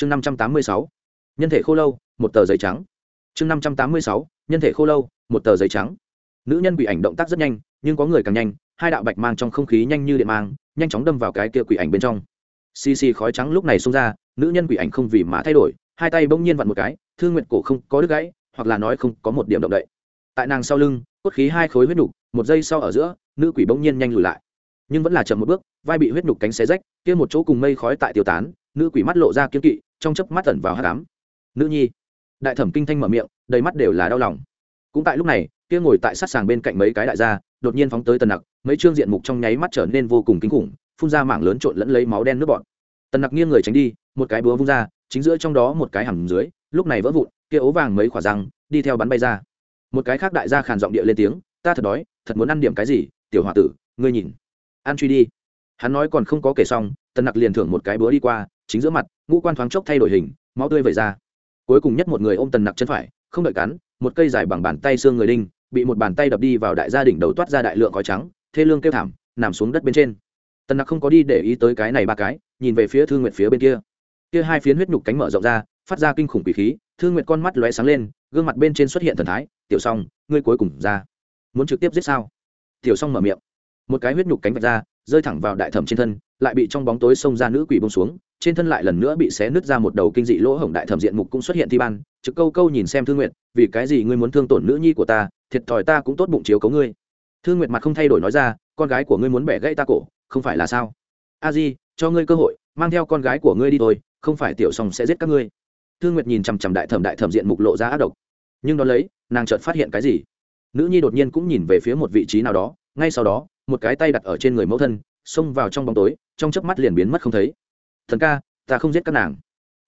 chương năm trăm tám mươi sáu, nhân thể khô lâu, một tờ giấy trắng. Chương năm trăm tám mươi sáu, nhân thể khô lâu, một tờ giấy trắng. Nữ nhân quỷ ảnh động tác rất nhanh, nhưng có người càng nhanh, hai đạo bạch mang trong không khí nhanh như điện mang, nhanh chóng đâm vào cái kia quỷ ảnh bên trong. Xì xì khói trắng lúc này xông ra, nữ nhân quỷ ảnh không vì mà thay đổi, hai tay bỗng nhiên vặn một cái thương nguyện cổ không có đứt gãy, hoặc là nói không có một điểm động đậy. Tại nàng sau lưng, cốt khí hai khối huyết nhục một giây sau ở giữa, nữ quỷ bỗng nhiên nhanh lùi lại. Nhưng vẫn là chậm một bước, vai bị huyết nhục cánh xé rách, kia một chỗ cùng mây khói tại tiêu tán, nữ quỷ mắt lộ ra kiếm kỵ trong chớp mắt tẩn vào hát đám nữ nhi. Đại thẩm kinh thanh mở miệng, đầy mắt đều là đau lòng. Cũng tại lúc này, kia ngồi tại sát sàng bên cạnh mấy cái đại gia, đột nhiên phóng tới tần nặc, mấy chương diện mục trong nháy mắt trở nên vô cùng kinh khủng, phun ra mảng lớn trộn lẫn lấy máu đen nước bọn tần nặc nghiêng người tránh đi, một cái búa vung ra, chính giữa trong đó một cái hầm dưới, lúc này vỡ vụn, kia ố vàng mấy khỏa răng, đi theo bắn bay ra. Một cái khác đại gia khàn giọng địa lên tiếng, ta thật đói, thật muốn ăn điểm cái gì, tiểu h o a tử, ngươi nhìn. Ăn truy đi. Hắn nói còn không có kể xong, tần nặc liền thưởng một cái búa đi qua chính giữa mặt, ngũ quan thoáng chốc thay đổi hình, máu tươi vẩy ra. Cuối cùng nhất một người ôm tần nặc chân phải, không đợi cắn, một cây dài bằng bàn tay xương người đinh, bị một bàn tay đập đi vào đại gia đình đầu toát ra đại lượng khói trắng, thê lương kêu thảm, nằm xuống đất bên trên. Tần nặc không có đi để ý tới cái này ba cái, nhìn về phía thương nguyện phía bên kia. Kia hai phiến huyết nhục cánh mở rộng ra, phát ra kinh khủng quỷ khí thương nguyện con mắt lóe sáng lên, gương mặt bên trên xuất hiện thần thái, tiểu s o n g ngươi cuối cùng ra. Muốn trực tiếp giết sao? Tiểu s o n g mở miệng. Một cái huyết nhục cánh vạch ra, rơi thẳng vào đại thẩm trên thân, lại bị trong bóng tối xông ra nữ quỷ bông xuống trên thân lại lần nữa bị xé nứt ra một đầu kinh dị lỗ hổng đại thẩm diện mục cũng xuất hiện thi ban, trực câu câu nhìn xem thương nguyện vì cái gì ngươi muốn thương tổn nữ nhi của ta, thiệt thòi ta cũng tốt bụng chiếu cấu ngươi. Thương nguyện mặt không thay đổi nói ra, con gái của ngươi muốn bẻ gãy ta cổ, không phải là sao? A di, cho ngươi cơ hội, mang theo con gái của ngươi đi thôi, không phải tiểu song sẽ giết các ngươi. Thương nguyệt nhìn chằm chằm đại thẩm đại thẩm diện mục lộ ra ác độc. Nhưng đ ó lấy, nàng chợt phát hiện cái gì? Nữ nhi đột nhiên cũng nhìn về phía một vị trí nào đó, ngay sau đó, một cái tay đặt ở trên người mẫu thân, xông vào trong bóng tối, trong chớp mắt liền biến mất không thấy thần ca, ta không giết các nàng.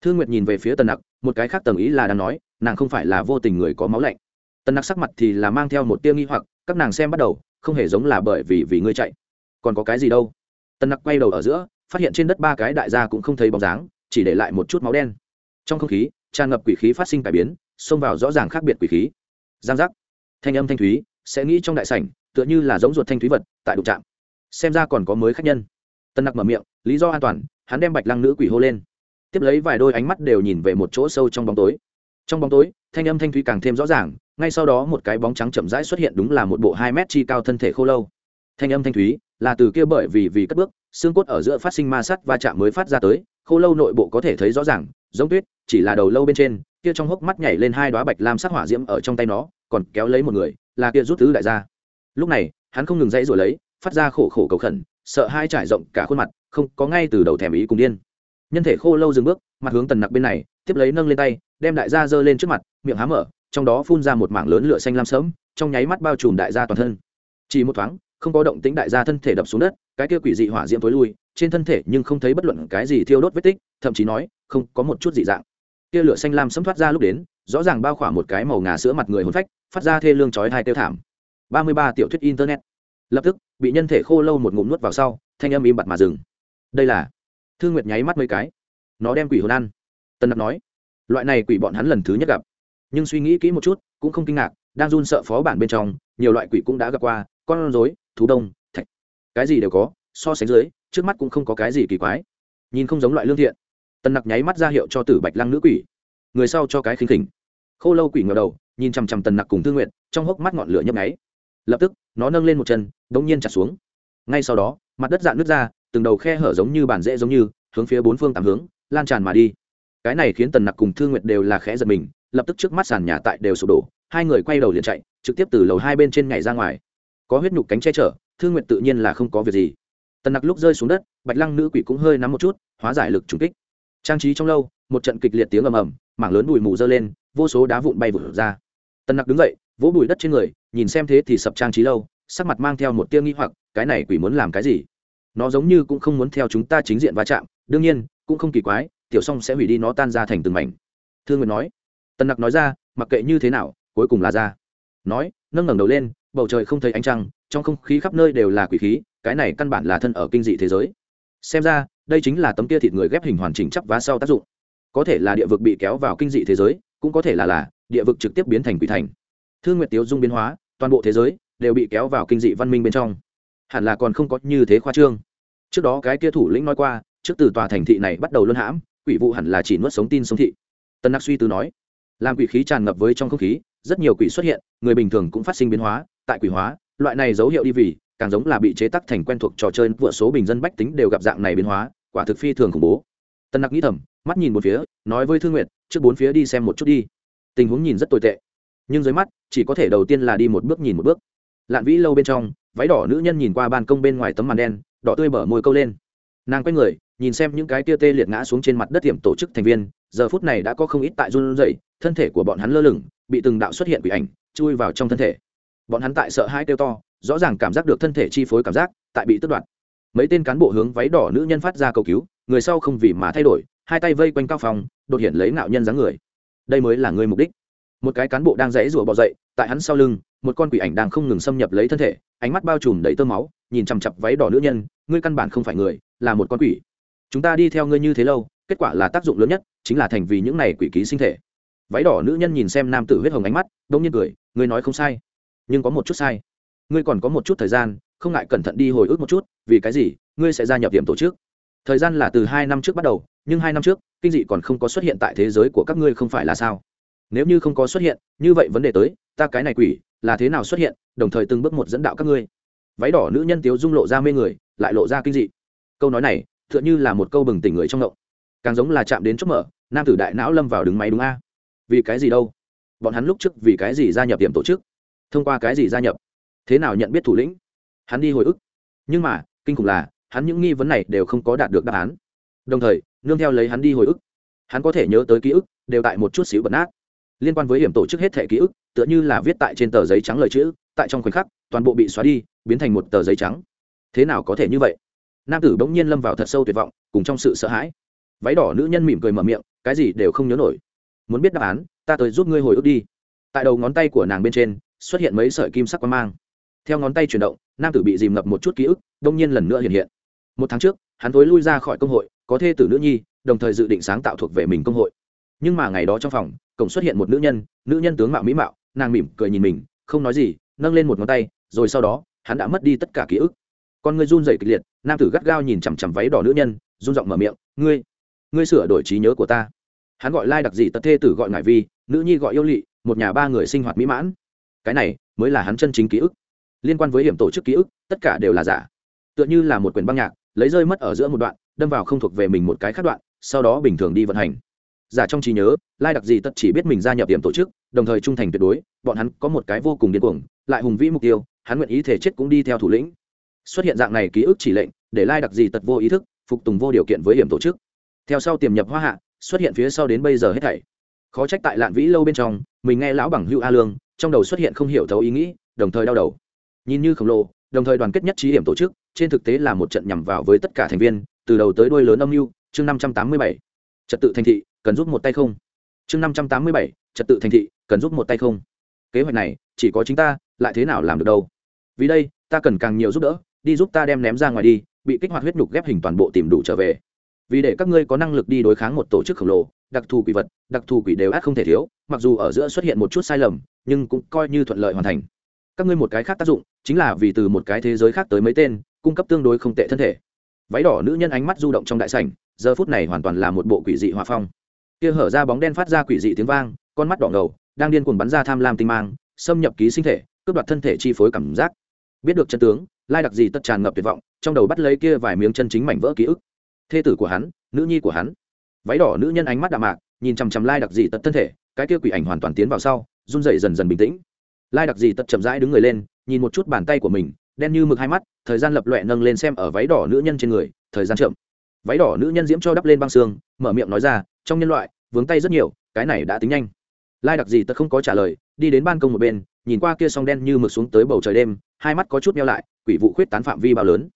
Thương nguyệt nhìn về phía tần nặc, một cái khác tầng ý là đang nói, nàng không phải là vô tình người có máu lạnh. Tần nặc sắc mặt thì là mang theo một tia nghi hoặc, các nàng xem bắt đầu, không hề giống là bởi vì vì ngươi chạy. Còn có cái gì đâu? Tần nặc quay đầu ở giữa, phát hiện trên đất ba cái đại gia cũng không thấy bóng dáng, chỉ để lại một chút máu đen. Trong không khí, tràn ngập quỷ khí phát sinh cải biến, xông vào rõ ràng khác biệt quỷ khí. Giang giác. Thanh âm thanh thúy, sẽ nghĩ trong đại sảnh, tựa như là giống ruột thanh thúy vật, tại đụng trạm xem ra còn có mới khách nhân. Tân nặc mở miệng, lý do an toàn hắn đem bạch lăng nữ quỷ hô lên. Tiếp lấy vài đôi ánh mắt đều nhìn về một chỗ sâu trong bóng tối. Trong bóng tối, thanh âm thanh thúy càng thêm rõ ràng, ngay sau đó một cái bóng trắng chậm rãi xuất hiện đúng là một bộ hai mét chi cao thân thể khô lâu. Thanh âm thanh thúy, là từ kia bởi vì vì cất bước, xương cốt ở giữa phát sinh ma sắt va chạm mới phát ra tới, khô lâu nội bộ có thể thấy rõ ràng, giống tuyết, chỉ là đầu lâu bên trên, kia trong hốc mắt nhảy lên hai đoá bạch lam sắc hỏa diễm ở trong tay nó, còn kéo lấy một người, là kia rút tứ đại gia. Lúc này, hắn không ngừng dãy rồi lấy, phát ra khổ khổ cầu khẩn, sợ hai trải rộng cả khuôn mặt không có ngay từ đầu thèm ý cùng điên. Nhân thể khô lâu dừng bước, mặt hướng tần nặc bên này, tiếp lấy nâng lên tay, đem đại gia giơ lên trước mặt, miệng há mở, trong đó phun ra một mảng lớn lửa xanh lam sớm trong nháy mắt bao trùm đại gia toàn thân. Chỉ một thoáng, không có động tĩnh đại gia thân thể đập xuống đất, cái kia quỷ dị hỏa diễm tối lui, trên thân thể nhưng không thấy bất luận cái gì thiêu đốt vết tích, thậm chí nói, không có một chút dị dạng. Kia lửa xanh lam sấm thoát ra lúc đến, rõ ràng bao khỏa một cái màu ngà sữa mặt người hồn phách, phát ra thê lương chói hai tiêu thảm. Ba mươi ba tiểu thuyết internet. Lập tức, bị nhân thể khô lâu một ngụm nuốt vào sau, thanh âm im bặt mà dừng đây là thương nguyệt nháy mắt mấy cái. Nó đem quỷ hồn ăn. Tân nặc nói, loại này quỷ bọn hắn lần thứ nhất gặp. Nhưng suy nghĩ kỹ một chút, cũng không kinh ngạc, đang run sợ phó bản bên trong, nhiều loại quỷ cũng đã gặp qua, con rối, thú đông, thạch. Cái gì đều có, so sánh dưới, trước mắt cũng không có cái gì kỳ quái. Nhìn không giống loại lương thiện. Tần nặc nháy mắt ra hiệu cho tử bạch lăng nữ quỷ. Người sau cho cái khinh khỉnh. Khô lâu quỷ ngờ đầu, nhìn chằm chằm tần nặc cùng thương nguyện trong hốc mắt ngọn lửa nhấp nháy. Lập tức, nó nâng lên một chân đ ỗ n g nhiên chặt xuống. Ngay sau đó, mặt đất dạn nước ra từng đầu khe hở giống như bản dễ giống như, hướng phía bốn phương tám hướng, lan tràn mà đi. Cái này khiến tần nặc cùng thương Nguyệt đều là khẽ giật mình, lập tức trước mắt sàn nhà tại đều sụp đổ, hai người quay đầu liền chạy, trực tiếp từ lầu hai bên trên nhảy ra ngoài. Có huyết nhục cánh che chở thương Nguyệt tự nhiên là không có việc gì. Tần nặc lúc rơi xuống đất, bạch lăng nữ quỷ cũng hơi nắm một chút, hóa giải lực trùng kích. Trang trí trong lâu, một trận kịch liệt tiếng ầm ầm, mảng lớn bụi mù dơ lên, vô số đá vụn bay vụt ra. Tần nặc đứng dậy, vỗ bụi đất trên người, nhìn xem thế thì sập trang trí lâu, sắc mặt mang theo một tiêu nghi hoặc, cái này quỷ muốn làm cái gì? Nó giống như cũng không muốn theo chúng ta chính diện va chạm, đương nhiên, cũng không kỳ quái, tiểu song sẽ hủy đi nó tan ra thành từng mảnh. Thương nguyện nói. Tần nặc nói ra, mặc kệ như thế nào, cuối cùng là ra. Nói, nâng ngẩng đầu lên, bầu trời không thấy ánh trăng, trong không khí khắp nơi đều là quỷ khí, cái này căn bản là thân ở kinh dị thế giới. Xem ra, đây chính là tấm kia thịt người ghép hình hoàn chỉnh chắp vá sau tác dụng. Có thể là địa vực bị kéo vào kinh dị thế giới, cũng có thể là là, địa vực trực tiếp biến thành quỷ thành. Thương nguyệt tiếu dung biến hóa, toàn bộ thế giới đều bị kéo vào kinh dị văn minh bên trong hẳn là còn không có như thế khoa trương. Trước đó cái kia thủ lĩnh nói qua, trước từ tòa thành thị này bắt đầu luân hãm, quỷ vụ hẳn là chỉ nuốt sống tin sống thị. Tân nặc suy tư nói, làm quỷ khí tràn ngập với trong không khí, rất nhiều quỷ xuất hiện, người bình thường cũng phát sinh biến hóa, tại quỷ hóa, loại này dấu hiệu đi vì, càng giống là bị chế tắc thành quen thuộc trò chơi, vựa số bình dân bách tính đều gặp dạng này biến hóa, quả thực phi thường khủng bố. Tân nặc nghĩ thầm, mắt nhìn một phía, nói với thương nguyện trước bốn phía đi xem một chút đi. Tình huống nhìn rất tồi tệ, nhưng dưới mắt, chỉ có thể đầu tiên là đi một bước nhìn một bước. Lạn vĩ lâu bên trong váy đỏ nữ nhân nhìn qua ban công bên ngoài tấm màn đen, đỏ tươi bở môi câu lên. Nàng quay người, nhìn xem những cái tia tê liệt ngã xuống trên mặt đất điểm tổ chức thành viên, giờ phút này đã có không ít tại run rẩy, thân thể của bọn hắn lơ lửng, bị từng đạo xuất hiện quỷ ảnh, chui vào trong thân thể. Bọn hắn tại sợ hai kêu to, rõ ràng cảm giác được thân thể chi phối cảm giác, tại bị tước đoạt. Mấy tên cán bộ hướng váy đỏ nữ nhân phát ra cầu cứu, người sau không vì mà thay đổi, hai tay vây quanh cao phòng, đột hiện lấy ngạo nhân dáng người. Đây mới là người mục đích. Một cái cán bộ đang rẽ rủa bò dậy, tại hắn sau lưng, một con quỷ ảnh đang không ngừng xâm nhập lấy thân thể ánh mắt bao trùm đầy tơ máu, nhìn chằm chặp váy đỏ nữ nhân, ngươi căn bản không phải người, là một con quỷ. Chúng ta đi theo ngươi như thế lâu, kết quả là tác dụng lớn nhất chính là thành vì những này quỷ ký sinh thể. Váy đỏ nữ nhân nhìn xem nam tử huyết hồng ánh mắt, đông nhiên cười, ngươi nói không sai. Nhưng có một chút sai. Ngươi còn có một chút thời gian, không ngại cẩn thận đi hồi ức một chút, vì cái gì, ngươi sẽ gia nhập điểm tổ chức. Thời gian là từ hai năm trước bắt đầu, nhưng hai năm trước, kinh dị còn không có xuất hiện tại thế giới của các ngươi không phải là sao? Nếu như không có xuất hiện, như vậy vấn đề tới, ta cái này quỷ là thế nào xuất hiện, đồng thời từng bước một dẫn đạo các ngươi. Váy đỏ nữ nhân tiếu dung lộ ra mê người, lại lộ ra kinh dị. Câu nói này t h ư ợ n h ư là một câu bừng tỉnh người trong ngộng. Càng giống là chạm đến chốc mở, nam tử đại não lâm vào đứng máy đúng a. Vì cái gì đâu? Bọn hắn lúc trước vì cái gì gia nhập điểm tổ chức? Thông qua cái gì gia nhập? Thế nào nhận biết thủ lĩnh? Hắn đi hồi ức. Nhưng mà, kinh khủng là, hắn những nghi vấn này đều không có đạt được đáp án. Đồng thời, nương theo lấy hắn đi hồi ức, hắn có thể nhớ tới ký ức, đều tại một chút xíu bật nát liên quan với hiểm tổ chức hết thẻ ký ức, tựa như là viết tại trên tờ giấy trắng lời chữ, tại trong khoảnh khắc, toàn bộ bị xóa đi, biến thành một tờ giấy trắng. Thế nào có thể như vậy? Nam tử bỗng nhiên lâm vào thật sâu tuyệt vọng, cùng trong sự sợ hãi. Váy đỏ nữ nhân mỉm cười mở miệng, cái gì đều không nhớ nổi. Muốn biết đáp án, ta tới giúp ngươi hồi ức đi. Tại đầu ngón tay của nàng bên trên, xuất hiện mấy sợi kim sắc quang mang. Theo ngón tay chuyển động, nam tử bị dìm ngập một chút ký ức, đông nhiên lần nữa hiện hiện. Một tháng trước, hắn tối lui ra khỏi công hội, có thê tử nữ nhi, đồng thời dự định sáng tạo thuộc về mình công hội nhưng mà ngày đó trong phòng, cổng xuất hiện một nữ nhân nữ nhân tướng mạo mỹ mạo, nàng mỉm cười nhìn mình, không nói gì, nâng lên một ngón tay, rồi sau đó, hắn đã mất đi tất cả ký ức. Con ngươi run dày kịch liệt, nam tử gắt gao nhìn chằm chằm váy đỏ nữ nhân, run giọng mở miệng, ngươi ngươi sửa đổi trí nhớ của ta. Hắn gọi lai đặc dị tật thê tử gọi ngải vi, nữ nhi gọi yêu lị, một nhà ba người sinh hoạt mỹ mãn. Cái này mới là hắn chân chính ký ức. Liên quan với hiểm tổ chức ký ức, tất cả đều là giả. Tựa như là một quyển băng nhạc, lấy rơi mất ở giữa một đoạn, đâm vào không thuộc về mình một cái khác đoạn, sau đó bình thường đi vận hành giả trong trí nhớ, lai đặc gì tất chỉ biết mình gia nhập điểm tổ chức, đồng thời trung thành tuyệt đối, bọn hắn có một cái vô cùng điên cuồng, lại hùng vĩ mục tiêu, hắn nguyện ý thể chết cũng đi theo thủ lĩnh. Xuất hiện dạng này ký ức chỉ lệnh, để lai đặc gì tật vô ý thức, phục tùng vô điều kiện với điểm tổ chức. Theo sau tiềm nhập hoa hạ, xuất hiện phía sau đến bây giờ hết thảy. Khó trách tại lạn vĩ lâu bên trong, mình nghe lão bằng hưu a lương, trong đầu xuất hiện không hiểu thấu ý nghĩ, đồng thời đau đầu. Nhìn như khổng lồ, đồng thời đoàn kết nhất trí điểm tổ chức, trên thực tế là một trận nhằm vào với tất cả thành viên, từ đầu tới đuôi lớn âm mưu, chương năm trăm tám mươi bảy. Trật tự thành thị cần giúp một tay không? Chương năm trăm tám mươi bảy, trật tự thành thị, cần giúp một tay không? Kế hoạch này, chỉ có chính ta, lại thế nào làm được đâu? Vì đây, ta cần càng nhiều giúp đỡ, đi giúp ta đem ném ra ngoài đi, bị kích hoạt huyết nhục ghép hình toàn bộ tìm đủ trở về. Vì để các ngươi có năng lực đi đối kháng một tổ chức khổng lồ, đặc thù quỷ vật, đặc thù quỷ đều át không thể thiếu, mặc dù ở giữa xuất hiện một chút sai lầm, nhưng cũng coi như thuận lợi hoàn thành. Các ngươi một cái khác tác dụng, chính là vì từ một cái thế giới khác tới mấy tên, cung cấp tương đối không tệ thân thể. Váy đỏ nữ nhân ánh mắt du động trong đại sảnh, giờ phút này hoàn toàn là một bộ quỷ dị hòa phong kia hở ra bóng đen phát ra quỷ dị tiếng vang, con mắt đỏ ngầu, đang điên cuồng bắn ra tham lam tinh mang, xâm nhập ký sinh thể, cướp đoạt thân thể chi phối cảm giác. Biết được chân tướng, lai đặc gì tất tràn ngập tuyệt vọng, trong đầu bắt lấy kia vài miếng chân chính mảnh vỡ ký ức. Thê tử của hắn, nữ nhi của hắn. Váy đỏ nữ nhân ánh mắt đạm mạc, nhìn chằm chằm lai đặc gì tật thân thể, cái kia quỷ ảnh hoàn toàn tiến vào sau, run dậy dần dần bình tĩnh. Lai đặc gì tật chậm rãi đứng người lên, nhìn một chút bàn tay của mình, đen như mực hai mắt, thời gian lập loẹ nâng lên xem ở váy đỏ nữ nhân trên người, thời gian chậm. Váy đỏ nữ nhân diễm cho đắp lên băng xương, mở miệng nói ra trong nhân loại, vướng tay rất nhiều, cái này đã tính nhanh. Lai đặc gì tật không có trả lời, đi đến ban công một bên, nhìn qua kia song đen như mực xuống tới bầu trời đêm, hai mắt có chút meo lại, quỷ vụ khuyết tán phạm vi bao lớn.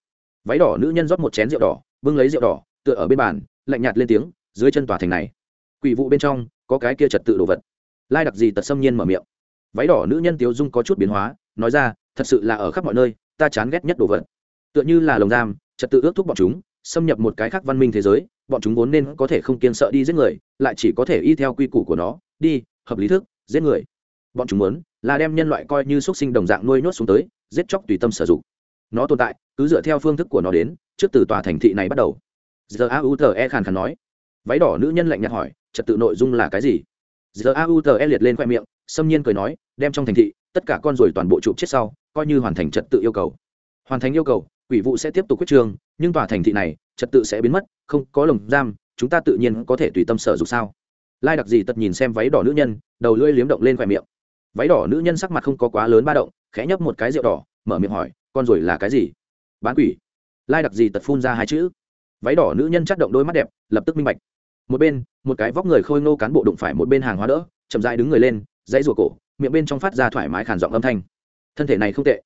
Váy đỏ nữ nhân rót một chén rượu đỏ, bưng lấy rượu đỏ, tựa ở bên bàn, lạnh nhạt lên tiếng, dưới chân tòa thành này, quỷ vụ bên trong, có cái kia trật tự đồ vật. Lai đặc gì tật xâm nhiên mở miệng. Váy đỏ nữ nhân tiếu dung có chút biến hóa, nói ra, thật sự là ở khắp mọi nơi, ta chán ghét nhất đồ vật. Tựa như là lồng giam, trật tự ước thúc bọn chúng xâm nhập một cái khác văn minh thế giới, bọn chúng vốn nên có thể không kiên sợ đi giết người, lại chỉ có thể y theo quy củ của nó, đi, hợp lý thức, giết người. Bọn chúng muốn là đem nhân loại coi như x u ấ t sinh đồng dạng nuôi nhốt xuống tới, giết chóc tùy tâm sử dụng. Nó tồn tại, cứ dựa theo phương thức của nó đến, trước từ tòa thành thị này bắt đầu. Giờ a u t e khàn khàn nói. Váy đỏ nữ nhân lạnh nhạt hỏi, trật tự nội dung là cái gì? Giờ a u t e liệt lên khoe miệng, xâm nhiên cười nói, đem trong thành thị, tất cả con ruồi toàn bộ chụp chết sau, coi như hoàn thành trật tự yêu cầu. Hoàn thành yêu cầu, quỷ vụ sẽ tiếp tục quyết trường nhưng tòa thành thị này, trật tự sẽ biến mất, không có lồng giam, chúng ta tự nhiên có thể tùy tâm sở dục sao? Lai đặc gì tật nhìn xem váy đỏ nữ nhân, đầu lưỡi liếm động lên khoe miệng. Váy đỏ nữ nhân sắc mặt không có quá lớn ba động, khẽ nhấp một cái rượu đỏ, mở miệng hỏi, con rồi là cái gì? Bán quỷ. Lai đặc gì tật phun ra hai chữ. Váy đỏ nữ nhân chắc động đôi mắt đẹp, lập tức minh bạch. Một bên, một cái vóc người khôi ngô cán bộ đụng phải một bên hàng hóa đỡ, chậm dại đứng người lên, dãy rùa cổ, miệng bên trong phát ra thoải mái khản giọng âm thanh. Thân thể này không tệ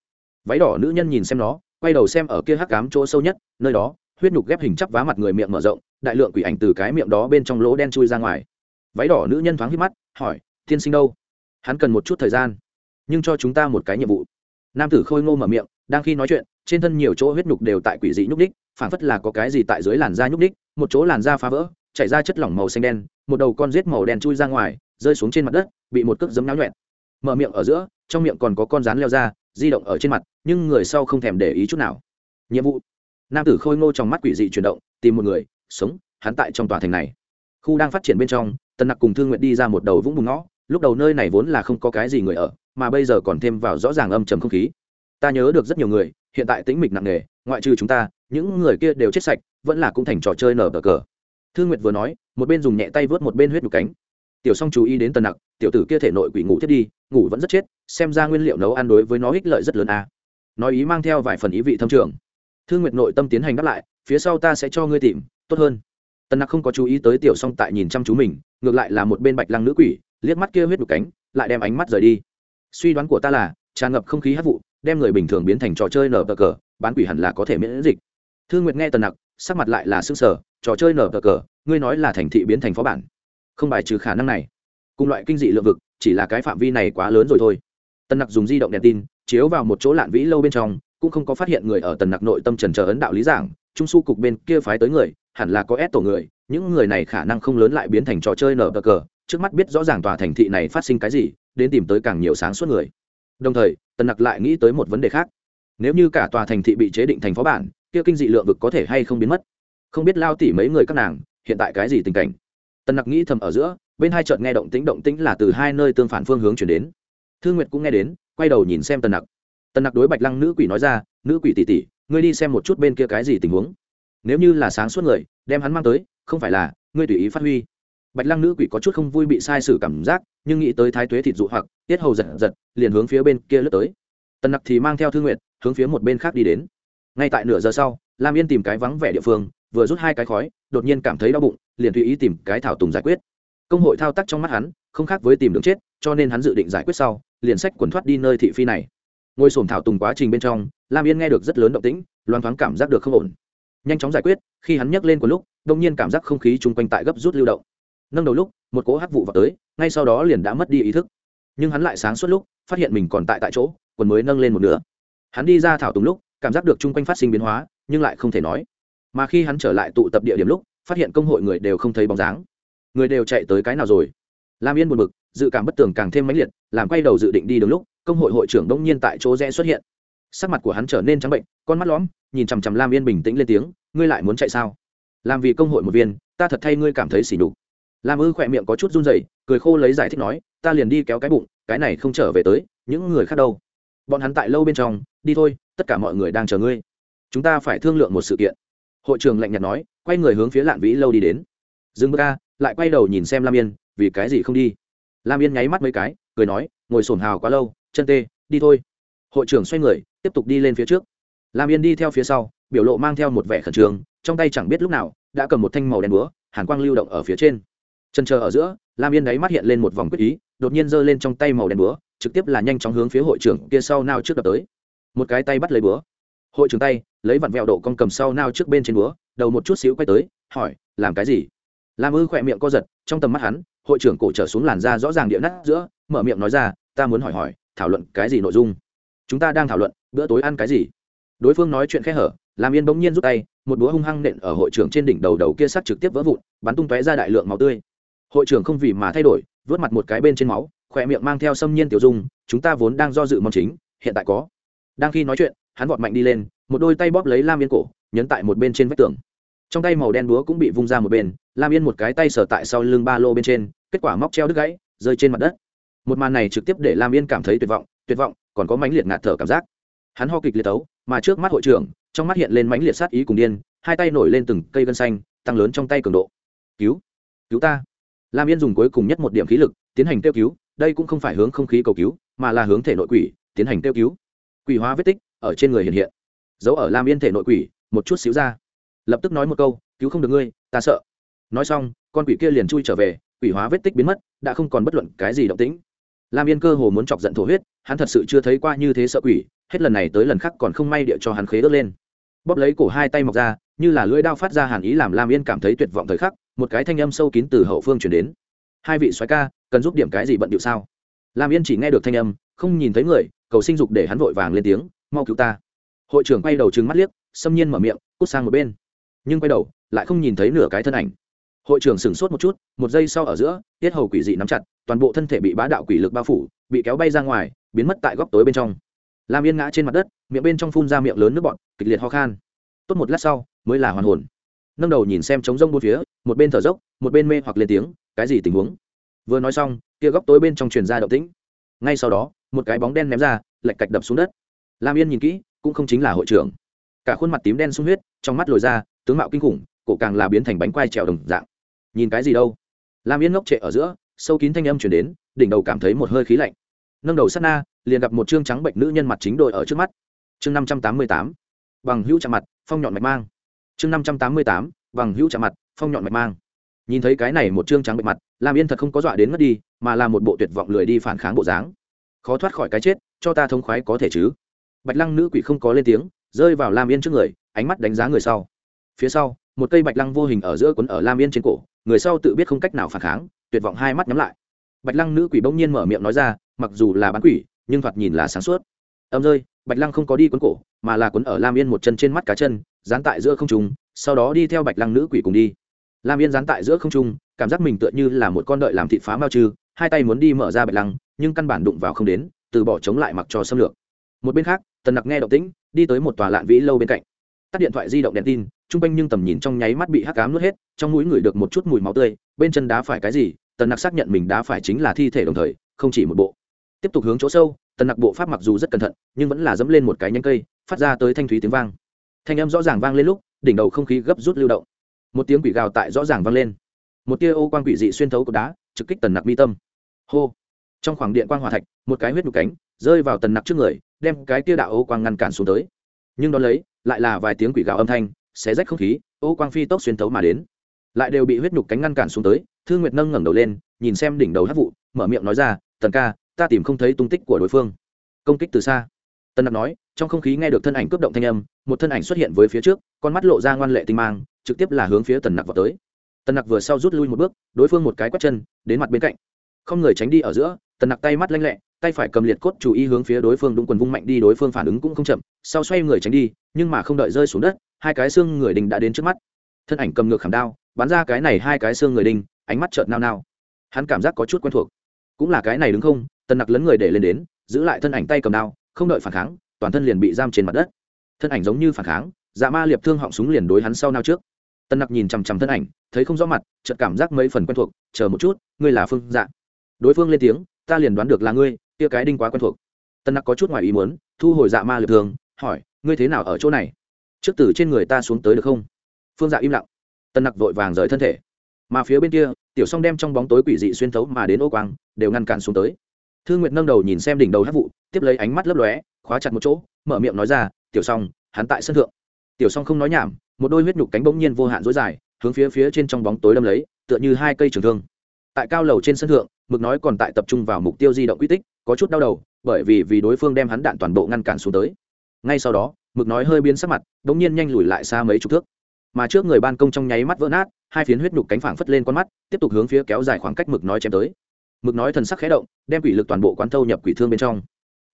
váy đỏ nữ nhân nhìn xem nó, quay đầu xem ở kia hắc cám chỗ sâu nhất, nơi đó, huyết nhục ghép hình chắp vá mặt người miệng mở rộng, đại lượng quỷ ảnh từ cái miệng đó bên trong lỗ đen chui ra ngoài. Váy đỏ nữ nhân thoáng hít mắt, hỏi, tiên sinh đâu? Hắn cần một chút thời gian, nhưng cho chúng ta một cái nhiệm vụ. Nam tử khôi ngô mở miệng, đang khi nói chuyện, trên thân nhiều chỗ huyết nhục đều tại quỷ dị nhúc đích phảng phất là có cái gì tại dưới làn da nhúc đích một chỗ làn da phá vỡ, chảy ra chất lỏng màu xanh đen, một đầu con rết màu đen chui ra ngoài, rơi xuống trên mặt đất, bị một cước giấm náo nhuẹn. Mở miệng ở giữa, trong miệng còn có con rán leo ra di động ở trên mặt, nhưng người sau không thèm để ý chút nào. Nhiệm vụ. Nam tử khôi ngô trong mắt quỷ dị chuyển động, tìm một người, sống, hắn tại trong tòa thành này. Khu đang phát triển bên trong, tần nặc cùng thương nguyện đi ra một đầu vũng bùng ngõ, lúc đầu nơi này vốn là không có cái gì người ở, mà bây giờ còn thêm vào rõ ràng âm trầm không khí. Ta nhớ được rất nhiều người, hiện tại tĩnh mịch nặng nề, ngoại trừ chúng ta, những người kia đều chết sạch, vẫn là cũng thành trò chơi nở bờ cờ. Thương nguyệt vừa nói, một bên dùng nhẹ tay vớt một bên huyết nhục cánh tiểu song chú ý đến tần nặc, tiểu tử kia thể nội quỷ ngủ thiết đi, ngủ vẫn rất chết, xem ra nguyên liệu nấu ăn đối với nó ích lợi rất lớn à. nói ý mang theo vài phần ý vị thâm trường. Thương nguyệt nội tâm tiến hành đáp lại, phía sau ta sẽ cho ngươi tìm, tốt hơn. Tần nặc không có chú ý tới tiểu song tại nhìn chăm chú mình, ngược lại là một bên bạch lăng nữ quỷ, liếc mắt kia huyết nhục cánh, lại đem ánh mắt rời đi. Suy đoán của ta là, tràn ngập không khí hát vụ, đem người bình thường biến thành trò chơi nở bờ cờ, bán quỷ hẳn là có thể miễn dịch. Thương nguyệt nghe tần nặc, sắc mặt lại là s ư ơ n g sở trò chơi nở bờ cờ, ngươi nói là thành thị biến thành phó bản không bài trừ khả năng này. Cùng loại kinh dị lượng vực, chỉ là cái phạm vi này quá lớn rồi thôi. Tần nặc dùng di động đèn tin, chiếu vào một chỗ lạn vĩ lâu bên trong, cũng không có phát hiện người ở tần nặc nội tâm trần trờ ấn đạo lý giảng, trung su cục bên kia phái tới người, hẳn là có ép tổ người, những người này khả năng không lớn lại biến thành trò chơi nở bờ cờ, trước mắt biết rõ ràng tòa thành thị này phát sinh cái gì, đến tìm tới càng nhiều sáng suốt người. Đồng thời, tần nặc lại nghĩ tới một vấn đề khác. Nếu như cả tòa thành thị bị chế định thành phó bản, kia kinh dị lượng vực có thể hay không biến mất? Không biết lao tỉ mấy người các nàng, hiện tại cái gì tình cảnh? Tần nặc nghĩ thầm ở giữa, bên hai chợt nghe động tĩnh động tĩnh là từ hai nơi tương phản phương hướng chuyển đến. Thương nguyệt cũng nghe đến, quay đầu nhìn xem tần nặc. Tần nặc đối bạch lăng nữ quỷ nói ra, nữ quỷ tỷ tỷ, ngươi đi xem một chút bên kia cái gì tình huống. Nếu như là sáng suốt người, đem hắn mang tới, không phải là, ngươi tùy ý phát huy. Bạch lăng nữ quỷ có chút không vui bị sai sử cảm giác, nhưng nghĩ tới thái tuế thịt dụ hoặc, tiết hầu giật giật, liền hướng phía bên kia lướt tới. Tần nặc thì mang theo thương nguyện hướng phía một bên khác đi đến. Ngay tại nửa giờ sau, lam yên tìm cái vắng vẻ địa phương vừa rút hai cái khói, đột nhiên cảm thấy đau bụng, liền tùy ý tìm cái thảo tùng giải quyết. Công hội thao tác trong mắt hắn, không khác với tìm đường chết, cho nên hắn dự định giải quyết sau, liền sách quần thoát đi nơi thị phi này. Ngôi sồn thảo tùng quá trình bên trong, lam yên nghe được rất lớn động tĩnh, loan thoáng cảm giác được không ổn. Nhanh chóng giải quyết, khi hắn nhấc lên một lúc đông nhiên cảm giác không khí chung quanh tại gấp rút lưu động. Nâng đầu lúc, một cỗ hắc vụ vào tới, ngay sau đó liền đã mất đi ý thức. Nhưng hắn lại sáng suốt lúc, phát hiện mình còn tại tại chỗ, quần mới nâng lên một nửa. Hắn đi ra thảo tùng lúc, cảm giác được chung quanh phát sinh biến hóa, nhưng lại không thể nói mà khi hắn trở lại tụ tập địa điểm lúc, phát hiện công hội người đều không thấy bóng dáng. Người đều chạy tới cái nào rồi? Lam yên buồn bực, dự cảm bất tường càng thêm mãnh liệt, làm quay đầu dự định đi đúng lúc, công hội hội trưởng đông nhiên tại chỗ rẽ xuất hiện. Sắc mặt của hắn trở nên trắng bệnh, con mắt lõm, nhìn chằm chằm lam yên bình tĩnh lên tiếng, ngươi lại muốn chạy sao? Làm vì công hội một viên, ta thật thay ngươi cảm thấy xỉ nhục. Lam ư khỏe miệng có chút run rẩy, cười khô lấy giải thích nói, ta liền đi kéo cái bụng, cái này không trở về tới, những người khác đâu? Bọn hắn tại lâu bên trong, đi thôi, tất cả mọi người đang chờ ngươi. Chúng ta phải thương lượng một sự kiện hội trưởng lạnh nhạt nói, quay người hướng phía lạn vĩ lâu đi đến. Dừng bước ca lại quay đầu nhìn xem lam yên, vì cái gì không đi? Lam yên nháy mắt mấy cái, cười nói, ngồi sổm hào quá lâu, chân tê, đi thôi. Hội trưởng xoay người, tiếp tục đi lên phía trước. Lam yên đi theo phía sau, biểu lộ mang theo một vẻ khẩn trương, trong tay chẳng biết lúc nào, đã cầm một thanh màu đen búa, hàn quang lưu động ở phía trên. Chân chờ ở giữa, lam yên đáy mắt hiện lên một vòng quyết ý, đột nhiên giơ lên trong tay màu đen búa, trực tiếp là nhanh chóng hướng phía hội trưởng kia sau nào trước đập tới. Một cái tay bắt lấy búa hội trưởng tay, lấy vặn vẹo độ con cầm sau nao trước bên trên búa, đầu một chút xíu quay tới, hỏi, làm cái gì? Lam ư khỏe miệng co giật, trong tầm mắt hắn, hội trưởng cổ trở xuống làn da rõ ràng địa nát giữa, mở miệng nói ra, ta muốn hỏi hỏi, thảo luận cái gì nội dung? Chúng ta đang thảo luận, bữa tối ăn cái gì? Đối phương nói chuyện khẽ hở làm yên bỗng nhiên rút tay, một búa hung hăng nện ở hội trưởng trên đỉnh đầu đầu kia sắt trực tiếp vỡ vụn, bắn tung tóe ra đại lượng máu tươi. Hội trưởng không vì mà thay đổi, vớt mặt một cái bên trên máu, khỏe miệng mang theo xâm nhiên tiểu dung, chúng ta vốn đang do dự mong chính, hiện tại có. Đang khi nói chuyện hắn vọt mạnh đi lên, một đôi tay bóp lấy lam yên cổ, nhấn tại một bên trên vách tường. Trong tay màu đen búa cũng bị vung ra một bên, lam yên một cái tay sờ tại sau lưng ba lô bên trên, kết quả móc treo đứt gãy, rơi trên mặt đất. Một màn này trực tiếp để lam yên cảm thấy tuyệt vọng tuyệt vọng, còn có mãnh liệt ngạt thở cảm giác. Hắn ho kịch liệt tấu, mà trước mắt hội trưởng, trong mắt hiện lên mãnh liệt sát ý cùng điên, hai tay nổi lên từng cây gân xanh, tăng lớn trong tay cường độ. Cứu cứu ta. Lam yên dùng cuối cùng nhất một điểm khí lực, tiến hành kêu cứu, đây cũng không phải hướng không khí cầu cứu, mà là hướng thể nội quỷ, tiến hành kêu cứu. Quỷ hóa vết tích ở trên người hiện hiện. Giấu ở lam yên thể nội quỷ, một chút xíu ra. Lập tức nói một câu, cứu không được ngươi, ta sợ. Nói xong, con quỷ kia liền chui trở về, quỷ hóa vết tích biến mất, đã không còn bất luận cái gì động tĩnh. Lam yên cơ hồ muốn chọc giận thổ huyết, hắn thật sự chưa thấy qua như thế sợ quỷ, hết lần này tới lần khác còn không may địa cho hắn khế ớt lên. Bóp lấy cổ hai tay mọc ra, như là lưỡi đao phát ra hàn ý làm lam yên cảm thấy tuyệt vọng thời khắc, một cái thanh âm sâu kín từ hậu phương chuyển đến. Hai vị soái ca, cần giúp điểm cái gì bận điệu sao? Lam yên chỉ nghe được thanh âm, không nhìn thấy người, cầu sinh dục để hắn vội vàng lên tiếng mau cứu ta. Hội trưởng quay đầu trừng mắt liếc, xâm nhiên mở miệng, cút sang một bên. Nhưng quay đầu, lại không nhìn thấy nửa cái thân ảnh. Hội trưởng sửng sốt một chút, một giây sau ở giữa, tiết hầu quỷ dị nắm chặt, toàn bộ thân thể bị bá đạo quỷ lực bao phủ, bị kéo bay ra ngoài, biến mất tại góc tối bên trong. Lam yên ngã trên mặt đất, miệng bên trong phun ra miệng lớn nước bọt, kịch liệt ho khan. Tốt một lát sau, mới là hoàn hồn. Nâng đầu nhìn xem trống rông bốn phía, một bên thở dốc, một bên mê hoặc lên tiếng, cái gì tình huống? Vừa nói xong, kia góc tối bên trong truyền ra động tĩnh. Ngay sau đó, một cái bóng đen ném ra lạch cạch đập xuống đất lam yên nhìn kỹ, cũng không chính là hội trưởng. Cả khuôn mặt tím đen sung huyết, trong mắt lồi ra, tướng mạo kinh khủng, cổ càng là biến thành bánh quai trèo đồng dạng. Nhìn cái gì đâu? Lam yên ngốc trệ ở giữa, sâu kín thanh âm chuyển đến, đỉnh đầu cảm thấy một hơi khí lạnh. Nâng đầu sát na, liền gặp một chương trắng bệnh nữ nhân mặt chính đội ở trước mắt. Chương năm trăm tám mươi tám, bằng hữu chạm mặt, phong nhọn mạch mang. Chương năm trăm tám mươi tám, bằng hữu chạm mặt, phong nhọn mạch mang. Nhìn thấy cái này một chương trắng bệnh mặt, lam yên thật không có dọa đến mất đi, mà là một bộ tuyệt vọng lười đi phản kháng bộ dáng. Khó thoát khỏi cái chết, cho ta thông khoái có thể chứ? Bạch lăng nữ quỷ không có lên tiếng rơi vào lam yên trước người ánh mắt đánh giá người sau. Phía sau một cây bạch lăng vô hình ở giữa quấn ở lam yên trên cổ người sau tự biết không cách nào phản kháng tuyệt vọng hai mắt nhắm lại. Bạch lăng nữ quỷ bỗng nhiên mở miệng nói ra mặc dù là bán quỷ nhưng thoạt nhìn là sáng suốt. Âm rơi bạch lăng không có đi quấn cổ mà là quấn ở lam yên một chân trên mắt cá chân dán tại giữa không trung sau đó đi theo bạch lăng nữ quỷ cùng đi. Lam yên dán tại giữa không trung cảm giác mình tựa như là một con đợi làm thịt phá mao trừ, hai tay muốn đi mở ra bạch lăng nhưng căn bản đụng vào không đến từ bỏ chống lại mặc cho xâm lược. Một bên khác tần nặc nghe động tĩnh, đi tới một tòa lạn vĩ lâu bên cạnh. Tắt điện thoại di động đèn tin chung quanh nhưng tầm nhìn trong nháy mắt bị hắc cám nuốt hết, trong mũi ngửi được một chút mùi máu tươi, bên chân đá phải cái gì, tần nặc xác nhận mình đá phải chính là thi thể đồng thời, không chỉ một bộ. Tiếp tục hướng chỗ sâu, tần nặc bộ pháp mặc dù rất cẩn thận, nhưng vẫn là dẫm lên một cái nhánh cây, phát ra tới thanh thúy tiếng vang. Thanh âm rõ ràng vang lên lúc, đỉnh đầu không khí gấp rút lưu động. Một tiếng quỷ gào tại rõ ràng vang lên. Một tia ô quang quỷ dị xuyên thấu cột đá, trực kích tần nặc mi tâm. Hô! Trong khoảng điện quang hòa thạch, một cái huyết nhục cánh, rơi vào tần nặc trước người đem cái kia đạo ô quang ngăn cản xuống tới. Nhưng đón lấy, lại là vài tiếng quỷ gào âm thanh, xé rách không khí, ô quang phi tốc xuyên thấu mà đến. Lại đều bị huyết nhục cánh ngăn cản xuống tới thương nguyệt nâng ngẩng đầu lên, nhìn xem đỉnh đầu hát vụ mở miệng nói ra, tần ca, ta tìm không thấy tung tích của đối phương. Công kích từ xa. Tần nặc nói, trong không khí nghe được thân ảnh cướp động thanh âm, một thân ảnh xuất hiện với phía trước, con mắt lộ ra ngoan lệ tinh mang, trực tiếp là hướng phía tần nặc vào tới. Tần nặc vừa sau rút lui một bước, đối phương một cái quét chân, đến mặt bên cạnh. Không người tránh đi ở giữa, tần nặc tay mắt lanh lẹ tay phải cầm liệt cốt chú ý hướng phía đối phương đúng quần vung mạnh đi đối phương phản ứng cũng không chậm sau xoay người tránh đi nhưng mà không đợi rơi xuống đất hai cái xương người đình đã đến trước mắt. Thân ảnh cầm ngược khảm đao bắn ra cái này hai cái xương người đình, ánh mắt trợn nao nao. Hắn cảm giác có chút quen thuộc. Cũng là cái này đứng không tần nặc lấn người để lên đến giữ lại thân ảnh tay cầm đao không đợi phản kháng toàn thân liền bị giam trên mặt đất. Thân ảnh giống như phản kháng dạ ma liệp thương họng súng liền đối hắn sau nao trước. Tần nặc nhìn chằm chằm thân ảnh thấy không rõ mặt chợt cảm giác mấy phần quen thuộc chờ một chút ngươi là phương dạ. Đối phương lên tiếng ta liền đoán được là ngươi kia cái đinh quá quen thuộc. Tân nặc có chút ngoài ý muốn thu hồi dạ ma lực thường hỏi ngươi thế nào ở chỗ này? Trước từ trên người ta xuống tới được không? Phương dạ im lặng. Tân nặc vội vàng rời thân thể. Mà phía bên kia tiểu song đem trong bóng tối quỷ dị xuyên thấu mà đến ô quang đều ngăn cản xuống tới. Thương nguyệt nâng đầu nhìn xem đỉnh đầu hát vụ tiếp lấy ánh mắt lấp lóe khóa chặt một chỗ mở miệng nói ra tiểu song, hắn tại sân thượng. Tiểu song không nói nhảm một đôi huyết nhục cánh bỗng nhiên vô hạn dối dài hướng phía phía trên trong bóng tối đâm lấy tựa như hai cây trường thương. Tại cao lầu trên sân thượng mực nói còn tại tập trung vào mục tiêu di động quy tích có chút đau đầu, bởi vì vì đối phương đem hắn đạn toàn bộ ngăn cản xuống tới. Ngay sau đó, mực nói hơi biến sắc mặt đ ỗ n g nhiên nhanh lùi lại xa mấy chục thước. Mà trước người ban công trong nháy mắt vỡ nát, hai phiến huyết nhục cánh phẳng phất lên con mắt, tiếp tục hướng phía kéo dài khoảng cách mực nói chém tới. Mực nói thần sắc khé động, đem quỷ lực toàn bộ quán thâu nhập quỷ thương bên trong.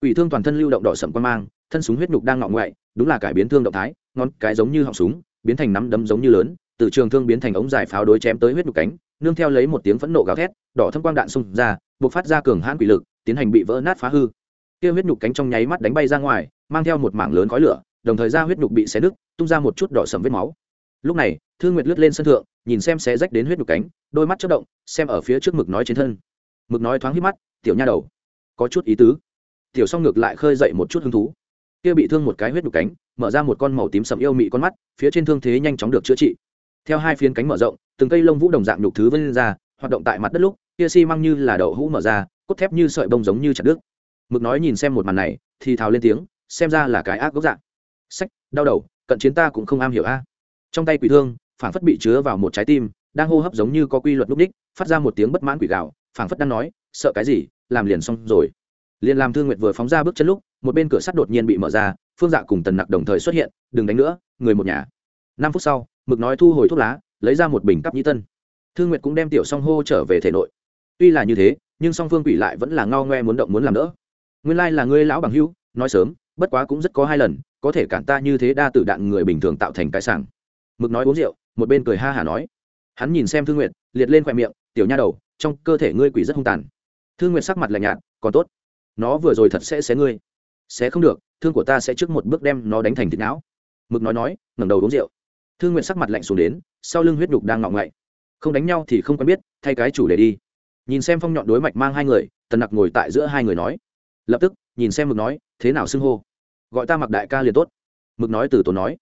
Quỷ thương toàn thân lưu động đỏ sậm quan mang, thân súng huyết nhục đang ngọ ngoại, đúng là cải biến thương động thái, ngón cái giống như họng súng, biến thành nắm đấm giống như lớn, từ trường thương biến thành ống dài pháo đối chém tới huyết nhục cánh, nương theo lấy một tiếng phẫn nộ gào thét, đỏ thâm quang đạn xung ra buộc phát ra cường hãn quỷ lực tiến hành bị vỡ nát phá hư. Kia huyết nhục cánh trong nháy mắt đánh bay ra ngoài, mang theo một mảng lớn khói lửa, đồng thời ra huyết nhục bị xé nứt, tung ra một chút đỏ sầm vết máu. Lúc này thương nguyệt lướt lên sân thượng, nhìn xem xé rách đến huyết nhục cánh, đôi mắt chất động, xem ở phía trước mực nói trên thân. Mực nói thoáng hít mắt, tiểu nha đầu, có chút ý tứ. Tiểu song ngược lại khơi dậy một chút hứng thú. Kia bị thương một cái huyết nhục cánh, mở ra một con màu tím sầm yêu mị con mắt, phía trên thương thế nhanh chóng được chữa trị. Theo hai phiến cánh mở rộng, từng cây lông vũ đồng dạng nhục thứ vân ra, hoạt động tại mặt đất lúc, kia xi、si、măng như là đậu hũ mở ra cốt thép như sợi bông giống như chặt đứt. Mực nói nhìn xem một màn này, thì thào lên tiếng, xem ra là cái ác gốc dạng sách, đau đầu, cận chiến ta cũng không am hiểu a. Trong tay quỷ thương phản phất bị chứa vào một trái tim, đang hô hấp giống như có quy luật lúc đích, phát ra một tiếng bất mãn quỷ gạo phản phất đang nói, sợ cái gì, làm liền xong rồi. Liền làm thương nguyệt vừa phóng ra bước chân lúc, một bên cửa sắt đột nhiên bị mở ra, phương dạ cùng tần nặc đồng thời xuất hiện, đừng đánh nữa, người một nhà. Năm phút sau, mực nói thu hồi thuốc lá, lấy ra một bình cắp nhĩ tân. Thương nguyệt cũng đem tiểu song hô trở về thể nội. Tuy là như thế nhưng song phương quỷ lại vẫn là ngao ngoe muốn động muốn làm nữa nguyên lai là ngươi lão bằng hữu, nói sớm, bất quá cũng rất có hai lần, có thể cản ta như thế đa tử đạn người bình thường tạo thành cái sảng. Mực nói uống rượu, một bên cười ha hả nói. Hắn nhìn xem thương nguyệt, liệt lên khoe miệng, tiểu nha đầu, trong cơ thể ngươi quỷ rất hung tàn. Thương nguyệt sắc mặt lạnh nhạt, còn tốt, nó vừa rồi thật sẽ xé ngươi. Sẽ không được, thương của ta sẽ trước một bước đem nó đánh thành thịt não. Mực nói nói, ngẩng đầu uống rượu. Thương nguyện sắc mặt lạnh xuống đến, sau lưng huyết đục đang ngọng ngậy. Không đánh nhau thì không quen biết, thay cái chủ đề đi nhìn xem phong nhọn đối mạch mang hai người, tần nặc ngồi tại giữa hai người nói. Lập tức, nhìn xem mực nói, thế nào xưng hô? Gọi ta mặc đại ca liền tốt. Mực nói từ tổ nói.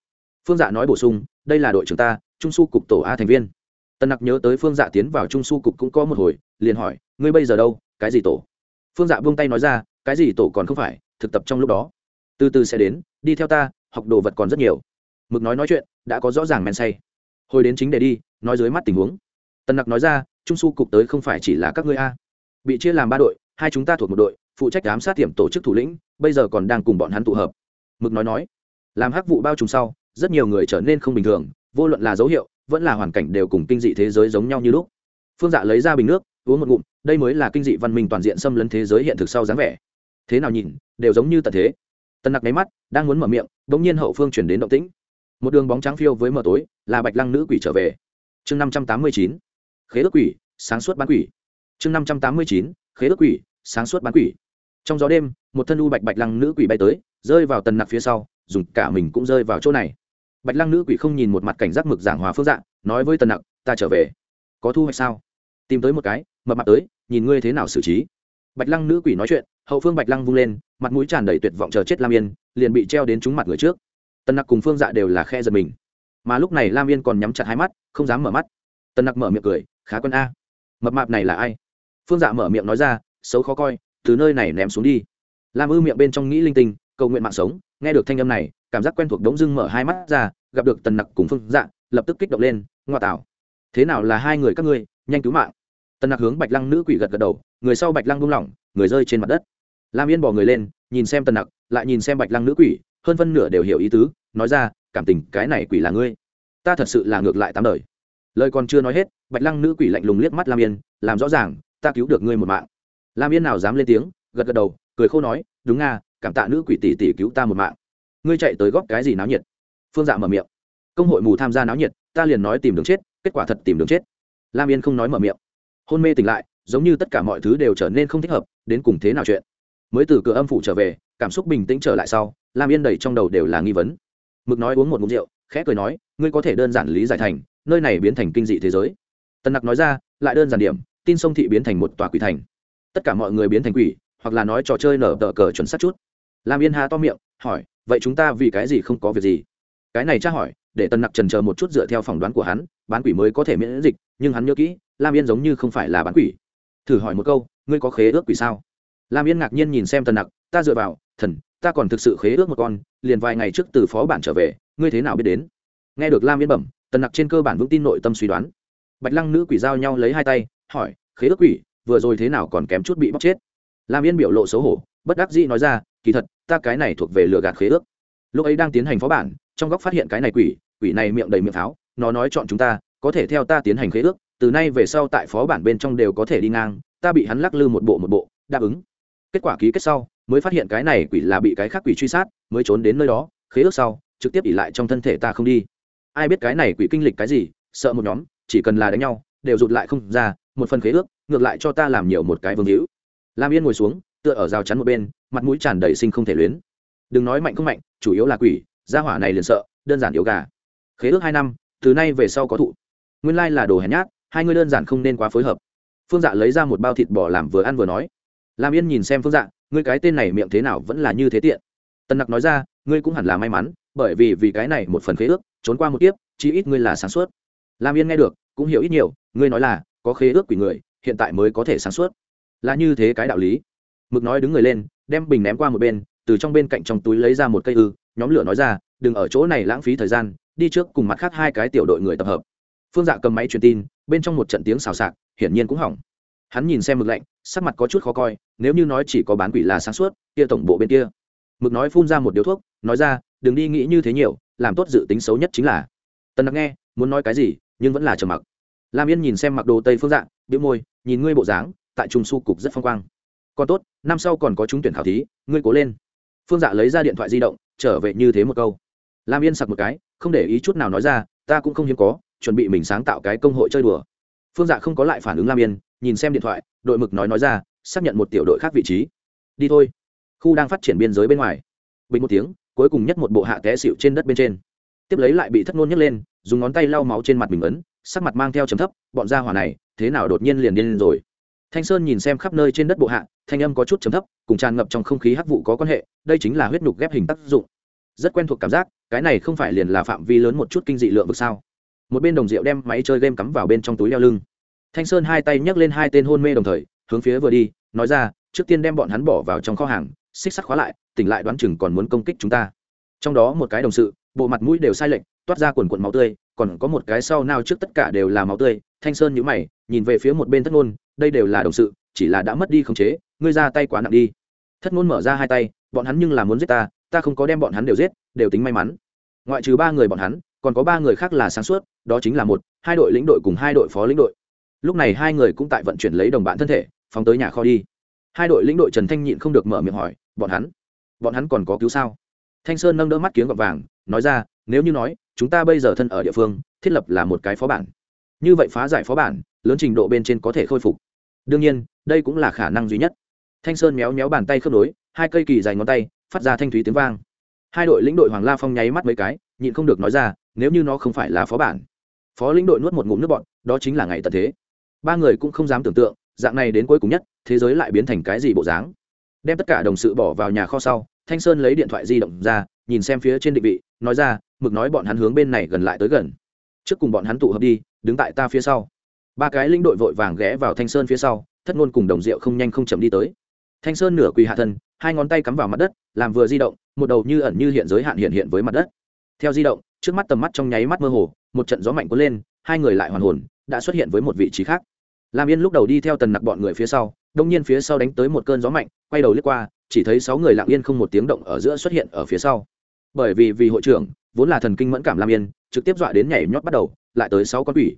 Phương dạ nói bổ sung, đây là đội trưởng ta, trung su cục tổ a thành viên. Tần nặc nhớ tới phương dạ tiến vào trung su cục cũng có một hồi, liền hỏi, ngươi bây giờ đâu, cái gì tổ? Phương dạ buông tay nói ra, cái gì tổ còn không phải, thực tập trong lúc đó. Từ từ sẽ đến, đi theo ta, học đồ vật còn rất nhiều. Mực nói nói chuyện, đã có rõ ràng men say. Hồi đến chính để đi, nói dưới mắt tình huống. Tần nặc nói ra trung su cục tới không phải chỉ là các ngươi a. Bị chia làm ba đội, hai chúng ta thuộc một đội, phụ trách giám sát tiệm tổ chức thủ lĩnh, bây giờ còn đang cùng bọn hắn tụ hợp. Mực nói nói. Làm hắc vụ bao trùm sau, rất nhiều người trở nên không bình thường, vô luận là dấu hiệu, vẫn là hoàn cảnh đều cùng kinh dị thế giới giống nhau như lúc. Phương dạ lấy ra bình nước, uống một ngụm, đây mới là kinh dị văn minh toàn diện xâm lấn thế giới hiện thực sau dáng vẻ. Thế nào nhìn, đều giống như tận thế. Tần nặc nháy mắt, đang muốn mở miệng đ ỗ n g nhiên hậu phương chuyển đến động tĩnh. Một đường bóng trắng phiêu với mờ tối, là bạch lăng nữ quỷ trở về. Chương năm trăm tám mươi chín khế ước quỷ, sáng suốt bán quỷ. Chương năm trăm tám mươi chín, khế ước quỷ, sáng suốt bán quỷ. Trong gió đêm, một thân u bạch bạch lăng nữ quỷ bay tới, rơi vào tần nặc phía sau, dùng cả mình cũng rơi vào chỗ này. Bạch lăng nữ quỷ không nhìn một mặt cảnh giác mực giảng hòa phước dạng, nói với tần nặc, ta trở về. Có thu hoạch sao? Tìm tới một cái mập mặt tới, nhìn ngươi thế nào xử trí. Bạch lăng nữ quỷ nói chuyện, hậu phương bạch lăng vung lên, mặt mũi tràn đầy tuyệt vọng chờ chết lam yên, liền bị treo đến trúng mặt người trước. Tần nặc cùng phương dạ đều là khe giật mình. Mà lúc này lam yên còn nhắm chặt hai mắt, không dám mở mắt. Tần nặc mở miệng cười khá quân a. Mập mạp này là ai? Phương dạ mở miệng nói ra, xấu khó coi, từ nơi này ném xuống đi. Lam ư miệng bên trong nghĩ linh tinh, cầu nguyện mạng sống, nghe được thanh âm này, cảm giác quen thuộc đống dưng mở hai mắt ra, gặp được tần nặc cùng phương dạ lập tức kích động lên, ngoa tạo thế nào là hai người các ngươi, nhanh cứu mạng. Tần nặc hướng bạch lăng nữ quỷ gật gật đầu, người sau bạch lăng buông lỏng, người rơi trên mặt đất. Lam yên bỏ người lên, nhìn xem tần nặc, lại nhìn xem bạch lăng nữ quỷ, hơn phân nửa đều hiểu ý tứ, nói ra, cảm tình cái này quỷ là ngươi. Ta thật sự là ngược lại tám đời lời còn chưa nói hết, bạch lăng nữ quỷ lạnh lùng liếc mắt lam yên, làm rõ ràng, ta cứu được ngươi một mạng. Lam yên nào dám lên tiếng, gật gật đầu, cười khô nói, đúng nga, cảm tạ nữ quỷ tỷ tỷ cứu ta một mạng. Ngươi chạy tới góp cái gì náo nhiệt? Phương dạ mở miệng, công hội mù tham gia náo nhiệt, ta liền nói tìm đường chết, kết quả thật tìm đường chết. Lam yên không nói mở miệng. Hôn mê tỉnh lại, giống như tất cả mọi thứ đều trở nên không thích hợp, đến cùng thế nào chuyện? Mới từ cửa âm phủ trở về, cảm xúc bình tĩnh trở lại sau, lam yên đầy trong đầu đều là nghi vấn. Mực nói uống một ngụm rượu, khẽ cười nói, ngươi có thể đơn giản lý giải thành nơi này biến thành kinh dị thế giới. Tần nặc nói ra, lại đơn giản điểm, tin sông thị biến thành một tòa quỷ thành. Tất cả mọi người biến thành quỷ, hoặc là nói trò chơi nở tờ cờ chuẩn xác chút. Lam yên hà to miệng, hỏi, vậy chúng ta vì cái gì không có việc gì? Cái này tra hỏi, để tần nặc trần chờ một chút dựa theo phỏng đoán của hắn, bán quỷ mới có thể miễn dịch, nhưng hắn nhớ kỹ, lam yên giống như không phải là bán quỷ. Thử hỏi một câu, ngươi có khế ước quỷ sao? Lam yên ngạc nhiên nhìn xem tần nặc, ta dựa vào, thần, ta còn thực sự khế ước một con, liền vài ngày trước từ phó bản trở về, ngươi thế nào biết đến? Nghe được lam yên bẩm tần nặc trên cơ bản vững tin nội tâm suy đoán. Bạch lăng nữ quỷ giao nhau lấy hai tay, hỏi, khế ước quỷ, vừa rồi thế nào còn kém chút bị bóc chết? Lam yên biểu lộ xấu hổ, bất đắc dĩ nói ra, kỳ thật, ta cái này thuộc về lừa gạt khế ước. Lúc ấy đang tiến hành phó bản, trong góc phát hiện cái này quỷ quỷ này miệng đầy miệng pháo, nó nói chọn chúng ta, có thể theo ta tiến hành khế ước, từ nay về sau tại phó bản bên trong đều có thể đi ngang, ta bị hắn lắc lư một bộ một bộ, đáp ứng. Kết quả ký kết sau, mới phát hiện cái này quỷ là bị cái khác quỷ truy sát, mới trốn đến nơi đó, khế ước sau, trực tiếp ỉ lại trong thân thể ta không đi ai biết cái này quỷ kinh lịch cái gì, sợ một nhóm, chỉ cần là đánh nhau, đều rụt lại không ra, một phần khế ước, ngược lại cho ta làm nhiều một cái vương hữu. Lam yên ngồi xuống, tựa ở rào chắn một bên, mặt mũi tràn đầy sinh không thể luyến. Đừng nói mạnh không mạnh, chủ yếu là quỷ, gia hỏa này liền sợ, đơn giản yếu gà. Khế ước hai năm, từ nay về sau có thụ. Nguyên lai là đồ hèn nhát, hai ngươi đơn giản không nên quá phối hợp. Phương dạ lấy ra một bao thịt bò làm vừa ăn vừa nói. Lam yên nhìn xem phương dạ ngươi cái tên này miệng thế nào vẫn là như thế tiện. Tần nặc nói ra, ngươi cũng hẳn là may mắn bởi vì vì cái này một phần khế ước, trốn qua một kiếp, chí ít ngươi là sáng suốt. Lam yên nghe được, cũng hiểu ít nhiều, ngươi nói là, có khế ước quỷ người, hiện tại mới có thể sáng suốt. Là như thế cái đạo lý. Mực nói đứng người lên, đem bình ném qua một bên, từ trong bên cạnh trong túi lấy ra một cây ư, nhóm lửa nói ra, đừng ở chỗ này lãng phí thời gian, đi trước cùng mặt khác hai cái tiểu đội người tập hợp. Phương dạ cầm máy truyền tin, bên trong một trận tiếng xào xạc, hiển nhiên cũng hỏng. Hắn nhìn xem mực lạnh, sắc mặt có chút khó coi, nếu như nói chỉ có bán quỷ là sáng suốt, kia tổng bộ bên kia. Mực nói phun ra một điếu thuốc, nói ra đừng đi nghĩ như thế nhiều, làm tốt dự tính xấu nhất chính là. Tần nặc nghe, muốn nói cái gì, nhưng vẫn là trầm mặc. Lam yên nhìn xem mặc đồ tây phương dạng biếu môi, nhìn ngươi bộ dáng, tại trung su cục rất phong quang. Còn tốt, năm sau còn có trúng tuyển khảo thí, ngươi cố lên. Phương dạ lấy ra điện thoại di động, trở về như thế một câu. Lam yên sặc một cái, không để ý chút nào nói ra, ta cũng không hiếm có, chuẩn bị mình sáng tạo cái công hội chơi đùa. Phương dạ không có lại phản ứng lam yên, nhìn xem điện thoại, đội mực nói nói ra, xác nhận một tiểu đội khác vị trí. Đi thôi. Khu đang phát triển biên giới bên ngoài. Bình một tiếng cuối cùng nhất một bộ hạ té xịu trên đất bên trên. Tiếp lấy lại bị thất ngôn nhấc lên, dùng ngón tay lau máu trên mặt mình ấn, sắc mặt mang theo chấm thấp, bọn gia hỏa này, thế nào đột nhiên liền điên lên rồi? Thanh sơn nhìn xem khắp nơi trên đất bộ hạ, thanh âm có chút chấm thấp, cùng tràn ngập trong không khí hắc vụ có quan hệ, đây chính là huyết nhục ghép hình tác dụng. Rất quen thuộc cảm giác, cái này không phải liền là phạm vi lớn một chút kinh dị lượng vực sao? Một bên đồng rượu đem máy chơi game cắm vào bên trong túi leo lưng. Thanh sơn hai tay nhấc lên hai tên hôn mê đồng thời, hướng phía vừa đi, nói ra, trước tiên đem bọn hắn bỏ vào trong kho hàng, xích sắt khóa lại tỉnh lại đoán chừng còn muốn công kích chúng ta. Trong đó một cái đồng sự, bộ mặt mũi đều sai lệch, toát ra quần quần máu tươi, còn có một cái sau nao trước tất cả đều là máu tươi, thanh sơn nhíu mày, nhìn về phía một bên thất ngôn, đây đều là đồng sự, chỉ là đã mất đi khống chế, ngươi ra tay quá nặng đi. Thất ngôn mở ra hai tay, bọn hắn nhưng là muốn giết ta ta không có đem bọn hắn đều giết, đều tính may mắn. Ngoại trừ ba người bọn hắn, còn có ba người khác là sáng suốt, đó chính là một, hai đội lĩnh đội cùng hai đội phó lĩnh đội. Lúc này hai người cũng tại vận chuyển lấy đồng bạn thân thể, phóng tới nhà kho đi. Hai đội lĩnh đội trần thanh nhịn không được mở miệng hỏi, bọn hắn? Bọn hắn còn có cứu sao? Thanh sơn nâng đỡ mắt kiếng gọt vàng, nói ra, nếu như nói, chúng ta bây giờ thân ở địa phương, thiết lập là một cái phó bản. Như vậy phá giải phó bản, lớn trình độ bên trên có thể khôi phục. Đương nhiên, đây cũng là khả năng duy nhất. Thanh sơn méo méo bàn tay khớp nối, hai cây kỳ dài ngón tay, phát ra thanh thúy tiếng vang. Hai đội lĩnh đội hoàng la phong nháy mắt mấy cái, nhịn không được nói ra, nếu như nó không phải là phó bản, phó lĩnh đội nuốt một ngụm nước bọn đó chính là ngày tận thế. Ba người cũng không dám tưởng tượng, dạng này đến cuối cùng nhất, thế giới lại biến thành cái gì bộ dáng đem tất cả đồng sự bỏ vào nhà kho sau, thanh sơn lấy điện thoại di động ra, nhìn xem phía trên định vị, nói ra, mực nói bọn hắn hướng bên này gần lại tới gần. Trước cùng bọn hắn tụ hợp đi, đứng tại ta phía sau. Ba cái linh đội vội vàng ghé vào thanh sơn phía sau, thất ngôn cùng đồng rượu không nhanh không chậm đi tới. Thanh sơn nửa quỳ hạ thân, hai ngón tay cắm vào mặt đất, làm vừa di động, một đầu như ẩn như hiện giới hạn hiện hiện với mặt đất. Theo di động, trước mắt tầm mắt trong nháy mắt mơ hồ, một trận gió mạnh cuốn lên, hai người lại hoàn hồn, đã xuất hiện với một vị trí khác lam yên lúc đầu đi theo tần nặc bọn người phía sau, đông nhiên phía sau đánh tới một cơn gió mạnh, quay đầu lướt qua, chỉ thấy sáu người lặng yên không một tiếng động ở giữa xuất hiện ở phía sau. Bởi vì vì hội trưởng, vốn là thần kinh mẫn cảm lam yên, trực tiếp dọa đến nhảy nhót bắt đầu, lại tới sáu con quỷ.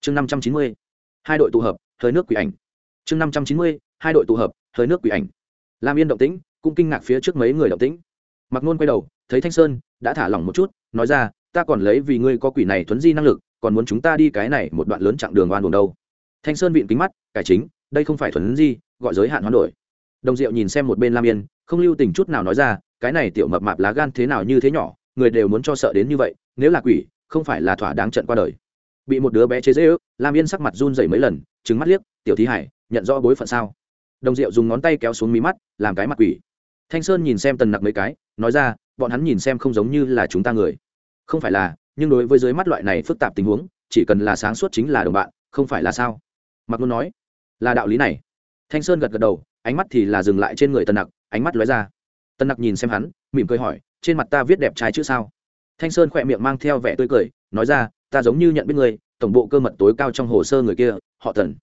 Chương năm trăm chín mươi, hai đội tụ hợp, hơi nước quỷ ảnh. Chương năm trăm chín mươi, hai đội tụ hợp, hơi nước quỷ ảnh. Lam yên động tĩnh, cũng kinh ngạc phía trước mấy người động tĩnh. Mặc nôn quay đầu, thấy thanh sơn, đã thả lỏng một chút, nói ra, ta còn lấy vì ngươi có quỷ này thuấn di năng lực, còn muốn chúng ta đi cái này một đoạn lớn chặng đường oan uổng đâu thanh sơn vịn kính mắt, cải chính, đây không phải thuấn di, gọi giới hạn hoán đổi. Đồng diệu nhìn xem một bên lam yên, không lưu tình chút nào nói ra, cái này tiểu mập mạp lá gan thế nào như thế nhỏ, người đều muốn cho sợ đến như vậy, nếu là quỷ, không phải là thỏa đáng trận qua đời. Bị một đứa bé chế dễ ước lam yên sắc mặt run dày mấy lần trứng mắt liếc, tiểu thí hải, nhận rõ bối phận sao? Đồng diệu dùng ngón tay kéo xuống mí mắt, làm cái mặt quỷ. Thanh sơn nhìn xem tần nặc mấy cái, nói ra, bọn hắn nhìn xem không giống như là chúng ta người. Không phải là, nhưng đối với dưới mắt loại này phức tạp tình huống, chỉ cần là sáng suốt chính là đồng bạn, không phải là sao? Mặc luôn nói, là đạo lý này. Thanh sơn gật gật đầu, ánh mắt thì là dừng lại trên người tần nặc, ánh mắt lóe ra. Tần nặc nhìn xem hắn, mỉm cười hỏi, trên mặt ta viết đẹp trai chứ sao? Thanh sơn khỏe miệng mang theo vẻ tươi cười, nói ra, ta giống như nhận biết người tổng bộ cơ mật tối cao trong hồ sơ người kia, họ tần.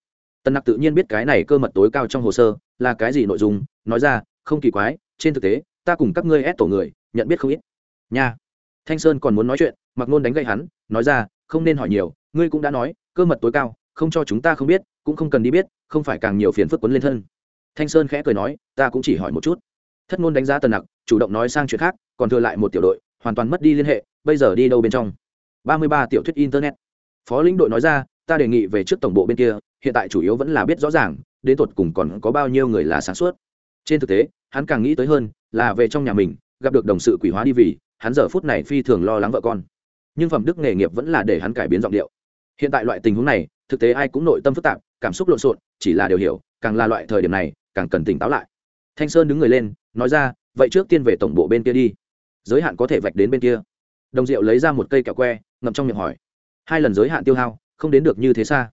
Tần nặc tự nhiên biết cái này cơ mật tối cao trong hồ sơ là cái gì nội dung, nói ra, không kỳ quái, trên thực tế, ta cùng các ngươi ép tổ người, nhận biết không ít. Nha. Thanh sơn còn muốn nói chuyện, mặc nôn đánh gậy hắn, nói ra, không nên hỏi nhiều, ngươi cũng đã nói, cơ mật tối cao không cho chúng ta không biết, cũng không cần đi biết, không phải càng nhiều phiền phức quấn lên thân. Thanh sơn khẽ cười nói, ta cũng chỉ hỏi một chút. Thất ngôn đánh giá tần nặc, chủ động nói sang chuyện khác, còn thừa lại một tiểu đội, hoàn toàn mất đi liên hệ, bây giờ đi đâu bên trong? Ba mươi ba tiểu thuyết internet. Phó lĩnh đội nói ra, ta đề nghị về trước tổng bộ bên kia, hiện tại chủ yếu vẫn là biết rõ ràng, đến tột cùng còn có bao nhiêu người là sản xuất trên thực tế, hắn càng nghĩ tới hơn, là về trong nhà mình, gặp được đồng sự quỷ hóa đi vì, hắn giờ phút này phi thường lo lắng vợ con. Nhưng phẩm đức nghề nghiệp vẫn là để hắn cải biến giọng điệu. Hiện tại loại tình huống này thực tế ai cũng nội tâm phức tạp, cảm xúc lộn xộn, chỉ là điều hiểu, càng là loại thời điểm này, càng cần tỉnh táo lại. Thanh sơn đứng người lên, nói ra, vậy trước tiên về tổng bộ bên kia đi. Giới hạn có thể vạch đến bên kia. Đồng diệu lấy ra một cây kẹo que, ngậm trong miệng hỏi, hai lần giới hạn tiêu hao, không đến được như thế xa?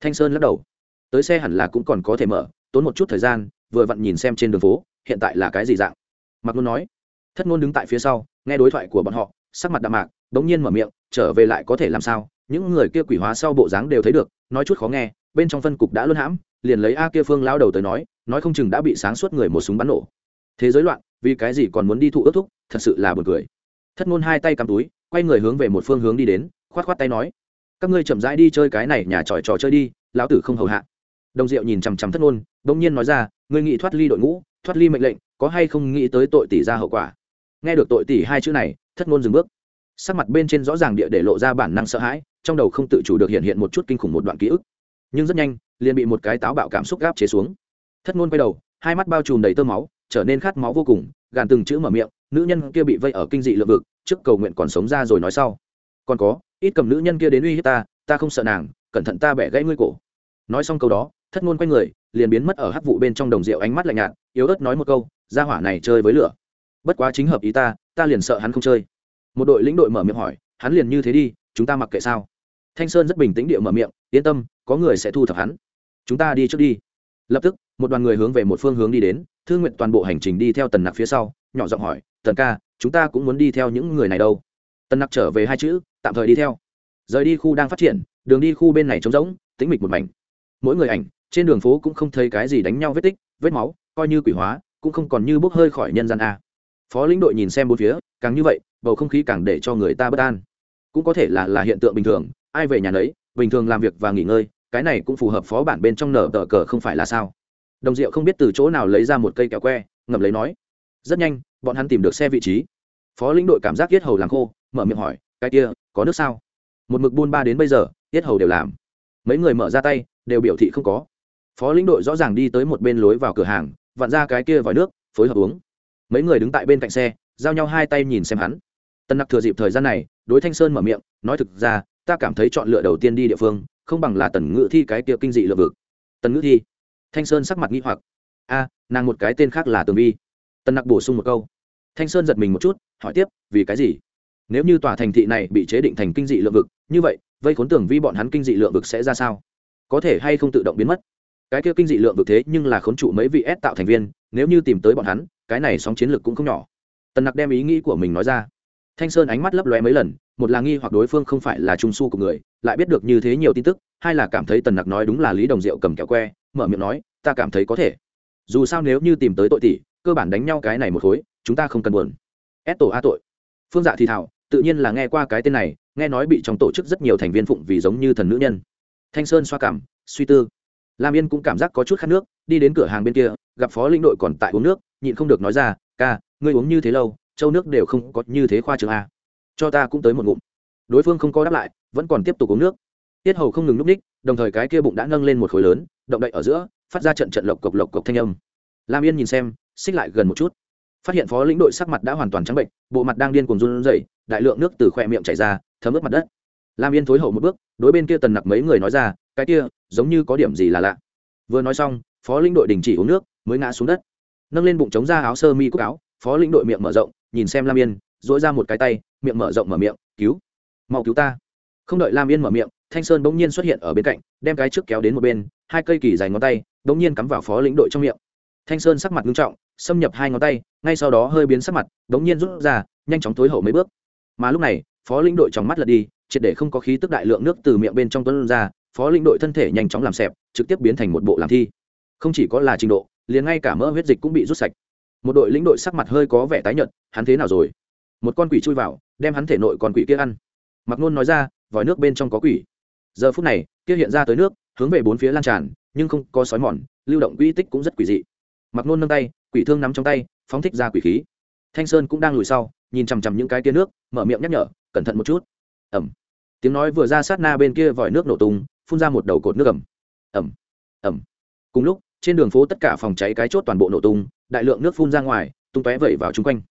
Thanh sơn lắc đầu, tới xe hẳn là cũng còn có thể mở, tốn một chút thời gian, vừa vặn nhìn xem trên đường phố, hiện tại là cái gì dạng? Mặc ngôn nói, thất ngôn đứng tại phía sau, nghe đối thoại của bọn họ, sắc mặt đạm mạc bỗng nhiên mở miệng, trở về lại có thể làm sao? Những người kia quỷ hóa sau bộ dáng đều thấy được, nói chút khó nghe, bên trong phân cục đã luân hãm, liền lấy a kia phương lao đầu tới nói nói không chừng đã bị sáng suốt người một súng bắn nổ. Thế giới loạn, vì cái gì còn muốn đi thụ ước thúc, thật sự là buồn cười. Thất ngôn hai tay cầm túi, quay người hướng về một phương hướng đi đến, khoát khoát tay nói, các ngươi chậm rãi đi chơi cái này nhà tròi trò chơi đi, lão tử không hầu hạ. Đồng diệu nhìn chằm chằm thất ngôn, bỗng nhiên nói ra, ngươi nghĩ thoát ly đội ngũ, thoát ly mệnh lệnh, có hay không nghĩ tới tội tỷ ra hậu quả? Nghe được tội tỷ hai chữ này, thất ngôn dừng bước sắc mặt bên trên rõ ràng địa để lộ ra bản năng sợ hãi, trong đầu không tự chủ được hiện hiện một chút kinh khủng một đoạn ký ức. Nhưng rất nhanh, liền bị một cái táo bạo cảm xúc gáp chế xuống. Thất ngôn quay đầu, hai mắt bao trùm đầy tơ máu, trở nên khát máu vô cùng, gàn từng chữ mở miệng, nữ nhân kia bị vây ở kinh dị lượng vực, trước cầu nguyện còn sống ra rồi nói sau. Còn có, ít cầm nữ nhân kia đến uy hiếp ta ta không sợ nàng, cẩn thận ta bẻ gãy ngươi cổ. Nói xong câu đó, thất ngôn quay người, liền biến mất ở hắc vụ bên trong đồng rượu ánh mắt lạnh nhạt, yếu ớt nói một câu ra hỏa này chơi với lửa. Bất quá chính hợp ý ta ta liền sợ hắn không chơi một đội lĩnh đội mở miệng hỏi, hắn liền như thế đi, chúng ta mặc kệ sao? Thanh sơn rất bình tĩnh địa mở miệng, yên tâm, có người sẽ thu thập hắn. Chúng ta đi trước đi. Lập tức, một đoàn người hướng về một phương hướng đi đến thương nguyện toàn bộ hành trình đi theo tần nặc phía sau, nhỏ giọng hỏi, tần ca, chúng ta cũng muốn đi theo những người này đâu? Tần nặc trở về hai chữ, tạm thời đi theo. Rời đi khu đang phát triển, đường đi khu bên này trống rỗng, tĩnh mịch một mảnh. Mỗi người ảnh, trên đường phố cũng không thấy cái gì đánh nhau vết tích, vết máu, coi như quỷ hóa, cũng không còn như bốc hơi khỏi nhân gian a phó lĩnh đội nhìn xem bốn phía, càng như vậy, bầu không khí càng để cho người ta bất an. Cũng có thể là là hiện tượng bình thường, ai về nhà nấy, bình thường làm việc và nghỉ ngơi, cái này cũng phù hợp phó bản bên trong nở tờ cờ không phải là sao. Đồng diệu không biết từ chỗ nào lấy ra một cây kẹo que, ngậm lấy nói, rất nhanh, bọn hắn tìm được xe vị trí. Phó lĩnh đội cảm giác yết hầu làm khô, mở miệng hỏi, cái kia, có nước sao? Một mực buôn ba đến bây giờ, yết hầu đều làm. Mấy người mở ra tay, đều biểu thị không có. Phó lĩnh đội rõ ràng đi tới một bên lối vào cửa hàng, vặn ra cái kia vòi nước, phối hợp uống mấy người đứng tại bên cạnh xe, giao nhau hai tay nhìn xem hắn. Tân nặc thừa dịp thời gian này, đối thanh sơn mở miệng, nói thực ra, ta cảm thấy chọn lựa đầu tiên đi địa phương, không bằng là tần ngữ thi cái kia kinh dị lượng vực. Tần ngữ thi? Thanh sơn sắc mặt nghi hoặc. A, nàng một cái tên khác là tường vi. Tân nặc bổ sung một câu. Thanh sơn giật mình một chút, hỏi tiếp, vì cái gì? Nếu như tòa thành thị này bị chế định thành kinh dị lượng vực, như vậy, vây khốn tường vi bọn hắn kinh dị lượng vực sẽ ra sao? Có thể hay không tự động biến mất? Cái kia kinh dị lượng vực thế nhưng là khốn trụ mấy vị ép tạo thành viên, nếu như tìm tới bọn hắn cái này sóng chiến lược cũng không nhỏ. Tần nặc đem ý nghĩ của mình nói ra. Thanh sơn ánh mắt lấp lóe mấy lần, một là nghi hoặc đối phương không phải là trung su của người, lại biết được như thế nhiều tin tức, hai là cảm thấy tần nặc nói đúng là lý đồng diệu cầm kẹo que, mở miệng nói, ta cảm thấy có thể. Dù sao nếu như tìm tới tội tỷ, cơ bản đánh nhau cái này một khối, chúng ta không cần buồn. Ép tổ a tội. Phương dạ thì thảo tự nhiên là nghe qua cái tên này, nghe nói bị trong tổ chức rất nhiều thành viên phụng vì giống như thần nữ nhân. Thanh sơn xoa cảm, suy tư. Lam yên cũng cảm giác có chút khát nước, đi đến cửa hàng bên kia, gặp phó lĩnh đội còn tại uống nước nhịn không được nói ra, ca, ngươi uống như thế lâu, châu nước đều không có như thế khoa trường a à. cho ta cũng tới một ngụm. Đối phương không có đáp lại, vẫn còn tiếp tục uống nước. Tiết hầu không ngừng núp ních, đồng thời cái kia bụng đã nâng lên một khối lớn, động đậy ở giữa, phát ra trận trận lộc cộc lộc cộc thanh âm. Lam yên nhìn xem, xích lại gần một chút. Phát hiện phó lĩnh đội sắc mặt đã hoàn toàn trắng bệnh, bộ mặt đang điên cuồng run rẩy, đại lượng nước từ khoe miệng chảy ra, thấm ướt mặt đất. Lam yên thối hậu một bước, đối bên kia tần nặc mấy người nói ra, cái kia, giống như có điểm gì là lạ. Vừa nói xong, phó lĩnh đội đình chỉ uống nước, mới ngã xuống đất nâng lên bụng chống ra áo sơ mi cúc áo, phó lĩnh đội miệng mở rộng, nhìn xem lam yên dỗi ra một cái tay, miệng mở rộng mở miệng, cứu, mau cứu ta. Không đợi lam yên mở miệng, thanh sơn bỗng nhiên xuất hiện ở bên cạnh, đem cái trước kéo đến một bên, hai cây kỳ dài ngón tay, bỗng nhiên cắm vào phó lĩnh đội trong miệng. Thanh sơn sắc mặt nghiêm trọng, xâm nhập hai ngón tay, ngay sau đó hơi biến sắc mặt, bỗng nhiên rút ra, nhanh chóng tối hậu mấy bước. Mà lúc này, phó lĩnh đội trong mắt lật đi, triệt để không có khí tức đại lượng nước từ miệng bên trong tuấn ra, phó lĩnh đội thân thể nhanh chóng làm xẹp, trực tiếp biến thành một bộ làm thi. Không chỉ có là trình độ liền ngay cả mỡ huyết dịch cũng bị rút sạch. Một đội lĩnh đội sắc mặt hơi có vẻ tái nhợt, hắn thế nào rồi? Một con quỷ chui vào, đem hắn thể nội con quỷ kia ăn. Mặc nôn nói ra, vòi nước bên trong có quỷ. Giờ phút này, kia hiện ra tới nước, hướng về bốn phía lan tràn, nhưng không có sói mòn, lưu động quỹ tích cũng rất quỷ dị. Mặc nôn nâng tay, quỷ thương nắm trong tay, phóng thích ra quỷ khí. Thanh sơn cũng đang lùi sau, nhìn chằm chằm những cái kia nước, mở miệng nhắc nhở, cẩn thận một chút. Ẩm. Tiếng nói vừa ra sát na bên kia vòi nước nổ tung, phun ra một đầu cột nước ẩm. Ẩm. Ẩm. Cùng lúc trên đường phố tất cả phòng cháy cái chốt toàn bộ nổ tung, đại lượng nước phun ra ngoài, tung tóe vẩy vào chung quanh.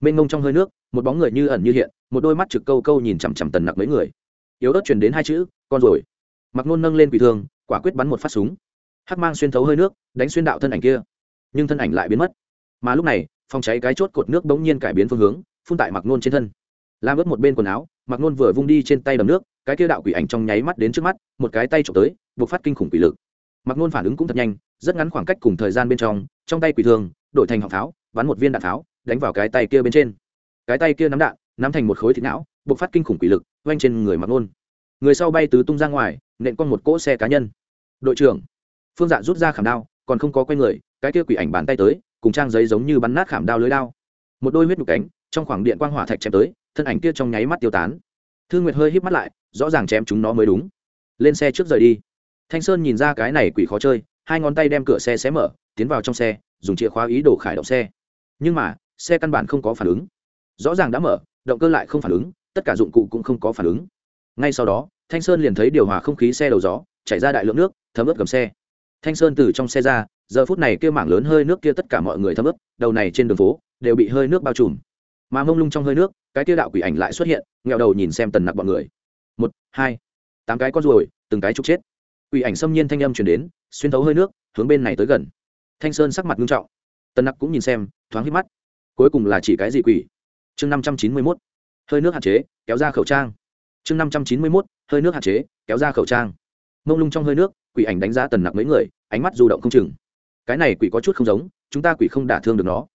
Mênh ngông trong hơi nước, một bóng người như ẩn như hiện, một đôi mắt trực câu câu nhìn chằm chằm tần nặc mấy người. Yếu ớt truyền đến hai chữ, con rồi. Mặc nôn nâng lên quỷ thương, quả quyết bắn một phát súng. Hắc mang xuyên thấu hơi nước, đánh xuyên đạo thân ảnh kia. Nhưng thân ảnh lại biến mất. Mà lúc này, phòng cháy cái chốt cột nước bỗng nhiên cải biến phương hướng, phun tại mặc nôn trên thân. Làm ướt một bên quần áo, mặc nôn vừa vung đi trên tay đầm nước, cái kia đạo quỷ ảnh trong nháy mắt đến trước mắt, một cái tay trộm tới buộc phát kinh khủng quỷ lực mặc nôn phản ứng cũng thật nhanh, rất ngắn khoảng cách cùng thời gian bên trong trong tay quỷ thường đổi thành họng pháo bắn một viên đạn pháo đánh vào cái tay kia bên trên. Cái tay kia nắm đạn, nắm thành một khối thịt não buộc phát kinh khủng quỷ lực oanh trên người mặc nôn. Người sau bay tứ tung ra ngoài, nện con một cỗ xe cá nhân. Đội trưởng. Phương dạ rút ra khảm đao, còn không có quay người, cái kia quỷ ảnh bàn tay tới, cùng trang giấy giống như bắn nát khảm đao lưới đao. Một đôi huyết nhục cánh, trong khoảng điện quang hỏa thạch chém tới, thân ảnh kia trong nháy mắt tiêu tán. Thương nguyệt hơi híp mắt lại, rõ ràng chém chúng nó mới đúng. Lên xe trước rời đi thanh sơn nhìn ra cái này quỷ khó chơi, hai ngón tay đem cửa xe xé mở, tiến vào trong xe, dùng chìa khóa ý đồ khởi động xe. Nhưng mà, xe căn bản không có phản ứng. Rõ ràng đã mở, động cơ lại không phản ứng, tất cả dụng cụ cũng không có phản ứng. Ngay sau đó, thanh sơn liền thấy điều hòa không khí xe đầu gió, chảy ra đại lượng nước, thấm ướt gầm xe. Thanh sơn từ trong xe ra, giờ phút này kia mảng lớn hơi nước kia tất cả mọi người thấm ướt, đầu này trên đường phố, đều bị hơi nước bao trùm. Mà mông lung trong hơi nước, cái tiêu đạo quỷ ảnh lại xuất hiện nghẹo đầu nhìn xem tần nặc bọn người. Một, hai, tám cái con ruồi, từng cái trục chết quỷ ảnh xâm nhiên thanh âm chuyển đến, xuyên thấu hơi nước, hướng bên này tới gần. Thanh sơn sắc mặt nghiêm trọng. Tần nặc cũng nhìn xem, thoáng hít mắt. Cuối cùng là chỉ cái gì quỷ? Chương năm trăm chín mươi mốt. Hơi nước hạn chế, kéo ra khẩu trang. Chương năm trăm chín mươi mốt, hơi nước hạn chế, kéo ra khẩu trang. Mông lung trong hơi nước, quỷ ảnh đánh giá tần nặc mấy người, ánh mắt du động không chừng. Cái này quỷ có chút không giống, chúng ta quỷ không đả thương được nó.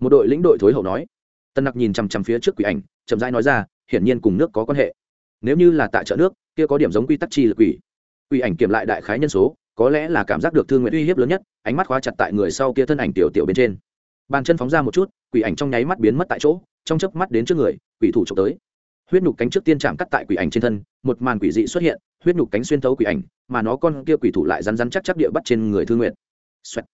Một đội lĩnh đội thối hậu nói. Tần nặc nhìn chằm chằm phía trước quỷ ảnh, chậm rãi nói ra, hiển nhiên cùng nước có quan hệ. Nếu như là tại chợ nước, kia có điểm giống quy tắc chi lực quỷ quỷ ảnh kiểm lại đại khái nhân số có lẽ là cảm giác được thương nguyện uy hiếp lớn nhất ánh mắt khóa chặt tại người sau kia thân ảnh tiểu tiểu bên trên. Bàn chân phóng ra một chút quỷ ảnh trong nháy mắt biến mất tại chỗ trong chớp mắt đến trước người quỷ thủ trộm tới. Huyết nhục cánh trước tiên chạm cắt tại quỷ ảnh trên thân một màn quỷ dị xuất hiện huyết nhục cánh xuyên thấu quỷ ảnh mà nó con kia quỷ thủ lại rắn rắn chắc chắc địa bắt trên người thương nguyện Xoẹt.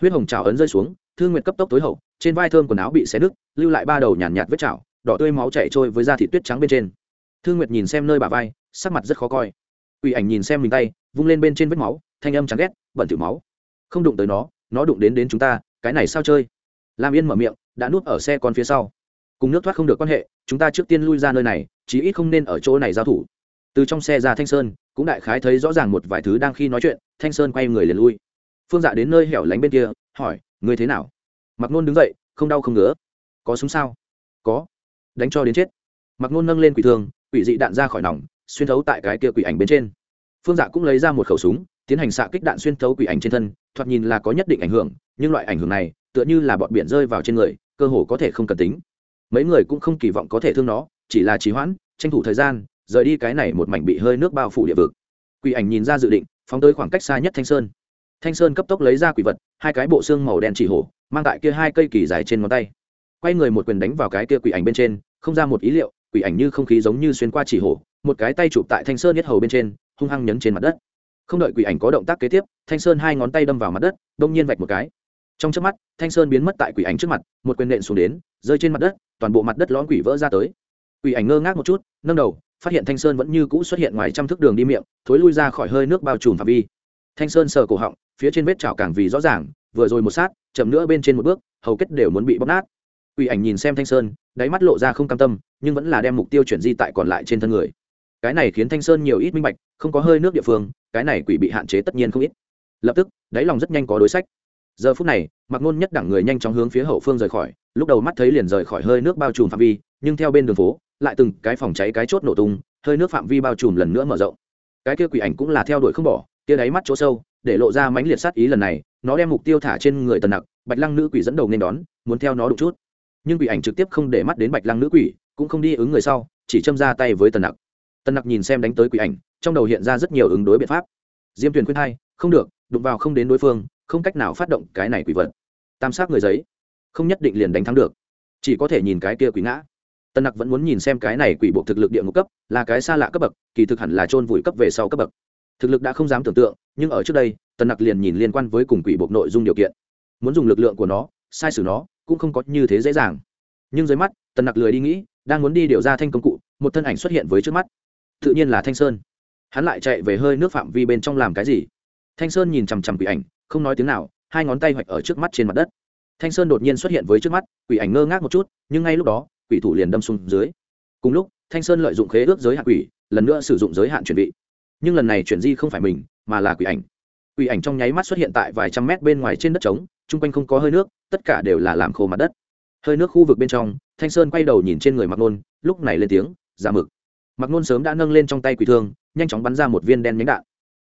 huyết hồng trào ấn rơi xuống thương nguyện cấp tốc tối hậu trên vai thơm quần áo bị xé nứt lưu lại ba đầu nhàn nhạt, nhạt vết chảo đỏ tươi máu chảy trôi với da thịt tuyết trắng bên trên. Thương nguyệt nhìn xem nơi bà vai sắc mặt rất khó coi quỷ ảnh nhìn xem mình tay, vung lên bên trên vết máu, thanh âm chán ghét, bẩn thỉu máu. Không đụng tới nó nó đụng đến đến chúng ta, cái này sao chơi? Lam yên mở miệng, đã nuốt ở xe con phía sau. Cùng nước thoát không được quan hệ, chúng ta trước tiên lui ra nơi này, chí ít không nên ở chỗ này giao thủ. Từ trong xe ra thanh sơn, cũng đại khái thấy rõ ràng một vài thứ đang khi nói chuyện, thanh sơn quay người liền lui. Phương dạ đến nơi hẻo lánh bên kia, hỏi người thế nào? Mặc nôn đứng dậy, không đau không ngứa. Có súng sao? Có. Đánh cho đến chết. Mặc nôn nâng lên quỷ thương, quỷ dị đạn ra khỏi nòng xuyên thấu tại cái kia quỷ ảnh bên trên. Phương dạ cũng lấy ra một khẩu súng, tiến hành xạ kích đạn xuyên thấu quỷ ảnh trên thân, thoạt nhìn là có nhất định ảnh hưởng, nhưng loại ảnh hưởng này, tựa như là bọn biển rơi vào trên người, cơ hồ có thể không cần tính. Mấy người cũng không kỳ vọng có thể thương nó, chỉ là trì hoãn, tranh thủ thời gian, rời đi cái này một mảnh bị hơi nước bao phủ địa vực. Quỷ ảnh nhìn ra dự định, phóng tới khoảng cách xa nhất thanh sơn. Thanh sơn cấp tốc lấy ra quỷ vật, hai cái bộ xương màu đen chỉ hổ, mang tại kia hai cây kỳ dài trên ngón tay. Quay người một quyền đánh vào cái kia quỷ ảnh bên trên, không ra một ý liệu, quỷ ảnh như không khí giống như xuyên qua chỉ hổ một cái tay chụp tại thanh sơn nhất hầu bên trên, hung hăng nhấn trên mặt đất. Không đợi quỷ ảnh có động tác kế tiếp, thanh sơn hai ngón tay đâm vào mặt đất, đông nhiên vạch một cái. Trong trước mắt, thanh sơn biến mất tại quỷ ảnh trước mặt, một quyền nện xuống đến, rơi trên mặt đất, toàn bộ mặt đất lõm quỷ vỡ ra tới. Quỷ ảnh ngơ ngác một chút, nâng đầu, phát hiện thanh sơn vẫn như cũ xuất hiện ngoài trăm thước đường đi miệng, thối lui ra khỏi hơi nước bao trùm phạm vi. Thanh sơn sờ cổ họng, phía trên vết chảo càng vì rõ ràng, vừa rồi một sát, chậm nữa bên trên một bước, hầu kết đều muốn bị bóc nát. Quỷ ảnh nhìn xem thanh sơn, đáy mắt lộ ra không cam tâm, nhưng vẫn là đem mục tiêu chuyển di tại còn lại trên thân người cái này khiến thanh sơn nhiều ít minh bạch, không có hơi nước địa phương, cái này quỷ bị hạn chế tất nhiên không ít. Lập tức, đáy lòng rất nhanh có đối sách. Giờ phút này mặc ngôn nhất đẳng người nhanh chóng hướng phía hậu phương rời khỏi, lúc đầu mắt thấy liền rời khỏi hơi nước bao trùm phạm vi, nhưng theo bên đường phố, lại từng cái phòng cháy cái chốt nổ tung, hơi nước phạm vi bao trùm lần nữa mở rộng. Cái kia quỷ ảnh cũng là theo đuổi không bỏ, kia đáy mắt chỗ sâu, để lộ ra mãnh liệt sát ý lần này, nó đem mục tiêu thả trên người tần nặc, bạch lăng nữ quỷ dẫn đầu nên đón, muốn theo nó đụng chút. Nhưng quỷ ảnh trực tiếp không để mắt đến bạch lăng nữ quỷ, cũng không đi ứng người sau, chỉ châm ra tay với tần nặc tần nặc nhìn xem đánh tới quỷ ảnh, trong đầu hiện ra rất nhiều ứng đối biện pháp. Diêm tuyền khuyên hai, không được, đụng vào không đến đối phương, không cách nào phát động cái này quỷ vật. Tam sát người giấy, không nhất định liền đánh thắng được. Chỉ có thể nhìn cái kia quỷ ngã. Tân nặc vẫn muốn nhìn xem cái này quỷ bộ thực lực địa ngục cấp, là cái xa lạ cấp bậc, kỳ thực hẳn là trôn vùi cấp về sau cấp bậc. Thực lực đã không dám tưởng tượng, nhưng ở trước đây tân nặc liền nhìn liên quan với cùng quỷ bộ nội dung điều kiện. Muốn dùng lực lượng của nó, sai sử nó, cũng không có như thế dễ dàng. Nhưng dưới mắt, tần nặc lười đi nghĩ, đang muốn đi điều ra thanh công cụ, một thân ảnh xuất hiện với trước mắt tự nhiên là thanh sơn. Hắn lại chạy về hơi nước phạm vi bên trong làm cái gì? Thanh sơn nhìn chằm chằm quỷ ảnh, không nói tiếng nào, hai ngón tay hoạch ở trước mắt trên mặt đất. Thanh sơn đột nhiên xuất hiện với trước mắt, quỷ ảnh ngơ ngác một chút, nhưng ngay lúc đó, quỷ thủ liền đâm xuống dưới. Cùng lúc, thanh sơn lợi dụng khế ước giới hạn quỷ, lần nữa sử dụng giới hạn chuyển vị. Nhưng lần này chuyển di không phải mình, mà là quỷ ảnh. Quỷ ảnh trong nháy mắt xuất hiện tại vài trăm mét bên ngoài trên đất trống, chung quanh không có hơi nước, tất cả đều là làm khô mặt đất. Hơi nước khu vực bên trong, thanh sơn quay đầu nhìn trên người mặc nôn, lúc này lên tiếng giả mực mặc nôn sớm đã nâng lên trong tay quỷ thương, nhanh chóng bắn ra một viên đen nhánh đạn.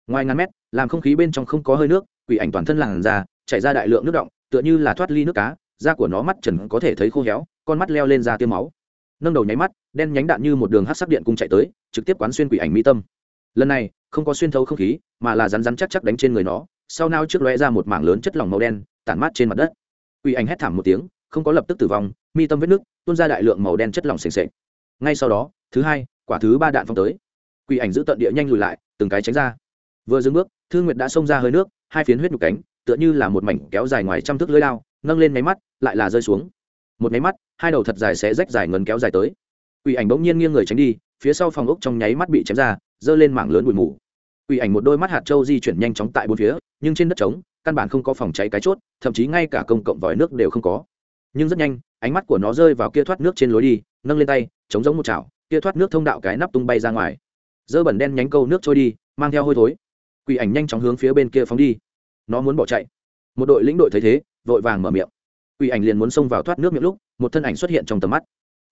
Ngoài ngàn mét, làm không khí bên trong không có hơi nước, quỷ ảnh toàn thân làn ra chảy ra đại lượng nước động tựa như là thoát ly nước cá, da của nó mắt trần có thể thấy khô héo, con mắt leo lên ra tiêu máu. Nâng đầu nháy mắt, đen nhánh đạn như một đường hát sắc điện cung chạy tới, trực tiếp quán xuyên quỷ ảnh mỹ tâm. Lần này, không có xuyên thấu không khí, mà là rắn rắn chắc chắc đánh trên người nó, sau nao trước lóe ra một mảng lớn chất lỏng màu đen, tản mát trên mặt đất. Quỷ ảnh hét thảm một tiếng, không có lập tức tử vong, mi tâm vết nước tuôn ra đại lượng màu đen chất lỏng s sệt. ngay sau đó, thứ hai quả thứ ba đạn phong tới. Quỷ ảnh giữ tận địa nhanh lùi lại, từng cái tránh ra. Vừa dừng bước thương nguyệt đã xông ra hơi nước, hai phiến huyết nhục cánh, tựa như là một mảnh kéo dài ngoài trăm thước lưới lao nâng lên máy mắt, lại là rơi xuống. Một máy mắt, hai đầu thật dài sẽ rách dài ngấn kéo dài tới. Quỷ ảnh bỗng nhiên nghiêng người tránh đi, phía sau phòng ốc trong nháy mắt bị chém ra, giơ lên mảng lớn bụi mù. Quỷ ảnh một đôi mắt hạt trâu di chuyển nhanh chóng tại bốn phía, nhưng trên đất trống, căn bản không có phòng cháy cái chốt, thậm chí ngay cả công cộng vòi nước đều không có. Nhưng rất nhanh, ánh mắt của nó rơi vào kia thoát nước trên lối đi, nâng lên tay, chống giống một chảo kia thoát nước thông đạo cái nắp tung bay ra ngoài. Dơ bẩn đen nhánh câu nước trôi đi, mang theo hôi thối. Quỷ ảnh nhanh chóng hướng phía bên kia phóng đi. Nó muốn bỏ chạy. Một đội lĩnh đội thấy thế, vội vàng mở miệng. Quỷ ảnh liền muốn xông vào thoát nước miệng lúc, một thân ảnh xuất hiện trong tầm mắt.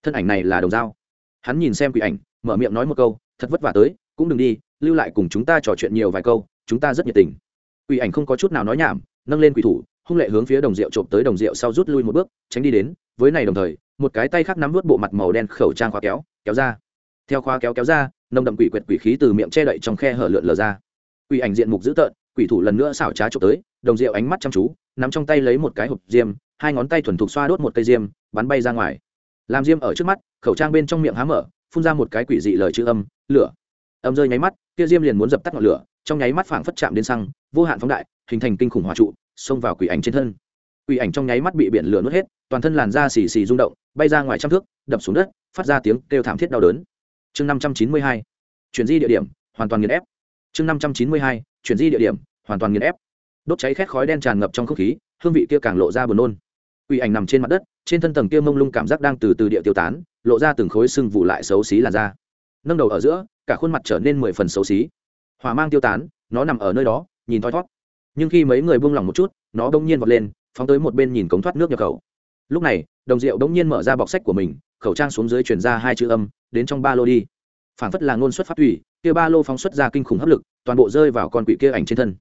Thân ảnh này là đồng dao hắn nhìn xem quỷ ảnh, mở miệng nói một câu, thật vất vả tới, cũng đừng đi, lưu lại cùng chúng ta trò chuyện nhiều vài câu, chúng ta rất nhiệt tình. Quỷ ảnh không có chút nào nói nhảm, nâng lên quỷ thủ, hung lệ hướng phía đồng rượu trộm tới đồng rượu sau rút lui một bước, tránh đi đến. Với này đồng thời, một cái tay khác nắm vớt bộ mặt màu đen khẩu trang khóa kéo kéo ra. Theo khóa kéo kéo ra, nồng đậm quỷ quyệt quỷ khí từ miệng che đậy trong khe hở lượn lờ ra. Quỷ ảnh diện mục dữ tợn, quỷ thủ lần nữa xảo trá trộm tới, đồng rượu ánh mắt chăm chú, nắm trong tay lấy một cái hộp diêm, hai ngón tay thuần thục xoa đốt một cây diêm, bắn bay ra ngoài. Làm diêm ở trước mắt, khẩu trang bên trong miệng há mở, phun ra một cái quỷ dị lời chữ âm, lửa. Âm rơi nháy mắt, kia diêm liền muốn dập tắt ngọn lửa, trong nháy mắt phảng phất chạm đến xăng, vô hạn phóng đại, hình thành kinh khủng hỏa trụ, xông vào quỷ ảnh trên thân. Quỷ ảnh trong nháy mắt bị biển lửa nuốt hết, toàn thân làn da xì xì rung động, bay ra ngoài trăm thước đập xuống đất, phát ra tiếng kêu thảm thiết đau đớn. Chương năm trăm chín mươi hai, chuyển di địa điểm, hoàn toàn nghiền ép. Chương năm trăm chín mươi hai, chuyển di địa điểm, hoàn toàn nghiền ép. Đốt cháy khét khói đen tràn ngập trong không khí, hương vị kia càng lộ ra buồn nôn. Quỷ ảnh nằm trên mặt đất, trên thân tầng kia mông lung cảm giác đang từ từ địa tiêu tán, lộ ra từng khối sưng vụ lại xấu xí làn da. Nâng đầu ở giữa, cả khuôn mặt trở nên mười phần xấu xí. Hỏa mang tiêu tán, nó nằm ở nơi đó, nhìn thoi thót nhưng khi mấy người buông lỏng một chút, nó đông nhiên vọt lên, phóng tới một bên nhìn cống thoát nước nhập khẩu. Lúc này đồng rượu đống nhiên mở ra bọc sách của mình, khẩu trang xuống dưới chuyển ra hai chữ âm, đến trong ba lô đi. Phản phất là ngôn xuất phát thủy, kia ba lô phóng xuất ra kinh khủng hấp lực, toàn bộ rơi vào con quỷ kia ảnh trên thân.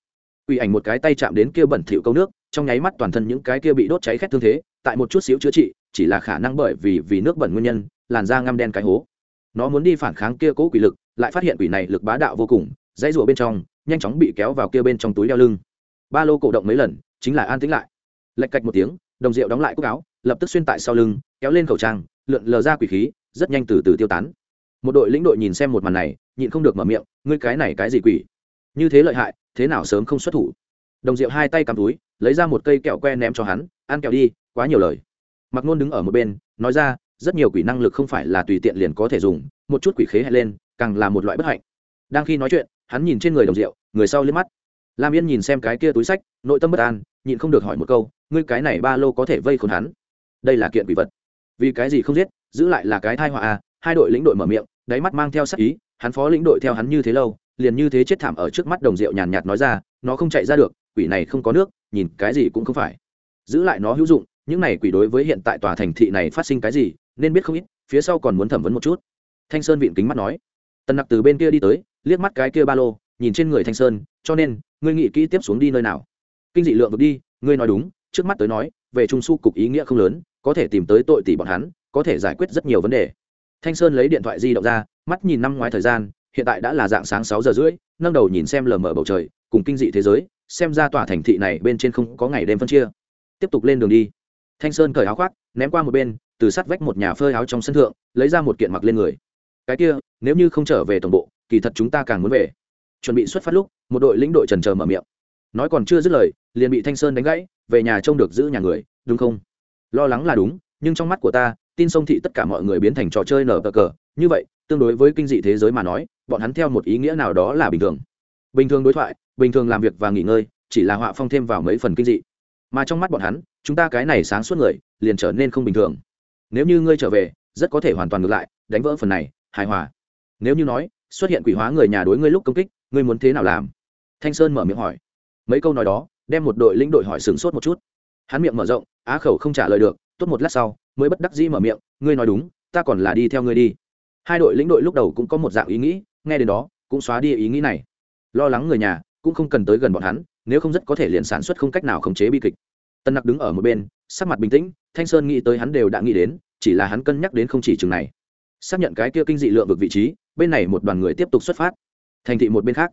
Quỷ ảnh một cái tay chạm đến kia bẩn thỉu câu nước, trong nháy mắt toàn thân những cái kia bị đốt cháy khét thương thế, tại một chút xíu chữa trị, chỉ là khả năng bởi vì vì nước bẩn nguyên nhân, làn da ngăm đen cái hố. Nó muốn đi phản kháng kia cố quỷ lực, lại phát hiện quỷ này lực bá đạo vô cùng, dãy rùa bên trong, nhanh chóng bị kéo vào kia bên trong túi đeo lưng. Ba lô cổ động mấy lần, chính là an tĩnh lại. Lạch cạch một tiếng, đồng rượu đóng lại cúc áo lập tức xuyên tại sau lưng, kéo lên khẩu trang, lượn lờ ra quỷ khí, rất nhanh từ từ tiêu tán. Một đội lĩnh đội nhìn xem một màn này, nhịn không được mở miệng, ngươi cái này cái gì quỷ? Như thế lợi hại, thế nào sớm không xuất thủ? Đồng diệu hai tay cầm túi, lấy ra một cây kẹo que ném cho hắn, ăn kẹo đi, quá nhiều lời. Mặc nôn đứng ở một bên, nói ra, rất nhiều quỷ năng lực không phải là tùy tiện liền có thể dùng, một chút quỷ khế hẹn lên, càng là một loại bất hạnh. Đang khi nói chuyện, hắn nhìn trên người đồng rượu người sau liếc mắt. Lam yên nhìn xem cái kia túi sách, nội tâm bất an, nhịn không được hỏi một câu, ngươi cái này ba lô có thể vây khốn hắn? Đây là kiện quỷ vật. Vì cái gì không giết, giữ lại là cái thai họa à? Hai đội lĩnh đội mở miệng, đáy mắt mang theo sắc ý, hắn phó lĩnh đội theo hắn như thế lâu, liền như thế chết thảm ở trước mắt đồng rượu nhàn nhạt nói ra, nó không chạy ra được, quỷ này không có nước, nhìn cái gì cũng không phải. Giữ lại nó hữu dụng, những này quỷ đối với hiện tại tòa thành thị này phát sinh cái gì, nên biết không ít, phía sau còn muốn thẩm vấn một chút. Thanh sơn vịn kính mắt nói. Tần nặc từ bên kia đi tới, liếc mắt cái kia ba lô, nhìn trên người thanh sơn, cho nên, ngươi nghĩ kỹ tiếp xuống đi nơi nào? Kinh dị lượng vực đi, ngươi nói đúng, trước mắt tới nói về trung su cục ý nghĩa không lớn, có thể tìm tới tội tỷ bọn hắn, có thể giải quyết rất nhiều vấn đề. Thanh sơn lấy điện thoại di động ra, mắt nhìn năm ngoái thời gian, hiện tại đã là dạng sáng sáu giờ rưỡi, nâng đầu nhìn xem lờ mờ bầu trời, cùng kinh dị thế giới, xem ra tòa thành thị này bên trên không có ngày đêm phân chia. Tiếp tục lên đường đi. Thanh sơn cởi áo khoác, ném qua một bên, từ sát vách một nhà phơi áo trong sân thượng, lấy ra một kiện mặc lên người. Cái kia, nếu như không trở về tổng bộ, kỳ thật chúng ta càng muốn về. Chuẩn bị xuất phát lúc, một đội lĩnh đội trần trờ mở miệng. Nói còn chưa dứt lời, liền bị thanh sơn đánh gãy về nhà trông được giữ nhà người, đúng không? Lo lắng là đúng, nhưng trong mắt của ta, tin sông thị tất cả mọi người biến thành trò chơi nở cờ cờ. Như vậy, tương đối với kinh dị thế giới mà nói, bọn hắn theo một ý nghĩa nào đó là bình thường. Bình thường đối thoại, bình thường làm việc và nghỉ ngơi, chỉ là họa phong thêm vào mấy phần kinh dị. Mà trong mắt bọn hắn, chúng ta cái này sáng suốt người, liền trở nên không bình thường. Nếu như ngươi trở về, rất có thể hoàn toàn ngược lại, đánh vỡ phần này, hài hòa. Nếu như nói, xuất hiện quỷ hóa người nhà đối ngươi lúc công kích, ngươi muốn thế nào làm? Thanh sơn mở miệng hỏi. Mấy câu nói đó đem một đội lĩnh đội hỏi sửng sốt một chút. Hắn miệng mở rộng, á khẩu không trả lời được, tốt một lát sau, mới bất đắc dĩ mở miệng, ngươi nói đúng, ta còn là đi theo ngươi đi. Hai đội lĩnh đội lúc đầu cũng có một dạng ý nghĩ, nghe đến đó, cũng xóa đi ý nghĩ này. Lo lắng người nhà, cũng không cần tới gần bọn hắn, nếu không rất có thể liền sản xuất không cách nào khống chế bi kịch. Tân nặc đứng ở một bên, sắc mặt bình tĩnh, thanh sơn nghĩ tới hắn đều đã nghĩ đến, chỉ là hắn cân nhắc đến không chỉ chừng này. Xác nhận cái kia kinh dị lượng vực vị trí, bên này một đoàn người tiếp tục xuất phát. Thành thị một bên khác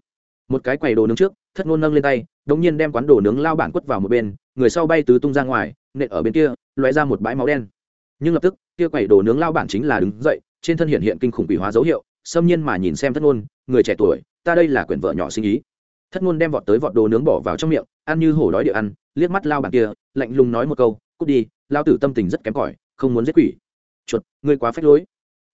một cái quầy đồ nướng trước, thất ngôn nâng lên tay, đống nhiên đem quán đồ nướng lao bản quất vào một bên, người sau bay tứ tung ra ngoài, nện ở bên kia loé ra một bãi máu đen. Nhưng lập tức, kia quầy đồ nướng lao bản chính là đứng dậy, trên thân hiện hiện kinh khủng quỷ hóa dấu hiệu, xâm nhiên mà nhìn xem thất ngôn, người trẻ tuổi, ta đây là quyển vợ nhỏ sinh ý. Thất ngôn đem vọt tới vọt đồ nướng bỏ vào trong miệng, ăn như hổ đói địa ăn, liếc mắt lao bản kia, lạnh lùng nói một câu, cút đi, lao tử tâm tình rất kém cỏi, không muốn giết quỷ. Chuột, ngươi quá phách lối.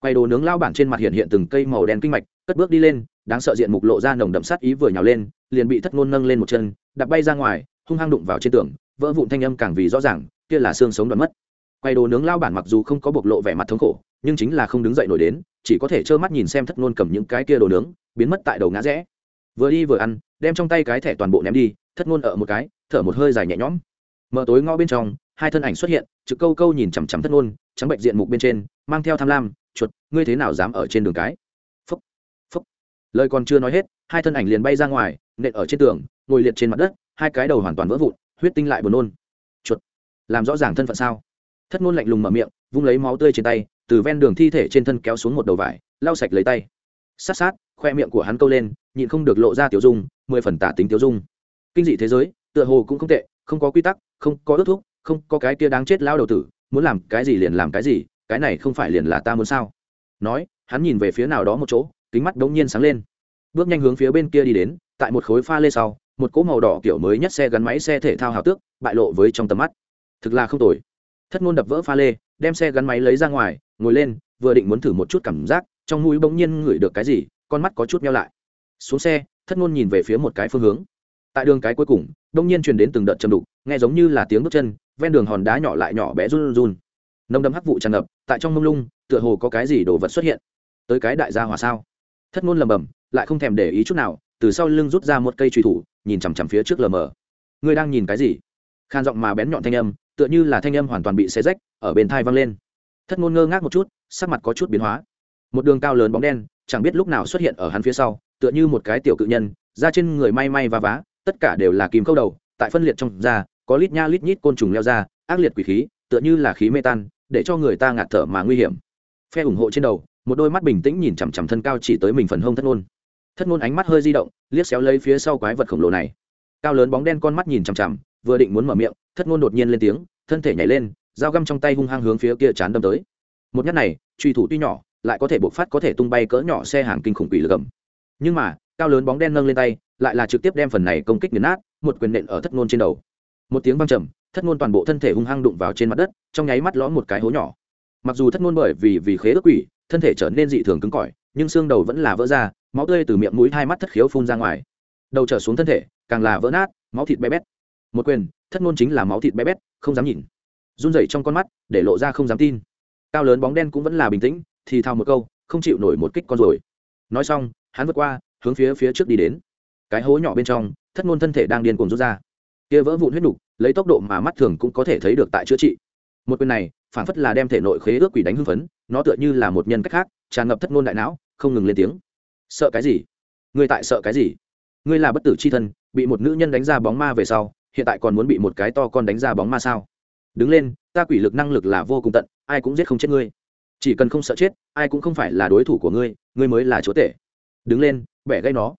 Quay đồ nướng lao bản trên mặt hiện hiện từng cây màu đen kinh mạch, cất bước đi lên đáng sợ diện mục lộ ra nồng đậm sát ý vừa nhào lên, liền bị thất ngôn nâng lên một chân, đạp bay ra ngoài, hung hăng đụng vào trên tường, vỡ vụn thanh âm càng vì rõ ràng, kia là xương sống đoạn mất. Quay đồ nướng lao bản mặc dù không có bộc lộ vẻ mặt thống khổ, nhưng chính là không đứng dậy nổi đến, chỉ có thể trơ mắt nhìn xem thất ngôn cầm những cái kia đồ nướng, biến mất tại đầu ngã rẽ. Vừa đi vừa ăn, đem trong tay cái thẻ toàn bộ ném đi, thất ngôn ở một cái, thở một hơi dài nhẹ nhõm. Mở tối ngõ bên trong, hai thân ảnh xuất hiện, trực câu câu nhìn chằm chằm thất ngôn, trắng bệnh diện mục bên trên, mang theo tham lam, chuột, ngươi thế nào dám ở trên đường cái? Lời còn chưa nói hết, hai thân ảnh liền bay ra ngoài, nện ở trên tường, ngồi liệt trên mặt đất, hai cái đầu hoàn toàn vỡ vụn, huyết tinh lại buồn nôn. Chuột, làm rõ ràng thân phận sao? Thất ngôn lạnh lùng mở miệng, vung lấy máu tươi trên tay, từ ven đường thi thể trên thân kéo xuống một đầu vải, lau sạch lấy tay. Sát sát, khoe miệng của hắn câu lên, nhịn không được lộ ra tiểu dung, mười phần tả tính tiểu dung. Kinh dị thế giới, tựa hồ cũng không tệ, không có quy tắc, không có ước thúc, không có cái kia đáng chết lao đầu tử, muốn làm cái gì liền làm cái gì, cái này không phải liền là ta muốn sao? Nói, hắn nhìn về phía nào đó một chỗ kính mắt đống nhiên sáng lên. Bước nhanh hướng phía bên kia đi đến, tại một khối pha lê sau, một cỗ màu đỏ kiểu mới nhất xe gắn máy xe thể thao hào tước bại lộ với trong tầm mắt. Thực là không tồi. Thất ngôn đập vỡ pha lê, đem xe gắn máy lấy ra ngoài, ngồi lên, vừa định muốn thử một chút cảm giác, trong mũi bỗng nhiên ngửi được cái gì, con mắt có chút meo lại. Xuống xe, thất ngôn nhìn về phía một cái phương hướng. Tại đường cái cuối cùng đông nhiên truyền đến từng đợt chầm đục, nghe giống như là tiếng bước chân, ven đường hòn đá nhỏ lại nhỏ bé run run. Nông đâm hắc vụ tràn ngập, tại trong mông lung, tựa hồ có cái gì đồ vật xuất hiện. Tới cái đại gia hỏa sao? Thất ngôn lầm bầm lại không thèm để ý chút nào, từ sau lưng rút ra một cây truy thủ, nhìn chằm chằm phía trước lờ mờ. Ngươi đang nhìn cái gì? Khan giọng mà bén nhọn thanh âm, tựa như là thanh âm hoàn toàn bị xé rách, ở bên thai văng lên. Thất ngôn ngơ ngác một chút, sắc mặt có chút biến hóa. Một đường cao lớn bóng đen, chẳng biết lúc nào xuất hiện ở hắn phía sau, tựa như một cái tiểu cự nhân ra trên người may may và vá, tất cả đều là kìm câu đầu, tại phân liệt trong da, có lít nha lít nhít côn trùng leo ra, ác liệt quỷ khí, tựa như là khí mê tan, để cho người ta ngạt thở mà nguy hiểm. Phe ủng hộ trên đầu một đôi mắt bình tĩnh nhìn chằm chằm thân cao chỉ tới mình phần hông thất ngôn. Thất ngôn ánh mắt hơi di động, liếc xéo lấy phía sau quái vật khổng lồ này. Cao lớn bóng đen con mắt nhìn chằm chằm, vừa định muốn mở miệng, thất ngôn đột nhiên lên tiếng, thân thể nhảy lên, dao găm trong tay hung hăng hướng phía kia chán đâm tới. Một nhát này, truy thủ tuy nhỏ, lại có thể bộc phát có thể tung bay cỡ nhỏ xe hàng kinh khủng quỷ lực gầm. Nhưng mà, cao lớn bóng đen nâng lên tay, lại là trực tiếp đem phần này công kích nghiền nát, một quyền nện ở thất ngôn trên đầu. Một tiếng vang trầm, thất ngôn toàn bộ thân thể hung hăng đụng vào trên mặt đất, trong nháy mắt lõm một cái hố nhỏ. Mặc dù thất ngôn bởi vì vì khế ước quỷ thân thể trở nên dị thường cứng cỏi, nhưng xương đầu vẫn là vỡ ra, máu tươi từ miệng mũi hai mắt thất khiếu phun ra ngoài. Đầu trở xuống thân thể, càng là vỡ nát, máu thịt bé bét. Một quyền, thất ngôn chính là máu thịt bé bét, không dám nhìn. Run rẩy trong con mắt, để lộ ra không dám tin. Cao lớn bóng đen cũng vẫn là bình tĩnh, thì thao một câu, không chịu nổi một kích con rồi. Nói xong, hắn vượt qua, hướng phía phía trước đi đến. Cái hố nhỏ bên trong, thất ngôn thân thể đang điên cuồng rút ra. Kia vỡ vụn huyết nục, lấy tốc độ mà mắt thường cũng có thể thấy được tại chữa trị. Một quyền này phản phất là đem thể nội khế ước quỷ đánh hưng phấn, nó tựa như là một nhân cách khác, tràn ngập thất ngôn đại não, không ngừng lên tiếng. Sợ cái gì? Ngươi tại sợ cái gì? Ngươi là bất tử c h i thân, bị một nữ nhân đánh ra bóng ma về sau, hiện tại còn muốn bị một cái to con đánh ra bóng ma sao? Đứng lên, ta quỷ lực năng lực là vô cùng tận, ai cũng giết không chết ngươi. Chỉ cần không sợ chết, ai cũng không phải là đối thủ của ngươi ngươi mới là chúa tể. Đứng lên, bẻ gây nó.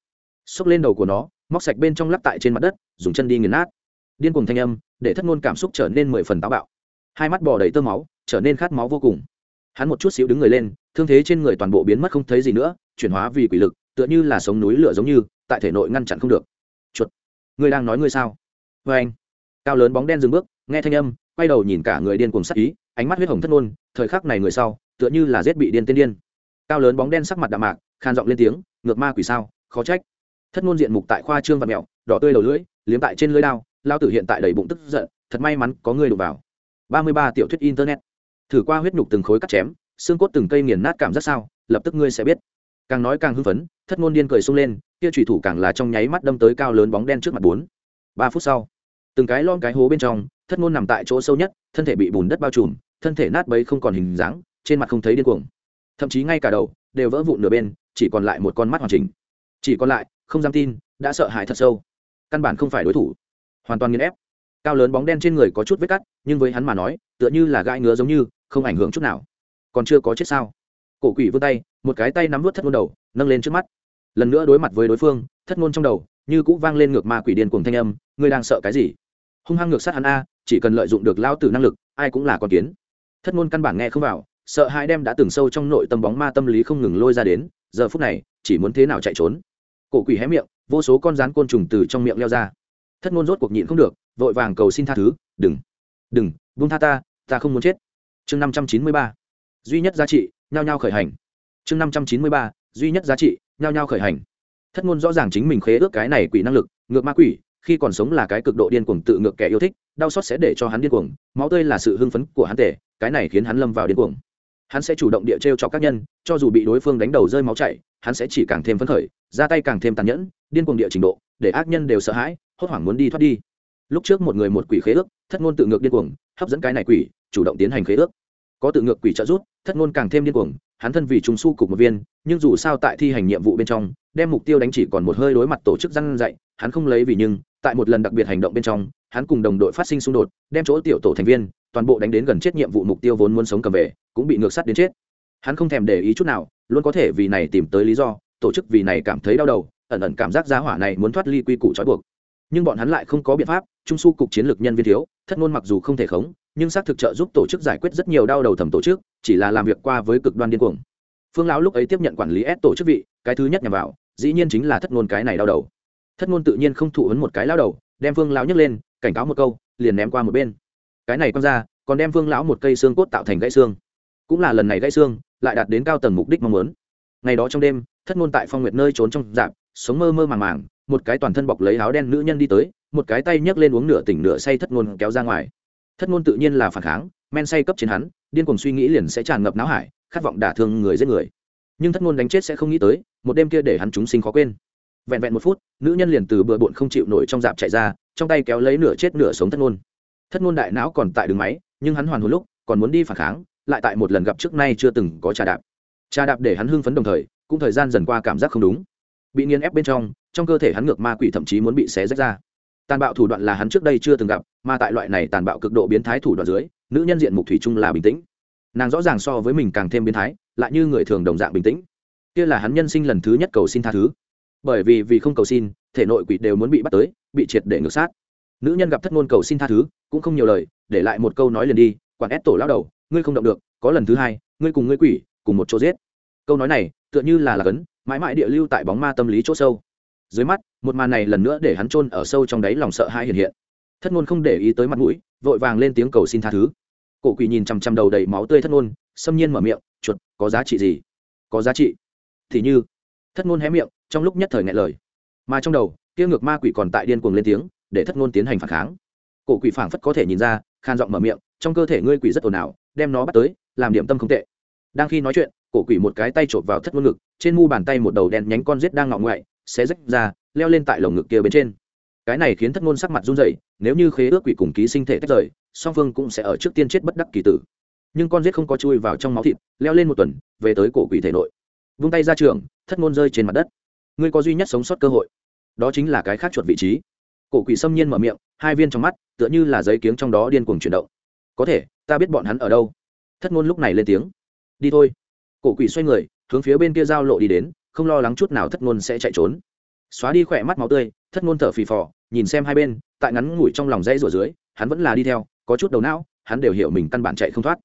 Xốc lên đầu của nó, móc sạch bên trong lắp tại trên mặt đất, dùng chân đi nghiền nát. Điên cùng thanh âm, để thất ngôn cảm xúc trở nên mười phần táo bạo hai mắt bò đầy tơ máu, trở nên khát máu vô cùng. Hắn một chút xíu đứng người lên, thương thế trên người toàn bộ biến mất không thấy gì nữa, chuyển hóa vì quỷ lực, tựa như là sống núi lửa giống như, tại thể nội ngăn chặn không được. Chuột, ngươi đang nói ngươi sao? Vê anh. Cao lớn bóng đen dừng bước, nghe thanh âm, quay đầu nhìn cả người điên cùng sắc ý, ánh mắt huyết hồng thất ngôn, thời khắc này người sau, tựa như là giết bị điên tiên điên. Cao lớn bóng đen sắc mặt đạm mạc, khan giọng lên tiếng, ngược ma quỷ sao, khó trách. Thất ngôn diện mục tại khoa trương và mẹo, đỏ tươi đầu lưỡi, liếm tại trên lưỡi đao, lao tử hiện tại đầy bụng tức giận, thật may mắn có người đụng vào ba mươi ba tiểu thuyết internet. Thử qua huyết nhục từng khối cắt chém, xương cốt từng cây nghiền nát cảm giác sao, lập tức ngươi sẽ biết. Càng nói càng hưng phấn, thất ngôn điên cười sung lên, kia thủy thủ càng là trong nháy mắt đâm tới cao lớn bóng đen trước mặt bốn. Ba phút sau, từng cái lon cái hố bên trong, thất ngôn nằm tại chỗ sâu nhất, thân thể bị bùn đất bao trùm, thân thể nát bấy không còn hình dáng, trên mặt không thấy điên cuồng. Thậm chí ngay cả đầu đều vỡ vụn nửa bên, chỉ còn lại một con mắt hoàn chỉnh. Chỉ còn lại, không dám tin, đã sợ hãi thật sâu. Căn bản không phải đối thủ. Hoàn toàn nghiền ép cao lớn bóng đen trên người có chút vết cắt, nhưng với hắn mà nói, tựa như là gãi ngứa giống như, không ảnh hưởng chút nào. Còn chưa có chết sao? Cổ quỷ vươn tay, một cái tay nắm vớt thất ngôn đầu, nâng lên trước mắt. Lần nữa đối mặt với đối phương, thất ngôn trong đầu, như cũng vang lên ngược ma quỷ điên cùng thanh âm, ngươi đang sợ cái gì? Hung hăng ngược sát hắn a, chỉ cần lợi dụng được lao tử năng lực, ai cũng là con kiến. Thất ngôn căn bản nghe không vào, sợ hãi đem đã từng sâu trong nội tâm bóng ma tâm lý không ngừng lôi ra đến, giờ phút này, chỉ muốn thế nào chạy trốn? Cổ quỷ hé miệng, vô số con rán côn trùng từ trong miệng leo ra thất ngôn rốt cuộc nhịn không được, vội vàng cầu xin tha thứ, đừng đừng vung tha ta ta không muốn chết. Chương năm trăm chín mươi ba, duy nhất giá trị, nhao nhao khởi hành. Chương năm trăm chín mươi ba, duy nhất giá trị, nhao nhao khởi hành. Thất ngôn rõ ràng chính mình khế ước cái này quỷ năng lực, ngược ma quỷ, khi còn sống là cái cực độ điên cuồng tự ngược kẻ yêu thích, đau xót sẽ để cho hắn điên cuồng, máu tươi là sự hưng phấn của hắn tể cái này khiến hắn lâm vào điên cuồng. Hắn sẽ chủ động địa t r e o cho các nhân, cho dù bị đối phương đánh đầu rơi máu chảy, hắn sẽ chỉ càng thêm phấn khởi, ra tay càng thêm tàn nhẫn, điên cuồng địa trình độ để ác nhân đều sợ hãi, hốt hoảng muốn đi thoát đi. Lúc trước một người một quỷ khế ước, thất ngôn tự ngược điên cuồng, hấp dẫn cái này quỷ, chủ động tiến hành khế ước. Có tự ngược quỷ trợ giúp, thất ngôn càng thêm điên cuồng, hắn thân vì trung su cục một viên, nhưng dù sao tại thi hành nhiệm vụ bên trong, đem mục tiêu đánh chỉ còn một hơi đối mặt tổ chức răn dạy, hắn không lấy vì nhưng, tại một lần đặc biệt hành động bên trong, hắn cùng đồng đội phát sinh xung đột, đem chỗ tiểu tổ thành viên, toàn bộ đánh đến gần chết nhiệm vụ mục tiêu vốn muốn sống cầm về, cũng bị ngược sát đến chết. Hắn không thèm để ý chút nào, luôn có thể vì này tìm tới lý do, tổ chức vì này cảm thấy đau đầu ẩn ẩn cảm giác giá hỏa này muốn thoát ly quy củ trói buộc. Nhưng bọn hắn lại không có biện pháp, trung su cục chiến lược nhân viên thiếu, thất ngôn mặc dù không thể khống, nhưng xác thực trợ giúp tổ chức giải quyết rất nhiều đau đầu thầm tổ chức, chỉ là làm việc qua với cực đoan điên cuồng. Phương lão lúc ấy tiếp nhận quản lý ép tổ chức vị, cái thứ nhất nhằm vào, dĩ nhiên chính là thất ngôn cái này đau đầu. Thất ngôn tự nhiên không thụ hấn một cái lao đầu, đem phương lão nhấc lên, cảnh cáo một câu, liền ném qua một bên. Cái này quăng ra, còn đem phương lão một cây xương cốt tạo thành gãy xương. Cũng là lần này gãy xương, lại đạt đến cao tầng mục đích mong muốn. Ngày đó trong đêm, thất ngôn tại phong nguyệt nơi trốn trong dạp sống mơ mơ màng màng, một cái toàn thân bọc lấy áo đen nữ nhân đi tới, một cái tay nhấc lên uống nửa tỉnh nửa say thất ngôn kéo ra ngoài. Thất ngôn tự nhiên là phản kháng, men say cấp trên hắn, điên cuồng suy nghĩ liền sẽ tràn ngập não hải, khát vọng đả thương người giết người. Nhưng thất ngôn đánh chết sẽ không nghĩ tới, một đêm kia để hắn chúng sinh khó quên. Vẹn vẹn một phút, nữ nhân liền từ bừa bộn không chịu nổi trong dạp chạy ra, trong tay kéo lấy nửa chết nửa sống thất ngôn. Thất ngôn đại não còn tại đường máy, nhưng hắn hoàn hồn lúc, còn muốn đi phản kháng, lại tại một lần gặp trước nay chưa từng có trà đạp. Trà đạp để hắn hưng phấn đồng thời, cũng thời gian dần qua cảm giác không đúng bị nghiền ép bên trong trong cơ thể hắn ngược ma quỷ thậm chí muốn bị xé rách ra. Tàn bạo thủ đoạn là hắn trước đây chưa từng gặp, mà tại loại này tàn bạo cực độ biến thái thủ đoạn dưới, nữ nhân diện mục thủy chung là bình tĩnh. Nàng rõ ràng so với mình càng thêm biến thái, lại như người thường đồng dạng bình tĩnh. Kia là hắn nhân sinh lần thứ nhất cầu xin tha thứ. Bởi vì vì không cầu xin, thể nội quỷ đều muốn bị bắt tới, bị triệt để ngược sát. Nữ nhân gặp thất ngôn cầu xin tha thứ, cũng không nhiều lời, để lại một câu nói liền đi quản ép tổ lao đầu, ngươi không động được, có lần thứ hai, ngươi cùng ngươi quỷ, cùng một chỗ giết. Câu nói này, tựa như là là cấn mãi mãi địa lưu tại bóng ma tâm lý chỗ sâu. Dưới mắt, một màn này lần nữa để hắn chôn ở sâu trong đáy lòng sợ hãi hiện hiện. Thất ngôn không để ý tới mặt mũi, vội vàng lên tiếng cầu xin tha thứ. Cổ quỷ nhìn chằm chằm đầu đầy máu tươi thất ngôn, xâm nhiên mở miệng, chuột, có giá trị gì? Có giá trị? Thì như. Thất ngôn hé miệng, trong lúc nhất thời ngại lời. Mà trong đầu tiêu ngược ma quỷ còn tại điên cuồng lên tiếng, để thất ngôn tiến hành phản kháng. Cổ quỷ phảng phất có thể nhìn ra, khan giọng mở miệng, trong cơ thể ngươi quỷ rất ồn ào, đem nó bắt tới, làm điểm tâm không tệ. Đang khi nói chuyện cổ quỷ một cái tay chộp vào thất ngôn ngực, trên mu bàn tay một đầu đen nhánh con rết đang ngọ ngoại sẽ rách ra, leo lên tại lồng ngực kia bên trên. Cái này khiến thất ngôn sắc mặt run rẩy, nếu như khế ước quỷ cùng ký sinh thể tách rời, song phương cũng sẽ ở trước tiên chết bất đắc kỳ tử. Nhưng con rết không có chui vào trong máu thịt, leo lên một tuần, về tới cổ quỷ thể nội. Vung tay ra trường, thất ngôn rơi trên mặt đất. Ngươi có duy nhất sống sót cơ hội. Đó chính là cái khác chuột vị trí. Cổ quỷ xâm nhiên mở miệng, hai viên trong mắt, tựa như là giấy kiếng trong đó điên cuồng chuyển động. Có thể, ta biết bọn hắn ở đâu. Thất ngôn lúc này lên tiếng. Đi thôi cổ quỷ xoay người, hướng phía bên kia giao lộ đi đến, không lo lắng chút nào thất ngôn sẽ chạy trốn. Xóa đi khỏe mắt máu tươi, thất ngôn thở phì phò, nhìn xem hai bên, tại ngắn ngủi trong lòng dây rủa dưới, hắn vẫn là đi theo, có chút đầu não, hắn đều hiểu mình căn bản chạy không thoát.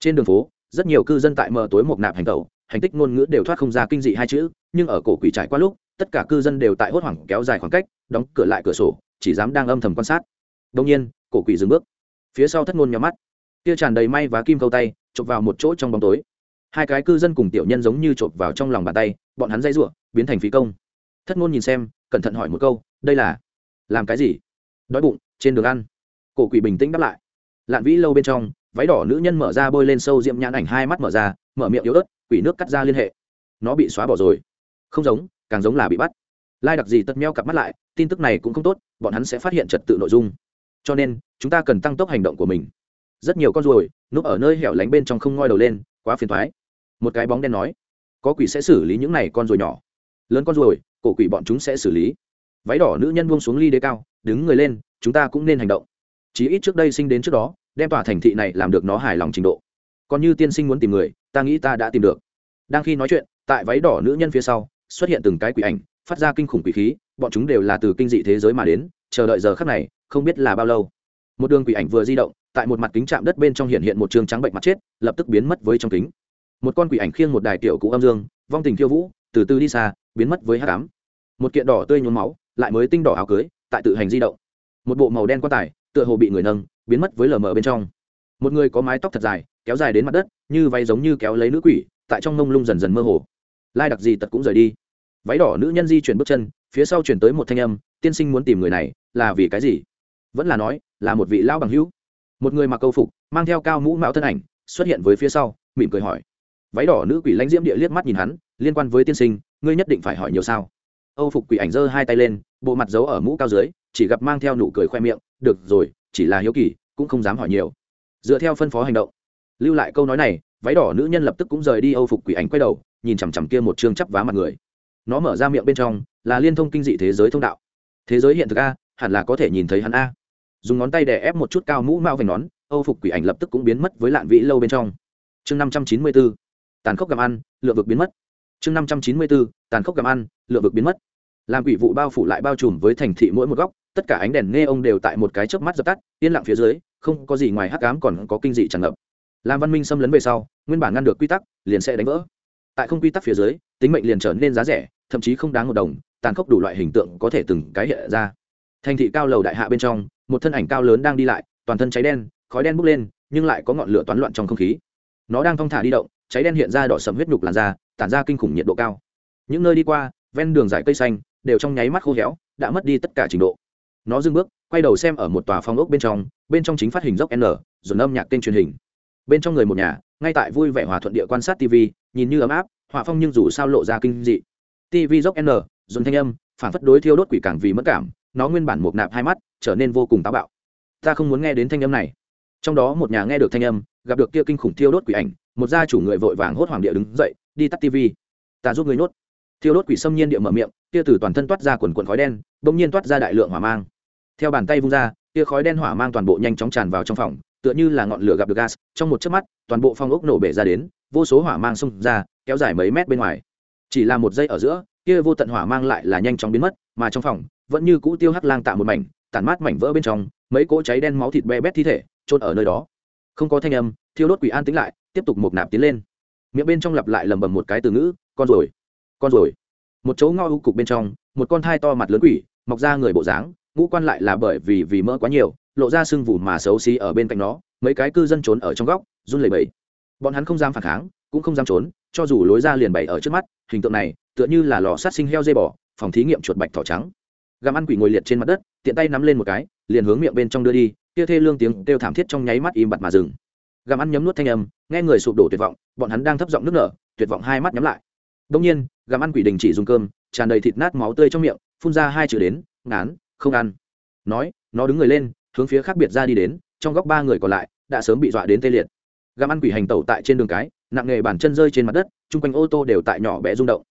Trên đường phố, rất nhiều cư dân tại mờ tối một nạp hành tẩu, hành tích ngôn ngữ đều thoát không ra kinh dị hai chữ, nhưng ở cổ quỷ trải qua lúc, tất cả cư dân đều tại hốt hoảng kéo dài khoảng cách, đóng cửa lại cửa sổ, chỉ dám đang âm thầm quan sát. Đông nhiên, cổ quỷ dừng bước. Phía sau thất ngôn nhắm mắt. Kia tràn đầy may và kim câu tay, chụp vào một chỗ trong bóng tối hai cái cư dân cùng tiểu nhân giống như chộp vào trong lòng bàn tay, bọn hắn dây r biến thành phí công. Thất ngôn nhìn xem, cẩn thận hỏi một câu, đây là làm cái gì? Đói bụng, trên đường ăn. Cổ quỷ bình tĩnh đáp lại. Lạn vĩ lâu bên trong, váy đỏ nữ nhân mở ra bôi lên sâu diệm nhãn ảnh hai mắt mở ra, mở miệng yếu ớt, quỷ nước cắt ra liên hệ. Nó bị xóa bỏ rồi. Không giống, càng giống là bị bắt. Lai đặc gì tật meo cặp mắt lại, tin tức này cũng không tốt, bọn hắn sẽ phát hiện trật tự nội dung. Cho nên, chúng ta cần tăng tốc hành động của mình. Rất nhiều con ruồi, núp ở nơi hẻo lánh bên trong không ngoi đầu lên, quá phiền thoái một cái bóng đen nói, có quỷ sẽ xử lý những này con ruồi nhỏ. Lớn con ruồi, cổ quỷ bọn chúng sẽ xử lý. Váy đỏ nữ nhân buông xuống ly đế cao, đứng người lên, chúng ta cũng nên hành động. Chí ít trước đây sinh đến trước đó, đem tòa thành thị này làm được nó hài lòng trình độ. Còn như tiên sinh muốn tìm người, ta nghĩ ta đã tìm được. Đang khi nói chuyện, tại váy đỏ nữ nhân phía sau, xuất hiện từng cái quỷ ảnh, phát ra kinh khủng quỷ khí, bọn chúng đều là từ kinh dị thế giới mà đến, chờ đợi giờ khắc này, không biết là bao lâu. Một đường quỷ ảnh vừa di động, tại một mặt kính chạm đất bên trong hiện hiện một trường trắng bệnh mặt chết, lập tức biến mất với trong kính một con quỷ ảnh khiêng một đài tiểu cụ âm dương, vong tình khiêu vũ, từ từ đi xa, biến mất với hát cám một kiện đỏ tươi nhuốm máu, lại mới tinh đỏ áo cưới, tại tự hành di động. Một bộ màu đen quan tài, tựa hồ bị người nâng, biến mất với lờ mờ bên trong. Một người có mái tóc thật dài, kéo dài đến mặt đất, như váy giống như kéo lấy nữ quỷ, tại trong mông lung dần dần mơ hồ. Lai đặc gì tật cũng rời đi. Váy đỏ nữ nhân di chuyển bước chân, phía sau chuyển tới một thanh âm, tiên sinh muốn tìm người này, là vì cái gì? Vẫn là nói, là một vị lão bằng hữu. Một người mặc câu phục, mang theo cao mũ mạo thân ảnh, xuất hiện với phía sau, mỉm cười hỏi váy đỏ nữ quỷ lãnh diễm địa liếc mắt nhìn hắn, liên quan với tiên sinh, ngươi nhất định phải hỏi nhiều sao? Âu phục quỷ ảnh giơ hai tay lên, bộ mặt giấu ở mũ cao dưới, chỉ gặp mang theo nụ cười khoe miệng, được rồi, chỉ là hiếu kỳ, cũng không dám hỏi nhiều. Dựa theo phân phó hành động, lưu lại câu nói này, váy đỏ nữ nhân lập tức cũng rời đi âu phục quỷ ảnh quay đầu, nhìn chằm chằm kia một chương chắp vá mặt người. Nó mở ra miệng bên trong, là liên thông kinh dị thế giới thông đạo. Thế giới hiện thực a, hẳn là có thể nhìn thấy hắn a. Dùng ngón tay để ép một chút cao mũ mao vành nón, âu phục quỷ ảnh lập tức cũng biến mất với lạn vĩ lâu bên trong. Chương năm trăm chín mươi bốn tàn khốc gặm ăn lựa vực biến mất. Chương năm trăm chín mươi bốn, tàn khốc gặm ăn lựa vực biến mất. Làm quỷ vụ bao phủ lại bao trùm với thành thị mỗi một góc, tất cả ánh đèn nghe ông đều tại một cái chớp mắt dập tắt, yên lặng phía dưới, không có gì ngoài hắc ám còn có kinh dị tràn ngập. Làm văn minh xâm lấn về sau, nguyên bản ngăn được quy tắc, liền sẽ đánh vỡ. Tại không quy tắc phía dưới, tính mệnh liền trở nên giá rẻ, thậm chí không đáng một đồng, tàn khốc đủ loại hình tượng có thể từng cái hiện ra. Thành thị cao lầu đại hạ bên trong, một thân ảnh cao lớn đang đi lại, toàn thân cháy đen, khói đen bốc lên, nhưng lại có ngọn lửa toán loạn trong không khí. Nó đang thong thả đi động cháy đen hiện ra đỏ sầm huyết nhục làn da, tản ra kinh khủng nhiệt độ cao. Những nơi đi qua, ven đường dải cây xanh, đều trong nháy mắt khô héo, đã mất đi tất cả trình độ. Nó dừng bước, quay đầu xem ở một tòa phong ốc bên trong bên trong chính phát hình dốc n, dồn âm nhạc kênh truyền hình. Bên trong người một nhà, ngay tại vui vẻ hòa thuận địa quan sát tv nhìn như ấm áp, họa phong nhưng dù sao lộ ra kinh dị. Tv dốc n, dồn thanh âm, phản phất đối thiêu đốt quỷ cảng vì mất cảm, nó nguyên bản một nạp hai mắt, trở nên vô cùng táo bạo. Ta không muốn nghe đến thanh âm này. Trong đó một nhà nghe được thanh âm, gặp được kia kinh khủng thiêu đốt quỷ ảnh một gia chủ người vội vàng hốt hoàng địa đứng dậy, đi tắt tv ta giúp người nhốt thiêu đốt quỷ xâm nhiên địa mở miệng, tia từ toàn thân toát ra quần quần khói đen, bỗng nhiên toát ra đại lượng hỏa mang. Theo bàn tay vung ra kia khói đen hỏa mang toàn bộ nhanh chóng tràn vào trong phòng, tựa như là ngọn lửa gặp được gas, trong một chớp mắt, toàn bộ phong ốc nổ bể ra đến, vô số hỏa mang xông ra, kéo dài mấy mét bên ngoài. Chỉ là một giây ở giữa, kia vô tận hỏa mang lại là nhanh chóng biến mất, mà trong phòng, vẫn như cũ tiêu hắc lang tạ một mảnh tàn mát mảnh vỡ bên trong, mấy cỗ cháy đen máu thịt be bét thi thể trôn ở nơi đó. Không có thanh âm, thiêu đốt quỷ an tĩnh lại tiếp tục một nạp tiến lên. Miệng bên trong lặp lại lầm bầm một cái từ ngữ, con rồi con rồi. Một chỗ ngõ u cục bên trong, một con thai to mặt lớn quỷ, mọc ra người bộ dáng, ngũ quan lại là bởi vì vì mỡ quá nhiều, lộ ra sưng vù mà xấu xí ở bên cạnh nó, mấy cái cư dân trốn ở trong góc, run lẩy bẩy. Bọn hắn không dám phản kháng, cũng không dám trốn, cho dù lối ra liền bày ở trước mắt, hình tượng này, tựa như là lò sát sinh heo dây bò, phòng thí nghiệm chuột bạch thỏ trắng. Găm ăn quỷ ngồi liệt trên mặt đất, tiện tay nắm lên một cái, liền hướng miệng bên trong đưa đi, kia thê lương tiếng kêu thảm thiết trong nháy mắt im bặt mà dừng gặm ăn nhấm nuốt thanh âm, nghe người sụp đổ tuyệt vọng, bọn hắn đang thấp giọng nước nở, tuyệt vọng hai mắt nhắm lại. Đông nhiên, gặm ăn quỷ đình chỉ dùng cơm, tràn đầy thịt nát máu tươi trong miệng, phun ra hai chữ đến, ngán, không ăn. Nói, nó đứng người lên, hướng phía khác biệt ra đi đến, trong góc ba người còn lại đã sớm bị dọa đến tê liệt. Gặm ăn quỷ hành tẩu tại trên đường cái, nặng nghề bàn chân rơi trên mặt đất, chung quanh ô tô đều tại nhỏ bé rung động.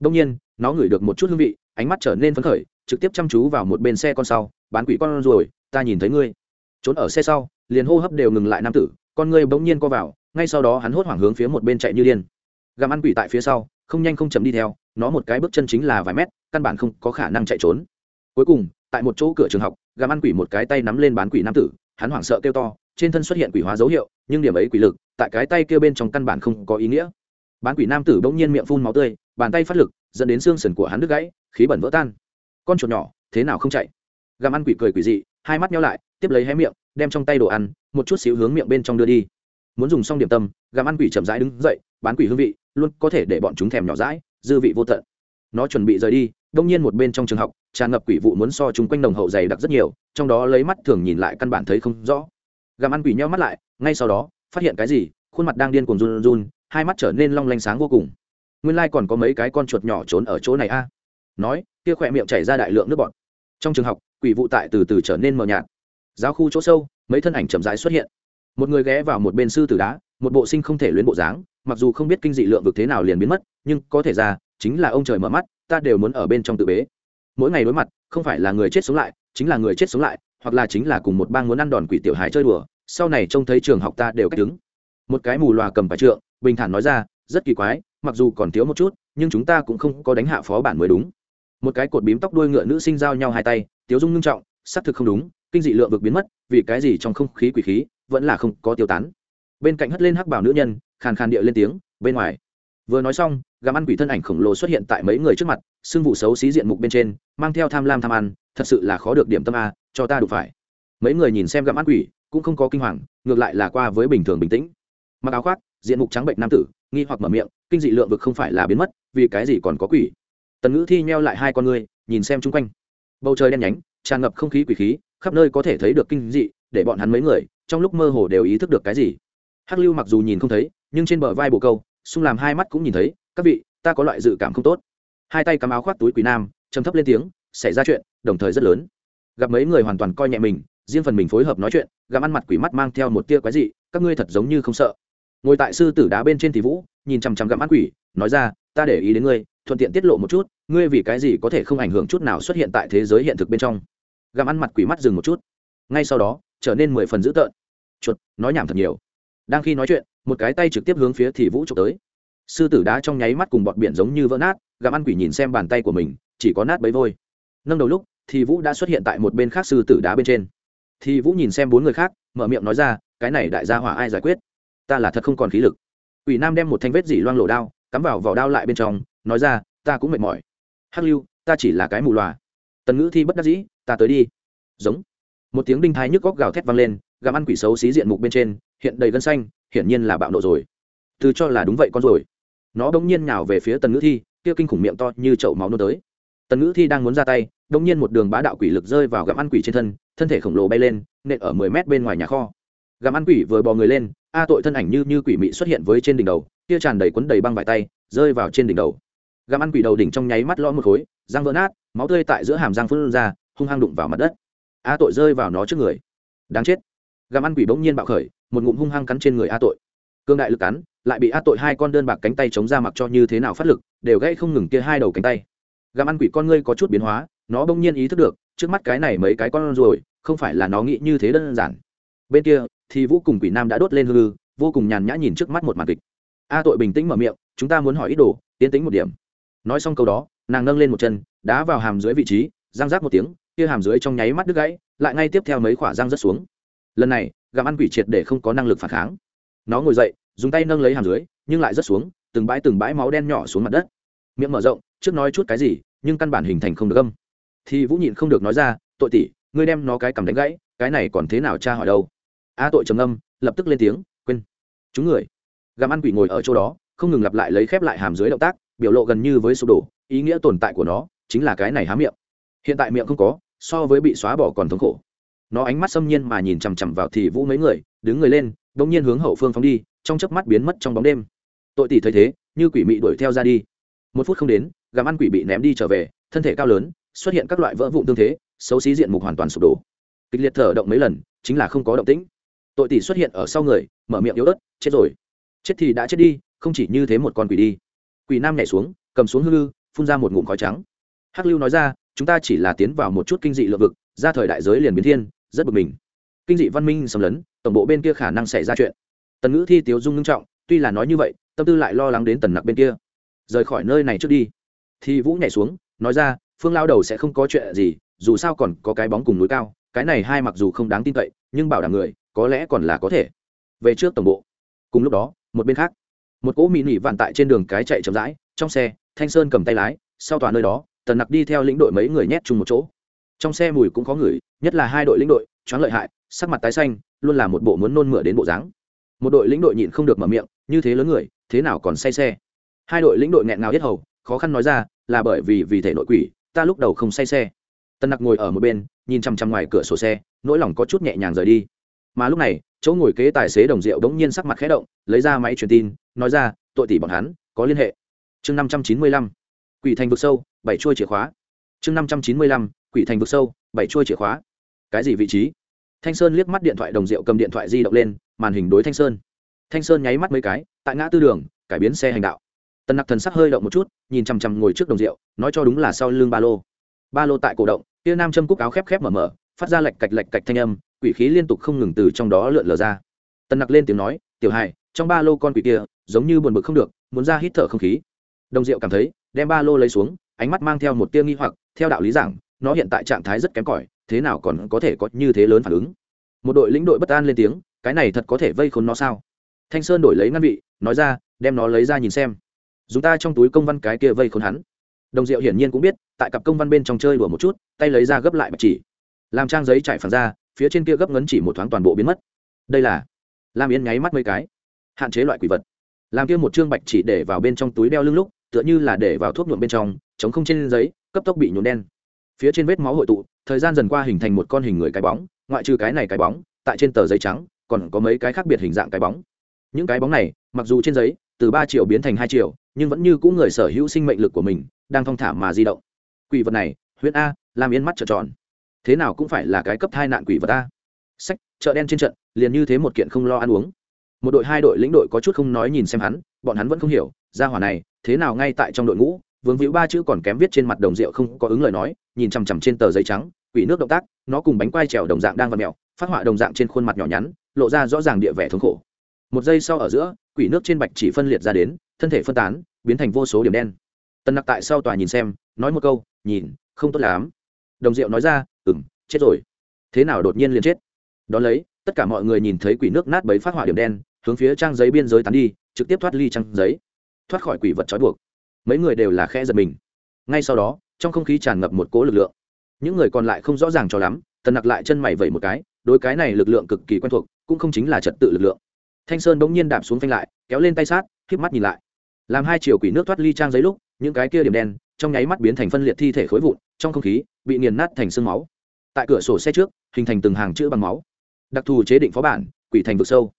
Đông nhiên, nó ngửi được một chút hương vị, ánh mắt trở nên phấn khởi, trực tiếp chăm chú vào một bên xe con sau, bán quỷ con rồi, ta nhìn thấy ngươi. Trốn ở xe sau, liền hô hấp đều ngừng lại nam tử con ngươi bỗng nhiên co vào, ngay sau đó hắn hốt hoảng hướng phía một bên chạy như điên. Gặm ăn quỷ tại phía sau, không nhanh không chậm đi theo, nó một cái bước chân chính là vài mét, căn bản không có khả năng chạy trốn. Cuối cùng, tại một chỗ cửa trường học, gặm ăn quỷ một cái tay nắm lên bán quỷ nam tử, hắn hoảng sợ kêu to, trên thân xuất hiện quỷ hóa dấu hiệu, nhưng điểm ấy quỷ lực, tại cái tay kêu bên trong căn bản không có ý nghĩa. Bán quỷ nam tử bỗng nhiên miệng phun máu tươi, bàn tay phát lực, dẫn đến xương sườn của hắn đứt gãy, khí bẩn vỡ tan. Con chuột nhỏ, thế nào không chạy? Gặm ăn quỷ cười quỷ dị, hai mắt nhau lại, tiếp lấy hé miệng đem trong tay đồ ăn, một chút xíu hướng miệng bên trong đưa đi. Muốn dùng xong điểm tâm, gặm ăn quỷ chậm rãi đứng dậy, bán quỷ hương vị, luôn có thể để bọn chúng thèm nhỏ rãi dư vị vô tận. Nó chuẩn bị rời đi, đông nhiên một bên trong trường học, tràn ngập quỷ vụ muốn so chúng quanh đồng hậu dày đặc rất nhiều, trong đó lấy mắt thường nhìn lại căn bản thấy không rõ. Gặm ăn quỷ nheo mắt lại, ngay sau đó, phát hiện cái gì, khuôn mặt đang điên cuồng run run, hai mắt trở nên long lanh sáng vô cùng. Nguyên lai、like、còn có mấy cái con chuột nhỏ trốn ở chỗ này a. Nói, kia khỏe miệng chảy ra đại lượng nước bọt. Trong trường học, quỷ vụ tại từ từ trở nên mờ nhạt giáo khu chỗ sâu, mấy thân ảnh chậm rãi xuất hiện. Một người ghé vào một bên sư tử đá, một bộ sinh không thể luyến bộ dáng, mặc dù không biết kinh dị lượng vực thế nào liền biến mất, nhưng có thể ra, chính là ông trời mở mắt, ta đều muốn ở bên trong tự bế. Mỗi ngày đối mặt, không phải là người chết sống lại, chính là người chết sống lại, hoặc là chính là cùng một bang muốn ăn đòn quỷ tiểu hài chơi đùa, sau này trông thấy trường học ta đều cách đứng. Một cái mù loà cầm phải trượng, bình thản nói ra, rất kỳ quái, mặc dù còn thiếu một chút, nhưng chúng ta cũng không có đánh hạ phó bản mới đúng. Một cái cột bím tóc đuôi ngựa nữ sinh giao nhau hai tay, tiếu dung ngưng trọng, xác thực không đúng kinh dị lượng vực biến mất, vì cái gì trong không khí quỷ khí vẫn là không có tiêu tán. Bên cạnh hất lên hắc bảo nữ nhân, khàn khàn địa lên tiếng, bên ngoài. Vừa nói xong, gặm ăn quỷ thân ảnh khổng lồ xuất hiện tại mấy người trước mặt xương vụ xấu xí diện mục bên trên, mang theo tham lam tham ăn, thật sự là khó được điểm tâm a, cho ta đủ phải. Mấy người nhìn xem gặm ăn quỷ, cũng không có kinh hoàng, ngược lại là qua với bình thường bình tĩnh. Mặc áo khoác, diện mục trắng bệnh nam tử, nghi hoặc mở miệng, kinh dị lượng vực không phải là biến mất, vì cái gì còn có quỷ. Tần ngữ thi nheo lại hai con ngươi, nhìn xem chung quanh. Bầu trời đen nhánh, tràn ngập không khí quỷ khí khắp nơi có thể thấy được kinh dị, để bọn hắn mấy người, trong lúc mơ hồ đều ý thức được cái gì. Hắc lưu mặc dù nhìn không thấy, nhưng trên bờ vai bồ câu, xung làm hai mắt cũng nhìn thấy, các vị, ta có loại dự cảm không tốt. Hai tay cắm áo khoác túi quỷ nam chấm thấp lên tiếng, xảy ra chuyện, đồng thời rất lớn. Gặp mấy người hoàn toàn coi nhẹ mình, riêng phần mình phối hợp nói chuyện, gặm ăn mặt quỷ mắt mang theo một tia quái dị, các ngươi thật giống như không sợ. Ngồi tại sư tử đá bên trên thì vũ, nhìn chằm chằm gặm ăn quỷ, nói ra, ta để ý đến ngươi, thuận tiện tiết lộ một chút, ngươi vì cái gì có thể không ảnh hưởng chút nào xuất hiện tại thế giới hiện thực bên trong? Gặm ăn mặt quỷ mắt dừng một chút. Ngay sau đó, trở nên mười phần dữ tợn. Chuột, nói nhảm thật nhiều. Đang khi nói chuyện, một cái tay trực tiếp hướng phía thì vũ trộm tới. Sư tử đá trong nháy mắt cùng bọt biển giống như vỡ nát, gặm ăn quỷ nhìn xem bàn tay của mình, chỉ có nát bấy vôi. Nâng đầu lúc thì vũ đã xuất hiện tại một bên khác sư tử đá bên trên. Thì vũ nhìn xem bốn người khác, mở miệng nói ra, cái này đại gia hỏa ai giải quyết? Ta là thật không còn khí lực. Ủy nam đem một thanh vết dỉ loang lộ đao, cắm vào vỏ đao lại bên trong, nói ra, ta cũng mệt mỏi. Hắc lưu, ta chỉ là cái mù loà. Tần ngữ thi bất đắc dĩ ta tới đi. Giống. Một tiếng đinh thái nhức góc gào thét vang lên, gặm ăn quỷ xấu xí diện mục bên trên, hiện đầy gân xanh, hiển nhiên là bạo nộ rồi. Từ cho là đúng vậy con rồi. Nó đ ỗ n g nhiên nhào về phía tần ngữ thi, kia kinh khủng miệng to như chậu máu nô tới. Tần ngữ thi đang muốn ra tay đ ỗ n g nhiên một đường bá đạo quỷ lực rơi vào gặm ăn quỷ trên thân thân thể khổng lồ bay lên, nện ở mười mét bên ngoài nhà kho. Gặm ăn quỷ vừa bò người lên, a tội thân ảnh như như quỷ mị xuất hiện với trên đỉnh đầu, kia tràn đầy quấn đầy băng vải tay, rơi vào trên đỉnh đầu. Gặm ăn quỷ đầu đỉnh trong nháy mắt lo một khối, răng vỡ nát, máu tươi tại giữa hàm răng phân ra hung hăng đụng vào mặt đất. A tội rơi vào nó trước người. Đáng chết. Gàm ăn quỷ bỗng nhiên bạo khởi, một ngụm hung hăng cắn trên người a tội. Cương đại lực cắn, lại bị a tội hai con đơn bạc cánh tay chống ra mặc cho như thế nào phát lực, đều gãy không ngừng kia hai đầu cánh tay. Gàm ăn quỷ con ngươi có chút biến hóa, nó bỗng nhiên ý thức được, trước mắt cái này mấy cái con rồi, không phải là nó nghĩ như thế đơn giản. Bên kia, thì vũ cùng quỷ nam đã đốt lên hư hư vô cùng nhàn nhã nhìn trước mắt một màn kịch. A tội bình tĩnh mở miệng, chúng ta muốn hỏi ít đồ, tiến tính một điểm. Nói xong câu đó, nàng nâng lên một chân, đá vào hàm dưới vị trí răng rác một tiếng, kia hàm dưới trong nháy mắt đứt gãy, lại ngay tiếp theo mấy khỏa răng rớt xuống. Lần này, gặm ăn quỷ triệt để không có năng lực phản kháng. Nó ngồi dậy, dùng tay nâng lấy hàm dưới, nhưng lại rớt xuống, từng bãi từng bãi máu đen nhỏ xuống mặt đất. Miệng mở rộng, trước nói chút cái gì, nhưng căn bản hình thành không được âm. Thì vũ nhịn không được nói ra, tội tỷ, ngươi đem nó cái cầm đánh gãy, cái này còn thế nào cha hỏi đâu? A tội trầm âm lập tức lên tiếng, quên, chúng người. Gặm ăn quỷ ngồi ở chỗ đó, không ngừng lặp lại lấy khép lại hàm dưới động tác, biểu lộ gần như với sụp đổ, ý nghĩa tồn tại của nó chính là cái này há miệng hiện tại miệng không có, so với bị xóa bỏ còn thống khổ. Nó ánh mắt xâm nhiên mà nhìn chằm chằm vào thì vũ mấy người, đứng người lên đ ỗ n g nhiên hướng hậu phương phóng đi, trong chớp mắt biến mất trong bóng đêm. Tội tỷ thấy thế, như quỷ mị đuổi theo ra đi. Một phút không đến gàm ăn quỷ bị ném đi trở về, thân thể cao lớn, xuất hiện các loại vỡ vụn tương thế, xấu xí diện mục hoàn toàn sụp đổ. Kịch liệt thở động mấy lần, chính là không có động tĩnh. Tội tỷ xuất hiện ở sau người, mở miệng yếu ớt, chết rồi. Chết thì đã chết đi, không chỉ như thế một con quỷ đi. Quỷ nam nhảy xuống, cầm xuống hư lư phun ra một ngụm khói trắng. Hắc lưu nói ra chúng ta chỉ là tiến vào một chút kinh dị lượng vực, ra thời đại giới liền biến thiên, rất bực mình. Kinh dị văn minh xâm lấn, tổng bộ bên kia khả năng xảy ra chuyện. Tần ngữ thi, tiếu dung ngưng trọng, tuy là nói như vậy, tâm tư lại lo lắng đến tần nặc bên kia. Rời khỏi nơi này trước đi. Thì vũ nhảy xuống, nói ra, phương lao đầu sẽ không có chuyện gì, dù sao còn có cái bóng cùng núi cao, cái này hai mặc dù không đáng tin cậy, nhưng bảo đảm người, có lẽ còn là có thể. Về trước tổng bộ. Cùng lúc đó, một bên khác, một cỗ mỹ nỉ vạn tại trên đường cái chạy chậm rãi, trong xe, thanh sơn cầm tay lái, sau tòa nơi đó tần nặc đi theo lĩnh đội mấy người nhét chung một chỗ. Trong xe mùi cũng có người, nhất là hai đội lĩnh đội choáng lợi hại sắc mặt tái xanh luôn là một bộ muốn nôn mửa đến bộ dáng. Một đội lĩnh đội nhịn không được mở miệng như thế lớn người thế nào còn say xe? Hai đội lĩnh đội nghẹn ngào yết hầu khó khăn nói ra là bởi vì vì thể nội quỷ ta lúc đầu không say xe. Tân nặc ngồi ở một bên nhìn chằm chằm ngoài cửa sổ xe nỗi lòng có chút nhẹ nhàng rời đi. Mà lúc này chỗ ngồi kế tài xế đồng rượu đống nhiên sắc mặt khẽ động lấy ra máy truyền tin nói ra tội tỷ bọn hắn có liên hệ. Chương năm trăm chín mươi lăm. Quỷ thành vực sâu bảy chuôi chìa khóa. Chương năm trăm chín mươi lăm, quỷ thành vực sâu, bảy chuôi chìa khóa. Cái gì vị trí? Thanh sơn liếc mắt điện thoại đồng rượu cầm điện thoại di động lên, màn hình đối thanh sơn. Thanh sơn nháy mắt mấy cái, tại ngã tư đường, cải biến xe hành đạo. Tần nặc thần sắc hơi động một chút, nhìn chằm chằm ngồi trước đồng rượu, nói cho đúng là sau lưng ba lô. Ba lô tại cổ động, tia nam châm cúc áo khép khép mở mở, phát ra lạch cạch lạch cạch thanh âm, quỷ khí liên tục không ngừng từ trong đó lượn lờ ra. Tần nặc lên tiếng nói, tiểu hài trong ba lô con quỷ kia, giống như buồn bực không được, muốn ra hít thở không khí. Đồng diệu cảm thấy, đem ba lô lấy xuống ánh mắt mang theo một tia nghi hoặc, theo đạo lý giảng, nó hiện tại trạng thái rất kém cỏi, thế nào còn có thể có như thế lớn phản ứng? Một đội lĩnh đội bất an lên tiếng, cái này thật có thể vây khốn nó sao? Thanh sơn đổi lấy ngăn vị, nói ra, đem nó lấy ra nhìn xem. Dùng ta trong túi công văn cái kia vây khốn hắn. Đồng diệu hiển nhiên cũng biết, tại cặp công văn bên trong chơi đùa một chút, tay lấy ra gấp lại bạch chỉ. Làm trang giấy chạy phản ra, phía trên kia gấp ngấn chỉ một thoáng toàn bộ biến mất. Đây là lam yên nháy mắt mấy cái. Hạn chế loại quỷ vật. Làm kia một chương bạch chỉ để vào bên trong túi đeo lưng lúc, tựa như là để vào thuốc nhuộm bên trong chống không trên giấy, cấp tốc bị nhuộm đen. Phía trên vết máu hội tụ, thời gian dần qua hình thành một con hình người cái bóng, ngoại trừ cái này cái bóng, tại trên tờ giấy trắng, còn có mấy cái khác biệt hình dạng cái bóng. Những cái bóng này, mặc dù trên giấy, từ ba triệu biến thành hai triệu, nhưng vẫn như cũ người sở hữu sinh mệnh lực của mình đang thong thả mà di động. Quỷ vật này huyện a, làm yên mắt trợn tròn. Thế nào cũng phải là cái cấp thai nạn quỷ vật a. Sách, chợ đen trên trận, liền như thế một kiện không lo ăn uống. Một đội hai đội lĩnh đội có chút không nói nhìn xem hắn, bọn hắn vẫn không hiểu ra hỏa này, thế nào ngay tại trong đội ngũ vướng víu ba chữ còn kém viết trên mặt đồng rượu không có ứng lời nói, nhìn chằm chằm trên tờ giấy trắng, quỷ nước động tác, nó cùng bánh quai trèo đồng dạng đang vặn mèo, phát họa đồng dạng trên khuôn mặt nhỏ nhắn, lộ ra rõ ràng địa vẻ thống khổ. Một giây sau ở giữa, quỷ nước trên bạch chỉ phân liệt ra đến, thân thể phân tán, biến thành vô số điểm đen. Tần nặc tại sau tòa nhìn xem, nói một câu, nhìn, không tốt lắm. Đồng diệu nói ra ừng chết rồi. Thế nào đột nhiên liền chết? Đón lấy, tất cả mọi người nhìn thấy quỷ nước nát bấy phát hỏa điểm đen, hướng phía trang giấy biên giới tán đi, trực tiếp thoát ly trang giấy. Thoát khỏi quỷ vật trói buộc mấy người đều là khe giật mình. Ngay sau đó, trong không khí tràn ngập một cỗ lực lượng. Những người còn lại không rõ ràng cho lắm, tần nặc lại chân mày vẩy một cái đôi cái này lực lượng cực kỳ quen thuộc, cũng không chính là trật tự lực lượng. Thanh sơn bỗng nhiên đạp xuống phanh lại, kéo lên tay sát k mắt nhìn lại. Làm hai chiều quỷ nước thoát ly trang giấy lúc, những cái kia điểm đen, trong nháy mắt biến thành phân liệt thi thể khối vụn, trong không khí bị nghiền nát thành sương máu. Tại cửa sổ xe trước, hình thành từng hàng chữ bằng máu. Đặc thù chế định phó bản, quỷ thành vực sâu.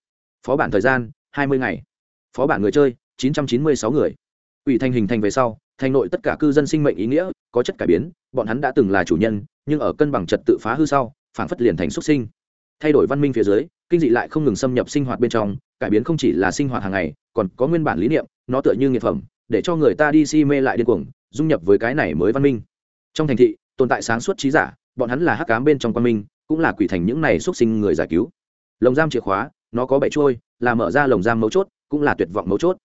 Phó bản thời gian, hai mươi ngày. Phó bản người chơi, chín trăm chín mươi sáu người quỷ thành hình thành về sau, thành nội tất cả cư dân sinh mệnh ý nghĩa, có chất cải biến, bọn hắn đã từng là chủ nhân, nhưng ở cân bằng trật tự phá hư sau phản phất liền thành xuất sinh. Thay đổi văn minh phía dưới, kinh dị lại không ngừng xâm nhập sinh hoạt bên trong, cải biến không chỉ là sinh hoạt hàng ngày, còn có nguyên bản lý niệm, nó tựa như nghiệp phẩm, để cho người ta đi si mê lại điên cuồng, dung nhập với cái này mới văn minh. Trong thành thị, tồn tại sáng suốt trí giả, bọn hắn là hắc cám bên trong quan minh, cũng là quỷ thành những này xuất sinh người giải cứu. Lồng giam chìa khóa, nó có bảy trôi, là mở ra lồng giam mấu chốt, cũng là tuyệt vọng mấu chốt.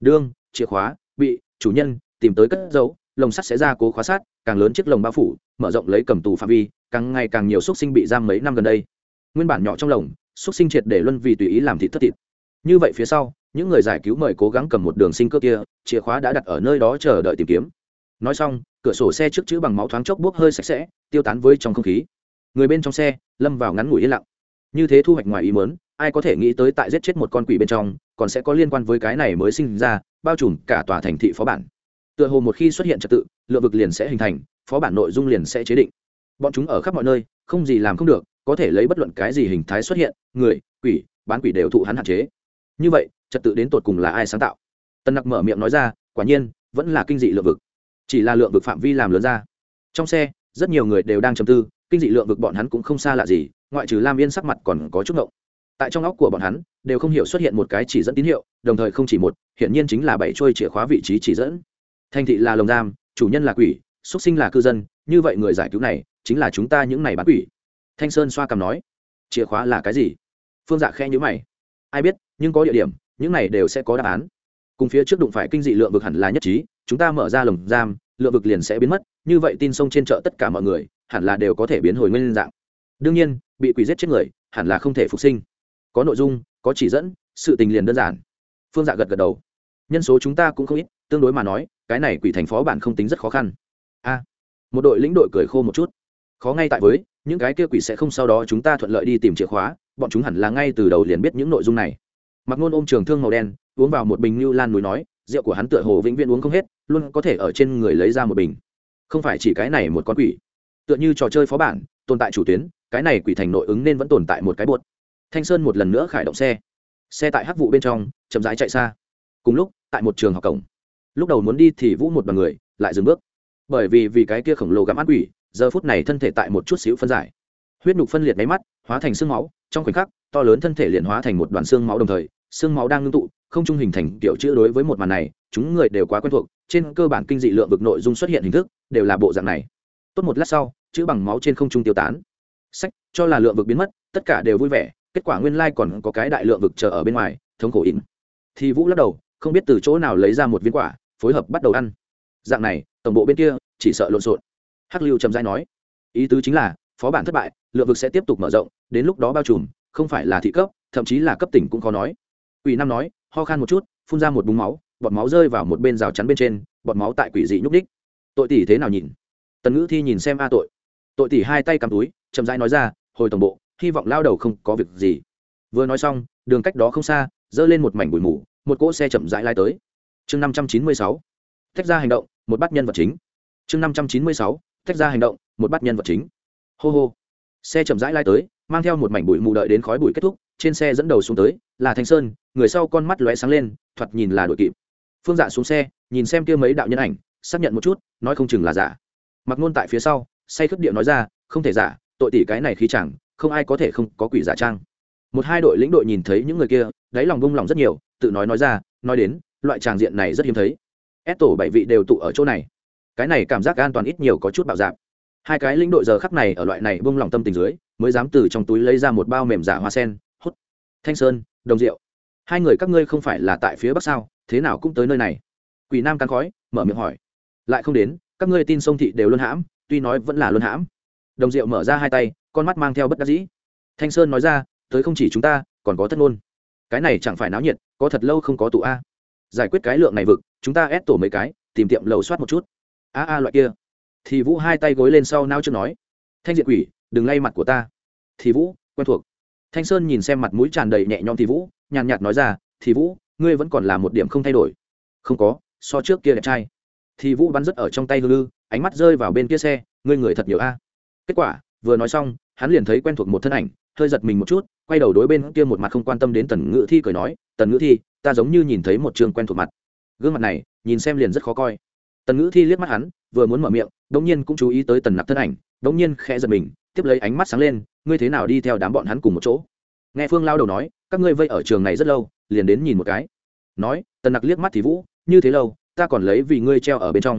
Đương, chìa khóa bị chủ nhân tìm tới cất giấu, lồng sắt sẽ ra cố khóa sát, càng lớn chiếc lồng bao phủ, mở rộng lấy cầm tù phạm vi, càng ngày càng nhiều xuất sinh bị giam mấy năm gần đây. Nguyên bản nhỏ trong lồng xuất sinh triệt để luân vì tùy ý làm thịt thất thịt. Như vậy phía sau, những người giải cứu mời cố gắng cầm một đường sinh cơ kia, chìa khóa đã đặt ở nơi đó chờ đợi tìm kiếm. Nói xong, cửa sổ xe trước chữ bằng máu thoáng chốc bốc hơi sạch sẽ, tiêu tán với trong không khí. Người bên trong xe lâm vào ngắn ngủi yên lặng. Như thế thu hoạch ngoài ý mớn ai có thể nghĩ tới tại giết chết một con quỷ bên trong, còn sẽ có liên quan với cái này mới sinh ra, bao trùm cả tòa thành thị phó bản. Tựa hồ một khi xuất hiện trật tự, lượng vực liền sẽ hình thành, phó bản nội dung liền sẽ chế định. Bọn chúng ở khắp mọi nơi, không gì làm không được, có thể lấy bất luận cái gì hình thái xuất hiện, người, quỷ, bán quỷ đều thụ hắn hạn chế. Như vậy, trật tự đến tột cùng là ai sáng tạo? Tân nặc mở miệng nói ra, quả nhiên, vẫn là kinh dị lượng vực. Chỉ là lượng vực phạm vi làm lớn ra. Trong xe, rất nhiều người đều đang chầm tư, kinh dị lượng vực bọn hắn cũng không xa lạ gì, ngoại trừ lam yên sắc mặt còn có chút ngộng tại trong óc của bọn hắn, đều không hiểu xuất hiện một cái chỉ dẫn tín hiệu, đồng thời không chỉ một, hiển nhiên chính là bảy trôi chìa khóa vị trí chỉ dẫn. Thành thị là lồng giam, chủ nhân là quỷ, xuất sinh là cư dân, như vậy người giải cứu này, chính là chúng ta những này bán quỷ. Thanh sơn xoa cầm nói, chìa khóa là cái gì? Phương dạ khe nhữ mày. Ai biết, nhưng có địa điểm, những này đều sẽ có đáp án. Cùng phía trước đụng phải kinh dị lượng vực hẳn là nhất trí, chúng ta mở ra lồng giam, lượng vực liền sẽ biến mất, như vậy tin sông trên chợ tất cả mọi người, hẳn là đều có thể biến hồi nguyên dạng. Đương nhiên, bị quỷ giết chết người, hẳn là không thể phục sinh có nội dung, có chỉ dẫn, sự tình liền đơn giản. Phương dạ gật gật đầu. Nhân số chúng ta cũng không ít, tương đối mà nói, cái này quỷ thành phó bản không tính rất khó khăn. A, một đội lĩnh đội cười khô một chút. Khó ngay tại với, những cái kia quỷ sẽ không sau đó chúng ta thuận lợi đi tìm chìa khóa, bọn chúng hẳn là ngay từ đầu liền biết những nội dung này. Mặc nôn ôm trường thương màu đen, uống vào một bình như lan núi nói, rượu của hắn tựa hồ vĩnh viễn uống không hết, luôn có thể ở trên người lấy ra một bình. Không phải chỉ cái này một con quỷ. Tựa như trò chơi phó bản, tồn tại chủ tuyến, cái này quỷ thành nội ứng nên vẫn tồn tại một cái buột thanh sơn một lần nữa khởi động xe. Xe tại hắc vụ bên trong, chậm rãi chạy xa. Cùng lúc, tại một trường học cổng. Lúc đầu muốn đi thì vũ một đoàn người, lại dừng bước. Bởi vì vì cái kia khổng lồ gặm ăn quỷ, giờ phút này thân thể tại một chút xíu phân giải. Huyết nhục phân liệt máy mắt, hóa thành xương máu, trong khoảnh khắc, to lớn thân thể liền hóa thành một đoàn xương máu đồng thời, xương máu đang ngưng tụ, không trung hình thành kiểu chữ đối với một màn này, chúng người đều quá quen thuộc, trên cơ bản kinh dị lượng vực nội dung xuất hiện hình thức, đều là bộ dạng này. Tốt một lát sau, chữ bằng máu trên không trung tiêu tán. Sách, cho là lượng vực biến mất, tất cả đều vui vẻ kết quả nguyên lai còn có cái đại lượng vực chờ ở bên ngoài thống khổ ỉn thì vũ lắc đầu không biết từ chỗ nào lấy ra một viên quả phối hợp bắt đầu ăn dạng này tổng bộ bên kia chỉ sợ lộn xộn hắc lưu trầm dai nói ý tứ chính là phó bản thất bại lượng vực sẽ tiếp tục mở rộng đến lúc đó bao trùm không phải là thị cấp thậm chí là cấp tỉnh cũng khó nói Quỷ Nam nói, ho khan một chút, phun ra một búng máu, bọt máu rơi vào một bên rào chắn bên trên, bọt máu tại quỷ dị nhúc đích. Tội tỷ thế nào nhìn? Tần Ngữ Thi nhìn xem a tội. Tội tỷ hai tay cầm túi, chậm rãi nói ra, hồi tổng bộ, hy vọng lao đầu không có việc gì. Vừa nói xong, đường cách đó không xa, dơ lên một mảnh bụi mù, một cỗ xe chậm rãi lai tới. Chương năm trăm chín mươi sáu, Tách ra hành động, một bắt nhân vật chính. Chương năm trăm chín mươi sáu, Tách ra hành động, một bắt nhân vật chính. Hô hô. Xe chậm rãi lai tới, mang theo một mảnh bụi mù đợi đến khói bụi kết thúc, trên xe dẫn đầu xuống tới, là Thanh Sơn, người sau con mắt lóe sáng lên thoạt nhìn là đội kịp phương dạ xuống xe nhìn xem kia mấy đạo nhân ảnh xác nhận một chút nói không chừng là giả mặc ngôn tại phía sau say khất điệu nói ra không thể giả tội tỷ cái này khi chẳng không ai có thể không có quỷ giả trang. Một hai đội lĩnh đội nhìn thấy những người kia, đáy lòng bông lòng rất nhiều, tự nói nói ra, nói đến, loại tràng diện này rất hiếm thấy. Ép tổ bảy vị đều tụ ở chỗ này. Cái này cảm giác an toàn ít nhiều có chút bạo dạp hai cái lĩnh đội giờ khắc này ở loại này bông lòng tâm tình dưới, mới dám từ trong túi lấy ra một bao mềm giả hoa sen, hút. Thanh sơn, đồng rượu hai người các ngươi không phải là tại phía bắc sao, thế nào cũng tới nơi này. Quỷ nam cắn khói, mở miệng hỏi. Lại không đến, các ngươi tin sông thị đều luân hãm, tuy nói vẫn là luân hãm. Đồng diệu mở ra hai tay con mắt mang theo bất đắc dĩ. Thanh sơn nói ra, tới không chỉ chúng ta, còn có thất ngôn. Cái này chẳng phải náo nhiệt, có thật lâu không có tụ a. Giải quyết cái lượng này vực, chúng ta ép tổ mấy cái, tìm tiệm lầu soát một chút. A a, loại kia. Thì vũ hai tay gối lên sau nao chưa nói, thanh diện quỷ, đừng lay mặt của ta. Thì vũ, quen thuộc. Thanh sơn nhìn xem mặt mũi tràn đầy nhẹ nhõm thì vũ, nhàn nhạt nói ra, thì vũ, ngươi vẫn còn là một điểm không thay đổi. Không có, so trước kia đẹp trai. Thì vũ bắn rứt ở trong tay hư lư, ánh mắt rơi vào bên kia xe, ngươi người thật nhiều a. Kết quả vừa nói xong, hắn liền thấy quen thuộc một thân ảnh, hơi giật mình một chút, quay đầu đối bên kia một mặt không quan tâm đến tần ngữ thi cười nói, tần ngữ thi, ta giống như nhìn thấy một trường quen thuộc mặt. Gương mặt này, nhìn xem liền rất khó coi. Tần ngữ thi liếc mắt hắn, vừa muốn mở miệng đ ỗ n g nhiên cũng chú ý tới tần nặc thân ảnh đ ỗ n g nhiên khẽ giật mình, tiếp lấy ánh mắt sáng lên, ngươi thế nào đi theo đám bọn hắn cùng một chỗ? Nghe phương lao đầu nói, các ngươi vây ở trường này rất lâu, liền đến nhìn một cái. Nói, tần nặc liếc mắt thì vũ, như thế lâu, ta còn lấy vì ngươi treo ở bên trong.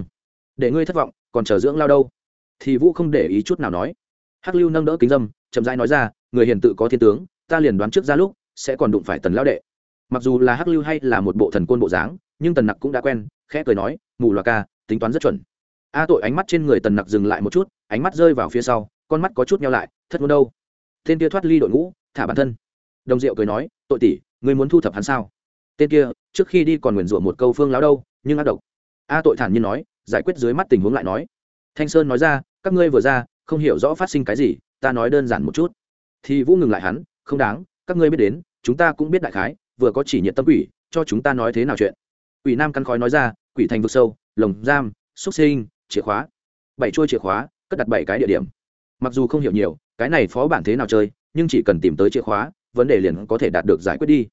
Để ngươi thất vọng, còn chờ dưỡng lao đâu? Thì vũ không để ý chút nào nói hắc lưu nâng đỡ kính dâm, chậm rãi nói ra, người hiền tự có thiên tướng, ta liền đoán trước ra lúc, sẽ còn đụng phải tần lão đệ. Mặc dù là hắc lưu hay là một bộ thần côn bộ dáng, nhưng tần nặc cũng đã quen, khẽ cười nói, mù loà ca, tính toán rất chuẩn. A tội ánh mắt trên người tần nặc dừng lại một chút, ánh mắt rơi vào phía sau, con mắt có chút nhau lại, thất muốn đâu. Tên kia thoát ly đội ngũ, thả bản thân. Đồng diệu cười nói, tội tỷ, người muốn thu thập hắn sao? Tên kia, trước khi đi còn nguyền rủa một câu phương láo đâu, nhưng ác độc. A tội thản nhiên nói, giải quyết dưới mắt tình huống lại nói. Thanh sơn nói ra, các ngươi vừa ra không hiểu rõ phát sinh cái gì, ta nói đơn giản một chút. Thì vũ ngừng lại hắn, không đáng, các ngươi biết đến, chúng ta cũng biết đại khái, vừa có chỉ nhiệt tâm quỷ, cho chúng ta nói thế nào chuyện. Quỷ nam căn khói nói ra, quỷ thành vực sâu, lồng giam, xúc sinh, chìa khóa. Bảy chuôi chìa khóa, cất đặt bảy cái địa điểm. Mặc dù không hiểu nhiều, cái này phó bản thế nào chơi, nhưng chỉ cần tìm tới chìa khóa, vấn đề liền có thể đạt được giải quyết đi.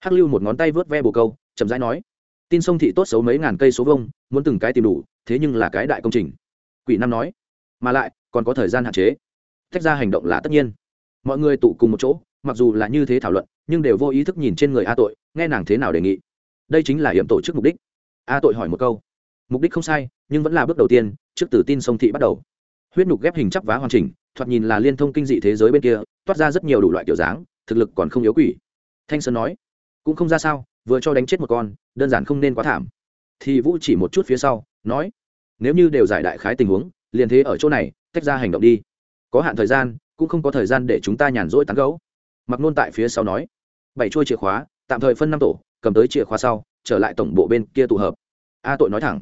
Hắc lưu một ngón tay vớt ve bồ câu, chậm rãi nói, tin sông thị tốt xấu mấy ngàn cây số vông muốn từng cái tìm đủ, thế nhưng là cái đại công trình. Quỷ nam nói, mà lại còn có thời gian hạn chế. Tách ra hành động là tất nhiên. Mọi người tụ cùng một chỗ, mặc dù là như thế thảo luận, nhưng đều vô ý thức nhìn trên người a tội, nghe nàng thế nào đề nghị. Đây chính là hiểm tổ chức mục đích. A tội hỏi một câu. Mục đích không sai, nhưng vẫn là bước đầu tiên, trước từ tin sông thị bắt đầu. Huyết nhục ghép hình chắp vá hoàn chỉnh, thoạt nhìn là liên thông kinh dị thế giới bên kia, toát ra rất nhiều đủ loại kiểu dáng, thực lực còn không yếu quỷ. Thanh sơn nói, cũng không ra sao, vừa cho đánh chết một con, đơn giản không nên quá thảm. Thì vũ chỉ một chút phía sau, nói, nếu như đều giải đại khái tình huống, liền thế ở chỗ này tách ra hành động đi. Có hạn thời gian, cũng không có thời gian để chúng ta nhàn rỗi tán gấu mặc nôn tại phía sau nói, bảy chuôi chìa khóa, tạm thời phân năm tổ, cầm tới chìa khóa sau, trở lại tổng bộ bên kia tụ hợp. A tội nói thẳng,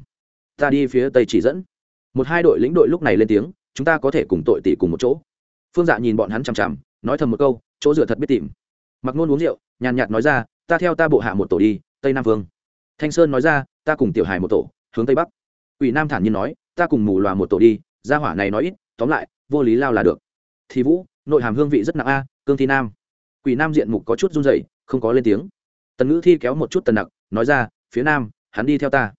ta đi phía tây chỉ dẫn. Một hai đội lĩnh đội lúc này lên tiếng, chúng ta có thể cùng tội tỷ cùng một chỗ. Phương dạ nhìn bọn hắn chằm chằm, nói thầm một câu, chỗ dựa thật biết tìm. Mặc nôn uống rượu, nhàn nhạt nói ra, ta theo ta bộ hạ một tổ đi, tây nam vương. Thanh sơn nói ra, ta cùng tiểu hải một tổ, hướng tây bắc. Ủy nam thản nhiên nói, ta cùng mù loà một tổ đi gia hỏa này nói ít, tóm lại, vô lý lao là được. Thì vũ, nội hàm hương vị rất nặng a, cương thi nam. Quỷ nam diện mục có chút run rẩy, không có lên tiếng. Tần ngữ thi kéo một chút tần nặc, nói ra, phía nam, hắn đi theo ta.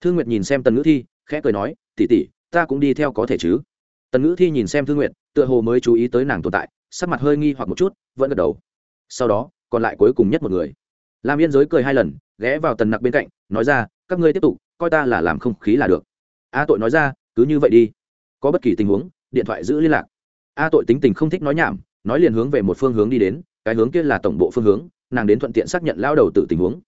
Thương nguyệt nhìn xem tần ngữ thi, khẽ cười nói tỉ tỉ ta cũng đi theo có thể chứ? Tần ngữ thi nhìn xem thương nguyệt, tựa hồ mới chú ý tới nàng tồn tại, sắc mặt hơi nghi hoặc một chút, vẫn gật đầu. Sau đó, còn lại cuối cùng nhất một người. Làm yên giới cười hai lần, ghé vào tần nặc bên cạnh, nói ra, các ngươi tiếp tục, coi ta là làm không khí là được. A tội nói ra, cứ như vậy đi có bất kỳ tình huống, điện thoại giữ liên lạc. A tội tính tình không thích nói nhảm, nói liền hướng về một phương hướng đi đến, cái hướng kia là tổng bộ phương hướng, nàng đến thuận tiện xác nhận lao đầu tự tình huống.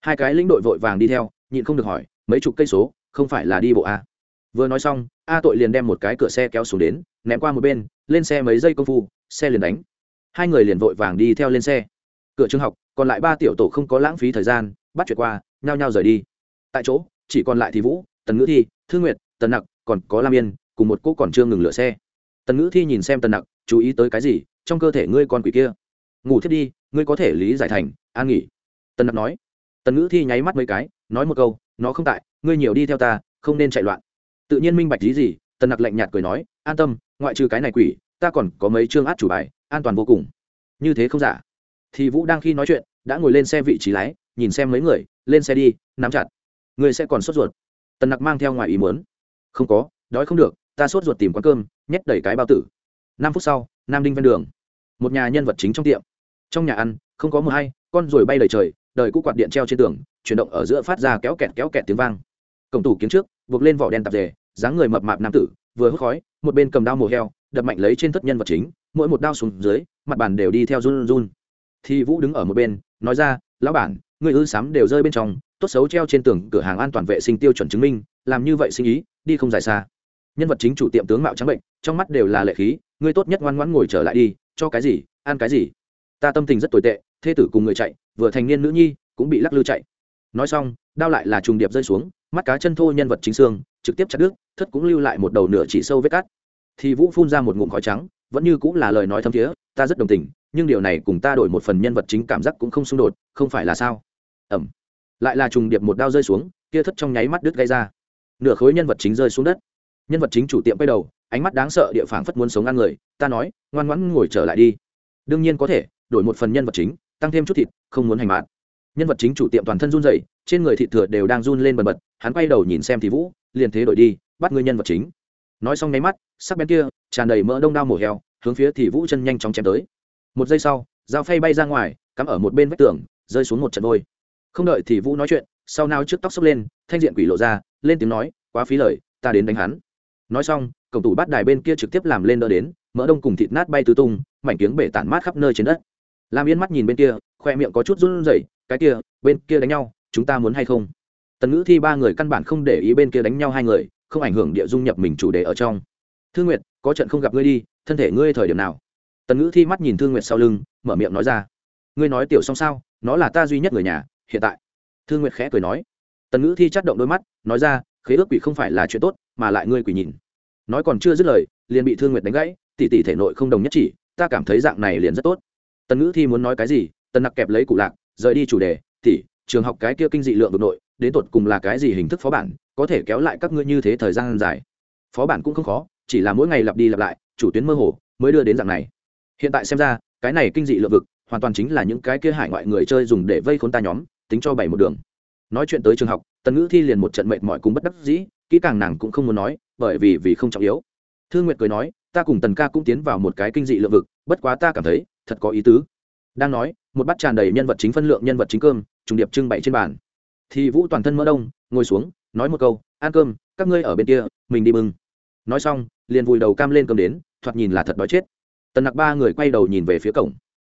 Hai cái lĩnh đội vội vàng đi theo, nhịn không được hỏi, mấy chục cây số, không phải là đi bộ a? Vừa nói xong, a tội liền đem một cái cửa xe kéo xuống đến, ném qua một bên, lên xe mấy giây công phu, xe liền đánh. Hai người liền vội vàng đi theo lên xe. Cửa trường học, còn lại ba tiểu tổ không có lãng phí thời gian, bắt chuyện qua, nhao nhao rời đi. Tại chỗ, chỉ còn lại thì vũ, tần ngữ thi thương nguyệt, tần nặc, còn có lam yên cùng một cô còn chưa ngừng lửa xe. Tần ngữ thi nhìn xem tần nặc, chú ý tới cái gì? Trong cơ thể ngươi con quỷ kia. Ngủ thiết đi, ngươi có thể lý giải thành, an nghỉ. Tần nặc nói. Tần ngữ thi nháy mắt mấy cái, nói một câu, nó không tại, ngươi nhiều đi theo ta, không nên chạy loạn. Tự nhiên minh bạch lý gì, tần nặc lạnh nhạt cười nói, an tâm, ngoại trừ cái này quỷ, ta còn có mấy chương át chủ bài, an toàn vô cùng. Như thế không giả. Thì vũ đang khi nói chuyện, đã ngồi lên xe vị trí lái, nhìn xem mấy người, lên xe đi, nắm chặt. Người sẽ còn sốt ruột. Tần nặc mang theo ngoài ý muốn. Không có, đói không được ta sốt ruột tìm quán cơm, nhét đầy cái bao tử. Năm phút sau, nam đinh ven đường. Một nhà nhân vật chính trong tiệm. Trong nhà ăn, không có mùa hay, con ruồi bay đầy trời, đời cũ quạt điện treo trên tường, chuyển động ở giữa phát ra kéo kẹt kéo kẹt tiếng vang. Cổng tủ kiếm trước, buộc lên vỏ đen tạp dề, dáng người mập mạp nam tử, vừa hút khói, một bên cầm đao mổ heo, đập mạnh lấy trên thất nhân vật chính, mỗi một đao xuống dưới, mặt bàn đều đi theo run run. Thì vũ đứng ở một bên, nói ra, lão bản, người ư sám đều rơi bên trong, tốt xấu treo trên tường cửa hàng an toàn vệ sinh tiêu chuẩn chứng minh, làm như vậy sinh ý, đi không dài xa nhân vật chính chủ tiệm tướng mạo trắng bệnh, trong mắt đều là lệ khí, ngươi tốt nhất ngoan ngoãn ngồi trở lại đi, cho cái gì, ăn cái gì. Ta tâm tình rất tồi tệ, thê tử cùng người chạy, vừa thành niên nữ nhi, cũng bị lắc lư chạy. Nói xong, đao lại là trùng điệp rơi xuống, mắt cá chân thô nhân vật chính xương, trực tiếp chặt đứt, thất cũng lưu lại một đầu nửa chỉ sâu vết cắt thì vũ phun ra một ngụm khói trắng, vẫn như cũng là lời nói thâm thiế, ta rất đồng tình, nhưng điều này cùng ta đổi một phần nhân vật chính cảm giác cũng không xung đột, không phải là sao? Ẩm. Lại là trùng điệp một đao rơi xuống, kia thất trong nháy mắt đứt gây ra. Nửa khối nhân vật chính rơi xuống đất nhân vật chính chủ tiệm quay đầu, ánh mắt đáng sợ địa phản phất muốn sống ăn người, ta nói, ngoan ngoãn ngồi trở lại đi. Đương nhiên có thể, đổi một phần nhân vật chính, tăng thêm chút thịt, không muốn hành mạn nhân vật chính chủ tiệm toàn thân run rẩy, trên người thịt thừa đều đang run lên bần bật, hắn quay đầu nhìn xem thì vũ, liền thế đổi đi, bắt người nhân vật chính. Nói xong nháy mắt, sắc bén kia, tràn đầy mỡ đông đao mổ heo, hướng phía thì vũ chân nhanh chóng chém tới. Một giây sau, dao phay bay ra ngoài, cắm ở một bên vách tường, rơi xuống một trận vôi. Không đợi thì vũ nói chuyện, sau nào trước tóc xốc lên, thanh diện quỷ lộ ra, lên tiếng nói, quá phí lời, ta đến đánh hắn nói xong, cổng tủ bát đài bên kia trực tiếp làm lên đỡ đến, mỡ đông cùng thịt nát bay tứ tung, mảnh tiếng bể tản mát khắp nơi trên đất. Làm yên mắt nhìn bên kia, khoe miệng có chút run rẩy, cái kia, bên kia đánh nhau, chúng ta muốn hay không? Tần ngữ thi ba người căn bản không để ý bên kia đánh nhau hai người, không ảnh hưởng địa dung nhập mình chủ đề ở trong. Thương nguyệt, có trận không gặp ngươi đi, thân thể ngươi thời điểm nào? Tần ngữ thi mắt nhìn thương nguyệt sau lưng, mở miệng nói ra. Ngươi nói tiểu xong sao, nó là ta duy nhất người nhà, hiện tại. Thương nguyệt khẽ cười nói. Tần ngữ thi chắt động đôi mắt, nói ra, khế ước quỷ không phải là chuyện tốt mà lại ngươi quỷ nhìn. Nói còn chưa dứt lời, liền bị thương nguyệt đánh gãy, tỷ tỷ thể nội không đồng nhất chỉ, ta cảm thấy dạng này liền rất tốt. Tần ngữ thi muốn nói cái gì, tần nặc kẹp lấy cụ lạc, rời đi chủ đề, tỷ, trường học cái kia kinh dị lượng đột nội, đến tột cùng là cái gì hình thức phó bản, có thể kéo lại các ngươi như thế thời gian dài? Phó bản cũng không khó, chỉ là mỗi ngày lặp đi lặp lại, chủ tuyến mơ hồ, mới đưa đến dạng này. Hiện tại xem ra, cái này kinh dị lượng vực, hoàn toàn chính là những cái kia hải ngoại người chơi dùng để vây khốn ta nhóm, tính cho bảy một đường. Nói chuyện tới trường học, tần ngữ thi liền một trận mệnh mọi cùng bất đắc dĩ kỹ càng nàng cũng không muốn nói, bởi vì vì không trọng yếu. Thương nguyệt cười nói, ta cùng tần ca cũng tiến vào một cái kinh dị lượng vực, bất quá ta cảm thấy, thật có ý tứ. Đang nói, một bát tràn đầy nhân vật chính phân lượng nhân vật chính cơm, trùng điệp trưng bày trên bàn. Thì vũ toàn thân mỡ đông, ngồi xuống, nói một câu, ăn cơm, các ngươi ở bên kia, mình đi mừng nói xong, liền vùi đầu cam lên cơm đến, thoạt nhìn là thật đói chết. Tần nặc ba người quay đầu nhìn về phía cổng.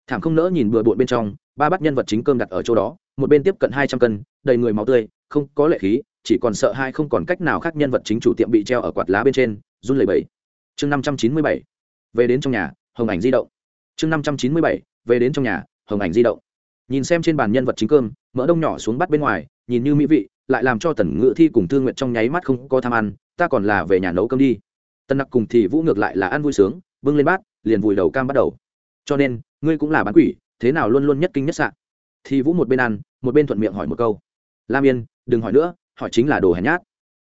Thảm không nỡ nhìn bừa bộn bên trong, ba bát nhân vật chính cơm đặt ở chỗ đó, một bên tiếp cận hai trăm cân, đầy người máu tươi, không có lệ khí chỉ còn sợ hai không còn cách nào khác nhân vật chính chủ tiệm bị treo ở quạt lá bên trên, run lẩy bẩy. Chương năm trăm chín mươi bảy, về đến trong nhà, hồng ảnh di động. Chương năm trăm chín mươi bảy, về đến trong nhà, hồng ảnh di động. Nhìn xem trên bàn nhân vật chính cơm, mỡ đông nhỏ xuống bắt bên ngoài, nhìn như mỹ vị, lại làm cho tần ngự thi cùng thương nguyện trong nháy mắt không có tham ăn, ta còn là về nhà nấu cơm đi. Tần nặc cùng thì vũ ngược lại là ăn vui sướng, bưng lên bát, liền vùi đầu cam bắt đầu. Cho nên, ngươi cũng là bán quỷ, thế nào luôn luôn nhất kinh nhất sạn thì vũ một bên ăn, một bên thuận miệng hỏi một câu. Lam yên, đừng hỏi nữa hỏi chính là đồ hèn nhát.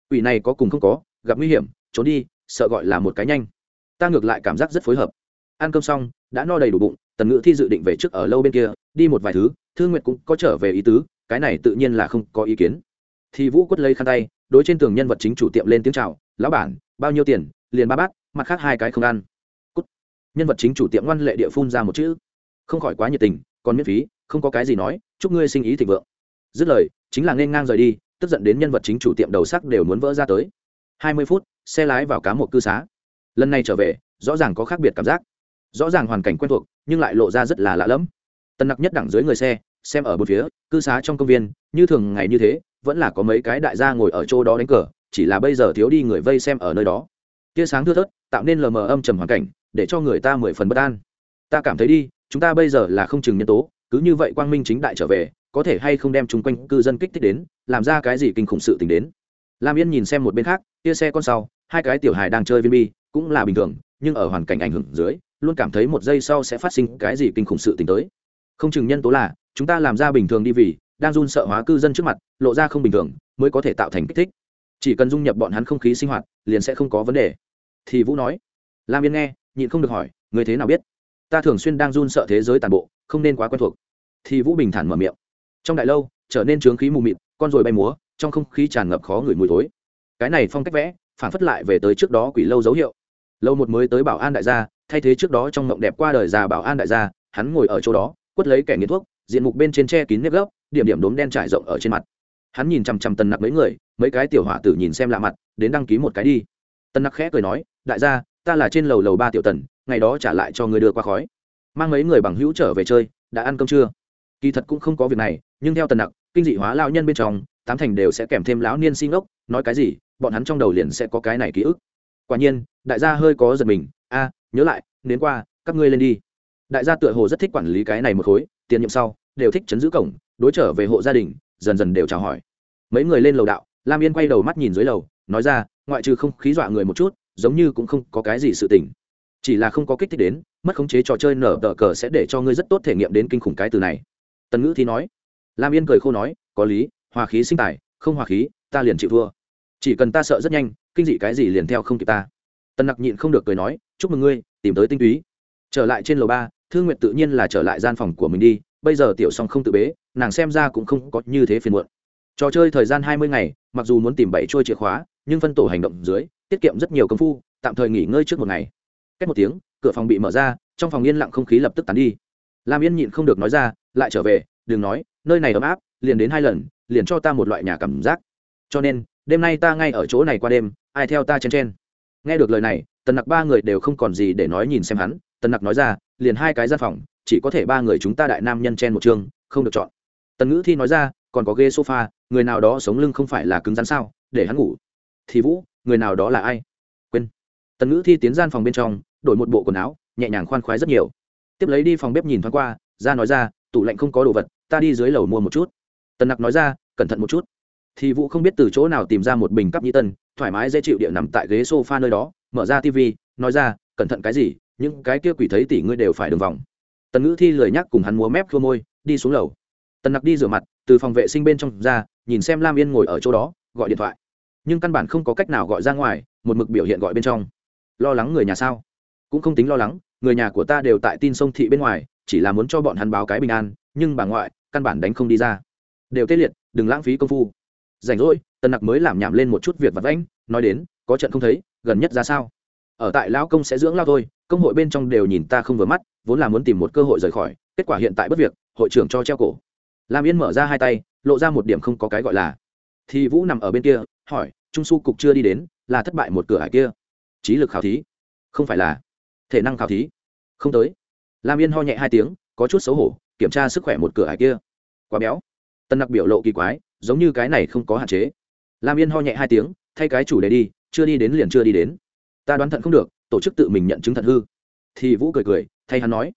Quỷ này có cùng không có, gặp nguy hiểm, trốn đi, sợ gọi là một cái nhanh. Ta ngược lại cảm giác rất phối hợp. Ăn cơm xong, đã no đầy đủ bụng, tần ngữ thi dự định về trước ở lâu bên kia, đi một vài thứ thương nguyệt cũng có trở về ý tứ, cái này tự nhiên là không có ý kiến. Thì vũ quất lấy khăn tay, đối trên tường nhân vật chính chủ tiệm lên tiếng chào, lão bản, bao nhiêu tiền, liền ba bát, mặt khác hai cái không ăn. Cút. nhân vật chính chủ tiệm ngoan lệ địa phun ra một chữ. Không khỏi quá nhiệt tình, còn miễn phí, không có cái gì nói, chúc ngươi sinh ý thịnh vượng. Dứt lời, chính là nên ngang rời đi tức giận đến nhân vật chính chủ tiệm đầu sắc đều muốn vỡ ra tới. Hai mươi phút, xe lái vào cá một cư xá. Lần này trở về, rõ ràng có khác biệt cảm giác. Rõ ràng hoàn cảnh quen thuộc, nhưng lại lộ ra rất là lạ lẫm. Tân nặc nhất đẳng dưới người xe, xem ở một phía, cư xá trong công viên, như thường ngày như thế, vẫn là có mấy cái đại gia ngồi ở chỗ đó đánh cờ, chỉ là bây giờ thiếu đi người vây xem ở nơi đó. Tia sáng thưa thớt, tạo nên lờ mờ âm trầm hoàn cảnh, để cho người ta mười phần bất an. Ta cảm thấy đi, chúng ta bây giờ là không chừng nhân tố, cứ như vậy quang minh chính đại trở về có thể hay không đem chung quanh cư dân kích thích đến, làm ra cái gì kinh khủng sự t ì n h đến. Lam yên nhìn xem một bên khác tia xe con sau, hai cái tiểu hài đang chơi viên bi, cũng là bình thường, nhưng ở hoàn cảnh ảnh hưởng dưới, luôn cảm thấy một giây sau sẽ phát sinh cái gì kinh khủng sự t ì n h tới. Không chừng nhân tố là, chúng ta làm ra bình thường đi vì, đang run sợ hóa cư dân trước mặt, lộ ra không bình thường, mới có thể tạo thành kích thích. Chỉ cần dung nhập bọn hắn không khí sinh hoạt, liền sẽ không có vấn đề. Thì vũ nói, lam yên nghe, nhịn không được hỏi, người thế nào biết? Ta thường xuyên đang run sợ thế giới tàn bộ, không nên quá quen thuộc. Thì vũ bình thản mở miệng trong đại lâu, trở nên trướng khí mù mịt, con rồi bay múa, trong không khí tràn ngập khó ngửi mùi thối. Cái này phong cách vẽ, phản phất lại về tới trước đó quỷ lâu dấu hiệu. Lâu một mới tới bảo an đại gia, thay thế trước đó trong mộng đẹp qua đời già bảo an đại gia, hắn ngồi ở chỗ đó, quất lấy kẻ nghiện thuốc, diện mục bên trên tre kín nếp gấp điểm điểm đốm đen trải rộng ở trên mặt. Hắn nhìn chằm chằm tần nặc mấy người, mấy cái tiểu hỏa tử nhìn xem lạ mặt, đến đăng ký một cái đi. Tần nặc khẽ cười nói, đại gia, ta là trên lầu lầu ba tiểu tần, ngày đó trả lại cho người đưa qua khói. Mang mấy người bằng hữu trở về chơi, đã ăn cơm chưa? Kỳ thật cũng không có việc này, nhưng theo tần nặc, kinh dị hóa lao nhân bên trong, tám thành đều sẽ kèm thêm lão niên xin ốc, nói cái gì, bọn hắn trong đầu liền sẽ có cái này ký ức. Quả nhiên, đại gia hơi có giật mình. A, nhớ lại, đến qua, các ngươi lên đi. Đại gia tựa hồ rất thích quản lý cái này một khối, tiền nhiệm sau, đều thích chấn giữ cổng, đối trở về hộ gia đình, dần dần đều chào hỏi. Mấy người lên lầu đạo, lam yên quay đầu mắt nhìn dưới lầu, nói ra, ngoại trừ không khí dọa người một chút, giống như cũng không có cái gì sự tình. Chỉ là không có kích thích đến, mất khống chế trò chơi nở tờ cờ sẽ để cho ngươi rất tốt thể nghiệm đến kinh khủng cái từ này tần ngữ thì nói. Lam yên cười khô nói, có lý, hòa khí sinh tài, không hòa khí, ta liền chịu thua. Chỉ cần ta sợ rất nhanh, kinh dị cái gì liền theo không kịp ta. Tần nặc nhịn không được cười nói, chúc mừng ngươi, tìm tới tinh túy. Trở lại trên lầu ba thương nguyện tự nhiên là trở lại gian phòng của mình đi, bây giờ tiểu song không tự bế, nàng xem ra cũng không có như thế phiền muộn. Trò chơi thời gian hai mươi ngày, mặc dù muốn tìm bảy trôi chìa khóa, nhưng phân tổ hành động dưới, tiết kiệm rất nhiều công phu, tạm thời nghỉ ngơi trước một ngày. Cách một tiếng, cửa phòng bị mở ra, trong phòng yên lặng không khí lập tức tán đi lam yên nhịn không được nói ra, lại trở về, đừng nói, nơi này ấm áp, liền đến hai lần, liền cho ta một loại nhà cảm giác. Cho nên, đêm nay ta ngay ở chỗ này qua đêm, ai theo ta chen chen. Nghe được lời này, tần nặc ba người đều không còn gì để nói nhìn xem hắn. Tần nặc nói ra, liền hai cái gian phòng, chỉ có thể ba người chúng ta đại nam nhân chen một chương, không được chọn. Tần ngữ thi nói ra, còn có ghế sofa, người nào đó sống lưng không phải là cứng rắn sao? Để hắn ngủ. Thì vũ, người nào đó là ai? Quên. Tần ngữ thi tiến gian phòng bên trong, đổi một bộ quần áo, nhẹ nhàng khoan khoái rất nhiều tiếp lấy đi phòng bếp nhìn thoáng qua, ra nói ra, tủ lạnh không có đồ vật, ta đi dưới lầu mua một chút. Tần nặc nói ra, cẩn thận một chút. Thì vũ không biết từ chỗ nào tìm ra một bình cắp nhĩ tân, thoải mái dễ chịu địa nằm tại ghế s o f a nơi đó, mở ra tv nói ra, cẩn thận cái gì, những cái kia quỷ thấy tỷ ngươi đều phải đường vòng. Tần ngữ thi lười nhắc cùng hắn múa mép khua môi, đi xuống lầu. Tần nặc đi rửa mặt, từ phòng vệ sinh bên trong ra, nhìn xem lam yên ngồi ở chỗ đó, gọi điện thoại. Nhưng căn bản không có cách nào gọi ra ngoài, một mực biểu hiện gọi bên trong. Lo lắng người nhà sao? Cũng không tính lo lắng người nhà của ta đều tại tin sông thị bên ngoài, chỉ là muốn cho bọn hắn báo cái bình an, nhưng bà ngoại, căn bản đánh không đi ra. Đều tê liệt, đừng lãng phí công phu. Rảnh rỗi, tần nặc mới làm nhảm lên một chút việc vặt vãnh, nói đến, có trận không thấy, gần nhất ra sao? Ở tại lão công sẽ dưỡng lao thôi, công hội bên trong đều nhìn ta không vừa mắt, vốn là muốn tìm một cơ hội rời khỏi, kết quả hiện tại bất việc, hội trưởng cho treo cổ. Lam yên mở ra hai tay, lộ ra một điểm không có cái gọi là. Thì vũ nằm ở bên kia, hỏi, trung su cục chưa đi đến, là thất bại một cửa hải kia. Trí lực khảo thí. Không phải là thể năng khảo thí. Không tới. Lam yên ho nhẹ hai tiếng, có chút xấu hổ, kiểm tra sức khỏe một cửa hải kia. Quá béo. Tân nặc biểu lộ kỳ quái, giống như cái này không có hạn chế. Lam yên ho nhẹ hai tiếng, thay cái chủ đề đi, chưa đi đến liền chưa đi đến. Ta đoán thận không được, tổ chức tự mình nhận chứng thận hư. Thì vũ cười cười, thay hắn nói.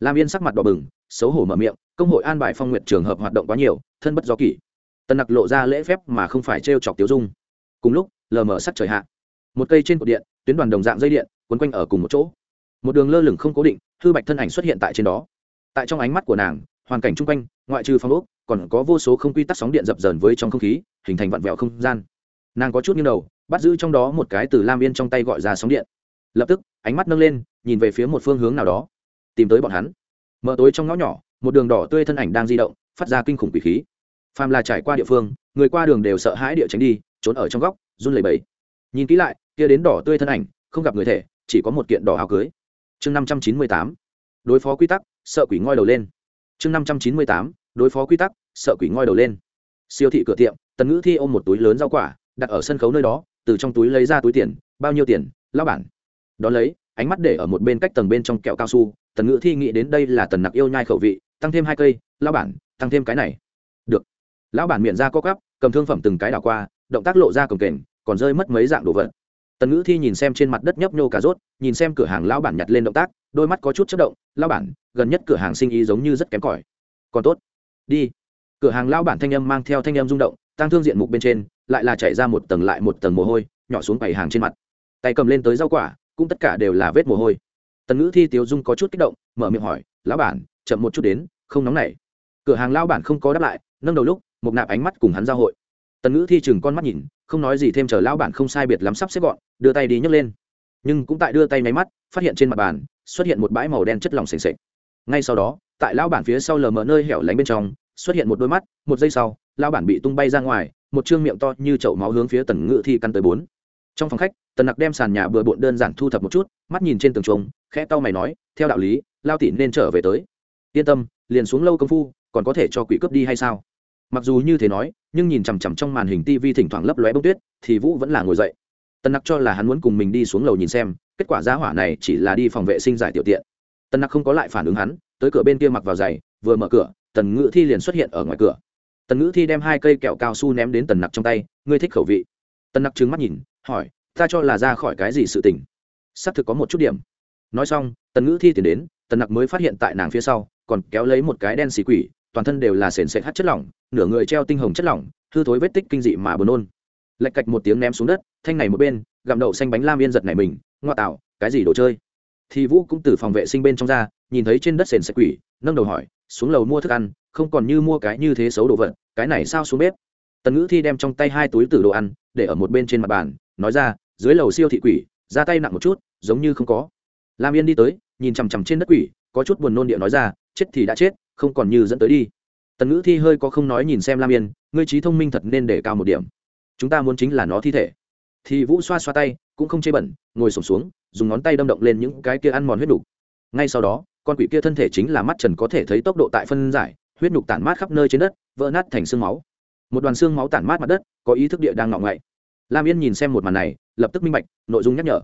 Lam yên sắc mặt đỏ bừng, xấu hổ mở miệng, công hội an bài phong nguyện trường hợp hoạt động quá nhiều, thân bất do kỷ. Tân nặc lộ ra lễ phép mà không phải t chọc tiếu dung. Cùng lúc, lờ mờ sắc trời hạ. Một cây trên cột điện, tuyến đoàn đồng dạng dây điện, quấn quanh ở cùng một chỗ một đường lơ lửng không cố định, hư bạch thân ảnh xuất hiện tại trên đó. Tại trong ánh mắt của nàng, hoàn cảnh chung quanh, ngoại trừ phong ốc, còn có vô số không quy tắc sóng điện dập dờn với trong không khí, hình thành vặn vẹo không gian. Nàng có chút nghiêng đầu, bắt giữ trong đó một cái từ lam yên trong tay gọi ra sóng điện. Lập tức, ánh mắt nâng lên, nhìn về phía một phương hướng nào đó. Tìm tới bọn hắn. Mở tối trong ngõ nhỏ, một đường đỏ tươi thân ảnh đang di động, phát ra kinh khủng quỷ khí. Phàm là trải qua địa phương, người qua đường đều sợ hãi địa tránh đi, trốn ở trong góc, run lẩy bẩy. Nhìn kỹ lại, kia đến đỏ tươi thân ảnh, không gặp người thể, chỉ có một kiện đỏ áo cưới chương năm trăm chín mươi tám, đối phó quy tắc, sợ quỷ ngoi đầu lên. Chương năm trăm chín mươi tám, đối phó quy tắc, sợ quỷ ngoi đầu lên. Siêu thị cửa tiệm, tần ngữ thi ôm một túi lớn rau quả, đặt ở sân khấu nơi đó, từ trong túi lấy ra túi tiền, bao nhiêu tiền lao bản. Đón lấy, ánh mắt để ở một bên cách tầng bên trong kẹo cao su, tần ngữ thi nghĩ đến đây là tần nặc yêu nhai khẩu vị, tăng thêm hai cây lao bản, tăng thêm cái này. Được. Lão bản miệng ra co cắp cầm thương phẩm từng cái đảo qua, động tác lộ ra cồng kềnh, còn rơi mất mấy dạng đồ vật tần ngữ thi nhìn xem trên mặt đất nhấp nhô cà rốt, nhìn xem cửa hàng lão bản nhặt lên động tác, đôi mắt có chút chất động, lão bản, gần nhất cửa hàng sinh ý giống như rất kém cỏi. Còn tốt. Đi. Cửa hàng lão bản thanh âm mang theo thanh âm rung động tăng thương diện mục bên trên, lại là chảy ra một tầng lại một tầng mồ hôi, nhỏ xuống bảy hàng trên mặt. Tay cầm lên tới rau quả, cũng tất cả đều là vết mồ hôi. Tần ngữ thi tiếu dung có chút kích động, mở miệng hỏi, lão bản, chậm một chút đến, không nóng nảy. Cửa hàng lão bản không có đáp lại, nâng đầu lúc, một nạp ánh mắt cùng hắn giao hội. Tần ngữ thi chừng con mắt nhìn không nói gì thêm chờ lão bản không sai biệt lắm sắp xếp gọn, đưa tay đi nhấc lên. Nhưng cũng tại đưa tay máy mắt, phát hiện trên mặt bàn xuất hiện một bãi màu đen chất lỏng s ề ngay sau đó, tại lão bản phía sau lờ mờ nơi hẻo lánh bên trong, xuất hiện một đôi mắt, một giây sau, lão bản bị tung bay ra ngoài, một chương miệng to như chậu máu hướng phía tần ngự thi căn tới bốn. Trong phòng khách, tần nặc đem sàn nhà bừa bộn đơn giản thu thập một chút, mắt nhìn trên tường trống khẽ tao mày nói, theo đạo lý lao tỷ nên trở về tới. Yên tâm, liền xuống lâu công phu, còn có thể cho quỷ cướp đi hay sao? Mặc dù như thế nói, nhưng nhìn chằm chằm trong màn hình tv thỉnh thoảng lấp lóe bông tuyết, thì vũ vẫn là ngồi dậy. Tân nặc cho là hắn muốn cùng mình đi xuống lầu nhìn xem, kết quả giá hỏa này chỉ là đi phòng vệ sinh giải tiểu tiện. Tân nặc không có lại phản ứng hắn, tới cửa bên kia mặc vào giày, vừa mở cửa, tần ngữ thi liền xuất hiện ở ngoài cửa. Tần ngữ thi đem hai cây kẹo cao su ném đến tần nặc trong tay, ngươi thích khẩu vị. Tần nặc trứng mắt nhìn, hỏi, ta cho là ra khỏi cái gì sự tình? Xác thực có một chút điểm. Nói xong, tần ngữ thi tiến đến, tần nặc mới phát hiện tại nàng phía sau, còn kéo lấy một cái đen xì quỷ, toàn thân đều là sền sệt hát chất lỏng nửa người treo tinh hồng chất lỏng, hư thối vết tích kinh dị mà buồn nôn. Lạch cạch một tiếng ném xuống đất, thanh này một bên, gặm đậu xanh bánh lam yên giật này mình, ngoa tạo, cái gì đồ chơi? Thì vũ cũng từ phòng vệ sinh bên trong ra, nhìn thấy trên đất sền sệt quỷ, nâng đầu hỏi, xuống lầu mua thức ăn, không còn như mua cái như thế xấu đồ vật, cái này sao xuống bếp? Tần ngữ thi đem trong tay hai túi tử đồ ăn, để ở một bên trên mặt bàn, nói ra, dưới lầu siêu thị quỷ, ra tay nặng một chút, giống như không có. Lam yên đi tới, nhìn chằm chằm trên đất quỷ, có chút buồn nôn địa nói ra, chết thì đã chết, không còn như dẫn tới đi tần ngữ thi hơi có không nói nhìn xem lam yên, ngươi trí thông minh thật nên để cao một điểm. Chúng ta muốn chính là nó thi thể. Thì vũ xoa xoa tay, cũng không chê bẩn, ngồi sổm xuống, dùng ngón tay đâm động lên những cái kia ăn mòn huyết đục ngay sau đó, con quỷ kia thân thể chính là mắt trần có thể thấy tốc độ tại phân giải, huyết nhục tản mát khắp nơi trên đất, vỡ nát thành xương máu. Một đoàn xương máu tản mát mặt đất, có ý thức địa đang ngọ ngậy. Lam yên nhìn xem một màn này, lập tức minh bạch, nội dung nhắc nhở.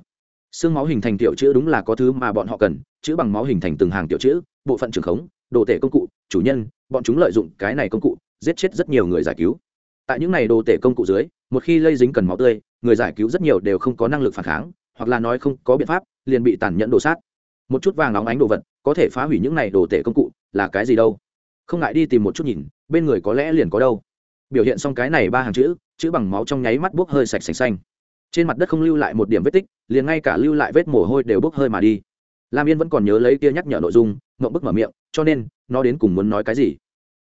Xương máu hình thành tiểu chữ đúng là có thứ mà bọn họ cần, chữ bằng máu hình thành từng hàng tiểu chữ, bộ phận trường khống đồ tể công cụ, chủ nhân, bọn chúng lợi dụng cái này công cụ, giết chết rất nhiều người giải cứu. Tại những này đồ tể công cụ dưới, một khi lây dính cần máu tươi, người giải cứu rất nhiều đều không có năng lực phản kháng, hoặc là nói không có biện pháp, liền bị tàn nhẫn đổ sát một chút vàng nóng ánh đồ vật, có thể phá hủy những này đồ tể công cụ, là cái gì đâu? Không ngại đi tìm một chút nhìn, bên người có lẽ liền có đâu. Biểu hiện xong cái này ba hàng chữ chữ bằng máu trong nháy mắt bốc hơi sạch sành xanh. Trên mặt đất không lưu lại một điểm vết tích, liền ngay cả lưu lại vết mồ hôi đều bốc hơi mà đi lam yên vẫn còn nhớ lấy kia nhắc nhở nội dung, ngậm bức mở miệng, cho nên, nó đến cùng muốn nói cái gì?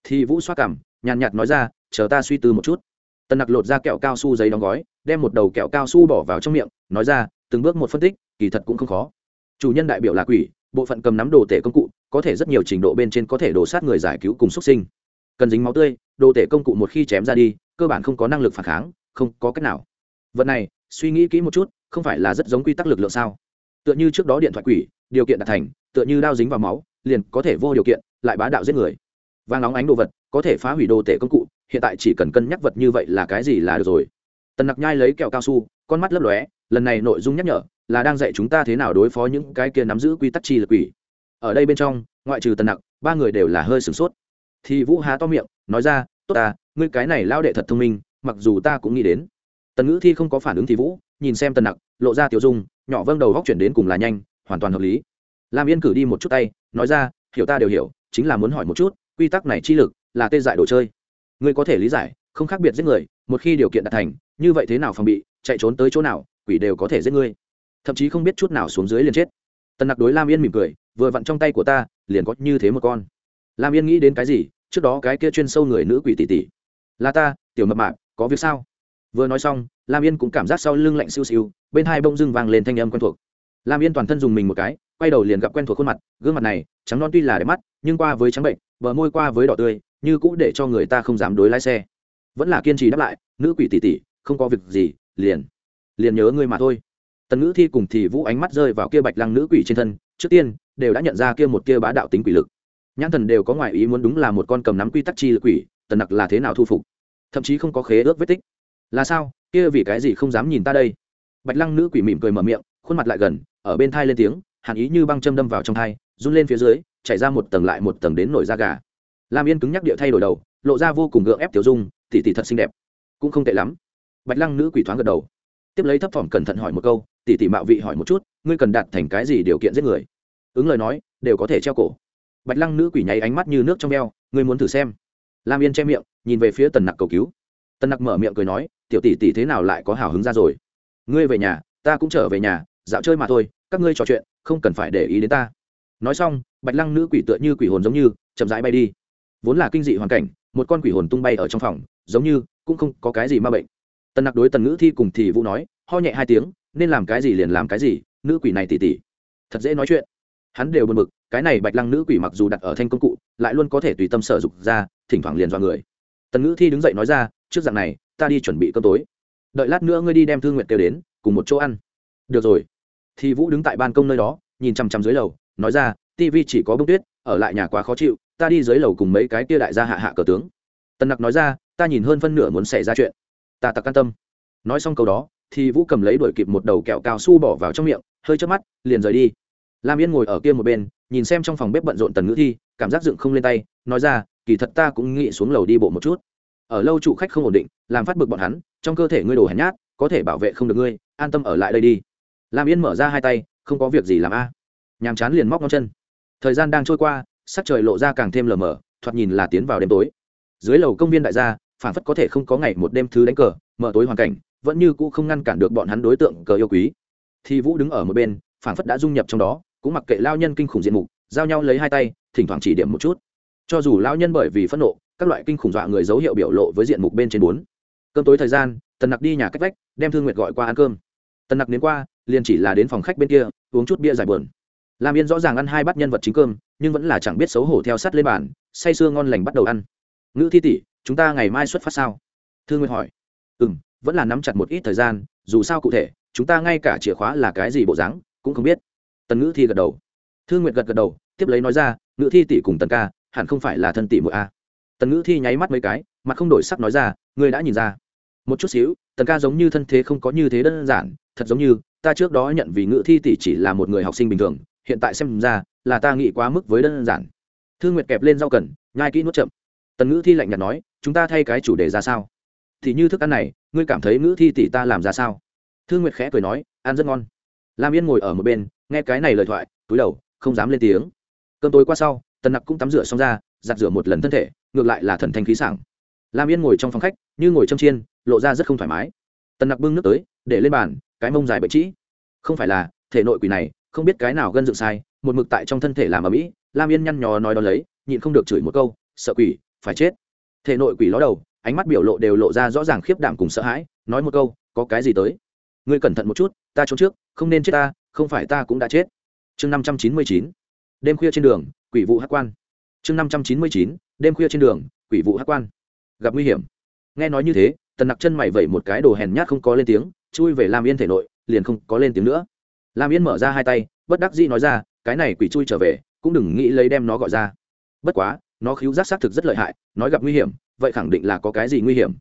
Thì vũ xoa cảm, nhàn nhạt nói ra, chờ ta suy tư một chút. Tần nặc lột ra kẹo cao su giấy đóng gói, đem một đầu kẹo cao su bỏ vào trong miệng, nói ra, từng bước một phân tích, kỳ thật cũng không khó. Chủ nhân đại biểu là quỷ, bộ phận cầm nắm đồ tể công cụ, có thể rất nhiều trình độ bên trên có thể đổ sát người giải cứu cùng xuất sinh. Cần dính máu tươi, đồ tể công cụ một khi chém ra đi, cơ bản không có năng lực phản kháng, không có cách nào. Vật này, suy nghĩ kỹ một chút, không phải là rất giống quy tắc lực lượng sao? Tựa như trước đó điện thoại quỷ điều kiện đạt thành, tựa như đao dính vào máu, liền có thể vô điều kiện, lại bá đạo giết người. Vàng nóng ánh đồ vật, có thể phá hủy đồ tể công cụ, hiện tại chỉ cần cân nhắc vật như vậy là cái gì là được rồi. Tần nặc nhai lấy kẹo cao su, con mắt lấp lóe, lần này nội dung nhắc nhở là đang dạy chúng ta thế nào đối phó những cái kia nắm giữ quy tắc chi lực quỷ. Ở đây bên trong, ngoại trừ tần nặc, ba người đều là hơi sửng sốt. Thì vũ há to miệng, nói ra, tốt ta, ngươi cái này lao đệ thật thông minh, mặc dù ta cũng nghĩ đến. Tần ngữ thi không có phản ứng thì vũ, nhìn xem tần nặc, lộ ra tiểu dung, nhỏ vâng đầu góc chuyển đến cùng là nhanh hoàn toàn hợp lý. Lam yên cử đi một chút tay, nói ra, hiểu ta đều hiểu, chính là muốn hỏi một chút, quy tắc này chi lực là tê dại đồ chơi. Ngươi có thể lý giải, không khác biệt giết người, một khi điều kiện đạt thành, như vậy thế nào phòng bị, chạy trốn tới chỗ nào, quỷ đều có thể giết ngươi. Thậm chí không biết chút nào xuống dưới liền chết. Tần nặc đối lam yên mỉm cười, vừa vặn trong tay của ta, liền có như thế một con. Lam yên nghĩ đến cái gì, trước đó cái kia chuyên sâu người nữ quỷ tỷ tỷ. Là ta, tiểu mập mạp, có việc sao? Vừa nói xong, lam yên cũng cảm giác sau lưng lạnh siêu siêu, bên hai bông dưng vang lên thanh âm quen thuộc lam yên toàn thân dùng mình một cái, quay đầu liền gặp quen thuộc khuôn mặt, gương mặt này, trắng non tuy là đẹp mắt, nhưng qua với trắng bệnh, bờ môi qua với đỏ tươi, như cũ để cho người ta không dám đối lái xe. Vẫn là kiên trì đáp lại, nữ quỷ tỷ tỷ, không có việc gì, liền liền nhớ ngươi mà thôi. Tần ngữ thi cùng thì vũ ánh mắt rơi vào kia bạch lăng nữ quỷ trên thân, trước tiên, đều đã nhận ra kia một kia bá đạo tính quỷ lực. Nhãn thần đều có ngoại ý muốn đúng là một con cầm nắm quy tắc chi lực quỷ, tần nặc là thế nào thu phục? Thậm chí không có khế ước vết tích. Là sao? Kia vì cái gì không dám nhìn ta đây? Bạch lăng nữ quỷ mỉm cười mở miệng, khuôn mặt lại gần ở bên thai lên tiếng, hàn ý như băng châm đâm vào trong thai, run lên phía dưới chạy ra một tầng lại một tầng đến nổi da gà. Lam yên cứng nhắc địa thay đổi đầu, lộ ra vô cùng gượng ép tiểu dung, tỉ tỉ thật xinh đẹp. Cũng không tệ lắm. Bạch lăng nữ quỷ thoáng gật đầu. Tiếp lấy thấp thỏm cẩn thận hỏi một câu, tỉ tỉ mạo vị hỏi một chút, ngươi cần đạt thành cái gì điều kiện giết người? Ứng lời nói, đều có thể treo cổ. Bạch lăng nữ quỷ nháy ánh mắt như nước trong veo, ngươi muốn thử xem. Lam yên che miệng, nhìn về phía tần nặc cầu cứu. Tần nặc mở miệng cười nói, tiểu tỷ tỷ thế nào lại có hào hứng ra rồi? Ngươi về nhà, ta cũng trở về nhà, dạo chơi mà thôi các ngươi trò chuyện, không cần phải để ý đến ta. Nói xong, bạch lăng nữ quỷ tựa như quỷ hồn giống như, chậm rãi bay đi. Vốn là kinh dị hoàn cảnh, một con quỷ hồn tung bay ở trong phòng, giống như cũng không có cái gì ma bệnh. Tần nặc đối tần ngữ thi cùng thì vũ nói, ho nhẹ hai tiếng, nên làm cái gì liền làm cái gì, nữ quỷ này tỉ tỉ. Thật dễ nói chuyện. Hắn đều bật mực cái này bạch lăng nữ quỷ mặc dù đặt ở thanh công cụ, lại luôn có thể tùy tâm sở dục ra, thỉnh thoảng liền do người. Tần ngữ thi đứng dậy nói ra, trước dạng này, ta đi chuẩn bị cơm tối. Đợi lát nữa ngươi đi đem thương nguyện kêu đến, cùng một chỗ ăn. Được rồi thì vũ đứng tại ban công nơi đó, nhìn chằm chằm dưới lầu, nói ra tivi chỉ có bông tuyết, ở lại nhà quá khó chịu, ta đi dưới lầu cùng mấy cái tia đại gia hạ hạ cờ tướng. Tần nặc nói ra, ta nhìn hơn phân nửa muốn xảy ra chuyện. Ta tặc can tâm. Nói xong câu đó, thì vũ cầm lấy đuổi kịp một đầu kẹo cao su bỏ vào trong miệng, hơi chớp mắt, liền rời đi. Lam yên ngồi ở kia một bên, nhìn xem trong phòng bếp bận rộn tần ngữ thi, cảm giác dựng không lên tay, nói ra, kỳ thật ta cũng nghĩ xuống lầu đi bộ một chút. Ở lâu trụ khách không ổn định, làm phát bực bọn hắn, trong cơ thể ngươi đồ hèn nhát, có thể bảo vệ không được ngươi, an tâm ở lại đây đi lam yên mở ra hai tay, không có việc gì làm a. À. nhàm chán liền móc ngón chân. Thời gian đang trôi qua, sắc trời lộ ra càng thêm lờ mờ, thoạt nhìn là tiến vào đêm tối. Dưới lầu công viên đại gia phản phất có thể không có ngày một đêm thứ đánh cờ, mở tối hoàn cảnh, vẫn như cũ không ngăn cản được bọn hắn đối tượng cờ yêu quý. Thì vũ đứng ở một bên phản phất đã dung nhập trong đó, cũng mặc kệ lao nhân kinh khủng diện mục, giao nhau lấy hai tay, thỉnh thoảng chỉ điểm một chút. Cho dù lao nhân bởi vì phẫn nộ, các loại kinh khủng dọa người dấu hiệu biểu lộ với diện mục bên trên bốn. Cơm tối thời gian, tần nặc đi nhà cách vách, đem thương nguyệt gọi qua ăn cơm. Tần nặc đến qua liền chỉ là đến phòng khách bên kia, uống chút bia giải bờn lam yên rõ ràng ăn hai bát nhân vật chính cơm, nhưng vẫn là chẳng biết xấu hổ theo sát lên bàn, say sưa ngon lành bắt đầu ăn. Ngữ thi tỷ, chúng ta ngày mai xuất phát sao? Thương nguyệt hỏi. Ừ m vẫn là nắm chặt một ít thời gian, dù sao cụ thể, chúng ta ngay cả chìa khóa là cái gì bộ dáng, cũng không biết. Tần ngữ thi gật đầu. Thương nguyệt gật gật đầu, tiếp lấy nói ra, ngữ thi tỷ cùng tần ca, hẳn không phải là thân tỷ muội a. Tần ngữ thi nháy mắt mấy cái, mặt không đổi sắc nói ra, ngươi đã nhìn ra. Một chút xíu, tần ca giống như thân thế không có như thế đơn giản, thật giống như ta trước đó nhận vì ngữ thi tỷ chỉ là một người học sinh bình thường, hiện tại xem ra, là ta nghĩ quá mức với đơn giản. Thương nguyệt kẹp lên rau cần, nhai kỹ nuốt chậm. Tần ngữ thi lạnh nhạt nói, chúng ta thay cái chủ đề ra sao? Thì như thức ăn này, ngươi cảm thấy ngữ thi tỷ ta làm ra sao? Thương nguyệt khẽ cười nói, ăn rất ngon. Lam yên ngồi ở một bên, nghe cái này lời thoại, túi đầu, không dám lên tiếng. Cơm tối qua sau, tần nặc cũng tắm rửa xong ra, giặt rửa một lần thân thể, ngược lại là thần thanh khí sảng. Lam yên ngồi trong phòng khách, như ngồi trong chiên, lộ ra rất không thoải mái. Tần nặc bưng nước tới, để lên bàn cái mông dài bệnh trĩ. Không phải là, thể nội quỷ này, không biết cái nào gân dựng sai, một mực tại trong thân thể làm ở mỹ lam yên nhăn nhò nói đ ó lấy, nhịn không được chửi một câu, sợ quỷ, phải chết. Thể nội quỷ ló đầu, ánh mắt biểu lộ đều lộ ra rõ ràng khiếp đảm cùng sợ hãi, nói một câu, có cái gì tới? Ngươi cẩn thận một chút, ta trốn trước, không nên chết ta, không phải ta cũng đã chết. Chương năm trăm chín mươi chín, đêm khuya trên đường, quỷ vụ hát quan. Chương năm trăm chín mươi chín, đêm khuya trên đường, quỷ vụ hát quan. Gặp nguy hiểm. Nghe nói như thế, tần nặc chân mày vẩy một cái, đồ hèn nhát không có lên tiếng chui về lam yên thể nội, liền không có lên tiếng nữa. Lam yên mở ra hai tay, bất đắc dĩ nói ra, cái này quỷ chui trở về, cũng đừng nghĩ lấy đem nó gọi ra. Bất quá, nó khiếu giác xác thực rất lợi hại, nói gặp nguy hiểm, vậy khẳng định là có cái gì nguy hiểm.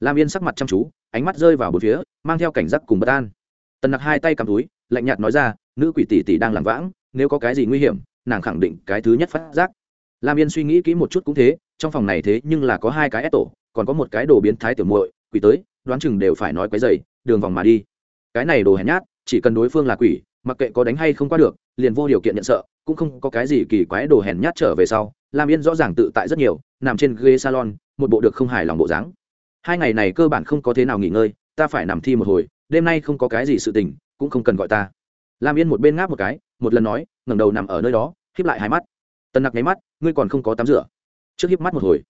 Lam yên sắc mặt chăm chú, ánh mắt rơi vào bốn phía, mang theo cảnh giác cùng bất an. Tần nặc hai tay cầm túi, lạnh nhạt nói ra, nữ quỷ tỷ tỷ đang làm vãng, nếu có cái gì nguy hiểm, nàng khẳng định cái thứ nhất phát giác. Lam yên suy nghĩ kỹ một chút cũng thế, trong phòng này thế nhưng là có hai cái ép tổ, còn có một cái đồ biến thái tiểu muội, quỷ tới, đoán chừng đều phải nói quấy dày đường vòng mà đi. Cái này đồ hèn nhát, chỉ cần đối phương là quỷ, mặc kệ có đánh hay không qua được, liền vô điều kiện nhận sợ, cũng không có cái gì kỳ quái đồ hèn nhát trở về sau. Lam yên rõ ràng tự tại rất nhiều, nằm trên ghế salon, một bộ được không hài lòng bộ dáng. Hai ngày này cơ bản không có thế nào nghỉ ngơi, ta phải nằm thi một hồi, đêm nay không có cái gì sự tình, cũng không cần gọi ta. Lam yên một bên ngáp một cái, một lần nói, ngẩng đầu nằm ở nơi đó hiếp lại hai mắt. Tần nặc nháy mắt, ngươi còn không có tắm rửa. Trước hiếp mắt một hồi.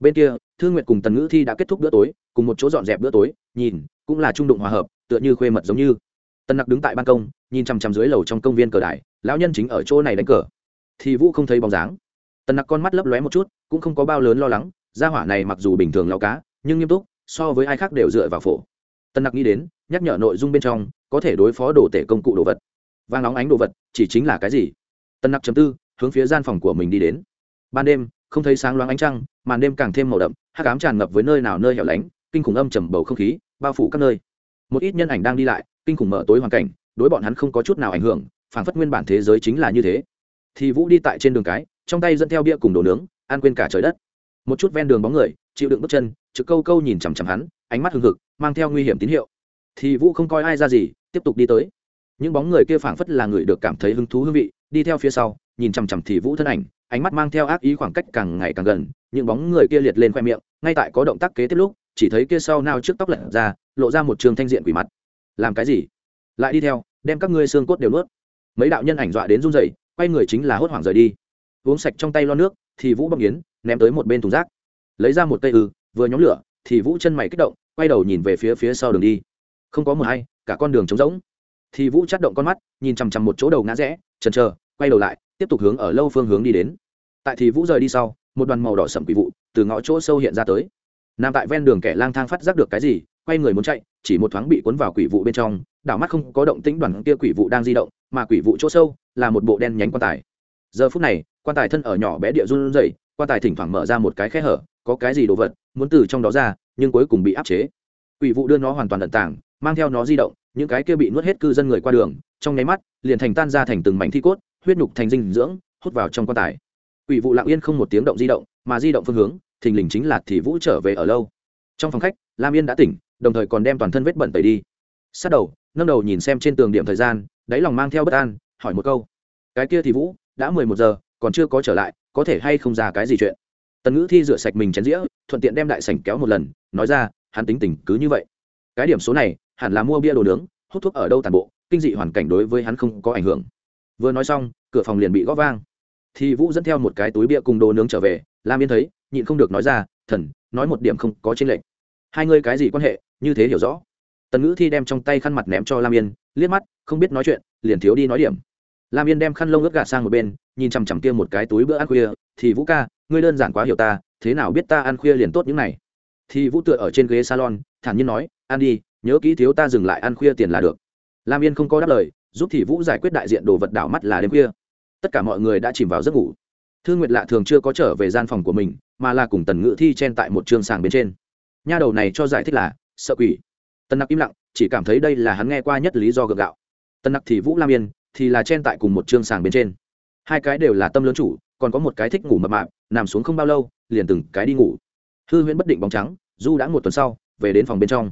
Bên kia thương nguyệt cùng tần ngữ thi đã kết thúc bữa tối, cùng một chỗ dọn dẹp bữa tối, nhìn cũng là trung đụng hòa hợp, tựa như khuê mật giống như. Tần nặc đứng tại ban công, nhìn chằm chằm dưới lầu trong công viên cờ đài, lão nhân chính ở chỗ này đánh cờ. Thì vũ không thấy bóng dáng. Tần nặc con mắt lấp lóe một chút, cũng không có bao lớn lo lắng, gia hỏa này mặc dù bình thường lao cá, nhưng nghiêm túc, so với ai khác đều dựa vào phổ. Tần nặc nghĩ đến, nhắc nhở nội dung bên trong, có thể đối phó đồ tể công cụ đồ vật. Vang nóng ánh đồ vật, chỉ chính là cái gì? Tần nặc chấm tư, hướng phía gian phòng của mình đi đến. Ban đêm, không thấy sáng loáng ánh trăng, màn đêm càng thêm màu đậm, hắc ám tràn ngập với nơi nào nơi hẻo lánh kinh khủng âm trầm bầu không khí, bao phủ các nơi. Một ít nhân ảnh đang đi lại, kinh khủng mở tối hoàn cảnh, đối bọn hắn không có chút nào ảnh hưởng, phảng phất nguyên bản thế giới chính là như thế. Thì vũ đi tại trên đường cái, trong tay dẫn theo bia cùng đồ nướng, ăn quên cả trời đất. Một chút ven đường bóng người, chịu đựng bước chân, trực câu câu nhìn chằm chằm hắn, ánh mắt hừng hực, mang theo nguy hiểm tín hiệu. Thì vũ không coi ai ra gì, tiếp tục đi tới. Những bóng người kia phảng phất là người được cảm thấy hứng thú hương vị, đi theo phía sau, nhìn chằm chằm thì vũ thân ảnh, ánh mắt mang theo ác ý khoảng cách càng ngày càng gần, những bóng người kia liệt lên khoe miệng, ngay tại có động tác kế tiếp lúc chỉ thấy kia sau nao trước tóc lật ra, lộ ra một trường thanh diện quỷ mặt. Làm cái gì? Lại đi theo, đem các ngươi xương cốt đều nuốt. Mấy đạo nhân ảnh dọa đến run rẩy, quay người chính là hốt hoảng rời đi. Uống sạch trong tay lo nước, thì vũ băng yến ném tới một bên thùng rác. Lấy ra một cây ư, vừa nhóm lửa, thì vũ chân mày kích động, quay đầu nhìn về phía phía sau đường đi. Không có mờ hay, cả con đường trống rỗng. Thì vũ chắt động con mắt, nhìn chằm chằm một chỗ đầu ngã rẽ, chần chờ, quay đầu lại, tiếp tục hướng ở lâu phương hướng đi đến. Tại thì vũ rời đi sau, một đoàn màu đỏ sẩm quỷ vụ từ ngõ chỗ sâu hiện ra tới nằm tại ven đường kẻ lang thang phát giác được cái gì, quay người muốn chạy, chỉ một thoáng bị cuốn vào quỷ vụ bên trong, đảo mắt không có động tĩnh đoàn kia quỷ vụ đang di động, mà quỷ vụ chỗ sâu là một bộ đen nhánh quan tài. Giờ phút này, quan tài thân ở nhỏ bé địa run rẩy, quan tài thỉnh thoảng mở ra một cái khe hở, có cái gì đồ vật muốn từ trong đó ra, nhưng cuối cùng bị áp chế. Quỷ vụ đưa nó hoàn toàn tận tảng mang theo nó di động, những cái kia bị nuốt hết cư dân người qua đường, trong nháy mắt, liền thành tan ra thành từng mảnh thi cốt, huyết nhục thành dinh dưỡng, hút vào trong quan tài. Quỷ vụ lặng yên không một tiếng động di động, mà di động phương hướng thình lình chính là thì vũ trở về ở lâu. Trong phòng khách, lam yên đã tỉnh, đồng thời còn đem toàn thân vết bẩn tẩy đi. Sát đầu nâng đầu nhìn xem trên tường điểm thời gian, đáy lòng mang theo bất an, hỏi một câu. Cái kia thì vũ, đã mười một giờ, còn chưa có trở lại, có thể hay không ra cái gì chuyện? Tần ngữ thi rửa sạch mình chén dĩa, thuận tiện đem đại sảnh kéo một lần, nói ra, hắn tính tình cứ như vậy. Cái điểm số này, hẳn là mua bia đồ nướng, hút thuốc ở đâu tàn bộ, kinh dị hoàn cảnh đối với hắn không có ảnh hưởng. Vừa nói xong, cửa phòng liền bị gõ vang. Thì vũ dẫn theo một cái túi bia cùng đồ nướng trở về, lam yên thấy nhịn không được nói ra, thần, nói một điểm không có trên lệnh hai ngươi cái gì quan hệ, như thế hiểu rõ. Tần ngữ thi đem trong tay khăn mặt ném cho lam yên, liếc mắt, không biết nói chuyện, liền thiếu đi nói điểm. Lam yên đem khăn lông ướt gạt sang một bên, nhìn chằm chằm kia một cái túi bữa ăn khuya, thì vũ ca, ngươi đơn giản quá hiểu ta, thế nào biết ta ăn khuya liền tốt những này? Thì vũ tựa ở trên ghế salon, thản nhiên nói, ăn đi, nhớ kỹ thiếu ta dừng lại ăn khuya tiền là được. Lam yên không có đáp lời, giúp thì vũ giải quyết đại diện đồ vật đảo mắt là đêm khuya. Tất cả mọi người đã chìm vào giấc ngủ. Thương nguyệt lạ thường chưa có trở về gian phòng của mình mà là cùng tần ngữ thi chen tại một trường sàng bên trên. Nha đầu này cho giải thích là, sợ quỷ. Tần nặc im lặng, chỉ cảm thấy đây là hắn nghe qua nhất lý do gượng gạo. Tần nặc thì vũ lam yên, thì là chen tại cùng một chương sàng bên trên. Hai cái đều là tâm lớn chủ, còn có một cái thích ngủ mập mạp, nằm xuống không bao lâu, liền từng cái đi ngủ. Hư huyễn bất định bóng trắng du đã một tuần sau, về đến phòng bên trong.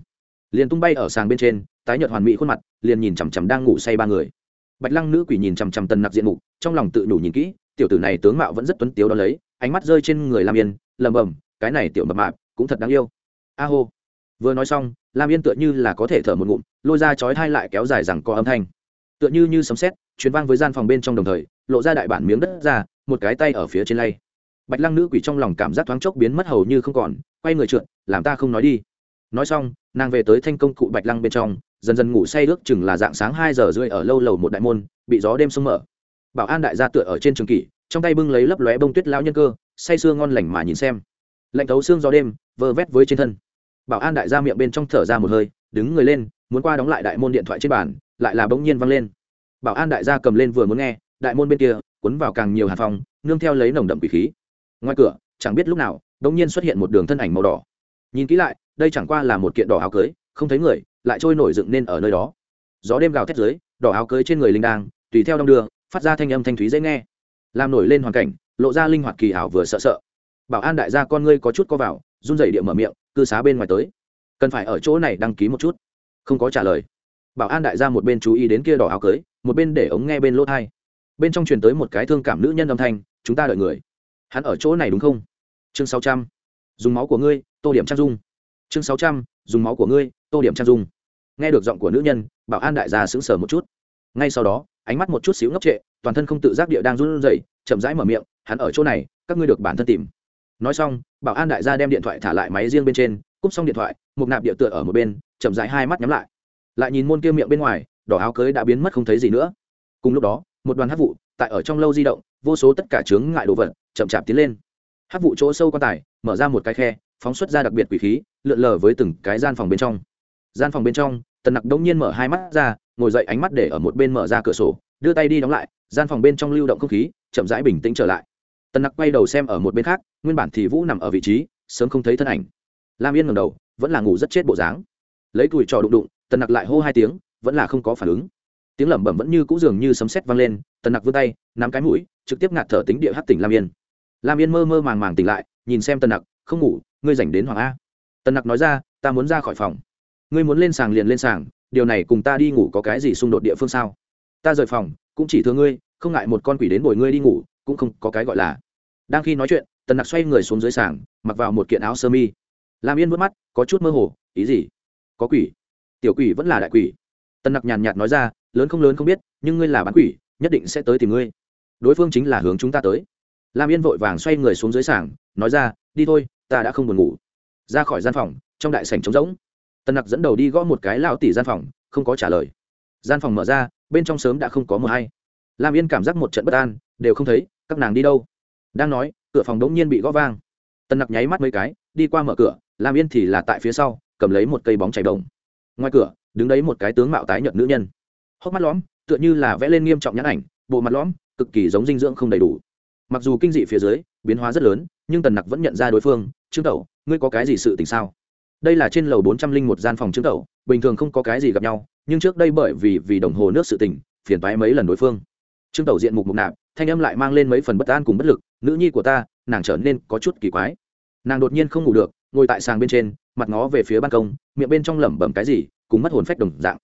Liền tung bay ở sàng bên trên, tái nhợt hoàn mỹ khuôn mặt, liền nhìn chằm chằm đang ngủ say ba người. Bạch lăng nữ quỷ nhìn chằm chằm tần nặc diện mục, trong lòng tự nhủ nhìn kỹ, tiểu tử này tướng mạo vẫn rất tuấn tiếu đó lấy ánh mắt rơi trên người lam yên lầm bầm cái này tiểu mập mạp, cũng thật đáng yêu. A hô. Vừa nói xong, lam yên tựa như là có thể thở một ngụm, lôi ra chói thai lại kéo dài rằng có âm thanh. Tựa như như sấm sét chuyến vang với gian phòng bên trong đồng thời, lộ ra đại bản miếng đất ra, một cái tay ở phía trên lay. Bạch lăng nữ quỷ trong lòng cảm giác thoáng chốc biến mất hầu như không còn, quay người trượt, làm ta không nói đi. Nói xong, nàng về tới thanh công cụ bạch lăng bên trong, dần dần ngủ say ước chừng là dạng sáng hai giờ rưỡi ở lâu lầu một đại môn, bị gió đêm sông mở. Bảo an đại gia tựa ở trên trường kỷ trong tay bưng lấy lấp lóe bông tuyết lão nhân cơ, say sưa ngon lành mà nhìn xem. Lạnh thấu xương gió đêm, vơ vét với trên thân. Bảo an đại gia miệng bên trong thở ra một hơi, đứng người lên, muốn qua đóng lại đại môn điện thoại trên bàn, lại là bỗng nhiên văng lên. Bảo an đại gia cầm lên vừa muốn nghe, đại môn bên kia, cuốn vào càng nhiều hàn phong, nương theo lấy nồng đậm quỷ khí. Ngoài cửa, chẳng biết lúc nào, bỗng nhiên xuất hiện một đường thân ảnh màu đỏ. Nhìn kỹ lại, đây chẳng qua là một kiện đỏ áo cưới, không thấy người, lại trôi nổi dựng nên ở nơi đó. Gió đêm gào thét dưới, đỏ áo cưới trên người linh đang tùy theo đong đưa, phát ra thanh âm thanh thúy dễ nghe làm nổi lên hoàn cảnh, lộ ra linh hoạt kỳ ảo vừa sợ sợ. Bảo an đại gia con ngươi có chút co vào, run rẩy địa mở miệng, cư xá bên ngoài tới. Cần phải ở chỗ này đăng ký một chút. Không có trả lời. Bảo an đại gia một bên chú ý đến kia đỏ áo cưới, một bên để ống nghe bên lỗ thai. Bên trong truyền tới một cái thương cảm nữ nhân âm thanh, chúng ta đợi người. Hắn ở chỗ này đúng không? Chương sáu trăm. Dùng máu của ngươi, tô điểm trang dung. Chương sáu trăm, dùng máu của ngươi, tô điểm trang dung. Nghe được giọng của nữ nhân, bảo an đại gia sững sờ một chút. Ngay sau đó ánh mắt một chút xíu ngốc trệ, toàn thân không tự giác địa đang run rẩy, chậm rãi mở miệng, hắn ở chỗ này, các ngươi được bản thân tìm. Nói xong, bảo an đại gia đem điện thoại thả lại máy riêng bên trên, cúp xong điện thoại, một nạp địa tựa ở một bên, chậm rãi hai mắt nhắm lại. Lại nhìn môn kia miệng bên ngoài, đỏ áo cưới đã biến mất không thấy gì nữa. Cùng lúc đó, một đoàn hát vụ tại ở trong lâu di động, vô số tất cả chướng ngại đồ vật chậm chạp tiến lên. Hát vụ chỗ sâu quan tài, mở ra một cái khe, phóng xuất ra đặc biệt quỷ khí, lượn lờ với từng cái gian phòng bên trong. Gian phòng bên trong tần nặc đông nhiên mở hai mắt ra, ngồi dậy ánh mắt để ở một bên mở ra cửa sổ, đưa tay đi đóng lại, gian phòng bên trong lưu động không khí, chậm rãi bình tĩnh trở lại. Tần nặc quay đầu xem ở một bên khác, nguyên bản thì vũ nằm ở vị trí, sớm không thấy thân ảnh. Lam yên ngầm đầu, vẫn là ngủ rất chết bộ dáng. Lấy tuổi trò đụng đụng, tần nặc lại hô hai tiếng, vẫn là không có phản ứng. Tiếng lẩm bẩm vẫn như cũ dường như sấm sét vang lên, tần nặc vươn tay, nắm cái mũi, trực tiếp ngạt thở tính địa hát tỉnh lam yên. Lam yên mơ mơ màng màng tỉnh lại, nhìn xem tần nặc, không ngủ, ngươi dành đến hoàng a? Tần nặc nói ra, ta muốn ra khỏi phòng ngươi muốn lên sàng liền lên sàng điều này cùng ta đi ngủ có cái gì xung đột địa phương sao? Ta rời phòng cũng chỉ thưa ngươi không ngại một con quỷ đến bồi ngươi đi ngủ cũng không có cái gọi là. Đang khi nói chuyện tần nặc xoay người xuống dưới sàng mặc vào một kiện áo sơ mi. Lam yên vớt mắt có chút mơ hồ ý gì? Có quỷ. Tiểu quỷ vẫn là đại quỷ. Tần nặc nhàn nhạt nói ra lớn không lớn không biết nhưng ngươi là bán quỷ nhất định sẽ tới tìm ngươi. Đối phương chính là hướng chúng ta tới. Lam yên vội vàng xoay người xuống dưới sàng, nói ra đi thôi ta đã không buồn ngủ. Ra khỏi gian phòng trong đại sảnh trống rỗng tần nặc dẫn đầu đi gõ một cái lao tỷ gian phòng, không có trả lời. Gian phòng mở ra, bên trong sớm đã không có mờ hay lam yên cảm giác một trận bất an, đều không thấy, các nàng đi đâu? Đang nói, cửa phòng đống nhiên bị gõ vang. Tần nặc nháy mắt mấy cái, đi qua mở cửa, lam yên thì là tại phía sau, cầm lấy một cây bóng chảy đồng ngoài cửa, đứng đấy một cái tướng mạo tái nhợt nữ nhân. Hốc mắt lõm, tựa như là vẽ lên nghiêm trọng nhãn ảnh, bộ mặt lõm, cực kỳ giống dinh dưỡng không đầy đủ. Mặc dù kinh dị phía dưới, biến hóa rất lớn, nhưng tần nặc vẫn nhận ra đối phương, trương tẩu, ngươi có cái gì sự tình sao? Đây là trên lầu bốn trăm linh một gian phòng chứng tẩu bình thường không có cái gì gặp nhau, nhưng trước đây bởi vì vì đồng hồ nước sự tình, phiền toái mấy lần đối phương. Chứng tẩu diện mục mục nạp, thanh âm lại mang lên mấy phần bất an cùng bất lực, nữ nhi của ta, nàng trở nên có chút kỳ quái. Nàng đột nhiên không ngủ được, ngồi tại sàng bên trên, mặt ngó về phía ban công, miệng bên trong lẩm bẩm cái gì, cùng mất hồn phách đồng dạng.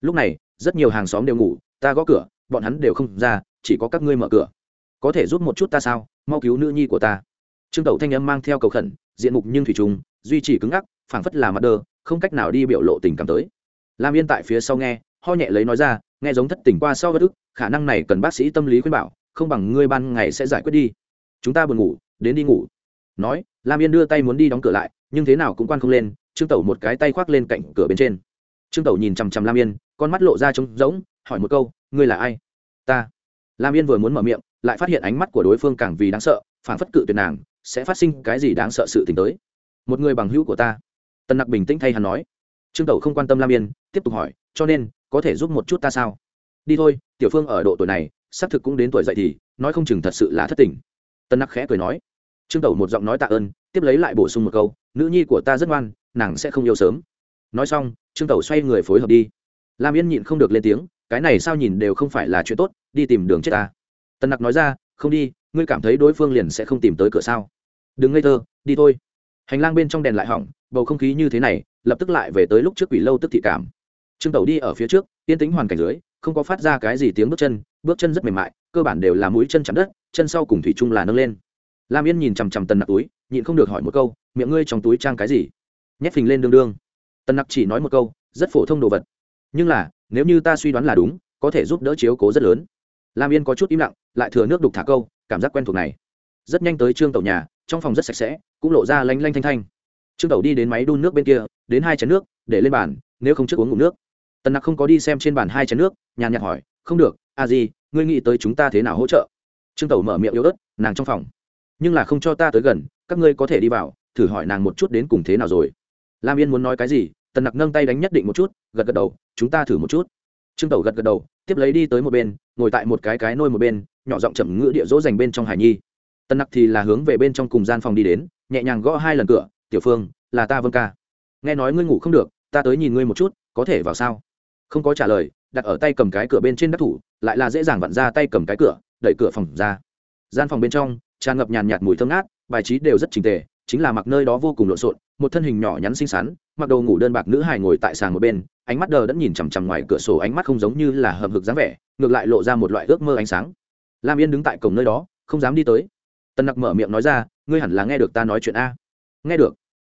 Lúc này, rất nhiều hàng xóm đều ngủ, ta gõ cửa, bọn hắn đều không ra, chỉ có các ngươi mở cửa. Có thể giúp một chút ta sao? Mau cứu nữ nhi của ta. Trương tẩu thanh âm mang theo cầu khẩn, diện mục nhưng thủy trùng, duy trì cứng ngắc phảng phất là mặt đơ, không cách nào đi biểu lộ tình cảm tới. Lam yên tại phía sau nghe, ho nhẹ lấy nói ra, nghe giống thất tình qua sau bất ức, khả năng này cần bác sĩ tâm lý khuyên bảo, không bằng ngươi ban ngày sẽ giải quyết đi. Chúng ta buồn ngủ, đến đi ngủ. Nói, lam yên đưa tay muốn đi đóng cửa lại, nhưng thế nào cũng quan không lên, trương tẩu một cái tay khoác lên cạnh cửa bên trên. Trương tẩu nhìn chằm chằm lam yên, con mắt lộ ra trống rỗng, hỏi một câu, ngươi là ai? Ta. Lam yên vừa muốn mở miệng, lại phát hiện ánh mắt của đối phương càng vì đáng sợ phản phất cự tuyệt nàng, sẽ phát sinh cái gì đáng sợ sự t ì n h tới. Một người bằng hữu của ta tân nặc bình tĩnh thay hắn nói, trương tẩu không quan tâm lam yên, tiếp tục hỏi, cho nên, có thể giúp một chút ta sao? Đi thôi, tiểu phương ở độ tuổi này, xác thực cũng đến tuổi dậy thì, nói không chừng thật sự là thất tình. Tân nặc khẽ cười nói. Trương tẩu một giọng nói tạ ơn, tiếp lấy lại bổ sung một câu, nữ nhi của ta rất ngoan, nàng sẽ không yêu sớm. Nói xong, trương tẩu xoay người phối hợp đi. Lam yên nhịn không được lên tiếng, cái này sao nhìn đều không phải là chuyện tốt, đi tìm đường chết ta. Tần nặc nói ra, không đi, ngươi cảm thấy đối phương liền sẽ không tìm tới cửa sao? Đừng ngây thơ, đi thôi hành lang bên trong đèn lại hỏng, bầu không khí như thế này, lập tức lại về tới lúc trước quỷ lâu tức thị cảm. Trương tẩu đi ở phía trước, yên tĩnh hoàn cảnh dưới, không có phát ra cái gì tiếng bước chân bước chân rất mềm mại, cơ bản đều là mũi chân chạm đất, chân sau cùng thủy chung là nâng lên. Lam yên nhìn chằm chằm tần nặc túi, nhịn không được hỏi một câu, miệng ngươi trong túi trang cái gì? Nhét phình lên đương đương. Tần nặc chỉ nói một câu, rất phổ thông đồ vật. Nhưng là, nếu như ta suy đoán là đúng, có thể giúp đỡ chiếu cố rất lớn. Lam yên có chút im lặng, lại thừa nước đục thả câu, cảm giác quen thuộc này. Rất nhanh tới trương Tẩu nhà trong phòng rất sạch sẽ, cũng lộ ra lanh lanh thanh thanh. Trương tẩu đi đến máy đun nước bên kia, đến hai chén nước, để lên bàn, nếu không trước uống ngủ nước. Tần nặc không có đi xem trên bàn hai chén nước, nhàn nhạt hỏi, không được à gì ngươi nghĩ tới chúng ta thế nào hỗ trợ? Trương tẩu mở miệng yếu ớt, nàng trong phòng. Nhưng là không cho ta tới gần, các ngươi có thể đi vào, thử hỏi nàng một chút đến cùng thế nào rồi. Lam yên muốn nói cái gì, tần nặc nâng tay đánh nhất định một chút, gật gật đầu, chúng ta thử một chút. Trương tẩu gật gật đầu, tiếp lấy đi tới một bên, ngồi tại một cái cái nôi một bên, nhỏ giọng chậm ngữ địa dỗ dành bên trong hải nhi tân nặc thì là hướng về bên trong cùng gian phòng đi đến, nhẹ nhàng gõ hai lần cửa, tiểu phương, là ta vân ca. Nghe nói ngươi ngủ không được, ta tới nhìn ngươi một chút, có thể vào sao? Không có trả lời, đặt ở tay cầm cái cửa bên trên đắc thủ, lại là dễ dàng vặn ra tay cầm cái cửa, đẩy cửa phòng ra. Gian phòng bên trong, tràn ngập nhàn nhạt mùi thơm ngát, bài trí đều rất trình tề, chính là mặc nơi đó vô cùng lộn xộn, một thân hình nhỏ nhắn xinh xắn, mặc đồ ngủ đơn bạc nữ hài ngồi tại sàn một bên, ánh mắt đờ đẫn nhìn chằm chằm ngoài cửa sổ ánh mắt không giống như là hầm hực dáng vẻ, ngược lại lộ ra một loại ước mơ ánh sáng. Lam yên đứng tại cổng nơi đó, không dám đi tới tân nặc mở miệng nói ra, ngươi hẳn là nghe được ta nói chuyện a. Nghe được.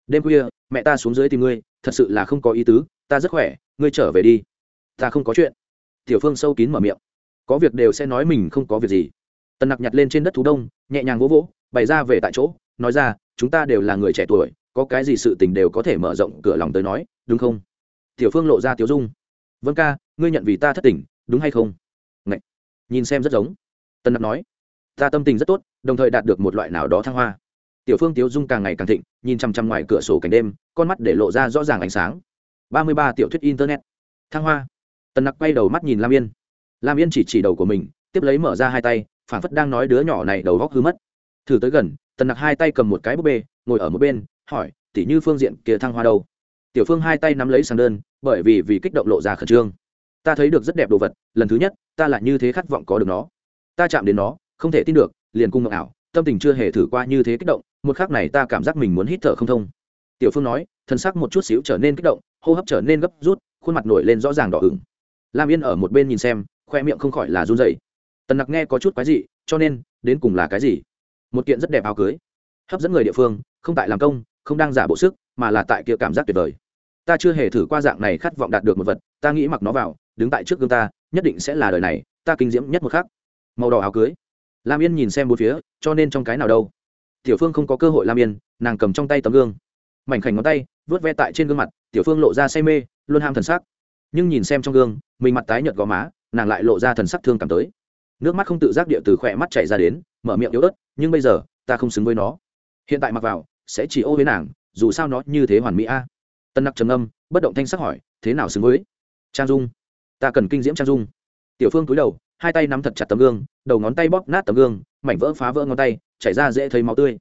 Đêm khuya, mẹ ta xuống dưới tìm ngươi, thật sự là không có ý tứ, ta rất khỏe, ngươi trở về đi. Ta không có chuyện. Tiểu phương sâu kín mở miệng. Có việc đều sẽ nói mình không có việc gì. Tần nặc nhặt lên trên đất thú đông, nhẹ nhàng vỗ vỗ, bày ra về tại chỗ, nói ra, chúng ta đều là người trẻ tuổi, có cái gì sự tình đều có thể mở rộng cửa lòng tới nói, đúng không? Tiểu phương lộ ra tiếu dung. Vâng ca, ngươi nhận vì ta thất tình, đúng hay không? Ngậy. nhìn xem rất giống. Tân nặc nói ta tâm tình rất tốt, đồng thời đạt được một loại nào đó thăng hoa. Tiểu phương tiếu dung càng ngày càng thịnh, nhìn chằm chằm ngoài cửa sổ cảnh đêm, con mắt để lộ ra rõ ràng ánh sáng. Ba mươi ba tiểu thuyết internet. Thăng hoa. Tần nặc quay đầu mắt nhìn lam yên. Lam yên chỉ chỉ đầu của mình, tiếp lấy mở ra hai tay phản phất đang nói đứa nhỏ này đầu góc hư mất. Thử tới gần, tần nặc hai tay cầm một cái búp bê, ngồi ở một bên, hỏi tỉ như phương diện kia thăng hoa đâu? Tiểu phương hai tay nắm lấy sàng đơn, bởi vì vì kích động lộ ra khẩn trương. Ta thấy được rất đẹp đồ vật, lần thứ nhất, ta lại như thế khát vọng có được nó. Ta chạm đến nó không thể tin được, liền cung ngọc ảo, tâm tình chưa hề thử qua như thế kích động, một khắc này ta cảm giác mình muốn hít thở không thông. Tiểu phương nói, thân sắc một chút xíu trở nên kích động, hô hấp trở nên gấp rút, khuôn mặt nổi lên rõ ràng đỏ ửng. Lam yên ở một bên nhìn xem, khoe miệng không khỏi là run dậy tần nặc nghe có chút quái dị, cho nên, đến cùng là cái gì? Một kiện rất đẹp áo cưới. Hấp dẫn người địa phương, không tại làm công, không đang giả bộ sức, mà là tại kia cảm giác tuyệt vời. Ta chưa hề thử qua dạng này khát vọng đạt được một vật, ta nghĩ mặc nó vào, đứng tại trước gương ta, nhất định sẽ là đời này, ta kinh diễm nhất một khắc. Màu đỏ áo cưới lam yên nhìn xem bốn phía, cho nên trong cái nào đâu. Tiểu phương không có cơ hội lam yên, nàng cầm trong tay tấm gương. Mảnh khảnh ngón tay, vớt ve tại trên gương mặt, tiểu phương lộ ra say mê, luôn ham thần sắc. Nhưng nhìn xem trong gương, mình mặt tái nhợt gò má, nàng lại lộ ra thần sắc thương cảm tới. Nước mắt không tự giác địa từ khỏe mắt chảy ra đến, mở miệng yếu ớt, nhưng bây giờ, ta không xứng với nó. Hiện tại mặc vào, sẽ chỉ ô với nàng, dù sao nó như thế hoàn mỹ a. Tân nặc trầm âm bất động thanh sắc hỏi, thế nào xứng với? Trang dung. Ta cần kinh diễm trang dung. Tiểu phương cúi đầu hai tay nắm thật chặt tấm gương, đầu ngón tay bóp nát tấm gương, mảnh vỡ phá vỡ ngón tay, chảy ra dễ thấy máu tươi.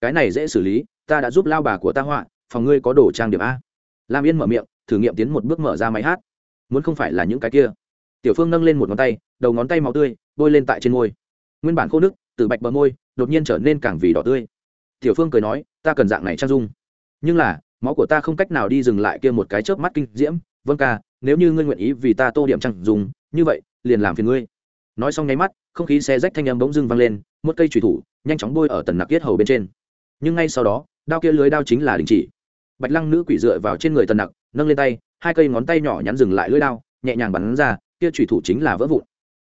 Cái này dễ xử lý, ta đã giúp lao bà của ta họa, phòng ngươi có đồ trang điểm a. Lam yên mở miệng, thử nghiệm tiến một bước mở ra máy hát. Muốn không phải là những cái kia. Tiểu phương nâng lên một ngón tay, đầu ngón tay máu tươi, bôi lên tại trên môi. Nguyên bản khô nước, từ bạch bờ môi, đột nhiên trở nên càng vì đỏ tươi. Tiểu phương cười nói, ta cần dạng này trang dung. Nhưng là, máu của ta không cách nào đi dừng lại kia một cái chớp mắt kinh diễm. Vâng ca, nếu như ngươi nguyện ý vì ta tô điểm trang dùng như vậy, liền làm phiền ngươi nói xong nháy mắt, không khí xe rách thanh âm bỗng dưng vang lên, một cây trùy thủ nhanh chóng bôi ở tần nặc yết hầu bên trên. Nhưng ngay sau đó, đao kia lưới đao chính là đình chỉ. Bạch lăng nữ quỷ dựa vào trên người tần nặc, nâng lên tay, hai cây ngón tay nhỏ nhắn dừng lại lưới đao, nhẹ nhàng bắn ra, kia trùy thủ chính là vỡ vụn.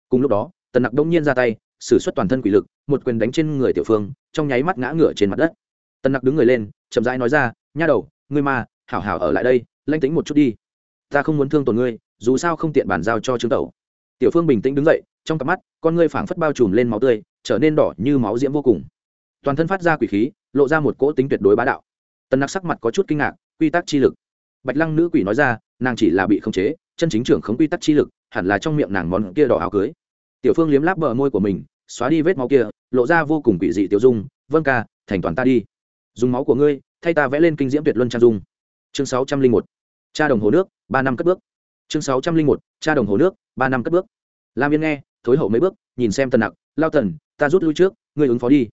Cùng lúc đó, tần nặc đông nhiên ra tay s ử suất toàn thân quỷ lực, một quyền đánh trên người tiểu phương, trong nháy mắt ngã ngửa trên mặt đất. Tần nặc đứng người lên, chậm rãi nói ra, nha đầu, ngươi ma, hảo hảo ở lại đây, lanh tính một chút đi. Ta không muốn thương tổn ngươi, dù sao không tiện bàn giao cho trương tẩu. Tiểu phương bình tĩnh đứng dậy trong cặp mắt, con ngươi phảng phất bao trùm lên máu tươi, trở nên đỏ như máu diễm vô cùng. Toàn thân phát ra quỷ khí, lộ ra một cỗ tính tuyệt đối bá đạo. Tần nặc sắc mặt có chút kinh ngạc, quy tắc chi lực. Bạch lăng nữ quỷ nói ra, nàng chỉ là bị khống chế, chân chính trưởng khống quy tắc chi lực, hẳn là trong miệng nàng món kia đỏ áo cưới. Tiểu phương liếm láp bờ môi của mình, xóa đi vết máu kia, lộ ra vô cùng quỷ dị tiểu dung vâng ca, thành toàn ta đi. Dùng máu của ngươi, thay ta vẽ lên kinh diễm tuyệt luân trang dung. Chương sáu trăm linh một, cha đồng hồ nước, ba năm cất bước. Chương sáu trăm linh một, cha đồng hồ nước, ba năm cất bước. Lam yên nghe thối hậu mấy bước, nhìn xem tần nặc, lao tần, ta rút lui trước, ngươi ứng phó đi.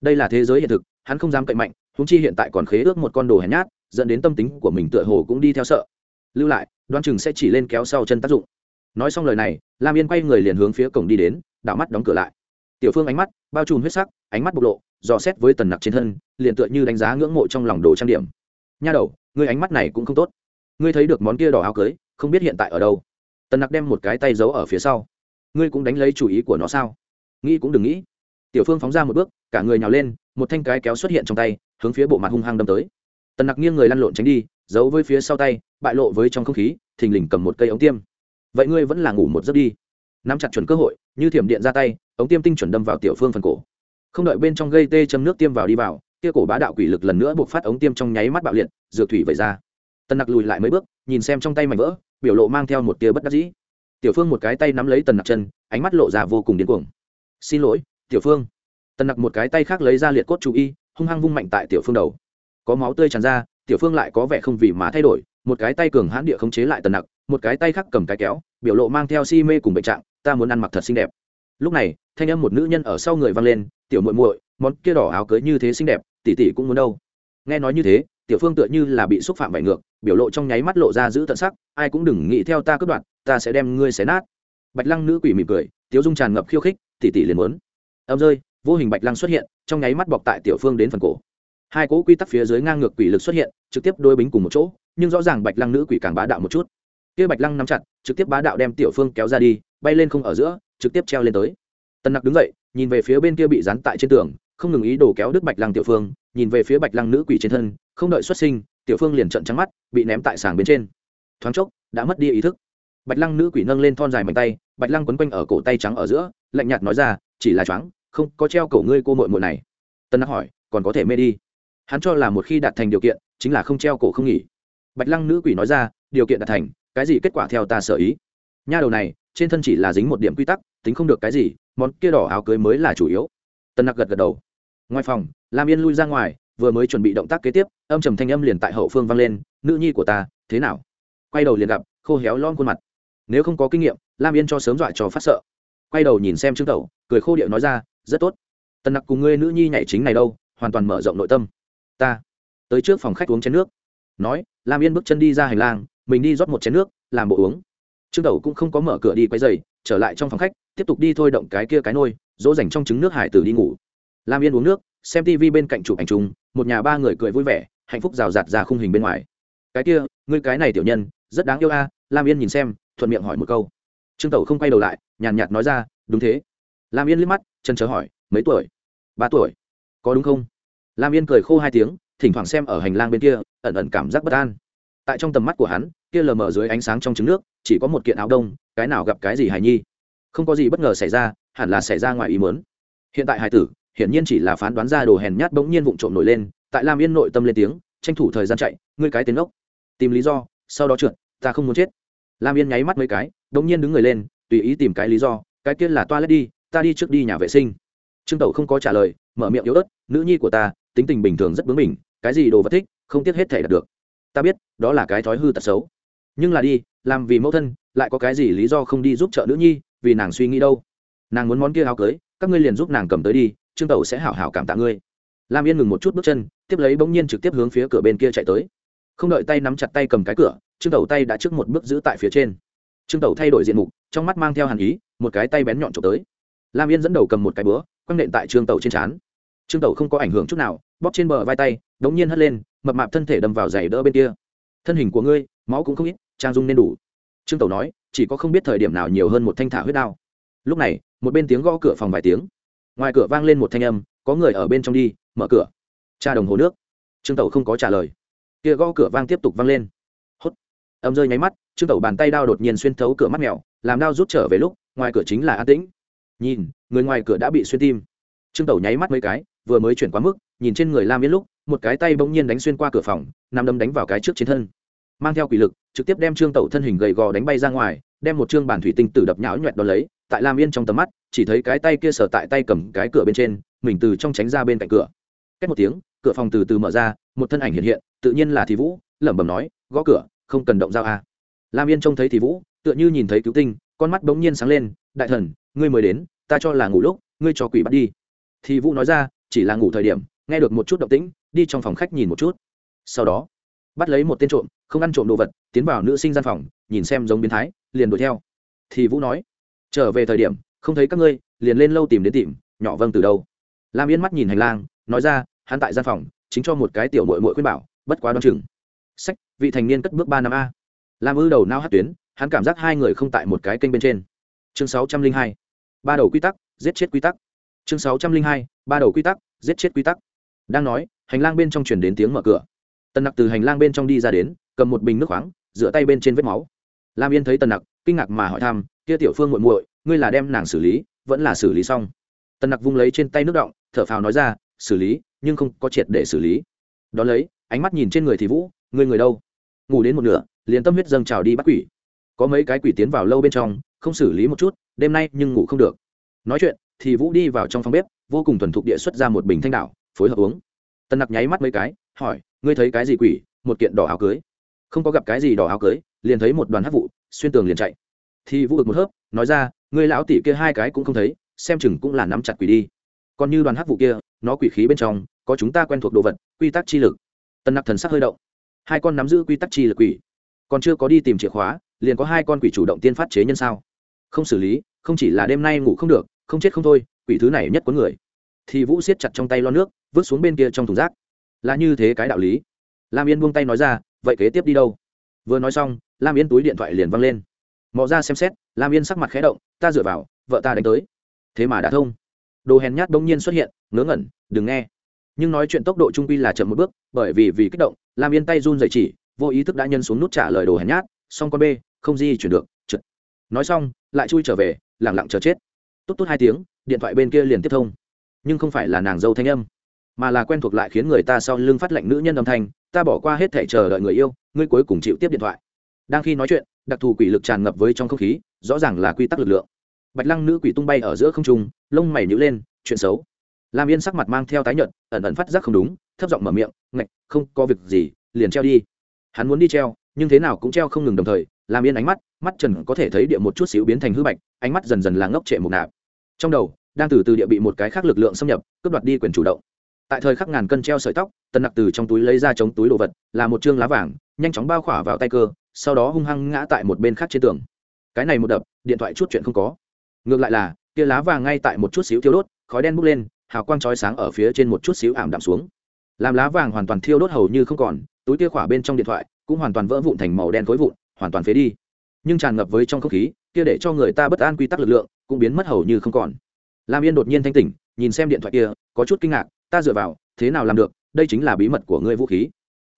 Đây là thế giới hiện thực, hắn không dám cậy mạnh húng chi hiện tại còn khế ước một con đồ hèn nhát, dẫn đến tâm tính của mình tựa hồ cũng đi theo sợ. Lưu lại đoan chừng sẽ chỉ lên kéo sau chân tác dụng. Nói xong lời này, lam yên quay người liền hướng phía cổng đi đến đảo mắt đóng cửa lại. Tiểu phương ánh mắt bao trùm huyết sắc, ánh mắt bộc lộ, dò xét với tần nặc trên thân, liền tựa như đánh giá ngưỡng mộ trong lòng đồ trang điểm. Nha đầu, ngươi ánh mắt này cũng không tốt. Ngươi thấy được món kia đỏ áo cưới, không biết hiện tại ở đâu. Tần nặc đem một cái tay giấu ở phía sau ngươi cũng đánh lấy chủ ý của nó sao? Nghĩ cũng đừng nghĩ. Tiểu phương phóng ra một bước, cả người nhào lên, một thanh cái kéo xuất hiện trong tay, hướng phía bộ mặt hung hăng đâm tới. Tần nặc nghiêng người lăn lộn tránh đi, giấu với phía sau tay, bại lộ với trong không khí, thình lình cầm một cây ống tiêm. Vậy ngươi vẫn là ngủ một giấc đi. Nắm chặt chuẩn cơ hội, như thiểm điện ra tay, ống tiêm tinh chuẩn đâm vào tiểu phương phần cổ. Không đợi bên trong gây tê châm nước tiêm vào đi vào, kia cổ bá đạo quỷ lực lần nữa buộc phát ống tiêm trong nháy mắt bạo liệt, dược thủy vẩy ra. Tần nặc lùi lại mấy bước, nhìn xem trong tay mảnh vỡ, biểu lộ mang theo một tia bất đắc dĩ tiểu phương một cái tay nắm lấy tần nặc chân, ánh mắt lộ ra vô cùng điên cuồng. Xin lỗi, tiểu phương. Tần nặc một cái tay khác lấy ra liệt cốt chú y, hung hăng vung mạnh tại tiểu phương đầu. Có máu tươi tràn ra, tiểu phương lại có vẻ không vì mà thay đổi, một cái tay cường hãn địa khống chế lại tần nặc, một cái tay khác cầm cái kéo, biểu lộ mang theo si mê cùng bệnh trạng, ta muốn ăn mặc thật xinh đẹp. Lúc này, thanh âm một nữ nhân ở sau người vang lên, tiểu muội muội, món kia đỏ áo cưới như thế xinh đẹp, tỷ tỷ cũng muốn đâu? Nghe nói như thế, tiểu phương tựa như là bị xúc phạm vải ngược, biểu lộ trong nháy mắt lộ ra giữ tận sắc, ai cũng đừng nghĩ theo ta cướp đoạt ta sẽ đem ngươi xé nát. Bạch lăng nữ quỷ mỉm cười, tiếu dung tràn ngập khiêu khích tỷ tỷ liền muốn. Âm rơi, vô hình bạch lăng xuất hiện, trong nháy mắt bọc tại tiểu phương đến phần cổ. Hai cỗ quy tắc phía dưới ngang ngược quỷ lực xuất hiện, trực tiếp đôi bính cùng một chỗ, nhưng rõ ràng bạch lăng nữ quỷ càng bá đạo một chút. Kia bạch lăng nắm chặt, trực tiếp bá đạo đem tiểu phương kéo ra đi, bay lên không ở giữa, trực tiếp treo lên tới. Tần nặc đứng dậy, nhìn về phía bên kia bị dán tại trên tường, không ngừng ý đồ kéo đứt bạch lăng tiểu phương, nhìn về phía bạch lăng nữ quỷ trên thân, không đợi xuất sinh, tiểu phương liền trận trắng mắt, bị ném tại sàng bên trên. Thoáng chốc, đã mất đi ý thức bạch lăng nữ quỷ nâng lên thon dài mạnh tay, bạch lăng quấn quanh ở cổ tay trắng ở giữa, lạnh nhạt nói ra, chỉ là choáng, không có treo cổ ngươi cô mội mội này. Tân nặc hỏi, còn có thể mê đi? Hắn cho là một khi đạt thành điều kiện, chính là không treo cổ không nghỉ. Bạch lăng nữ quỷ nói ra, điều kiện đạt thành, cái gì kết quả theo ta sở ý? Nha đầu này, trên thân chỉ là dính một điểm quy tắc, tính không được cái gì, món kia đỏ áo cưới mới là chủ yếu. Tân nặc gật gật đầu. Ngoài phòng, lam yên lui ra ngoài, vừa mới chuẩn bị động tác kế tiếp, âm trầm thanh âm liền tại hậu phương vang lên, nữ nhi của ta, thế nào? Quay đầu liền gặp, khô héo lon khuôn mặt nếu không có kinh nghiệm, lam yên cho sớm dọa cho phát sợ. Quay đầu nhìn xem trương tẩu, cười khô điệu nói ra, rất tốt. Tần nặc cùng ngươi nữ nhi nhảy chính này đâu, hoàn toàn mở rộng nội tâm. Ta tới trước phòng khách uống chén nước. Nói, lam yên bước chân đi ra hành lang, mình đi rót một chén nước, làm bộ uống. Trương tẩu cũng không có mở cửa đi quay dày trở lại trong phòng khách, tiếp tục đi thôi động cái kia cái nôi, dỗ dành trong trứng nước hải tử đi ngủ. Lam yên uống nước, xem tv bên cạnh chụp ảnh chung, một nhà ba người cười vui vẻ, hạnh phúc rào rạt ra khung hình bên ngoài. Cái kia, ngươi cái này tiểu nhân rất đáng yêu a, lam yên nhìn xem, thuận miệng hỏi một câu. Trương tẩu không quay đầu lại, nhàn nhạt nói ra, đúng thế. Lam yên liếc mắt chân chớ hỏi, mấy tuổi? Ba tuổi. Có đúng không? Lam yên cười khô hai tiếng, thỉnh thoảng xem ở hành lang bên kia, ẩn ẩn cảm giác bất an. Tại trong tầm mắt của hắn, kia lờ mờ dưới ánh sáng trong trứng nước, chỉ có một kiện áo đông, cái nào gặp cái gì hài nhi? Không có gì bất ngờ xảy ra, hẳn là xảy ra ngoài ý mớn hiện tại hải tử, hiển nhiên chỉ là phán đoán ra đồ hèn nhát bỗng nhiên vụng trộm nổi lên, tại lam yên nội tâm lên tiếng, tranh thủ thời gian chạy, ngươi cái tiếng ốc tìm lý do sau đó trượt, ta không muốn chết. Lam yên nháy mắt mấy cái bỗng nhiên đứng người lên, tùy ý tìm cái lý do, cái kia là toa toilet đi, ta đi trước đi nhà vệ sinh. Trương tẩu không có trả lời, mở miệng yếu ớt, nữ nhi của ta, tính tình bình thường rất bướng bỉnh, cái gì đồ vật thích, không tiếc hết thể đạt được. Ta biết, đó là cái thói hư tật xấu. Nhưng là đi, làm vì mẫu thân, lại có cái gì lý do không đi giúp trợ nữ nhi, vì nàng suy nghĩ đâu. Nàng muốn món kia áo cưới, các ngươi liền giúp nàng cầm tới đi, trương tẩu sẽ hảo hảo cảm tạ ngươi. Lam yên ngừng một chút bước chân, tiếp lấy bỗng nhiên trực tiếp hướng phía cửa bên kia chạy tới không đợi tay nắm chặt tay cầm cái cửa, trương tẩu tay đã trước một bước giữ tại phía trên. Trương tẩu thay đổi diện mục, trong mắt mang theo hàn ý, một cái tay bén nhọn trộm tới. Lam yên dẫn đầu cầm một cái búa, quăng nện tại trương tẩu trên trán. Trương tẩu không có ảnh hưởng chút nào, bóp trên bờ vai tay, đống nhiên hất lên, mập mạp thân thể đâm vào giày đỡ bên kia. Thân hình của ngươi, máu cũng không ít, trang dung nên đủ. Trương tẩu nói, chỉ có không biết thời điểm nào nhiều hơn một thanh thả huyết đao. Lúc này, một bên tiếng gõ cửa phòng vài tiếng. Ngoài cửa vang lên một thanh âm, có người ở bên trong đi, mở cửa. Cha đồng hồ nước. Trương tẩu không có trả lời kia gõ cửa vang tiếp tục vang lên. Hốt. Âm rơi nháy mắt trương tẩu bàn tay đao đột nhiên xuyên thấu cửa mắt mèo, làm đao rút trở về lúc, ngoài cửa chính là an tĩnh. Nhìn, người ngoài cửa đã bị xuyên tim. Trương tẩu nháy mắt mấy cái, vừa mới chuyển quá mức, nhìn trên người lam yên lúc, một cái tay bỗng nhiên đánh xuyên qua cửa phòng nằm đâm đánh vào cái trước trên thân. Mang theo quỷ lực, trực tiếp đem trương tẩu thân hình gầy gò đánh bay ra ngoài, đem một trương bản thủy tinh tử đập nhão nhuẹt đón lấy, tại lam yên trong tầm mắt, chỉ thấy cái tay kia sở tại tay cầm cái cửa bên trên, mình từ trong tránh ra bên cạnh cửa. Cách một tiếng cửa phòng từ từ mở ra, một thân ảnh hiện hiện, tự nhiên là thì vũ, lẩm bẩm nói, gõ cửa, không cần động dao a à. lam yên trông thấy thì vũ, tựa như nhìn thấy cứu tinh, con mắt bỗng nhiên sáng lên, đại thần, ngươi mới đến, ta cho là ngủ lúc, ngươi cho quỷ bắt đi. Thì vũ nói ra, chỉ là ngủ thời điểm, nghe được một chút động tĩnh, đi trong phòng khách nhìn một chút. Sau đó, bắt lấy một tên trộm, không ăn trộm đồ vật, tiến vào nữ sinh gian phòng, nhìn xem giống biến thái, liền đuổi theo. Thì vũ nói, trở về thời điểm, không thấy các ngươi, liền lên lâu tìm đến tìm, nhỏ vâng từ đâu? Lam yên mắt nhìn hành lang, nói ra hắn tại gian phòng, chính cho một cái tiểu mội mội khuyên bảo, bất quá đoan chừng. Sách, vị thành niên cất bước ba năm a. Lam ư đầu nao hát tuyến, hắn cảm giác hai người không tại một cái kênh bên trên. Chương sáu trăm linh hai. Ba đầu quy tắc, giết chết quy tắc. Chương sáu trăm linh hai. Ba đầu quy tắc, giết chết quy tắc. Đang nói, hành lang bên trong chuyển đến tiếng mở cửa. Tần nặc từ hành lang bên trong đi ra đến, cầm một bình nước khoáng dựa tay bên trên vết máu. Lam yên thấy tần nặc, kinh ngạc mà hỏi thăm, kia tiểu phương muội muội, ngươi là đem nàng xử lý, vẫn là xử lý xong? Tần nặc vung lấy trên tay nước động, thở phào nói ra xử lý, nhưng không có triệt để xử lý. Đón lấy, ánh mắt nhìn trên người thì vũ, ngươi người đâu? Ngủ đến một nửa, liền tâm huyết dâng trào đi bắt quỷ. Có mấy cái quỷ tiến vào lâu bên trong, không xử lý một chút, đêm nay nhưng ngủ không được. Nói chuyện, thì vũ đi vào trong phòng bếp, vô cùng thuần thục địa xuất ra một bình thanh đảo, phối hợp uống. Tần nặc nháy mắt mấy cái, hỏi, ngươi thấy cái gì quỷ? Một kiện đỏ áo cưới. Không có gặp cái gì đỏ áo cưới, liền thấy một đoàn hát vụ, xuyên tường liền chạy. Thì vũ được một hớp, nói ra, ngươi lão tỷ kia hai cái cũng không thấy, xem chừng cũng là nắm chặt quỷ đi còn như đoàn hắc vụ kia, nó quỷ khí bên trong, có chúng ta quen thuộc đồ vật, quy tắc chi lực. Tân nặc thần sắc hơi động. Hai con nắm giữ quy tắc chi lực quỷ. Còn chưa có đi tìm chìa khóa, liền có hai con quỷ chủ động tiên phát chế nhân sao? Không xử lý, không chỉ là đêm nay ngủ không được, không chết không thôi, quỷ thứ này nhất có người. Thì vũ siết chặt trong tay lo nước, vứt xuống bên kia trong thùng rác. Là như thế cái đạo lý. Lam yên buông tay nói ra, vậy kế tiếp đi đâu? Vừa nói xong, lam yên túi điện thoại liền văng lên. Mò ra xem xét, lam yên sắc mặt khẽ động, ta dựa vào, vợ ta đánh tới. Thế mà đã thông đồ hèn nhát bỗng nhiên xuất hiện, ngớ ngẩn, đừng nghe. Nhưng nói chuyện tốc độ trung quy là chậm một bước, bởi vì vì kích động làm yên tay run dậy chỉ, vô ý thức đã nhân xuống nút trả lời đồ hèn nhát, xong con b không di chuyển được chật nói xong, lại chui trở về, lẳng lặng chờ chết. Tốt tốt hai tiếng, điện thoại bên kia liền tiếp thông. Nhưng không phải là nàng dâu thanh âm, mà là quen thuộc lại khiến người ta sau lưng phát lệnh nữ nhân âm thanh, ta bỏ qua hết thể chờ đợi người yêu, ngươi cuối cùng chịu tiếp điện thoại. Đang khi nói chuyện, đặc thù quỷ lực tràn ngập với trong không khí, rõ ràng là quy tắc lực lượng bạch lăng nữ quỷ tung bay ở giữa không trung, lông mày nhữ lên, chuyện xấu. Lam yên sắc mặt mang theo tái nhợt, ẩn ẩn phát giác không đúng, thấp giọng mở miệng, ngạch, không có việc gì, liền treo đi. Hắn muốn đi treo, nhưng thế nào cũng treo không ngừng đồng thời, lam yên ánh mắt mắt trần có thể thấy địa một chút xíu biến thành hư bạch, ánh mắt dần dần là ngốc trệ mục nạp. Trong đầu, đang từ từ địa bị một cái khác lực lượng xâm nhập, cướp đoạt đi quyền chủ động. Tại thời khắc ngàn cân treo sợi tóc, tần nặc từ trong túi lấy ra chống túi đồ vật, là một chương lá vàng, nhanh chóng bao khỏa vào tay cơ, sau đó hung hăng ngã tại một bên khác trên tường. Cái này một đập, điện thoại chút chuyện không có ngược lại là, kia lá vàng ngay tại một chút xíu thiêu đốt, khói đen bốc lên, hào quang chói sáng ở phía trên một chút xíu ảm đạm xuống. Làm lá vàng hoàn toàn thiêu đốt hầu như không còn, túi kia khỏa bên trong điện thoại cũng hoàn toàn vỡ vụn thành màu đen khối vụn, hoàn toàn phế đi. Nhưng tràn ngập với trong không khí, kia để cho người ta bất an quy tắc lực lượng cũng biến mất hầu như không còn. Lam yên đột nhiên thanh tỉnh, nhìn xem điện thoại kia, có chút kinh ngạc, ta dựa vào, thế nào làm được? Đây chính là bí mật của ngươi vũ khí.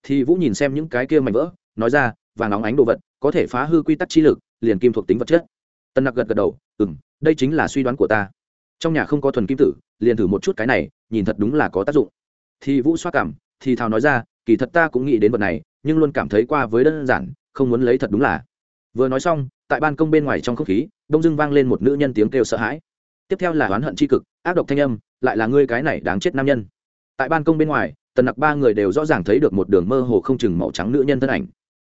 Thì vũ nhìn xem những cái kia mạnh vỡ, nói ra và nóng ánh đồ vật, có thể phá hư quy tắc chi lực, liền kim thuộc tính vật chất tân nặc gật gật đầu ừ m đây chính là suy đoán của ta. Trong nhà không có thuần kim tử, liền thử một chút cái này, nhìn thật đúng là có tác dụng. Thì vũ xoa cảm, thì thào nói ra, kỳ thật ta cũng nghĩ đến vật này, nhưng luôn cảm thấy qua với đơn giản, không muốn lấy thật đúng là. Vừa nói xong, tại ban công bên ngoài trong không khí, đông dưng vang lên một nữ nhân tiếng kêu sợ hãi. Tiếp theo là oán hận c h i cực, ác độc thanh âm, lại là ngươi cái này đáng chết nam nhân. Tại ban công bên ngoài, tần nặc ba người đều rõ ràng thấy được một đường mơ hồ không chừng màu trắng nữ nhân thân ảnh.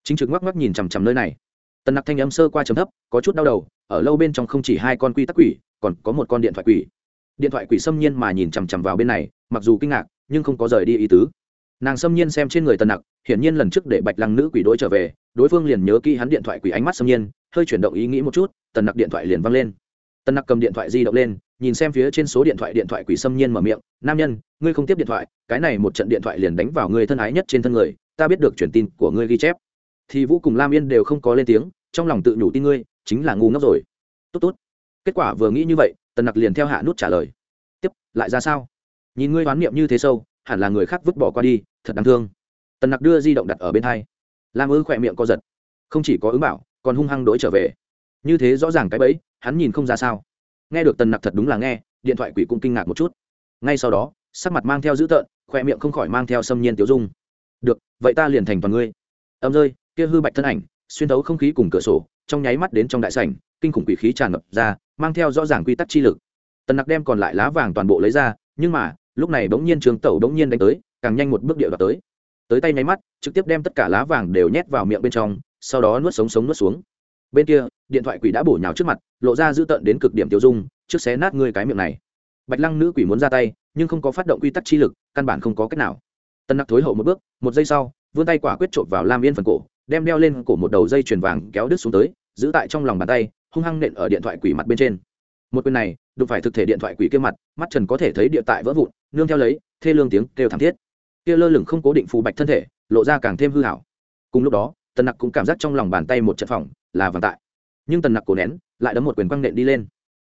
Chính trực ngoắc ngoắc nhìn chằm chằm nơi này. Tần nặc thanh âm sơ qua chấm thấp, có chút đau đầu ở lâu bên trong không chỉ hai con quy tắc quỷ, còn có một con điện thoại quỷ. Điện thoại quỷ xâm nhiên mà nhìn chằm chằm vào bên này, mặc dù kinh ngạc, nhưng không có rời đi ý tứ. Nàng xâm nhiên xem trên người tần nặc, hiển nhiên lần trước để bạch lăng nữ quỷ đối trở về, đối phương liền nhớ kỹ hắn điện thoại quỷ ánh mắt xâm nhiên, hơi chuyển động ý nghĩ một chút, tần nặc điện thoại liền văng lên. Tần nặc cầm điện thoại di động lên, nhìn xem phía trên số điện thoại điện thoại quỷ xâm nhiên mở miệng, nam nhân, ngươi không tiếp điện thoại, cái này một trận điện thoại liền đánh vào người thân ái nhất trên thân người, ta biết được truyền tin của ngươi ghi chép. Thì vũ cùng lam yên đều không có lên tiếng, trong lòng tự nhủ tin ngươi chính là ngu ngốc rồi. Tốt tốt. Kết quả vừa nghĩ như vậy, tần nặc liền theo hạ nút trả lời. Tiếp, lại ra sao? Nhìn ngươi đoán niệm như thế sâu, hẳn là người khác vứt bỏ qua đi, thật đáng thương. Tần nặc đưa di động đặt ở bên hai. Lam ư khỏe miệng co giật. Không chỉ có ứng bảo, còn hung hăng đ ố i trở về. Như thế rõ ràng cái bẫy, hắn nhìn không ra sao. Nghe được tần nặc thật đúng là nghe, điện thoại quỷ cũng kinh ngạc một chút. Ngay sau đó, sắc mặt mang theo dữ tợn khoe miệng không khỏi mang theo xâm nhiên tiêu dung. Được, vậy ta liền thành toàn ngươi. Âm rơi, kia hư bạch thân ảnh, xuyên thấu không khí cùng cửa sổ trong nháy mắt đến trong đại sảnh, kinh khủng quỷ khí tràn ngập ra, mang theo rõ ràng quy tắc chi lực. Tần nặc đem còn lại lá vàng toàn bộ lấy ra, nhưng mà, lúc này bỗng nhiên trường tẩu bỗng nhiên đánh tới, càng nhanh một bước điệu đập tới. Tới tay nháy mắt, trực tiếp đem tất cả lá vàng đều nhét vào miệng bên trong, sau đó nuốt sống sống nuốt xuống. Bên kia, điện thoại quỷ đã bổ nhào trước mặt, lộ ra dữ tợn đến cực điểm tiêu dung, trước xé nát ngươi cái miệng này. Bạch lăng nữ quỷ muốn ra tay, nhưng không có phát động quy tắc chi lực, căn bản không có cách nào. Tân nặc thối hậu một bước, một giây sau, vươn tay quả quyết trộm vào lam yên phần cổ đem đeo lên cổ một đầu dây chuyền vàng kéo đứt xuống tới, giữ tại trong lòng bàn tay, hung hăng nện ở điện thoại quỷ mặt bên trên. Một quyền này, đụng phải thực thể điện thoại quỷ kia mặt, mắt trần có thể thấy địa tại vỡ vụn, nương theo lấy, thê lương tiếng kêu thảm thiết. Kia lơ lửng không cố định phù bạch thân thể, lộ ra càng thêm hư hảo. Cùng lúc đó, tần nặc cũng cảm giác trong lòng bàn tay một trận phòng là vàng tại. Nhưng tần nặc cổ nén, lại đấm một quyền quăng nện đi lên.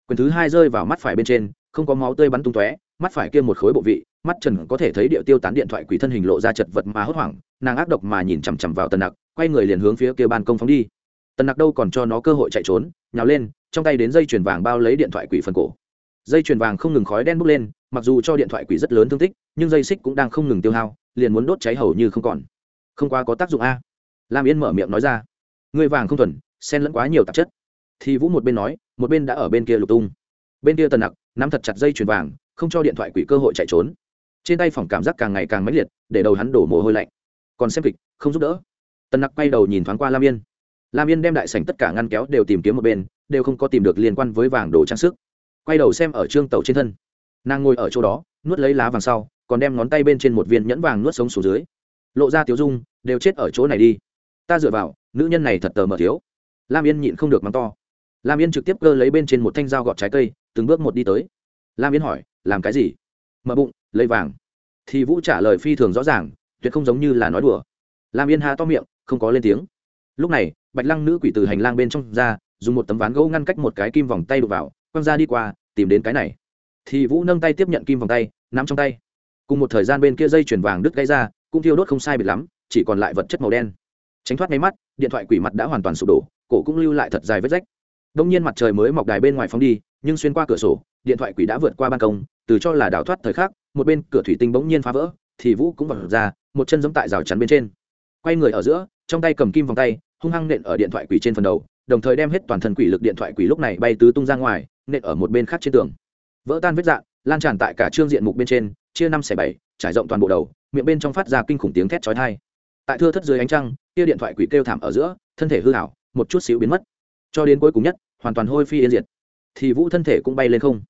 Quyền thứ hai rơi vào mắt phải bên trên, không có máu tươi bắn tung tóe, mắt phải kia một khối bộ vị, mắt trần có thể thấy địa tiêu tán điện thoại quỷ thân hình lộ ra chật vật mà hốt hoảng, nàng ác độc mà nhìn chằm chằm vào tần nặc quay người liền hướng phía kia ban công phóng đi. Tần nặc đâu còn cho nó cơ hội chạy trốn, nhào lên, trong tay đến dây chuyền vàng bao lấy điện thoại quỷ phần cổ. Dây chuyền vàng không ngừng khói đen bốc lên, mặc dù cho điện thoại quỷ rất lớn thương tích, nhưng dây xích cũng đang không ngừng tiêu hao, liền muốn đốt cháy hầu như không còn. Không quá có tác dụng a. Lam yên mở miệng nói ra. Người vàng không thuần, xen lẫn quá nhiều tạp chất. Thì vũ một bên nói, một bên đã ở bên kia lục tung. Bên kia tần nặc, nắm thật chặt dây chuyền vàng, không cho điện thoại quỷ cơ hội chạy trốn. Trên tay phòng cảm giác càng ngày càng mãnh liệt, để đầu hắn đổ mồ hôi lạnh. Còn xem kịch, không giúp đỡ tần nặc quay đầu nhìn thoáng qua lam yên lam yên đem đại sảnh tất cả ngăn kéo đều tìm kiếm một bên đều không có tìm được liên quan với vàng đồ trang sức quay đầu xem ở trương tàu trên thân nàng ngồi ở chỗ đó nuốt lấy lá vàng sau còn đem ngón tay bên trên một viên nhẫn vàng nuốt sống xuống dưới lộ ra tiếu dung đều chết ở chỗ này đi ta dựa vào nữ nhân này thật tờ mờ thiếu lam yên nhịn không được mắng to lam yên trực tiếp cơ lấy bên trên một thanh dao gọt trái cây từng bước một đi tới lam yên hỏi làm cái gì mở bụng lấy vàng thì vũ trả lời phi thường rõ ràng tuyệt không giống như là nói đùa lam yên há to miệng không có lên tiếng. Lúc này, bạch lăng nữ quỷ từ hành lang bên trong ra, dùng một tấm ván gỗ ngăn cách một cái kim vòng tay đục vào, quăng ra đi qua, tìm đến cái này. Thì vũ nâng tay tiếp nhận kim vòng tay, nắm trong tay. Cùng một thời gian bên kia dây chuyền vàng đứt gãy ra, cũng thiêu đốt không sai biệt lắm, chỉ còn lại vật chất màu đen. Tránh thoát ngay mắt, điện thoại quỷ mặt đã hoàn toàn sụp đổ, cổ cũng lưu lại thật dài vết rách. Đông nhiên mặt trời mới mọc đài bên ngoài phóng đi, nhưng xuyên qua cửa sổ, điện thoại quỷ đã vượt qua ban công, từ cho là đào thoát thời khắc, một bên cửa thủy tinh bỗng nhiên phá vỡ, thì vũ cũng vọt ra, một chân giống tại rào chắn bên trên. Quay người ở giữa trong tay cầm kim vòng tay, hung hăng nện ở điện thoại quỷ trên phần đầu, đồng thời đem hết toàn thân quỷ lực điện thoại quỷ lúc này bay tứ tung ra ngoài, nện ở một bên khác trên tường. Vỡ tan vết dạng, lan tràn tại cả trương diện mục bên trên, chia năm xẻ bảy, trải rộng toàn bộ đầu, miệng bên trong phát ra kinh khủng tiếng thét chói tai. Tại thưa thất dưới ánh trăng, kia điện thoại quỷ kêu thảm ở giữa, thân thể hư hảo, một chút xíu biến mất. Cho đến cuối cùng nhất, hoàn toàn hôi phi yên diệt. Thì vũ thân thể cũng bay lên không.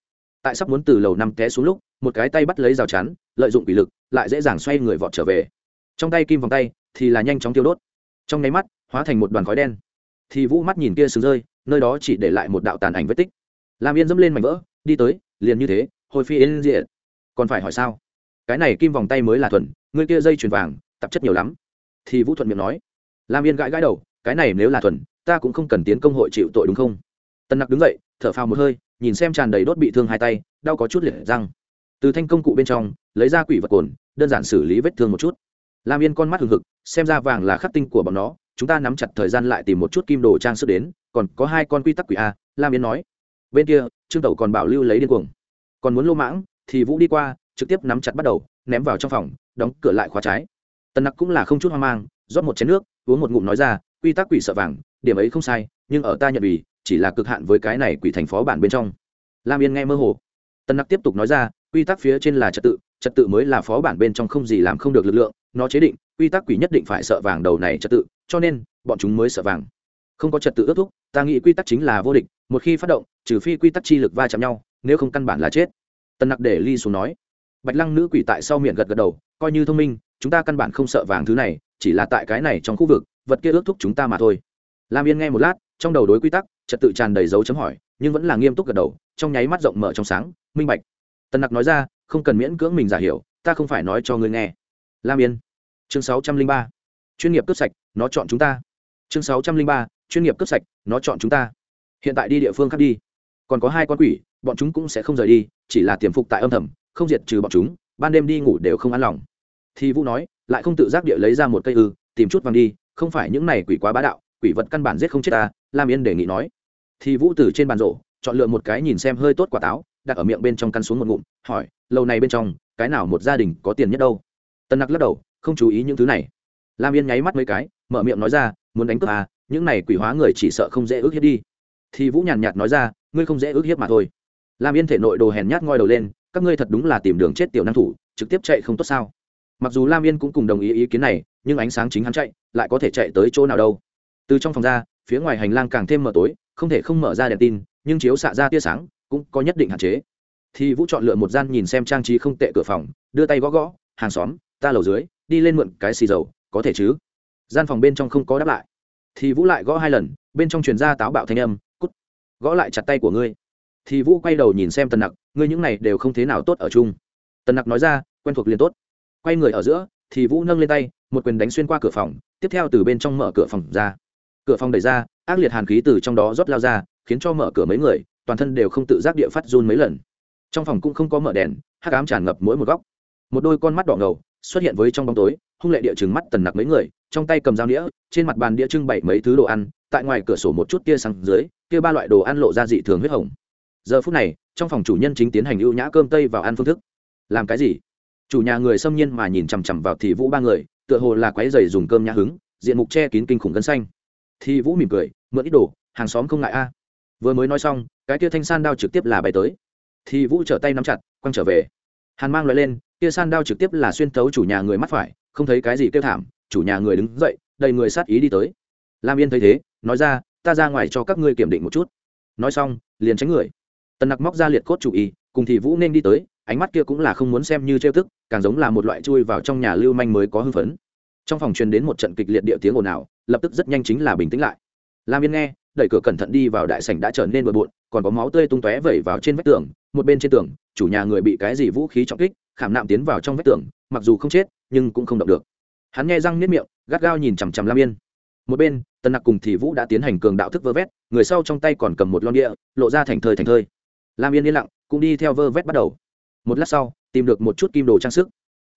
Tại sắp muốn từ lầu năm té xuống lúc, một cái tay bắt lấy rào chắn, lợi dụng quỷ lực, lại dễ dàng xoay người vọt trở về. Trong tay kim vòng tay thì là nhanh chóng tiêu đốt trong nháy mắt, hóa thành một đoàn khói đen. Thì vũ mắt nhìn kia sừng rơi, nơi đó chỉ để lại một đạo tàn ảnh vết tích. Làm yên dẫm lên mảnh vỡ, đi tới, liền như thế, hồi phi yên diện còn phải hỏi sao? Cái này kim vòng tay mới là thuần, người kia dây chuyền vàng, tạp chất nhiều lắm. Thì vũ thuận miệng nói. Lam yên gãi gãi đầu, cái này nếu là thuần, ta cũng không cần tiến công hội chịu tội đúng không? Tân nặc đứng dậy, thở phào một hơi, nhìn xem tràn đầy đốt bị thương hai tay, đau có chút liệt răng. Từ thanh công cụ bên trong, lấy ra quỷ vật cồn, đơn giản xử lý vết thương một chút lam yên con mắt hừng hực, xem ra vàng là khắc tinh của bọn nó, chúng ta nắm chặt thời gian lại tìm một chút kim đồ trang sức đến, còn có hai con quy tắc quỷ a, lam yên nói. Bên kia, trương tẩu còn bảo lưu lấy điên cuồng. Còn muốn lô mãng, thì vũ đi qua, trực tiếp nắm chặt bắt đầu, ném vào trong phòng, đóng cửa lại khóa trái. Tần nặc cũng là không chút hoang mang, rót một chén nước, uống một ngụm nói ra, quy tắc quỷ sợ vàng, điểm ấy không sai, nhưng ở ta nhận vì, chỉ là cực hạn với cái này quỷ thành phó bản bên trong. Lam yên nghe mơ hồ. Tần nặc tiếp tục nói ra, quy tắc phía trên là trật tự trật tự mới là phó bản bên trong không gì làm không được lực lượng nó chế định, quy tắc quỷ nhất định phải sợ vàng đầu này trật tự, cho nên, bọn chúng mới sợ vàng. Không có trật tự ước thúc, ta nghĩ quy tắc chính là vô địch, một khi phát động, trừ phi quy tắc chi lực va chạm nhau, nếu không căn bản là chết. Tần nặc để ly xuống nói. Bạch lăng nữ quỷ tại sau miệng gật gật đầu, coi như thông minh, chúng ta căn bản không sợ vàng thứ này, chỉ là tại cái này trong khu vực, vật kia ước thúc chúng ta mà thôi. Lam yên nghe một lát, trong đầu đối quy tắc, trật tự tràn đầy dấu chấm hỏi, nhưng vẫn là nghiêm túc gật đầu, trong nháy mắt rộng mở trong sáng, minh bạch. Tần nặc nói ra, không cần miễn cưỡng mình giả hiểu, ta không phải nói cho ngươi nghe. Lam yên chương sáu trăm linh ba. Chuyên nghiệp cướp sạch, nó chọn chúng ta. Chương sáu trăm linh ba, chuyên nghiệp cướp sạch, nó chọn chúng ta. Hiện tại đi địa phương khác đi. Còn có hai con quỷ, bọn chúng cũng sẽ không rời đi, chỉ là tiềm phục tại âm thầm, không diệt trừ bọn chúng, ban đêm đi ngủ đều không an lòng. Thì vũ nói, lại không tự giác địa lấy ra một cây ư, tìm chút vàng đi, không phải những này quỷ quá bá đạo, quỷ vật căn bản giết không chết ta, lam yên đề nghị nói. Thì vũ từ trên bàn rổ, chọn lựa một cái nhìn xem hơi tốt quả táo, đặt ở miệng bên trong căn xuống một ngụm, hỏi, lâu này bên trong, cái nào một gia đình có tiền nhất đâu? Tân nặc lắc đầu không chú ý những thứ này. Lam yên nháy mắt mấy cái, mở miệng nói ra, muốn đánh cướp à những này quỷ hóa người chỉ sợ không dễ ước hiếp đi. Thì vũ nhàn nhạt nói ra, ngươi không dễ ước hiếp mà thôi. Lam yên thể nội đồ hèn nhát ngoi đầu lên, các ngươi thật đúng là tìm đường chết tiểu năng thủ, trực tiếp chạy không tốt sao? Mặc dù lam yên cũng cùng đồng ý ý kiến này, nhưng ánh sáng chính hắn chạy, lại có thể chạy tới chỗ nào đâu. Từ trong phòng ra, phía ngoài hành lang càng thêm mờ tối, không thể không mở ra đèn tin, nhưng chiếu xạ ra tia sáng, cũng có nhất định hạn chế. Thì vũ chọn lựa một gian nhìn xem trang trí không tệ cửa phòng, đưa tay gõ gõ, hàng xóm, ta lầu dưới đi lên mượn cái xì dầu, có thể chứ? Gian phòng bên trong không có đáp lại. Thì vũ lại gõ hai lần, bên trong truyền ra táo bạo thanh âm, cút, gõ lại chặt tay của ngươi. Thì vũ quay đầu nhìn xem tần nặc, ngươi những này đều không thế nào tốt ở chung. Tần nặc nói ra, quen thuộc liền tốt. Quay người ở giữa, thì vũ nâng lên tay, một quyền đánh xuyên qua cửa phòng, tiếp theo từ bên trong mở cửa phòng ra. Cửa phòng đẩy ra, ác liệt hàn khí từ trong đó rót lao ra, khiến cho mở cửa mấy người, toàn thân đều không tự giác địa phát run mấy lần. Trong phòng cũng không có mở đèn hát cám tràn ngập mỗi một góc. Một đôi con mắt đỏ ngầu xuất hiện với trong bóng tối, hung lệ địa chừng mắt tần nặc mấy người, trong tay cầm dao đĩa trên mặt bàn đĩa trưng bày mấy thứ đồ ăn, tại ngoài cửa sổ một chút tia sáng dưới, kia ba loại đồ ăn lộ ra dị thường huyết hồng. Giờ phút này, trong phòng chủ nhân chính tiến hành ưu nhã cơm tây vào ăn phương thức. Làm cái gì? Chủ nhà người xâm nhiên mà nhìn chằm chằm vào thì vũ ba người, tựa hồ là quái dày dùng cơm nhã hứng, diện mục che kín kinh khủng gân xanh. Thì vũ mỉm cười, mượn ít đồ, hàng xóm không ngại a. Vừa mới nói xong, cái tia thanh san đao trực tiếp là bay tới. Thì vũ trở tay nắm chặt, quăng trở về. Hàn mang loại lên kia san đao trực tiếp là xuyên thấu chủ nhà người mắt phải, không thấy cái gì kêu thảm, chủ nhà người đứng dậy, đầy người sát ý đi tới. Lam yên thấy thế, nói ra, ta ra ngoài cho các ngươi kiểm định một chút. Nói xong, liền tránh người. Tần nặc móc ra liệt cốt chủ ý cùng thì vũ nên đi tới, ánh mắt kia cũng là không muốn xem như trêu tức, càng giống là một loại chui vào trong nhà lưu manh mới có hưng phấn. Trong phòng truyền đến một trận kịch liệt địa tiếng ồn ào, lập tức rất nhanh chính là bình tĩnh lại. Lam yên nghe, đẩy cửa cẩn thận đi vào đại sảnh đã trở nên bừa bộn, còn có máu tươi tung tóe vẩy vào trên vách tường, một bên trên tường, chủ nhà người bị cái gì vũ khí trọng kích khảm nạm tiến vào trong vách tường, mặc dù không chết, nhưng cũng không động được. Hắn nghe răng nếp miệng, gắt gao nhìn chằm chằm lam yên. Một bên, tần nặc cùng thì vũ đã tiến hành cường đạo thức vơ vét, người sau trong tay còn cầm một lon địa, lộ ra thành thơi thành thơi. Lam yên yên lặng, cũng đi theo vơ vét bắt đầu. Một lát sau, tìm được một chút kim đồ trang sức.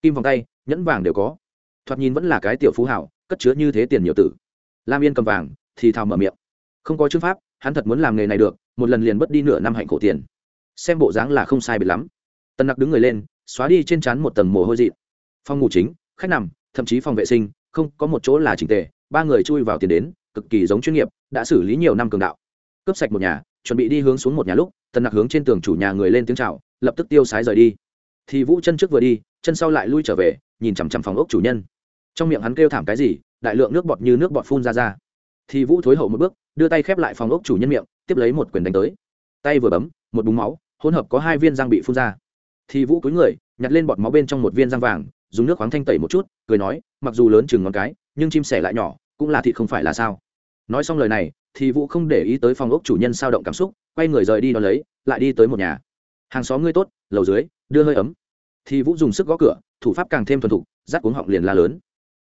Kim vòng tay, nhẫn vàng đều có. Thoạt nhìn vẫn là cái tiểu phú hảo, cất chứa như thế tiền nhiều tử. Lam yên cầm vàng, thì thào mở miệng. Không có chữ pháp, hắn thật muốn làm nghề này được, một lần liền mất đi nửa năm hạnh khổ tiền. Xem bộ dáng là không sai biệt lắm. Tần nặc đứng người lên xóa đi trên trán một tầng mồ hôi dị phòng ngủ chính, khách nằm, thậm chí phòng vệ sinh, không, có một chỗ là trình tề. Ba người chui vào tiền đến, cực kỳ giống chuyên nghiệp, đã xử lý nhiều năm cường đạo. Cướp sạch một nhà, chuẩn bị đi hướng xuống một nhà lúc, tần nặc hướng trên tường chủ nhà người lên tiếng c h à o lập tức tiêu sái rời đi. Thì vũ chân trước vừa đi, chân sau lại lui trở về, nhìn chằm chằm phòng ốc chủ nhân. Trong miệng hắn kêu thảm cái gì, đại lượng nước bọt như nước bọt phun ra ra. Thì vũ thối hậu một bước, đưa tay khép lại phòng ốc chủ nhân miệng, tiếp lấy một quyền đánh tới. Tay vừa bấm, một búng máu, hỗn hợp có hai viên răng bị phun ra thì vũ cúi người, nhặt lên bọt máu bên trong một viên răng vàng, dùng nước khoáng thanh tẩy một chút, cười nói, mặc dù lớn chừng ngón cái, nhưng chim sẻ lại nhỏ, cũng là thịt không phải là sao. Nói xong lời này, thì vũ không để ý tới phòng ốc chủ nhân sao động cảm xúc, quay người rời đi đón lấy, lại đi tới một nhà. Hàng xóm ngươi tốt, lầu dưới, đưa hơi ấm. Thì vũ dùng sức gõ cửa, thủ pháp càng thêm thuần thục rắt cuống họng liền la lớn.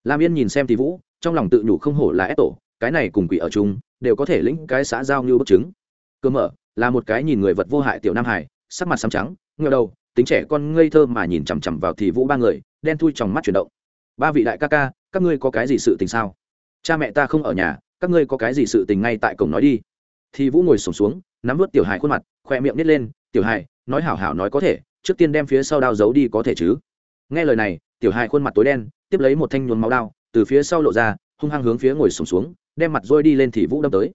Lam yên nhìn xem thì vũ, trong lòng tự nhủ không hổ là ép tổ, cái này cùng quỷ ở chung, đều có thể lĩnh cái xã giao như bất chứng. Cơ mở, là một cái nhìn người vật vô hại tiểu nam hải, sắc mặt xám trắng ngờ đầu tính trẻ con ngây thơ mà nhìn chằm chằm vào thì vũ ba người đen thui trong mắt chuyển động. Ba vị đại ca ca các ngươi có cái gì sự tình sao? Cha mẹ ta không ở nhà các ngươi có cái gì sự tình ngay tại cổng nói đi. Thì vũ ngồi sổm xuống, nắm vớt tiểu hài khuôn mặt khoe miệng nít lên tiểu hài nói hảo hảo nói có thể trước tiên đem phía sau đao giấu đi có thể chứ? Nghe lời này tiểu hài khuôn mặt tối đen tiếp lấy một thanh nhuốm máu đao từ phía sau lộ ra hung hăng hướng phía ngồi sổm xuống, xuống đem mặt rôi đi lên thì vũ đâm tới.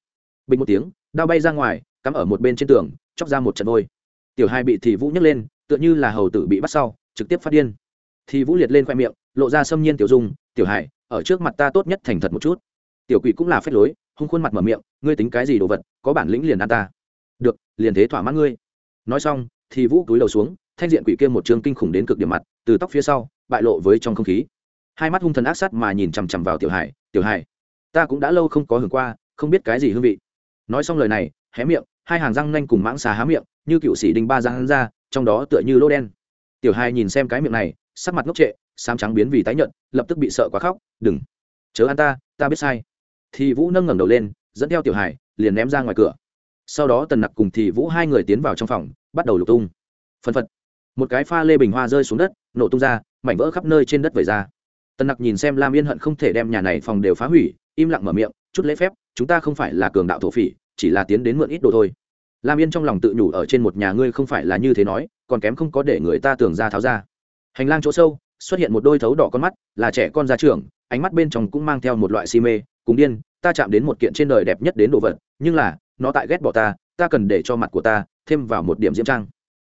Bình một tiếng đao bay ra ngoài cắm ở một bên trên tường chóc ra một trận vôi. Tiểu hai bị thì vũ nhấc lên tựa như là hầu tử bị bắt sau, trực tiếp phát điên. Thì vũ liệt lên khoe miệng, lộ ra xâm nhiên tiểu dung, tiểu hải, ở trước mặt ta tốt nhất thành thật một chút. Tiểu quỷ cũng là phép lối, hung khuôn mặt mở miệng, ngươi tính cái gì đồ vật, có bản lĩnh liền ăn ta. Được, liền thế thỏa mãn ngươi. Nói xong, thì vũ túi đầu xuống, thanh diện quỷ kia một trường kinh khủng đến cực điểm mặt, từ tóc phía sau, bại lộ với trong không khí. Hai mắt hung thần ác sát mà nhìn chằm chằm vào tiểu hải tiểu hải, ta cũng đã lâu không có hưởng qua, không biết cái gì hương vị. Nói xong lời này, hé miệng, hai hàng răng nanh cùng mãng xà há miệng, như cựu sĩ đinh ba răng ra trong đó tựa như lô đen. Tiểu hai nhìn xem cái miệng này, sắc mặt ngốc trệ xám trắng biến vì tái nhợt, lập tức bị sợ quá khóc, đừng, chớ ăn ta ta biết sai. Thì vũ nâng ngẩng đầu lên, dẫn theo tiểu hải liền ném ra ngoài cửa. Sau đó tần nặc cùng thì vũ hai người tiến vào trong phòng, bắt đầu lục tung. Phân phật. Một cái pha lê bình hoa rơi xuống đất, nổ tung ra, mảnh vỡ khắp nơi trên đất vẩy ra. Tần nặc nhìn xem lam yên hận không thể đem nhà này phòng đều phá hủy, im lặng mở miệng, chút lễ phép, chúng ta không phải là cường đạo thổ phỉ, chỉ là tiến đến mượn ít đồ thôi lam yên trong lòng tự nhủ ở trên một nhà ngươi không phải là như thế nói, còn kém không có để người ta tưởng ra tháo ra. Hành lang chỗ sâu, xuất hiện một đôi thấu đỏ con mắt, là trẻ con gia trưởng, ánh mắt bên trong cũng mang theo một loại si mê, cùng điên, ta chạm đến một kiện trên đời đẹp nhất đến đồ vật, nhưng là, nó tại ghét bỏ ta ta cần để cho mặt của ta thêm vào một điểm diễm trang.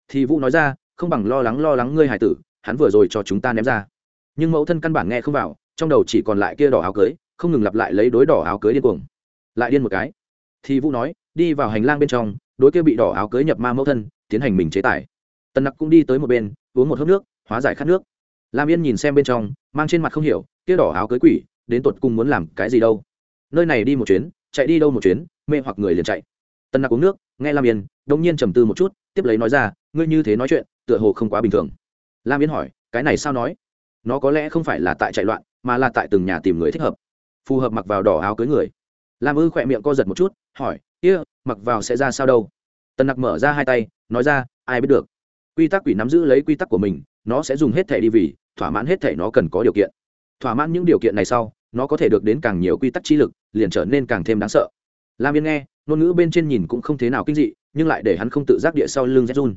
Thì vũ nói ra, không bằng lo lắng lo lắng ngươi hải tử, hắn vừa rồi cho chúng ta ném ra. Nhưng mẫu thân căn bản nghe không vào, trong đầu chỉ còn lại kia đỏ áo cưới, không ngừng lặp lại lấy đối đỏ áo cưới điên cuồng. Lại điên một cái. Thì vũ nói, đi vào hành lang bên trong đối kia bị đỏ áo cưới nhập ma mẫu thân, tiến hành mình chế tài tần nặc cũng đi tới một bên, uống một hớp nước, hóa giải khát nước. Lam yên nhìn xem bên trong, mang trên mặt không hiểu, kia đỏ áo cưới quỷ, đến tột cùng muốn làm cái gì đâu. Nơi này đi một chuyến, chạy đi đâu một chuyến, mê hoặc người liền chạy. Tần nặc uống nước, nghe lam yên, đông nhiên trầm tư một chút, tiếp lấy nói ra, ngươi như thế nói chuyện, tựa hồ không quá bình thường. Lam yên hỏi, cái này sao nói? Nó có lẽ không phải là tại chạy loạn, mà là tại từng nhà tìm người thích hợp. Phù hợp mặc vào đỏ áo cưới người. Lam ư khỏe miệng co giật một chút, hỏi kia, mặc vào sẽ ra sao đâu? Tần nặc mở ra hai tay, nói ra, ai biết được. Quy tắc quỷ nắm giữ lấy quy tắc của mình, nó sẽ dùng hết thẻ đi vì, thỏa mãn hết thẻ nó cần có điều kiện. Thỏa mãn những điều kiện này sau, nó có thể được đến càng nhiều quy tắc chi lực, liền trở nên càng thêm đáng sợ. Lam yên nghe, ngôn ngữ bên trên nhìn cũng không thế nào kinh dị, nhưng lại để hắn không tự giác địa sau lưng rét run.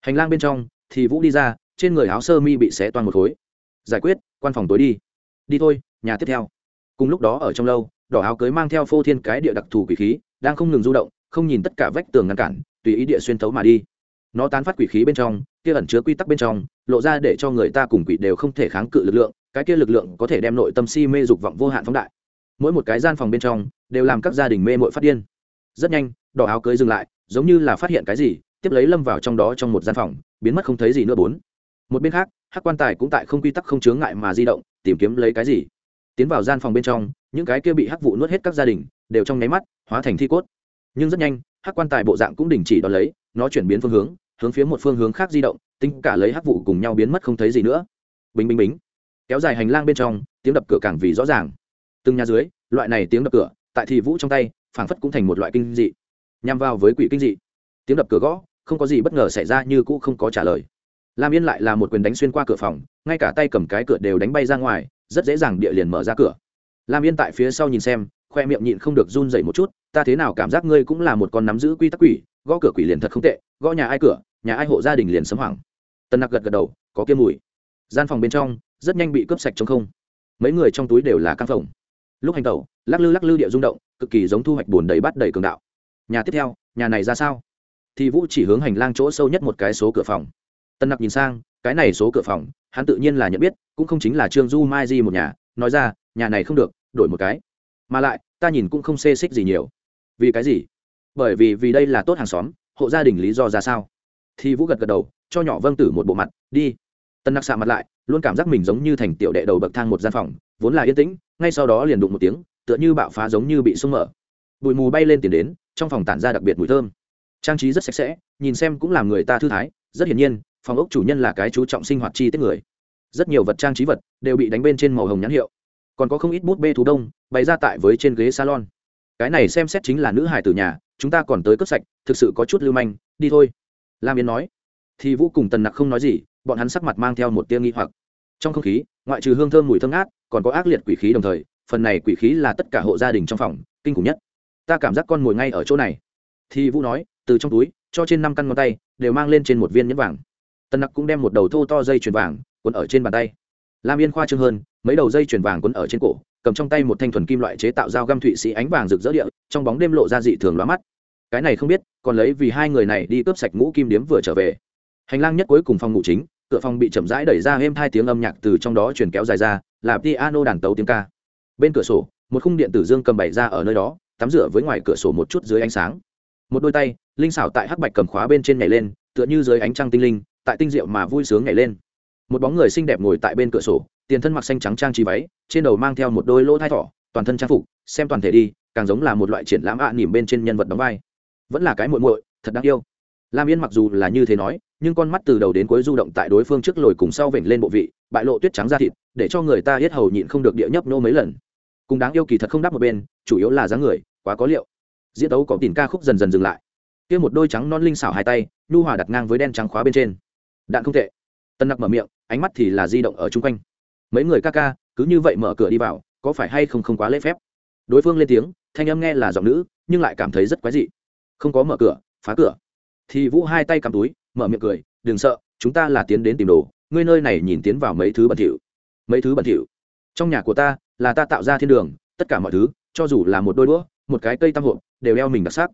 Hành lang bên trong, thì vũ đi ra, trên người áo sơ mi bị xé toàn một khối. Giải quyết, quan phòng tối đi. Đi thôi, nhà tiếp theo. Cùng lúc đó ở trong lâu đỏ áo cưới mang theo phô thiên cái địa đặc thù quỷ khí, đang không ngừng du động, không nhìn tất cả vách tường ngăn cản, tùy ý địa xuyên thấu mà đi. Nó tán phát quỷ khí bên trong, kia ẩn chứa quy tắc bên trong, lộ ra để cho người ta cùng quỷ đều không thể kháng cự lực lượng, cái kia lực lượng có thể đem nội tâm si mê dục vọng vô hạn phóng đại. Mỗi một cái gian phòng bên trong, đều làm các gia đình mê mội phát điên. Rất nhanh, đỏ áo cưới dừng lại, giống như là phát hiện cái gì, tiếp lấy lâm vào trong đó trong một gian phòng, biến mất không thấy gì nữa bốn. Một bên khác, hắc quan tài cũng tại không quy tắc không chướng ngại mà di động, tìm kiếm lấy cái gì. Tiến vào gian phòng bên trong những cái kia bị hắc vụ nuốt hết các gia đình, đều trong nháy mắt hóa thành thi cốt. Nhưng rất nhanh, hắc quan tài bộ dạng cũng đình chỉ đón lấy, nó chuyển biến phương hướng hướng phía một phương hướng khác di động, tính cả lấy hắc vụ cùng nhau biến mất không thấy gì nữa. Bình bình bình. kéo dài hành lang bên trong, tiếng đập cửa càng vì rõ ràng. Từng nhà dưới, loại này tiếng đập cửa, tại thị vũ trong tay, phảng phất cũng thành một loại kinh dị. Nhằm vào với quỷ kinh dị. Tiếng đập cửa gõ, không có gì bất ngờ xảy ra như cũ không có trả lời. Lam yên lại là một quyền đánh xuyên qua cửa phòng, ngay cả tay cầm cái cửa đều đánh bay ra ngoài, rất dễ dàng địa liền mở ra cửa lam yên tại phía sau nhìn xem, khoe miệng nhịn không được run dậy một chút, ta thế nào cảm giác ngươi cũng là một con nắm giữ quy tắc quỷ, gõ cửa quỷ liền thật không tệ, gõ nhà ai cửa, nhà ai hộ gia đình liền sấm hoảng. Tân nặc gật gật đầu, có kia mùi. Gian phòng bên trong, rất nhanh bị cướp sạch trong không. Mấy người trong túi đều là căng phòng. Lúc hành tẩu, lắc lư lắc lư địa rung động, cực kỳ giống thu hoạch bùn đầy bắt đầy cường đạo. Nhà tiếp theo, nhà này ra sao? Thì vũ chỉ hướng hành lang chỗ sâu nhất một cái số cửa phòng. Tân nặc nhìn sang, cái này số cửa phòng, hắn tự nhiên là nhận biết, cũng không chính là trương du mai di một nhà, nói ra, nhà này không được đổi một cái. Mà lại, ta nhìn cũng không xê xích gì nhiều. Vì cái gì? Bởi vì vì đây là tốt hàng xóm, hộ gia đình lý do ra sao? Thì vũ gật gật đầu, cho nhỏ vâng tử một bộ mặt, đi. Tân nặc xạ mặt lại, luôn cảm giác mình giống như thành tiểu đệ đầu bậc thang một gian phòng, vốn là yên tĩnh, ngay sau đó liền đụng một tiếng, tựa như bạo phá giống như bị sung mở. Bụi mù bay lên tiền đến, trong phòng tản ra đặc biệt mùi thơm. Trang trí rất sạch sẽ, nhìn xem cũng làm người ta thư thái, rất hiển nhiên, phòng ốc chủ nhân là cái chú trọng sinh hoạt chi tiết người. Rất nhiều vật trang trí vật đều bị đánh bên trên màu hồng nhãn hiệu còn có không ít bút bê thú đông, bày ra tại với trên ghế salon. Cái này xem xét chính là nữ hải tử nhà, chúng ta còn tới cướp sạch, thực sự có chút lưu manh, đi thôi. Lam yến nói. Thì vũ cùng tần nặc không nói gì, bọn hắn sắc mặt mang theo một tia nghi hoặc. Trong không khí, ngoại trừ hương thơm mùi thơm ngát, còn có ác liệt quỷ khí đồng thời, phần này quỷ khí là tất cả hộ gia đình trong phòng, kinh khủng nhất. Ta cảm giác con mồi ngay ở chỗ này. Thì vũ nói, từ trong túi, cho trên năm căn ngón tay, đều mang lên trên một viên nhẫn vàng. Tần nặc cũng đem một đầu thô to dây chuyền vàng quấn ở trên bàn tay lam yên khoa trương hơn, mấy đầu dây chuyền vàng quấn ở trên cổ, cầm trong tay một thanh thuần kim loại chế tạo dao găm thụy sĩ ánh vàng rực rỡ địa, trong bóng đêm lộ ra dị thường lóa mắt. Cái này không biết, còn lấy vì hai người này đi cướp sạch ngũ kim điếm vừa trở về. Hành lang nhất cuối cùng phòng ngủ chính, cửa phòng bị chậm rãi đẩy ra êm hai tiếng âm nhạc từ trong đó truyền kéo dài ra, là piano đàn tấu tiếng ca. Bên cửa sổ, một khung điện tử dương cầm bày ra ở nơi đó, tắm rửa với ngoài cửa sổ một chút dưới ánh sáng. Một đôi tay, linh xảo tại hắc bạch cầm khóa bên trên nhảy lên, tựa như dưới ánh trăng tinh linh, tại tinh diệu mà vui sướng nhảy lên một bóng người xinh đẹp ngồi tại bên cửa sổ, tiền thân mặc xanh trắng trang trí váy, trên đầu mang theo một đôi lỗ thai thỏ, toàn thân trang phục, xem toàn thể đi, càng giống là một loại triển lãm ạ à nỉm bên trên nhân vật đóng vai. Vẫn là cái muội muội, thật đáng yêu. Lam yên mặc dù là như thế nói, nhưng con mắt từ đầu đến cuối du động tại đối phương trước lồi cùng sau vểnh lên bộ vị, bại lộ tuyết trắng ra thịt, để cho người ta hết hầu nhịn không được địa nhấp nô mấy lần. Cùng đáng yêu kỳ thật không đáp một bên, chủ yếu là dáng người, quá có liệu. Diễn tấu có tìm ca khúc dần dần dừng lại. Kia một đôi trắng non linh xảo hai tay, nhu hòa đặt ngang với đen trắng khóa bên trên. Đạn không tệ tân nặc mở miệng, ánh mắt thì là di động ở chung quanh. Mấy người ca ca, cứ như vậy mở cửa đi vào, có phải hay không không quá lễ phép? Đối phương lên tiếng, thanh âm nghe là giọng nữ, nhưng lại cảm thấy rất quái dị. Không có mở cửa, phá cửa. Thì vũ hai tay cầm túi, mở miệng cười, đừng sợ, chúng ta là tiến đến tìm đồ, ngươi nơi này nhìn tiến vào mấy thứ bẩn thỉu. Mấy thứ bẩn thỉu? Trong nhà của ta, là ta tạo ra thiên đường, tất cả mọi thứ, cho dù là một đôi đũa, một cái cây tam hộp, đều đeo mình đặc sắc.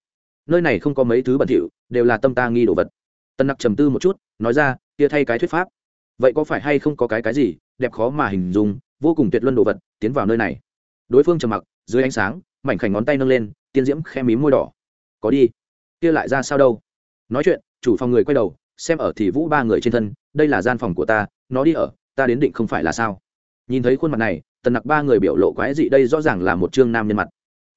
Nơi này không có mấy thứ bẩn thỉu, đều là tâm ta nghi đồ vật. Tân nặc trầm tư một chút, nói ra kia thay cái thuyết pháp. Vậy có phải hay không có cái cái gì đẹp khó mà hình dung, vô cùng tuyệt luân đồ vật, tiến vào nơi này. Đối phương trầm mặc, dưới ánh sáng, mảnh khảnh ngón tay nâng lên, tiên diễm khe mím môi đỏ. Có đi. Kia lại ra sao đâu? Nói chuyện, chủ phòng người quay đầu, xem ở thì vũ ba người trên thân, đây là gian phòng của ta, nó đi ở, ta đến định không phải là sao? Nhìn thấy khuôn mặt này, tần nặc ba người biểu lộ quái dị đây rõ ràng là một chương nam nhân mặt.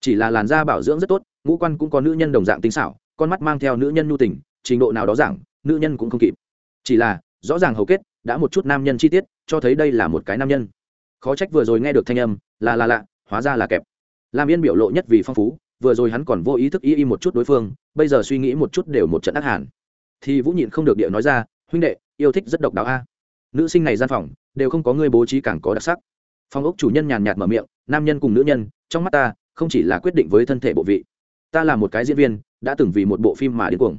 Chỉ là làn da bảo dưỡng rất tốt, ngũ quan cũng có nữ nhân đồng dạng tinh xảo, con mắt mang theo nữ nhân nhu tình, trình độ nào đó giảng, nữ nhân cũng không kịp chỉ là, rõ ràng hầu kết đã một chút nam nhân chi tiết, cho thấy đây là một cái nam nhân. Khó trách vừa rồi nghe được thanh âm, là là lạ hóa ra là kẹp. Làm yên biểu lộ nhất vì phong phú, vừa rồi hắn còn vô ý thức y y một chút đối phương, bây giờ suy nghĩ một chút đều một trận ác hẳn. Thì vũ nhịn không được địa nói ra, huynh đệ, yêu thích rất độc đáo a. Nữ sinh này gian phòng, đều không có người bố trí càng có đặc sắc. Phòng ốc chủ nhân nhàn nhạt mở miệng, nam nhân cùng nữ nhân, trong mắt ta, không chỉ là quyết định với thân thể bộ vị, ta là một cái diễn viên, đã từng vì một bộ phim mà điên cuồng.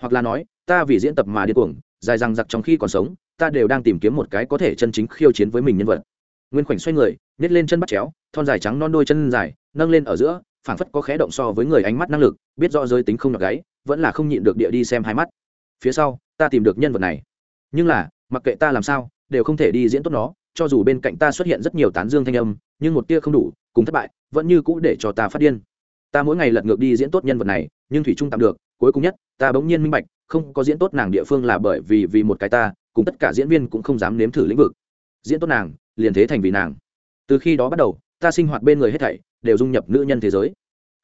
Hoặc là nói, ta vì diễn tập mà điên cuồng dài rằng giặc trong khi còn sống, ta đều đang tìm kiếm một cái có thể chân chính khiêu chiến với mình nhân vật. Nguyên khoảnh xoay người, nhét lên chân bắt chéo, thon dài trắng non đôi chân dài, nâng lên ở giữa, phảng phất có khé động so với người ánh mắt năng lực, biết rõ giới tính không nhọc gáy, vẫn là không nhịn được địa đi xem hai mắt. Phía sau, ta tìm được nhân vật này. Nhưng là, mặc kệ ta làm sao, đều không thể đi diễn tốt nó, cho dù bên cạnh ta xuất hiện rất nhiều tán dương thanh âm, nhưng một tia không đủ, cùng thất bại, vẫn như cũ để cho ta phát điên. Ta mỗi ngày lật ngược đi diễn tốt nhân vật này, nhưng thủy trung tạm được, cuối cùng nhất, ta bỗng nhiên minh bạch không có diễn tốt nàng địa phương là bởi vì vì một cái ta, cùng tất cả diễn viên cũng không dám nếm thử lĩnh vực. Diễn tốt nàng, liền thế thành vì nàng. Từ khi đó bắt đầu, ta sinh hoạt bên người hết thảy đều dung nhập nữ nhân thế giới.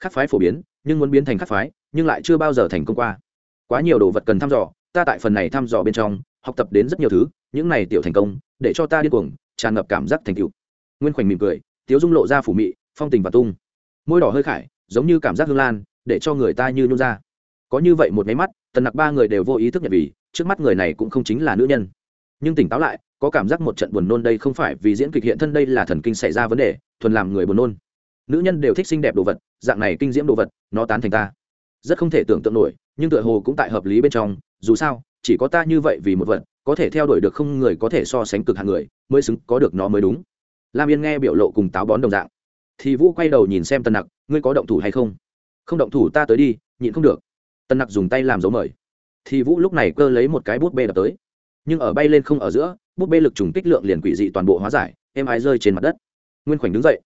Khắc phái phổ biến, nhưng muốn biến thành khắc phái, nhưng lại chưa bao giờ thành công qua. Quá nhiều đồ vật cần thăm dò, ta tại phần này thăm dò bên trong, học tập đến rất nhiều thứ, những này tiểu thành công, để cho ta điên cuồng, tràn ngập cảm giác thành tựu. Nguyên khoảnh mỉm cười, tiếu dung lộ ra phủ mị, phong tình và tung. Môi đỏ hơi khải, giống như cảm giác hương lan, để cho người ta như nhún ra có như vậy một máy mắt, tần nặc ba người đều vô ý thức nhận vì, trước mắt người này cũng không chính là nữ nhân. Nhưng tỉnh táo lại, có cảm giác một trận buồn nôn đây không phải vì diễn kịch hiện thân đây là thần kinh xảy ra vấn đề, thuần làm người buồn nôn. Nữ nhân đều thích xinh đẹp đồ vật, dạng này kinh diễm đồ vật, nó tán thành ta. Rất không thể tưởng tượng nổi, nhưng tựa hồ cũng tại hợp lý bên trong, dù sao, chỉ có ta như vậy vì một vật, có thể theo đuổi được không người có thể so sánh cực hạng người, mới xứng, có được nó mới đúng. Lam yên nghe biểu lộ cùng táo bón đồng dạng. Thì vũ quay đầu nhìn xem tần nặc, ngươi có động thủ hay không? Không động thủ, ta tới đi, nhịn không được tần nặc dùng tay làm dấu mời. Thì vũ lúc này cơ lấy một cái bút bê đập tới. Nhưng ở bay lên không ở giữa, bút bê lực trùng kích lượng liền quỷ dị toàn bộ hóa giải, êm ái rơi trên mặt đất. Nguyên khoảnh đứng dậy,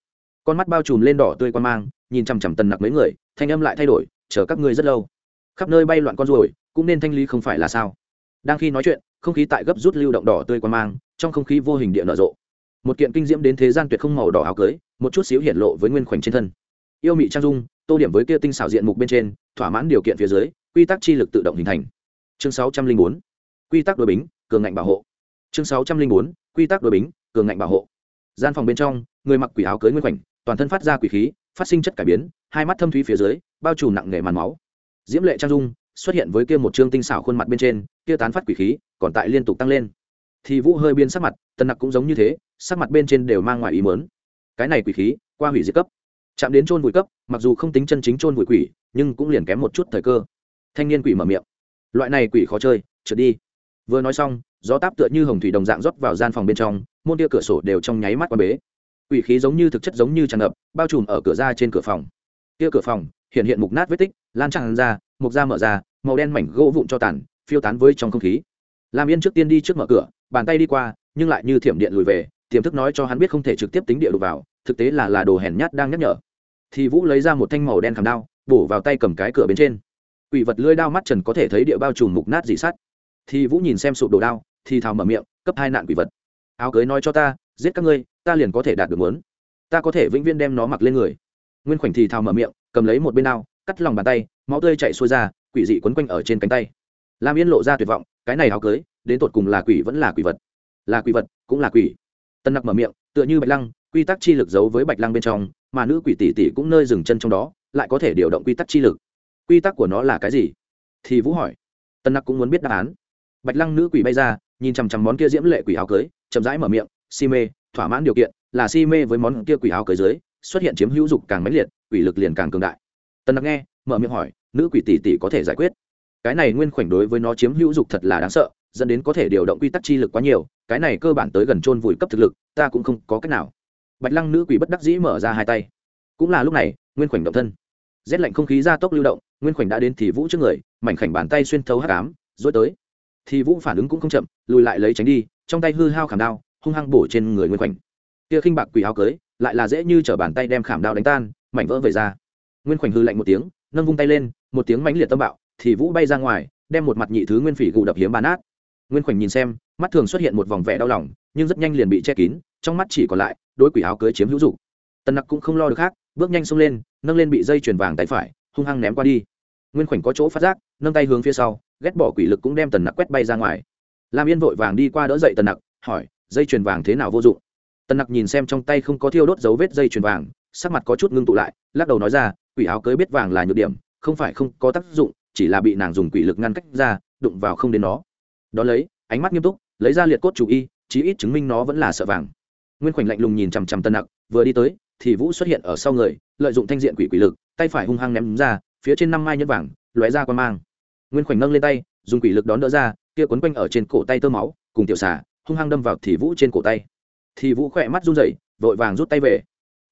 con mắt bao trùm lên đỏ tươi quan mang, nhìn chằm chằm tần nặc mấy người, thanh âm lại thay đổi, chờ các ngươi rất lâu. Khắp nơi bay loạn con ruồi, cũng nên thanh lý không phải là sao? Đang khi nói chuyện, không khí tại gấp rút lưu động đỏ tươi quan mang, trong không khí vô hình địa nở rộ. Một kiện kinh diễm đến thế gian tuyệt không màu đỏ áo cưới, một chút xíu hiện lộ với nguyên khoảnh trên thân. Yêu mị trang dung tô điểm với kia tinh xảo diện mục bên trên, thỏa mãn điều kiện phía dưới, quy tắc chi lực tự động hình thành. Chương sáu trăm linh bốn, quy tắc đối bính, cường ngạnh bảo hộ. Chương sáu trăm linh bốn, quy tắc đối bính, cường ngạnh bảo hộ. Gian phòng bên trong, người mặc quỷ áo cưới nguyên khoảnh, toàn thân phát ra quỷ khí, phát sinh chất cải biến, hai mắt thâm thúy phía dưới, bao trùm nặng nề màn máu. Diễm lệ trang dung xuất hiện với kia một trương tinh xảo khuôn mặt bên trên, kia tán phát quỷ khí còn tại liên tục tăng lên. Thì vũ hơi biên sắc mặt tân nặc cũng giống như thế, sắc mặt bên trên đều mang ngoài ý mớn cái này quỷ khí, qua hủy diệt cấp. Chạm đến trôn vùi cấp mặc dù không tính chân chính trôn vùi quỷ, nhưng cũng liền kém một chút thời cơ. Thanh niên quỷ mở miệng. Loại này quỷ khó chơi, trượt đi. Vừa nói xong, gió táp tựa như hồng thủy đồng dạng rót vào gian phòng bên trong, môn tia cửa sổ đều trong nháy mắt qua bế. Quỷ khí giống như thực chất giống như tràn ngập, bao trùm ở cửa ra trên cửa phòng. Tia cửa phòng, hiện hiện mục nát vết tích, lan tràn ra, mục da mở ra, màu đen mảnh gỗ vụn cho tàn, phiêu tán với trong không khí. Làm yên trước tiên đi trước mở cửa, bàn tay đi qua, nhưng lại như thiểm điện lùi về, tiềm thức nói cho hắn biết không thể trực tiếp tính địa đục vào, thực tế là là đồ hèn nhát đang nhắc nhở thì vũ lấy ra một thanh màu đen khảm đao, bổ vào tay cầm cái cửa bên trên. Quỷ vật lưỡi đao mắt trần có thể thấy địa bao trùm mục nát dị sắt. Thì vũ nhìn xem sụp đổ đao, thì thào mở miệng, cấp hai nạn quỷ vật. Áo cưới nói cho ta, giết các ngươi, ta liền có thể đạt được muốn. Ta có thể vĩnh viễn đem nó mặc lên người. Nguyên khoảnh thì thào mở miệng, cầm lấy một bên đao, cắt lòng bàn tay, máu tươi chạy xuôi ra, quỷ dị quấn quanh ở trên cánh tay. Lam yên lộ ra tuyệt vọng, cái này áo cưới, đến tột cùng là quỷ vẫn là quỷ vật? Là quỷ vật cũng là quỷ. Tân nặc mở miệng, tựa như bạch lăng, quy tắc chi lực giấu với bạch lăng bên trong mà nữ quỷ tỷ tỷ cũng nơi dừng chân trong đó, lại có thể điều động quy tắc chi lực. Quy tắc của nó là cái gì? Thì vũ hỏi. Tân nặc cũng muốn biết đáp án. Bạch lăng nữ quỷ bay ra, nhìn chằm chằm món kia diễm lệ quỷ áo cưới, chậm rãi mở miệng, si mê, thỏa mãn điều kiện, là si mê với món kia quỷ áo cưới dưới, xuất hiện chiếm hữu dục càng mãnh liệt, quỷ lực liền càng cường đại. Tân nặc nghe, mở miệng hỏi, nữ quỷ tỷ tỷ có thể giải quyết? Cái này nguyên khoảnh đối với nó chiếm hữu dục thật là đáng sợ, dẫn đến có thể điều động quy tắc chi lực quá nhiều, cái này cơ bản tới gần chôn vùi cấp thực lực, ta cũng không có cách nào bạch lăng nữ quỷ bất đắc dĩ mở ra hai tay. Cũng là lúc này, nguyên khoảnh động thân. Rét lạnh không khí ra tốc lưu động, nguyên khoảnh đã đến thì vũ trước người, mảnh khảnh bàn tay xuyên thấu hắc ám dối tới. Thì vũ phản ứng cũng không chậm, lùi lại lấy tránh đi, trong tay hư hao khảm đao, hung hăng bổ trên người nguyên khoảnh. Kia khinh bạc quỷ áo cưới, lại là dễ như t bàn tay đem khảm đao đánh tan, mảnh vỡ về ra. Nguyên khoảnh hư lạnh một tiếng, nâng vung tay lên, một tiếng mãnh liệt tâm bạo, thì vũ bay ra ngoài, đem một mặt nhị thứ nguyên phỉ gù đập hiếm bàn át nguyên khoảnh nhìn xem, mắt thường xuất hiện một vòng vẻ đau lòng, nhưng rất nhanh liền bị che kín trong mắt chỉ còn lại đôi quỷ áo cưới chiếm hữu dụng. Tần nặc cũng không lo được khác, bước nhanh xông lên, nâng lên bị dây chuyền vàng tay phải, hung hăng ném qua đi. Nguyên khoảnh có chỗ phát giác, nâng tay hướng phía sau, ghét bỏ quỷ lực cũng đem tần nặc quét bay ra ngoài. Lam yên vội vàng đi qua đỡ dậy tần nặc, hỏi, dây chuyền vàng thế nào vô dụng? Tần nặc nhìn xem trong tay không có thiêu đốt dấu vết dây chuyền vàng, sắc mặt có chút ngưng tụ lại, lắc đầu nói ra, quỷ áo cưới biết vàng là nhược điểm, không phải không có tác dụng, chỉ là bị nàng dùng quỷ lực ngăn cách ra, đụng vào không đến nó. Đón lấy, ánh mắt nghiêm túc, lấy ra liệt cốt chủ y, chí ít chứng minh nó vẫn là sợ vàng nguyên khoảnh lạnh lùng nhìn chằm chằm tân nặc, vừa đi tới, thì vũ xuất hiện ở sau người, lợi dụng thanh diện quỷ quỷ lực, tay phải hung hăng ném ra, phía trên năm mai nhân vàng, lóe ra qua mang. Nguyên khoảnh nâng lên tay, dùng quỷ lực đón đỡ ra, kia quấn quanh ở trên cổ tay tơ máu, cùng tiểu xà, hung hăng đâm vào thì vũ trên cổ tay. Thì vũ khỏe mắt run rẩy, vội vàng rút tay về.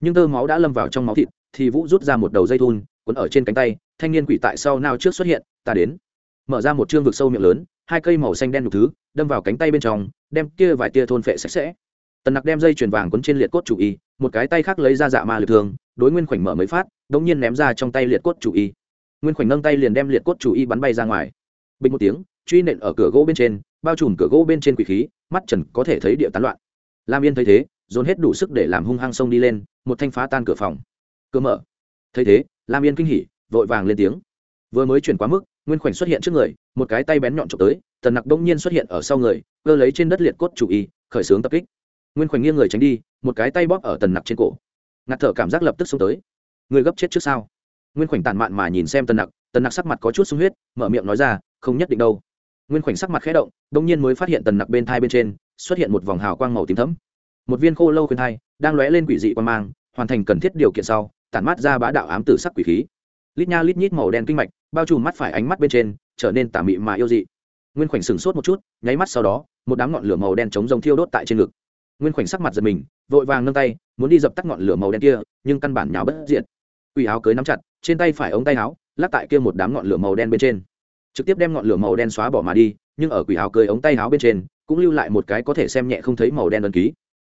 Nhưng tơ máu đã lâm vào trong máu thịt, thì vũ rút ra một đầu dây thun, quấn ở trên cánh tay, thanh niên quỷ tại sau nào trước xuất hiện, ta đến. Mở ra một chương vực sâu miệng lớn, hai cây màu xanh đen đục thứ, đâm vào cánh tay bên trong, đem kia vài tia thôn phệ sạch sẽ tần nặc đem dây chuyền vàng quấn trên liệt cốt chủ y, một cái tay khác lấy ra dạ ma lực thường đối nguyên khoảnh mở mấy phát đ ỗ n g nhiên ném ra trong tay liệt cốt chủ y. Nguyên khoảnh nâng tay liền đem liệt cốt chủ y bắn bay ra ngoài. Bình một tiếng, truy nện ở cửa gỗ bên trên, bao trùm cửa gỗ bên trên quỷ khí, mắt trần có thể thấy địa tán loạn. Lam yên thấy thế, dồn hết đủ sức để làm hung hăng sông đi lên, một thanh phá tan cửa phòng. Cửa mở. Thấy thế, lam yên kinh hỉ, vội vàng lên tiếng. Vừa mới chuyển quá mức, nguyên khoảnh xuất hiện trước người, một cái tay bén nhọn trộm tới, tần nặc đông nhiên xuất hiện ở sau người, cơ lấy trên đất liệt cốt chủ y, khởi xướng tập kích nguyên khoảnh nghiêng người tránh đi, một cái tay bóp ở tần nặc trên cổ. Ngạt thở cảm giác lập tức xông tới. Người gấp chết trước sau. Nguyên khoảnh tàn mạn mà nhìn xem tần nặc tần nặc sắc mặt có chút sung huyết, mở miệng nói ra, không nhất định đâu. Nguyên khoảnh sắc mặt khẽ động đông nhiên mới phát hiện tần nặc bên thai bên trên xuất hiện một vòng hào quang màu tím thấm một viên khô lâu khuyên thai đang lóe lên quỷ dị quan mang, hoàn thành cần thiết điều kiện sau, tản mát ra bá đạo ám tử sắc quỷ khí. Lít nha lít nhít màu đen kinh mạch, bao trùm mắt phải ánh mắt bên trên, trở nên tả mị mà yêu dị. Nguyên khoảnh sừng sốt một chút, nháy mắt sau đó, một đám ngọn lửa màu đen chống rồng thiêu đốt tại trên ngực nguyên khoảnh sắc mặt giật mình, vội vàng nâng tay, muốn đi dập tắt ngọn lửa màu đen kia, nhưng căn bản nháo bất diện quỷ áo cưới nắm chặt, trên tay phải ống tay áo, lắc tại kia một đám ngọn lửa màu đen bên trên. Trực tiếp đem ngọn lửa màu đen xóa bỏ mà đi, nhưng ở quỷ áo cưới ống tay áo bên trên, cũng lưu lại một cái có thể xem nhẹ không thấy màu đen đơn ký.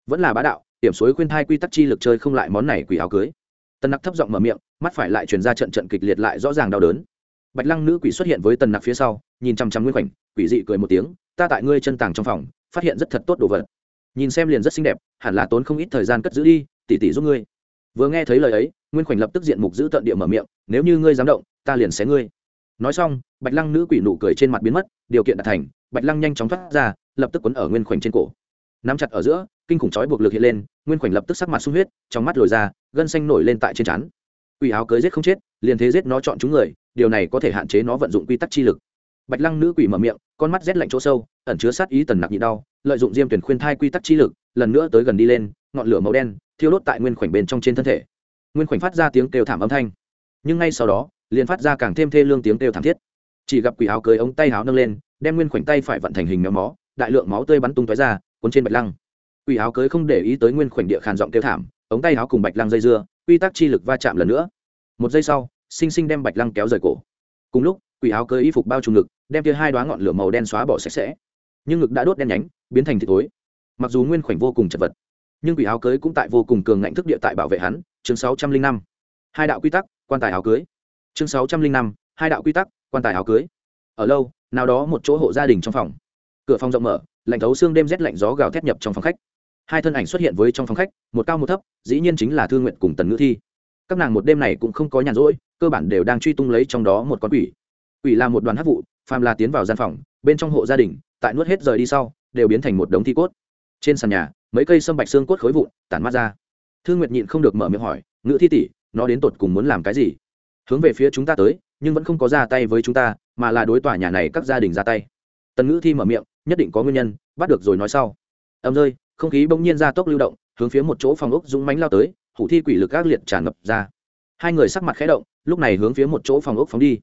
Vẫn là bá đạo, điểm suối khuyên thai quy tắc chi lực chơi không lại món này quỷ áo cưới. Tần nặc thấp giọng mở miệng, mắt phải lại truyền ra trận trận kịch liệt lại rõ ràng đau đớn. Bạch lăng nữ quỷ xuất hiện với tần nặc phía sau, nhìn chăm chăm nguyên khoảnh, quỷ dị cười một tiếng, ta tại ngươi chân tàng trong phòng, phát hiện rất thật tốt đồ vật nhìn xem liền rất xinh đẹp, hẳn là tốn không ít thời gian cất giữ đi, tỉ tỉ giúp ngươi. Vừa nghe thấy lời ấy, nguyên khoảnh lập tức diện mục giữ tận địa mở miệng, nếu như ngươi dám động, ta liền xé ngươi. Nói xong, bạch lăng nữ quỷ nụ cười trên mặt biến mất, điều kiện đạt thành, bạch lăng nhanh chóng thoát ra, lập tức quấn ở nguyên khoảnh trên cổ. Nắm chặt ở giữa, kinh khủng trói buộc lực hiện lên, nguyên khoảnh lập tức sắc mặt sung huyết, trong mắt lồi ra, gân xanh nổi lên tại trên chắn quỷ áo cưới giết không chết, liền thế giết nó chọn chúng người, điều này có thể hạn chế nó vận dụng quy tắc chi lực. Bạch lăng nữ quỷ mở miệng, con mắt rét lạnh chỗ sâu, ẩn chứa sát ý tần nặc nhị đau lợi dụng diêm tuyển khuyên thai quy tắc chi lực, lần nữa tới gần đi lên, ngọn lửa màu đen thiêu đốt tại nguyên khoảnh bên trong trên thân thể. Nguyên khoảnh phát ra tiếng kêu thảm âm thanh. Nhưng ngay sau đó, liền phát ra càng thêm thê lương tiếng kêu thảm thiết. Chỉ gặp quỷ áo cưới ống tay áo nâng lên, đem nguyên khoảnh tay phải vận thành hình méo mó, đại lượng máu tươi bắn tung tói ra, cuốn trên bạch lăng. Quỷ áo cưới không để ý tới nguyên khoảnh địa khàn giọng kêu thảm, ống tay áo cùng bạch lăng dây dưa, quy tắc chi lực va chạm lần nữa. Một giây sau, sinh sinh đem bạch lăng kéo rời cổ. Cùng lúc, quỷ áo cưới y phục bao trùm ngực, đem kia hai đoá ngọn lửa màu đen xóa bỏ sạch sẽ nhưng ngực đã đốt đen nhánh, biến thành thịt tối mặc dù nguyên khoảnh vô cùng chật vật, nhưng quỷ áo cưới cũng tại vô cùng cường ngạnh thức địa tại bảo vệ hắn. Chương sáu trăm linh năm, hai đạo quy tắc, quan tài áo cưới. Chương sáu trăm linh năm, hai đạo quy tắc, quan tài áo cưới. Ở lâu, nào đó một chỗ hộ gia đình trong phòng. Cửa phòng rộng mở, lạnh thấu xương đêm rét lạnh gió gào thét nhập trong phòng khách. Hai thân ảnh xuất hiện với trong phòng khách, một cao một thấp, dĩ nhiên chính là thương nguyện cùng tần ngữ thi. Các nàng một đêm này cũng không có nhàn rỗi, cơ bản đều đang truy tung lấy trong đó một con quỷ. Quỷ là một đoàn hát vụ, phàm là tiến vào gian phòng, bên trong hộ gia đình tại nuốt hết rời đi sau, đều biến thành một đống thi cốt. Trên sàn nhà, mấy cây sâm bạch xương cốt khối vụn, tản mát ra. Thương nguyệt nhịn không được mở miệng hỏi ngữ thi tỷ, nó đến tột cùng muốn làm cái gì? Hướng về phía chúng ta tới, nhưng vẫn không có ra tay với chúng ta, mà là đối tòa nhà này các gia đình ra tay. Tần ngữ thi mở miệng, nhất định có nguyên nhân, bắt được rồi nói sau. Âm rơi, không khí bỗng nhiên ra tốc lưu động, hướng phía một chỗ phòng ốc dũng mánh lao tới, hủ thi quỷ lực ác liệt tràn ngập ra. Hai người sắc mặt khẽ động, lúc này hướng phía một chỗ phòng ốc phóng đi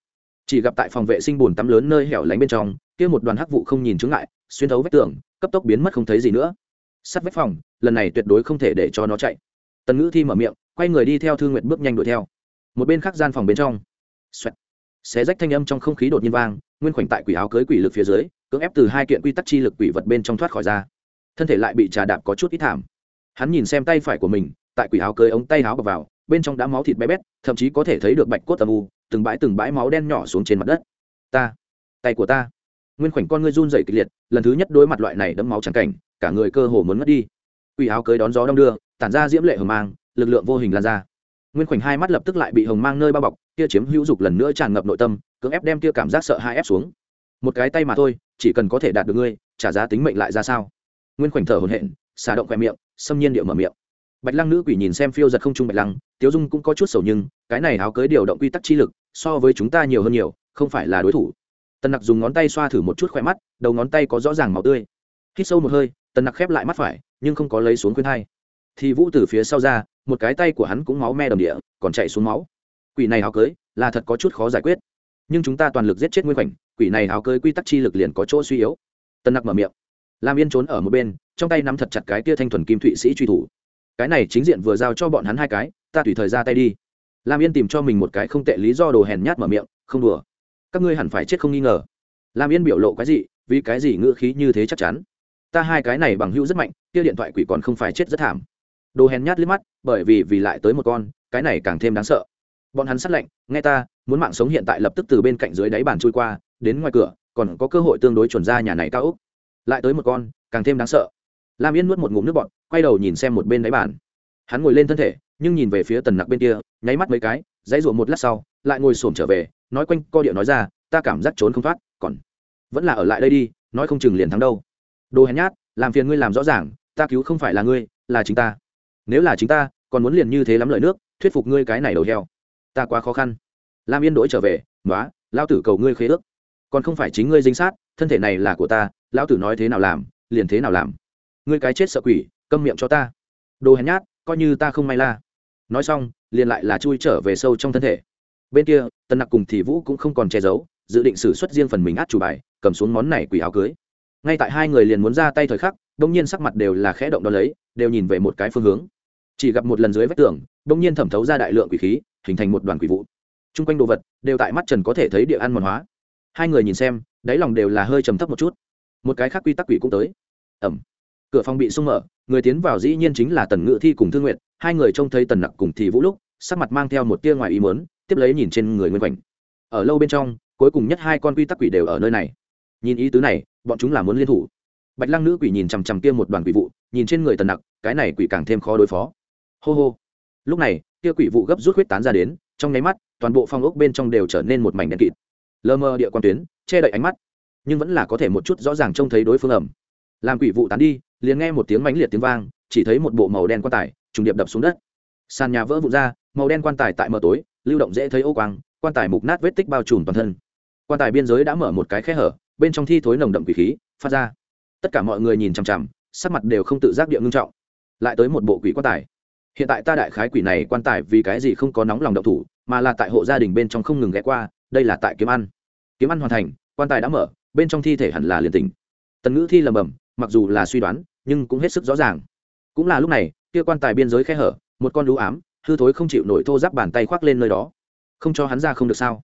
chỉ gặp tại phòng vệ sinh bồn tắm lớn nơi hẻo lánh bên trong, kia một đoàn hắc vụ không nhìn chứng lại xuyên thấu vách tường, cấp tốc biến mất không thấy gì nữa. Sắt vách phòng, lần này tuyệt đối không thể để cho nó chạy. Tần ngữ thi mở miệng, quay người đi theo thư nguyện bước nhanh đuổi theo. Một bên khác gian phòng bên trong, xoẹt. Xé rách thanh âm trong không khí đột nhiên vang, nguyên khoảnh tại quỷ áo cưới quỷ lực phía dưới, cưỡng ép từ hai kiện quy tắc chi lực quỷ vật bên trong thoát khỏi ra. Thân thể lại bị trà đạp có chút ít thảm. Hắn nhìn xem tay phải của mình, tại quỷ áo cưới ống tay áo bọc vào bên trong đã máu thịt bé bét, thậm chí có thể thấy được bạch cốt âm u, từng bãi từng bãi máu đen nhỏ xuống trên mặt đất. Ta, tay của ta. Nguyên khoảnh con ngươi run dày kịch liệt, lần thứ nhất đối mặt loại này đẫm máu trắng cảnh, cả người cơ hồ muốn mất đi. Quỷ áo cưới đón gió đong đưa, tản ra diễm lệ hờ mang, lực lượng vô hình lan ra. Nguyên khoảnh hai mắt lập tức lại bị hồng mang nơi bao bọc, kia chiếm hữu dục lần nữa tràn ngập nội tâm, cưỡng ép đem kia cảm giác sợ hai ép xuống. Một cái tay mà thôi, chỉ cần có thể đạt được ngươi, trả giá tính mệnh lại ra sao? Nguyên khoảnh thở hồn hện xà động khoe miệng, xâm nhiên điệu mở miệng bạch lăng nữ quỷ nhìn xem phiêu giật không trung bạch lăng, tiếu dung cũng có chút sầu nhưng, cái này áo cưới điều động quy tắc chi lực, so với chúng ta nhiều hơn nhiều, không phải là đối thủ. Tần nặc dùng ngón tay xoa thử một chút khỏe mắt, đầu ngón tay có rõ ràng màu tươi. Hít sâu một hơi, tần nặc khép lại mắt phải, nhưng không có lấy xuống khuyên hai. Thì vũ từ phía sau ra, một cái tay của hắn cũng máu me đầm địa, còn chạy xuống máu. Quỷ này áo cưới, là thật có chút khó giải quyết. Nhưng chúng ta toàn lực giết chết nguyên khoảnh, quỷ này áo cưới quy tắc chi lực liền có chỗ suy yếu. Tần nặc mở miệng. Lam yên trốn ở một bên, trong tay nắm thật chặt cái tia thanh thuần kim thụy sĩ truy thủ cái này chính diện vừa giao cho bọn hắn hai cái, ta tùy thời ra tay đi. Lam yên tìm cho mình một cái không tệ lý do đồ hèn nhát mở miệng, không đùa. Các ngươi hẳn phải chết không nghi ngờ. Lam yên biểu lộ cái gì vì cái gì ngữ khí như thế chắc chắn? Ta hai cái này bằng hữu rất mạnh, kia điện thoại quỷ còn không phải chết rất thảm. Đồ hèn nhát liếc mắt, bởi vì vì lại tới một con, cái này càng thêm đáng sợ. Bọn hắn sát lệnh nghe ta, muốn mạng sống hiện tại lập tức từ bên cạnh dưới đáy bàn trôi qua, đến ngoài cửa, còn có cơ hội tương đối chuẩn ra nhà này cao úc. Lại tới một con, càng thêm đáng sợ lam yên nuốt một ngụm nước bọt, quay đầu nhìn xem một bên đáy bàn. Hắn ngồi lên thân thể, nhưng nhìn về phía tần nặc bên kia, nháy mắt mấy cái, dãy ruộng một lát sau, lại ngồi xổm trở về, nói quanh co điệu nói ra, ta cảm giác trốn không thoát, còn vẫn là ở lại đây đi, nói không chừng liền thắng đâu. Đồ hèn nhát, làm phiền ngươi làm rõ ràng, ta cứu không phải là ngươi, là chính ta. Nếu là chính ta, còn muốn liền như thế lắm lời nước, thuyết phục ngươi cái này đầu heo. Ta quá khó khăn. Lam yên đổi trở về nói lao tử cầu ngươi khế ước. Còn không phải chính ngươi dính sát, thân thể này là của ta, lão tử nói thế nào làm, liền thế nào làm ngươi cái chết sợ quỷ, câm miệng cho ta. Đồ hèn nhát, coi như ta không may la. Nói xong, liền lại là chui trở về sâu trong thân thể. Bên kia tân nặc cùng thì vũ cũng không còn che giấu, dự định xử suất riêng phần mình át chủ bài, cầm xuống món này quỷ áo cưới. Ngay tại hai người liền muốn ra tay thời khắc đông nhiên sắc mặt đều là khẽ động đo lấy, đều nhìn về một cái phương hướng. Chỉ gặp một lần dưới vách tường đông nhiên thẩm thấu ra đại lượng quỷ khí, hình thành một đoàn quỷ vụ. T r u n g quanh đồ vật, đều tại mắt trần có thể thấy địa ăn mòn hóa. Hai người nhìn xem, đáy lòng đều là hơi trầm thấp một chút. Một cái khác quy tắc quỷ cũng tới. Ẩm cửa phòng bị sung mở, người tiến vào dĩ nhiên chính là tần ngự thi cùng thương nguyện hai người trông thấy tần nặc cùng thì vũ lúc, sắc mặt mang theo một tia ngoài ý mớn tiếp lấy nhìn trên người nguyên quanh ở lâu bên trong, cuối cùng nhất hai con quy tắc quỷ đều ở nơi này. Nhìn ý tứ này, bọn chúng là muốn liên thủ. Bạch lăng nữ quỷ nhìn chằm chằm kia một đoàn quỷ vụ, nhìn trên người tần nặc, cái này quỷ càng thêm khó đối phó. Hô hô. Lúc này, kia quỷ vụ gấp rút huyết tán ra đến, trong nháy mắt, toàn bộ phong ốc bên trong đều trở nên một mảnh đen kịt. Lơ mơ địa quan tuyến, che đậy ánh mắt, nhưng vẫn là có thể một chút rõ ràng trông thấy đối phương ẩm. Làm quỷ vụ tán đi liền nghe một tiếng mãnh liệt tiếng vang, chỉ thấy một bộ màu đen quan tài, trùng điệp đập xuống đất. Sàn nhà vỡ vụn ra, màu đen quan tài tại mờ tối, lưu động dễ thấy ô quang, quan tài mục nát vết tích bao trùm toàn thân. Quan tài biên giới đã mở một cái khe hở, bên trong thi thối nồng đậm quỷ khí, phát ra. Tất cả mọi người nhìn chằm chằm, sắc mặt đều không tự giác địa ngưng trọng. Lại tới một bộ quỷ quan tài. Hiện tại ta đại khái quỷ này quan tài vì cái gì không có nóng lòng động thủ, mà là tại hộ gia đình bên trong không ngừng ghé qua, đây là tại kiếm ăn. Kiếm ăn hoàn thành, quan tài đã mở, bên trong thi thể hẳn là liền tình tần ngữ thi lầm bầm mặc dù là suy đoán nhưng cũng hết sức rõ ràng. Cũng là lúc này, kia quan tài biên giới khe hở, một con đũ ám, hư thối không chịu nổi thô giáp bàn tay khoác lên nơi đó. Không cho hắn ra không được sao?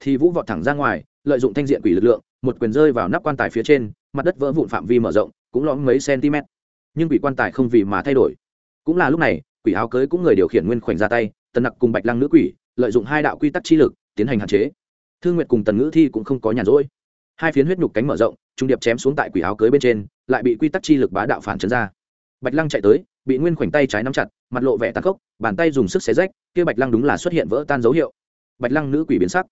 Thì vũ vọt thẳng ra ngoài, lợi dụng thanh diện quỷ lực lượng, một quyền rơi vào nắp quan tài phía trên, mặt đất vỡ vụn phạm vi mở rộng, cũng lõm mấy cm. Nhưng quỷ quan tài không vì mà thay đổi. Cũng là lúc này, quỷ áo cưới cũng người điều khiển nguyên khoảnh ra tay, tần nặc cùng bạch lăng nữ quỷ, lợi dụng hai đạo quy tắc chi lực, tiến hành hạn chế. Thương nguyệt cùng tần ngữ thi cũng không có nhàn rỗi. Hai phiến huyết nhục cánh mở rộng, trung điệp chém xuống tại quỷ áo cưới bên trên lại bị quy tắc chi lực bá đạo phản chấn ra. Bạch lăng chạy tới, bị nguyên khoảnh tay trái nắm chặt, mặt lộ vẻ tàn khốc, bàn tay dùng sức xé rách, kia bạch lăng đúng là xuất hiện vỡ tan dấu hiệu. Bạch lăng nữ quỷ biến sắc.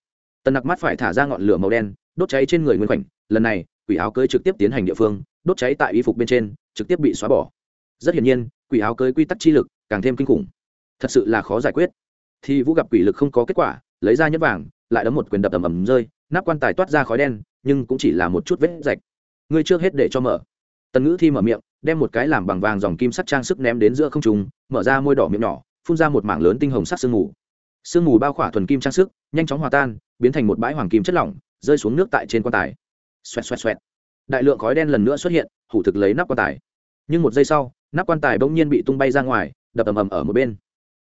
Tần nặc mắt phải thả ra ngọn lửa màu đen, đốt cháy trên người nguyên khoảnh, lần này, quỷ áo cưới trực tiếp tiến hành địa phương, đốt cháy tại y phục bên trên, trực tiếp bị xóa bỏ. Rất hiển nhiên, quỷ áo cưới quy tắc chi lực càng thêm kinh khủng. Thật sự là khó giải quyết. Thì vũ gặp quỷ lực không có kết quả, lấy ra nhẫn vàng, lại đấm một quyền đập ầm ầm rơi, nắp quan tài toát ra khói đen, nhưng cũng chỉ là một chút vết rạch. Ngươi trước hết để cho mở tần ngữ thi mở miệng, đem một cái làm bằng vàng dòng kim sắt trang sức ném đến giữa không trùng mở ra môi đỏ miệng nhỏ, phun ra một mảng lớn tinh hồng sắc sương mù. Sương mù bao khỏa thuần kim trang sức, nhanh chóng hòa tan, biến thành một bãi hoàng kim chất lỏng, rơi xuống nước tại trên quan tài. Xoẹt xoẹt xoẹt. Đại lượng khói đen lần nữa xuất hiện, hủ thực lấy nắp quan tài. Nhưng một giây sau, nắp quan tài bỗng nhiên bị tung bay ra ngoài, đập ầm ầm ở một bên.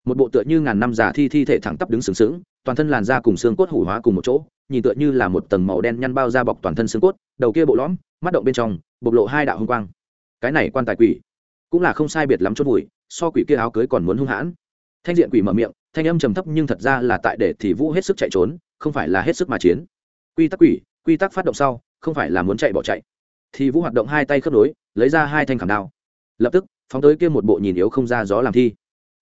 Một bộ tựa như ngàn năm già thi thi thể thẳng tắp đứng sừng sững toàn thân làn da cùng xương cốt hủ hóa cùng một chỗ, nhìn tựa như là một tầng màu đen nhăn bao da bọc toàn thân xương cốt, đầu kia bộ lõm, mắt động bên trong, bộc lộ hai đạo hung quang. Cái này quan tài quỷ, cũng là không sai biệt lắm chốt bụi, so quỷ kia áo cưới còn muốn hung hãn. Thanh diện quỷ mở miệng, thanh âm trầm thấp nhưng thật ra là tại để thì vũ hết sức chạy trốn, không phải là hết sức mà chiến. Quy tắc quỷ, quy tắc phát động sau, không phải là muốn chạy bỏ chạy. Thì vũ hoạt động hai tay khớp nối, lấy ra hai thanh khảm đao. Lập tức, phóng tới kia một bộ nhìn yếu không ra gió làm thi.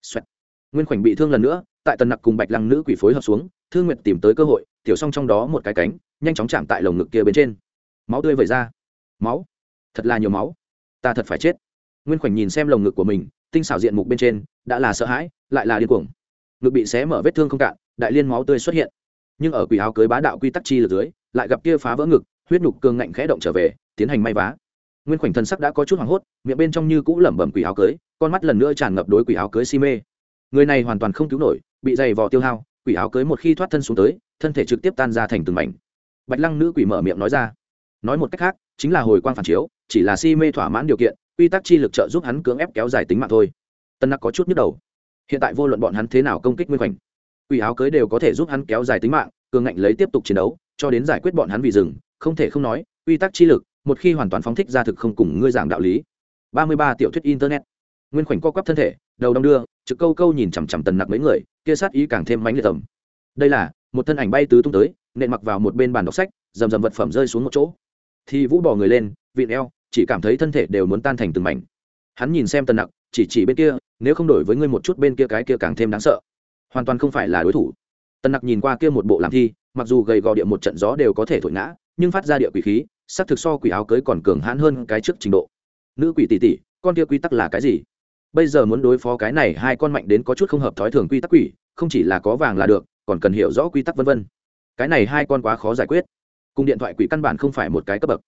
Xoẹt. nguyên khoảnh bị thương lần nữa tại tần nặc cùng bạch lăng nữ quỷ phối hợp xuống thương Nguyệt tìm tới cơ hội, tiểu xong trong đó một cái cánh, nhanh chóng chạm tại lồng ngực kia bên trên. Máu tươi vẩy ra. Máu? Thật là nhiều máu. Ta thật phải chết. Nguyên khoảnh nhìn xem lồng ngực của mình, tinh xảo diện mục bên trên, đã là sợ hãi, lại là điên cuồng. Ngực bị xé mở vết thương không cạn, đại liên máu tươi xuất hiện. Nhưng ở quỷ áo cưới bá đạo quy tắc chi lực dưới, lại gặp kia phá vỡ ngực, huyết nhục cường ngạnh khẽ động trở về, tiến hành may vá. Nguyên khoảnh thần sắc đã có chút hoảng hốt, miệng bên trong như cũ lẩm bẩm quỷ áo cưới, con mắt lần nữa tràn ngập đối quỷ áo cưới si mê. Người này hoàn toàn không cứu nổi bị dày vò tiêu hao, quỷ áo cưới một khi thoát thân xuống tới, thân thể trực tiếp tan ra thành từng mảnh. Bạch lăng nữ quỷ mở miệng nói ra. Nói một cách khác, chính là hồi quang phản chiếu, chỉ là si mê thỏa mãn điều kiện, quy tắc chi lực trợ giúp hắn cưỡng ép kéo dài tính mạng thôi. Tân nặc có chút nhức đầu. Hiện tại vô luận bọn hắn thế nào công kích nguyên khoảnh, quỷ áo cưới đều có thể giúp hắn kéo dài tính mạng, cường ngạnh lấy tiếp tục chiến đấu, cho đến giải quyết bọn hắn vì rừng, không thể không nói, quy tắc chi lực, một khi hoàn toàn phóng thích ra thực không cùng ngươi giảng đạo lý. Ba mươi ba tiểu thuyết internet. Nguyên khoảnh co quắp thân thể, đầu đong đưa, trực câu câu nhìn chằm chằm tần nặc mấy người kia sát ý càng thêm mãnh liệt tầm. Đây là, một thân ảnh bay tứ tung tới, nện mặc vào một bên bàn đọc sách, rầm rầm vật phẩm rơi xuống một chỗ. Thì vũ bỏ người lên, vịn eo, chỉ cảm thấy thân thể đều muốn tan thành từng mảnh. Hắn nhìn xem tần nặc, chỉ chỉ bên kia, nếu không đổi với ngươi một chút bên kia cái kia càng thêm đáng sợ. Hoàn toàn không phải là đối thủ. Tần nặc nhìn qua kia một bộ làm thi, mặc dù gầy gò địa một trận gió đều có thể thổi ngã, nhưng phát ra địa quỷ khí, sắc thực so quỷ áo cưới còn cường hãn hơn cái trước trình độ. Nữ quỷ tỷ tỷ, con kia quy tắc là cái gì? Bây giờ muốn đối phó cái này hai con mạnh đến có chút không hợp thói thường quy tắc quỷ, không chỉ là có vàng là được, còn cần hiểu rõ quy tắc vân vân. Cái này hai con quá khó giải quyết. Cùng điện thoại quỷ căn bản không phải một cái cấp bậc.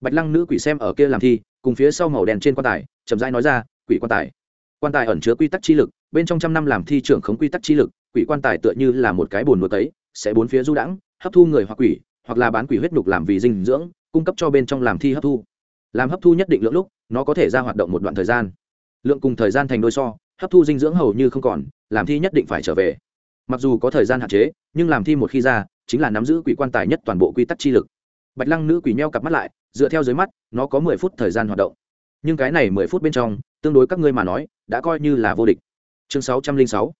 Bạch lăng nữ quỷ xem ở kia làm thi, cùng phía sau màu đen trên quan tài, chậm rãi nói ra, quỷ quan tài. Quan tài ẩn chứa quy tắc chi lực, bên trong trăm năm làm thi trưởng khống quy tắc chi lực, quỷ quan tài tựa như là một cái bồn nuôi ấy, sẽ bốn phía du đãng, hấp thu người hoặc quỷ, hoặc là bán quỷ huyết nhục làm vì dinh dưỡng, cung cấp cho bên trong làm thi hấp thu. Làm hấp thu nhất định lượng lúc, nó có thể ra hoạt động một đoạn thời gian lượng cùng thời gian thành đôi so, hấp thu dinh dưỡng hầu như không còn, làm thi nhất định phải trở về. Mặc dù có thời gian hạn chế, nhưng làm thi một khi ra, chính là nắm giữ quỷ quan tài nhất toàn bộ quy tắc chi lực. Bạch lăng nữ quỷ meo cặp mắt lại, dựa theo dưới mắt, nó có mười phút thời gian hoạt động. Nhưng cái này mười phút bên trong, tương đối các ngươi mà nói, đã coi như là vô địch. Chương sáu trăm linh sáu,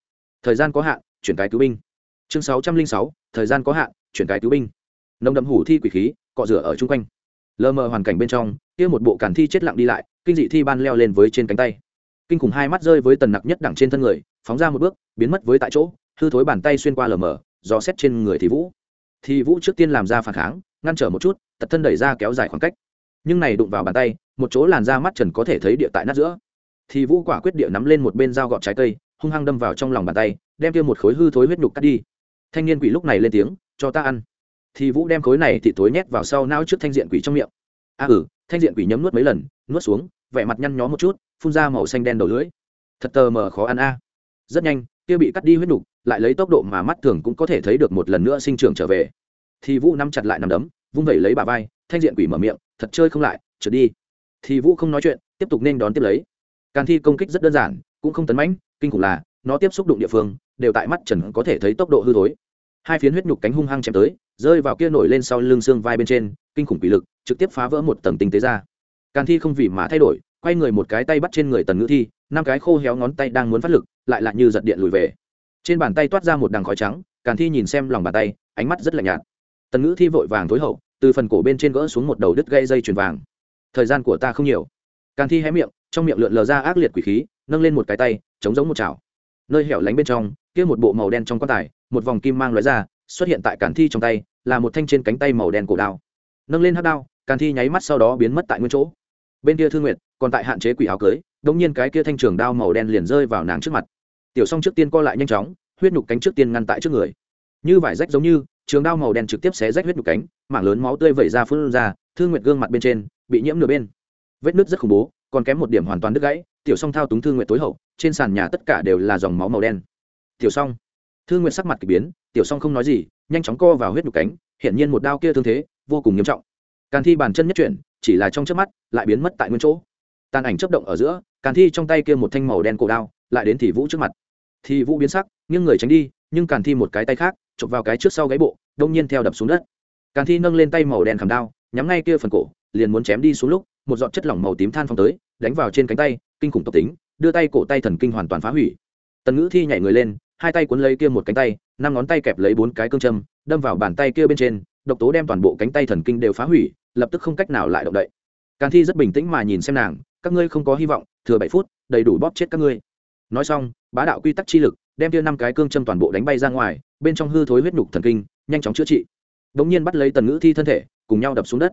thời gian có hạn, chuyển cái cứu binh. Chương sáu trăm linh sáu, thời gian có hạn, chuyển cái cứu binh. Nồng đậm hủ thi quỷ khí, cọ rửa ở chung quanh. Lờ mờ hoàn cảnh bên trong, kia một bộ cản thi chết lặng đi lại, kinh dị thi ban leo lên với trên cánh tay kinh khủng hai mắt rơi với tần nặc nhất đẳng trên thân người, phóng ra một bước, biến mất với tại chỗ, hư thối bàn tay xuyên qua lờ mờ gió xét trên người thì vũ. Thì vũ trước tiên làm ra phản kháng, ngăn trở một chút, tật thân đẩy ra kéo dài khoảng cách. Nhưng này đụng vào bàn tay, một chỗ làn da mắt trần có thể thấy địa tại nát giữa. Thì vũ quả quyết địa nắm lên một bên dao gọt trái cây, hung hăng đâm vào trong lòng bàn tay, đem kia một khối hư thối huyết nhục cắt đi. Thanh niên quỷ lúc này lên tiếng, cho ta ăn. Thì vũ đem khối này thì thối nhét vào sau não trước thanh diện quỷ trong miệng. A à ừ thanh diện quỷ nhấm nuốt mấy lần, nuốt xuống vẻ mặt nhăn nhó một chút, phun ra màu xanh đen đầu lưỡi. Thật tờ mờ khó ăn a. Rất nhanh, kia bị cắt đi huyết nhục lại lấy tốc độ mà mắt thường cũng có thể thấy được một lần nữa sinh trưởng trở về. Thì vũ nắm chặt lại nằm đấm, vung vẩy lấy bà vai, thanh diện quỷ mở miệng, thật chơi không lại trượt đi. Thì vũ không nói chuyện, tiếp tục nên đón tiếp lấy. Càn thi công kích rất đơn giản, cũng không tấn mãnh, kinh khủng là, nó tiếp xúc đụng địa phương, đều tại mắt trần có thể thấy tốc độ hư thối. Hai phiến huyết nhục cánh hung hăng chém tới, rơi vào kia nổi lên sau lưng xương vai bên trên, kinh khủng quỷ lực, trực tiếp phá vỡ một tầng tinh tế ra càn thi không vì mà thay đổi, quay người một cái tay bắt trên người tần ngữ thi, năm cái khô héo ngón tay đang muốn phát lực, lại lại như giật điện lùi về. Trên bàn tay toát ra một đằng khói trắng, càn thi nhìn xem lòng bàn tay, ánh mắt rất lạnh nhạt. Tần ngữ thi vội vàng thối hậu, từ phần cổ bên trên gỡ xuống một đầu đứt gây dây chuyền vàng. Thời gian của ta không nhiều. Càn thi hé miệng, trong miệng lượn lờ ra ác liệt quỷ khí, nâng lên một cái tay, chống giống một chảo. Nơi hẻo lánh bên trong, kia một bộ màu đen trong quan tài, một vòng kim mang lóe ra, xuất hiện tại càn thi trong tay, là một thanh trên cánh tay màu đen cổ đao. Nâng lên hát đao, càn thi nháy mắt sau đó biến mất tại nguyên chỗ bên kia thương nguyệt còn tại hạn chế quỷ áo cưới đống nhiên cái kia thanh trường đao màu đen liền rơi vào nàng trước mặt tiểu song trước tiên co lại nhanh chóng huyết nhục cánh trước tiên ngăn tại trước người như vải rách giống như trường đao màu đen trực tiếp xé rách huyết nhục cánh mảng lớn máu tươi vẩy ra phun ra thương nguyệt gương mặt bên trên bị nhiễm nửa bên vết nứt rất khủng bố còn kém một điểm hoàn toàn đứt gãy tiểu song thao túng thương nguyệt tối hậu trên sàn nhà tất cả đều là dòng máu màu đen tiểu song thương nguyệt sắc mặt k ỳ biến tiểu song không nói gì nhanh chóng co vào huyết nhục cánh hiện nhiên một đao kia thương thế vô cùng nghiêm trọng càn thi bàn chân nhất chuyển chỉ là trong chớp mắt, lại biến mất tại nguyên chỗ. Tàn ảnh chấp động ở giữa, càn thi trong tay kia một thanh màu đen cổ đao, lại đến thì vũ trước mặt. Thì vũ biến sắc nhưng người tránh đi, nhưng càn thi một cái tay khác, chụp vào cái trước sau gáy bộ, đông nhiên theo đập xuống đất. Càn thi nâng lên tay màu đen khảm đao, nhắm ngay kia phần cổ, liền muốn chém đi xuống lúc, một giọt chất lỏng màu tím than phong tới, đánh vào trên cánh tay, kinh khủng tộc tính, đưa tay cổ tay thần kinh hoàn toàn phá hủy. Tần ngữ thi nhảy người lên, hai tay cuốn lấy kia một cánh tay, năm ngón tay kẹp lấy bốn cái cương châm, đâm vào bàn tay kia bên trên, độc tố đem toàn bộ cánh tay thần kinh đều phá hủy lập tức không cách nào lại động đậy. Càn thi rất bình tĩnh mà nhìn xem nàng, các ngươi không có hy vọng, thừa bảy phút, đầy đủ bóp chết các ngươi. Nói xong, bá đạo quy tắc chi lực, đem kia năm cái cương châm toàn bộ đánh bay ra ngoài, bên trong hư thối huyết nhục thần kinh, nhanh chóng chữa trị. Bỗng nhiên bắt lấy tần ngữ thi thân thể, cùng nhau đập xuống đất.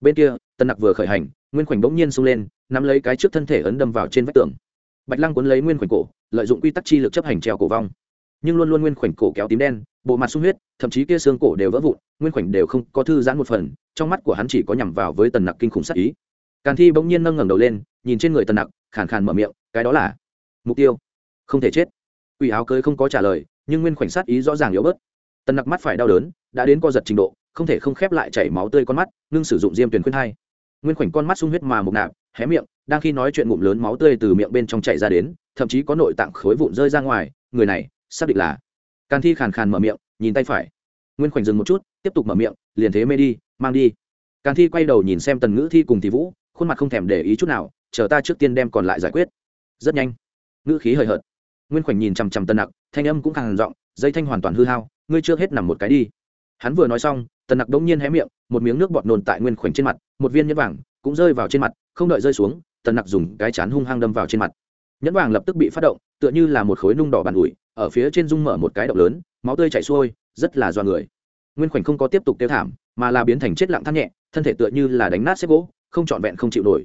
Bên kia, tần nặc vừa khởi hành, nguyên khoảnh bỗng nhiên xông lên, nắm lấy cái trước thân thể ấn đâm vào trên vách tường. Bạch lăng cuốn lấy nguyên khoảnh cổ, lợi dụng quy tắc chi lực chấp hành treo cổ vong nhưng luôn luôn nguyên khoảnh cổ kéo tím đen, bộ mặt sung huyết, thậm chí kia xương cổ đều vỡ vụn, nguyên khoảnh đều không có thư giãn một phần, trong mắt của hắn chỉ có nhằm vào với tần nặc kinh khủng sắc ý. Càn thi bỗng nhiên nâng ngẩng đầu lên, nhìn trên người tần nặc, khàn khàn mở miệng, cái đó là mục tiêu. Không thể chết. Ủy áo cưới không có trả lời, nhưng nguyên khoảnh sát ý rõ ràng yếu bớt. Tần nặc mắt phải đau đớn, đã đến co giật trình độ, không thể không khép lại chảy máu tươi con mắt, ngưng sử dụng diêm tuyển khuyên hai. Nguyên khoảnh con mắt sung huyết mà mục nạp, hé miệng, đang khi nói chuyện ngụm lớn máu tươi từ miệng bên trong chảy ra đến, thậm chí có nội tạng khối vụn rơi ra ngoài, người này xác định là. Càn thi khàn khàn mở miệng, nhìn tay phải. Nguyên khoảnh dừng một chút, tiếp tục mở miệng, liền thế mê đi, mang đi. Càn thi quay đầu nhìn xem tần ngữ thi cùng thì vũ, khuôn mặt không thèm để ý chút nào, chờ ta trước tiên đem còn lại giải quyết. Rất nhanh. Ngữ khí hời hợt. Nguyên khoảnh nhìn chằm chằm tần nặc, thanh âm cũng càng giọng, dây thanh hoàn toàn hư hao, ngươi trước hết nằm một cái đi. Hắn vừa nói xong, tần nặc đống nhiên hé miệng, một miếng nước bọt nồn tại nguyên khoảnh trên mặt, một viên nhẫn vàng cũng rơi vào trên mặt, không đợi rơi xuống, tần nặc dùng cái chán hung hăng đâm vào trên mặt. Nhẫn vàng lập tức bị phát động, tựa như là một khối nung đỏ bàn ủi ở phía trên dung mở một cái động lớn, máu tươi chảy xuôi, rất là do người. Nguyên khoảnh không có tiếp tục tiêu thảm, mà là biến thành chết lặng thắt nhẹ, thân thể tựa như là đánh nát xếp gỗ, không trọn vẹn không chịu nổi.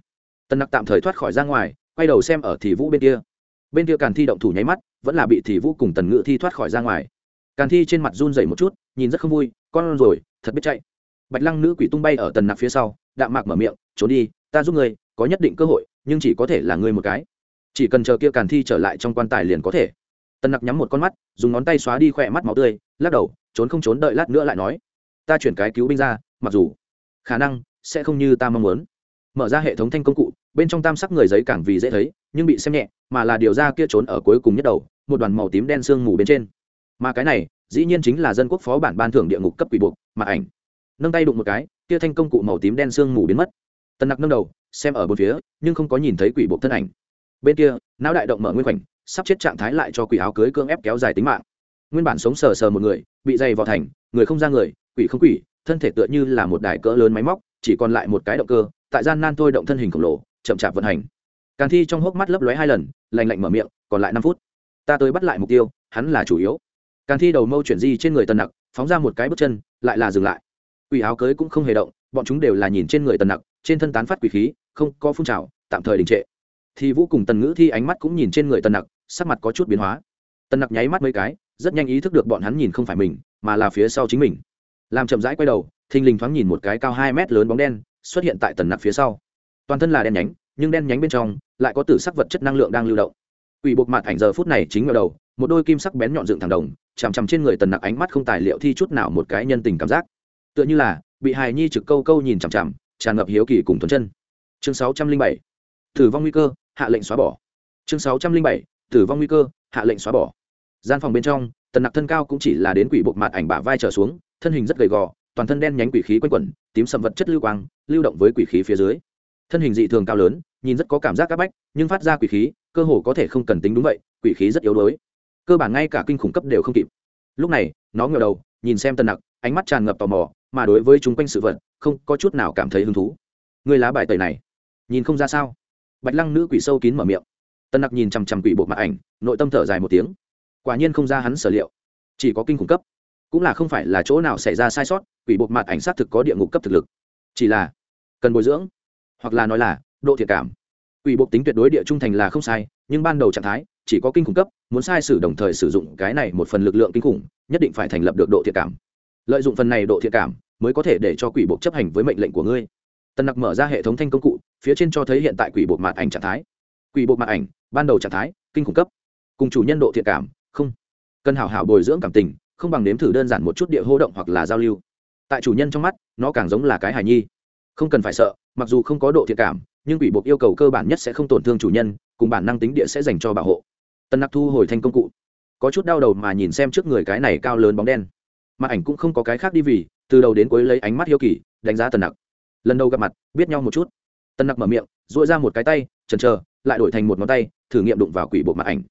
Tần nặc tạm thời thoát khỏi ra ngoài, quay đầu xem ở thì vũ bên kia. Bên kia càn thi động thủ nháy mắt, vẫn là bị thì vũ cùng tần ngự thi thoát khỏi ra ngoài. Càn thi trên mặt run dày một chút, nhìn rất không vui, con rồi, thật biết chạy. Bạch lăng nữ quỷ tung bay ở tần nặc phía sau, đạm mạc mở miệng, trốn đi, ta giúp ngươi, có nhất định cơ hội, nhưng chỉ có thể là ngươi một cái. Chỉ cần chờ kia càn thi trở lại trong quan tài liền có thể tần nặc nhắm một con mắt, dùng ngón tay xóa đi khỏe mắt máu tươi, lắc đầu, trốn không trốn đợi lát nữa lại nói, ta chuyển cái cứu binh ra, mặc dù khả năng sẽ không như ta mong muốn. Mở ra hệ thống thanh công cụ, bên trong tam sắc người giấy càng vì dễ thấy, nhưng bị xem nhẹ, mà là điều ra kia trốn ở cuối cùng nhất đầu, một đoàn màu tím đen sương mù bên trên. Mà cái này, dĩ nhiên chính là dân quốc phó bản ban thưởng địa ngục cấp quỷ buộc, mà ảnh. Nâng tay đụng một cái, kia thanh công cụ màu tím đen sương mù biến mất. Tần nặc nâng đầu, xem ở bốn phía, nhưng không có nhìn thấy quỷ buộc thân ảnh. Bên kia, não đại động mở nguyên khoảnh sắp chết trạng thái lại cho quỷ áo cưới cưỡng ép kéo dài tính mạng. Nguyên bản sống sờ sờ một người, bị dày vào thành, người không ra người, quỷ không quỷ, thân thể tựa như là một đài cỡ lớn máy móc, chỉ còn lại một cái động cơ, tại gian nan thôi động thân hình khổng lồ, chậm chạp vận hành. Càn thi trong hốc mắt lấp lóe hai lần lành lạnh mở miệng, còn lại năm phút. Ta tới bắt lại mục tiêu, hắn là chủ yếu. Càn thi đầu mâu chuyển di trên người tần nặc, phóng ra một cái bước chân, lại là dừng lại. Quỷ áo cưới cũng không hề động, bọn chúng đều là nhìn trên người tần nặc, trên thân tán phát quỷ khí, không có phun trào, tạm thời đình trệ thì vũ cùng tần ngữ thi ánh mắt cũng nhìn trên người tần nặc sắc mặt có chút biến hóa. Tần nặc nháy mắt mấy cái rất nhanh ý thức được bọn hắn nhìn không phải mình mà là phía sau chính mình. Làm chậm rãi quay đầu thình lình thoáng nhìn một cái cao hai mét lớn bóng đen xuất hiện tại tần nặc phía sau. Toàn thân là đen nhánh nhưng đen nhánh bên trong lại có tử sắc vật chất năng lượng đang lưu động. Quỷ buộc mặt ảnh giờ phút này chính ngờ đầu, một đôi kim sắc bén nhọn dựng thẳng đồng, chằm chằm trên người Tần Nặc ánh mắt không tài liệu thi chút nào một cái nhân tình cảm giác. Tựa như là bị hài nhi trực câu câu nhìn chằm chằm, tràn ngập hiếu kỳ cùng thuần chân. Chương sáu trăm linh bảy thử vong nguy cơ, hạ lệnh xóa bỏ. Chương 607. Tử vong nguy cơ, hạ lệnh xóa bỏ. Gian phòng bên trong, Tần Nặc thân cao cũng chỉ là đến quỷ buộc mặt ảnh bả vai trở xuống, thân hình rất gầy gò, toàn thân đen nhánh quỷ khí quanh quẩn, tím sầm vật chất lưu quang, lưu động với quỷ khí phía dưới. Thân hình dị thường cao lớn, nhìn rất có cảm giác áp bách, nhưng phát ra quỷ khí, cơ hồ có thể không cần tính đúng vậy quỷ khí rất yếu đuối cơ bản ngay cả kinh khủng cấp đều không kịp lúc này nó ngờ đầu nhìn xem tần nặc ánh mắt tràn ngập tò mò mà đối với chúng quanh sự vật không có chút nào cảm thấy hứng thú người lá bài tẩy này nhìn không ra sao bạch lăng nữ quỷ sâu kín mở miệng. Tân nặc nhìn chằm chằm quỷ bộ mặt ảnh nội tâm thở dài một tiếng. Quả nhiên không ra hắn sở liệu. Chỉ có kinh khủng cấp. Cũng là không phải là chỗ nào xảy ra sai sót quỷ bộ mặt ảnh xác thực có địa ngục cấp thực lực. Chỉ là cần bồi dưỡng hoặc là nói là độ thiệt cảm. Quỷ buộc tính tuyệt đối địa trung thành là không sai, nhưng ban đầu trạng thái chỉ có kinh khủng cấp, muốn sai sử đồng thời sử dụng cái này một phần lực lượng kinh khủng, nhất định phải thành lập được độ thiệt cảm. Lợi dụng phần này độ thiệt cảm, mới có thể để cho quỷ buộc chấp hành với mệnh lệnh của ngươi. Tần Nặc mở ra hệ thống thanh công cụ, phía trên cho thấy hiện tại quỷ bộ mặt ảnh trạng thái. Quỷ bộ mặt ảnh, ban đầu trạng thái, kinh khủng cấp. Cùng chủ nhân độ thiện cảm, không. Cần hảo hảo bồi dưỡng cảm tình, không bằng nếm thử đơn giản một chút địa hô động hoặc là giao lưu. Tại chủ nhân trong mắt, nó càng giống là cái hài nhi. Không cần phải sợ, mặc dù không có độ thiện cảm, nhưng quỷ buộc yêu cầu cơ bản nhất sẽ không tổn thương chủ nhân cùng bản năng tính địa sẽ dành cho bảo hộ tân nặc thu hồi thanh công cụ có chút đau đầu mà nhìn xem trước người cái này cao lớn bóng đen mặt ảnh cũng không có cái khác đi vì từ đầu đến cuối lấy ánh mắt hiếu kỳ đánh giá tần nặc lần đầu gặp mặt biết nhau một chút Tân nặc mở miệng dội ra một cái tay trần trờ lại đổi thành một ngón tay, thử nghiệm đụng vào quỷ bộ mặt ảnh.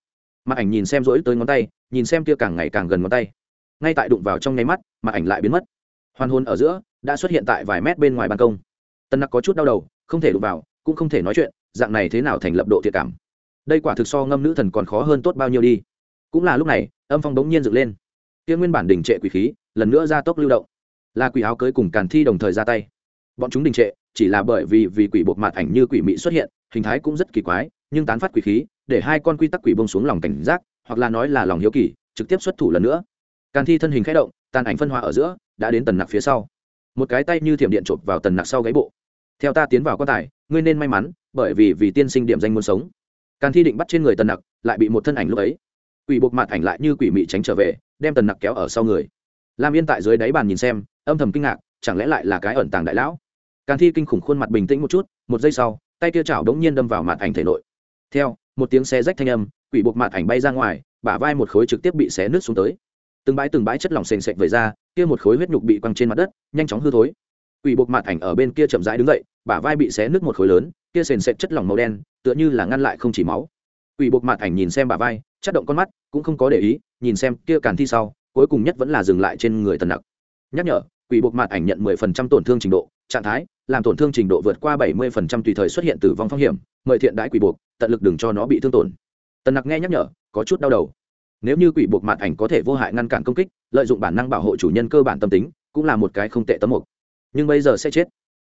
Mặt ảnh nhìn xem rỗi tới ngón tay, nhìn xem kia càng ngày càng gần ngón tay. Ngay tại đụng vào trong nháy mắt mặt ảnh lại biến mất. Hoàn hôn ở giữa, đã xuất hiện tại vài mét bên ngoài ban công. Tân nặc có chút đau đầu, không thể đụng vào, cũng không thể nói chuyện, dạng này thế nào thành lập độ thiệt cảm? Đây quả thực so ngâm nữ thần còn khó hơn tốt bao nhiêu đi. Cũng là lúc này, âm phong bỗng nhiên dựng lên. Kia nguyên bản đình trệ quỷ khí, lần nữa ra tốc lưu động. Là quỷ áo cưới cùng càn thi đồng thời ra tay bọn chúng đình trệ, chỉ là bởi vì vì quỷ bột mặt ảnh như quỷ mị xuất hiện, hình thái cũng rất kỳ quái, nhưng tán phát quỷ khí, để hai con quy tắc quỷ bông xuống lòng cảnh giác, hoặc là nói là lòng hiếu kỳ, trực tiếp xuất thủ lần nữa. Càn thi thân hình khẽ động, tàn ảnh phân hóa ở giữa, đã đến tần nặc phía sau. Một cái tay như thiểm điện chộp vào tần nặc sau gáy bộ. Theo ta tiến vào quan tài, ngươi nên may mắn, bởi vì vì tiên sinh điểm danh muốn sống. Càn thi định bắt trên người tần nặc, lại bị một thân ảnh lúc ấy. Quỷ buộc mặt ảnh lại như quỷ mị tránh trở về, đem tần nặc kéo ở sau người. Lam yên tại dưới đáy bàn nhìn xem, âm thầm kinh ngạc, chẳng lẽ lại là cái ẩn tàng đại lão? Càn thi kinh khủng khuôn mặt bình tĩnh một chút, một giây sau, tay kia chảo đống nhiên đâm vào mặt ảnh thể nội. Theo, một tiếng xe rách thanh âm, quỷ buộc mặt ảnh bay ra ngoài, bả vai một khối trực tiếp bị xé nước xuống tới. Từng bãi từng bãi chất lỏng sền sệt về ra, kia một khối huyết nhục bị quăng trên mặt đất, nhanh chóng hư thối. Quỷ buộc mặt ảnh ở bên kia chậm rãi đứng dậy, bả vai bị xé nước một khối lớn, kia sền sệt chất lỏng màu đen, tựa như là ngăn lại không chỉ máu. Quỷ buộc mặt ảnh nhìn xem bả vai chất động con mắt, cũng không có để ý, nhìn xem kia càn thi sau, cuối cùng nhất vẫn là dừng lại trên người tần nặc. Nhắc nhở, quỷ buộc mặt ảnh nhận mười phần trăm tổn thương trình độ, trạng thái làm tổn thương trình độ vượt qua bảy mươi phần trăm tùy thời xuất hiện tử vong phong hiểm, mời thiện đãi quỷ buộc, tận lực đừng cho nó bị thương tổn. Tần nặc nghe nhắc nhở, có chút đau đầu. Nếu như quỷ buộc mặt ảnh có thể vô hại ngăn cản công kích, lợi dụng bản năng bảo hộ chủ nhân cơ bản tâm tính, cũng là một cái không tệ tấm mục. Nhưng bây giờ sẽ chết.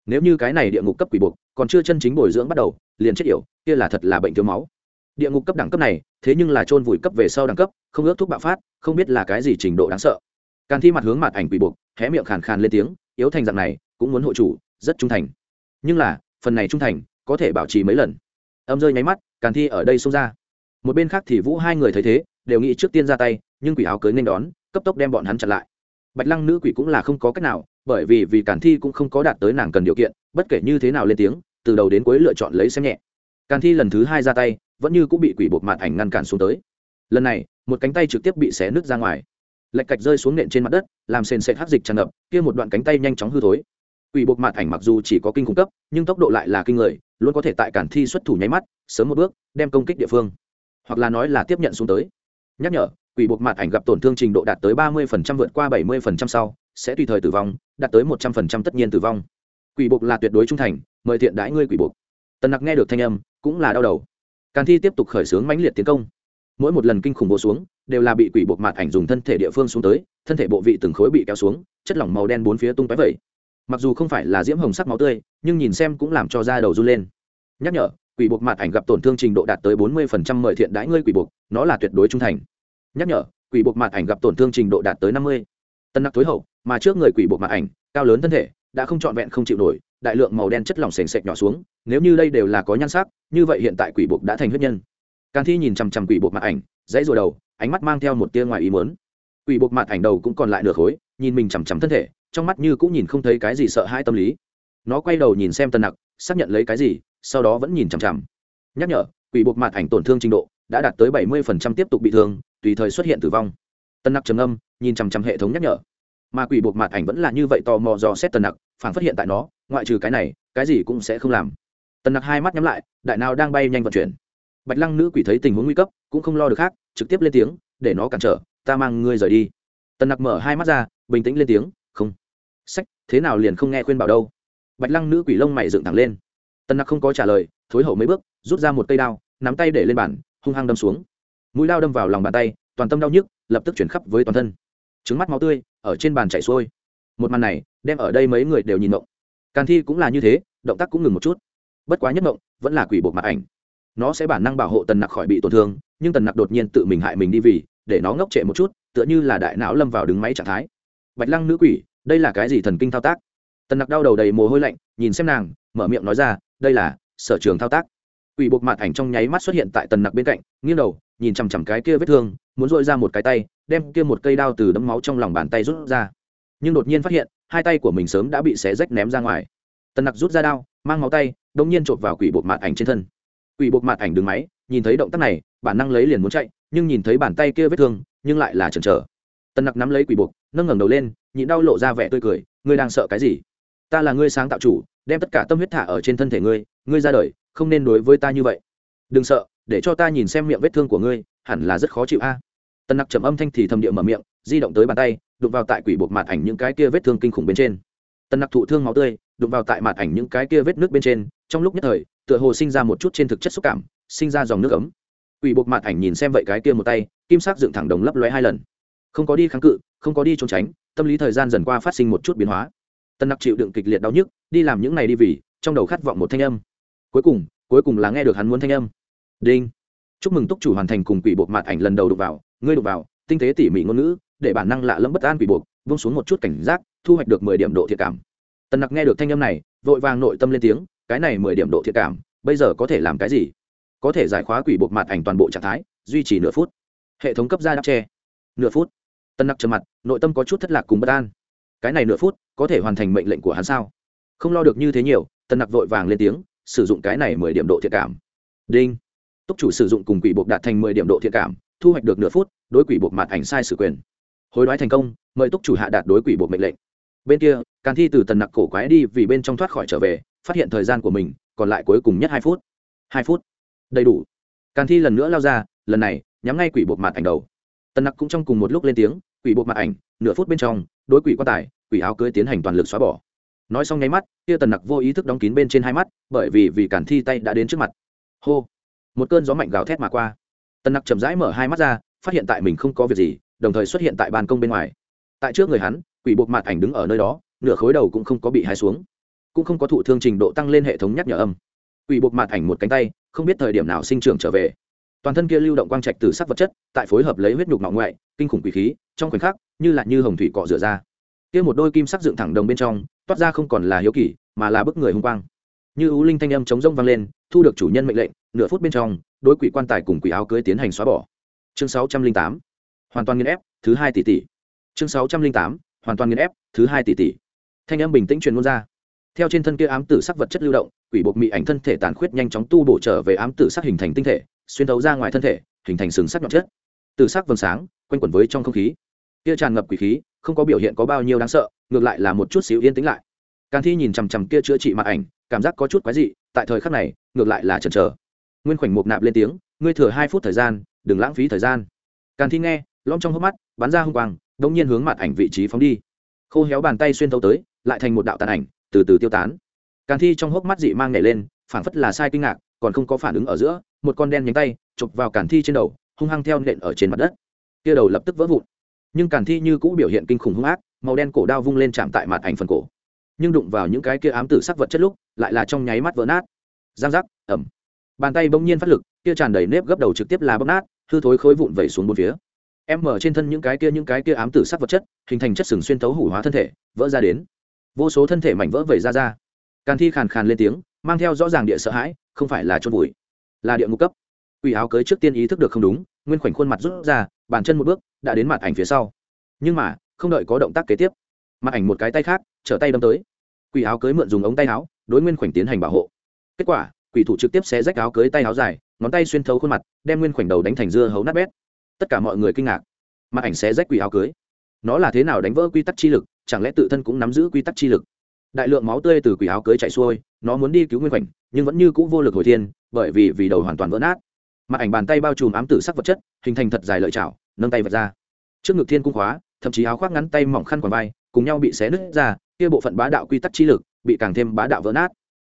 Nếu như cái này địa ngục cấp quỷ buộc, còn chưa chân chính bồi dưỡng bắt đầu, liền chết yểu, kia là thật là bệnh thiếu máu. Địa ngục cấp đẳng cấp này, thế nhưng là chôn vùi cấp về sau đẳng cấp, không ước thuốc bạo phát, không biết là cái gì trình độ đáng sợ. Càn thi mặt hướng mặt ảnh quỷ buộc, hé miệng khàn khàn lên tiếng, yếu thành dạng này, cũng muốn hộ chủ rất trung thành. Nhưng là, phần này trung thành, có thể bảo trì mấy lần. Âm rơi nháy mắt, càn thi ở đây xông ra. Một bên khác thì vũ hai người thấy thế, đều nghĩ trước tiên ra tay, nhưng quỷ áo cưới nên đón, cấp tốc đem bọn hắn chặn lại. Bạch lăng nữ quỷ cũng là không có cách nào, bởi vì vì càn thi cũng không có đạt tới nàng cần điều kiện, bất kể như thế nào lên tiếng, từ đầu đến cuối lựa chọn lấy xem nhẹ. Càn thi lần thứ hai ra tay, vẫn như cũng bị quỷ bột mặt ảnh ngăn cản xuống tới. Lần này, một cánh tay trực tiếp bị xé nứt ra ngoài. Lạch cạch rơi xuống nện trên mặt đất, làm sền sệt hát dịch tràn ngập, kia một đoạn cánh tay nhanh chóng hư thối quỷ buộc mặt ảnh mặc dù chỉ có kinh khủng cấp, nhưng tốc độ lại là kinh người, luôn có thể tại cản thi xuất thủ nháy mắt, sớm một bước, đem công kích địa phương. Hoặc là nói là tiếp nhận xuống tới. Nhắc nhở, quỷ buộc mặt ảnh gặp tổn thương trình độ đạt tới ba mươi vượt qua bảy mươi sau, sẽ tùy thời tử vong, đạt tới một trăm linh tất nhiên tử vong. Quỷ buộc là tuyệt đối trung thành, mời thiện đãi ngươi quỷ buộc. Tần nặc nghe được thanh âm, cũng là đau đầu. Càn thi tiếp tục khởi xướng mãnh liệt tiến công. Mỗi một lần kinh khủng bổ xuống, đều là bị quỷ buộc mặt ảnh dùng thân thể địa phương xuống tới, thân thể bộ vị từng khối bị kéo xuống, chất lỏng màu đen bốn phía tung tóe vẩy mặc dù không phải là diễm hồng sắc máu tươi, nhưng nhìn xem cũng làm cho da đầu run lên. Nhắc nhở, quỷ buộc mặt ảnh gặp tổn thương trình độ đạt tới bốn mươi mời thiện đãi ngươi quỷ buộc, nó là tuyệt đối trung thành. Nhắc nhở, quỷ buộc mặt ảnh gặp tổn thương trình độ đạt tới năm mươi. Tân nặc tối hậu, mà trước người quỷ buộc mặt ảnh, cao lớn thân thể, đã không trọn vẹn không chịu nổi, đại lượng màu đen chất lỏng sền sệt nhỏ xuống, nếu như đây đều là có nhan sắc, như vậy hiện tại quỷ buộc đã thành huyết nhân. Càn thi nhìn chằm chằm quỷ buộc mặt ảnh, dãy rồi đầu, ánh mắt mang theo một tia ngoài ý muốn. Quỷ buộc mặt ảnh đầu cũng còn lại nửa khối nhìn mình chằm chằm thân thể, trong mắt như cũng nhìn không thấy cái gì sợ hãi tâm lý. Nó quay đầu nhìn xem tân nặc, xác nhận lấy cái gì, sau đó vẫn nhìn chằm chằm. Nhắc nhở, quỷ buộc mặt ảnh tổn thương trình độ đã đạt tới bảy mươi tiếp tục bị thương, tùy thời xuất hiện tử vong. Tân nặc trầm âm nhìn chằm chằm hệ thống nhắc nhở. Mà quỷ buộc mặt ảnh vẫn là như vậy tò mò dò xét tân nặc, phản phát hiện tại nó, ngoại trừ cái này, cái gì cũng sẽ không làm. Tân nặc hai mắt nhắm lại, đại nào đang bay nhanh vận chuyển. Bạch lăng nữ quỷ thấy tình huống nguy cấp, cũng không lo được khác, trực tiếp lên tiếng, để nó cản trở, ta mang ngươi rời đi. Tân nặc mở hai mắt ra bình tĩnh lên tiếng, không. Sách, thế nào liền không nghe khuyên bảo đâu. Bạch lăng nữ quỷ lông mày dựng thẳng lên. Tân nặc không có trả lời, thối hậu mấy bước, rút ra một cây đao, nắm tay để lên bàn, hung hăng đâm xuống. Mũi đao đâm vào lòng bàn tay, toàn tâm đau nhức, lập tức chuyển khắp với toàn thân. Trứng mắt máu tươi, ở trên bàn chảy xuôi. Một màn này, đem ở đây mấy người đều nhìn mộng càn thi cũng là như thế, động tác cũng ngừng một chút. Bất quá nhất mộng vẫn là quỷ buộc mặt ảnh. Nó sẽ bản năng bảo hộ tần nặc khỏi bị tổn thương, nhưng tần nặc đột nhiên tự mình hại mình đi vì, để nó ngốc trệ một chút, tựa như là đại não lâm vào đứng máy trạng thái bạch lăng nữ quỷ, đây là cái gì thần kinh thao tác? Tần nặc đau đầu đầy mồ hôi lạnh, nhìn xem nàng, mở miệng nói ra, đây là sở trường thao tác. Quỷ buộc mặt ảnh trong nháy mắt xuất hiện tại tần nặc bên cạnh, nghiêng đầu, nhìn chằm chằm cái kia vết thương, muốn dội ra một cái tay, đem kia một cây đao từ đấm máu trong lòng bàn tay rút ra. Nhưng đột nhiên phát hiện, hai tay của mình sớm đã bị xé rách ném ra ngoài. Tần nặc rút ra đao, mang máu tay đông nhiên chộp vào quỷ bột mạt ảnh trên thân. Quỷ bột mạt ảnh đứng máy, nhìn thấy động tác này, bản năng lấy liền muốn chạy, nhưng nhìn thấy bàn tay kia vết thương, nhưng lại là chần chờ. Tần nặc nắm lấy quỷ bột nâng ngẩng đầu lên, nhịn đau lộ ra vẻ tươi cười, ngươi đang sợ cái gì? Ta là ngươi sáng tạo chủ, đem tất cả tâm huyết thả ở trên thân thể ngươi ngươi ra đời, không nên đối với ta như vậy. Đừng sợ, để cho ta nhìn xem miệng vết thương của ngươi, hẳn là rất khó chịu a. Tần nặc trầm âm thanh thì thầm địa mở miệng, di động tới bàn tay, đụng vào tại quỷ buộc mặt ảnh những cái kia vết thương kinh khủng bên trên. Tần nặc thụ thương máu tươi, đụng vào tại mặt ảnh những cái kia vết nước bên trên, trong lúc nhất thời, tựa hồ sinh ra một chút trên thực chất xúc cảm, sinh ra dòng nước ấm. Quỷ buộc mặt ảnh nhìn xem vậy cái kia một tay, kim sắc dựng thẳng đồng lấp lóe hai lần không có đi kháng cự không có đi trốn tránh tâm lý thời gian dần qua phát sinh một chút biến hóa. Tần nặc chịu đựng kịch liệt đau nhức đi làm những này đi vì trong đầu khát vọng một thanh âm. Cuối cùng cuối cùng là nghe được hắn muốn thanh âm. Đinh. Chúc mừng túc chủ hoàn thành cùng quỷ buộc mặt ảnh lần đầu đục vào ngươi đục vào tinh tế tỉ mỉ ngôn ngữ để bản năng lạ lẫm bất an quỷ buộc, vung xuống một chút cảnh giác thu hoạch được mười điểm độ thiệt cảm. Tần nặc nghe được thanh âm này vội vàng nội tâm lên tiếng cái này mười điểm độ thiệt cảm bây giờ có thể làm cái gì? Có thể giải khóa quỷ buộc mặt ảnh toàn bộ trạng thái duy trì nửa phút. Hệ thống cấp ra đáp tre nửa phút tân nặc trầm mặt, nội tâm có chút thất lạc cùng bất an. Cái này nửa phút, có thể hoàn thành mệnh lệnh của hắn sao? Không lo được như thế nhiều tân nặc vội vàng lên tiếng, sử dụng cái này mười điểm độ thiệt cảm. Đinh. Túc chủ sử dụng cùng quỷ buộc đạt thành mười điểm độ thiện cảm, thu hoạch được nửa phút, đối quỷ buộc mặt ảnh sai sự quyền. Hối đoái thành công, mời túc chủ hạ đạt đối quỷ buộc mệnh lệnh. Bên kia, càn thi từ tần nặc cổ quái đi vì bên trong thoát khỏi trở về, phát hiện thời gian của mình, còn lại cuối cùng nhất hai phút. Hai phút. Đầy đủ. Càn thi lần nữa lao ra, lần này, nhắm ngay quỷ buộc mặt ảnh đầu. Tần nặc cũng trong cùng một lúc lên tiếng quỷ buộc mặt ảnh, nửa phút bên trong, đối quỷ quan tài, quỷ áo cưới tiến hành toàn lực xóa bỏ. Nói xong nháy mắt, kia tần nặc vô ý thức đóng kín bên trên hai mắt, bởi vì vì cản thi tay đã đến trước mặt. Hô! Một cơn gió mạnh gào thét mà qua. Tần nặc chậm rãi mở hai mắt ra, phát hiện tại mình không có việc gì, đồng thời xuất hiện tại ban công bên ngoài. Tại trước người hắn, quỷ buộc mặt ảnh đứng ở nơi đó, nửa khối đầu cũng không có bị hai xuống. Cũng không có thụ thương trình độ tăng lên hệ thống nhắc nhở âm. Quỷ buộc mặt ảnh một cánh tay, không biết thời điểm nào sinh trưởng trở về toàn thân kia lưu động quang trạch từ sắc vật chất, tại phối hợp lấy huyết nhục ngọng ngoại, kinh khủng quỷ khí, trong khoảnh khắc, như là như hồng thủy cọ rửa ra. Kia một đôi kim sắc dựng thẳng đồng bên trong, toát ra không còn là hiếu kỳ, mà là bức người hung quang. Như ưu linh thanh âm chống rông vang lên, thu được chủ nhân mệnh lệnh, nửa phút bên trong đối quỷ quan tài cùng quỷ áo cưới tiến hành xóa bỏ. Chương sáu trăm linh tám, hoàn toàn nghiên ép, thứ hai tỷ tỷ. Chương sáu trăm linh tám, hoàn toàn nghiên ép, thứ hai tỷ tỷ. Thanh âm bình tĩnh truyền ngôn ra. Theo trên thân kia ám tử sắc vật chất lưu động, quỷ buộc mị ảnh thân thể tàn khuyết nhanh chóng tu bổ trở về ám tử sắc hình thành tinh thể xuyên thấu ra ngoài thân thể, hình thành sừng sắc nhọn chất. Từ sắc vầng sáng, quanh quẩn với trong không khí. Kia tràn ngập quỷ khí, không có biểu hiện có bao nhiêu đáng sợ, ngược lại là một chút xíu yên tĩnh lại. Càn thi nhìn chằm chằm kia chữa trị mặt ảnh, cảm giác có chút quái dị, tại thời khắc này, ngược lại là chần chờ. Nguyên khoảnh mục nạp lên tiếng, ngươi thừa hai phút thời gian, đừng lãng phí thời gian. Càn thi nghe lom trong hốc mắt, bắn ra hung quang đông nhiên hướng mặt ảnh vị trí phóng đi. Khô héo bàn tay xuyên thấu tới, lại thành một đạo tàn ảnh, từ từ tiêu tán. Càn thi trong hốc mắt dị mang nhảy lên, phảng phất là sai kinh ngạc còn không có phản ứng ở giữa, một con đen nhánh tay chụp vào càn thi trên đầu, hung hăng theo nện ở trên mặt đất. Kia đầu lập tức vỡ vụn. Nhưng càn thi như cũ biểu hiện kinh khủng hung ác, màu đen cổ đao vung lên chạm tại mặt ảnh phần cổ. Nhưng đụng vào những cái kia ám tử sắc vật chất lúc, lại là trong nháy mắt vỡ nát. Giang giác, ẩm. Bàn tay bỗng nhiên phát lực, kia tràn đầy nếp gấp đầu trực tiếp là bóp nát, hư thối khối vụn vẩy xuống bốn phía. Em mở trên thân những cái kia những cái kia ám tử sắc vật chất, hình thành chất sừng xuyên thấu hủ hóa thân thể, vỡ ra đến. Vô số thân thể mảnh vỡ vẩy ra ra. Càn thi khàn khàn lên tiếng, mang theo rõ ràng địa sợ hãi không phải là chôn vùi, là địa ngục cấp. Quỷ áo cưới trước tiên ý thức được không đúng, nguyên khoảnh khuôn mặt rút ra, bàn chân một bước, đã đến mặt ảnh phía sau. Nhưng mà, không đợi có động tác kế tiếp, mặt ảnh một cái tay khác, trở tay đâm tới. Quỷ áo cưới mượn dùng ống tay áo, đối nguyên khoảnh tiến hành bảo hộ. Kết quả, quỷ thủ trực tiếp xé rách áo cưới tay áo dài, ngón tay xuyên thấu khuôn mặt, đem nguyên khoảnh đầu đánh thành dưa hấu nát bét. Tất cả mọi người kinh ngạc. Mặt ảnh xé rách quỷ áo cưới. Nó là thế nào đánh vỡ quy tắc chi lực, chẳng lẽ tự thân cũng nắm giữ quy tắc chi lực? Đại lượng máu tươi từ quỷ áo cưới chạy xuôi nó muốn đi cứu nguyên khoảnh, nhưng vẫn như c ũ vô lực hồi thiên, bởi vì vì đầu hoàn toàn vỡ nát. Mặt ảnh bàn tay bao trùm ám tử sắc vật chất, hình thành thật dài lợi chảo, nâng tay vật ra. Trước ngực thiên cung khóa, thậm chí áo khoác ngắn tay mỏng khăn quàng vai, cùng nhau bị xé nứt ra, kia bộ phận bá đạo quy tắc chi lực bị càng thêm bá đạo vỡ nát.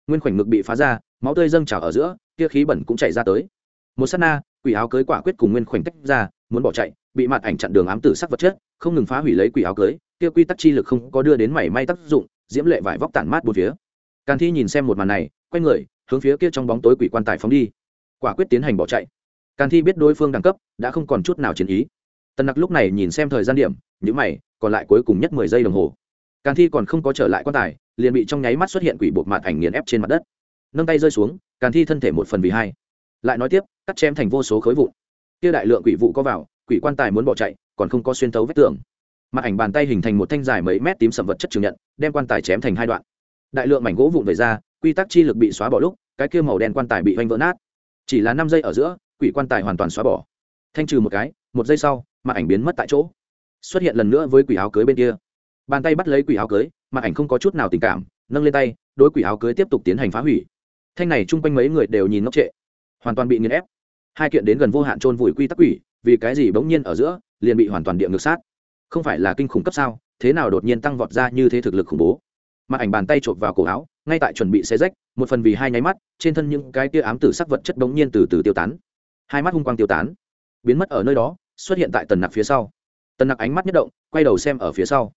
Nguyên khoảnh ngực bị phá ra, máu tươi dâng trào ở giữa, kia khí bẩn cũng chảy ra tới. Một s á t na, quỷ áo cưới quả quyết cùng nguyên khoảnh tách ra, muốn bỏ chạy, bị mặt ảnh chặn đường ám tử sắc vật chất, không ngừng phá hủy lấy quỷ áo cưới, kia quy tắc chi lực không có đưa đến mảy may tác dụng, diễm lệ vải vóc tản mát bốn phía càn thi nhìn xem một màn này, quay người, hướng phía kia trong bóng tối quỷ quan tài phóng đi. Quả quyết tiến hành bỏ chạy. Càn thi biết đối phương đẳng cấp, đã không còn chút nào chiến ý. Tần nặc lúc này nhìn xem thời gian điểm những mày, còn lại cuối cùng nhất mười giây đồng hồ. Càn thi còn không có trở lại quan tài, liền bị trong nháy mắt xuất hiện quỷ bột mặt ảnh nghiền ép trên mặt đất. Nâng tay rơi xuống, càn thi thân thể một phần vì hai. Lại nói tiếp, cắt chém thành vô số khối vụn. Kia đại lượng quỷ vụ có vào, quỷ quan tài muốn bỏ chạy, còn không có xuyên tấu vết tường. Mặt ảnh bàn tay hình thành một thanh dài mấy mét tím sầm vật chất chứng nhận, đem quan tài chém thành hai đoạn đại lượng mảnh gỗ vụn về ra, quy tắc chi lực bị xóa bỏ lúc, cái kia màu đen quan tài bị oanh vỡ nát. Chỉ là năm giây ở giữa, quỷ quan tài hoàn toàn xóa bỏ. Thanh trừ một cái, một giây sau mặt ảnh biến mất tại chỗ. Xuất hiện lần nữa với quỷ áo cưới bên kia. Bàn tay bắt lấy quỷ áo cưới mặt ảnh không có chút nào tình cảm, nâng lên tay, đối quỷ áo cưới tiếp tục tiến hành phá hủy. Thanh này chung quanh mấy người đều nhìn ngốc trệ, hoàn toàn bị nghiền ép. Hai kiện đến gần vô hạn trôn vùi quy tắc quỷ, vì cái gì bỗng nhiên ở giữa, liền bị hoàn toàn địa ngược sát. Không phải là kinh khủng cấp sao, thế nào đột nhiên tăng vọt ra như thế thực lực khủng bố? Mặt ảnh bàn tay chộp vào cổ áo, ngay tại chuẩn bị xé rách, một phần vì hai nháy mắt, trên thân những cái tia ám tử sắc vật chất bỗng nhiên từ từ tiêu tán. Hai mắt hung quang tiêu tán, biến mất ở nơi đó, xuất hiện tại tần nặc phía sau. Tần nặc ánh mắt nhất động, quay đầu xem ở phía sau.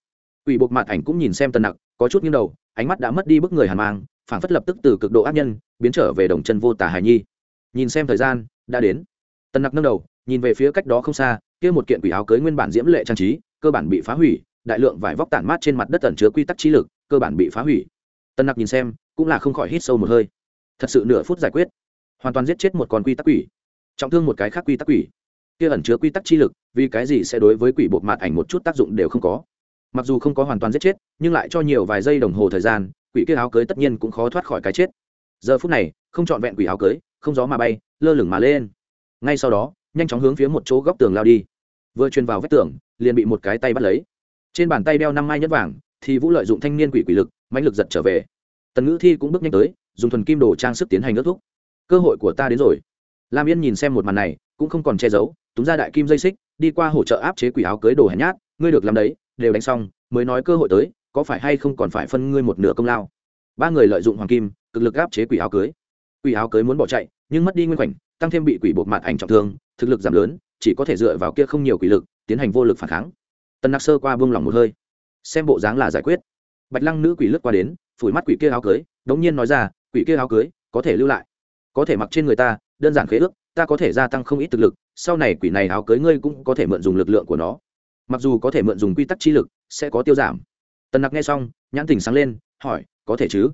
Ủy buộc mặt ảnh cũng nhìn xem tần nặc, có chút nghiêng đầu, ánh mắt đã mất đi bức người hàn mang, phản phất lập tức từ cực độ ác nhân, biến trở về đồng chân vô tả hài nhi. Nhìn xem thời gian, đã đến. Tần nặc nâng đầu, nhìn về phía cách đó không xa, kia một kiện quỷ áo cưới nguyên bản diễm lệ trang trí, cơ bản bị phá hủy, đại lượng vải vóc tản mát trên mặt đất tẩn chứa quy tắc trí lực cơ bản bị phá hủy. Tân nặc nhìn xem, cũng là không khỏi hít sâu một hơi. Thật sự nửa phút giải quyết, hoàn toàn giết chết một con quy tắc quỷ. Trọng thương một cái khác quy tắc quỷ. Kia ẩn chứa quy tắc chi lực, vì cái gì sẽ đối với quỷ bột mặt ảnh một chút tác dụng đều không có. Mặc dù không có hoàn toàn giết chết, nhưng lại cho nhiều vài giây đồng hồ thời gian, quỷ kia áo cưới tất nhiên cũng khó thoát khỏi cái chết. Giờ phút này, không trọn vẹn quỷ áo cưới, không gió mà bay, lơ lửng mà lên. Ngay sau đó, nhanh chóng hướng phía một chỗ góc tường lao đi. Vừa truyền vào vách tường, liền bị một cái tay bắt lấy. Trên bàn tay đeo năm mai nhất vàng thì vũ lợi dụng thanh niên quỷ quỷ lực, mãnh lực giật trở về. Tần ngữ thi cũng bước nhanh tới, dùng thuần kim đồ trang sức tiến hành ước thúc. Cơ hội của ta đến rồi. Lam yên nhìn xem một màn này, cũng không còn che giấu túng ra đại kim dây xích, đi qua hỗ trợ áp chế quỷ áo cưới đồ hèn nhát, ngươi được làm đấy, đều đánh xong, mới nói cơ hội tới, có phải hay không còn phải phân ngươi một nửa công lao. Ba người lợi dụng hoàng kim, cực lực áp chế quỷ áo cưới. Quỷ áo cưới muốn bỏ chạy, nhưng mất đi nguyên khoảnh, tăng thêm bị quỷ buộc mặt ảnh trọng thương, thực lực giảm lớn, chỉ có thể dựa vào kia không nhiều quỷ lực, tiến hành vô lực phản kháng. Tần nặc sơ qua vương lòng một hơi xem bộ dáng là giải quyết. Bạch lăng nữ quỷ lướt qua đến, phủi mắt quỷ kia áo cưới, đống nhiên nói ra, quỷ kia áo cưới, có thể lưu lại. Có thể mặc trên người ta, đơn giản khế ước, ta có thể gia tăng không ít thực lực, sau này quỷ này áo cưới ngươi cũng có thể mượn dùng lực lượng của nó. Mặc dù có thể mượn dùng quy tắc chi lực, sẽ có tiêu giảm. Tần nặc nghe xong, nhãn tình sáng lên, hỏi, có thể chứ?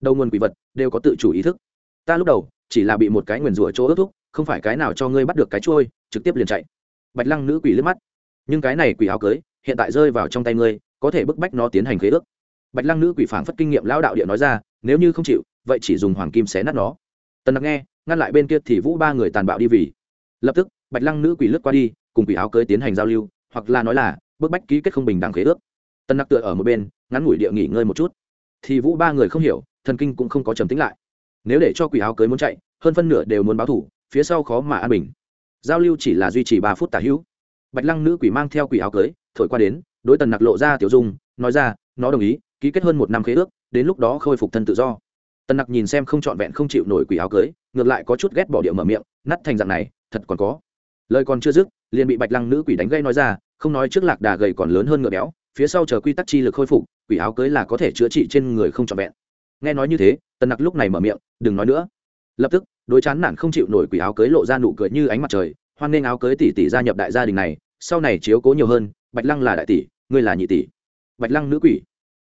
Đầu nguồn quỷ vật đều có tự chủ ý thức. Ta lúc đầu chỉ là bị một cái nguyền rủa chỗ ước thúc, không phải cái nào cho ngươi bắt được cái trôi trực tiếp liền chạy. Bạch lăng nữ quỷ liếc mắt, nhưng cái này quỷ áo cưới hiện tại rơi vào trong tay ngươi có thể bức bách nó tiến hành khế ước. Bạch lăng nữ quỷ phảng phất kinh nghiệm lão đạo địa nói ra, nếu như không chịu, vậy chỉ dùng hoàng kim xé nát nó. Tần nặc nghe, ngăn lại bên kia thì vũ ba người tàn bạo đi vì. Lập tức, bạch lăng nữ quỷ lướt qua đi, cùng quỷ áo cưới tiến hành giao lưu, hoặc là nói là, bức bách ký kết không bình đẳng khế ước. Tần nặc tựa ở một bên, ngắn ngủi địa nghỉ ngơi một chút. Thì vũ ba người không hiểu, thần kinh cũng không có trầm tính lại. Nếu để cho quỷ áo cưới muốn chạy, hơn phân nửa đều muốn báo thủ, phía sau khó mà an bình. Giao lưu chỉ là duy trì ba phút tả hữu. Bạch lăng nữ quỷ mang theo quỷ áo cưới, thổi qua đến đối tần nặc lộ ra tiểu dung, nói ra, nó đồng ý, ký kết hơn một năm khế ước, đến lúc đó khôi phục thân tự do. Tần nặc nhìn xem không trọn vẹn không chịu nổi quỷ áo cưới, ngược lại có chút ghét bỏ điệu mở miệng nắt thành dạng này, thật còn có. Lời còn chưa dứt, liền bị bạch lăng nữ quỷ đánh gây nói ra, không nói trước lạc đà gầy còn lớn hơn ngựa béo, phía sau chờ quy tắc chi lực khôi phục, quỷ áo cưới là có thể chữa trị trên người không trọn vẹn. Nghe nói như thế, tần nặc lúc này mở miệng, đừng nói nữa. Lập tức, đối chán nản không chịu nổi quỷ áo cưới lộ ra nụ cười như ánh mặt trời, hoan nghênh áo cưới tỷ tỷ gia nhập đại gia đình này, sau này chiếu cố nhiều hơn bạch lăng là đại tỷ, ngươi là nhị tỷ. Bạch lăng nữ quỷ.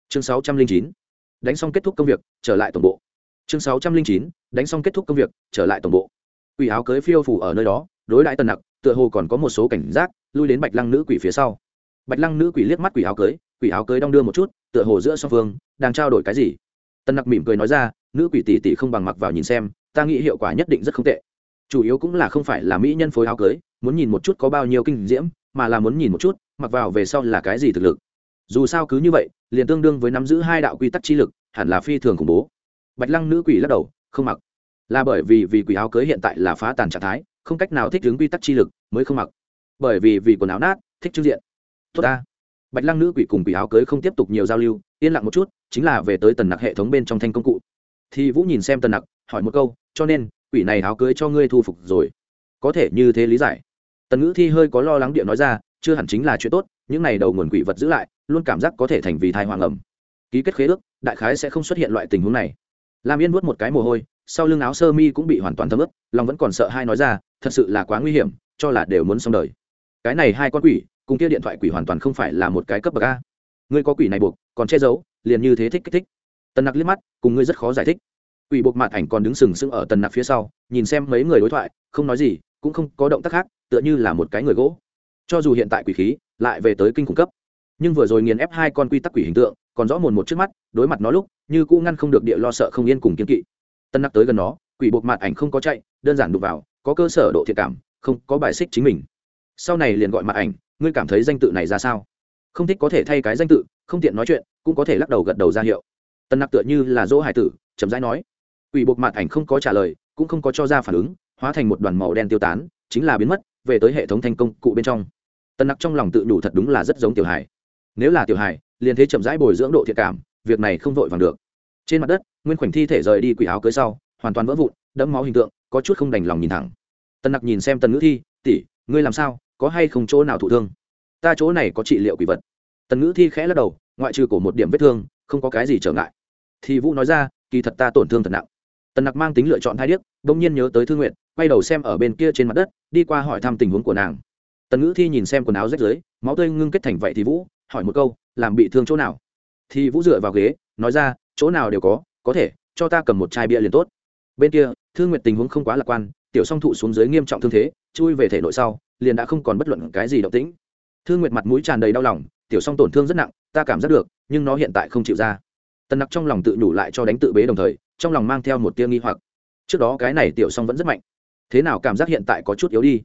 Chương sáu trăm linh chín. Đánh xong kết thúc công việc, trở lại tổng bộ. Chương sáu trăm linh chín. Đánh xong kết thúc công việc, trở lại tổng bộ. Quỷ áo cưới phiêu phủ ở nơi đó, đối đãi tần nặc, tựa hồ còn có một số cảnh giác, lui đến bạch lăng nữ quỷ phía sau. Bạch lăng nữ quỷ liếc mắt quỷ áo cưới, quỷ áo cưới đong đưa một chút, tựa hồ giữa song phương, đang trao đổi cái gì. Tần nặc mỉm cười nói ra, nữ quỷ tỷ tỷ không bằng mặc vào nhìn xem, ta nghĩ hiệu quả nhất định rất không tệ. Chủ yếu cũng là không phải là mỹ nhân phối áo cưới, muốn nhìn một chút có bao nhiêu kinh diễm, mà là muốn nhìn một chút mặc vào về sau là cái gì thực lực? Dù sao cứ như vậy, liền tương đương với nắm giữ hai đạo quy tắc chi lực, hẳn là phi thường khủng bố. Bạch lăng nữ quỷ lắc đầu, không mặc. Là bởi vì vì quỷ áo cưới hiện tại là phá tàn trạng thái, không cách nào thích ứng quy tắc chi lực, mới không mặc. Bởi vì vì quần áo nát, thích trưng diện. Tốt ta. Bạch lăng nữ quỷ cùng quỷ áo cưới không tiếp tục nhiều giao lưu, yên lặng một chút, chính là về tới tần nặc hệ thống bên trong thanh công cụ. Thì vũ nhìn xem tần nặc, hỏi một câu, cho nên, quỷ này áo cưới cho ngươi thu phục rồi? Có thể như thế lý giải? Tần ngữ thi hơi có lo lắng điện nói ra chưa hẳn chính là chuyện tốt, những này đầu nguồn quỷ vật giữ lại, luôn cảm giác có thể thành vì thai hoàng ẩm. Ký kết khế ước, đại khái sẽ không xuất hiện loại tình huống này. Làm yên vuốt một cái mồ hôi, sau lưng áo sơ mi cũng bị hoàn toàn thấm ướt, lòng vẫn còn sợ hai nói ra, thật sự là quá nguy hiểm, cho là đều muốn xong đời. Cái này hai con quỷ, cùng kia điện thoại quỷ hoàn toàn không phải là một cái cấp bậc a. Ngươi có quỷ này buộc, còn che giấu, liền như thế thích kích thích. Tần nặc liếc mắt, cùng ngươi rất khó giải thích. Quỷ buộc mặt ảnh còn đứng sừng sững ở tần nặc phía sau, nhìn xem mấy người đối thoại, không nói gì, cũng không có động tác khác, tựa như là một cái người gỗ cho dù hiện tại quỷ khí lại về tới kinh khủng cấp, nhưng vừa rồi nghiền ép hai con quy tắc quỷ hình tượng, còn rõ mồn một trước mắt, đối mặt nó lúc, như cũ ngăn không được địa lo sợ không yên cùng kiên kỵ. Tân nặc tới gần nó, quỷ buộc mặt ảnh không có chạy, đơn giản đục vào, có cơ sở độ thiệt cảm, không có bài xích chính mình. Sau này liền gọi mặt ảnh, ngươi cảm thấy danh tự này ra sao? Không thích có thể thay cái danh tự, không tiện nói chuyện, cũng có thể lắc đầu gật đầu ra hiệu. Tân nặc tựa như là dỗ hải tử, chậm rãi nói. Quỷ buộc mặt ảnh không có trả lời, cũng không có cho ra phản ứng, hóa thành một đoàn màu đen tiêu tán, chính là biến mất, về tới hệ thống thành công cụ bên trong tân nặc trong lòng tự đủ thật đúng là rất giống tiểu hải nếu là tiểu hải liền thế chậm rãi bồi dưỡng độ thiệt cảm, việc này không vội vàng được. Trên mặt đất, nguyên khoảnh thi thể rời đi quỷ áo cưới sau, hoàn toàn vỡ vụn, đẫm máu hình tượng, có chút không đành lòng nhìn thẳng. Tân nặc nhìn xem tần ngữ thi, tỷ, ngươi làm sao? Có hay không chỗ nào thụ thương? Ta chỗ này có trị liệu quỷ vật. Tần ngữ thi khẽ lắc đầu, ngoại trừ cổ một điểm vết thương, không có cái gì trở ngại. Thì vũ nói ra, kỳ thật ta tổn thương thật nặng. Tần nặc mang tính lựa chọn hai điếc đ ỗ n g nhiên nhớ tới thư nguyện quay đầu xem ở bên kia trên mặt đất, đi qua hỏi thăm tình huống của nàng tần ngữ thi nhìn xem quần áo rách rưới máu tươi ngưng kết thành vậy thì vũ, hỏi một câu, làm bị thương chỗ nào? Thì vũ dựa vào ghế, nói ra, chỗ nào đều có có thể, cho ta cầm một chai bia liền tốt. Bên kia, thương nguyện tình huống không quá lạc quan, tiểu song thụ xuống dưới nghiêm trọng thương thế, chui về thể nội sau, liền đã không còn bất luận cái gì động tĩnh. Thương nguyệt mặt mũi tràn đầy đau lòng, tiểu song tổn thương rất nặng, ta cảm giác được, nhưng nó hiện tại không chịu ra. Tần nặc trong lòng tự nhủ lại cho đánh tự bế đồng thời, trong lòng mang theo một tia nghi hoặc. Trước đó cái này tiểu song vẫn rất mạnh. Thế nào cảm giác hiện tại có chút yếu đi?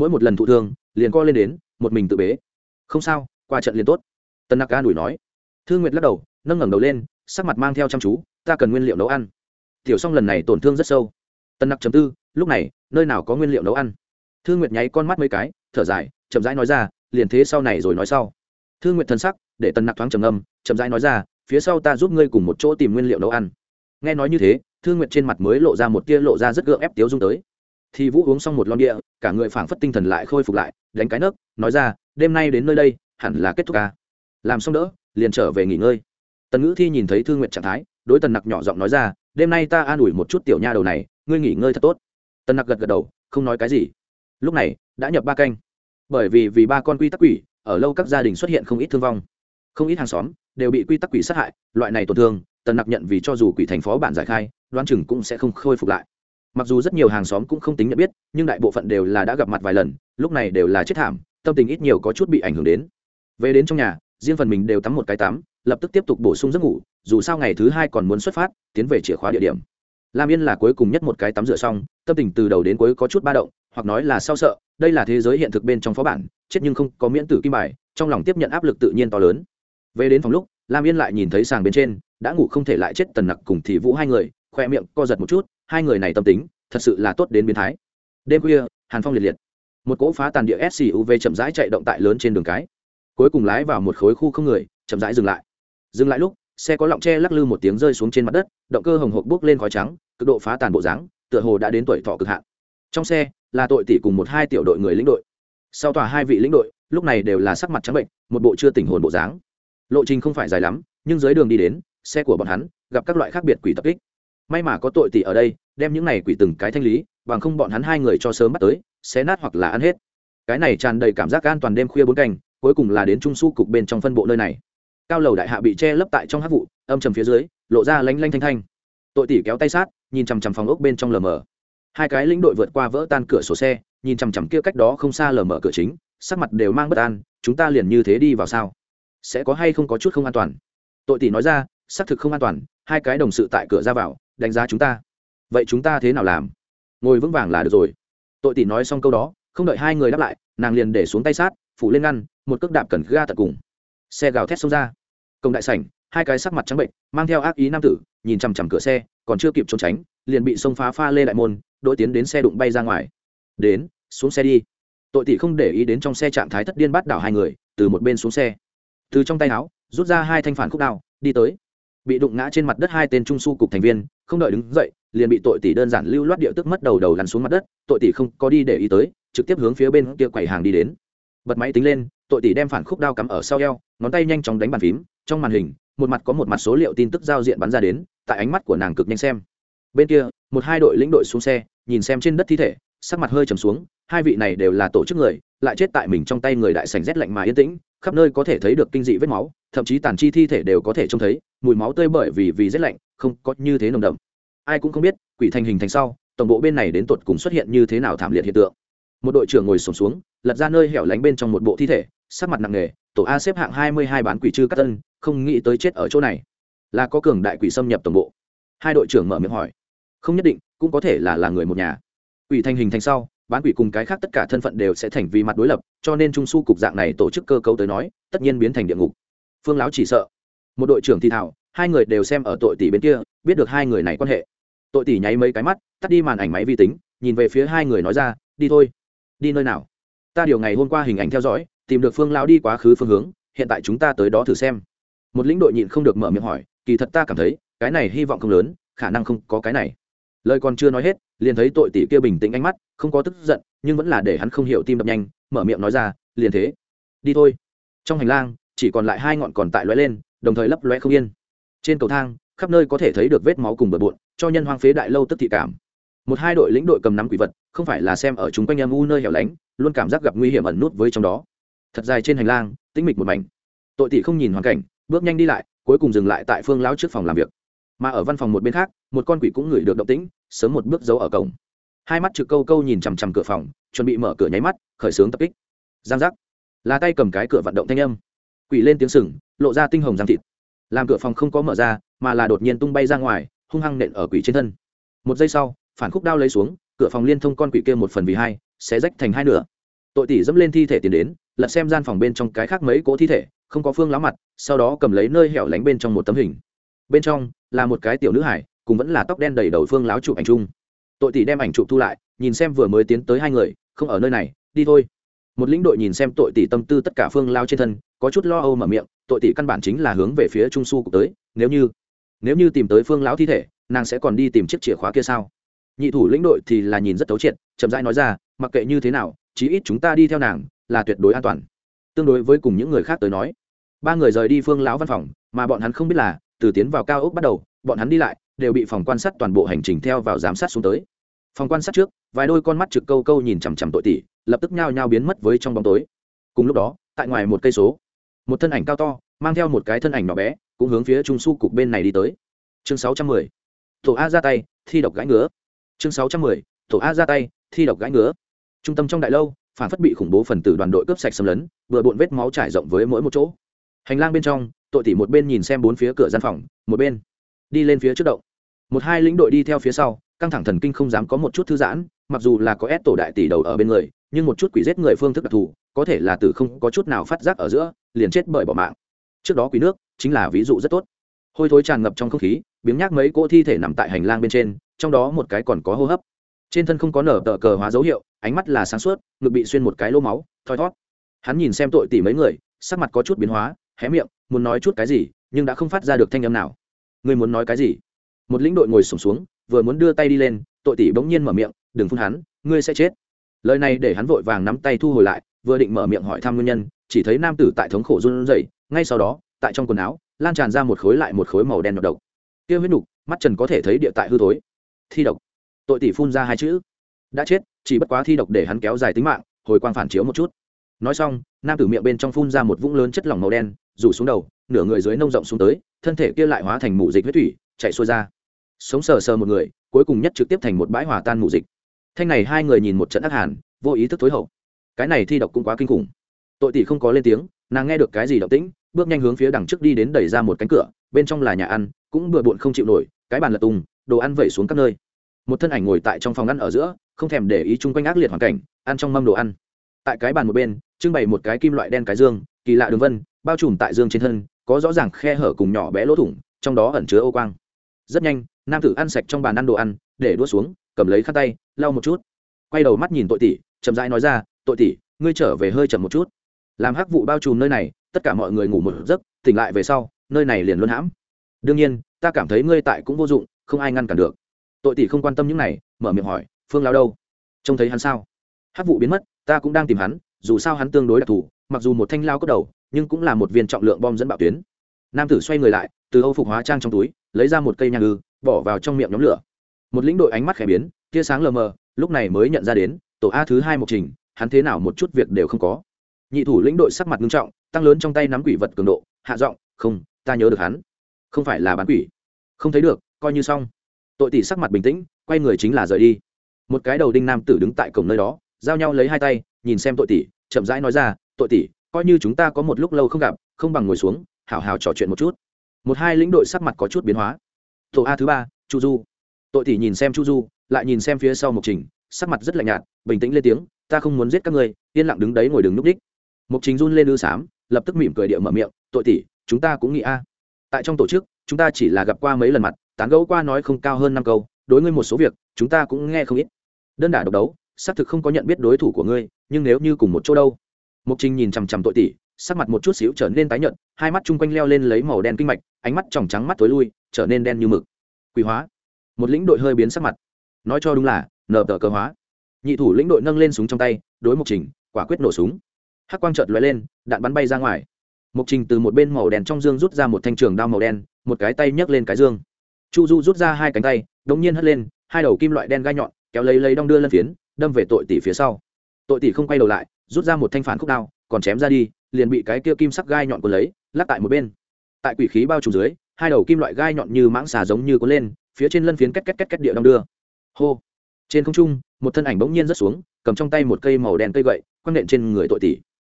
Mỗi một lần thụ thương, liền co lên đến, một mình tự bế. Không sao, qua trận liền tốt. Tần nặc ca đuổi nói. Thương nguyệt lắc đầu, nâng ngẩng đầu lên, sắc mặt mang theo chăm chú, ta cần nguyên liệu nấu ăn. Tiểu song lần này tổn thương rất sâu. Tần nặc chấm tư, lúc này, nơi nào có nguyên liệu nấu ăn? Thương nguyệt nháy con mắt mấy cái, thở dài, chậm rãi nói ra, liền thế sau này rồi nói sau. Thương nguyệt thân sắc, để tần nặc thoáng trầm âm chậm rãi nói ra, phía sau ta giúp ngươi cùng một chỗ tìm nguyên liệu nấu ăn. Nghe nói như thế thương nguyệt trên mặt mới lộ ra một tia lộ ra rất gượng ép tiếu dung tới thì vũ uống xong một lon địa, cả người phảng phất tinh thần lại khôi phục lại, đánh cái nấc, nói ra, đêm nay đến nơi đây, hẳn là kết thúc ca. Làm xong đỡ, liền trở về nghỉ ngơi. Tần ngữ thi nhìn thấy thương nguyện trạng thái, đối tần nặc nhỏ giọng nói ra, đêm nay ta an ủi một chút tiểu nha đầu này, ngươi nghỉ ngơi thật tốt. Tần nặc gật gật đầu, không nói cái gì. Lúc này, đã nhập ba canh. Bởi vì vì ba con quy tắc quỷ, ở lâu các gia đình xuất hiện không ít thương vong. Không ít hàng xóm đều bị quy tắc quỷ sát hại, loại này tổn thương, tần nặc nhận vì cho dù quỷ thành phó bản giải khai, đoán chừng cũng sẽ không khôi phục lại mặc dù rất nhiều hàng xóm cũng không tính nhận biết, nhưng đại bộ phận đều là đã gặp mặt vài lần, lúc này đều là chết thảm, tâm tình ít nhiều có chút bị ảnh hưởng đến. Về đến trong nhà, riêng phần mình đều tắm một cái tắm, lập tức tiếp tục bổ sung giấc ngủ, dù sao ngày thứ hai còn muốn xuất phát, tiến về chìa khóa địa điểm. Lam yên là cuối cùng nhất một cái tắm rửa xong, tâm tình từ đầu đến cuối có chút ba động, hoặc nói là sao sợ, đây là thế giới hiện thực bên trong phó bản, chết nhưng không có miễn tử kim bài, trong lòng tiếp nhận áp lực tự nhiên to lớn. Về đến phòng lúc, lam yên lại nhìn thấy sàng bên trên, đã ngủ không thể lại chết tần nặc cùng thị vũ hai người, khoe miệng co giật một chút hai người này tâm tính thật sự là tốt đến biến thái. Đêm khuya, hàn phong liệt liệt. Một cỗ phá tàn địa suv chậm rãi chạy động tại lớn trên đường cái. Cuối cùng lái vào một khối khu không người, chậm rãi dừng lại. Dừng lại lúc, xe có lọng tre lắc lư một tiếng rơi xuống trên mặt đất, động cơ hồng hộp bốc lên khói trắng, cực độ phá tàn bộ dáng, tựa hồ đã đến tuổi thọ cực hạn. Trong xe, là tội tỷ cùng một hai tiểu đội người lĩnh đội. Sau tòa hai vị lĩnh đội, lúc này đều là sắc mặt trắng bệnh, một bộ chưa tỉnh hồn bộ dáng. Lộ trình không phải dài lắm, nhưng dưới đường đi đến, xe của bọn hắn gặp các loại khác biệt quỷ tập kích may mà có tội tỷ ở đây, đem những này quỷ từng cái thanh lý, bằng không bọn hắn hai người cho sớm bắt tới, xé nát hoặc là ăn hết. Cái này tràn đầy cảm giác an toàn đêm khuya bốn canh, cuối cùng là đến trung su cục bên trong phân bộ nơi này. Cao lầu đại hạ bị che lấp tại trong hát vụ, âm trầm phía dưới, lộ ra lanh lanh thanh thanh. Tội tỷ kéo tay sát, nhìn chằm chằm phòng ốc bên trong lờ mờ. Hai cái lĩnh đội vượt qua vỡ tan cửa sổ xe, nhìn chằm chằm kia cách đó không xa lờ mở cửa chính, sắc mặt đều mang bất an, chúng ta liền như thế đi vào sao? Sẽ có hay không có chút không an toàn? Tội tỷ nói ra, xác thực không an toàn, hai cái đồng sự tại cửa ra vào đánh giá chúng ta. Vậy chúng ta thế nào làm? Ngồi vững vàng là được rồi. Tội tỷ nói xong câu đó, không đợi hai người đáp lại, nàng liền để xuống tay sát, phủ lên ngăn, một cước đạp cần ga tận cùng. Xe gào thét xông ra. Công đại sảnh, hai cái sắc mặt trắng bệnh, mang theo ác ý nam tử, nhìn chằm chằm cửa xe, còn chưa kịp trốn tránh, liền bị xông phá pha lê đại môn, đội tiến đến xe đụng bay ra ngoài. Đến, xuống xe đi. Tội tỷ không để ý đến trong xe trạng thái thất điên bắt đảo hai người, từ một bên xuống xe. Từ trong tay áo, rút ra hai thanh phản khúc đao, đi tới bị đụng ngã trên mặt đất hai tên trung su cục thành viên, không đợi đứng dậy, liền bị tội tỷ đơn giản lưu loát địa tức mất đầu đầu lăn xuống mặt đất, tội tỷ không có đi để ý tới, trực tiếp hướng phía bên kia quầy hàng đi đến. Bật máy tính lên, tội tỷ đem phản khúc đao cắm ở sau eo, ngón tay nhanh chóng đánh bàn phím, trong màn hình, một mặt có một mặt số liệu tin tức giao diện bắn ra đến, tại ánh mắt của nàng cực nhanh xem. Bên kia, một hai đội lĩnh đội xuống xe, nhìn xem trên đất thi thể, sắc mặt hơi trầm xuống, hai vị này đều là tổ chức người, lại chết tại mình trong tay người đại sành rét lạnh mà yên tĩnh khắp nơi có thể thấy được kinh dị vết máu, thậm chí tàn chi thi thể đều có thể trông thấy, mùi máu tươi bởi vì vì rét lạnh, không có như thế nồng đậm. Ai cũng không biết, quỷ thành hình thành sau, tổng bộ bên này đến tột cùng xuất hiện như thế nào thảm liệt hiện tượng. Một đội trưởng ngồi sổm xuống, lật ra nơi hẻo lánh bên trong một bộ thi thể, sắc mặt nặng nề, tổ a xếp hạng hai mươi hai bán quỷ chư cắt tân, không nghĩ tới chết ở chỗ này. Là có cường đại quỷ xâm nhập tổng bộ. Hai đội trưởng mở miệng hỏi. Không nhất định, cũng có thể là là người một nhà. Quỷ thành hình thành sau bán quỷ cùng cái khác tất cả thân phận đều sẽ thành vì mặt đối lập, cho nên trung su cục dạng này tổ chức cơ cấu tới nói, tất nhiên biến thành địa ngục. Phương lão chỉ sợ. Một đội trưởng thi thảo, hai người đều xem ở tội tỷ bên kia, biết được hai người này quan hệ. Tội tỷ nháy mấy cái mắt, tắt đi màn ảnh máy vi tính, nhìn về phía hai người nói ra, đi thôi. Đi nơi nào? Ta điều ngày hôm qua hình ảnh theo dõi, tìm được phương lão đi quá khứ phương hướng, hiện tại chúng ta tới đó thử xem. Một lĩnh đội nhịn không được mở miệng hỏi, kỳ thật ta cảm thấy, cái này hy vọng không lớn, khả năng không có cái này. Lời còn chưa nói hết liền thấy tội tỷ kia bình tĩnh ánh mắt, không có tức giận, nhưng vẫn là để hắn không hiểu tim đập nhanh, mở miệng nói ra, liền thế. Đi thôi. Trong hành lang, chỉ còn lại hai ngọn còn tại lóe lên, đồng thời lấp lóe không yên. Trên cầu thang, khắp nơi có thể thấy được vết máu cùng bờ bộn, cho nhân hoang phế đại lâu tức thị cảm. Một hai đội lĩnh đội cầm nắm quỷ vật, không phải là xem ở chúng quanh âm u nơi hẻo lánh, luôn cảm giác gặp nguy hiểm ẩn nút với trong đó. Thật dài trên hành lang, tĩnh mịch một mảnh. Tội tỷ không nhìn hoàn cảnh, bước nhanh đi lại, cuối cùng dừng lại tại phương lão trước phòng làm việc mà ở văn phòng một bên khác, một con quỷ cũng ngửi được động tĩnh, sớm một bước giấu ở cổng. Hai mắt trực câu câu nhìn chằm chằm cửa phòng, chuẩn bị mở cửa nháy mắt, khởi xướng tập kích. Giang giác. Là tay cầm cái cửa vận động thanh âm. Quỷ lên tiếng sừng, lộ ra tinh hồng giang thịt. Làm cửa phòng không có mở ra, mà là đột nhiên tung bay ra ngoài, hung hăng nện ở quỷ trên thân. Một giây sau, phản khúc đao lấy xuống, cửa phòng liên thông con quỷ kia một phần vì hai, sẽ rách thành hai nửa. Tội tỷ dẫm lên thi thể tiến đến, lật xem gian phòng bên trong cái khác mấy cỗ thi thể, không có phương lá mặt, sau đó cầm lấy nơi hẻo lánh bên trong một tấm hình bên trong là một cái tiểu nữ hải, cùng vẫn là tóc đen đầy đầu phương láo chụp ảnh chung. Tội tỷ đem ảnh chụp thu lại, nhìn xem vừa mới tiến tới hai người, không ở nơi này, đi thôi. Một lĩnh đội nhìn xem tội tỷ tâm tư tất cả phương lao trên thân, có chút lo âu mở miệng, tội tỷ căn bản chính là hướng về phía trung su cục tới, nếu như nếu như tìm tới phương lão thi thể, nàng sẽ còn đi tìm chiếc chìa khóa kia sao? Nhị thủ lĩnh đội thì là nhìn rất thấu triệt, chậm rãi nói ra, mặc kệ như thế nào, chí ít chúng ta đi theo nàng, là tuyệt đối an toàn. Tương đối với cùng những người khác tới nói, ba người rời đi phương lão văn phòng, mà bọn hắn không biết là từ tiến vào cao ốc bắt đầu, bọn hắn đi lại, đều bị phòng quan sát toàn bộ hành trình theo vào giám sát xuống tới. Phòng quan sát trước, vài đôi con mắt trực câu câu nhìn chằm chằm tội tỷ, lập tức nhao nhao biến mất với trong bóng tối. Cùng lúc đó, tại ngoài một cây số, một thân ảnh cao to, mang theo một cái thân ảnh nhỏ bé, cũng hướng phía trung su cục bên này đi tới. Chương sáu trăm mười, tổ a ra tay, thi độc gãi ngứa. Chương sáu trăm mười, tổ a ra tay, thi độc gãi ngứa. Trung tâm trong đại lâu, phản phất bị khủng bố phần tử đoàn đội cướp sạch xâm lấn vừa bộn vết máu trải rộng với mỗi một chỗ hành lang bên trong, tội tỷ một bên nhìn xem bốn phía cửa gian phòng, một bên đi lên phía trước động. Một hai lĩnh đội đi theo phía sau, căng thẳng thần kinh không dám có một chút thư giãn, mặc dù là có ép tổ đại tỷ đầu ở bên người, nhưng một chút quỷ giết người phương thức đặc thù, có thể là từ không có chút nào phát giác ở giữa, liền chết bởi bỏ mạng. Trước đó quỷ nước chính là ví dụ rất tốt. Hôi thối tràn ngập trong không khí, biếng nhác mấy cỗ thi thể nằm tại hành lang bên trên, trong đó một cái còn có hô hấp. Trên thân không có nở tờ cờ hóa dấu hiệu, ánh mắt là sáng suốt, ngực bị xuyên một cái lô máu, thoi thót. Hắn nhìn xem tội tỷ mấy người, sắc mặt có chút biến hóa hé miệng muốn nói chút cái gì nhưng đã không phát ra được thanh âm nào. Ngươi muốn nói cái gì? Một lĩnh đội ngồi sổm xuống, xuống vừa muốn đưa tay đi lên tội tỷ bỗng nhiên mở miệng đừng phun hắn ngươi sẽ chết. Lời này để hắn vội vàng nắm tay thu hồi lại vừa định mở miệng hỏi thăm nguyên nhân chỉ thấy nam tử tại thống khổ run rẩy ngay sau đó tại trong quần áo lan tràn ra một khối lại một khối màu đen độc độc. Kia huyết nục mắt trần có thể thấy địa tại hư thối. Thi độc. Tội tỷ phun ra hai chữ. Đã chết chỉ bất quá thi độc để hắn kéo dài tính mạng hồi quang phản chiếu một chút. Nói xong nam tử miệng bên trong phun ra một vũng lớn chất lỏng màu đen rủ xuống đầu, nửa người dưới nông rộng xuống tới, thân thể kia lại hóa thành mù dịch huyết thủy, chạy xuôi ra. Sống sờ sờ một người, cuối cùng nhất trực tiếp thành một bãi hòa tan mù dịch. Thanh này hai người nhìn một trận ác hàn, vô ý thức thối hậu. Cái này thi độc cũng quá kinh khủng. Tội tỷ không có lên tiếng, nàng nghe được cái gì động tĩnh, bước nhanh hướng phía đằng trước đi đến đẩy ra một cánh cửa, bên trong là nhà ăn, cũng bừa bộn không chịu nổi, cái bàn lật tung đồ ăn vẩy xuống các nơi. Một thân ảnh ngồi tại trong phòng ăn ở giữa, không thèm để ý chung quanh ác liệt hoàn cảnh, ăn trong mâm đồ ăn. Tại cái bàn một bên, trưng bày một cái kim loại đen cái dương, kỳ lạ đường vân bao trùm tại dương trên thân, có rõ ràng khe hở cùng nhỏ bé lỗ thủng, trong đó ẩn chứa ô quang. Rất nhanh, nam tử ăn sạch trong bàn ăn đồ ăn, để đua xuống, cầm lấy khăn tay, lau một chút. Quay đầu mắt nhìn tội tỷ, chậm rãi nói ra, tội tỷ, ngươi trở về hơi chậm một chút. Làm hắc vụ bao trùm nơi này, tất cả mọi người ngủ một giấc, tỉnh lại về sau, nơi này liền luôn hãm. Đương nhiên, ta cảm thấy ngươi tại cũng vô dụng, không ai ngăn cản được. Tội tỷ không quan tâm những này, mở miệng hỏi, phương lao đâu? Trông thấy hắn sao? Hắc vụ biến mất, ta cũng đang tìm hắn, dù sao hắn tương đối đặc thù, mặc dù một thanh lao cốc đầu nhưng cũng là một viên trọng lượng bom dẫn bạo tuyến. Nam tử xoay người lại, từ âu phục hóa trang trong túi, lấy ra một cây nhang ư, bỏ vào trong miệng nhóm lửa. Một lĩnh đội ánh mắt khẽ biến, tia sáng lờ mờ, lúc này mới nhận ra đến, tổ a thứ hai một trình, hắn thế nào một chút việc đều không có. Nhị thủ lĩnh đội sắc mặt nghiêm trọng, tăng lớn trong tay nắm quỷ vật cường độ, hạ giọng, không, ta nhớ được hắn. Không phải là bán quỷ. Không thấy được, coi như xong. Tội tỷ sắc mặt bình tĩnh, quay người chính là rời đi. Một cái đầu đinh nam tử đứng tại cổng nơi đó, giao nhau lấy hai tay, nhìn xem tội tỷ, chậm rãi nói ra, tội tỷ coi như chúng ta có một lúc lâu không gặp, không bằng ngồi xuống hào hào trò chuyện một chút. Một hai lĩnh đội sắc mặt có chút biến hóa. Tổ a thứ ba, chu du. Tội tỷ nhìn xem chu du, lại nhìn xem phía sau mộc trình, sắc mặt rất lạnh nhạt, bình tĩnh lên tiếng, ta không muốn giết các ngươi, yên lặng đứng đấy ngồi đứng núp đích. Mộc trình run lên ư xám lập tức mỉm cười địa mở miệng, tội tỷ, chúng ta cũng nghĩ a. Tại trong tổ chức, chúng ta chỉ là gặp qua mấy lần mặt, tán gẫu qua nói không cao hơn năm câu, đối ngươi một số việc, chúng ta cũng nghe không ít. Đơn đả độc đấu, xác thực không có nhận biết đối thủ của ngươi, nhưng nếu như cùng một chỗ đâu? Mục trình nhìn chằm chằm tội tỷ, sắc mặt một chút xíu trở nên tái nhợt, hai mắt chung quanh leo lên lấy màu đen kinh mạch, ánh mắt tròng trắng mắt tối lui, trở nên đen như mực. Quỷ hóa. Một lĩnh đội hơi biến sắc mặt. Nói cho đúng là, nở tờ cơ hóa. Nhị thủ lĩnh đội nâng lên súng trong tay, đối Mục trình, quả quyết nổ súng. Hắc quang chợt lóe lên, đạn bắn bay ra ngoài. Mục trình từ một bên màu đen trong dương rút ra một thanh trường đao màu đen, một cái tay nhấc lên cái dương. Chu du rút ra hai cánh tay, đống nhiên hất lên, hai đầu kim loại đen gai nhọn, kéo lấy lấy đong đưa lên phiến, đâm về tội tỷ phía sau. Tội tỷ không quay đầu lại rút ra một thanh phản khúc đao, còn chém ra đi, liền bị cái kia kim sắc gai nhọn của lấy, lắc tại một bên. Tại quỷ khí bao trùm dưới, hai đầu kim loại gai nhọn như mãng xà giống như có lên, phía trên lân phiến két két két két địa đong đưa. Hô! Trên không trung, một thân ảnh bỗng nhiên rớt xuống, cầm trong tay một cây màu đen cây gậy, quăng nện trên người tội tỷ.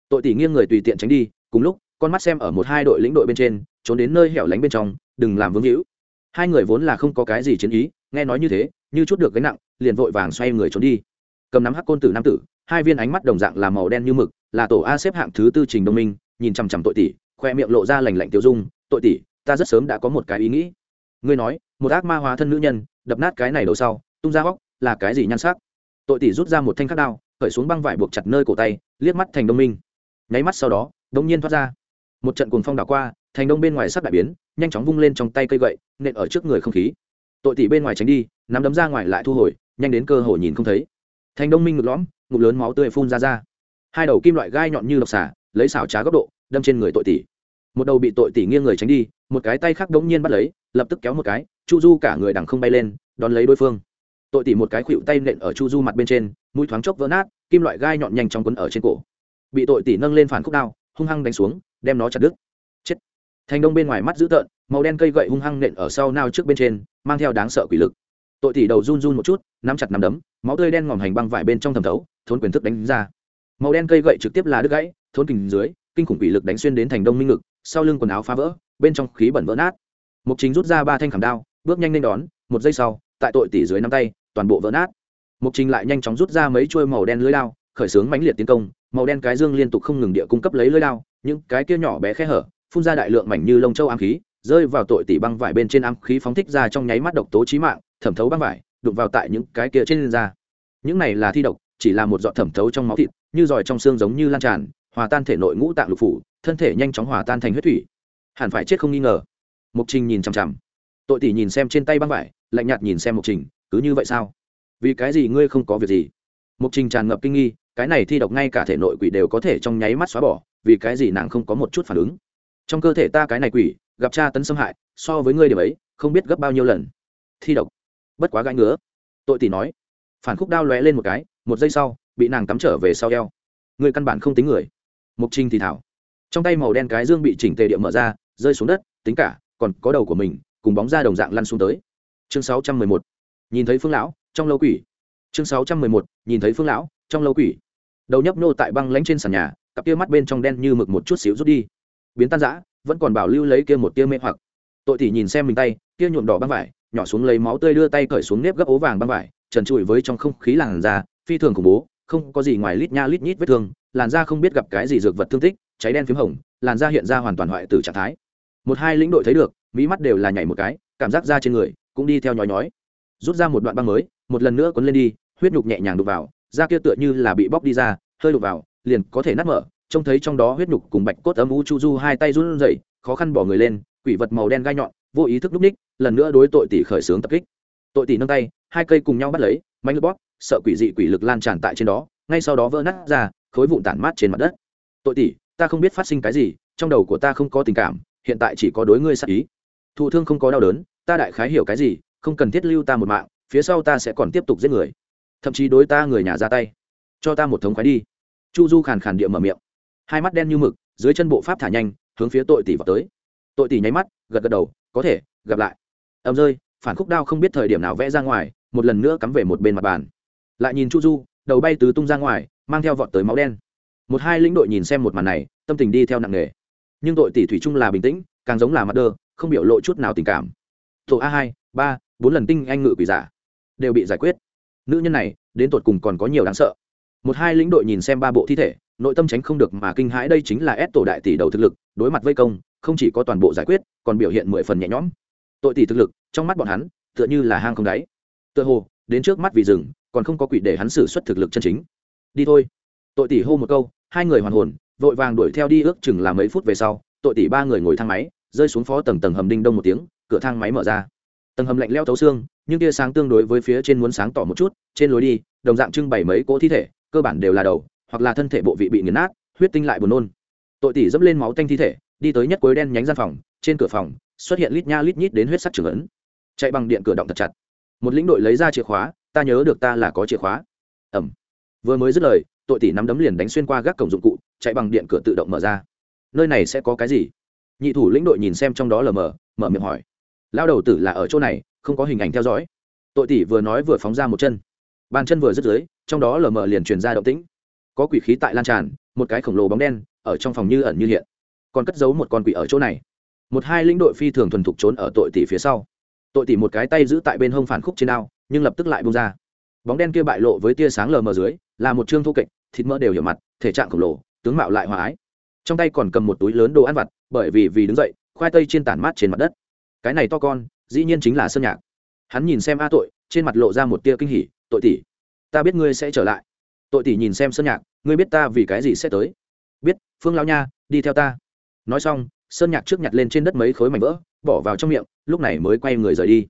Tội tỷ nghiêng người tùy tiện tránh đi, cùng lúc, con mắt xem ở một hai đội lĩnh đội bên trên, trốn đến nơi hẻo lánh bên trong, đừng làm vương hữu hai người vốn là không có cái gì chiến ý, nghe nói như thế, như chút được gánh nặng, liền vội vàng xoay người trốn đi. Cầm nắm hắc côn tử nam tử hai viên ánh mắt đồng dạng là màu đen như mực, là tổ a xếp hạng thứ tư trình đông minh, nhìn chằm chằm tội tỷ, khoe miệng lộ ra lành lạnh tiêu dung, tội tỷ, ta rất sớm đã có một cái ý nghĩ. Ngươi nói, một ác ma hóa thân nữ nhân, đập nát cái này đầu sau, tung ra góc, là cái gì nhan sắc? Tội tỷ rút ra một thanh khắc đao, khởi xuống băng vải buộc chặt nơi cổ tay, liếc mắt thành đông minh. Nháy mắt sau đó đông nhiên thoát ra. Một trận cuồng phong đảo qua, thành đông bên ngoài sắc đại biến, nhanh chóng vung lên trong tay cây gậy, nện ở trước người không khí. Tội tỷ bên ngoài tránh đi, nắm đấm ra ngoài lại thu hồi, nhanh đến cơ hội nhìn không thấy thành đông minh ngực lõm ngục lớn máu tươi phun ra ra. Hai đầu kim loại gai nhọn như độc xả lấy xảo trá góc độ, đâm trên người tội tỷ. Một đầu bị tội tỷ nghiêng người tránh đi, một cái tay khác đống nhiên bắt lấy, lập tức kéo một cái, chu du cả người đằng không bay lên, đón lấy đối phương. Tội tỷ một cái khuỵu tay nện ở chu du mặt bên trên, mũi thoáng chốc vỡ nát, kim loại gai nhọn nhanh trong quấn ở trên cổ. Bị tội tỷ nâng lên phản khúc đao, hung hăng đánh xuống, đem nó chặt đứt. Chết. Thành đông bên ngoài mắt dữ tợn, màu đen cây gậy hung hăng nện ở sau nao trước bên trên, mang theo đáng sợ quỷ lực tội tỷ đầu run run một chút, nắm chặt nắm đấm, máu tươi đen ngòm hành băng vải bên trong thẩm thấu, thốn quyền thức đánh ra. Màu đen cây gậy trực tiếp là đứt gãy, thốn kình dưới, kinh khủng bị lực đánh xuyên đến thành đông minh ngực, sau lưng quần áo phá vỡ, bên trong khí bẩn vỡ nát. Mục chính rút ra ba thanh khảm đao, bước nhanh lên đón, một giây sau, tại tội tỷ dưới nắm tay, toàn bộ vỡ nát. Mục trình lại nhanh chóng rút ra mấy chuôi màu đen lưới lao khởi xướng mãnh liệt tiến công, màu đen cái dương liên tục không ngừng địa cung cấp lấy lưới lao những cái kia nhỏ bé khe hở, phun ra đại lượng mảnh như lông châu ám khí rơi vào tội tỷ băng vải bên trên ám khí phóng thích ra trong nháy mắt độc tố chí mạng, thẩm thấu băng vải, đụng vào tại những cái kia trên da. Những này là thi độc, chỉ là một giọt thẩm thấu trong máu thịt, như giỏi trong xương giống như lan tràn, hòa tan thể nội ngũ tạng lục phủ, thân thể nhanh chóng hòa tan thành huyết thủy. Hẳn phải chết không nghi ngờ. Mục trình nhìn chằm chằm. Tội tỷ nhìn xem trên tay băng vải, lạnh nhạt nhìn xem mục trình, cứ như vậy sao? Vì cái gì ngươi không có việc gì? Mục trình tràn ngập kinh nghi, cái này thi độc ngay cả thể nội quỷ đều có thể trong nháy mắt xóa bỏ, vì cái gì nàng không có một chút phản ứng? Trong cơ thể ta cái này quỷ gặp cha tấn xâm hại, so với ngươi điểm ấy, không biết gấp bao nhiêu lần. Thi độc. Bất quá gãi ngứa. Tội tỷ nói. Phản khúc đao lóe lên một cái, một giây sau, bị nàng tắm trở về sau eo. Người căn bản không tính người. Mục trinh thì thảo. Trong tay màu đen cái dương bị chỉnh tề địa mở ra, rơi xuống đất, tính cả, còn có đầu của mình, cùng bóng ra đồng dạng lăn xuống tới. Chương sáu trăm mười một. Nhìn thấy phương lão, trong lâu quỷ. Chương sáu trăm mười một. Nhìn thấy phương lão, trong lâu quỷ. Đầu nhấp nô tại băng lánh trên sàn nhà, cặp kia mắt bên trong đen như mực một chút xíu rút đi. Biến tan rã vẫn còn bảo lưu lấy kia một tia mê hoặc. Tội tỷ nhìn xem mình tay, kia nhuộm đỏ băng vải, nhỏ xuống lấy máu tươi đưa tay cởi xuống nếp gấp ố vàng băng vải, trần trụi với trong không khí làn da, phi thường khủng bố, không có gì ngoài lít nha lít nhít vết thương, làn da không biết gặp cái gì dược vật thương tích, cháy đen p h í m hồng, làn da hiện ra hoàn toàn hoại tử trạng thái. Một hai lĩnh đội thấy được mỹ mắt đều là nhảy một cái, cảm giác da trên người cũng đi theo nhói nhói. Rút ra một đoạn băng mới, một lần nữa quấn lên đi, huyết nhục nhẹ nhàng đục vào, da kia tựa như là bị bóc đi ra, hơi đục vào, liền có thể nát mở trông thấy trong đó huyết nhục cùng bạch cốt âm u chu du hai tay run rẩy, khó khăn bỏ người lên, quỷ vật màu đen gai nhọn, vô ý thức núp ních, lần nữa đối tội tỷ khởi xướng tập kích. Tội tỷ nâng tay, hai cây cùng nhau bắt lấy mạnh lực bóp, sợ quỷ dị quỷ lực lan tràn tại trên đó, ngay sau đó vỡ nát ra, khối vụn tản mát trên mặt đất. Tội tỷ, ta không biết phát sinh cái gì, trong đầu của ta không có tình cảm, hiện tại chỉ có đối ngươi sát ý. Thụ thương không có đau đớn, ta đại khái hiểu cái gì, không cần thiết lưu ta một mạng, phía sau ta sẽ còn tiếp tục giết người. Thậm chí đối ta người nhà ra tay. Cho ta một thống khoái đi. Chu du khàn khàn địa mở miệng hai mắt đen như mực, dưới chân bộ pháp thả nhanh, hướng phía tội tỷ vào tới. Tội tỷ nháy mắt, gật gật đầu, có thể, gặp lại. Ầm rơi, phản khúc đao không biết thời điểm nào vẽ ra ngoài, một lần nữa cắm về một bên mặt bàn. Lại nhìn chu du, đầu bay tứ tung ra ngoài, mang theo vọt tới máu đen. Một hai lĩnh đội nhìn xem một màn này, tâm tình đi theo nặng nề. Nhưng tội tỷ thủy chung là bình tĩnh, càng giống là mặt đơ, không biểu lộ chút nào tình cảm. Tổ a hai, ba, bốn lần tinh anh ngự quỷ giả, đều bị giải quyết. Nữ nhân này, đến tột cùng còn có nhiều đáng sợ. Một hai lĩnh đội nhìn xem ba bộ thi thể nội tâm tránh không được mà kinh hãi, đây chính là ép tổ đại tỷ đầu thực lực, đối mặt vây công, không chỉ có toàn bộ giải quyết, còn biểu hiện mười phần nhẹ nhõm. Tội tỷ thực lực, trong mắt bọn hắn, tựa như là hang không đáy. Tựa hồ, đến trước mắt vì rừng, còn không có quỷ để hắn xử suất thực lực chân chính. Đi thôi. Tội tỷ hô một câu, hai người hoàn hồn, vội vàng đuổi theo đi ước chừng là mấy phút về sau, tội tỷ ba người ngồi thang máy, rơi xuống phó tầng tầng hầm đinh đông một tiếng, cửa thang máy mở ra. Tầng hầm lạnh leo thấu xương, nhưng tia sáng tương đối với phía trên muốn sáng tỏ một chút, trên lối đi, đồng dạng trưng bày mấy cỗ thi thể, cơ bản đều là đầu hoặc là thân thể bộ vị bị nghiền nát, huyết tinh lại buồn nôn. Tội tỷ dẫm lên máu tanh thi thể, đi tới nhất cuối đen nhánh gian phòng, trên cửa phòng, xuất hiện lít nha lít nhít đến huyết sắc trưởng ấn. Chạy bằng điện cửa động thật chặt. Một lĩnh đội lấy ra chìa khóa, ta nhớ được ta là có chìa khóa. Ẩm vừa mới dứt lời, tội tỷ nắm đấm liền đánh xuyên qua gác cổng dụng cụ, chạy bằng điện cửa tự động mở ra. Nơi này sẽ có cái gì? Nhị thủ lĩnh đội nhìn xem trong đó lờ mờ, mở miệng hỏi. Lao đầu tử là ở chỗ này, không có hình ảnh theo dõi. Tội tỷ vừa nói vừa phóng ra một chân. Bàn chân vừa dứt dưới, trong đó lờ mờ liền truyền ra động tĩnh có quỷ khí tại lan tràn, một cái khổng lồ bóng đen ở trong phòng như ẩn như hiện. Còn cất giấu một con quỷ ở chỗ này. Một hai lĩnh đội phi thường thuần thục trốn ở tội tỷ phía sau. Tội tỷ một cái tay giữ tại bên hông phản khúc trên ao nhưng lập tức lại bung ra. Bóng đen kia bại lộ với tia sáng lờ mờ dưới, là một chương thô kệch, thịt mỡ đều hiểu mặt, thể trạng khổng lồ, tướng mạo lại hòa ái. Trong tay còn cầm một túi lớn đồ ăn vặt, bởi vì vì đứng dậy, khoai tây trên tản mát trên mặt đất. Cái này to con, dĩ nhiên chính là sơn nhạc. Hắn nhìn xem a tội, trên mặt lộ ra một tia kinh hỉ, tội tỷ, ta biết ngươi sẽ trở lại tội tỷ nhìn xem sơn nhạc, ngươi biết ta vì cái gì sẽ tới? Biết, phương lao nha, đi theo ta. Nói xong, sơn nhạc trước nhặt lên trên đất mấy khối mảnh vỡ, bỏ vào trong miệng, lúc này mới quay người rời đi.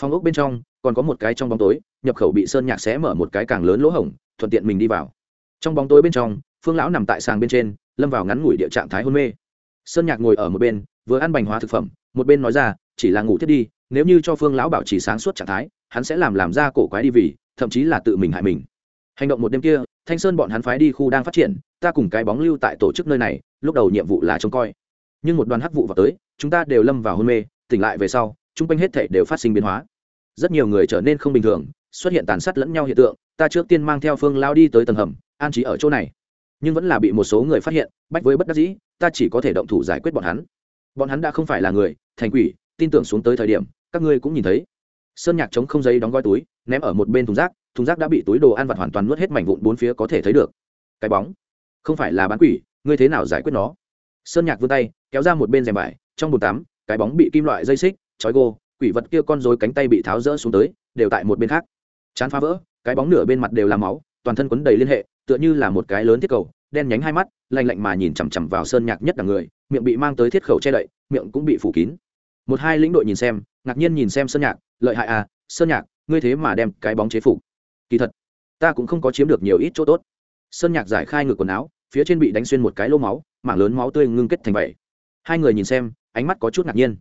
Phòng ốc bên trong, còn có một cái trong bóng tối, nhập khẩu bị sơn nhạc xé mở một cái càng lớn lỗ hổng, thuận tiện mình đi vào. Trong bóng tối bên trong, phương lão nằm tại sàng bên trên, lâm vào ngắn ngủi địa trạng thái hôn mê. Sơn nhạc ngồi ở một bên, vừa ăn bành hóa thực phẩm, một bên nói ra, chỉ là ngủ thiết đi, nếu như cho phương lão bảo trì sáng suốt trạng thái, hắn sẽ làm làm ra cổ quái đi vì, thậm chí là tự mình hại mình hành động một đêm kia, thanh sơn bọn hắn phái đi khu đang phát triển, ta cùng cái bóng lưu tại tổ chức nơi này, lúc đầu nhiệm vụ là trông coi. Nhưng một đoàn hắc vụ vào tới, chúng ta đều lâm vào hôn mê, tỉnh lại về sau, chung quanh hết thể đều phát sinh biến hóa. Rất nhiều người trở nên không bình thường, xuất hiện tàn sát lẫn nhau hiện tượng, ta trước tiên mang theo phương lao đi tới tầng hầm, an trí ở chỗ này. Nhưng vẫn là bị một số người phát hiện, bách với bất đắc dĩ, ta chỉ có thể động thủ giải quyết bọn hắn. Bọn hắn đã không phải là người, thành quỷ, tin tưởng xuống tới thời điểm, các ngươi cũng nhìn thấy. Sơn nhạc chống không giấy đóng gói túi, ném ở một bên thùng rác thùng rác đã bị túi đồ ăn vặt hoàn toàn nuốt hết mảnh vụn bốn phía có thể thấy được. Cái bóng, không phải là bán quỷ, ngươi thế nào giải quyết nó? Sơn nhạc vươn tay, kéo ra một bên rèm vải, trong bồn tắm, cái bóng bị kim loại dây xích trói gô, quỷ vật kia con rối cánh tay bị tháo rỡ xuống tới, đều tại một bên khác. Chán phá vỡ, cái bóng nửa bên mặt đều là máu, toàn thân quấn đầy liên hệ, tựa như là một cái lớn thiết cầu, đen nhánh hai mắt, lạnh lạnh mà nhìn chằm chằm vào sơn nhạc nhất là người, miệng bị mang tới thiết khẩu che đậy, miệng cũng bị phủ kín. Một hai lĩnh đội nhìn xem, ngạc nhiên nhìn xem sơn nhạc, lợi hại à sơn nhạc, ngươi thế mà đem cái bóng chế phục kỳ thật, ta cũng không có chiếm được nhiều ít chỗ tốt. Sơn nhạc giải khai ngược quần áo, phía trên bị đánh xuyên một cái lô máu, mảng lớn máu tươi ngưng kết thành vậy. Hai người nhìn xem, ánh mắt có chút ngạc nhiên.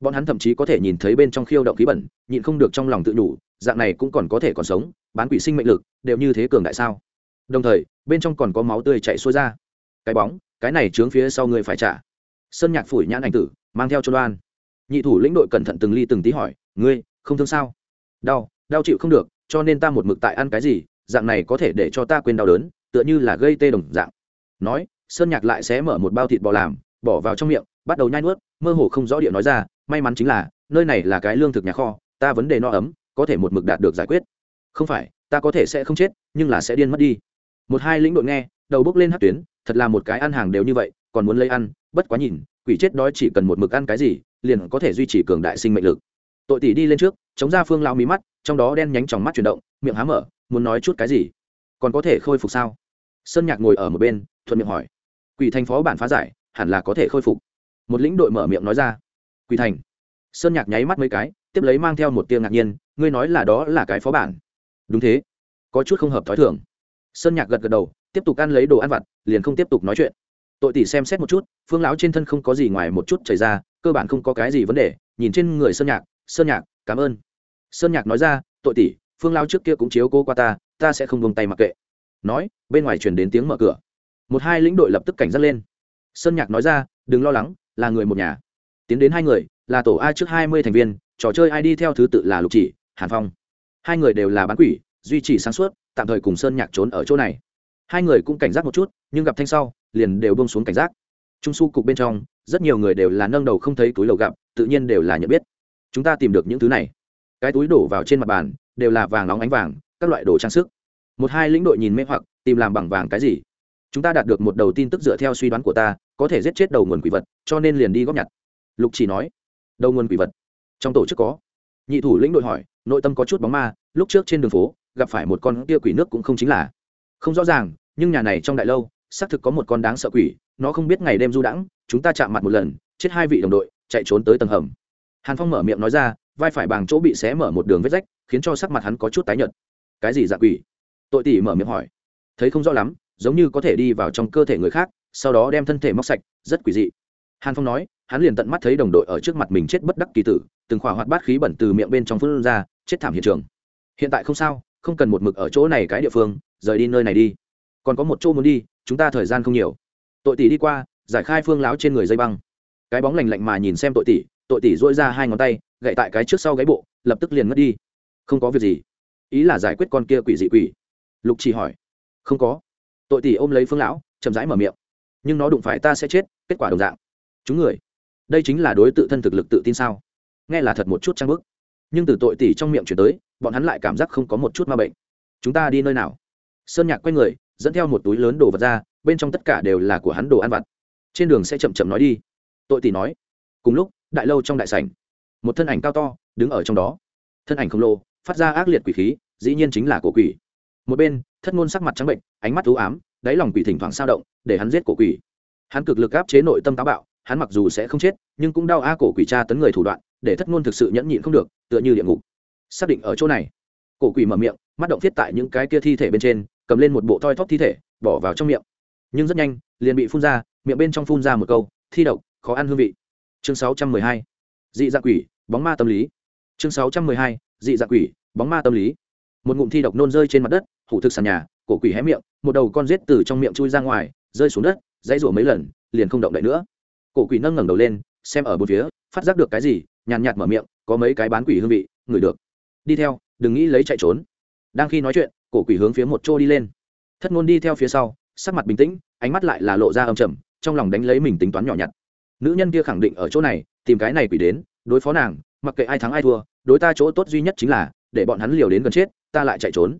Bọn hắn thậm chí có thể nhìn thấy bên trong khiêu động khí bẩn, nhịn không được trong lòng tự đủ, dạng này cũng còn có thể còn sống, bán quỷ sinh mệnh lực, đều như thế cường đại sao? Đồng thời, bên trong còn có máu tươi chạy xuôi ra. Cái bóng, cái này trướng phía sau người phải trả. Sơn nhạc phủi nhãn ảnh tử, mang theo cho đoan nhị thủ lĩnh đội cẩn thận từng ly từng tí hỏi, ngươi, không thương sao? Đau đau chịu không được cho nên ta một mực tại ăn cái gì, dạng này có thể để cho ta quên đau đớn, tựa như là gây tê đồng dạng. Nói, sơn nhạc lại sẽ mở một bao thịt bò làm, bỏ vào trong miệng, bắt đầu nhai nuốt, mơ hồ không rõ địa nói ra, may mắn chính là, nơi này là cái lương thực nhà kho, ta vấn đề no ấm, có thể một mực đạt được giải quyết. Không phải, ta có thể sẽ không chết, nhưng là sẽ điên mất đi. Một hai lĩnh đội nghe, đầu bốc lên hát tuyến, thật là một cái ăn hàng đều như vậy, còn muốn lấy ăn, bất quá nhìn, quỷ chết đói chỉ cần một mực ăn cái gì, liền có thể duy trì cường đại sinh mệnh lực tội tỷ đi lên trước, chống ra phương lao mí mắt, trong đó đen nhánh tròng mắt chuyển động, miệng há mở, muốn nói chút cái gì? Còn có thể khôi phục sao? Sơn nhạc ngồi ở một bên, thuận miệng hỏi. Quỷ thành phó bản phá giải, hẳn là có thể khôi phục. Một lĩnh đội mở miệng nói ra. Quỷ thành. Sơn nhạc nháy mắt mấy cái, tiếp lấy mang theo một tiếng ngạc nhiên, ngươi nói là đó là cái phó bản. Đúng thế. Có chút không hợp thói thường. Sơn nhạc gật gật đầu, tiếp tục ăn lấy đồ ăn vặt, liền không tiếp tục nói chuyện. Tội tỷ xem xét một chút, phương lão trên thân không có gì ngoài một chút chảy ra, cơ bản không có cái gì vấn đề, nhìn trên người sơn nhạc sơn nhạc, cảm ơn. Sơn nhạc nói ra, tội tỷ, phương lão trước kia cũng chiếu cô qua ta ta sẽ không buông tay mặc kệ. Nói, bên ngoài truyền đến tiếng mở cửa. Một hai lĩnh đội lập tức cảnh giác lên. Sơn nhạc nói ra, đừng lo lắng, là người một nhà. Tiến đến hai người, là tổ a trước hai mươi thành viên, trò chơi ai đi theo thứ tự là lục chỉ, hàn phong. Hai người đều là bán quỷ, duy trì sáng suốt, tạm thời cùng sơn nhạc trốn ở chỗ này. Hai người cũng cảnh giác một chút, nhưng gặp thanh sau, liền đều bông xuống cảnh giác. Trung su cục bên trong, rất nhiều người đều là nâng đầu không thấy túi lầu gặp, tự nhiên đều là nhận biết chúng ta tìm được những thứ này. Cái túi đổ vào trên mặt bàn, đều là vàng nóng ánh vàng, các loại đồ trang sức. Một hai lĩnh đội nhìn mê hoặc, tìm làm bằng vàng cái gì? Chúng ta đạt được một đầu tin tức dựa theo suy đoán của ta, có thể giết chết đầu nguồn quỷ vật, cho nên liền đi góp nhặt. Lục chỉ nói. Đầu nguồn quỷ vật? Trong tổ chức có. Nhị thủ lĩnh đội hỏi, nội tâm có chút bóng ma, lúc trước trên đường phố, gặp phải một con kia quỷ nước cũng không chính là. Không rõ ràng, nhưng nhà này trong đại lâu, xác thực có một con đáng sợ quỷ, nó không biết ngày đêm du đãng, chúng ta chạm mặt một lần, chết hai vị đồng đội, chạy trốn tới tầng hầm hàn phong mở miệng nói ra, vai phải bằng chỗ bị xé mở một đường vết rách, khiến cho sắc mặt hắn có chút tái nhợt. Cái gì dạ quỷ? Tội tỷ mở miệng hỏi. Thấy không rõ lắm, giống như có thể đi vào trong cơ thể người khác, sau đó đem thân thể móc sạch, rất quỷ dị. Hàn phong nói, hắn liền tận mắt thấy đồng đội ở trước mặt mình chết bất đắc kỳ tử, từng khỏa hoạt bát khí bẩn từ miệng bên trong phương ra, chết thảm hiện trường. Hiện tại không sao, không cần một mực ở chỗ này cái địa phương, rời đi nơi này đi. Còn có một chỗ muốn đi, chúng ta thời gian không nhiều. Tội tỷ đi qua, giải khai phương láo trên người dây băng. Cái bóng lành lạnh mà nhìn xem tội tỷ tội tỷ dỗi ra hai ngón tay, gậy tại cái trước sau gáy bộ, lập tức liền mất đi. Không có việc gì. Ý là giải quyết con kia quỷ dị quỷ. Lục chỉ hỏi. Không có. Tội tỷ ôm lấy phương lão, chậm rãi mở miệng. Nhưng nó đụng phải ta sẽ chết, kết quả đồng dạng. Chúng người, đây chính là đối tự thân thực lực tự tin sao? Nghe là thật một chút trang bức nhưng từ tội tỷ trong miệng chuyển tới, bọn hắn lại cảm giác không có một chút ma bệnh. Chúng ta đi nơi nào? Sơn nhạc quay người, dẫn theo một túi lớn đồ vật ra, bên trong tất cả đều là của hắn đồ ăn vặt. Trên đường sẽ chậm chậm nói đi. Tội tỷ nói. Cùng lúc đại lâu trong đại sảnh. Một thân ảnh cao to đứng ở trong đó. Thân ảnh khổng lồ, phát ra ác liệt quỷ khí, dĩ nhiên chính là cổ quỷ. Một bên, thất ngôn sắc mặt trắng bệnh, ánh mắt ưu ám, đáy lòng quỷ thỉnh thoảng sao động, để hắn giết cổ quỷ. Hắn cực lực áp chế nội tâm táo bạo, hắn mặc dù sẽ không chết, nhưng cũng đau a cổ quỷ tra tấn người thủ đoạn, để thất ngôn thực sự nhẫn nhịn không được, tựa như địa ngục. Xác định ở chỗ này, cổ quỷ mở miệng, mắt động thiết tại những cái kia thi thể bên trên, cầm lên một bộ thoi thóp thi thể, bỏ vào trong miệng. Nhưng rất nhanh, liền bị phun ra, miệng bên trong phun ra một câu, thi độc, khó ăn hương vị chương 612. dị dạ quỷ, bóng ma tâm lý. Chương 612. dị dạ quỷ, bóng ma tâm lý. Một ngụm thi độc nôn rơi trên mặt đất, hủ thực sàn nhà, cổ quỷ hé miệng, một đầu con rết từ trong miệng chui ra ngoài, rơi xuống đất, dãy rủa mấy lần, liền không động đậy nữa. Cổ quỷ nâng ngẩng đầu lên, xem ở bốn phía, phát giác được cái gì, nhàn nhạt mở miệng, có mấy cái bán quỷ hương vị, ngửi được. Đi theo, đừng nghĩ lấy chạy trốn. Đang khi nói chuyện, cổ quỷ hướng phía một chỗ đi lên. Thất ngôn đi theo phía sau, sắc mặt bình tĩnh, ánh mắt lại là lộ ra âm trầm, trong lòng đánh lấy mình tính toán nhỏ nhặt nữ nhân kia khẳng định ở chỗ này, tìm cái này quỷ đến, đối phó nàng, mặc kệ ai thắng ai thua, đối ta chỗ tốt duy nhất chính là, để bọn hắn liều đến gần chết, ta lại chạy trốn.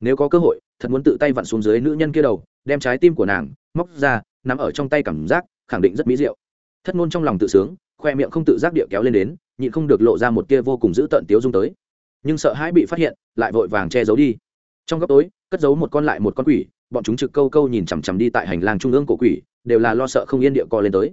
Nếu có cơ hội, thật muốn tự tay vặn xuống dưới nữ nhân kia đầu, đem trái tim của nàng, móc ra nằm ở trong tay cảm giác, khẳng định rất mỹ diệu. Thất ngôn trong lòng tự sướng, khoe miệng không tự giác địa kéo lên đến, nhịn không được lộ ra một kia vô cùng dữ tợn tiếu dung tới. Nhưng sợ hãi bị phát hiện, lại vội vàng che giấu đi. Trong góc tối, cất giấu một con lại một con quỷ, bọn chúng trực câu câu nhìn chằm chằm đi tại hành lang trung ương của quỷ, đều là lo sợ không yên địa co lên tới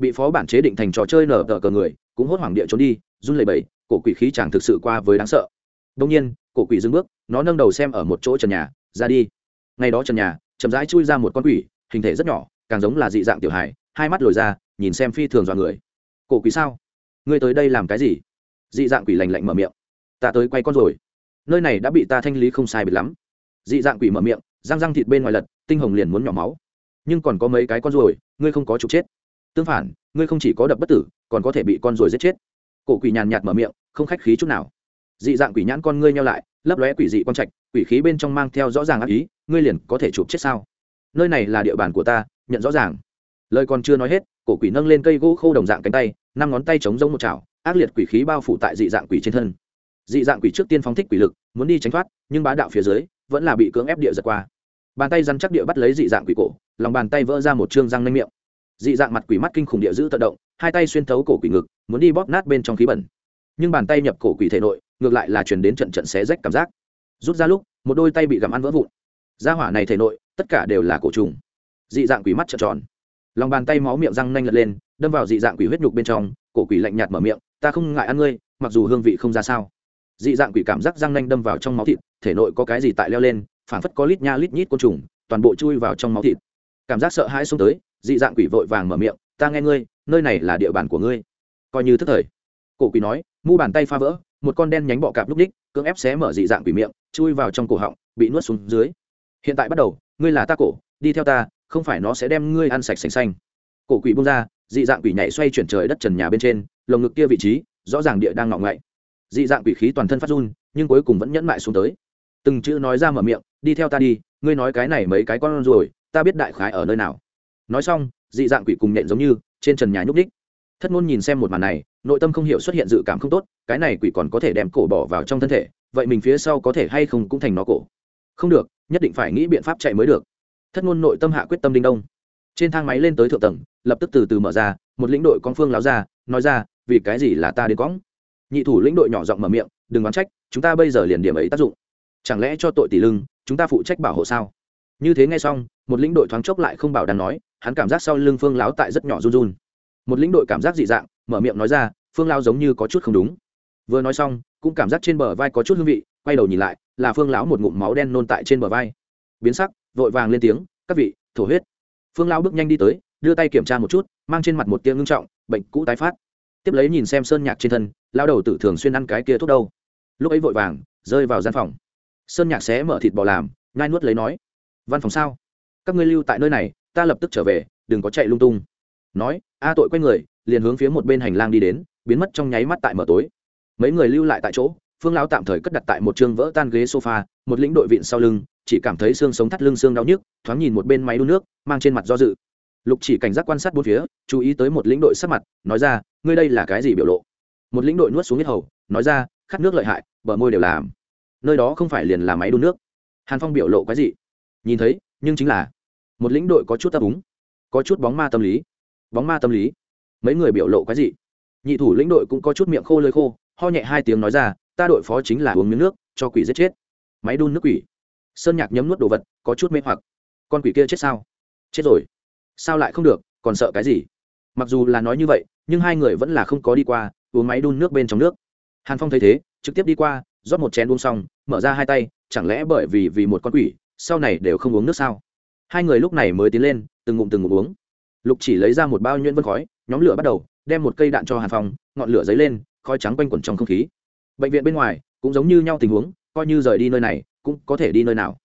bị phó bản chế định thành trò chơi nở tờ cờ người, cũng hốt hoảng địa trốn đi, run lẩy bẩy, cổ quỷ khí chàng thực sự qua với đáng sợ. Đông nhiên, cổ quỷ dưng bước, nó nâng đầu xem ở một chỗ trần nhà, ra đi. Ngay đó trần nhà, chậm rãi chui ra một con quỷ, hình thể rất nhỏ, càng giống là dị dạng tiểu hài, hai mắt lồi ra, nhìn xem phi thường dọa người. Cổ quỷ sao? Ngươi tới đây làm cái gì? Dị dạng quỷ lành lạnh mở miệng. Ta tới quay con rồi. Nơi này đã bị ta thanh lý không sai biệt lắm. Dị dạng quỷ mở miệng, răng răng thịt bên ngoài lật, tinh hồng liền muốn nhỏ máu. Nhưng còn có mấy cái con ruồi ngươi không có trục chết tương phản, ngươi không chỉ có đập bất tử, còn có thể bị con rồi giết chết. Cổ quỷ nhàn nhạt mở miệng, không khách khí chút nào. Dị dạng quỷ nhãn con ngươi nhau lại, lấp lóe quỷ dị con trạch, quỷ khí bên trong mang theo rõ ràng ác ý, ngươi liền có thể chụp chết sao? Nơi này là địa bàn của ta, nhận rõ ràng. Lời còn chưa nói hết, cổ quỷ nâng lên cây gỗ khô đồng dạng cánh tay, năm ngón tay chống giống một chảo, ác liệt quỷ khí bao phủ tại dị dạng quỷ trên thân. Dị dạng quỷ trước tiên phóng thích quỷ lực, muốn đi tránh thoát, nhưng bá đạo phía dưới, vẫn là bị cưỡng ép địa giật qua. Bàn tay răn chắc địa bắt lấy dị dạng quỷ cổ, lòng bàn tay vỡ ra một chương răng nanh miệng dị dạng mặt quỷ mắt kinh khủng địa giữ tự động, hai tay xuyên thấu cổ quỷ ngực, muốn đi bóp nát bên trong khí bẩn. Nhưng bàn tay nhập cổ quỷ thể nội, ngược lại là truyền đến trận trận xé rách cảm giác. Rút ra lúc, một đôi tay bị gặm ăn vỡ vụn. Gia hỏa này thể nội, tất cả đều là cổ trùng. Dị dạng quỷ mắt trợn tròn. Lòng bàn tay máu miệng răng nanh lật lên, đâm vào dị dạng quỷ huyết nhục bên trong, cổ quỷ lạnh nhạt mở miệng, ta không ngại ăn ngươi, mặc dù hương vị không ra sao. Dị dạng quỷ cảm giác răng nanh đâm vào trong máu thịt, thể nội có cái gì tại leo lên phản phất có lít nha lít nhít côn trùng, toàn bộ chui vào trong máu thịt. Cảm giác sợ hãi xông tới dị dạng quỷ vội vàng mở miệng, ta nghe ngươi, nơi này là địa bàn của ngươi. Coi như thức thời, cổ quỷ nói, mu bàn tay pha vỡ, một con đen nhánh bọ cạp lúc đích, cưỡng ép xé mở dị dạng quỷ miệng, chui vào trong cổ họng, bị nuốt xuống dưới. Hiện tại bắt đầu, ngươi là ta cổ, đi theo ta, không phải nó sẽ đem ngươi ăn sạch sành xanh. Cổ quỷ bung ra, dị dạng quỷ nhảy xoay chuyển trời đất trần nhà bên trên, lồng ngực kia vị trí, rõ ràng địa đang ngọng ngậy. Dị dạng quỷ khí toàn thân phát run, nhưng cuối cùng vẫn nhẫn mại xuống tới. Từng chữ nói ra mở miệng, đi theo ta đi, ngươi nói cái này mấy cái con rồi ta biết đại khái ở nơi nào nói xong, dị dạng quỷ cùng nhện giống như, trên trần nhà nhúc ních thất ngôn nhìn xem một màn này, nội tâm không hiểu xuất hiện dự cảm không tốt, cái này quỷ còn có thể đem cổ bỏ vào trong thân thể, vậy mình phía sau có thể hay không cũng thành nó cổ? Không được, nhất định phải nghĩ biện pháp chạy mới được. Thất ngôn nội tâm hạ quyết tâm đinh đông. Trên thang máy lên tới thượng tầng, lập tức từ từ mở ra, một lĩnh đội con phương láo ra, nói ra, vì cái gì là ta đến cõng? Nhị thủ lĩnh đội nhỏ giọng mở miệng, đừng oán trách, chúng ta bây giờ liền điểm ấy tác dụng. Chẳng lẽ cho tội tỷ lưng, chúng ta phụ trách bảo hộ sao? Như thế nghe xong, một lĩnh đội thoáng chốc lại không bảo đảm nói hắn cảm giác sau lưng phương Lão tại rất nhỏ run run. Một lĩnh đội cảm giác dị dạng, mở miệng nói ra, phương Lão giống như có chút không đúng. Vừa nói xong, cũng cảm giác trên bờ vai có chút hương vị, quay đầu nhìn lại, là phương lão một ngụm máu đen nôn tại trên bờ vai. Biến sắc, vội vàng lên tiếng, các vị, thổ huyết. Phương lão bước nhanh đi tới, đưa tay kiểm tra một chút, mang trên mặt một tiếng ngưng trọng, bệnh cũ tái phát. Tiếp lấy nhìn xem sơn nhạc trên thân lao đầu tử thường xuyên ăn cái kia thuốc đâu. Lúc ấy vội vàng, rơi vào gian phòng. Sơn nhạc xé mở thịt bò làm ngai nuốt lấy nói, văn phòng sao? Các ngươi lưu tại nơi này ta lập tức trở về, đừng có chạy lung tung. Nói, a tội quay người, liền hướng phía một bên hành lang đi đến, biến mất trong nháy mắt tại mở tối. Mấy người lưu lại tại chỗ, phương lão tạm thời cất đặt tại một chương vỡ tan ghế sofa, một lĩnh đội viện sau lưng, chỉ cảm thấy xương sống thắt lưng xương đau nhức, thoáng nhìn một bên máy đun nước, mang trên mặt do dự. Lục chỉ cảnh giác quan sát bốn phía, chú ý tới một lĩnh đội sắc mặt, nói ra, ngươi đây là cái gì biểu lộ? Một lĩnh đội nuốt xuống hết hầu, nói ra, khát nước lợi hại, bờ môi đều làm. Nơi đó không phải liền là máy đun nước. Hàn phong biểu lộ cái gì nhìn thấy, nhưng chính là một lĩnh đội có chút ấp úng, có chút bóng ma tâm lý. Bóng ma tâm lý? Mấy người biểu lộ cái gì nhị thủ lĩnh đội cũng có chút miệng khô lơi khô, ho nhẹ hai tiếng nói ra, ta đội phó chính là uống miếng nước, cho quỷ giết chết. Máy đun nước quỷ. Sơn nhạc nhấm nuốt đồ vật, có chút mê hoặc. Con quỷ kia chết sao? Chết rồi. Sao lại không được, còn sợ cái gì? Mặc dù là nói như vậy, nhưng hai người vẫn là không có đi qua, uống máy đun nước bên trong nước. Hàn phong thấy thế, trực tiếp đi qua, rót một chén uống xong, mở ra hai tay, chẳng lẽ bởi vì vì một con quỷ, sau này đều không uống nước sao? Hai người lúc này mới tiến lên từng ngụm từng ngụm uống. Lục chỉ lấy ra một bao nhuyễn vân khói nhóm lửa bắt đầu đem một cây đạn cho hàn phòng, ngọn lửa dấy lên khói trắng quanh quẩn trong không khí. Bệnh viện bên ngoài cũng giống như nhau tình huống coi như rời đi nơi này cũng có thể đi nơi nào.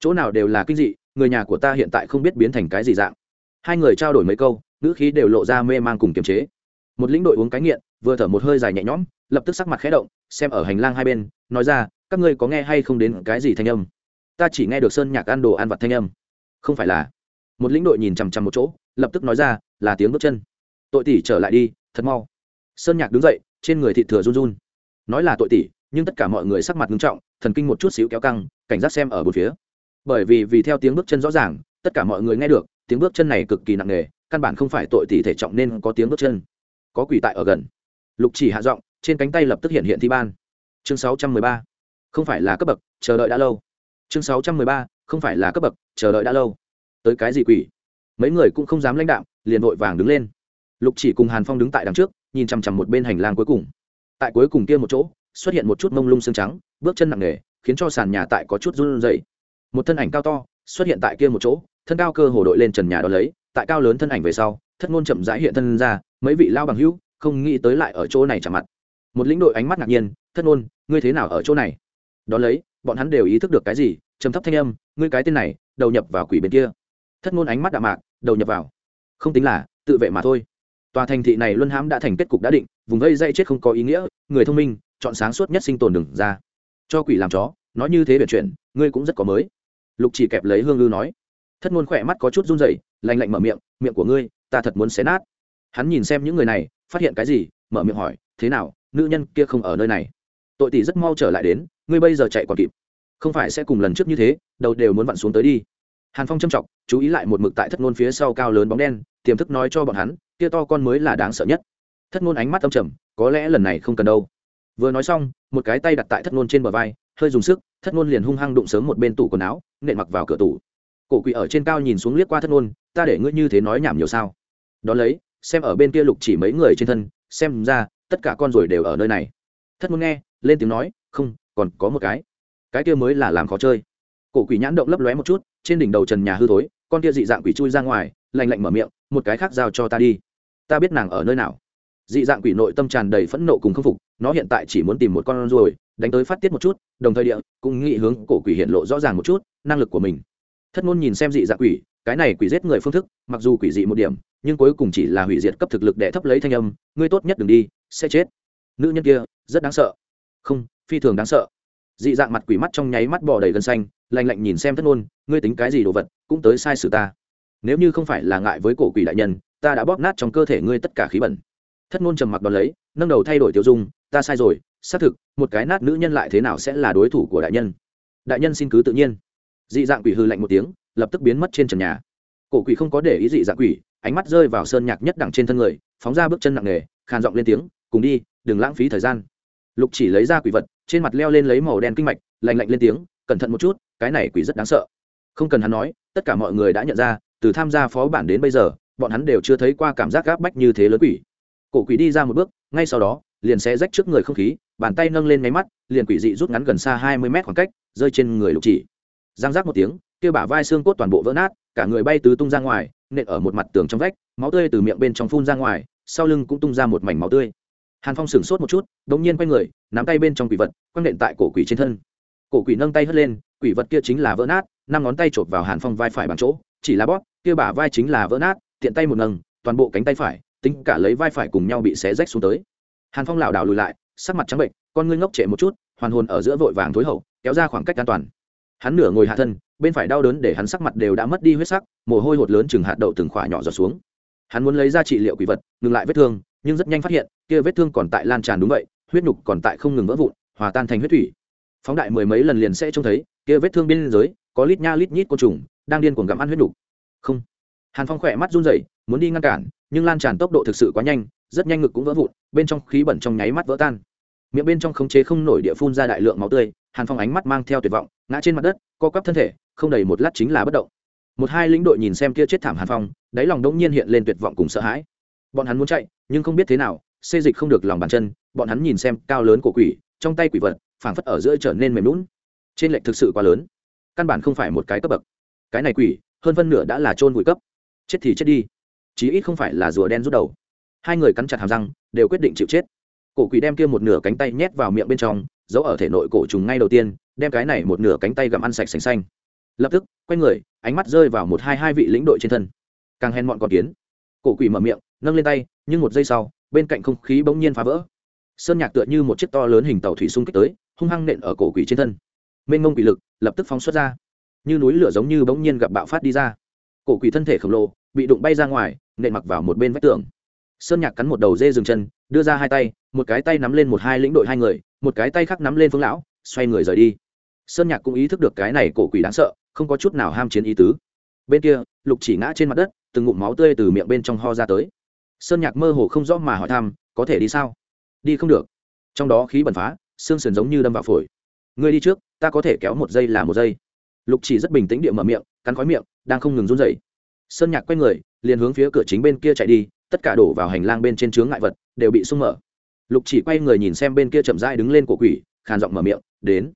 Chỗ nào đều là kinh dị người nhà của ta hiện tại không biết biến thành cái gì dạng. Hai người trao đổi mấy câu ngữ khí đều lộ ra mê man cùng kiềm chế. Một lĩnh đội uống cái nghiện vừa thở một hơi dài nhẹ nhõm lập tức sắc mặt khẽ động xem ở hành lang hai bên nói ra các ngươi có nghe hay không đến cái gì thanh âm? Ta chỉ nghe được sơn nhạc ăn đồ ăn vặt thanh âm không phải là. Một lĩnh đội nhìn chằm chằm một chỗ, lập tức nói ra, là tiếng bước chân. Tội tỷ trở lại đi, thật mau. Sơn nhạc đứng dậy, trên người thị thừa run run. Nói là tội tỷ, nhưng tất cả mọi người sắc mặt nghiêm trọng, thần kinh một chút xíu kéo căng, cảnh giác xem ở bốn phía. Bởi vì vì theo tiếng bước chân rõ ràng, tất cả mọi người nghe được, tiếng bước chân này cực kỳ nặng nề, căn bản không phải tội tỷ thể trọng nên có tiếng bước chân. Có quỷ tại ở gần. Lục chỉ hạ giọng, trên cánh tay lập tức hiện hiện thi ban. Chương sáu trăm mười ba. Không phải là cấp bậc, chờ đợi đã lâu chương sáu trăm mười ba, không phải là cấp bậc, chờ đợi đã lâu. Tới cái gì quỷ? Mấy người cũng không dám lãnh đạo liền vội vàng đứng lên. Lục chỉ cùng hàn phong đứng tại đằng trước, nhìn chằm chằm một bên hành lang cuối cùng. Tại cuối cùng kia một chỗ, xuất hiện một chút mông lung xương trắng, bước chân nặng nề, khiến cho sàn nhà tại có chút run rẩy. Một thân ảnh cao to, xuất hiện tại kia một chỗ, thân cao cơ hồ đội lên trần nhà đó lấy, tại cao lớn thân ảnh về sau, thất ngôn chậm rãi hiện thân ra, mấy vị lao bằng hữu, không nghĩ tới lại ở chỗ này chạm mặt. Một lĩnh đội ánh mắt ngạc nhiên, thất ngôn, ngươi thế nào ở chỗ này? Đón lấy bọn hắn đều ý thức được cái gì, trầm thấp thanh âm, ngươi cái tên này, đầu nhập vào quỷ bên kia. Thất ngôn ánh mắt đạm mạc, đầu nhập vào. Không tính là, tự vệ mà thôi. Tòa thành thị này luân hãm đã thành kết cục đã định, vùng vây dây chết không có ý nghĩa, người thông minh, chọn sáng suốt nhất sinh tồn đừng ra. Cho quỷ làm chó, nói như thế biệt chuyện, ngươi cũng rất có mới. Lục chỉ kẹp lấy hương ngư nói. Thất ngôn khỏe mắt có chút run rẩy lành lạnh mở miệng miệng của ngươi, ta thật muốn xé nát. Hắn nhìn xem những người này, phát hiện cái gì, mở miệng hỏi, thế nào, nữ nhân kia không ở nơi này? Tội tỷ rất mau trở lại đến, ngươi bây giờ chạy còn kịp. Không phải sẽ cùng lần trước như thế, đầu đều muốn vặn xuống tới đi. Hàn phong châm trọng chú ý lại một mực tại thất ngôn phía sau cao lớn bóng đen, tiềm thức nói cho bọn hắn, kia to con mới là đáng sợ nhất. Thất ngôn ánh mắt âm trầm, có lẽ lần này không cần đâu. Vừa nói xong, một cái tay đặt tại thất ngôn trên bờ vai, hơi dùng sức, thất ngôn liền hung hăng đụng sớm một bên tủ quần áo, nện mặc vào cửa tủ. Cổ quỷ ở trên cao nhìn xuống liếc qua thất ngôn, ta để ngươi như thế nói nhảm nhiều sao? Đón lấy, xem ở bên kia lục chỉ mấy người trên thân, xem ra, tất cả con rồi đều ở nơi này. Thất ngôn nghe lên tiếng nói, không, còn có một cái. Cái kia mới là làm khó chơi. Cổ quỷ nhãn động lấp lóe một chút, trên đỉnh đầu trần nhà hư thối, con kia dị dạng quỷ chui ra ngoài lành lạnh mở miệng, một cái khác giao cho ta đi. Ta biết nàng ở nơi nào. Dị dạng quỷ nội tâm tràn đầy phẫn nộ cùng khâm phục, nó hiện tại chỉ muốn tìm một con ruồi, đánh tới phát tiết một chút, đồng thời địa, cũng nghĩ hướng cổ quỷ hiện lộ rõ ràng một chút, năng lực của mình. Thất ngôn nhìn xem dị dạng quỷ, cái này quỷ giết người phương thức, mặc dù quỷ dị một điểm, nhưng cuối cùng chỉ là hủy diệt cấp thực lực để thấp lấy thanh âm, ngươi tốt nhất đừng đi, sẽ chết. Nữ nhân kia, rất đáng sợ không, phi thường đáng sợ. Dị dạng mặt quỷ mắt trong nháy mắt bò đầy gân xanh lành lạnh nhìn xem thất ngôn, ngươi tính cái gì đồ vật, cũng tới sai sự ta. Nếu như không phải là ngại với cổ quỷ đại nhân, ta đã bóp nát trong cơ thể ngươi tất cả khí bẩn. Thất ngôn trầm mặc đ ó lấy, nâng đầu thay đổi tiêu dung, ta sai rồi, xác thực, một cái nát nữ nhân lại thế nào sẽ là đối thủ của đại nhân? Đại nhân xin cứ tự nhiên. Dị dạng quỷ hư lạnh một tiếng, lập tức biến mất trên trần nhà. Cổ quỷ không có để ý dị dạng quỷ, ánh mắt rơi vào sơn nhạc nhất đẳng trên thân người, phóng ra bước chân nặng nề, khàn giọng lên tiếng, cùng đi, đừng lãng phí thời gian lục chỉ lấy ra quỷ vật, trên mặt leo lên lấy màu đen kinh mạch lành lạnh lên tiếng, cẩn thận một chút, cái này quỷ rất đáng sợ. Không cần hắn nói, tất cả mọi người đã nhận ra, từ tham gia phó bản đến bây giờ, bọn hắn đều chưa thấy qua cảm giác gáp bách như thế lớn quỷ. Cổ quỷ đi ra một bước, ngay sau đó, liền sẽ rách trước người không khí, bàn tay nâng lên máy mắt, liền quỷ dị rút ngắn gần xa hai mươi mét khoảng cách, rơi trên người lục chỉ. Giang giác một tiếng, kia bả vai xương cốt toàn bộ vỡ nát, cả người bay tứ tung ra ngoài, nện ở một mặt tường trong vách, máu tươi từ miệng bên trong phun ra ngoài, sau lưng cũng tung ra một mảnh máu tươi hàn phong sửng sốt một chút đ ỗ n g nhiên quay người, nắm tay bên trong quỷ vật, quăng nện tại cổ quỷ trên thân. Cổ quỷ nâng tay hất lên, quỷ vật kia chính là vỡ nát, năm ngón tay chộp vào hàn phong vai phải bằng chỗ, chỉ là bóp, kia bả vai chính là vỡ nát, tiện tay một nâng, toàn bộ cánh tay phải, tính cả lấy vai phải cùng nhau bị xé rách xuống tới. Hàn phong lảo đảo lùi lại, sắc mặt trắng bệnh, con ngươi ngốc trệ một chút, hoàn hồn ở giữa vội vàng thối hậu, kéo ra khoảng cách an toàn. Hắn nửa ngồi hạ thân, bên phải đau đớn để hắn sắc mặt đều đã mất đi huyết sắc, mồ hôi hột lớn chừng hạt đậu từng khỏa nhỏ giọt xuống. Hắn muốn lấy ra trị liệu quỷ vật, ngừng lại vết thương nhưng rất nhanh phát hiện, kia vết thương còn tại lan tràn đúng vậy, huyết nhục còn tại không ngừng vỡ vụn, hòa tan thành huyết thủy. Phóng đại mười mấy lần liền sẽ trông thấy, kia vết thương bên dưới, có lít nha lít nhít côn trùng, đang điên cuồng gặm ăn huyết nhục. Không. Hàn phong khỏe mắt run rẩy, muốn đi ngăn cản, nhưng lan tràn tốc độ thực sự quá nhanh, rất nhanh ngực cũng vỡ vụn, bên trong khí bẩn trong nháy mắt vỡ tan. Miệng bên trong khống chế không nổi địa phun ra đại lượng máu tươi, hàn phong ánh mắt mang theo tuyệt vọng, ngã trên mặt đất, co quắp thân thể, không đầy một lát chính là bất động. Một hai lĩnh đội nhìn xem kia chết thảm hàn phong, đáy lòng đông nhiên hiện lên tuyệt vọng cùng sợ hãi. Bọn hắn muốn chạy nhưng không biết thế nào, xê dịch không được lòng bàn chân, bọn hắn nhìn xem cao lớn của quỷ, trong tay quỷ vật, phảng phất ở giữa trở nên mềm lún trên lệch thực sự quá lớn. Căn bản không phải một cái cấp bậc. Cái này quỷ, hơn phân nửa đã là trôn vùi cấp. Chết thì chết đi. Chí ít không phải là rùa đen rút đầu. Hai người cắn chặt hàm răng, đều quyết định chịu chết. Cổ quỷ đem kia một nửa cánh tay nhét vào miệng bên trong, giấu ở thể nội cổ trùng ngay đầu tiên, đem cái này một nửa cánh tay gặm ăn sạch sành xanh. Lập tức, quay người, ánh mắt rơi vào một hai hai vị lĩnh đội trên thân. Càng hèn mọn còn kiến. Cổ quỷ mở miệng nâng lên tay, nhưng một giây sau, bên cạnh không khí bỗng nhiên phá vỡ. Sơn nhạc tựa như một chiếc to lớn hình tàu thủy xung kích tới, hung hăng nện ở cổ quỷ trên thân. Mênh mông quỷ lực lập tức phóng xuất ra, như núi lửa giống như bỗng nhiên gặp bạo phát đi ra. Cổ quỷ thân thể khổng lồ bị đụng bay ra ngoài, nện mặc vào một bên vách tường. Sơn nhạc cắn một đầu dê dừng chân, đưa ra hai tay, một cái tay nắm lên một hai lĩnh đội hai người, một cái tay khác nắm lên phương lão, xoay người rời đi. Sơn nhạc cũng ý thức được cái này cổ quỷ đáng sợ, không có chút nào ham chiến ý tứ. Bên kia, lục chỉ ngã trên mặt đất, từng ngụm máu tươi từ miệng bên trong ho ra tới sơn nhạc mơ hồ không rõ mà hỏi thăm, có thể đi sao? Đi không được. Trong đó khí bẩn phá, xương sườn giống như đâm vào phổi. Ngươi đi trước, ta có thể kéo một giây là một giây. Lục chỉ rất bình tĩnh địa mở miệng, cắn khói miệng, đang không ngừng run rẩy. Sơn nhạc quay người, liền hướng phía cửa chính bên kia chạy đi, tất cả đổ vào hành lang bên trên chướng ngại vật, đều bị sung mở. Lục chỉ quay người nhìn xem bên kia chậm rãi đứng lên cổ quỷ, khàn giọng mở miệng, đến.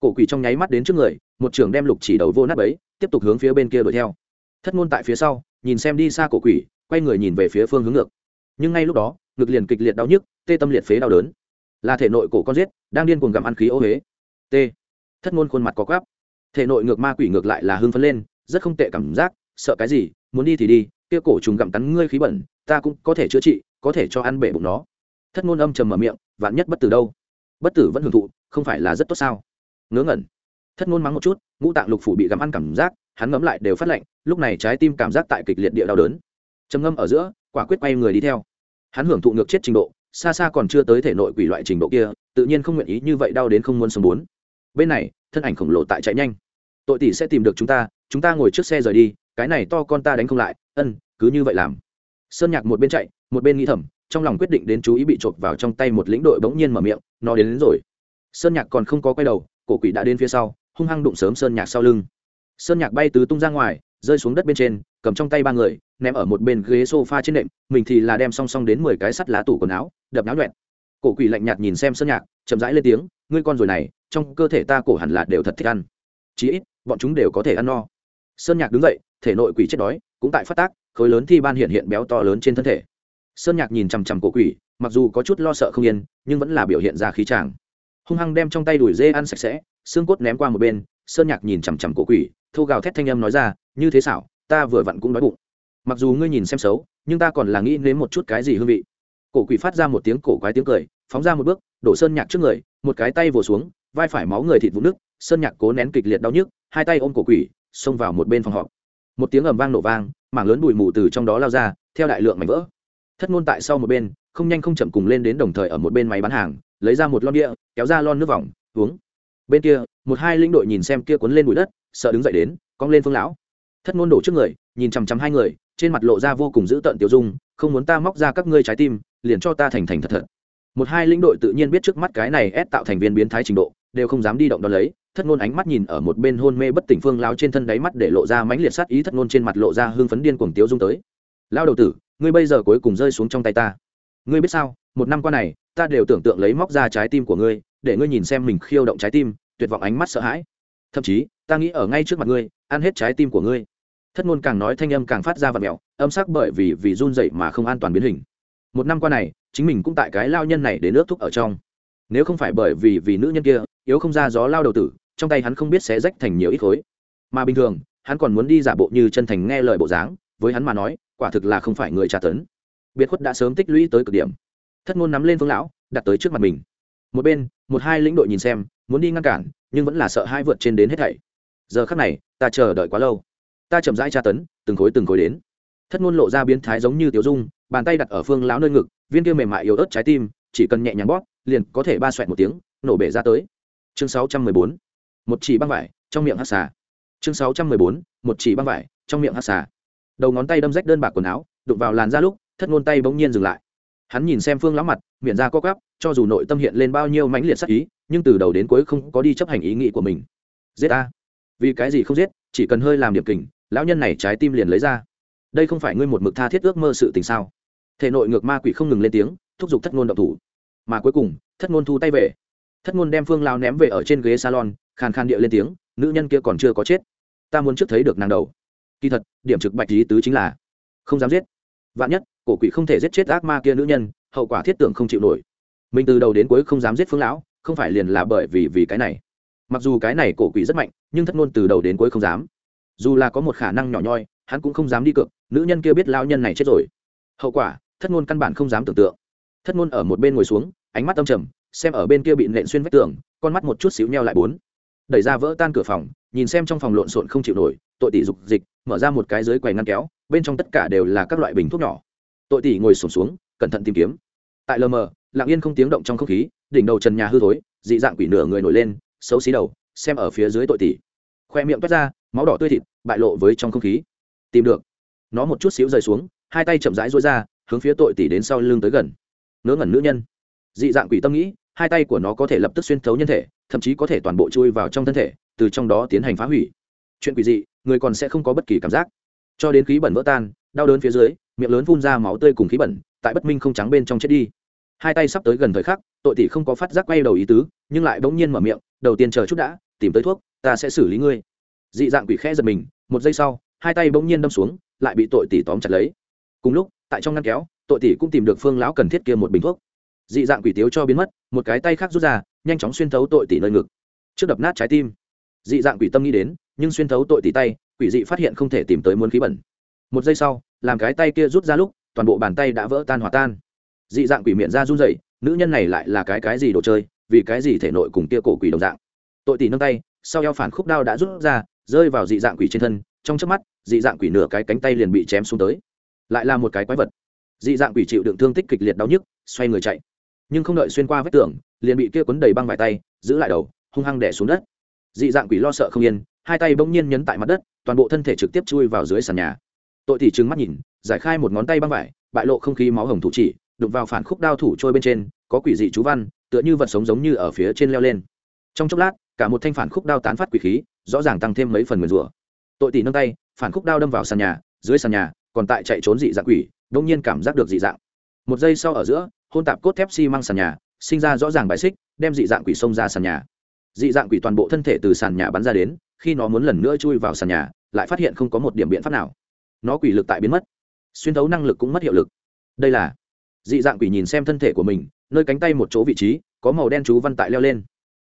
Cổ quỷ trong nháy mắt đến trước người, một trường đem lục chỉ đầu vô nát ấy tiếp tục hướng phía bên kia đuổi theo. Thất ngôn tại phía sau, nhìn xem đi xa cổ quỷ quay người nhìn về phía phương hướng ngược. Nhưng ngay lúc đó, ngực liền kịch liệt đau nhức, tê tâm liệt phế đau đớn. Là thể nội cổ con giết, đang điên cuồng gặm ăn khí ô huế. T. Thất ngôn khuôn mặt có quáp thể nội ngược ma quỷ ngược lại là hưng phấn lên, rất không tệ cảm giác, sợ cái gì, muốn đi thì đi, kia cổ trùng gặm cắn ngươi khí bẩn, ta cũng có thể chữa trị, có thể cho ăn bể bụng nó. Thất ngôn âm trầm mở miệng, vạn nhất bất tử đâu? Bất tử vẫn hưởng thụ, không phải là rất tốt sao? Ngớ ngẩn. Thất ngôn mắng một chút, ngũ tạng lục phủ bị gặm ăn cảm giác, hắn ngấm lại đều phát lạnh, lúc này trái tim cảm giác tại kịch liệt địa đau đớn trầm ngâm ở giữa quả quyết quay người đi theo. Hắn hưởng thụ ngược chết trình độ xa xa còn chưa tới thể nội quỷ loại trình độ kia tự nhiên không nguyện ý như vậy đau đến không muốn sống bốn. Bên này thân ảnh khổng lồ tại chạy nhanh. Tội tỷ sẽ tìm được chúng ta chúng ta ngồi trước xe rời đi cái này to con ta đánh không lại ân cứ như vậy làm. Sơn nhạc một bên chạy một bên nghĩ thầm trong lòng quyết định đến chú ý bị chộp vào trong tay một lĩnh đội bỗng nhiên mở miệng nó đến, đến rồi. Sơn nhạc còn không có quay đầu cổ quỷ đã đến phía sau hung hăng đụng sớm sơn nhạc sau lưng. Sơn nhạc bay tứ tung ra ngoài rơi xuống đất bên trên cầm trong tay ba người, ném ở một bên ghế sofa trên nệm, mình thì là đem song song đến mười cái sắt lá tủ quần áo, đập náo nhuẹn. Cổ quỷ lạnh nhạt nhìn xem sơn nhạc, chậm rãi lên tiếng, ngươi con rồi này, trong cơ thể ta cổ hẳn là đều thật thích ăn. Chí ít, bọn chúng đều có thể ăn no. Sơn nhạc đứng dậy, thể nội quỷ chết đói, cũng tại phát tác, khối lớn thi ban hiện hiện béo to lớn trên thân thể. Sơn nhạc nhìn chằm chằm cổ quỷ, mặc dù có chút lo sợ không yên, nhưng vẫn là biểu hiện ra khí tràng hung hăng đem trong tay đùi dê ăn sạch sẽ, xương cốt ném qua một bên, sơn nhạc nhìn chằm chằm cổ quỷ thu gào thét thanh âm nói ra, như thế xảo ta vừa vặn cũng đói bụng. Mặc dù ngươi nhìn xem xấu, nhưng ta còn là nghĩ nếm một chút cái gì hương vị. Cổ quỷ phát ra một tiếng cổ quái tiếng cười, phóng ra một bước, đổ sơn nhạc trước người, một cái tay vồ xuống, vai phải máu người thịt vũng nước, sơn nhạc cố nén kịch liệt đau nhức, hai tay ôm cổ quỷ, xông vào một bên phòng họp. Một tiếng ầm vang nổ vang, mảng lớn bụi mù từ trong đó lao ra, theo đại lượng mảnh vỡ. Thất ngôn tại sau một bên, không nhanh không chậm cùng lên đến đồng thời ở một bên máy bán hàng, lấy ra một lon bia, kéo ra lon nước vòng, uống. Bên kia, một hai linh đội nhìn xem kia cuốn lên bụi đất, sợ đứng dậy đến, cong lên phương lão thất ngôn đổ trước người, nhìn chằm chằm hai người, trên mặt lộ ra vô cùng dữ tợn tiểu dung, không muốn ta móc ra các ngươi trái tim, liền cho ta thành thành thật thật. Một hai lĩnh đội tự nhiên biết trước mắt cái này ép tạo thành viên biến thái trình độ, đều không dám đi động đ ó lấy, thất ngôn ánh mắt nhìn ở một bên hôn mê bất tỉnh phương lao trên thân đáy mắt để lộ ra mãnh liệt sát ý, thất ngôn trên mặt lộ ra hương phấn điên cuồng tiếu dung tới. Lao đầu tử, ngươi bây giờ cuối cùng rơi xuống trong tay ta. Ngươi biết sao, một năm qua này, ta đều tưởng tượng lấy móc ra trái tim của ngươi, để ngươi nhìn xem mình khiêu động trái tim, tuyệt vọng ánh mắt sợ hãi. Thậm chí, ta nghĩ ở ngay trước mặt ngươi, ăn hết trái tim của ngươi thất ngôn càng nói thanh âm càng phát ra và mẹo, âm sắc bởi vì vì run dậy mà không an toàn biến hình. Một năm qua này, chính mình cũng tại cái lao nhân này để nước thúc ở trong. Nếu không phải bởi vì vì nữ nhân kia, yếu không ra gió lao đầu tử, trong tay hắn không biết sẽ rách thành nhiều ít khối. Mà bình thường, hắn còn muốn đi giả bộ như chân thành nghe lời bộ dáng, với hắn mà nói, quả thực là không phải người tra tấn. Biệt khuất đã sớm tích lũy tới cực điểm. Thất ngôn nắm lên phương lão, đặt tới trước mặt mình. Một bên, một hai lĩnh đội nhìn xem, muốn đi ngăn cản, nhưng vẫn là sợ hai vượt trên đến hết thảy. Giờ khắc này, ta chờ đợi quá lâu ta chậm rãi tra tấn từng khối từng khối đến. Thất ngôn lộ ra biến thái giống như tiểu dung bàn tay đặt ở phương lão nơi ngực viên kia mềm mại yếu ớt trái tim chỉ cần nhẹ nhàng bóp liền có thể ba xoẹt một tiếng nổ bể ra tới. Chương sáu trăm mười bốn một chỉ băng vải trong miệng hát xà. Chương sáu trăm mười bốn một chỉ băng vải trong miệng hát xà. Đầu ngón tay đâm rách đơn bạc quần áo đụng vào làn da lúc thất ngôn tay bỗng nhiên dừng lại. Hắn nhìn xem phương lão mặt miệng ra co quắp, cho dù nội tâm hiện lên bao nhiêu mãnh liệt sắc ý nhưng từ đầu đến cuối không có đi chấp hành ý nghĩ của mình. Giết ta. Vì cái gì không giết chỉ cần hơi làm điểm kình lão nhân này trái tim liền lấy ra. Đây không phải ngươi một mực tha thiết ước mơ sự tình sao? Thể nội ngược ma quỷ không ngừng lên tiếng, thúc giục thất ngôn độc thủ. Mà cuối cùng, thất ngôn thu tay về. Thất ngôn đem phương lao ném về ở trên ghế salon, khàn khàn địa lên tiếng, nữ nhân kia còn chưa có chết. Ta muốn trước thấy được nàng đầu. Kỳ thật, điểm trực bạch lý tứ chính là, không dám giết. Vạn nhất, cổ quỷ không thể giết chết ác ma kia nữ nhân, hậu quả thiết tưởng không chịu nổi. Mình từ đầu đến cuối không dám giết phương lão, không phải liền là bởi vì vì cái này. Mặc dù cái này cổ quỷ rất mạnh, nhưng thất ngôn từ đầu đến cuối không dám dù là có một khả năng nhỏ nhoi hắn cũng không dám đi cược nữ nhân kia biết lao nhân này chết rồi. Hậu quả thất ngôn căn bản không dám tưởng tượng. Thất ngôn ở một bên ngồi xuống ánh mắt âm trầm xem ở bên kia bị nện xuyên vách tường con mắt một chút xíu neo lại bốn. Đẩy ra vỡ tan cửa phòng nhìn xem trong phòng lộn xộn không chịu nổi tội tỷ dục dịch mở ra một cái dưới quầy ngăn kéo bên trong tất cả đều là các loại bình thuốc nhỏ. Tội tỷ ngồi sổm xuống, xuống cẩn thận tìm kiếm. Tại lờ mờ lặng yên không tiếng động trong không khí đỉnh đầu trần nhà hư thối dị dạng quỷ nửa người nổi lên xấu xí đầu xem ở phía dưới tội tỷ. Khoe miệng toát ra máu đỏ tươi thịt, bại lộ với trong không khí. Tìm được. Nó một chút xíu rơi xuống, hai tay chậm rãi rối ra, hướng phía tội tỷ đến sau lưng tới gần. Ngớ ngẩn nữ nhân. Dị dạng quỷ tâm nghĩ, hai tay của nó có thể lập tức xuyên thấu nhân thể, thậm chí có thể toàn bộ chui vào trong thân thể, từ trong đó tiến hành phá hủy. Chuyện quỷ dị, người còn sẽ không có bất kỳ cảm giác. Cho đến khí bẩn vỡ tan, đau đớn phía dưới, miệng lớn phun ra máu tươi cùng khí bẩn, tại bất minh không trắng bên trong chết đi. Hai tay sắp tới gần thời khắc, tội tỷ không có phát giác quay đầu ý tứ, nhưng lại bỗng nhiên mở miệng, đầu tiên chờ chút đã, tìm tới thuốc, ta sẽ xử lý ngươi dị dạng quỷ khẽ giật mình, một giây sau, hai tay bỗng nhiên đâm xuống, lại bị tội tỷ tóm chặt lấy. Cùng lúc, tại trong ngăn kéo, tội tỷ cũng tìm được phương lão cần thiết kia một bình thuốc. Dị dạng quỷ tiếu cho biến mất, một cái tay khác rút ra, nhanh chóng xuyên thấu tội tỷ nơi ngực. Trước đập nát trái tim. Dị dạng quỷ tâm nghĩ đến, nhưng xuyên thấu tội tỷ tay, quỷ dị phát hiện không thể tìm tới muốn khí bẩn. Một giây sau, làm cái tay kia rút ra lúc, toàn bộ bàn tay đã vỡ tan hòa tan. Dị dạng quỷ miệng ra run dậy nữ nhân này lại là cái cái gì đồ chơi, vì cái gì thể nội cùng kia cổ quỷ đồng dạng. Tội tỷ nâng tay, sau eo phản khúc đao đã rút ra rơi vào dị dạng quỷ trên thân, trong trước mắt, dị dạng quỷ nửa cái cánh tay liền bị chém xuống tới. Lại là một cái quái vật. Dị dạng quỷ chịu đựng thương tích kịch liệt đau nhức, xoay người chạy. Nhưng không đợi xuyên qua vách tường, liền bị kia quấn đầy băng vải tay, giữ lại đầu, hung hăng đẻ xuống đất. Dị dạng quỷ lo sợ không yên, hai tay bỗng nhiên nhấn tại mặt đất, toàn bộ thân thể trực tiếp chui vào dưới sàn nhà. Tội thì trừng mắt nhìn, giải khai một ngón tay băng vải, bại lộ không khí máu hồng thủ chỉ, đụng vào phản khúc đao thủ trôi bên trên, có quỷ dị chú văn, tựa như vật sống giống như ở phía trên leo lên. Trong chốc lát, cả một thanh phản khúc đao tán phát quỷ khí rõ ràng tăng thêm mấy phần nguyền rủa. Tội tỷ nâng tay, phản khúc đao đâm vào sàn nhà, dưới sàn nhà, còn tại chạy trốn dị dạng quỷ đông nhiên cảm giác được dị dạng. Một giây sau ở giữa, hôn tạp cốt thép xi măng sàn nhà, sinh ra rõ ràng bài xích, đem dị dạng quỷ xông ra sàn nhà. Dị dạng quỷ toàn bộ thân thể từ sàn nhà bắn ra đến, khi nó muốn lần nữa chui vào sàn nhà, lại phát hiện không có một điểm biện pháp nào. Nó quỷ lực tại biến mất. Xuyên thấu năng lực cũng mất hiệu lực. Đây là, dị dạng quỷ nhìn xem thân thể của mình, nơi cánh tay một chỗ vị trí, có màu đen chú văn tại leo lên.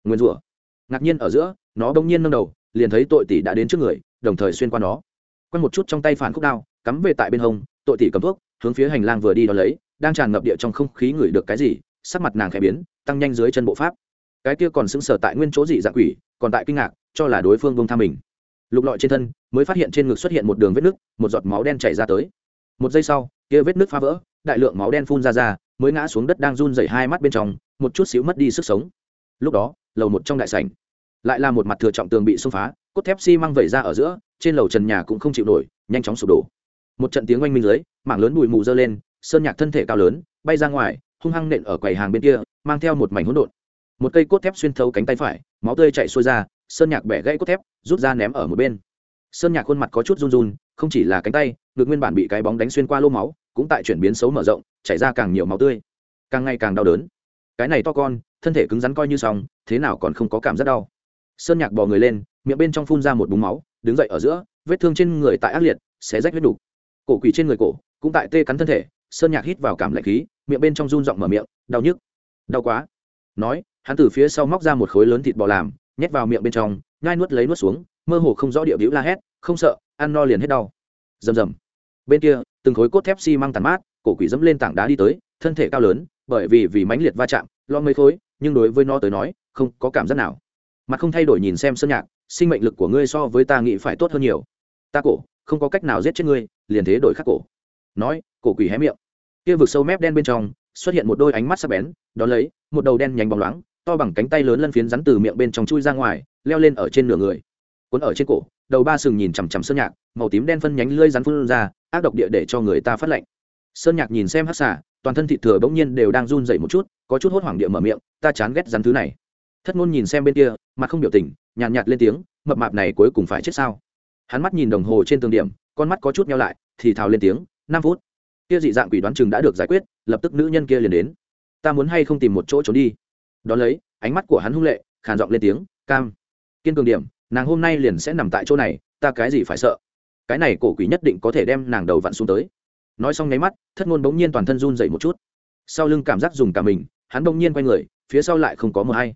Nguyên rủa. Ngạc nhiên ở giữa, nó đông nhiên nâng đầu liền thấy tội tỷ đã đến trước người, đồng thời xuyên qua nó. Quen một chút trong tay phản khúc đao, cắm về tại bên hông, tội tỷ cầm thuốc, hướng phía hành lang vừa đi đó lấy, đang tràn ngập địa trong không khí ngửi được cái gì, sắc mặt nàng khẽ biến, tăng nhanh dưới chân bộ pháp. Cái kia còn sững sờ tại nguyên chỗ dị dạng quỷ, còn tại kinh ngạc, cho là đối phương bông tha mình. Lục lọi trên thân, mới phát hiện trên ngực xuất hiện một đường vết nứt, một giọt máu đen chảy ra tới. Một giây sau, kia vết nứt phá vỡ, đại lượng máu đen phun ra ra, mới ngã xuống đất đang run dày hai mắt bên trong, một chút xíu mất đi sức sống. Lúc đó, lầu một trong đại sảnh lại là một mặt thừa trọng tường bị xông phá, cốt thép xi、si、măng vẩy ra ở giữa, trên lầu trần nhà cũng không chịu nổi, nhanh chóng sụp đổ. Một trận tiếng oanh minh dưới, mảng lớn bụi mù dơ lên, sơn nhạc thân thể cao lớn, bay ra ngoài, hung hăng nện ở quầy hàng bên kia, mang theo một mảnh hỗn độn. Một cây cốt thép xuyên thấu cánh tay phải, máu tươi chạy xuôi ra, sơn nhạc bẻ gãy cốt thép, rút ra ném ở một bên. Sơn nhạc khuôn mặt có chút run run, không chỉ là cánh tay, ngực nguyên bản bị cái bóng đánh xuyên qua lô máu, cũng tại chuyển biến xấu mở rộng, chảy ra càng nhiều máu tươi. Càng ngày càng đau đớn. Cái này to con, thân thể cứng rắn coi như xong, thế nào còn không có cảm giác đau sơn nhạc bò người lên, miệng bên trong phun ra một búng máu, đứng dậy ở giữa, vết thương trên người tại ác liệt, xé rách vết đục. Cổ quỷ trên người cổ, cũng tại tê cắn thân thể, sơn nhạc hít vào cảm lạnh khí, miệng bên trong run r mở miệng, đau nhức, đau quá. Nói, hắn từ phía sau móc ra một khối lớn thịt bò làm, nhét vào miệng bên trong ngai nuốt lấy nuốt xuống, mơ hồ không rõ địa đĩu la hét, không sợ, ăn no liền hết đau. Rầm rầm. Bên kia, từng khối cốt thép xi、si、măng tàn mát, cổ quỷ dẫm lên tảng đá đi tới, thân thể cao lớn, bởi vì vì mãnh liệt va chạm, lo mấy khối, nhưng đối với nó tới nói, không có cảm giác nào mặt không thay đổi nhìn xem sơn nhạc, sinh mệnh lực của ngươi so với ta nghĩ phải tốt hơn nhiều. Ta cổ, không có cách nào giết chết ngươi, liền thế đổi khắc cổ. Nói, cổ quỷ hé miệng. Kia vực sâu mép đen bên trong, xuất hiện một đôi ánh mắt sắc bén đón lấy, một đầu đen nhánh bóng loáng, to bằng cánh tay lớn lân phiến rắn từ miệng bên trong chui ra ngoài, leo lên ở trên nửa người. Cuốn ở trên cổ, đầu ba sừng nhìn chằm chằm sơn nhạc, màu tím đen phân nhánh lưỡi rắn phun ra, ác độc địa để cho người ta phát lạnh sơn nhạc nhìn xem hắc xả toàn thân thịt thừa bỗng nhiên đều đang run dậy một chút, có chút hốt hoảng địa mở miệng, ta chán ghét rắn thứ này thất ngôn nhìn xem bên kia mặt không biểu tình nhàn nhạt, nhạt lên tiếng mập mạp này cuối cùng phải chết sao? Hắn mắt nhìn đồng hồ trên tường điểm con mắt có chút nhau lại thì thào lên tiếng năm phút. Kia dị dạng quỷ đoán chừng đã được giải quyết lập tức nữ nhân kia liền đến. Ta muốn hay không tìm một chỗ trốn đi? Đón lấy ánh mắt của hắn hung lệ khàn giọng lên tiếng cam. Kiên cường điểm nàng hôm nay liền sẽ nằm tại chỗ này ta cái gì phải sợ? Cái này cổ quỷ nhất định có thể đem nàng đầu vặn xuống tới. Nói xong nháy mắt thất ngôn bỗng nhiên toàn thân run dậy một chút. Sau lưng cảm giác dùng cả mình hắn bỗng nhiên quay người phía sau lại không có mờ hay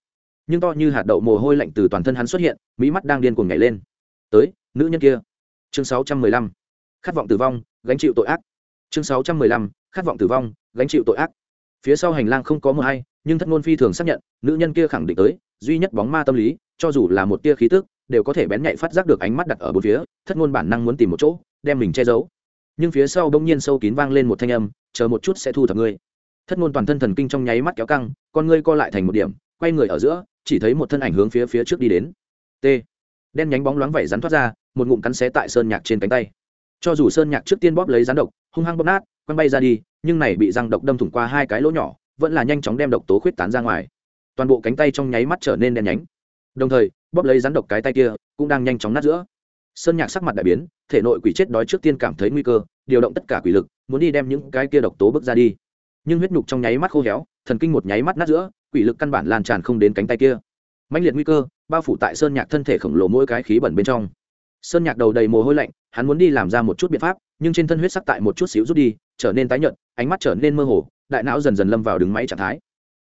nhưng to như hạt đậu mồ hôi lạnh từ toàn thân hắn xuất hiện, mỹ mắt đang điên cuồng nhảy lên. Tới, nữ nhân kia. Chương sáu trăm mười lăm. Khát vọng tử vong, gánh chịu tội ác. Chương sáu trăm mười lăm. Khát vọng tử vong, gánh chịu tội ác. Phía sau hành lang không có mờ hay, nhưng thất ngôn phi thường xác nhận, nữ nhân kia khẳng định tới, duy nhất bóng ma tâm lý, cho dù là một tia khí tức, đều có thể bén nhạy phát giác được ánh mắt đặt ở bốn phía, thất ngôn bản năng muốn tìm một chỗ, đem mình che giấu. Nhưng phía sau bỗng nhiên sâu kín vang lên một thanh âm, chờ một chút sẽ thu thập ngươi. Thất ngôn toàn thân thần kinh trong nháy mắt kéo căng, con ngươi co lại thành một điểm quay người ở giữa, chỉ thấy một thân ảnh hướng phía phía trước đi đến. T. Đen nhánh bóng loáng vẩy rắn thoát ra, một ngụm cắn xé tại sơn nhạc trên cánh tay. Cho dù sơn nhạc trước tiên bóp lấy rắn độc, hung hăng bóp nát, quăng bay ra đi, nhưng này bị răng độc đâm thủng qua hai cái lỗ nhỏ, vẫn là nhanh chóng đem độc tố khuyết tán ra ngoài. Toàn bộ cánh tay trong nháy mắt trở nên đen nhánh. Đồng thời, bóp lấy rắn độc cái tay kia, cũng đang nhanh chóng nát giữa. Sơn nhạc sắc mặt đại biến, thể nội quỷ chết đói trước tiên cảm thấy nguy cơ, điều động tất cả quỷ lực, muốn đi đem những cái kia độc tố bước ra đi. Nhưng huyết nhục trong nháy mắt khô héo, thần kinh một nháy mắt nát giữa quỷ lực căn bản lan tràn không đến cánh tay kia. Mạnh liệt nguy cơ, bao phủ tại sơn nhạc thân thể khổng lồ mỗi cái khí bẩn bên trong. Sơn nhạc đầu đầy mồ hôi lạnh, hắn muốn đi làm ra một chút biện pháp, nhưng trên thân huyết sắc tại một chút xíu rút đi, trở nên tái nhợt, ánh mắt trở nên mơ hồ, đại não dần dần lâm vào đứng máy trạng thái.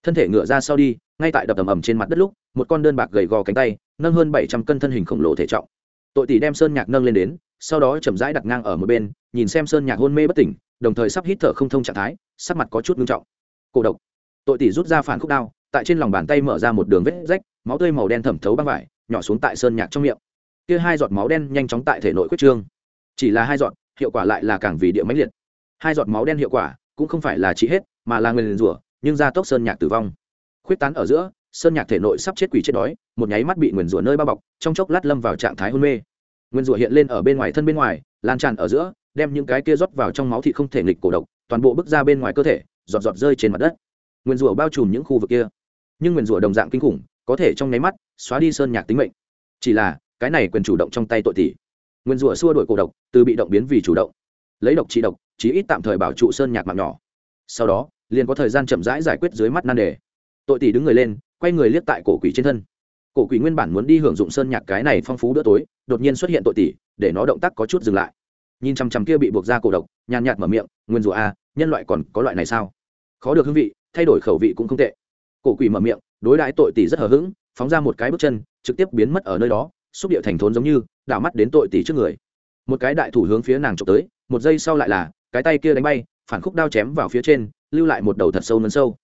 Thân thể ngựa ra sau đi, ngay tại đập tầm ầm trên mặt đất lúc, một con đơn bạc gầy gò cánh tay, nâng hơn bảy trăm cân thân hình khổng lồ thể trọng. Tội tỷ đem sơn nhạc nâng lên đến, sau đó chậm rãi đặt ngang ở một bên, nhìn xem sơn nhạc hôn mê bất tỉnh, đồng thời sắp hít thở không thông trạng thái, sắc mặt có chút ngưng trọng. Cổ độc. Tội tỷ rút ra phản khúc đao tại trên lòng bàn tay mở ra một đường vết rách, máu tươi màu đen thẩm thấu băng vải, nhỏ xuống tại sơn nhạc trong miệng. Kia hai giọt máu đen nhanh chóng tại thể nội quyết trương. Chỉ là hai giọt, hiệu quả lại là càng vì địa máy liệt. Hai giọt máu đen hiệu quả cũng không phải là trị hết, mà là người liền rủa, nhưng gia tốc sơn nhạc tử vong. Khuyết tán ở giữa, sơn nhạc thể nội sắp chết quỷ chết đói, một nháy mắt bị nguyền rủa nơi bao bọc, trong chốc lát lâm vào trạng thái hôn mê. Nguyên rủa hiện lên ở bên ngoài thân bên ngoài, lan tràn ở giữa, đem những cái kia rót vào trong máu thì không thể nghịch cổ độc, toàn bộ bước ra bên ngoài cơ thể, giọt giọt rơi trên mặt đất. Nguyên rủa bao trùm những khu vực kia nhưng nguyên rủa đồng dạng kinh khủng, có thể trong nháy mắt xóa đi sơn nhạc tính mệnh. Chỉ là, cái này quyền chủ động trong tay tội tỷ. Nguyên rủa xua đổi cổ độc, từ bị động biến vì chủ động. Lấy độc trị độc, chí ít tạm thời bảo trụ sơn nhạc mạng nhỏ. Sau đó, liền có thời gian chậm rãi giải quyết dưới mắt nan đề. Tội tỷ đứng người lên, quay người liếc tại cổ quỷ trên thân. Cổ quỷ nguyên bản muốn đi hưởng dụng sơn nhạc cái này phong phú bữa tối, đột nhiên xuất hiện tội tỷ, để nó động tác có chút dừng lại. Nhìn chằm chằm kia bị buộc ra cổ độc, nhàn nhạt mở miệng nguyên rủa a nhân loại còn có loại này sao? Khó được hương vị, thay đổi khẩu vị cũng không tệ cổ quỷ mở miệng, đối đãi tội tỷ rất hờ hững, phóng ra một cái bước chân, trực tiếp biến mất ở nơi đó, xúc địa thành thốn giống như, đảo mắt đến tội tỷ trước người. Một cái đại thủ hướng phía nàng trộm tới, một giây sau lại là, cái tay kia đánh bay, phản khúc đao chém vào phía trên, lưu lại một đầu thật sâu nấn sâu.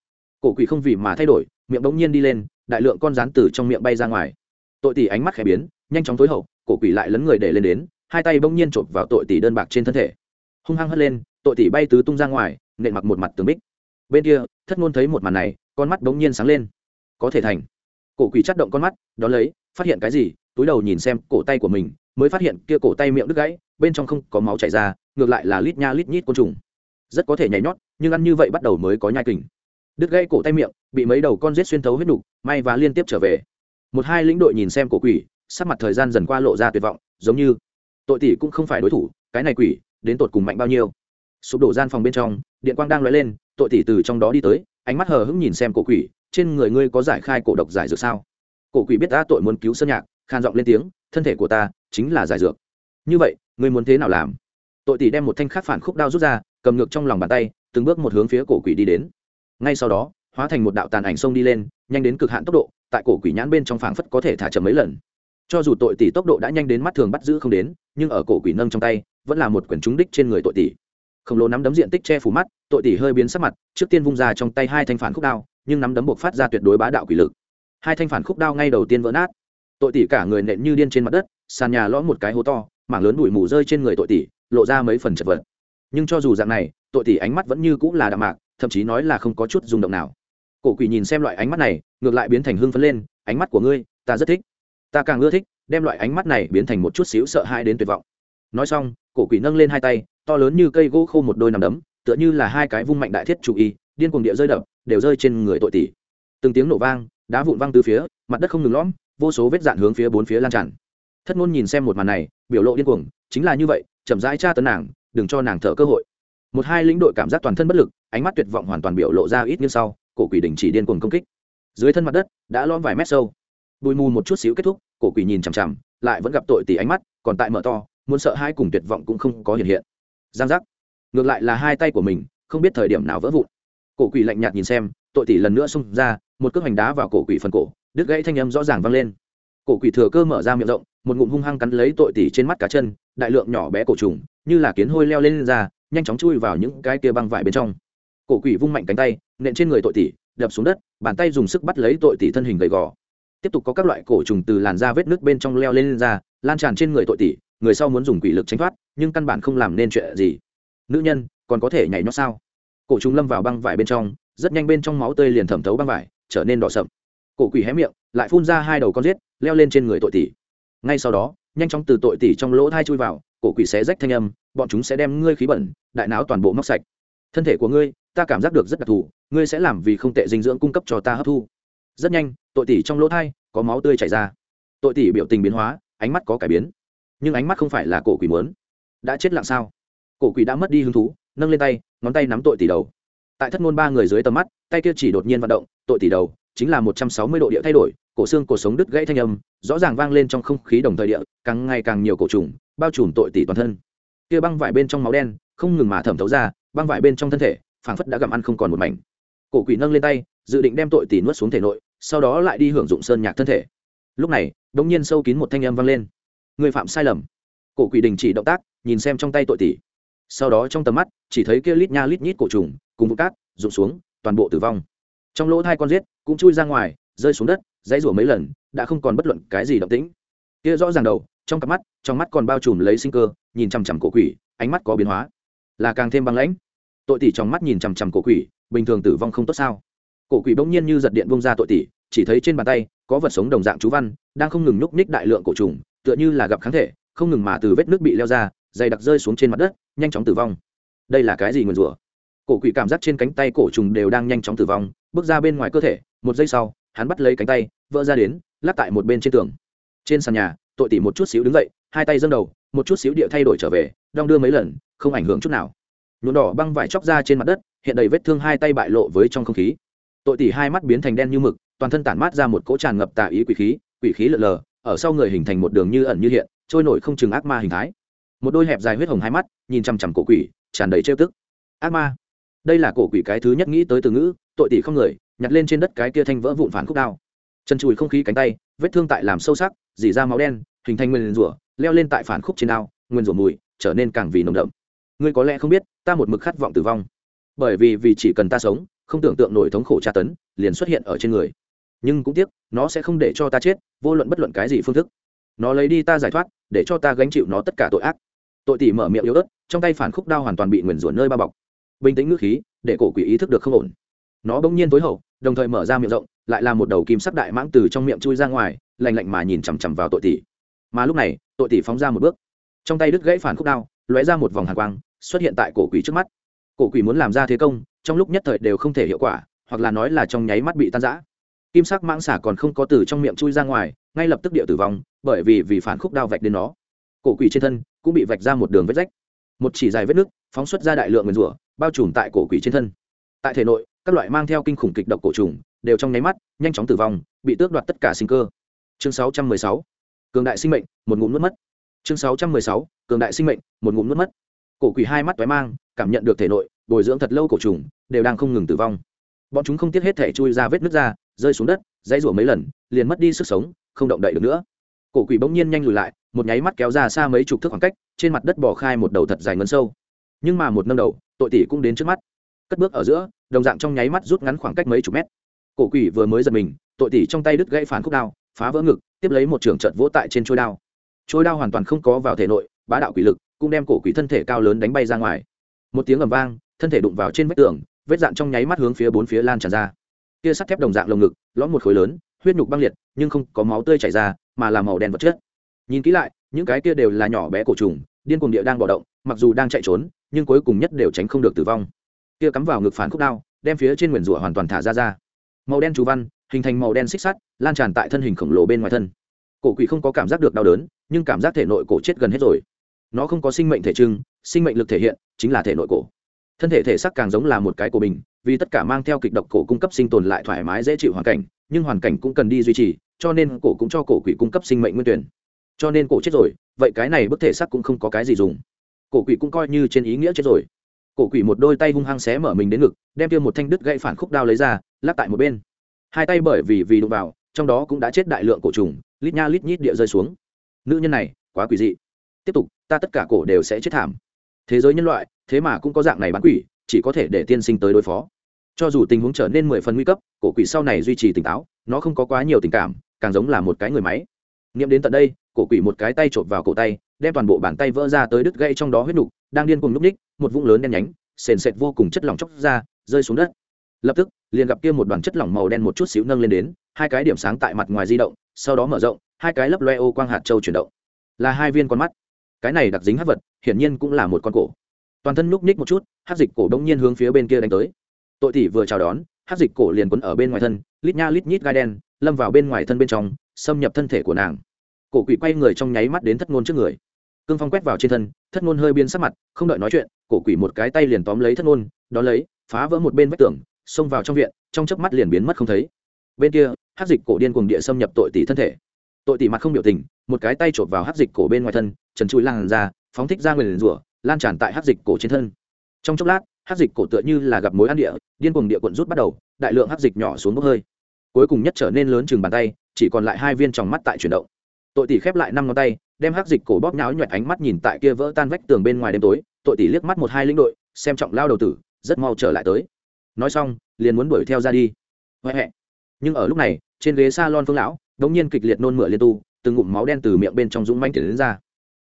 Cổ quỷ không vì mà thay đổi, miệng bỗng nhiên đi lên, đại lượng con rán từ trong miệng bay ra ngoài. Tội tỷ ánh mắt khẽ biến, nhanh chóng tối hậu, cổ quỷ lại lấn người để lên đến, hai tay bỗng nhiên chộp vào tội tỷ đơn bạc trên thân thể. Hung hăng hất lên, tội tỷ bay tứ tung ra ngoài, nện mặc một mặt tường bích. Bên kia, thất ngôn thấy một màn này con mắt bỗng nhiên sáng lên. Có thể thành. Cổ quỷ chắt động con mắt, đón lấy, phát hiện cái gì, túi đầu nhìn xem cổ tay của mình, mới phát hiện kia cổ tay miệng đứt gãy, bên trong không có máu chảy ra, ngược lại là lít nha lít nhít côn trùng. Rất có thể nhảy nhót, nhưng ăn như vậy bắt đầu mới có nhai kình. Đứt gãy cổ tay miệng, bị mấy đầu con rết xuyên thấu huyết đục may và liên tiếp trở về. Một hai lĩnh đội nhìn xem cổ quỷ, sắc mặt thời gian dần qua lộ ra tuyệt vọng, giống như, tội tỷ cũng không phải đối thủ, cái này quỷ, đến tột cùng mạnh bao nhiêu? Sụp đổ gian phòng bên trong, điện quang đang lóe lên, tội tỷ từ trong đó đi tới ánh mắt hờ hững nhìn xem cổ quỷ, trên người ngươi có giải khai cổ độc giải dược sao? Cổ quỷ biết ta tội muốn cứu sơn nhạc khan giọng lên tiếng, thân thể của ta chính là giải dược. Như vậy, ngươi muốn thế nào làm? Tội tỷ đem một thanh khắc phản khúc đao rút ra, cầm ngược trong lòng bàn tay, từng bước một hướng phía cổ quỷ đi đến. Ngay sau đó, hóa thành một đạo tàn ảnh sông đi lên, nhanh đến cực hạn tốc độ, tại cổ quỷ nhãn bên trong phảng phất có thể thả chậm mấy lần. Cho dù tội tỷ tốc độ đã nhanh đến mắt thường bắt giữ không đến, nhưng ở cổ quỷ nâng trong tay, vẫn là một quyển trúng đích trên người tội tỷ khổng lồ nắm đấm diện tích che phủ mắt, tội tỷ hơi biến sắc mặt, trước tiên vung ra trong tay hai thanh phản khúc đao, nhưng nắm đấm buộc phát ra tuyệt đối bá đạo quỷ lực. Hai thanh phản khúc đao ngay đầu tiên vỡ nát. Tội tỷ cả người nện như điên trên mặt đất, sàn nhà lõm một cái hố to, mảng lớn bụi mù rơi trên người tội tỷ, lộ ra mấy phần chật vật. Nhưng cho dù dạng này, tội tỷ ánh mắt vẫn như cũng là đạm mạc, thậm chí nói là không có chút rung động nào. Cổ quỷ nhìn xem loại ánh mắt này, ngược lại biến thành hưng phấn lên, ánh mắt của ngươi, ta rất thích. Ta càng ưa thích, đem loại ánh mắt này biến thành một chút xíu sợ hãi đến tuyệt vọng. Nói xong, cổ quỷ nâng lên hai tay to lớn như cây gỗ khô một đôi nằm đấm, tựa như là hai cái vung mạnh đại thiết chủ y, điên cuồng địa rơi đập, đều rơi trên người tội tỷ. Từng tiếng nổ vang, đá vụn văng từ phía, mặt đất không ngừng lõm, vô số vết dạn hướng phía bốn phía lan tràn. Thất ngôn nhìn xem một màn này, biểu lộ điên cuồng, chính là như vậy, chậm rãi tra tấn nàng, đừng cho nàng thở cơ hội. Một hai lĩnh đội cảm giác toàn thân bất lực, ánh mắt tuyệt vọng hoàn toàn biểu lộ ra ít như sau, cổ quỷ đình chỉ điên cuồng công kích. Dưới thân mặt đất, đã lõm vài mét sâu. Bụi mù một chút xíu kết thúc, cổ quỷ nhìn chằm chằm, lại vẫn gặp tội tỷ ánh mắt, còn tại mở to, muốn sợ hai cùng tuyệt vọng cũng không có hiện hiện giang giác. Ngược lại là hai tay của mình không biết thời điểm nào vỡ vụn. Cổ quỷ lạnh nhạt nhìn xem tội tỷ lần nữa xung ra một cước hành đá vào cổ quỷ phần cổ đứt gãy thanh âm rõ ràng vang lên. Cổ quỷ thừa cơ mở ra miệng rộng một ngụm hung hăng cắn lấy tội tỷ trên mắt cá chân đại lượng nhỏ bé cổ trùng như là kiến hôi leo lên, lên ra nhanh chóng chui vào những cái kia băng vải bên trong. Cổ quỷ vung mạnh cánh tay nện trên người tội tỷ đập xuống đất bàn tay dùng sức bắt lấy tội tỷ thân hình gầy gò. Tiếp tục có các loại cổ trùng từ làn da vết nước bên trong leo lên, lên ra lan tràn trên người tội tỷ người sau muốn dùng quỷ lực tránh thoát nhưng căn bản không làm nên chuyện gì. Nữ nhân còn có thể nhảy nhót sao? Cổ chúng lâm vào băng vải bên trong rất nhanh bên trong máu tươi liền thẩm thấu băng vải trở nên đỏ sậm. Cổ quỷ hé miệng lại phun ra hai đầu con rết, leo lên trên người tội tỷ. Ngay sau đó nhanh chóng từ tội tỷ trong lỗ thai chui vào cổ quỷ sẽ rách thanh âm bọn chúng sẽ đem ngươi khí bẩn đại não toàn bộ móc sạch. Thân thể của ngươi ta cảm giác được rất đặc thù ngươi sẽ làm vì không tệ dinh dưỡng cung cấp cho ta hấp thu. Rất nhanh tội tỷ trong lỗ thai có máu tươi chảy ra. Tội tỷ biểu tình biến hóa ánh mắt có cải biến. Nhưng ánh mắt không phải là cổ quỷ muốn đã chết lặng sao? Cổ quỷ đã mất đi hứng thú, nâng lên tay, ngón tay nắm tội tỷ đầu. Tại thất ngôn ba người dưới tầm mắt, tay kia chỉ đột nhiên vận động, tội tỷ đầu, chính là một trăm sáu mươi độ địa thay đổi, cổ xương cổ sống đứt gãy thanh âm, rõ ràng vang lên trong không khí đồng thời địa, càng ngày càng nhiều cổ trùng, bao trùm tội tỷ toàn thân. Kia băng vải bên trong máu đen, không ngừng mà thẩm thấu ra, băng vải bên trong thân thể, phảng phất đã gặm ăn không còn một mảnh. Cổ quỷ nâng lên tay, dự định đem tội tỷ nuốt xuống thể nội, sau đó lại đi hưởng dụng sơn nhạc thân thể. Lúc này đ ỗ n g nhiên sâu kín một thanh âm vang lên. Người phạm sai lầm cổ quỷ đình chỉ động tác, nhìn xem trong tay tội tỷ. Sau đó trong tầm mắt, chỉ thấy kia lít nha lít nhít cổ trùng, cùng vụ cát, rụng xuống, toàn bộ tử vong. Trong lỗ hai con giết, cũng chui ra ngoài, rơi xuống đất, dãy rủa mấy lần, đã không còn bất luận cái gì động tĩnh. Kia rõ ràng đầu, trong cặp mắt, trong mắt còn bao trùm lấy sinh cơ, nhìn chằm chằm cổ quỷ, ánh mắt có biến hóa. Là càng thêm băng lãnh. Tội tỷ trong mắt nhìn chằm chằm cổ quỷ, bình thường tử vong không tốt sao? Cổ quỷ bỗng nhiên như giật điện bông ra tội tỷ, chỉ thấy trên bàn tay, có vật sống đồng dạng chú văn, đang không ngừng nhúc ních đại lượng cổ trùng, tựa như là gặp kháng thể không ngừng mà từ vết nước bị leo ra, dày đặc rơi xuống trên mặt đất, nhanh chóng tử vong. Đây là cái gì nguyền rủa? Cổ quỷ cảm giác trên cánh tay cổ trùng đều đang nhanh chóng tử vong, bước ra bên ngoài cơ thể, một giây sau, hắn bắt lấy cánh tay, vỡ ra đến, lắc tại một bên trên tường. Trên sàn nhà, tội tỷ một chút xíu đứng dậy, hai tay dâng đầu, một chút xíu địa thay đổi trở về, đong đưa mấy lần, không ảnh hưởng chút nào. Nhuộm đỏ băng vải chóc ra trên mặt đất, hiện đầy vết thương hai tay bại lộ với trong không khí. Tội tỷ hai mắt biến thành đen như mực, toàn thân tản mát ra một cỗ tràn ngập tà ý quỷ khí quỷ khí lợn lờ, ở sau người hình thành một đường như ẩn như hiện trôi nổi không chừng ác ma hình thái. Một đôi hẹp dài huyết hồng hai mắt, nhìn chằm chằm cổ quỷ, tràn đầy trêu tức. Ác ma. Đây là cổ quỷ cái thứ nhất nghĩ tới từ ngữ, tội tỷ không người, nhặt lên trên đất cái kia thanh vỡ vụn phản khúc đao. Chân chùi không khí cánh tay, vết thương tại làm sâu sắc dỉ ra máu đen, hình thành nguyên rủa, leo lên tại phản khúc trên đao, nguyên rủa mùi, trở nên càng vì nồng đậm. Ngươi có lẽ không biết, ta một mực khát vọng tử vong. Bởi vì vì chỉ cần ta sống, không tưởng tượng nổi thống khổ tra tấn, liền xuất hiện ở trên người. Nhưng cũng tiếc, nó sẽ không để cho ta chết, vô luận bất luận cái gì phương thức nó lấy đi ta giải thoát, để cho ta gánh chịu nó tất cả tội ác. Tội tỷ mở miệng yếu ớt, trong tay phản khúc đao hoàn toàn bị nguyền rủa nơi bao bọc. Bình tĩnh ngữ khí, để cổ quỷ ý thức được không ổn. Nó bỗng nhiên tối hậu, đồng thời mở ra miệng rộng, lại là một đầu kim sắc đại mãng từ trong miệng chui ra ngoài lành lạnh mà nhìn chằm chằm vào tội tỷ. Mà lúc này, tội tỷ phóng ra một bước. Trong tay đứt gãy phản khúc đao, lóe ra một vòng hàn quang, xuất hiện tại cổ quỷ trước mắt. Cổ quỷ muốn làm ra thế công, trong lúc nhất thời đều không thể hiệu quả, hoặc là nói là trong nháy mắt bị tan rã kim sắc mãng xả còn không có từ trong miệng chui ra ngoài, ngay lập tức địa tử vong, bởi vì vì phản khúc đao vạch đến nó. Cổ quỷ trên thân cũng bị vạch ra một đường vết rách. Một chỉ dài vết nước phóng xuất ra đại lượng nguyền rủa, bao trùm tại cổ quỷ trên thân. Tại thể nội, các loại mang theo kinh khủng kịch độc cổ trùng đều trong nháy mắt nhanh chóng tử vong, bị tước đoạt tất cả sinh cơ. Chương 616. cường đại sinh mệnh, một ngụm nuốt mất. Chương 616. cường đại sinh mệnh, một ngụm nuốt mất. Cổ quỷ hai mắt tối mang, cảm nhận được thể nội bồi dưỡng thật lâu cổ trùng đều đang không ngừng tử vong. Bọn chúng không tiếc hết thể chui ra vết nước ra rơi xuống đất, dãy rủa mấy lần, liền mất đi sức sống, không động đậy được nữa. Cổ quỷ bỗng nhiên nhanh lùi lại, một nháy mắt kéo ra xa mấy chục thước khoảng cách, trên mặt đất bỏ khai một đầu thật dài ngân sâu. Nhưng mà một nâng đầu, tội tỷ cũng đến trước mắt. Cất bước ở giữa, đồng dạng trong nháy mắt rút ngắn khoảng cách mấy chục mét. Cổ quỷ vừa mới giật mình, tội tỷ trong tay đứt gãy phản khúc đao, phá vỡ ngực, tiếp lấy một trường trận vỗ tại trên trôi đao. Trôi đao hoàn toàn không có vào thể nội, bá đạo quỷ lực cũng đem cổ quỷ thân thể cao lớn đánh bay ra ngoài. Một tiếng ầm vang, thân thể đụng vào trên vách tường, vết dạn trong nháy mắt hướng phía bốn phía lan tràn ra kia sắt thép đồng dạng lồng ngực, lõm một khối lớn, huyết nhục băng liệt, nhưng không có máu tươi chảy ra, mà là màu đen vật chất. Nhìn kỹ lại, những cái kia đều là nhỏ bé cổ trùng, điên cuồng địa đang bạo động, mặc dù đang chạy trốn, nhưng cuối cùng nhất đều tránh không được tử vong. Kia cắm vào ngực phản khúc đao, đem phía trên nguyền rủa hoàn toàn thả ra ra. Màu đen chú văn, hình thành màu đen xích sắt, lan tràn tại thân hình khổng lồ bên ngoài thân. Cổ quỷ không có cảm giác được đau đớn, nhưng cảm giác thể nội cổ chết gần hết rồi. Nó không có sinh mệnh thể trưng, sinh mệnh lực thể hiện, chính là thể nội cổ. Thân thể thể sắc càng giống là một cái của mình vì tất cả mang theo kịch độc cổ cung cấp sinh tồn lại thoải mái dễ chịu hoàn cảnh, nhưng hoàn cảnh cũng cần đi duy trì, cho nên cổ cũng cho cổ quỷ cung cấp sinh mệnh nguyên tuyển. Cho nên cổ chết rồi, vậy cái này bức thể sắc cũng không có cái gì dùng. Cổ quỷ cũng coi như trên ý nghĩa chết rồi. Cổ quỷ một đôi tay hung hăng xé mở mình đến ngực, đem tiêu một thanh đứt gãy phản khúc đao lấy ra, lắc tại một bên. Hai tay bởi vì vì đụng vào, trong đó cũng đã chết đại lượng cổ trùng, lít nha lít nhít địa rơi xuống. Nữ nhân này, quá quỷ dị. Tiếp tục, ta tất cả cổ đều sẽ chết thảm. Thế giới nhân loại, thế mà cũng có dạng này bán quỷ, chỉ có thể để tiên sinh tới đối phó cho dù tình huống trở nên mười phần nguy cấp, cổ quỷ sau này duy trì tỉnh táo, nó không có quá nhiều tình cảm, càng giống là một cái người máy. Nghiệm đến tận đây, cổ quỷ một cái tay chộp vào cổ tay, đem toàn bộ bàn tay vỡ ra tới đứt gãy trong đó huyết nục, đang điên cùng núp ních, một vũng lớn đen nhánh, sền sệt vô cùng chất lỏng chóc ra, rơi xuống đất. Lập tức, liền gặp kia một đoàn chất lỏng màu đen một chút xíu nâng lên đến, hai cái điểm sáng tại mặt ngoài di động, sau đó mở rộng, hai cái lấp loe ô quang hạt châu chuyển động. Là hai viên con mắt. Cái này đặc dính hát vật, hiển nhiên cũng là một con cổ. Toàn thân núp ních một chút hát dịch cổ đông nhiên hướng phía bên kia đánh tới tội tỷ vừa chào đón hát dịch cổ liền quấn ở bên ngoài thân, lít nha lít nhít gai đen, lâm vào bên ngoài thân bên trong, xâm nhập thân thể của nàng. Cổ quỷ quay người trong nháy mắt đến thất ngôn trước người. Cương phong quét vào trên thân, thất ngôn hơi biến sắc mặt, không đợi nói chuyện, cổ quỷ một cái tay liền tóm lấy thất ngôn đ ó lấy, phá vỡ một bên vách tường, xông vào trong viện, trong chớp mắt liền biến mất không thấy. Bên kia hát dịch cổ điên cùng địa xâm nhập tội tỷ thân thể. Tội tỷ mặt không biểu tình, một cái tay chộp vào hát dịch cổ bên ngoài thân, trần chui lan ra, phóng thích ra người liền rủa, lan tràn tại hát dịch cổ trên thân. Trong chốc lát hắc dịch cổ tựa như là gặp mối ăn địa, điên cuồng địa quận rút bắt đầu, đại lượng hắc dịch nhỏ xuống bốc hơi. Cuối cùng nhất trở nên lớn chừng bàn tay, chỉ còn lại hai viên tròng mắt tại chuyển động. Tội tỷ khép lại năm ngón tay, đem hắc dịch cổ bóp nháo nhoẹt ánh mắt nhìn tại kia vỡ tan vách tường bên ngoài đêm tối, tội tỷ liếc mắt một hai lĩnh đội, xem trọng lao đầu tử, rất mau trở lại tới. Nói xong, liền muốn đuổi theo ra đi. Huệ huệ nhưng ở lúc này, trên ghế salon phương lão, đống nhiên kịch liệt nôn mửa liên tu, từng ngụm máu đen từ miệng bên trong dũng manh tiến đến ra.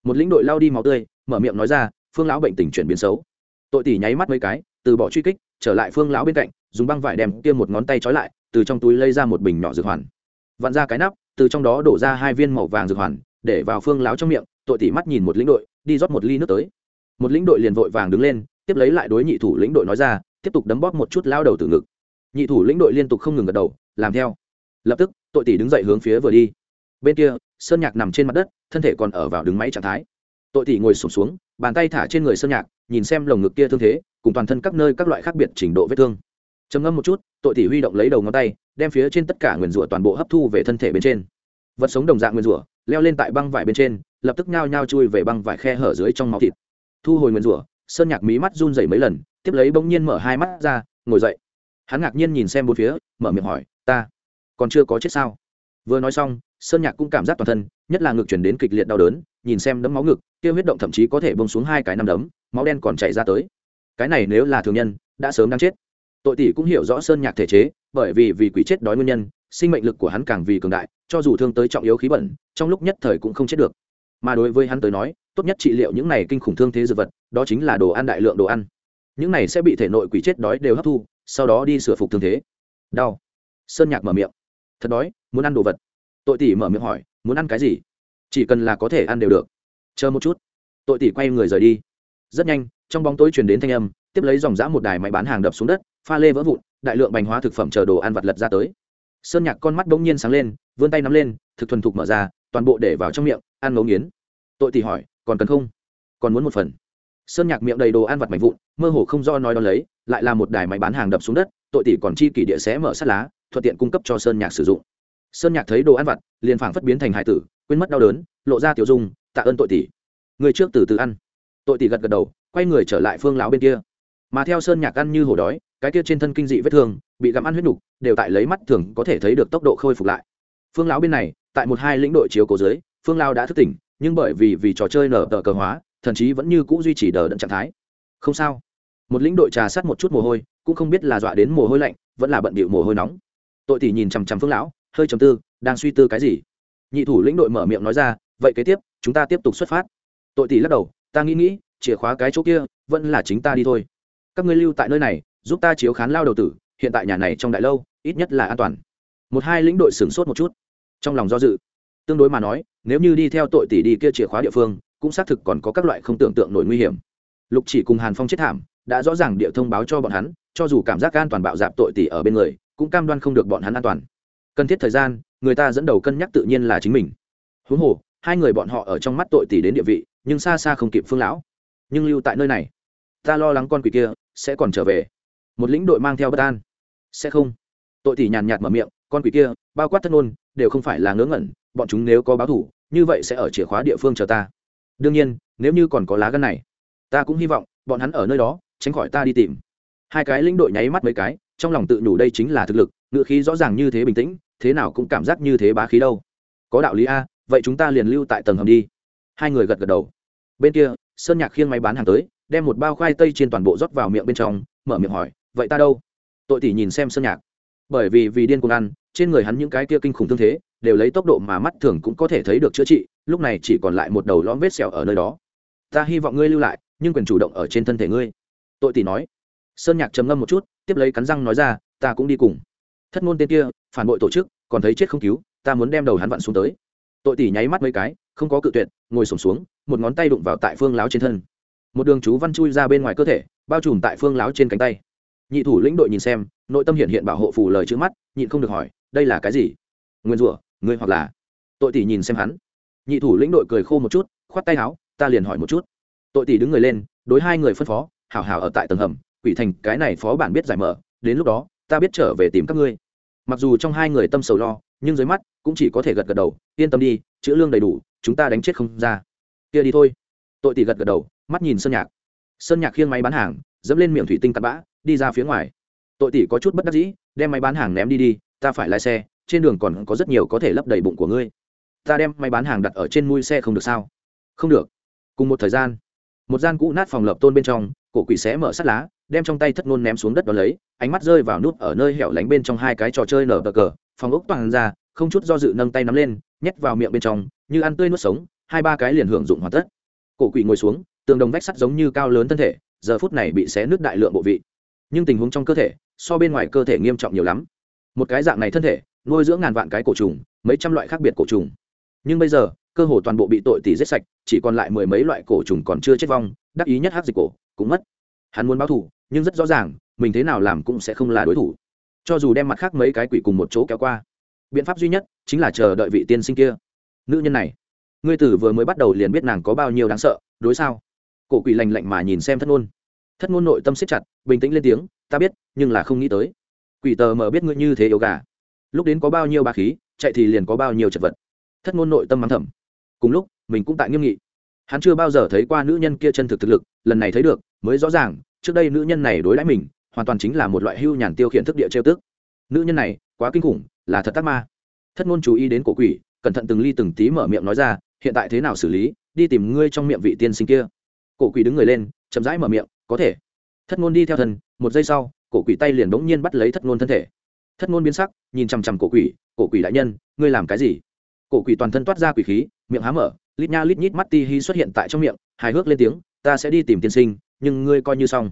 Một lĩnh đội lao đi máu tươi, mở miệng nói ra, phương lão bệnh tình chuyển biến xấu tội tỷ nháy mắt mấy cái từ bỏ truy kích trở lại phương lão bên cạnh dùng băng vải đem kia một ngón tay trói lại từ trong túi lấy ra một bình nhỏ dược hoàn. Vặn ra cái nắp từ trong đó đổ ra hai viên màu vàng dược hoàn để vào phương lão trong miệng tội tỷ mắt nhìn một lĩnh đội đi rót một ly nước tới. Một lĩnh đội liền vội vàng đứng lên tiếp lấy lại đối nhị thủ lĩnh đội nói ra tiếp tục đấm bóp một chút lao đầu từ ngực. Nhị thủ lĩnh đội liên tục không ngừng gật đầu làm theo. Lập tức tội tỷ đứng dậy hướng phía vừa đi. Bên kia sơn nhạc nằm trên mặt đất thân thể còn ở vào đứng máy trạng thái. Tội tỷ ngồi sụp xuống, xuống bàn tay thả trên người sơn nhạc, nhìn xem lồng ngực kia thương thế, cùng toàn thân các nơi các loại khác biệt trình độ vết thương. Trầm ngâm một chút, tội tỷ huy động lấy đầu ngón tay, đem phía trên tất cả nguyền rủa toàn bộ hấp thu về thân thể bên trên. Vật sống đồng dạng nguyền rủa, leo lên tại băng vải bên trên, lập tức nhao nhao chui về băng vải khe hở dưới trong máu thịt. Thu hồi nguyền rủa, sơn nhạc mí mắt run dày mấy lần, tiếp lấy bỗng nhiên mở hai mắt ra, ngồi dậy. Hắn ngạc nhiên nhìn xem bốn phía, mở miệng hỏi, ta còn chưa có chết sao? Vừa nói xong, sơn nhạc cũng cảm giác toàn thân nhất là ngực chuyển đến kịch liệt đau đớn, nhìn xem đấm máu ngực, kia huyết động thậm chí có thể bông xuống hai cái năm đấm, máu đen còn chảy ra tới. Cái này nếu là thường nhân, đã sớm đang chết. Tội tỷ cũng hiểu rõ sơn nhạc thể chế, bởi vì vì quỷ chết đói nguyên nhân, sinh mệnh lực của hắn càng vì cường đại, cho dù thương tới trọng yếu khí bẩn, trong lúc nhất thời cũng không chết được. Mà đối với hắn tới nói, tốt nhất trị liệu những này kinh khủng thương thế dược vật, đó chính là đồ ăn đại lượng đồ ăn. Những này sẽ bị thể nội quỷ chết đói đều hấp thu, sau đó đi sửa phục thương thế. Đau. Sơn nhạc mở miệng. Thật đói, muốn ăn đồ vật. Tội tỷ mở miệng hỏi muốn ăn cái gì? Chỉ cần là có thể ăn đều được. Chờ một chút. Tội tỷ quay người rời đi. Rất nhanh, trong bóng tối truyền đến thanh âm, tiếp lấy dòng dã một đài máy bán hàng đập xuống đất, pha lê vỡ vụn, đại lượng bành hóa thực phẩm chờ đồ ăn vặt lật ra tới. Sơn nhạc con mắt bỗng nhiên sáng lên, vươn tay nắm lên, thực thuần thục mở ra, toàn bộ để vào trong miệng, ăn ngấu nghiến. Tội tỷ hỏi, còn cần không? Còn muốn một phần? Sơn nhạc miệng đầy đồ ăn vặt mạnh vụn, mơ hồ không do nói đ ó lấy, lại là một đài máy bán hàng đập xuống đất, tội tỷ còn chi kỷ địa sẽ mở sát lá, thuận tiện cung cấp cho sơn nhạc sử dụng sơn nhạc thấy đồ ăn vặt, liền phảng phất biến thành hải tử, quên mất đau đớn, lộ ra tiểu dung, tạ ơn tội tỷ. Người trước từ từ ăn. Tội tỷ gật gật đầu, quay người trở lại phương lão bên kia. Mà theo sơn nhạc ăn như hổ đói, cái kia trên thân kinh dị vết thương, bị gặm ăn huyết nục, đều tại lấy mắt thường có thể thấy được tốc độ khôi phục lại. Phương lão bên này, tại một hai lĩnh đội chiếu cố dưới, phương lao đã thức tỉnh, nhưng bởi vì vì trò chơi nở tờ cờ hóa, thậm chí vẫn như cũ duy trì đờ đẫn trạng thái. Không sao. Một lĩnh đội trà sát một chút mồ hôi, cũng không biết là dọa đến mồ hôi lạnh, vẫn là bận bịu mồ hôi nóng. Tội tỷ nhìn chằm chằm phương lão hơi trầm tư, đang suy tư cái gì? Nhị thủ lĩnh đội mở miệng nói ra, vậy kế tiếp, chúng ta tiếp tục xuất phát. Tội tỷ lắc đầu, ta nghĩ nghĩ, chìa khóa cái chỗ kia, vẫn là chính ta đi thôi. Các ngươi lưu tại nơi này, giúp ta chiếu khán lao đầu tử, hiện tại nhà này trong đại lâu, ít nhất là an toàn. Một hai lĩnh đội sửng sốt một chút, trong lòng do dự. Tương đối mà nói, nếu như đi theo tội tỷ đi kia chìa khóa địa phương, cũng xác thực còn có các loại không tưởng tượng nổi nguy hiểm. Lục chỉ cùng hàn phong chết thảm, đã rõ ràng địa thông báo cho bọn hắn, cho dù cảm giác an toàn bạo dạp tội tỷ ở bên người, cũng cam đoan không được bọn hắn an toàn cần thiết thời gian, người ta dẫn đầu cân nhắc tự nhiên là chính mình. Huống hồ, hai người bọn họ ở trong mắt tội tỷ đến địa vị, nhưng xa xa không kịp phương lão. Nhưng lưu tại nơi này, ta lo lắng con quỷ kia sẽ còn trở về. Một lĩnh đội mang theo bất an. Sẽ không. Tội tỷ nhàn nhạt mở miệng, con quỷ kia, bao quát thân ôn, đều không phải là ngớ ngẩn, bọn chúng nếu có báo thủ như vậy sẽ ở chìa khóa địa phương chờ ta. Đương nhiên, nếu như còn có lá gân này, ta cũng hy vọng bọn hắn ở nơi đó, tránh khỏi ta đi tìm hai cái lĩnh đội nháy mắt mấy cái, trong lòng tự nhủ đây chính là thực lực, ngựa khí rõ ràng như thế bình tĩnh, thế nào cũng cảm giác như thế bá khí đâu. Có đạo lý a, vậy chúng ta liền lưu tại tầng hầm đi. Hai người gật gật đầu. Bên kia, sơn nhạc khiêng máy bán hàng tới, đem một bao khoai tây trên toàn bộ rót vào miệng bên trong, mở miệng hỏi, vậy ta đâu? Tội tỷ nhìn xem sơn nhạc. Bởi vì vì điên cuồng ăn, trên người hắn những cái kia kinh khủng thương thế, đều lấy tốc độ mà mắt thường cũng có thể thấy được chữa trị, lúc này chỉ còn lại một đầu lõm vết sẹo ở nơi đó. Ta hy vọng ngươi lưu lại, nhưng quyền chủ động ở trên thân thể ngươi. Tội tỷ nói sơn nhạc trầm ngâm một chút, tiếp lấy cắn răng nói ra, ta cũng đi cùng. Thất ngôn tên kia, phản bội tổ chức, còn thấy chết không cứu, ta muốn đem đầu hắn vặn xuống tới. Tội tỷ nháy mắt mấy cái, không có cự tuyệt, ngồi sổm xuống, một ngón tay đụng vào tại phương láo trên thân. Một đường chú văn chui ra bên ngoài cơ thể, bao trùm tại phương láo trên cánh tay. Nhị thủ lĩnh đội nhìn xem, nội tâm hiện hiện bảo hộ phù lời chữ mắt, nhịn không được hỏi, đây là cái gì? Nguyên rủa, ngươi hoặc là tội tỷ nhìn xem hắn. Nhị thủ lĩnh đội cười khô một chút, khoát tay áo, ta liền hỏi một chút. Tội tỷ đứng người lên, đối hai người phân phó, hảo hảo ở tại tầng hầm quỷ thành cái này phó bản biết giải mở, đến lúc đó, ta biết trở về tìm các ngươi. Mặc dù trong hai người tâm sầu lo, nhưng dưới mắt, cũng chỉ có thể gật gật đầu, yên tâm đi, chữ lương đầy đủ, chúng ta đánh chết không ra. Kia đi thôi. Tội tỷ gật gật đầu, mắt nhìn sơn nhạc. Sơn nhạc khiêng máy bán hàng, dẫm lên miệng thủy tinh tạt bã, đi ra phía ngoài. Tội tỷ có chút bất đắc dĩ, đem máy bán hàng ném đi đi, ta phải lái xe, trên đường còn có rất nhiều có thể lấp đầy bụng của ngươi. Ta đem máy bán hàng đặt ở trên mui xe không được sao? Không được. Cùng một thời gian, một gian cũ nát phòng lập tôn bên trong cổ quỷ xé mở sắt lá, đem trong tay thất ngôn ném xuống đất đó lấy, ánh mắt rơi vào nút ở nơi hẻo lánh bên trong hai cái trò chơi nở bờ cờ, phòng ốc toàn ra, không chút do dự nâng tay nắm lên, nhét vào miệng bên trong, như ăn tươi nuốt sống, hai ba cái liền hưởng dụng hoàn tất. Cổ quỷ ngồi xuống, tường đồng vách sắt giống như cao lớn thân thể, giờ phút này bị xé nứt đại lượng bộ vị. Nhưng tình huống trong cơ thể, so bên ngoài cơ thể nghiêm trọng nhiều lắm. Một cái dạng này thân thể, nuôi dưỡng ngàn vạn cái cổ trùng, mấy trăm loại khác biệt cổ trùng. Nhưng bây giờ cơ hồ toàn bộ bị tội tỷ giết sạch, chỉ còn lại mười mấy loại cổ trùng còn chưa chết vong, đắc ý nhất hát dịch cổ, cũng mất. Hắn muốn báo thủ nhưng rất rõ ràng, mình thế nào làm cũng sẽ không là đối thủ. Cho dù đem mặt khác mấy cái quỷ cùng một chỗ kéo qua, biện pháp duy nhất chính là chờ đợi vị tiên sinh kia. Nữ nhân này, ngươi tử vừa mới bắt đầu liền biết nàng có bao nhiêu đáng sợ, đối sao? Cổ quỷ lành lạnh mà nhìn xem thất ngôn. Thất ngôn nội tâm siết chặt, bình tĩnh lên tiếng, ta biết, nhưng là không nghĩ tới. Quỷ tờ mờ biết ngươi như thế yếu gà. Lúc đến có bao nhiêu ba khí, chạy thì liền có bao nhiêu chật vật. Thất ngôn nội tâm mắng thầm cùng lúc, mình cũng tại nghiêm nghị. Hắn chưa bao giờ thấy qua nữ nhân kia chân thực thực lực, lần này thấy được, mới rõ ràng, trước đây nữ nhân này đối đãi mình, hoàn toàn chính là một loại hưu nhàn tiêu khiển thức địa trêu tức. Nữ nhân này, quá kinh khủng, là thật tác ma. Thất ngôn chú ý đến cổ quỷ, cẩn thận từng ly từng tí mở miệng nói ra, hiện tại thế nào xử lý, đi tìm ngươi trong miệng vị tiên sinh kia. Cổ quỷ đứng người lên, chậm rãi mở miệng, có thể. Thất ngôn đi theo thân một giây sau, cổ quỷ tay liền bỗng nhiên bắt lấy thất ngôn thân thể. Thất ngôn biến sắc, nhìn chằm chằm cổ quỷ cổ quỷ đại nhân, ngươi làm cái gì? Cổ quỷ toàn thân toát ra quỷ khí miệng há mở, lít nha lít nhít mắt ti hi xuất hiện tại trong miệng, hài hước lên tiếng, ta sẽ đi tìm tiên sinh, nhưng ngươi coi như xong.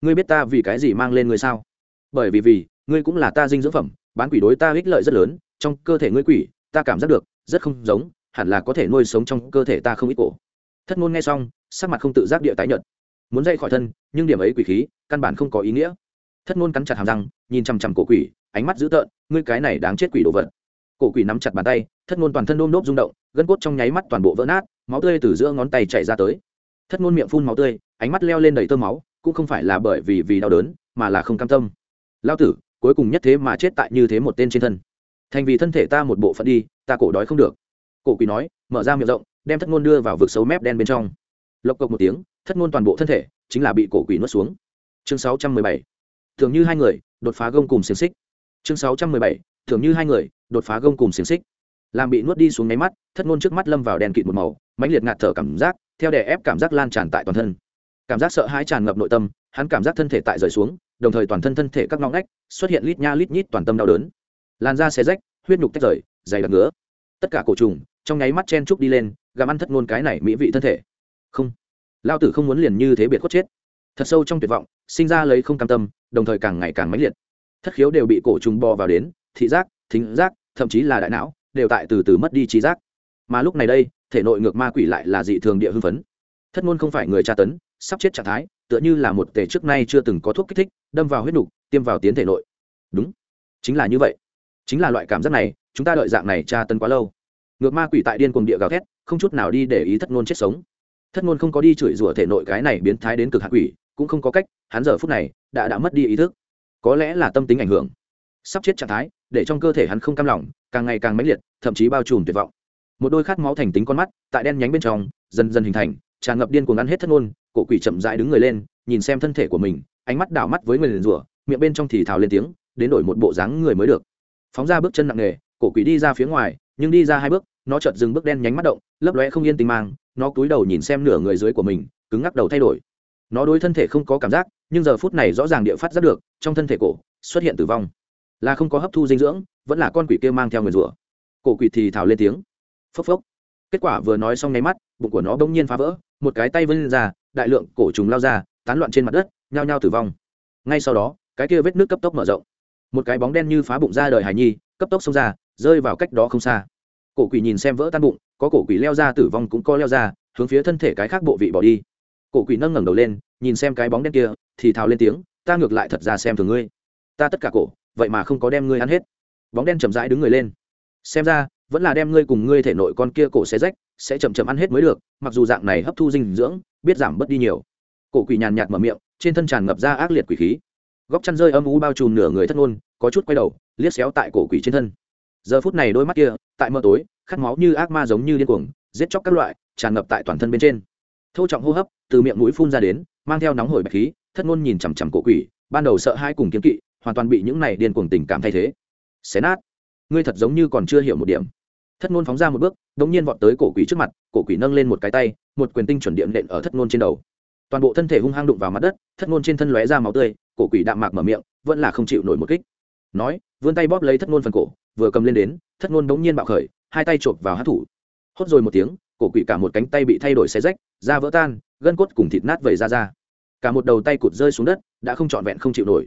Ngươi biết ta vì cái gì mang lên ngươi sao? Bởi vì vì, ngươi cũng là ta dinh dưỡng phẩm, bán quỷ đối ta ích lợi rất lớn, trong cơ thể ngươi quỷ, ta cảm giác được, rất không giống, hẳn là có thể nuôi sống trong cơ thể ta không ít cổ. Thất ngôn nghe xong, sắc mặt không tự giác địa tái nhợt. Muốn dậy khỏi thân, nhưng điểm ấy quỷ khí, căn bản không có ý nghĩa. Thất ngôn cắn chặt hàm răng, nhìn chằm chằm cổ quỷ, ánh mắt dữ tợn, ngươi cái này đáng chết quỷ đồ vật cổ quỷ nắm chặt bàn tay, thất ngôn toàn thân đôm nốt rung động, gân cốt trong nháy mắt toàn bộ vỡ nát, máu tươi từ giữa ngón tay chảy ra tới. Thất ngôn miệng phun máu tươi, ánh mắt leo lên đầy tơ máu, cũng không phải là bởi vì vì đau đớn, mà là không cam tâm. Lao tử, cuối cùng nhất thế mà chết tại như thế một tên trên thân. Thành vì thân thể ta một bộ phận đi, ta cổ đói không được. Cổ quỷ nói, mở ra miệng rộng, đem thất ngôn đưa vào vực xấu mép đen bên trong. Lộc cộc một tiếng, thất ngôn toàn bộ thân thể chính là bị cổ quỷ nuốt xuống. Chương sáu trăm mười bảy. Thường như hai người, đột phá gông cùng xiềng xích. Chương sáu trăm mười bảy thường như hai người, đột phá gông cùng xiềng xích. Làm bị nuốt đi xuống nháy mắt, thất ngôn trước mắt lâm vào đèn kịt một màu, mãnh liệt ngạt thở cảm giác, theo đè ép cảm giác lan tràn tại toàn thân. Cảm giác sợ hãi tràn ngập nội tâm, hắn cảm giác thân thể tại rời xuống, đồng thời toàn thân thân thể các ngõ ngách xuất hiện lít nha lít nhít toàn tâm đau đớn. Làn da xé rách, huyết nhục tách rời, dày đặc ngứa. Tất cả cổ trùng, trong nháy mắt chen trúc đi lên, gặm ăn thất ngôn cái này mỹ vị thân thể. Không. Lao tử không muốn liền như thế biệt khuất chết. Thật sâu trong tuyệt vọng, sinh ra lấy không cam tâm, đồng thời càng ngày càng mãnh liệt. Thất khiếu đều bị cổ trùng bò vào đến thị giác, thính giác, thậm chí là đại não, đều tại từ từ mất đi trí giác. Mà lúc này đây, thể nội ngược ma quỷ lại là dị thường địa hưng phấn. Thất ngôn không phải người tra tấn, sắp chết trạng thái, tựa như là một tề trước nay chưa từng có thuốc kích thích, đâm vào huyết nục, tiêm vào tiến thể nội. Đúng, chính là như vậy. Chính là loại cảm giác này, chúng ta đợi dạng này tra tấn quá lâu. Ngược ma quỷ tại điên cuồng địa gào thét, không chút nào đi để ý thất ngôn chết sống. Thất ngôn không có đi chửi rủa thể nội cái này biến thái đến cực hạ quỷ, cũng không có cách, hắn giờ phút này đã đã mất đi ý thức. Có lẽ là tâm tính ảnh hưởng. Sắp chết trạng thái để trong cơ thể hắn không cam lòng, càng ngày càng mãnh liệt, thậm chí bao trùm tuyệt vọng. Một đôi khát máu thành tính con mắt, tại đen nhánh bên trong, dần dần hình thành, tràn ngập điên cuồng ăn hết thất ngôn cổ quỷ chậm rãi đứng người lên, nhìn xem thân thể của mình, ánh mắt đảo mắt với người liền rủa, miệng bên trong thì thào lên tiếng, đến đổi một bộ dáng người mới được. Phóng ra bước chân nặng nề, cổ quỷ đi ra phía ngoài, nhưng đi ra hai bước, nó chợt dừng bước đen nhánh mắt động, lấp lóe không yên tình mang, nó cúi đầu nhìn xem nửa người dưới của mình, cứng ngắc đầu thay đổi. Nó đối thân thể không có cảm giác, nhưng giờ phút này rõ ràng địa phát ra được, trong thân thể cổ, xuất hiện tử vong là không có hấp thu dinh dưỡng, vẫn là con quỷ kia mang theo người rủa. Cổ quỷ thì thào lên tiếng. Phốc phốc. Kết quả vừa nói xong nháy mắt, bụng của nó bỗng nhiên phá vỡ, một cái tay vươn ra, đại lượng cổ trùng lao ra, tán loạn trên mặt đất, nhao nhao tử vong. Ngay sau đó, cái kia vết nước cấp tốc mở rộng. Một cái bóng đen như phá bụng ra đời hải nhi, cấp tốc xông ra, rơi vào cách đó không xa. Cổ quỷ nhìn xem vỡ tan bụng, có cổ quỷ leo ra tử vong cũng co leo ra, hướng phía thân thể cái khác bộ vị bỏ đi. Cổ quỷ nâng ngẩng đầu lên, nhìn xem cái bóng đen kia, thì thào lên tiếng, ta ngược lại thật ra xem thường ngươi. Ta tất cả cổ vậy mà không có đem ngươi ăn hết. Bóng đen chậm rãi đứng người lên. Xem ra, vẫn là đem ngươi cùng ngươi thể nội con kia cổ xé rách, sẽ chậm chậm ăn hết mới được, mặc dù dạng này hấp thu dinh dưỡng, biết giảm bớt đi nhiều. Cổ quỷ nhàn nhạt mở miệng, trên thân tràn ngập ra ác liệt quỷ khí. Góc chăn rơi âm u bao trùm nửa người thất ngôn, có chút quay đầu, liếc xéo tại cổ quỷ trên thân. Giờ phút này đôi mắt kia, tại mơ tối, khát máu như ác ma giống như điên cuồng, giết chóc các loại, tràn ngập tại toàn thân bên trên. Thô trọng hô hấp, từ miệng mũi phun ra đến, mang theo nóng hổi bạch khí, thất ngôn nhìn chằm chằm cổ quỷ, ban đầu sợ hai cùng kiếm kỵ hoàn toàn bị những này điên cuồng tình cảm thay thế. Xé nát. Ngươi thật giống như còn chưa hiểu một điểm. Thất ngôn phóng ra một bước, đống nhiên vọt tới cổ quỷ trước mặt, cổ quỷ nâng lên một cái tay, một quyền tinh chuẩn điện nện ở thất ngôn trên đầu. Toàn bộ thân thể hung hăng đụng vào mặt đất, thất ngôn trên thân lóe ra máu tươi, cổ quỷ đạm mạc mở miệng, vẫn là không chịu nổi một kích. Nói, vươn tay bóp lấy thất ngôn phần cổ, vừa cầm lên đến, thất ngôn bỗng nhiên bạo khởi, hai tay chộp vào hát thủ. Hốt rồi một tiếng, cổ quỷ cả một cánh tay bị thay đổi xe rách, da vỡ tan, gân cốt cùng thịt nát vẩy ra ra. Cả một đầu tay cụt rơi xuống đất, đã không trọn vẹn không chịu nổi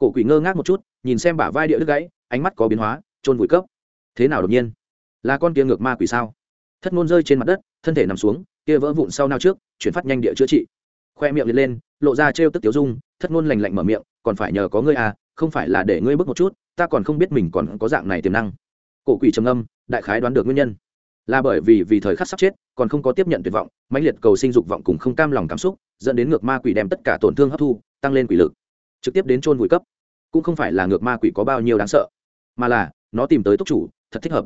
cổ quỷ ngơ ngác một chút, nhìn xem bả vai địa đứt gãy, ánh mắt có biến hóa trôn vùi cấp. Thế nào đột nhiên? Là con kia ngược ma quỷ sao? Thất ngôn rơi trên mặt đất, thân thể nằm xuống, kia vỡ vụn sau nao trước, chuyển phát nhanh địa chữa trị. Khoe miệng liệt lên, lộ ra trêu tức tiếu dung, thất ngôn lành lạnh mở miệng, còn phải nhờ có ngươi à không phải là để ngươi bước một chút, ta còn không biết mình còn có dạng này tiềm năng. Cổ quỷ trầm âm đại khái đoán được nguyên nhân. Là bởi vì vì thời khắc sắp chết, còn không có tiếp nhận tuyệt vọng, mãnh liệt cầu sinh dục vọng cùng không cam lòng cảm xúc, dẫn đến ngược ma quỷ đem tất cả tổn thương hấp thu, tăng lên quỷ lực trực tiếp đến chôn vùi cấp, cũng không phải là ngược ma quỷ có bao nhiêu đáng sợ, mà là nó tìm tới túc chủ, thật thích hợp.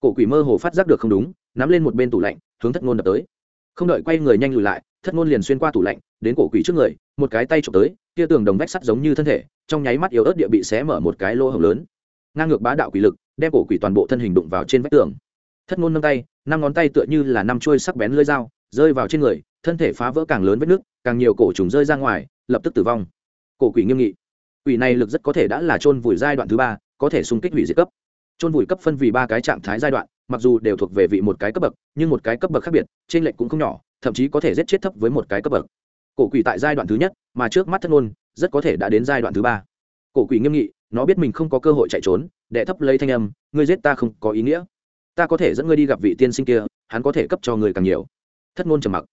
Cổ quỷ mơ hồ phát giác được không đúng, nắm lên một bên tủ lạnh, hướng thất ngôn đập tới. Không đợi quay người nhanh lùi lại, thất ngôn liền xuyên qua tủ lạnh, đến cổ quỷ trước người, một cái tay trộm tới, kia tường đồng vách sắt giống như thân thể, trong nháy mắt yếu ớt địa bị xé mở một cái lỗ hồng lớn. Ngang ngược bá đạo quỷ lực, đem cổ quỷ toàn bộ thân hình đụng vào trên vách tường. Thất ngôn nâng tay, năm ngón tay tựa như là năm chuôi sắc bén lưỡi dao, rơi vào trên người, thân thể phá vỡ càng lớn vết nước càng nhiều cổ trùng rơi ra ngoài, lập tức tử vong cổ quỷ nghiêm nghị. Quỷ này lực rất có thể đã là chôn vùi giai đoạn thứ ba, có thể xung kích hủy diệt cấp. Chôn vùi cấp phân vì ba cái trạng thái giai đoạn, mặc dù đều thuộc về vị một cái cấp bậc, nhưng một cái cấp bậc khác biệt trên lệnh cũng không nhỏ, thậm chí có thể giết chết thấp với một cái cấp bậc. Cổ quỷ tại giai đoạn thứ nhất, mà trước mắt thất ngôn rất có thể đã đến giai đoạn thứ ba. Cổ quỷ nghiêm nghị, nó biết mình không có cơ hội chạy trốn đệ thấp lấy thanh âm, ngươi giết ta không có ý nghĩa. Ta có thể dẫn ngươi đi gặp vị tiên sinh kia, hắn có thể cấp cho người càng nhiều. Thất ngôn trầm mặc.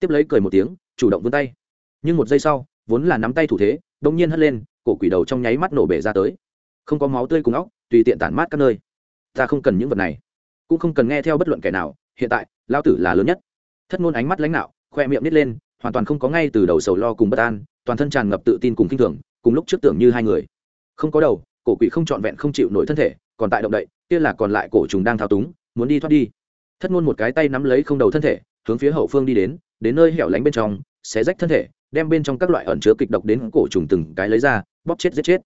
Tiếp lấy cười một tiếng, chủ động vươn tay. Nhưng một giây sau vốn là nắm tay thủ thế, đông nhiên hất lên, cổ quỷ đầu trong nháy mắt nổ bể ra tới. Không có máu tươi cùng óc, tùy tiện tản mát các nơi. Ta không cần những vật này. Cũng không cần nghe theo bất luận kẻ nào, hiện tại lao tử là lớn nhất. Thất ngôn ánh mắt lãnh đạo khoe miệng nít lên, hoàn toàn không có ngay từ đầu sầu lo cùng bất an, toàn thân tràn ngập tự tin cùng kinh thường, cùng lúc trước tưởng như hai người. Không có đầu, cổ quỷ không trọn vẹn không chịu nổi thân thể, còn tại động đậy, kia là còn lại cổ trùng đang thao túng, muốn đi thoát đi. Thất ngôn một cái tay nắm lấy không đầu thân thể, hướng phía hậu phương đi đến đến nơi hẻo lánh bên trong, xé rách thân thể đem bên trong các loại ẩn chứa kịch độc đến cổ trùng từng cái lấy ra, bóp chết giết chết.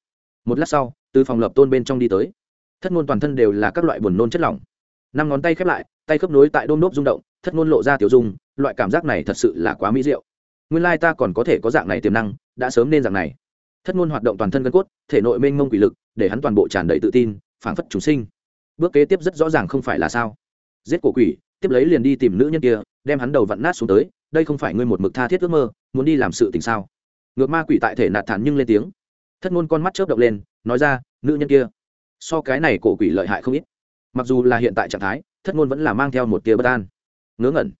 Một lát sau, từ phòng lập tôn bên trong đi tới. Thất ngôn toàn thân đều là các loại buồn nôn chất lỏng. Năm ngón tay khép lại, tay khớp nối tại đôm nốt rung động, thất ngôn lộ ra tiểu dung, loại cảm giác này thật sự là quá mỹ diệu. Nguyên lai ta còn có thể có dạng này tiềm năng, đã sớm nên dạng này. Thất ngôn hoạt động toàn thân gân cốt, thể nội mênh mông quỷ lực, để hắn toàn bộ tràn đầy tự tin, phảng phất chúng sinh. Bước kế tiếp rất rõ ràng không phải là sao. Giết cổ quỷ, tiếp lấy liền đi tìm nữ nhân kia, đem hắn đầu vặn nát xuống tới đây không phải ngươi một mực tha thiết ước mơ, muốn đi làm sự tình sao? Ngược ma quỷ tại thể nạt thản nhưng lên tiếng. Thất ngôn con mắt chớp động lên, nói ra, nữ nhân kia, so cái này cổ quỷ lợi hại không ít. Mặc dù là hiện tại trạng thái, thất ngôn vẫn là mang theo một tia bất an. Ngớ ngẩn,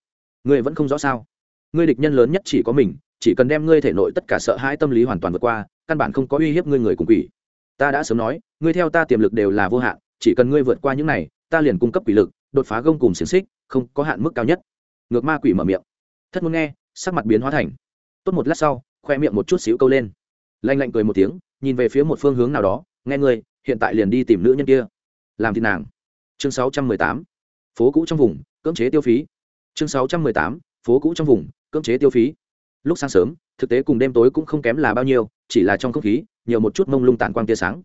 ngươi vẫn không rõ sao? Ngươi địch nhân lớn nhất chỉ có mình, chỉ cần đem ngươi thể nội tất cả sợ hãi tâm lý hoàn toàn vượt qua, căn bản không có uy hiếp ngươi người cùng quỷ. Ta đã sớm nói, ngươi theo ta tiềm lực đều là vô hạn, chỉ cần ngươi vượt qua những này, ta liền cung cấp quỷ lực, đột phá gông cùng xiềng xích, không có hạn mức cao nhất. Ngược ma quỷ mở miệng thất muốn nghe, sắc mặt biến hóa thành. Tốt một lát sau, khoe miệng một chút xíu câu lên. Lanh lạnh cười một tiếng, nhìn về phía một phương hướng nào đó, nghe ngươi, hiện tại liền đi tìm nữ nhân kia. Làm thì nàng. Chương 618. phố cũ trong vùng, cưỡng chế tiêu phí. Chương 618. phố cũ trong vùng, cưỡng chế tiêu phí. Lúc sáng sớm, thực tế cùng đêm tối cũng không kém là bao nhiêu, chỉ là trong không khí, nhiều một chút mông lung tàn quang tia sáng.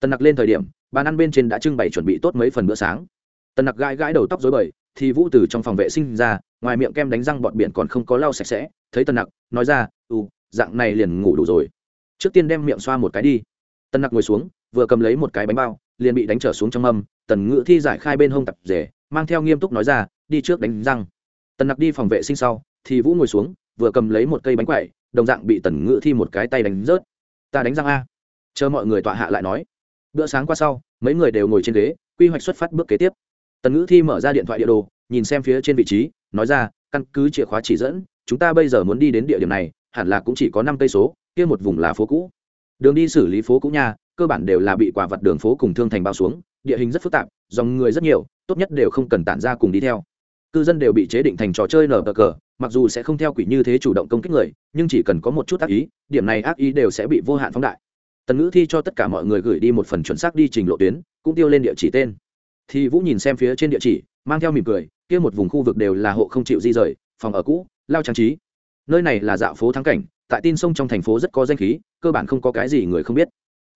Tần nặc lên thời điểm, bàn ăn bên trên đã trưng bày chuẩn bị tốt mấy phần bữa sáng tần nặc gãi gãi đầu tóc dối bời, thì vũ từ trong phòng vệ sinh ra, ngoài miệng kem đánh răng bọt biển còn không có lau sạch sẽ, thấy tần nặc, nói ra ừ dạng này liền ngủ đủ rồi. Trước tiên đem miệng xoa một cái đi. Tần nặc ngồi xuống, vừa cầm lấy một cái bánh bao, liền bị đánh trở xuống trong mâm, tần ngữ thi giải khai bên hông tập rể, mang theo nghiêm túc nói ra, đi trước đánh răng. Tần nặc đi phòng vệ sinh sau, thì vũ ngồi xuống, vừa cầm lấy một cây bánh quậy đồng dạng bị tần ngữ thi một cái tay đánh rớt. Ta đánh răng a. Chờ mọi người tọa hạ lại nói. Bữa sáng qua sau, mấy người đều ngồi trên ghế, quy hoạch xuất phát bước kế tiếp tần ngữ thi mở ra điện thoại địa đồ, nhìn xem phía trên vị trí, nói ra, căn cứ chìa khóa chỉ dẫn, chúng ta bây giờ muốn đi đến địa điểm này, hẳn là cũng chỉ có năm cây số, kia một vùng là phố cũ. Đường đi xử lý phố cũ nha, cơ bản đều là bị quả vật đường phố cùng thương thành bao xuống, địa hình rất phức tạp, dòng người rất nhiều, tốt nhất đều không cần tản ra cùng đi theo. Cư dân đều bị chế định thành trò chơi nở cờ, mặc dù sẽ không theo quỷ như thế chủ động công kích người, nhưng chỉ cần có một chút ác ý, điểm này ác ý đều sẽ bị vô hạn phóng đại. Tần ngữ thi cho tất cả mọi người gửi đi một phần chuẩn xác đi trình lộ tuyến, cũng tiêu lên địa chỉ tên thì vũ nhìn xem phía trên địa chỉ, mang theo mỉm cười, kia một vùng khu vực đều là hộ không chịu di rời, phòng ở cũ, lao trang trí. Nơi này là dạo phố thắng cảnh, tại tin sông trong thành phố rất có danh khí, cơ bản không có cái gì người không biết.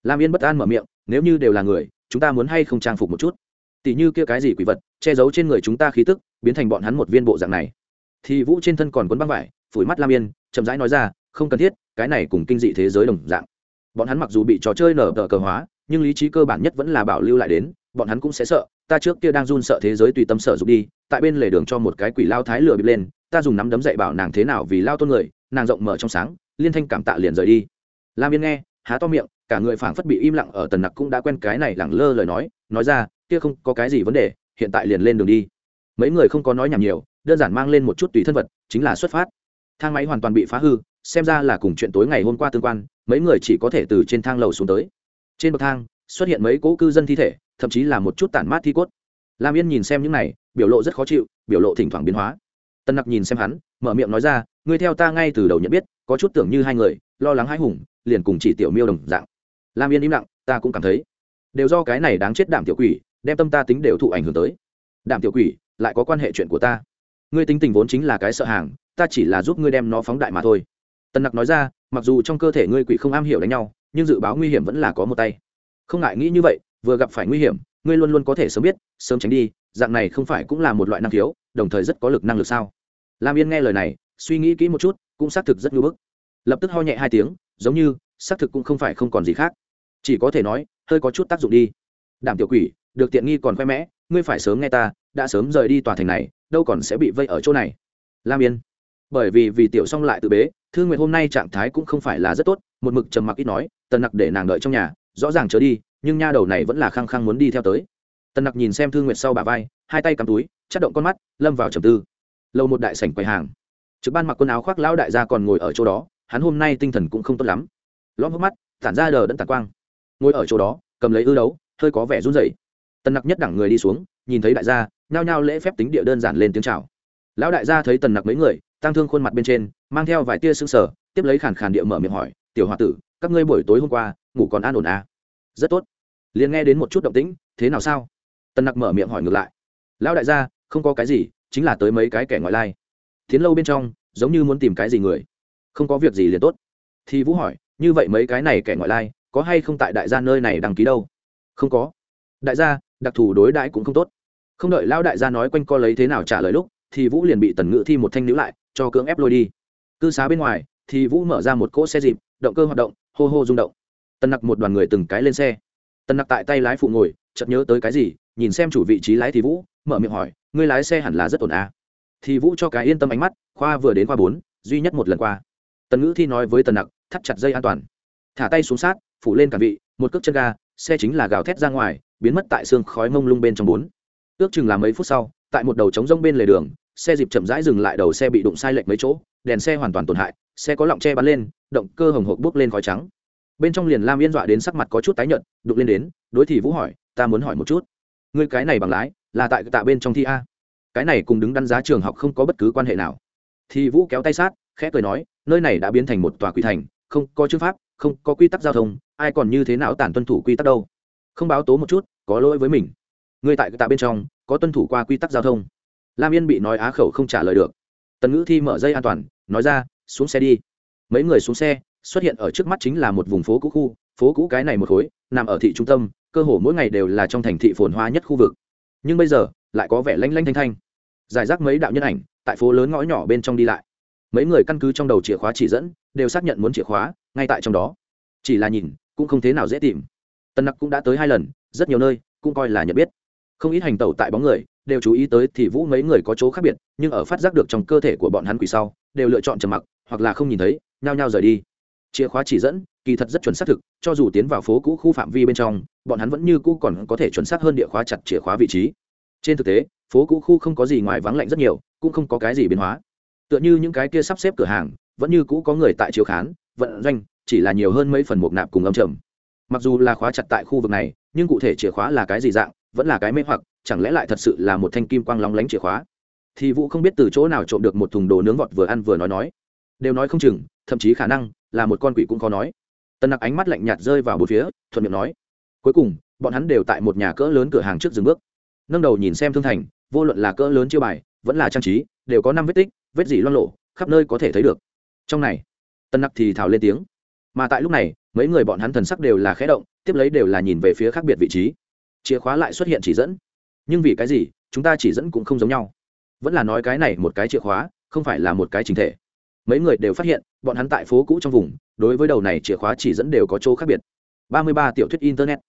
Lam yên bất an mở miệng, nếu như đều là người, chúng ta muốn hay không trang phục một chút? Tỷ như kia cái gì quỷ vật, che giấu trên người chúng ta khí tức, biến thành bọn hắn một viên bộ dạng này. Thì vũ trên thân còn quấn băng vải, phủi mắt lam yên, chậm rãi nói ra, không cần thiết, cái này cùng kinh dị thế giới đồng dạng. Bọn hắn mặc dù bị trò chơi nở tờ cờ hóa, nhưng lý trí cơ bản nhất vẫn là bảo lưu lại đến bọn hắn cũng sẽ sợ, ta trước kia đang run sợ thế giới tùy tâm sợ dục đi, tại bên lề đường cho một cái quỷ lao thái lửa bịp lên, ta dùng nắm đấm dậy bảo nàng thế nào vì lao tôn người, nàng rộng mở trong sáng, liên thanh cảm tạ liền rời đi. Lam yên nghe, há to miệng, cả người phảng phất bị im lặng ở tần nặc cũng đã quen cái này lẳng lơ lời nói nói ra, kia không có cái gì vấn đề, hiện tại liền lên đường đi. Mấy người không có nói nhảm nhiều, đơn giản mang lên một chút tùy thân vật, chính là xuất phát. Thang máy hoàn toàn bị phá hư, xem ra là cùng chuyện tối ngày hôm qua tương quan, mấy người chỉ có thể từ trên thang lầu xuống tới. Trên bậc thang xuất hiện mấy cỗ cư dân thi thể, thậm chí là một chút tản mát thi cốt. Lam yên nhìn xem những này, biểu lộ rất khó chịu, biểu lộ thỉnh thoảng biến hóa. Tân nặc nhìn xem hắn, mở miệng nói ra, ngươi theo ta ngay từ đầu nhận biết, có chút tưởng như hai người, lo lắng hai hùng, liền cùng chỉ tiểu miêu đồng dạng. Lam yên im lặng, ta cũng cảm thấy. Đều do cái này đáng chết đảm tiểu quỷ, đem tâm ta tính đều thụ ảnh hưởng tới. Đảm tiểu quỷ, lại có quan hệ chuyện của ta. Ngươi tính tình vốn chính là cái sợ hàng, ta chỉ là giúp ngươi đem nó phóng đại mà thôi. Tần nặc nói ra, mặc dù trong cơ thể ngươi quỷ không am hiểu đánh nhau, nhưng dự báo nguy hiểm vẫn là có một tay không ngại nghĩ như vậy, vừa gặp phải nguy hiểm, ngươi luôn luôn có thể sớm biết, sớm tránh đi, dạng này không phải cũng là một loại năng khiếu, đồng thời rất có lực năng lực sao? Lam yên nghe lời này, suy nghĩ kỹ một chút, cũng xác thực rất ngưỡng bức. Lập tức ho nhẹ hai tiếng, giống như, xác thực cũng không phải không còn gì khác. Chỉ có thể nói, hơi có chút tác dụng đi. Đảm tiểu quỷ, được tiện nghi còn khoe mẽ, ngươi phải sớm nghe ta, đã sớm rời đi tòa thành này, đâu còn sẽ bị vây ở chỗ này. Lam yên. Bởi vì vì tiểu xong lại tự bế thương nguyện hôm nay trạng thái cũng không phải là rất tốt, một mực trầm mặc ít nói, tần nặc để nàng đợi trong nhà rõ ràng trở đi, nhưng nha đầu này vẫn là khăng khăng muốn đi theo tới. Tần nặc nhìn xem thương Nguyệt sau bà vai, hai tay cắm túi chất động con mắt, lâm vào trầm tư. Lâu một đại sảnh quầy hàng. Trực ban mặc quần áo khoác lão đại gia còn ngồi ở chỗ đó, hắn hôm nay tinh thần cũng không tốt lắm. Lõm hốc mắt, tản ra đờ đẫn tàn quang. Ngồi ở chỗ đó, cầm lấy ư đấu, hơi có vẻ run rẩy. Tần nặc nhất đẳng người đi xuống, nhìn thấy đại gia, nhao nhao lễ phép tính địa đơn giản lên tiếng chào. Lão đại gia thấy tần nặc mấy người, tăng thương khuôn mặt bên trên, mang theo vài tia sưng sờ, tiếp lấy khàn khàn địa mở miệng hỏi, tiểu h o a tử, các ngươi buổi tối hôm qua, ngủ còn an ổn à? Rất tốt. Liền nghe đến một chút động tĩnh, thế nào sao? Tần nặc mở miệng hỏi ngược lại. Lão đại gia, không có cái gì, chính là tới mấy cái kẻ ngoại lai. Tiến lâu bên trong, giống như muốn tìm cái gì người. Không có việc gì liền tốt. Thì vũ hỏi, như vậy mấy cái này kẻ ngoại lai, có hay không tại đại gia nơi này đăng ký đâu? Không có. Đại gia, đặc thù đối đãi cũng không tốt. Không đợi lão đại gia nói quanh co lấy thế nào trả lời lúc, thì vũ liền bị tần ngự thi một thanh níu lại, cho cưỡng ép lôi đi. Cư xá bên ngoài, thì vũ mở ra một cỗ xe dịp, động cơ hoạt động, hô hô rung động tần nặc một đoàn người từng cái lên xe. Tần nặc tại tay lái phụ ngồi, chợt nhớ tới cái gì, nhìn xem chủ vị trí lái thì vũ, mở miệng hỏi, ngươi lái xe hẳn là rất ổn à. thì vũ cho cái yên tâm ánh mắt, khoa vừa đến khoa bốn, duy nhất một lần qua. Tần ngữ thi nói với tần nặc, thắt chặt dây an toàn. Thả tay xuống sát, phủ lên cả vị, một cước chân ga, xe chính là gào thét ra ngoài, biến mất tại xương khói mông lung bên trong bốn. Ước chừng là mấy phút sau, tại một đầu trống rông bên lề đường, xe dịp chậm rãi dừng lại đầu xe bị đụng sai lệch mấy chỗ, đèn xe hoàn toàn tổn hại, xe có lọng che bắn lên, động cơ hồng hộp bốc lên khói trắng bên trong liền lam yên dọa đến sắc mặt có chút tái nhợt đục lên đến, đối thì vũ hỏi, ta muốn hỏi một chút, ngươi cái này bằng lái, là tại tạ bên trong thi a? Cái này cùng đứng đắn giá trường học không có bất cứ quan hệ nào. Thì vũ kéo tay sát, khẽ cười nói, nơi này đã biến thành một tòa quỷ thành, không có chữ pháp, không có quy tắc giao thông, ai còn như thế nào tản tuân thủ quy tắc đâu? Không báo tố một chút, có lỗi với mình. Người tại tạ bên trong, có tuân thủ qua quy tắc giao thông. Lam yên bị nói á khẩu không trả lời được. Tần ngữ thi mở dây an toàn, nói ra, xuống xe đi. Mấy người xuống xe xuất hiện ở trước mắt chính là một vùng phố cũ khu, phố cũ cái này một khối, nằm ở thị trung tâm, cơ hồ mỗi ngày đều là trong thành thị phồn hoa nhất khu vực. Nhưng bây giờ, lại có vẻ lanh lanh thanh thanh. Giải rác mấy đạo nhân ảnh, tại phố lớn ngõ nhỏ bên trong đi lại. Mấy người căn cứ trong đầu chìa khóa chỉ dẫn, đều xác nhận muốn chìa khóa, ngay tại trong đó. Chỉ là nhìn, cũng không thế nào dễ tìm. Tân nặc cũng đã tới hai lần, rất nhiều nơi, cũng coi là nhận biết. Không ít hành tẩu tại bóng người, đều chú ý tới thì vũ mấy người có chỗ khác biệt, nhưng ở phát giác được trong cơ thể của bọn hắn quỷ sau, đều lựa chọn trầm mặc, hoặc là không nhìn thấy, nhao nhao rời đi chìa khóa chỉ dẫn, kỳ thật rất chuẩn xác thực, cho dù tiến vào phố cũ khu phạm vi bên trong, bọn hắn vẫn như cũ còn có thể chuẩn xác hơn địa khóa chặt chìa khóa vị trí. Trên thực tế, phố cũ khu không có gì ngoài vắng lạnh rất nhiều, cũng không có cái gì biến hóa. Tựa như những cái kia sắp xếp cửa hàng, vẫn như cũ có người tại chiếu khán, vận doanh, chỉ là nhiều hơn mấy phần mục nạp cùng âm trầm. Mặc dù là khóa chặt tại khu vực này, nhưng cụ thể chìa khóa là cái gì dạng, vẫn là cái mê hoặc, chẳng lẽ lại thật sự là một thanh kim quang lóng lánh chìa khóa? Thì vũ không biết từ chỗ nào trộm được một thùng đồ nướng vọt vừa ăn vừa nói nói. Đều nói không chừng thậm chí khả năng là một con quỷ cũng khó nói. Tần nặc ánh mắt lạnh nhạt rơi vào bốn phía, thuận miệng nói, cuối cùng, bọn hắn đều tại một nhà cỡ lớn cửa hàng trước dừng bước. Nâng đầu nhìn xem thương thành, vô luận là cỡ lớn chiêu bài, vẫn là trang trí, đều có năm vết tích, vết dỉ loan lộ khắp nơi có thể thấy được. Trong này tân nặc thì thào lên tiếng. Mà tại lúc này, mấy người bọn hắn thần sắc đều là khẽ động, tiếp lấy đều là nhìn về phía khác biệt vị trí. Chìa khóa lại xuất hiện chỉ dẫn. Nhưng vì cái gì, chúng ta chỉ dẫn cũng không giống nhau. Vẫn là nói cái này một cái chìa khóa, không phải là một cái chính thể mấy người đều phát hiện, bọn hắn tại phố cũ trong vùng, đối với đầu này chìa khóa chỉ dẫn đều có chỗ khác biệt. Ba mươi ba tiểu thuyết internet.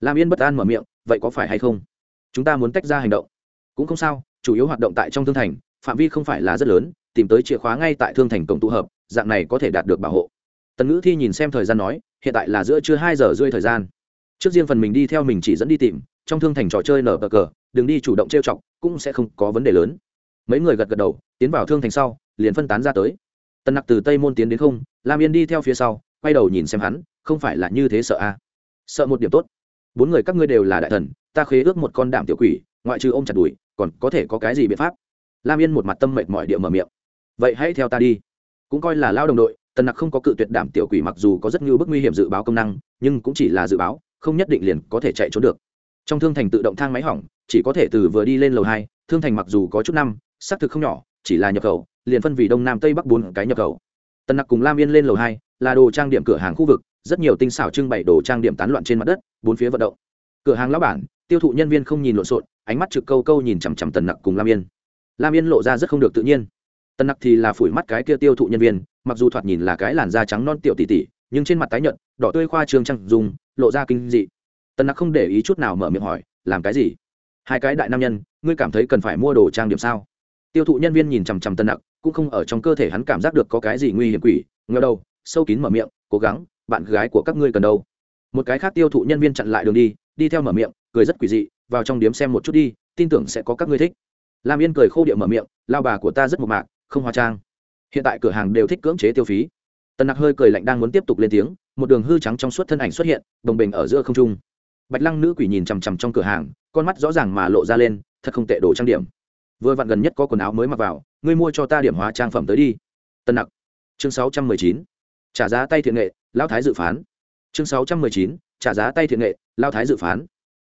Làm yên bất an mở miệng, vậy có phải hay không? Chúng ta muốn tách ra hành động. Cũng không sao, chủ yếu hoạt động tại trong thương thành, phạm vi không phải là rất lớn, tìm tới chìa khóa ngay tại thương thành cổng tụ hợp, dạng này có thể đạt được bảo hộ. Tần ngữ thi nhìn xem thời gian nói, hiện tại là giữa trưa hai giờ rưỡi thời gian. Trước riêng phần mình đi theo mình chỉ dẫn đi tìm, trong thương thành trò chơi nở bờ cờ, đừng đi chủ động trêu chọc, cũng sẽ không có vấn đề lớn. Mấy người gật gật đầu, tiến vào thương thành sau, liền phân tán ra tới tần nặc từ tây môn tiến đến không, lam yên đi theo phía sau, quay đầu nhìn xem hắn, không phải là như thế sợ a à. sợ một điểm tốt. Bốn người các ngươi đều là đại thần, ta khế ước một con đảm tiểu quỷ, ngoại trừ ô m chặt đùi còn có thể có cái gì biện pháp? Lam yên một mặt tâm mệt mọi địa mở miệng. Vậy hãy theo ta đi. Cũng coi là lao đồng đội, tần nặc không có cự tuyệt đảm tiểu quỷ mặc dù có rất nhiều bức nguy hiểm dự báo công năng, nhưng cũng chỉ là dự báo, không nhất định liền có thể chạy trốn được. Trong thương thành tự động thang máy hỏng, chỉ có thể từ vừa đi lên lầu hai, thương thành mặc dù có chút năm, xác thực không nhỏ, chỉ là nhập khẩu liền phân vì đông nam tây bắc bốn cái nhập khẩu. Tần nặc cùng lam yên lên lầu hai, là đồ trang điểm cửa hàng khu vực, rất nhiều tinh xảo trưng bày đồ trang điểm tán loạn trên mặt đất, bốn phía vận động. Cửa hàng lão bản, tiêu thụ nhân viên không nhìn lộn xộn, ánh mắt trực câu câu nhìn chằm chằm tần nặc cùng lam yên. Lam yên lộ ra rất không được tự nhiên. Tần nặc thì là phủi mắt cái kia tiêu thụ nhân viên, mặc dù thoạt nhìn là cái làn da trắng non tiểu tỷ tỷ, nhưng trên mặt tái nhợt, đỏ tươi khoa trương trăng dùng lộ ra kinh dị. Tần nặc không để ý chút nào mở miệng hỏi, làm cái gì? Hai cái đại nam nhân, ngươi cảm thấy cần phải mua đồ trang điểm sao? Tiêu thụ nhân viên nhìn chằm chằm tần nặc cũng không ở trong cơ thể hắn cảm giác được có cái gì nguy hiểm quỷ, ngờ đâu sâu kín mở miệng, cố gắng, bạn gái của các ngươi cần đâu? Một cái khác tiêu thụ nhân viên chặn lại đường đi đi theo mở miệng, cười rất quỷ dị, vào trong điếm xem một chút đi, tin tưởng sẽ có các ngươi thích. Lam yên cười khô điệu mở miệng, lao bà của ta rất mộc mạc, không hóa trang. Hiện tại cửa hàng đều thích cưỡng chế tiêu phí. Tần nặc hơi cười lạnh đang muốn tiếp tục lên tiếng, một đường hư trắng trong suốt thân ảnh xuất hiện, đồng bình ở giữa không trung. Bạch lăng nữ quỷ nhìn chằm chằm trong cửa hàng, con mắt rõ ràng mà lộ ra lên, thật không tệ đồ trang điểm vừa vặn gần nhất có quần áo mới mặc vào, ngươi mua cho ta điểm hóa trang phẩm tới đi. Tân nặc. Chương sáu trăm mười chín. Trả giá tay thiện nghệ lao thái dự phán. Chương sáu trăm mười chín. Trả giá tay thiện nghệ lao thái dự phán.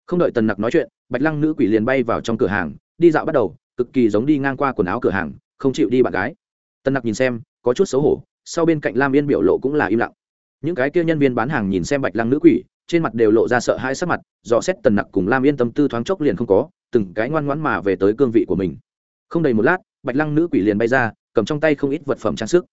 Không đợi tần nặc nói chuyện, bạch lăng nữ quỷ liền bay vào trong cửa hàng, đi dạo bắt đầu, cực kỳ giống đi ngang qua quần áo cửa hàng, không chịu đi bạn gái. Tần nặc nhìn xem, có chút xấu hổ, sau bên cạnh lam yên biểu lộ cũng là im lặng. Những cái kia nhân viên bán hàng nhìn xem bạch lăng nữ quỷ trên mặt đều lộ ra sợ hãi sắc mặt, dò xét tần nặc cùng lam yên tâm tư thoáng chốc liền không có, từng cái ngoan ngoãn mà về tới cương vị của mình. Không đầy một lát, bạch lăng nữ quỷ liền bay ra, cầm trong tay không ít vật phẩm trang sức.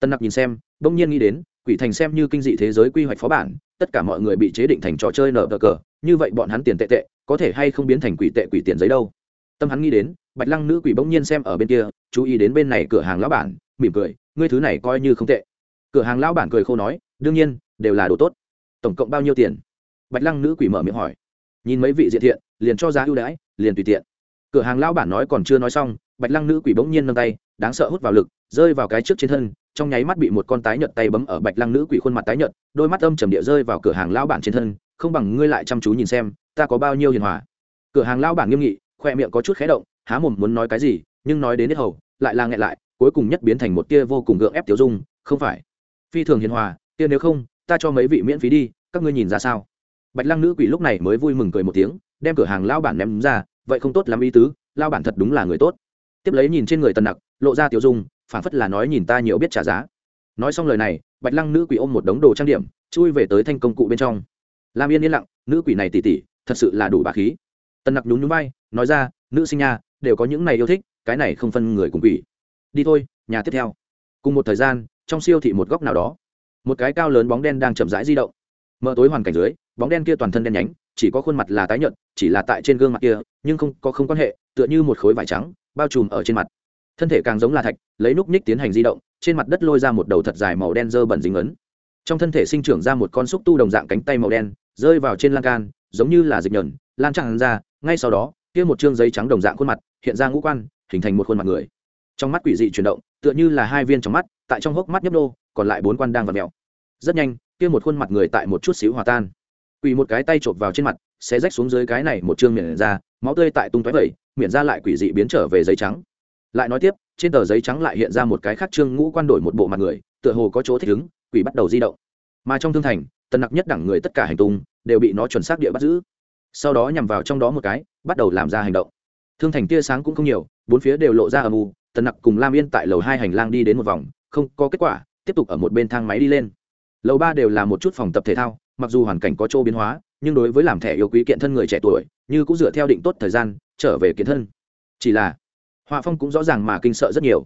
Tân nặc nhìn xem, bỗng nhiên nghĩ đến, quỷ thành xem như kinh dị thế giới quy hoạch phó bản, tất cả mọi người bị chế định thành trò chơi nở cờ cờ, như vậy bọn hắn tiền tệ tệ, có thể hay không biến thành quỷ tệ quỷ tiền giấy đâu? Tâm hắn nghĩ đến, bạch lăng nữ quỷ bỗng nhiên xem ở bên kia, chú ý đến bên này cửa hàng lão bản, mỉm cười, ngươi thứ này coi như không tệ. Cửa hàng lão bản cười khô nói, đương nhiên, đều là đồ tốt tổng cộng bao nhiêu tiền? Bạch lăng nữ quỷ mở miệng hỏi. Nhìn mấy vị diện thiện, liền cho giá ưu đãi, liền tùy tiện. Cửa hàng lão bản nói còn chưa nói xong, bạch lăng nữ quỷ bỗng nhiên nâng tay, đáng sợ hút vào lực, rơi vào cái trước trên thân, trong nháy mắt bị một con tái nhợt tay bấm ở bạch lăng nữ quỷ khuôn mặt tái nhợt, đôi mắt âm trầm địa rơi vào cửa hàng lão bản trên thân, không bằng ngươi lại chăm chú nhìn xem, ta có bao nhiêu hiền hòa. Cửa hàng lão bản nghiêm nghị, khoe miệng có chút khé động, há mồm muốn nói cái gì, nhưng nói đến hết hầu, lại là nghẹn lại, cuối cùng nhất biến thành một tia vô cùng gượng ép tiểu dung, không phải. Phi thường hiền hòa tia nếu không, ta cho mấy vị miễn phí đi các ngươi nhìn ra sao? Bạch lăng nữ quỷ lúc này mới vui mừng cười một tiếng đem cửa hàng lao bản ném ra vậy không tốt lắm ý tứ lao bản thật đúng là người tốt. Tiếp lấy nhìn trên người tần nặc lộ ra tiểu dung phản phất là nói nhìn ta nhiều biết trả giá. Nói xong lời này bạch lăng nữ quỷ ôm một đống đồ trang điểm chui về tới thanh công cụ bên trong. Lam yên yên lặng nữ quỷ này tỉ tỉ thật sự là đủ bà khí. Tần nặc nhún nhún bay, nói ra nữ sinh nha đều có những này yêu thích cái này không phân người cùng quỷ. Đi thôi nhà tiếp theo. Cùng một thời gian trong siêu thị một góc nào đó một cái cao lớn bóng đen đang chậm rãi di động mở tối hoàn cảnh dưới, bóng đen kia toàn thân đen nhánh, chỉ có khuôn mặt là tái nhợt, chỉ là tại trên gương mặt kia, nhưng không có không quan hệ, tựa như một khối vải trắng, bao trùm ở trên mặt. Thân thể càng giống là thạch, lấy núc ních tiến hành di động, trên mặt đất lôi ra một đầu thật dài màu đen dơ bẩn dính ấn. Trong thân thể sinh trưởng ra một con xúc tu đồng dạng cánh tay màu đen, rơi vào trên lan can, giống như là dịch nhờn, lan tràn ra, ngay sau đó, kia một chương giấy trắng đồng dạng khuôn mặt, hiện ra ngũ quan, hình thành một khuôn mặt người. Trong mắt quỷ dị chuyển động, tựa như là hai viên trong mắt, tại trong hốc mắt nhấp nô, còn lại bốn quan đang v ặ mẹo rất nhanh kia một khuôn mặt người tại một chút xíu hòa tan. Quỷ một cái tay chộp vào trên mặt sẽ rách xuống dưới cái này một chương miệng ra, máu tươi tại tung tóe vẩy, miệng ra lại quỷ dị biến trở về giấy trắng. Lại nói tiếp, trên tờ giấy trắng lại hiện ra một cái khác trương ngũ quan đổi một bộ mặt người, tựa hồ có chỗ thích ứng, quỷ bắt đầu di động. Mà trong thương thành tần nặc nhất đẳng người tất cả hành tung đều bị nó chuẩn xác địa bắt giữ. Sau đó nhằm vào trong đó một cái, bắt đầu làm ra hành động. Thương thành tia sáng cũng không nhiều, bốn phía đều lộ ra âm u tần nặc cùng lam yên tại lầu hai hành lang đi đến một vòng, không có kết quả, tiếp tục ở một bên thang máy đi lên lầu ba đều là một chút phòng tập thể thao, mặc dù hoàn cảnh có chỗ biến hóa, nhưng đối với làm thẻ yêu quý kiện thân người trẻ tuổi, như cũng dựa theo định tốt thời gian, trở về kiện thân. Chỉ là họa phong cũng rõ ràng mà kinh sợ rất nhiều.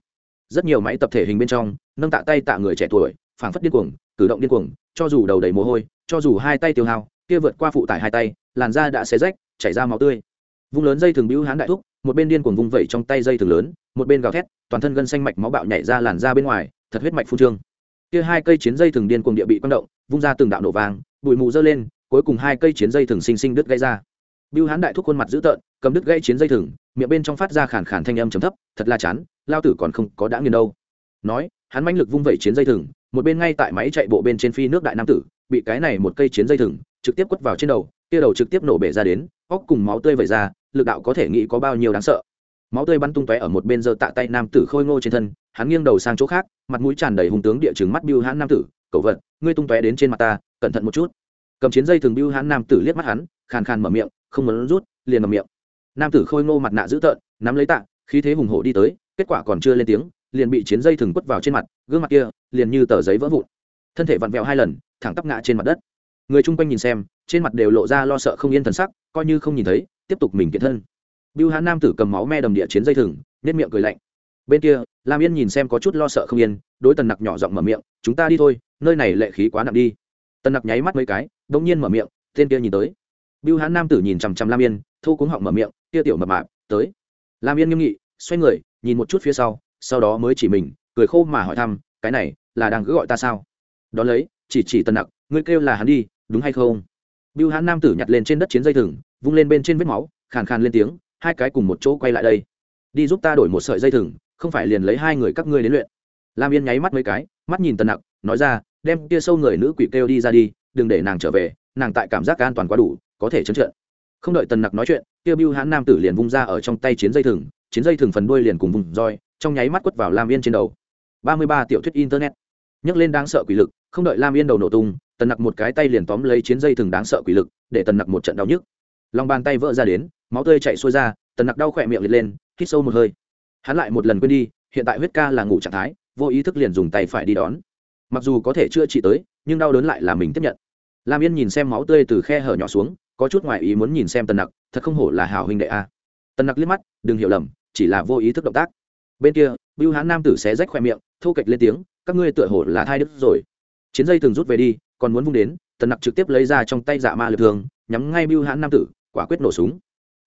Rất nhiều máy tập thể hình bên trong, nâng tạ tay tạ người trẻ tuổi, phảng phất điên cuồng, cử động điên cuồng, cho dù đầu đầy mồ hôi, cho dù hai tay tiêu hao, kia vượt qua phụ tải hai tay, làn da đã xé rách, chảy ra máu tươi. Vung lớn dây thường bưu hán đại thúc, một bên điên cuồng vung vẩy trong tay dây thường lớn, một bên gào thét, toàn thân gân xanh mạch máu bạo nhảy ra làn da bên ngoài, thật huyết mạch phu trương kia hai cây chiến dây thường điên cuồng địa bị quang động, vung ra từng đạo nổ vàng bụi mù dơ lên, cuối cùng hai cây chiến dây thường sinh sinh đứt gãy ra. Bưu hán đại thúc khuôn mặt dữ tợn, cầm đứt gãy chiến dây thừng miệng bên trong phát ra khản khản thanh âm chấm thấp, thật là chán, lao tử còn không có đã nghiền đâu. Nói, hắn mãnh lực vung vẩy chiến dây thừng một bên ngay tại máy chạy bộ bên trên phi nước đại nam tử, bị cái này một cây chiến dây thừng trực tiếp quất vào trên đầu, kia đầu trực tiếp nổ bể ra đến, óc cùng máu tươi vẩy ra, lực đạo có thể nghĩ có bao nhiêu đáng sợ. Máu tươi bắn tung tóe ở một bên giơ tạ tay nam tử khôi ngô trên thân hắn nghiêng đầu sang chỗ khác, mặt mũi tràn đầy hùng tướng địa chứng mắt biêu hãn nam tử, cậu vật, ngươi tung tóe đến trên mặt ta, cẩn thận một chút. Cầm chiến dây thường biêu hãn nam tử liếc mắt hắn, khàn khàn mở miệng, không muốn rút, liền ngậm miệng. Nam tử khôi ngô mặt nạ dữ tợn, nắm lấy tạ, khí thế hùng hổ đi tới, kết quả còn chưa lên tiếng, liền bị chiến dây thừng quất vào trên mặt, gương mặt kia liền như tờ giấy vỡ vụn. Thân thể vặn vẹo hai lần, thẳng tắp ngã trên mặt đất. Người chung quanh nhìn xem, trên mặt đều lộ ra lo sợ không yên thần sắc, coi như không nhìn thấy, tiếp tục mình kiện thân. Bưu hãn nam tử cầm máu me đầm địa chiến dây thừng nếp miệng cười lạnh bên kia lam yên nhìn xem có chút lo sợ không yên đối tần nặc nhỏ giọng mở miệng chúng ta đi thôi nơi này lệ khí quá nặng đi tần nặc nháy mắt mấy cái đ ỗ n g nhiên mở miệng tên kia nhìn tới Bưu hãn nam tử nhìn chằm chằm Lam Yên, thu cuống họng mở miệng, kia tiểu mập mạp, tới. Lam Yên nghiêm nghị, xoay người, nhìn một chút phía sau, sau đó mới chỉ mình, cười khô mà hỏi thăm, cái này là đang cứ gọi ta sao? Đón lấy, chỉ chỉ Tần Nặc, ngươi kêu là hắn đi, đúng hay không? Bưu hãn nam tử nhặt lên trên đất chiến dây thừng, vung lên bên trên vết máu, khàn khàn lên tiếng, hai cái cùng một chỗ quay lại đây. Đi giúp ta đổi một sợi dây thừng, không phải liền lấy hai người các ngươi đến luyện. Lam Yên nháy mắt mấy cái, mắt nhìn Tần Nặc, nói ra, đem kia sâu người nữ quỷ kêu đi ra đi, đừng để nàng trở về, nàng tại cảm giác an toàn quá đủ, có thể chấn trượt. Không đợi tần nặc nói chuyện kia bưu hãn nam tử liền vung ra ở trong tay chiến dây thừng chiến dây thừng phần đuôi liền cùng vùng roi trong nháy mắt quất vào lam yên trên đầu. Ba mươi ba tiểu thuyết internet. Nhấc lên đáng sợ quỷ lực không đợi lam yên đầu nổ tung tần nặc một cái tay liền tóm lấy chiến dây thừng đáng sợ quỷ lực để tần nặc một trận đau nhức. Lòng bàn tay vỡ ra đến máu tươi chạy xuôi ra tần nặc đau khỏe miệng liệt lên hít sâu một hơi hắn lại một lần quên đi, hiện tại huyết ca là ngủ trạng thái, vô ý thức liền dùng tay phải đi đón. Mặc dù có thể chữa trị tới, nhưng đau đớn lại là mình tiếp nhận. Lam yên nhìn xem máu tươi từ khe hở nhỏ xuống, có chút ngoại ý muốn nhìn xem tần nặc, thật không hổ là hào huynh đệ a. Tần nặc liếc mắt, đừng hiểu lầm, chỉ là vô ý thức động tác. Bên kia, bưu Hãn nam tử xé rách khoe miệng, thô kệch lên tiếng, các ngươi tựa hổ là thai đức rồi. Chiến dây thường rút về đi, còn muốn vung đến, tần nặc trực tiếp lấy ra trong tay dạ ma lực thường, nhắm ngay bưu Hãn nam tử, quả quyết nổ súng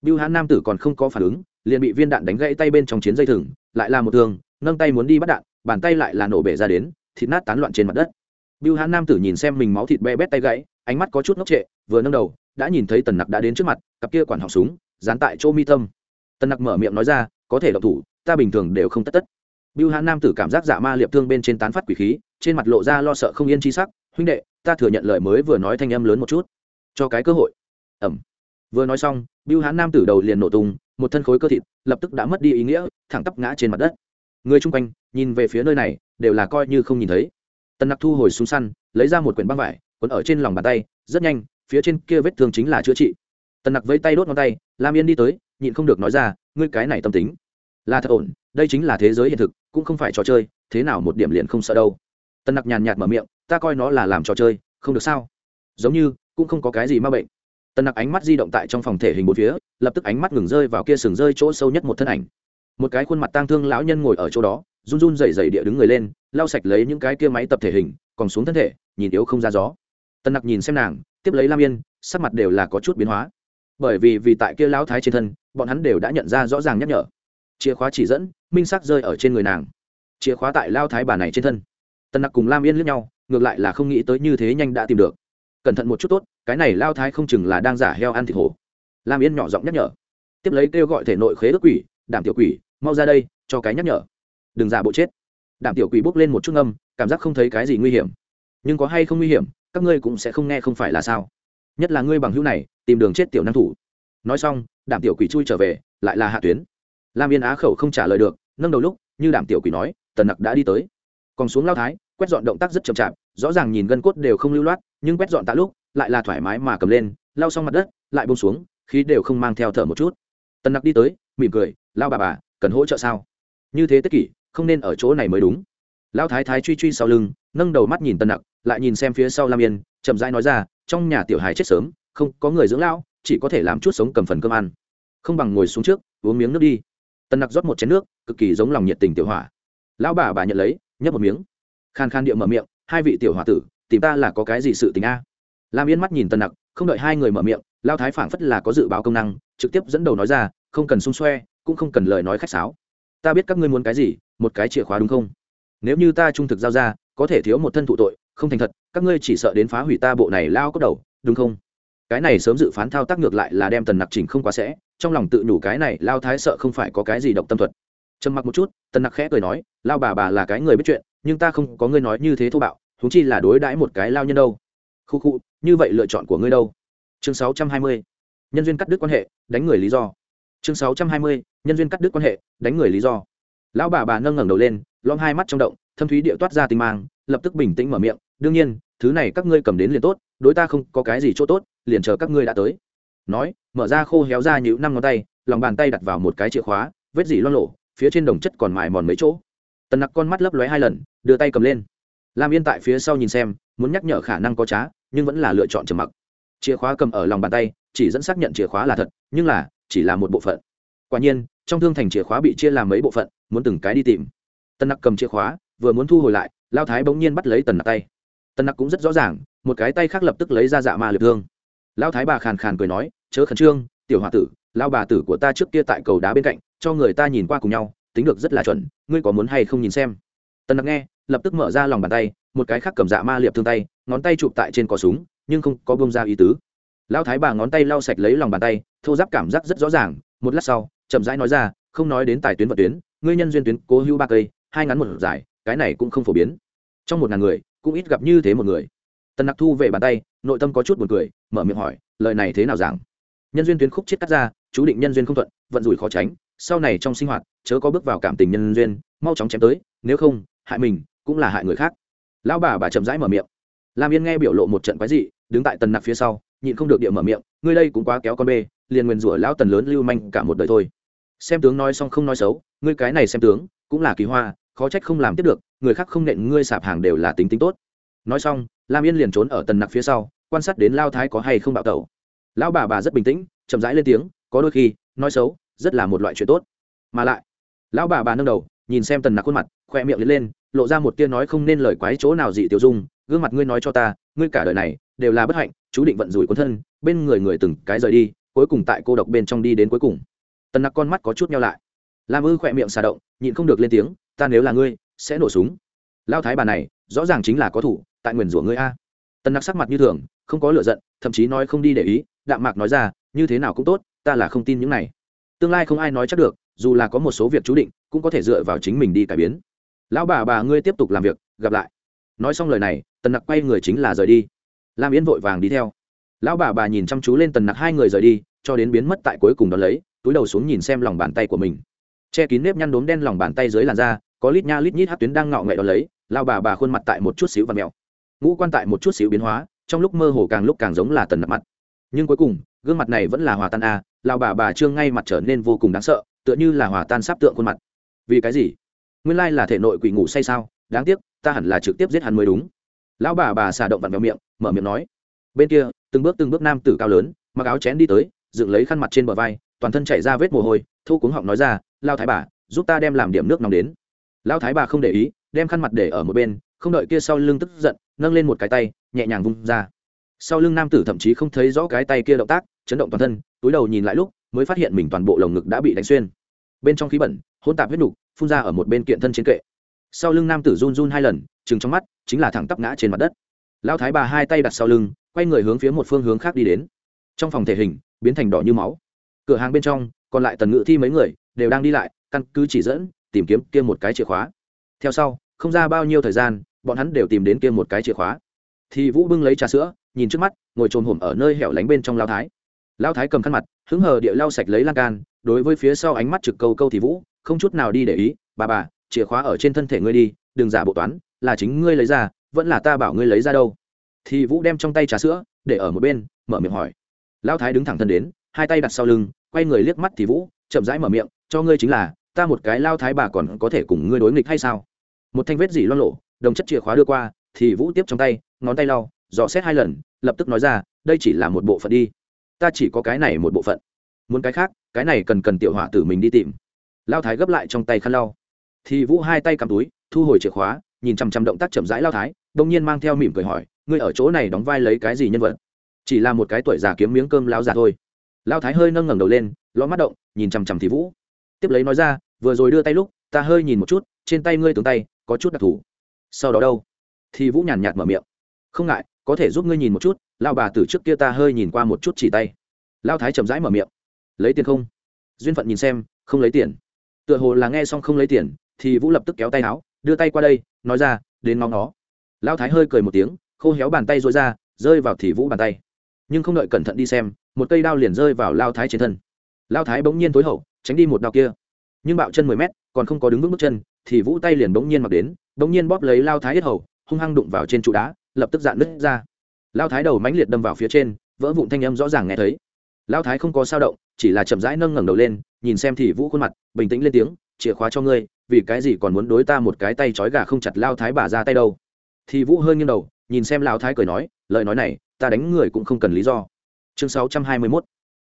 bưu hán nam tử còn không có phản ứng, liền bị viên đạn đánh gãy tay bên trong chiến dây thừng, lại là một thương, nâng tay muốn đi bắt đạn, bàn tay lại là nổ bể ra đến, thịt nát tán loạn trên mặt đất. Bưu hán nam tử nhìn xem mình máu thịt be bét tay gãy, ánh mắt có chút ngốc trệ, vừa nâng đầu, đã nhìn thấy tần nặc đã đến trước mặt, cặp kia quản họng súng, dán tại chỗ mi tâm. Tần nặc mở miệng nói ra, có thể động thủ, ta bình thường đều không tất tất. Bưu hán nam tử cảm giác dạ ma liệp thương bên trên tán phát quỷ khí, trên mặt lộ ra lo sợ không yên chi sắc, huynh đệ, ta thừa nhận lời mới vừa nói thanh âm lớn một chút. Cho cái cơ hội. Ẩm vừa nói xong, bưu hán nam tử đầu liền nổ tung, một thân khối cơ thịt, lập tức đã mất đi ý nghĩa, thẳng tắp ngã trên mặt đất. Người chung quanh, nhìn về phía nơi này, đều là coi như không nhìn thấy. Tần nặc thu hồi súng săn, lấy ra một quyển băng vải, quấn ở trên lòng bàn tay, rất nhanh, phía trên kia vết thương chính là chữa trị. Tần nặc vẫy tay đốt ngón tay, lam yên đi tới, nhịn không được nói ra, ngươi cái này tâm tính, là thật ổn, đây chính là thế giới hiện thực, cũng không phải trò chơi, thế nào một điểm liền không sợ đâu. Tần nặc nhàn nhạt mở miệng, ta coi nó là làm trò chơi, không được sao? Giống như, cũng không có cái gì ma bệnh tần nặc ánh mắt di động tại trong phòng thể hình một phía, lập tức ánh mắt ngừng rơi vào kia sừng rơi chỗ sâu nhất một thân ảnh. Một cái khuôn mặt tang thương lão nhân ngồi ở chỗ đó, run run rẩy rẩy địa đứng người lên, lau sạch lấy những cái kia máy tập thể hình, còn xuống thân thể, nhìn yếu không ra gió. Tần nặc nhìn xem nàng, tiếp lấy lam yên, sắc mặt đều là có chút biến hóa. Bởi vì vì tại kia lão thái trên thân, bọn hắn đều đã nhận ra rõ ràng nhắc nhở. Chìa khóa chỉ dẫn, minh sắc rơi ở trên người nàng. Chìa khóa tại lao thái bà này trên thân. Tần nặc cùng lam yên lướt nhau, ngược lại là không nghĩ tới như thế nhanh đã tìm được. Cẩn thận một chút tốt cái này lao thái không chừng là đang giả heo ăn thịt hổ. Lam yên nhỏ giọng nhắc nhở. Tiếp lấy kêu gọi thể nội khế ước quỷ đảm tiểu quỷ, mau ra đây, cho cái nhắc nhở. Đừng giả bộ chết. Đảm tiểu quỷ bốc lên một chút ngâm, cảm giác không thấy cái gì nguy hiểm. Nhưng có hay không nguy hiểm, các ngươi cũng sẽ không nghe không phải là sao. Nhất là ngươi bằng hữu này, tìm đường chết tiểu năng thủ. Nói xong đảm tiểu quỷ chui trở về, lại là hạ tuyến. Lam yên á khẩu không trả lời được, nâng đầu lúc, như đảm tiểu quỷ nói, tần nặc đã đi tới. Còn xuống lao thái, quét dọn động tác rất chậm chạp, rõ ràng nhìn gân cốt đều không lưu loát, nhưng quét dọn tạ lúc lại là thoải mái mà cầm lên lao xong mặt đất, lại bông xuống, khí đều không mang theo thở một chút. Tần nặc đi tới, mỉm cười lao bà bà, cần hỗ trợ sao? Như thế tất kỷ, không nên ở chỗ này mới đúng. Lao thái thái truy truy sau lưng, nâng đầu mắt nhìn tần nặc, lại nhìn xem phía sau lam yên, chậm rãi nói ra, trong nhà tiểu hài chết sớm, không có người dưỡng lão, chỉ có thể làm chút sống cầm phần cơm ăn. Không bằng ngồi xuống trước, uống miếng nước đi. Tần nặc rót một chén nước, cực kỳ giống lòng nhiệt tình tiểu hỏa. Lão bà bà nhận lấy, nhấp một miếng. Khan khan điệu mở miệng, hai vị tiểu hỏa tử, tìm ta là có cái gì sự tình a? à? Lam yên mắt nhìn tần nặc, không đợi hai người mở miệng, lao thái phảng phất là có dự báo công năng, trực tiếp dẫn đầu nói ra, không cần xung xoe, cũng không cần lời nói khách sáo. Ta biết các ngươi muốn cái gì, một cái chìa khóa đúng không? Nếu như ta trung thực giao ra, có thể thiếu một thân thụ tội, không thành thật, các ngươi chỉ sợ đến phá hủy ta bộ này lao cốc đầu, đúng không? Cái này sớm dự phán thao tác ngược lại là đem tần nặc chỉnh không quá sẽ, trong lòng tự nhủ cái này, lao thái sợ không phải có cái gì độc tâm thuật. Trầm mặc một chút, tần nặc khẽ cười nói, lao bà bà là cái người biết chuyện, nhưng ta không có ngươi nói như thế thô bạo thú chi là đối đãi một cái lao nhân đâu. Khu khu như vậy lựa chọn của ngươi đâu? Chương sáu trăm hai mươi, nhân duyên cắt đứt quan hệ, đánh người lý do. Chương sáu trăm hai mươi, nhân duyên cắt đứt quan hệ, đánh người lý do. Lão bà bà nâng ngẩng đầu lên lom hai mắt trong động, thâm thúy địa toát ra tinh mang, lập tức bình tĩnh mở miệng, đương nhiên, thứ này các ngươi cầm đến liền tốt, đối ta không có cái gì chỗ tốt, liền chờ các ngươi đã tới. Nói, mở ra khô héo ra những năm ngón tay, lòng bàn tay đặt vào một cái chìa khóa, vết dỉ loan lộ phía trên đồng chất còn mài mòn mấy chỗ. Tần nặc con mắt lấp lóe hai lần, đưa tay cầm lên. Lam yên tại phía sau nhìn xem, muốn nhắc nhở khả năng có trá nhưng vẫn là lựa chọn trầm mặc. Chìa khóa cầm ở lòng bàn tay, chỉ dẫn xác nhận chìa khóa là thật, nhưng là, chỉ là một bộ phận. Quả nhiên, trong thương thành chìa khóa bị chia làm mấy bộ phận, muốn từng cái đi tìm. Tần nặc cầm chìa khóa, vừa muốn thu hồi lại, lao thái bỗng nhiên bắt lấy tần nặc tay. Tần nặc cũng rất rõ ràng, một cái tay khác lập tức lấy ra dạ ma liệt thương. Lao thái bà khàn khàn cười nói, chớ khẩn trương, tiểu h o a tử lao bà tử của ta trước kia tại cầu đá bên cạnh, cho người ta nhìn qua cùng nhau, tính được rất là chuẩn, ngươi có muốn hay không nhìn xem? Tần nặc nghe, lập tức mở ra lòng bàn tay một cái khác cầm dạ ma liệp thương tay, ngón tay chụp tại trên cò súng, nhưng không có bông ra ý tứ. Lão thái bà ngón tay lau sạch lấy lòng bàn tay, thô giáp cảm giác rất rõ ràng, một lát sau, chậm rãi nói ra, không nói đến tài tuyến vật tuyến, ngươi nhân duyên tuyến cố hữu ba cây, hai ngắn một dài, cái này cũng không phổ biến. Trong một ngàn người, cũng ít gặp như thế một người. Tần nặc thu về bàn tay, nội tâm có chút buồn cười, mở miệng hỏi, lời này thế nào giảng nhân duyên tuyến khúc chết cắt ra, chú định nhân duyên không thuận, vận rủi khó tránh, sau này trong sinh hoạt, chớ có bước vào cảm tình nhân duyên, mau chóng chém tới, nếu không, hại mình cũng là hại người khác lão bà bà chậm rãi mở miệng. Lam yên nghe biểu lộ một trận quái dị, đứng tại tần nặc phía sau, nhịn không được địa mở miệng, ngươi đây cũng quá kéo con bê, liền nguyền rủa lão tần lớn lưu manh cả một đời thôi. Xem tướng nói xong không nói xấu, ngươi cái này xem tướng, cũng là kỳ hoa, khó trách không làm tiếp được, người khác không nện ngươi sạp hàng đều là tính tính tốt. Nói xong, lam yên liền trốn ở tần nặc phía sau, quan sát đến lao thái có hay không bạo tẩu. Lão bà bà rất bình tĩnh, chậm rãi lên tiếng, có đôi khi, nói xấu, rất là một loại chuyện tốt. Mà lại, lão bà bà nâng đầu nhìn xem tần nặc khuôn mặt, khoe miệng lên lên, lộ ra một tia nói không nên lời quái chỗ nào dị tiêu dung, gương mặt ngươi nói cho ta, ngươi cả đời này đều là bất hạnh, chú định vận rủi quân thân, bên người người từng cái rời đi, cuối cùng tại cô độc bên trong đi đến cuối cùng. Tần nặc con mắt có chút nhau lại. Làm ư khỏe miệng xà động, nhịn không được lên tiếng, ta nếu là ngươi, sẽ nổ súng. Lao thái bà này, rõ ràng chính là có thủ, tại nguyền rủa ngươi a. Tần nặc sắc mặt như thường, không có lựa giận, thậm chí nói không đi để ý, đạm mạc nói ra, như thế nào cũng tốt, ta là không tin những này. Tương lai không ai nói chắc được, dù là có một số việc chú định cũng có thể dựa vào chính mình đi cải biến. Lão bà bà ngươi tiếp tục làm việc, gặp lại. Nói xong lời này, tần nặc quay người chính là rời đi. Lam yến vội vàng đi theo. Lão bà bà nhìn chăm chú lên tần nặc hai người rời đi, cho đến biến mất tại cuối cùng đón lấy, túi đầu xuống nhìn xem lòng bàn tay của mình. Che kín nếp nhăn đốm đen lòng bàn tay dưới làn da, có lít nha lít nhít hát tuyến đang ngọ ngậy đón lấy lao bà bà khuôn mặt tại một chút xíu và mèo. Ngũ quan tại một chút xíu biến hóa, trong lúc mơ hồ càng lúc càng giống là tần nặc mặt. Nhưng cuối cùng, gương mặt này vẫn là hòa tan a lao bà bà trương ngay mặt trở nên vô cùng đáng sợ, tựa như là hòa tan sắp tượng khuôn mặt vì cái gì? Nguyên lai là thể nội quỷ ngủ say sao? Đáng tiếc, ta hẳn là trực tiếp giết hắn mới đúng. Lão bà bà xà động vặn vào miệng, mở miệng nói. Bên kia, từng bước từng bước nam tử cao lớn, mặc áo chén đi tới, dựng lấy khăn mặt trên bờ vai, toàn thân chảy ra vết mồ hôi thu cuống họng nói ra lao thái bà, giúp ta đem làm điểm nước nóng đến. Lao thái bà không để ý, đem khăn mặt để ở một bên, không đợi kia sau lưng tức giận, nâng lên một cái tay, nhẹ nhàng vung ra. Sau lưng nam tử thậm chí không thấy rõ cái tay kia động tác, chấn động toàn thân, túi đầu nhìn lại lúc, mới phát hiện mình toàn bộ lồng ngực đã bị đánh xuyên. Bên trong khí bẩn hôn tạp huyết nục, phun ra ở một bên kiện thân trên kệ. Sau lưng nam tử run run hai lần chừng trong mắt, chính là thẳng tắp ngã trên mặt đất. Lao thái bà hai tay đặt sau lưng, quay người hướng phía một phương hướng khác đi đến. Trong phòng thể hình, biến thành đỏ như máu. Cửa hàng bên trong, còn lại tần ngự thi mấy người, đều đang đi lại, căn cứ chỉ dẫn, tìm kiếm kia một cái chìa khóa. Theo sau, không ra bao nhiêu thời gian, bọn hắn đều tìm đến kia một cái chìa khóa. Thì vũ bưng lấy trà sữa, nhìn trước mắt, ngồi trồm hổm ở nơi hẻo lánh bên trong lao thái. Lao thái cầm khăn mặt, hứng hờ địa lau sạch lấy lan can, đối với phía sau ánh mắt trực câu câu thì vũ không chút nào đi để ý, bà bà, chìa khóa ở trên thân thể ngươi đi, đừng giả bộ toán, là chính ngươi lấy ra, vẫn là ta bảo ngươi lấy ra đâu. Thì vũ đem trong tay trà sữa, để ở một bên, mở miệng hỏi. Lao thái đứng thẳng thân đến, hai tay đặt sau lưng, quay người liếc mắt thì vũ, chậm rãi mở miệng, cho ngươi chính là, ta một cái lao thái bà còn có thể cùng ngươi đối nghịch hay sao? Một thanh vết dỉ loan lộ đồng chất chìa khóa đưa qua, thì vũ tiếp trong tay, ngón tay lau, dò xét hai lần, lập tức nói ra, đây chỉ là một bộ phận đi. Ta chỉ có cái này một bộ phận. Muốn cái khác, cái này cần cần tiểu hỏa tử mình đi tìm lao thái gấp lại trong tay khăn lau. Thì vũ hai tay cầm túi, thu hồi chìa khóa, nhìn chằm chằm động tác chậm rãi lao thái đông nhiên mang theo mỉm cười hỏi, ngươi ở chỗ này đóng vai lấy cái gì nhân vật? Chỉ là một cái tuổi già kiếm miếng cơm lao già thôi. Lao thái hơi nâng ngẩng đầu lên ló mắt động, nhìn chằm chằm thì vũ. Tiếp lấy nói ra, vừa rồi đưa tay lúc, ta hơi nhìn một chút, trên tay ngươi tướng tay, có chút đặc thù. Sau đó đâu? Thì vũ nhàn nhạt mở miệng. Không ngại, có thể giúp ngươi nhìn một chút lao bà từ trước kia ta hơi nhìn qua một chút chỉ tay. Lao thái chậm rãi mở miệng. Lấy tiền không? Duyên phận nhìn xem, không lấy tiền tựa hồ là nghe xong không lấy tiền, thì vũ lập tức kéo tay áo, đưa tay qua đây, nói ra, đến ngóng nó. Lao thái hơi cười một tiếng, khô héo bàn tay rối ra, rơi vào thì vũ bàn tay. Nhưng không đợi cẩn thận đi xem, một cây đao liền rơi vào lao thái trên thân. Lao thái bỗng nhiên tối hậu, tránh đi một đao kia. Nhưng bạo chân mười mét, còn không có đứng vững bước chân, thì vũ tay liền bỗng nhiên mặc đến, bỗng nhiên bóp lấy lao thái hết hầu, hung hăng đụng vào trên trụ đá, lập tức dạn nứt ra. Lao thái đầu mãnh liệt đâm vào phía trên, vỡ vụn thanh âm rõ ràng nghe thấy. Lão thái không có sao động, chỉ là chậm rãi nâng ngẩng đầu lên, nhìn xem thì vũ khuôn mặt, bình tĩnh lên tiếng, chìa khóa cho ngươi, vì cái gì còn muốn đối ta một cái tay trói gà không chặt lao thái bà ra tay đâu thì vũ hơi nghiêng đầu, nhìn xem Lão thái cười nói, lời nói này, ta đánh người cũng không cần lý do chương 621.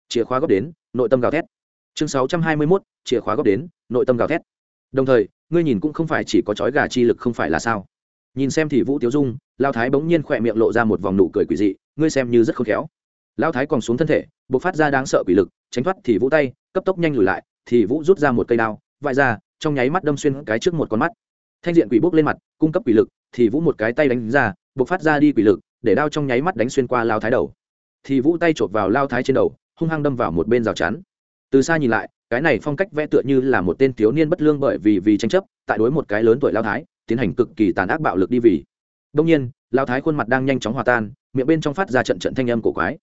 chìa khóa góp đến, nội tâm gào thét chương 621. chìa khóa góp đến, nội tâm gào thét đồng thời, ngươi nhìn cũng không phải chỉ có chói gà chi lực không phải là sao nhìn xem thì vũ tiếu dung lao thái bỗng nhiên khỏe miệng lộ ra một vòng nụ cười quỷ dị, ngươi xem như rất khôn khéo lao thái còn xuống thân thể b ộ c phát ra đáng sợ quỷ lực, tránh thoát thì vũ tay, cấp tốc nhanh lùi lại, thì vũ rút ra một cây đao vại ra, trong nháy mắt đâm xuyên cái trước một con mắt. Thanh diện quỷ bốc lên mặt, cung cấp quỷ lực, thì vũ một cái tay đánh ra b ộ c phát ra đi quỷ lực, để đao trong nháy mắt đánh xuyên qua lao thái đầu. Thì vũ tay chộp vào lao thái trên đầu, hung hăng đâm vào một bên rào chắn. Từ xa nhìn lại, cái này phong cách vẽ tựa như là một tên thiếu niên bất lương bởi vì vì tranh chấp, tại đối một cái lớn tuổi lao thái, tiến hành cực kỳ tàn ác bạo lực đi vì. Đông nhiên lao thái khuôn mặt đang nhanh chóng hòa tan, miệng bên trong phát ra trận trận thanh âm cổ quái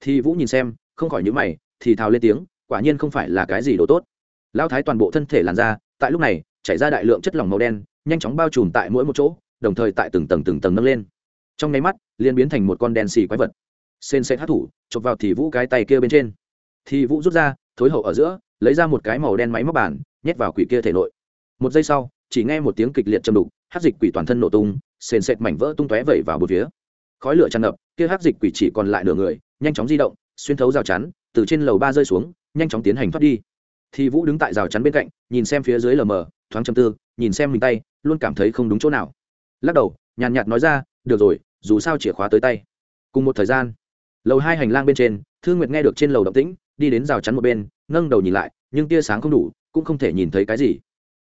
thì vũ nhìn xem, không khỏi nhữ mày, thì thào lên tiếng, quả nhiên không phải là cái gì đồ tốt. Lao thái toàn bộ thân thể làn ra tại lúc này, chảy ra đại lượng chất lỏng màu đen, nhanh chóng bao trùm tại mỗi một chỗ, đồng thời tại từng tầng từng tầng nâng lên. Trong nháy mắt, liền biến thành một con đen xì quái vật. Sên sẽ hát thủ, chụp vào thì vũ cái tay kia bên trên. Thì vũ rút ra, thối hậu ở giữa, lấy ra một cái màu đen máy móc bản nhét vào quỷ kia thể nội. Một giây sau, chỉ nghe một tiếng kịch liệt châm đục hát dịch quỷ toàn thân nổ tung sền sệt mảnh vỡ tung tóe vẩy vào bột phía. Khói lửa tràn ngập, kia hát dịch quỷ chỉ còn lại nửa người nhanh chóng di động, xuyên thấu rào chắn, từ trên lầu ba rơi xuống, nhanh chóng tiến hành thoát đi. Thì vũ đứng tại rào chắn bên cạnh, nhìn xem phía dưới lờ mờ, thoáng châm tư, nhìn xem mình tay, luôn cảm thấy không đúng chỗ nào. Lắc đầu, nhàn nhạt nói ra, được rồi, dù sao chìa khóa tới tay. Cùng một thời gian, lầu hai hành lang bên trên thương nguyệt nghe được trên lầu động tĩnh, đi đến rào chắn một bên nâng đầu nhìn lại, nhưng tia sáng không đủ, cũng không thể nhìn thấy cái gì.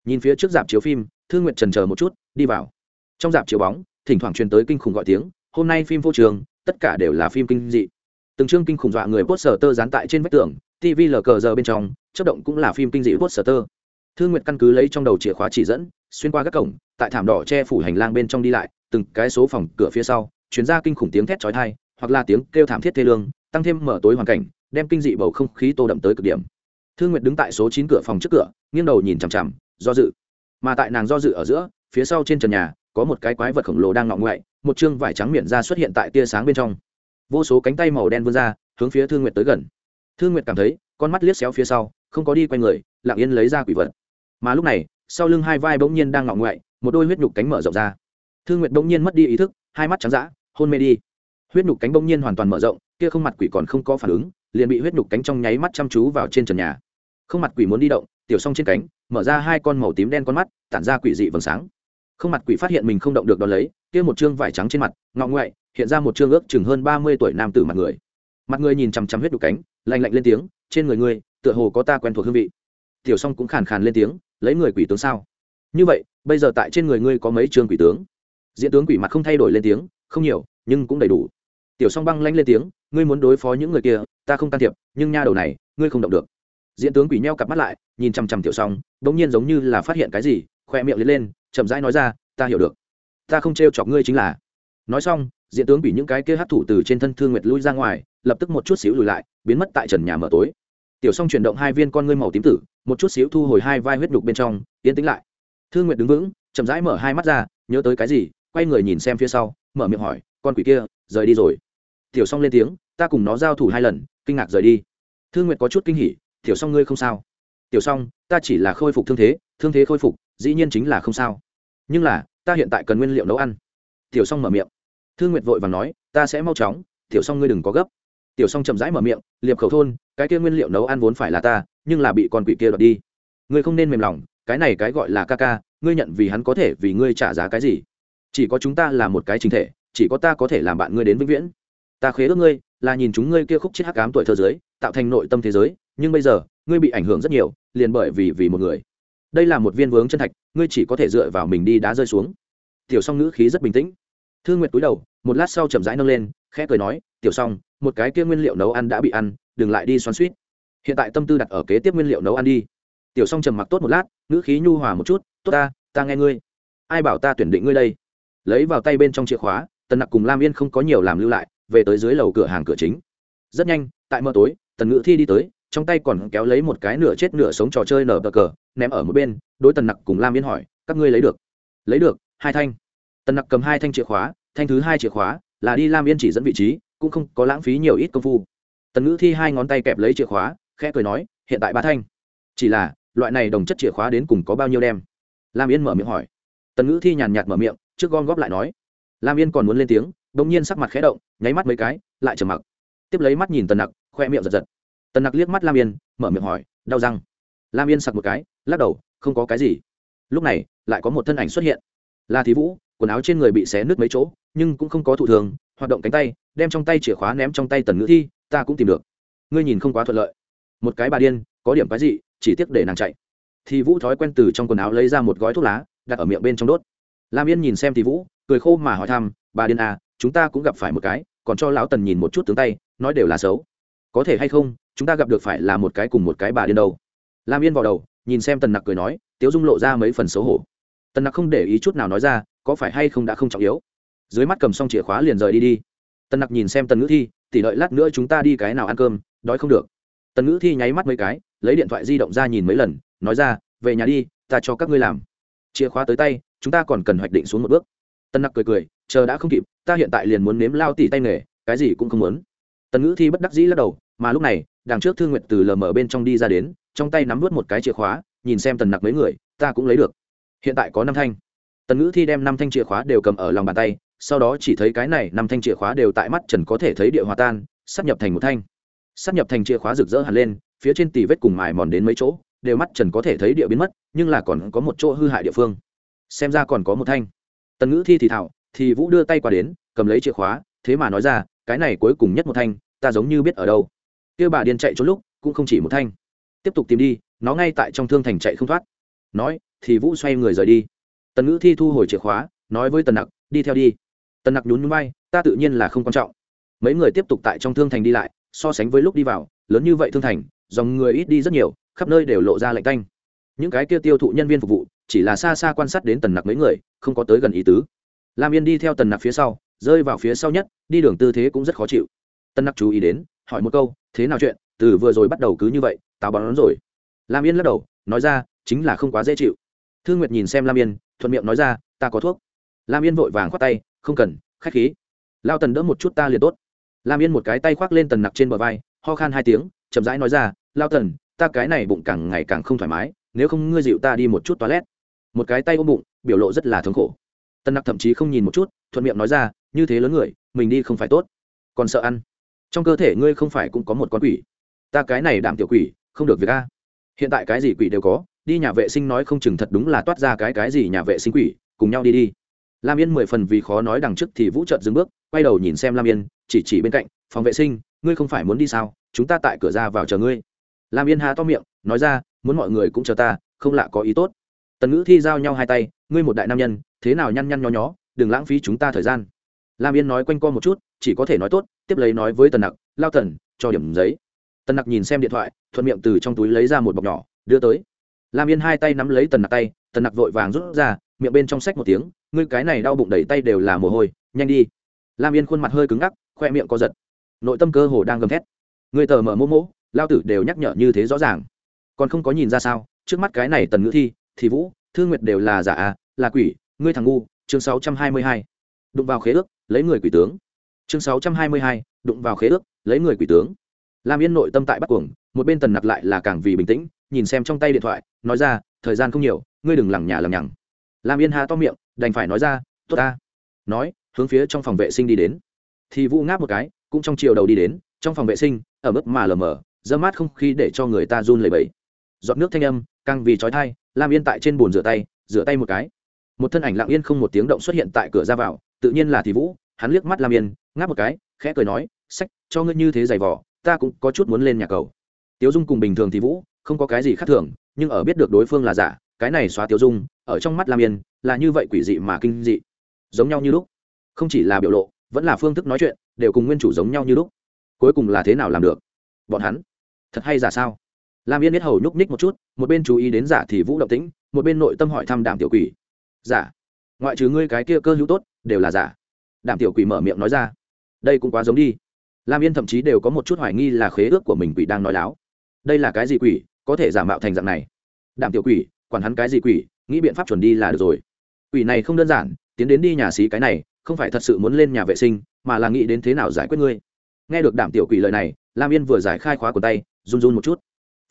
Nhìn phía trước dạp chiếu phim thương Nguyệt trần chờ một chút, đi vào. Trong dạp chiếu bóng, thỉnh thoảng truyền tới kinh khủng gọi tiếng, hôm nay phim vô trường, tất cả đều là phim kinh dị từng chương kinh khủng dọa người poster tơ dán tại trên vách tường tv lờ cờ giờ bên trong chất động cũng là phim kinh dị poster. Tơ thương Nguyệt căn cứ lấy trong đầu chìa khóa chỉ dẫn, xuyên qua các cổng, tại thảm đỏ che phủ hành lang bên trong đi lại, từng cái số phòng cửa phía sau, truyền ra kinh khủng tiếng thét chói tai, hoặc là tiếng kêu thảm thiết thê lương, tăng thêm mở tối hoàn cảnh, đem kinh dị bầu không khí tô đậm tới cực điểm. Thương nguyệt đứng tại số chín cửa phòng trước cửa, nghiêng đầu nhìn chằm chằm, do dự. Mà tại nàng do dự ở giữa, phía sau trên trần nhà, có một cái quái vật khổng lồ đang ngọng ngoại, một chương vải trắng miệng ra xuất hiện tại tia sáng bên trong vô số cánh tay màu đen vươn ra, hướng phía thương nguyệt tới gần. Thương nguyệt cảm thấy, con mắt liếc xéo phía sau, không có đi quay người, lặng yên lấy ra quỷ vật. Mà lúc này, sau lưng hai vai bỗng nhiên đang ngọng ngoại, một đôi huyết nhục cánh mở rộng ra. Thương nguyệt bỗng nhiên mất đi ý thức, hai mắt trắng d hôn mê đi. Huyết nhục cánh bỗng nhiên hoàn toàn mở rộng, kia không mặt quỷ còn không có phản ứng, liền bị huyết nhục cánh trong nháy mắt chăm chú vào trên trần nhà. Không mặt quỷ muốn đi động, tiểu s trên cánh, mở ra hai con màu tím đen con mắt, tản ra quỷ dị vầng sáng không mặt quỷ phát hiện mình không động được đón lấy, kia một chương vải trắng trên mặt ngọ ngoại, hiện ra một chương ước chừng hơn ba mươi tuổi nam tử mặt người. Mặt người nhìn chằm chằm huyết đục cánh, lạnh lạnh lên tiếng, trên người ngươi, tựa hồ có ta quen thuộc hương vị. Tiểu song cũng khàn khàn lên tiếng, lấy người quỷ tướng sao? Như vậy, bây giờ tại trên người ngươi có mấy chương quỷ tướng? Diễn tướng quỷ mặt không thay đổi lên tiếng, không nhiều, nhưng cũng đầy đủ. Tiểu song băng lanh lên tiếng, ngươi muốn đối phó những người kia, ta không can thiệp, nhưng nha đầu này, ngươi không động được. Diễn tướng quỷ neo cặp mắt lại, nhìn chằm chằm tiểu song đ ỗ n g nhiên giống như là phát hiện cái gì khoe miệng lên lên chậm rãi nói ra, ta hiểu được. Ta không t chọc ngươi chính là. Nói xong, diện tướng bị những cái kia hát thủ từ trên thân thương nguyệt lui ra ngoài, lập tức một chút xíu lùi lại, biến mất tại trần nhà mở tối. Tiểu s chuyển động hai viên con ngươi màu tím tử, một chút xíu thu hồi hai vai huyết nhục bên trong, yên tĩnh lại. Thương nguyệt đứng vững, chậm rãi mở hai mắt ra, nhớ tới cái gì, quay người nhìn xem phía sau, mở miệng hỏi, con quỷ kia, rời đi rồi. Tiểu s lên tiếng, ta cùng nó giao thủ hai lần, kinh ngạc rời đi. Thương nguyệt có chút kinh hỉ, tiểu s ngươi không sao. Tiểu s ta chỉ là khôi phục thương thế thương thế khôi phục, dĩ nhiên chính là không sao nhưng là, ta hiện tại cần nguyên liệu nấu ăn. Tiểu s mở miệng. Thương nguyệt vội và nói, ta sẽ mau chóng, tiểu s ngươi đừng có gấp. Tiểu s chậm rãi mở miệng, liệp khẩu thôn, cái kia nguyên liệu nấu ăn vốn phải là ta, nhưng là bị con quỷ kia đoạt đi. Ngươi không nên mềm lòng, cái này cái gọi là ca ca, ngươi nhận vì hắn có thể, vì ngươi trả giá cái gì? Chỉ có chúng ta là một cái chính thể, chỉ có ta có thể làm bạn ngươi đến vĩnh viễn. Ta khế ước ngươi, là nhìn chúng ngươi kia khúc chết hắc ám tuổi thơ giới, tạo thành nội tâm thế giới, nhưng bây giờ, ngươi bị ảnh hưởng rất nhiều, liền bởi vì vì một người đây là một viên vướng chân thạch ngươi chỉ có thể dựa vào mình đi đá rơi xuống. Tiểu song ngữ khí rất bình tĩnh. Thương nguyệt túi đầu một lát sau chậm rãi nâng lên khẽ cười nói tiểu Song, một cái kia nguyên liệu nấu ăn đã bị ăn đừng lại đi xoắn suýt hiện tại tâm tư đặt ở kế tiếp nguyên liệu nấu ăn đi. Tiểu Song trầm mặc tốt một lát ngữ khí nhu hòa một chút tốt ta ta nghe ngươi. Ai bảo ta tuyển định ngươi đây? Lấy vào tay bên trong chìa khóa tần nặc cùng lam yên không có nhiều làm lưu lại về tới dưới lầu cửa hàng cửa chính. Rất nhanh tại mờ tối tần ngữ thi đi tới trong tay còn kéo lấy một cái nửa chết nửa sống trò chơi nở bờ cờ ném ở một bên, đối tần nặc cùng lam yên hỏi, các ngươi lấy được? Lấy được, hai thanh. Tần nặc cầm hai thanh chìa khóa, thanh thứ hai chìa khóa là đi lam yên chỉ dẫn vị trí, cũng không có lãng phí nhiều ít công phu. Tần ngữ thi hai ngón tay kẹp lấy chìa khóa, khẽ cười nói, hiện tại ba thanh. Chỉ là, loại này đồng chất chìa khóa đến cùng có bao nhiêu đem? Lam yên mở miệng hỏi. Tần ngữ thi nhàn nhạt mở miệng, trước gom góp lại nói. Lam yên còn muốn lên tiếng đ ỗ n g nhiên sắc mặt khẽ động, nháy mắt mấy cái, lại trầm mặc. Tiếp lấy mắt nhìn tần nặc, khoe miệng giật giật. Tần nặc liếc mắt lam yên mở miệng hỏi, đau răng lam yên sặc một cái, lắc đầu, không có cái gì. Lúc này, lại có một thân ảnh xuất hiện. Là thí vũ, quần áo trên người bị xé nứt mấy chỗ, nhưng cũng không có thụ thường, hoạt động cánh tay, đem trong tay chìa khóa ném trong tay tần ngữ thi, ta cũng tìm được. Ngươi nhìn không quá thuận lợi. Một cái bà điên, có điểm cái gì chỉ tiếc để nàng chạy. Thì vũ thói quen từ trong quần áo lấy ra một gói thuốc lá, đặt ở miệng bên trong đốt. Lam yên nhìn xem thì vũ, cười khô mà hỏi thăm, bà điên à chúng ta cũng gặp phải một cái, còn cho lão tần nhìn một chút tướng tay, nói đều là xấu. Có thể hay không, chúng ta gặp được phải là một cái cùng một cái bà điên đâu lam yên vào đầu, nhìn xem tần nặc cười nói, tiếu dung lộ ra mấy phần xấu hổ. Tần nặc không để ý chút nào nói ra, có phải hay không đã không trọng yếu? Dưới mắt cầm xong chìa khóa liền rời đi đi. Tần nặc nhìn xem tần ngữ thi, tỉ đợi lát nữa chúng ta đi cái nào ăn cơm, đói không được. Tần ngữ thi nháy mắt mấy cái, lấy điện thoại di động ra nhìn mấy lần, nói ra, về nhà đi, ta cho các ngươi làm. Chìa khóa tới tay, chúng ta còn cần hoạch định xuống một bước. Tần nặc cười cười, chờ đã không kịp, ta hiện tại liền muốn nếm lao tỉ tay nghề, cái gì cũng không muốn. Tần ngữ thi bất đắc dĩ lắc đầu, mà lúc này, đằng trước thương nguyệt từ lờ mở bên trong đi ra đến trong tay nắm vớt một cái chìa khóa, nhìn xem tần nặc mấy người, ta cũng lấy được. Hiện tại có năm thanh. Tần ngữ thi đem năm thanh chìa khóa đều cầm ở lòng bàn tay, sau đó chỉ thấy cái này năm thanh chìa khóa đều tại mắt trần có thể thấy địa hòa tan, sắp nhập thành một thanh. Sắp nhập thành chìa khóa rực rỡ hẳn lên, phía trên tì vết cùng mài mòn đến mấy chỗ, đều mắt trần có thể thấy địa biến mất, nhưng là còn có một chỗ hư hại địa phương. Xem ra còn có một thanh. Tần ngữ thi thì thảo, thì vũ đưa tay qua đến, cầm lấy chìa khóa, thế mà nói ra, cái này cuối cùng nhất một thanh, ta giống như biết ở đâu. Kia bà điên chạy trốn lúc, cũng không chỉ một thanh tiếp tục tìm đi, nó ngay tại trong thương thành chạy không thoát. Nói, thì vũ xoay người rời đi. Tần ngữ thi thu hồi chìa khóa, nói với tần nặc, đi theo đi. Tần nặc nhún nhún bay ta tự nhiên là không quan trọng. Mấy người tiếp tục tại trong thương thành đi lại, so sánh với lúc đi vào, lớn như vậy thương thành, dòng người ít đi rất nhiều, khắp nơi đều lộ ra lạnh tanh. Những cái kia tiêu thụ nhân viên phục vụ, chỉ là xa xa quan sát đến tần nặc mấy người, không có tới gần ý tứ. Lam yên đi theo tần nặc phía sau, rơi vào phía sau nhất, đi đường tư thế cũng rất khó chịu. Tần nặc chú ý đến, hỏi một câu, thế nào chuyện? Từ vừa rồi bắt đầu cứ như vậy táo bón rồi. Lam yên lắc đầu, nói ra, chính là không quá dễ chịu. Thương nguyệt nhìn xem lam yên, thuận miệng nói ra, ta có thuốc. Lam yên vội vàng khoác tay, không cần, khách khí. Lao tần đỡ một chút ta liền tốt. Lam yên một cái tay khoác lên tần nặc trên bờ vai, ho khan hai tiếng, chậm rãi nói ra, lao tần, ta cái này bụng càng ngày càng không thoải mái, nếu không ngươi dịu ta đi một chút toilet. Một cái tay ôm bụng, biểu lộ rất là thống khổ. Tần nặc thậm chí không nhìn một chút, thuận miệng nói ra, như thế lớn người, mình đi không phải tốt. Còn sợ ăn. Trong cơ thể ngươi không phải cũng có một con quỷ. Ta cái này đảm tiểu quỷ không được việc a. Hiện tại cái gì quỷ đều có, đi nhà vệ sinh nói không chừng thật đúng là toát ra cái cái gì nhà vệ sinh quỷ, cùng nhau đi đi. Lam yên mười phần vì khó nói đằng trước thì vũ trợt dừng bước, quay đầu nhìn xem lam yên, chỉ chỉ bên cạnh, phòng vệ sinh, ngươi không phải muốn đi sao? Chúng ta tại cửa ra vào chờ ngươi. Lam yên há to miệng, nói ra, muốn mọi người cũng chờ ta, không lạ có ý tốt. Tần ngữ thi giao nhau hai tay, ngươi một đại nam nhân, thế nào nhăn nhăn nho nhó, đừng lãng phí chúng ta thời gian. Lam yên nói quanh co một chút, chỉ có thể nói tốt, tiếp lấy nói với tần nặc, lao tần, cho điểm giấy. Tần nặc nhìn xem điện thoại thuận miệng từ trong túi lấy ra một bọc nhỏ, đưa tới. Lam yên hai tay nắm lấy tần nặc tay, tần nặc vội vàng rút ra, miệng bên trong sách một tiếng, ngươi cái này đau bụng đẩy tay đều là mồ hôi, nhanh đi. Lam yên khuôn mặt hơi cứng ngắc, khoe miệng co giật. Nội tâm cơ hồ đang gầm thét. Ngươi tờ mở mô mỗ, lao tử đều nhắc nhở như thế rõ ràng. Còn không có nhìn ra sao, trước mắt cái này tần ngữ thi thì vũ thương nguyệt đều là giả à là quỷ, ngươi thằng ngu, chương sáu trăm hai mươi hai. Đụng vào khế ước, lấy người quỷ tướng. Chương sáu trăm hai mươi hai, đụng vào khế ước, lấy người quỷ tướng lam yên nội tâm tại bắt cuồng, một bên tần nặc lại là càng vì bình tĩnh, nhìn xem trong tay điện thoại, nói ra, thời gian không nhiều, ngươi đừng lẳng nhà lằng nhằng. Lam yên hà to miệng, đành phải nói ra, tốt ta. Nói, hướng phía trong phòng vệ sinh đi đến. Thì vũ ngáp một cái, cũng trong chiều đầu đi đến, trong phòng vệ sinh, ở mức mà lờ mờ, dơ mát không khí để cho người ta run lẩy bẩy. Giọt nước thanh âm, càng vì trói thai lam yên tại trên bồn rửa tay rửa tay một cái. Một thân ảnh lặng yên không một tiếng động xuất hiện tại cửa ra vào, tự nhiên là thì vũ, hắn liếc mắt lam yên, ngáp một cái, khẽ cười nói, sách, cho ngươi như thế giày vỏ ta cũng có chút muốn lên nhà cầu. Tiếu dung cùng bình thường thì vũ, không có cái gì khác thường, nhưng ở biết được đối phương là giả, cái này xóa tiếu dung, ở trong mắt lam yên, là như vậy quỷ dị mà kinh dị. Giống nhau như lúc. Không chỉ là biểu lộ, vẫn là phương thức nói chuyện, đều cùng nguyên chủ giống nhau như lúc. Cuối cùng là thế nào làm được? Bọn hắn. Thật hay giả sao? Lam yên biết hầu nhúc ních một chút, một bên chú ý đến giả thì vũ động tĩnh, một bên nội tâm hỏi thăm đảm tiểu quỷ. Giả. Ngoại trừ ngươi cái kia cơ hữu tốt, đều là giả. Đảm tiểu quỷ mở miệng nói ra. Đây cũng quá giống đi lam yên thậm chí đều có một chút hoài nghi là khế ước của mình quỷ đang nói láo. Đây là cái gì quỷ, có thể giả mạo thành dạng này? Đảm tiểu quỷ, quản hắn cái gì quỷ, nghĩ biện pháp chuẩn đi là được rồi. Quỷ này không đơn giản, tiến đến đi nhà xí cái này, không phải thật sự muốn lên nhà vệ sinh, mà là nghĩ đến thế nào giải quyết ngươi. Nghe được đảm tiểu quỷ lời này, lam yên vừa giải khai khóa của tay, run run một chút.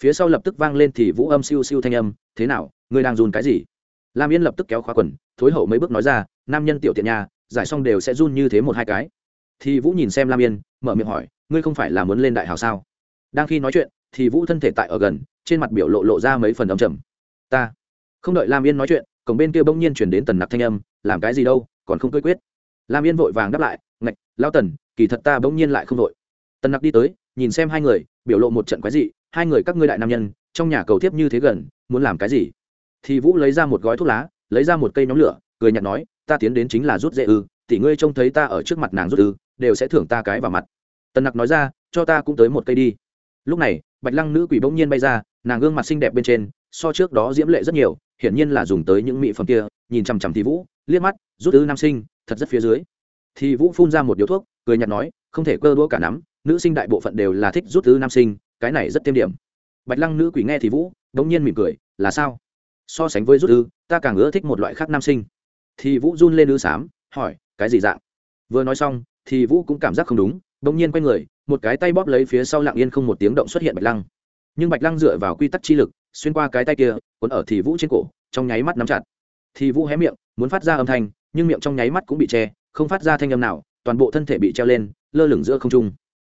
Phía sau lập tức vang lên thì vũ âm siêu siêu thanh âm, thế nào, ngươi đang run cái gì? Lam yên lập tức kéo khóa quần, thối hậu mấy bước nói ra, nam nhân tiểu tiện nhà, giải xong đều sẽ run như thế một hai cái thì vũ nhìn xem lam yên, mở miệng hỏi, ngươi không phải là muốn lên đại hào sao? Đang khi nói chuyện, thì vũ thân thể tại ở gần, trên mặt biểu lộ lộ ra mấy phần âm trầm. Ta. Không đợi lam yên nói chuyện, cổng bên kia bỗng nhiên chuyển đến tần nặc thanh âm, làm cái gì đâu, còn không cơi quyết. Lam yên vội vàng đáp lại, ngạch lao tần, kỳ thật ta bỗng nhiên lại không vội. tần nặc đi tới, nhìn xem hai người, biểu lộ một trận quái dị, hai người các ngươi đại nam nhân, trong nhà cầu thiếp như thế gần, muốn làm cái gì? Thì vũ lấy ra một gói thuốc lá, lấy ra một cây nhóm lửa, cười nhặt nói, ta tiến đến chính là rút dễ ư tỷ ngươi trông thấy ta ở trước mặt nàng rút ư đều sẽ thưởng ta cái vào mặt. Tần nặc nói ra, cho ta cũng tới một cây đi. Lúc này, bạch lăng nữ quỷ bỗng nhiên bay ra, nàng gương mặt xinh đẹp bên trên, so trước đó diễm lệ rất nhiều, hiển nhiên là dùng tới những mỹ phẩm kia, nhìn chằm chằm thì vũ, liếc mắt, rút ư nam sinh, thật rất phía dưới. Thì vũ phun ra một điếu thuốc, cười nhặt nói, không thể cơ đũa cả nắm, nữ sinh đại bộ phận đều là thích rút ư nam sinh, cái này rất tiêm điểm. Bạch lăng nữ quỷ nghe thì vũ đống nhiên mỉm cười, là sao? So sánh với rút ư ta càng ưa thích một loại khác nam sinh. Thì vũ run lên ư xám hỏi, cái gì dạng? Vừa nói xong thì vũ cũng cảm giác không đúng, bỗng nhiên quay người, một cái tay bóp lấy phía sau lặng yên không một tiếng động xuất hiện bạch lăng. Nhưng bạch lăng dựa vào quy tắc chi lực, xuyên qua cái tay kia, cuốn ở thì vũ trên cổ, trong nháy mắt nắm chặt. Thì vũ hé miệng, muốn phát ra âm thanh, nhưng miệng trong nháy mắt cũng bị che, không phát ra thanh âm nào, toàn bộ thân thể bị treo lên, lơ lửng giữa không trung.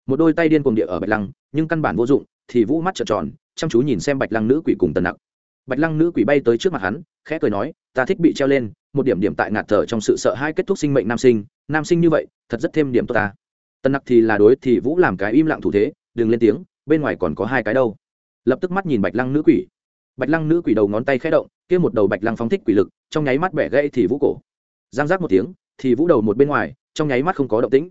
Một đôi tay điên cuồng địa ở bạch lăng, nhưng căn bản vô dụng, thì vũ mắt trợn tròn, chăm chú nhìn xem bạch lăng nữ quỷ cùng tần nặc. Bạch lăng nữ quỷ bay tới trước mặt hắn khẽ cười nói, ta thích bị treo lên, một điểm điểm tại ngạt thở trong sự sợ hai kết thúc sinh mệnh nam sinh nam sinh như vậy, thật rất thêm điểm tốt ta. Tần nặc thì là đối thì vũ làm cái im lặng thủ thế, đừng lên tiếng, bên ngoài còn có hai cái đâu. Lập tức mắt nhìn bạch lăng nữ quỷ. Bạch lăng nữ quỷ đầu ngón tay khẽ động, kia một đầu bạch lăng phóng thích quỷ lực, trong nháy mắt bẻ gãy thì vũ cổ. Giang giác một tiếng, thì vũ đầu một bên ngoài, trong nháy mắt không có động tĩnh.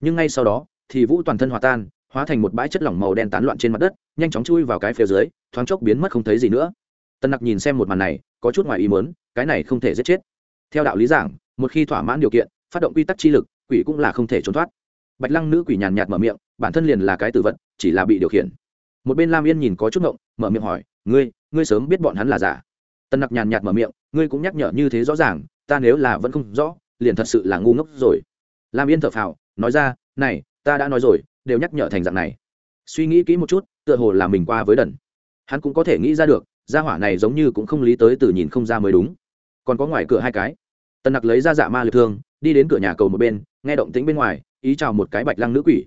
Nhưng ngay sau đó, thì vũ toàn thân hòa tan, hóa thành một bãi chất lỏng màu đen tán loạn trên mặt đất, nhanh chóng chui vào cái phía dưới, thoáng chốc biến mất không thấy gì nữa. Tân nặc nhìn xem một màn này có chút ngoài ý muốn, cái này không thể giết chết. Theo đạo lý giảng một khi thỏa mãn điều kiện phát động quy tắc chi lực quỷ cũng là không thể trốn thoát. Bạch lăng nữ quỷ nhàn nhạt mở miệng bản thân liền là cái tử vật chỉ là bị điều khiển. Một bên lam yên nhìn có chút ngộng mở miệng hỏi ngươi ngươi sớm biết bọn hắn là giả? Tân nặc nhàn nhạt mở miệng ngươi cũng nhắc nhở như thế rõ ràng ta nếu là vẫn không rõ liền thật sự là ngu ngốc rồi. Lam yên thở phào nói ra này ta đã nói rồi đều nhắc nhở thành dạng này. Suy nghĩ kỹ một chút tựa hồ là mình qua với đần. Hắn cũng có thể nghĩ ra được gia hỏa này giống như cũng không lý tới từ nhìn không ra mới đúng. Còn có ngoài cửa hai cái. Tần nặc lấy ra dạ ma lực thương, đi đến cửa nhà cầu một bên, nghe động tính bên ngoài, ý chào một cái bạch lăng nữ quỷ.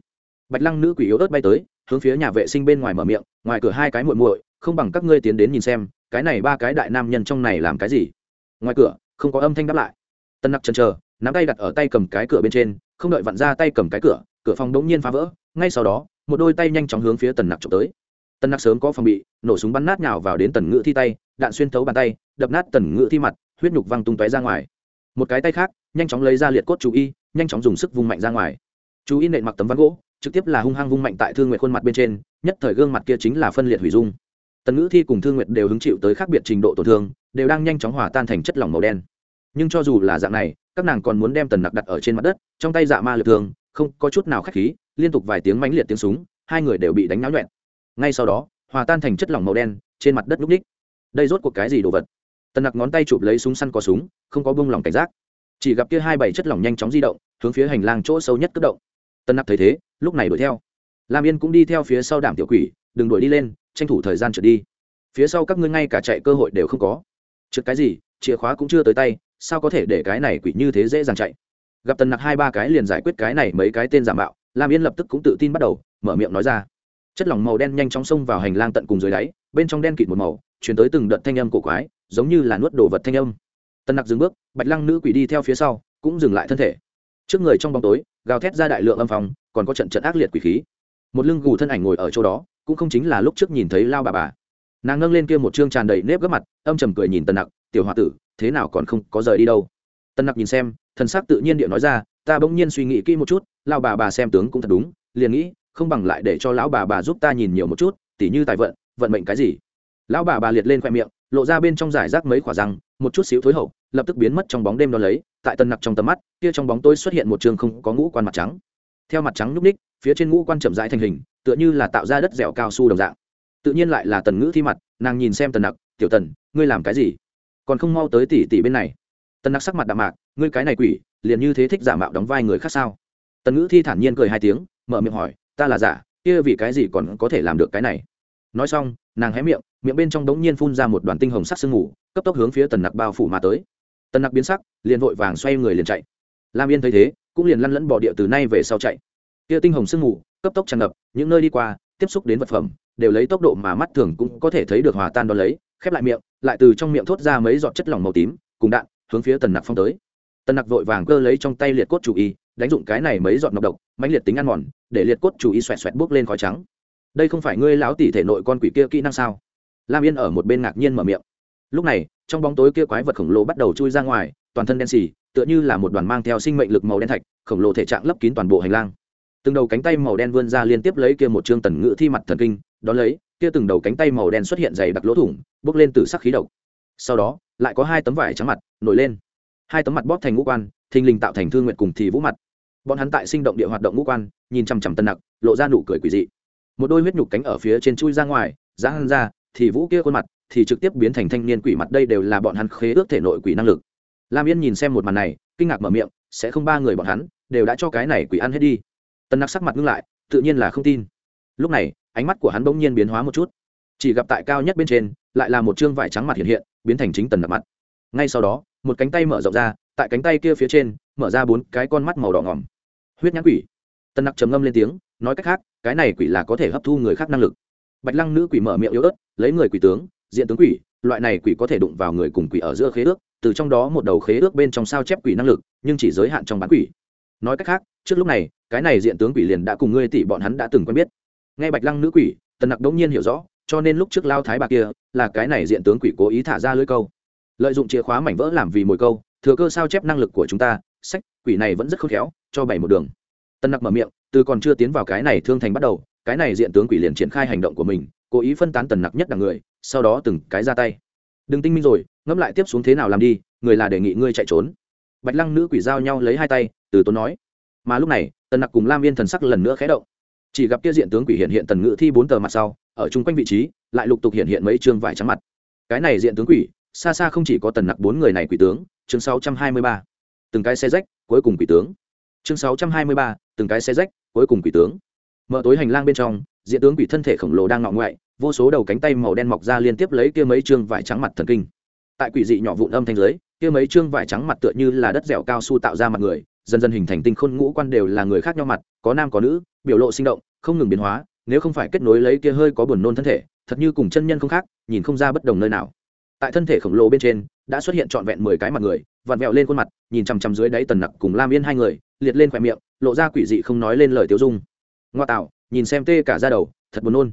Bạch lăng nữ quỷ yếu ớt bay tới, hướng phía nhà vệ sinh bên ngoài mở miệng, ngoài cửa hai cái muội muội, không bằng các ngươi tiến đến nhìn xem, cái này ba cái đại nam nhân trong này làm cái gì? Ngoài cửa, không có âm thanh đáp lại. Tân nặc chần chờ, nắm tay đặt ở tay cầm cái cửa bên trên, không đợi vặn ra tay cầm cái cửa cửa phòng đống nhiên phá vỡ, ngay sau đó, một đôi tay nhanh chóng hướng phía tần nặc trộm tới tần nặc sớm có phòng bị, nổ súng bắn nát nhào vào đến tần ngữ thi tay, đạn xuyên thấu bàn tay, đập nát tần ngữ thi mặt, huyết nhục văng tung tóe ra ngoài. Một cái tay khác, nhanh chóng lấy ra liệt cốt chú y, nhanh chóng dùng sức vung mạnh ra ngoài. Chú y nện mặc tấm ván gỗ, trực tiếp là hung hăng vung mạnh tại thương nguyện khuôn mặt bên trên, nhất thời gương mặt kia chính là phân liệt hủy dung. Tần ngữ thi cùng thương nguyện đều hứng chịu tới khác biệt trình độ tổn thương, đều đang nhanh chóng hòa tan thành chất lỏng màu đen. Nhưng cho dù là dạng này, các nàng còn muốn đem tần nặc đặt ở trên mặt đất, trong tay dạ ma lực thường không có chút nào k h á c h khí, liên tục vài tiếng mãnh liệt tiếng súng, hai người đều bị đánh náo nhuẹn ngay sau đó, hòa tan thành chất lỏng màu đen, trên mặt đất núp ních. Đây rốt cuộc cái gì đồ vật? Tần nặc ngón tay chụp lấy súng săn có súng, không có bông lỏng cảnh giác. Chỉ gặp kia hai bảy chất lỏng nhanh chóng di động, hướng phía hành lang chỗ sâu nhất cất động. Tần nặc thấy thế, lúc này đuổi theo. Lam yên cũng đi theo phía sau đảm tiểu quỷ, đừng đuổi đi lên, tranh thủ thời gian trượt đi. Phía sau các ngươi ngay cả chạy cơ hội đều không có. Trượt cái gì, chìa khóa cũng chưa tới tay, sao có thể để cái này quỷ như thế dễ dàng chạy? Gặp tần nặc hai ba cái liền giải quyết cái này mấy cái tên giả mạo, lam yên lập tức cũng tự tin bắt đầu, mở miệng nói ra chất lỏng màu đen nhanh chóng xông vào hành lang tận cùng dưới đáy, bên trong đen kịt một màu chuyển tới từng đợt thanh âm cổ quái, giống như là nuốt đồ vật thanh âm. Tần nặc dừng bước, bạch lăng nữ quỷ đi theo phía sau, cũng dừng lại thân thể. Trước người trong bóng tối, gào thét ra đại lượng âm phòng còn có trận trận ác liệt quỷ khí. Một lưng gù thân ảnh ngồi ở chỗ đó, cũng không chính là lúc trước nhìn thấy lao bà bà. Nàng nâng lên kia một chương tràn đầy nếp gấp mặt, âm trầm cười nhìn tần nặc, tiểu h o a tử, thế nào còn không có rời đi đâu? Tần nặc nhìn xem, thần sắc tự nhiên điệu nói ra, ta bỗng nhiên suy nghĩ kỹ một chút, lao bà bà xem tướng cũng thật đúng, liền nghĩ không bằng lại để cho lão bà bà giúp ta nhìn nhiều một chút, tỉ như tài vận vận mệnh cái gì? Lão bà bà liệt lên khoe miệng, lộ ra bên trong giải rác mấy khỏa răng, một chút xíu thối hậu, lập tức biến mất trong bóng đêm đ ó lấy, tại tần nặc trong tầm mắt, kia trong bóng tôi xuất hiện một trường không có ngũ quan mặt trắng. Theo mặt trắng nhúc ních phía trên ngũ quan chậm rãi thành hình, tựa như là tạo ra đất dẻo cao su đồng dạng. Tự nhiên lại là tần ngữ thi mặt, nàng nhìn xem tần nặc, tiểu tần, ngươi làm cái gì? Còn không mau tới tỉ tỉ bên này. Tần nặc sắc mặt đạm mạc, ngươi cái này quỷ, liền như thế thích giả mạo đóng vai người khác sao? Tần ngữ thi thản nhiên cười hai tiếng, mở miệng hỏi ta là giả, kia vì cái gì còn có thể làm được cái này? Nói xong, nàng hé miệng miệng bên trong đống nhiên phun ra một đoàn tinh hồng sắc sương mù, cấp tốc hướng phía tần nặc bao phủ mà tới. Tần nặc biến sắc, liền vội vàng xoay người liền chạy. Lam yên thấy thế, cũng liền lăn lẫn bỏ địa từ nay về sau chạy. Kia tinh hồng sương mù, cấp tốc tràn ngập, những nơi đi qua, tiếp xúc đến vật phẩm, đều lấy tốc độ mà mắt thường cũng có thể thấy được hòa tan đo lấy, khép lại miệng, lại từ trong miệng thốt ra mấy giọt chất lỏng màu tím, cùng đạn, hướng phía tần nặc phong tới. Tần nặc vội vàng cơ lấy trong tay liệt cốt chủ y đánh dụng cái này mấy giọt nọc độc, mãnh liệt tính ăn mòn, để liệt cốt chủ y xoẹt xoẹt bốc lên khói trắng. Đây không phải ngươi lão tỷ thể nội con quỷ kia kỹ năng sao? Lam yên ở một bên ngạc nhiên mở miệng. Lúc này, trong bóng tối kia quái vật khổng lồ bắt đầu chui ra ngoài, toàn thân đen xì, tựa như là một đoàn mang theo sinh mệnh lực màu đen thạch, khổng lồ thể trạng lấp kín toàn bộ hành lang. Từng đầu cánh tay màu đen vươn ra liên tiếp lấy kia một chương tần ngữ thi mặt thần kinh, đón lấy, kia từng đầu cánh tay màu đen xuất hiện dày đặc lỗ thủng, bốc lên từ sắc khí độc. Sau đó, lại có hai tấm vải trắng mặt nổi lên. Hai tấm mặt bóp thành ngũ quan, thình lình tạo thành thương nguyện cùng thì vũ mặt bọn hắn tại sinh động địa hoạt động ngũ quan, nhìn chằm chằm tân nặc, lộ ra nụ cười quỷ dị. Một đôi huyết nhục cánh ở phía trên chui ra ngoài giá hắn ra, thì vũ kia khuôn mặt, thì trực tiếp biến thành thanh niên quỷ mặt đây đều là bọn hắn khế ước thể nội quỷ năng lực. Lam yên nhìn xem một màn này, kinh ngạc mở miệng, sẽ không ba người bọn hắn đều đã cho cái này quỷ ăn hết đi. Tân nặc sắc mặt ngưng lại, tự nhiên là không tin. Lúc này, ánh mắt của hắn bỗng nhiên biến hóa một chút. Chỉ gặp tại cao nhất bên trên, lại là một chương vải trắng mặt hiện hiện, biến thành chính tần nặc mặt. Ngay sau đó, một cánh tay mở rộng ra, tại cánh tay kia phía trên mở ra bốn cái con mắt màu đỏ ngỏm. Huyết nhãn quỷ. Tân nặc trầm ngâm lên tiếng, nói cách khác, cái này quỷ là có thể hấp thu người khác năng lực. Bạch lăng nữ quỷ mở miệng yếu ớt, lấy người quỷ tướng, diện tướng quỷ, loại này quỷ có thể đụng vào người cùng quỷ ở giữa khế ước, từ trong đó một đầu khế ước bên trong sao chép quỷ năng lực, nhưng chỉ giới hạn trong bán quỷ. Nói cách khác, trước lúc này, cái này diện tướng quỷ liền đã cùng ngươi tỷ bọn hắn đã từng quen biết. Nghe bạch lăng nữ quỷ tần nặc đống nhiên hiểu rõ, cho nên lúc trước lao thái bà kia, là cái này diện tướng quỷ cố ý thả ra lưỡi câu. Lợi dụng chìa khóa mảnh vỡ làm vì mồi câu, thừa cơ sao chép năng lực của chúng ta sách, quỷ này vẫn rất khôn khéo, cho bảy một đường. Tân nặc mở miệng, từ còn chưa tiến vào cái này thương thành bắt đầu, cái này diện tướng quỷ liền triển khai hành động của mình, cố ý phân tán tần nặc nhất đằng người, sau đó từng cái ra tay. Đừng tinh minh rồi, ngẫm lại tiếp xuống thế nào làm đi, người là đề nghị ngươi chạy trốn. Bạch lăng nữ quỷ giao nhau lấy hai tay, từ tốn nói. Mà lúc này tần nặc cùng lam viên thần sắc lần nữa khé động. Chỉ gặp kia diện tướng quỷ hiện hiện tần ngữ thi bốn tờ mặt sau, ở chung quanh vị trí, lại lục tục hiện hiện mấy chương vải trắng mặt. Cái này diện tướng quỷ, xa xa không chỉ có tần nặc bốn người này quỷ tướng, chương sáu trăm hai mươi ba từng cái xe rách, cuối cùng quỷ tướng. Chương sáu trăm hai mươi ba, từng cái xe rách, cuối cùng quỷ tướng. Mở tối hành lang bên trong, diện tướng quỷ thân thể khổng lồ đang ngọ ngoại, vô số đầu cánh tay màu đen mọc ra liên tiếp lấy kia mấy chương vải trắng mặt thần kinh. Tại quỷ dị nhỏ vụn âm thanh giới kia mấy chương vải trắng mặt tựa như là đất dẻo cao su tạo ra mặt người, dần dần hình thành tinh khôn ngũ quan đều là người khác nhau mặt, có nam có nữ, biểu lộ sinh động, không ngừng biến hóa, nếu không phải kết nối lấy kia hơi có buồn nôn thân thể, thật như cùng chân nhân không khác, nhìn không ra bất đồng nơi nào tại thân thể khổng lồ bên trên, đã xuất hiện trọn vẹn mười cái mặt người, vặn vẹo lên khuôn mặt, nhìn chằm chằm dưới đáy tần nặc cùng lam yên hai người, liệt lên khỏe miệng, lộ ra quỷ dị không nói lên lời tiêu dung. Ngoa tạo, nhìn xem tê cả ra đầu, thật buồn nôn.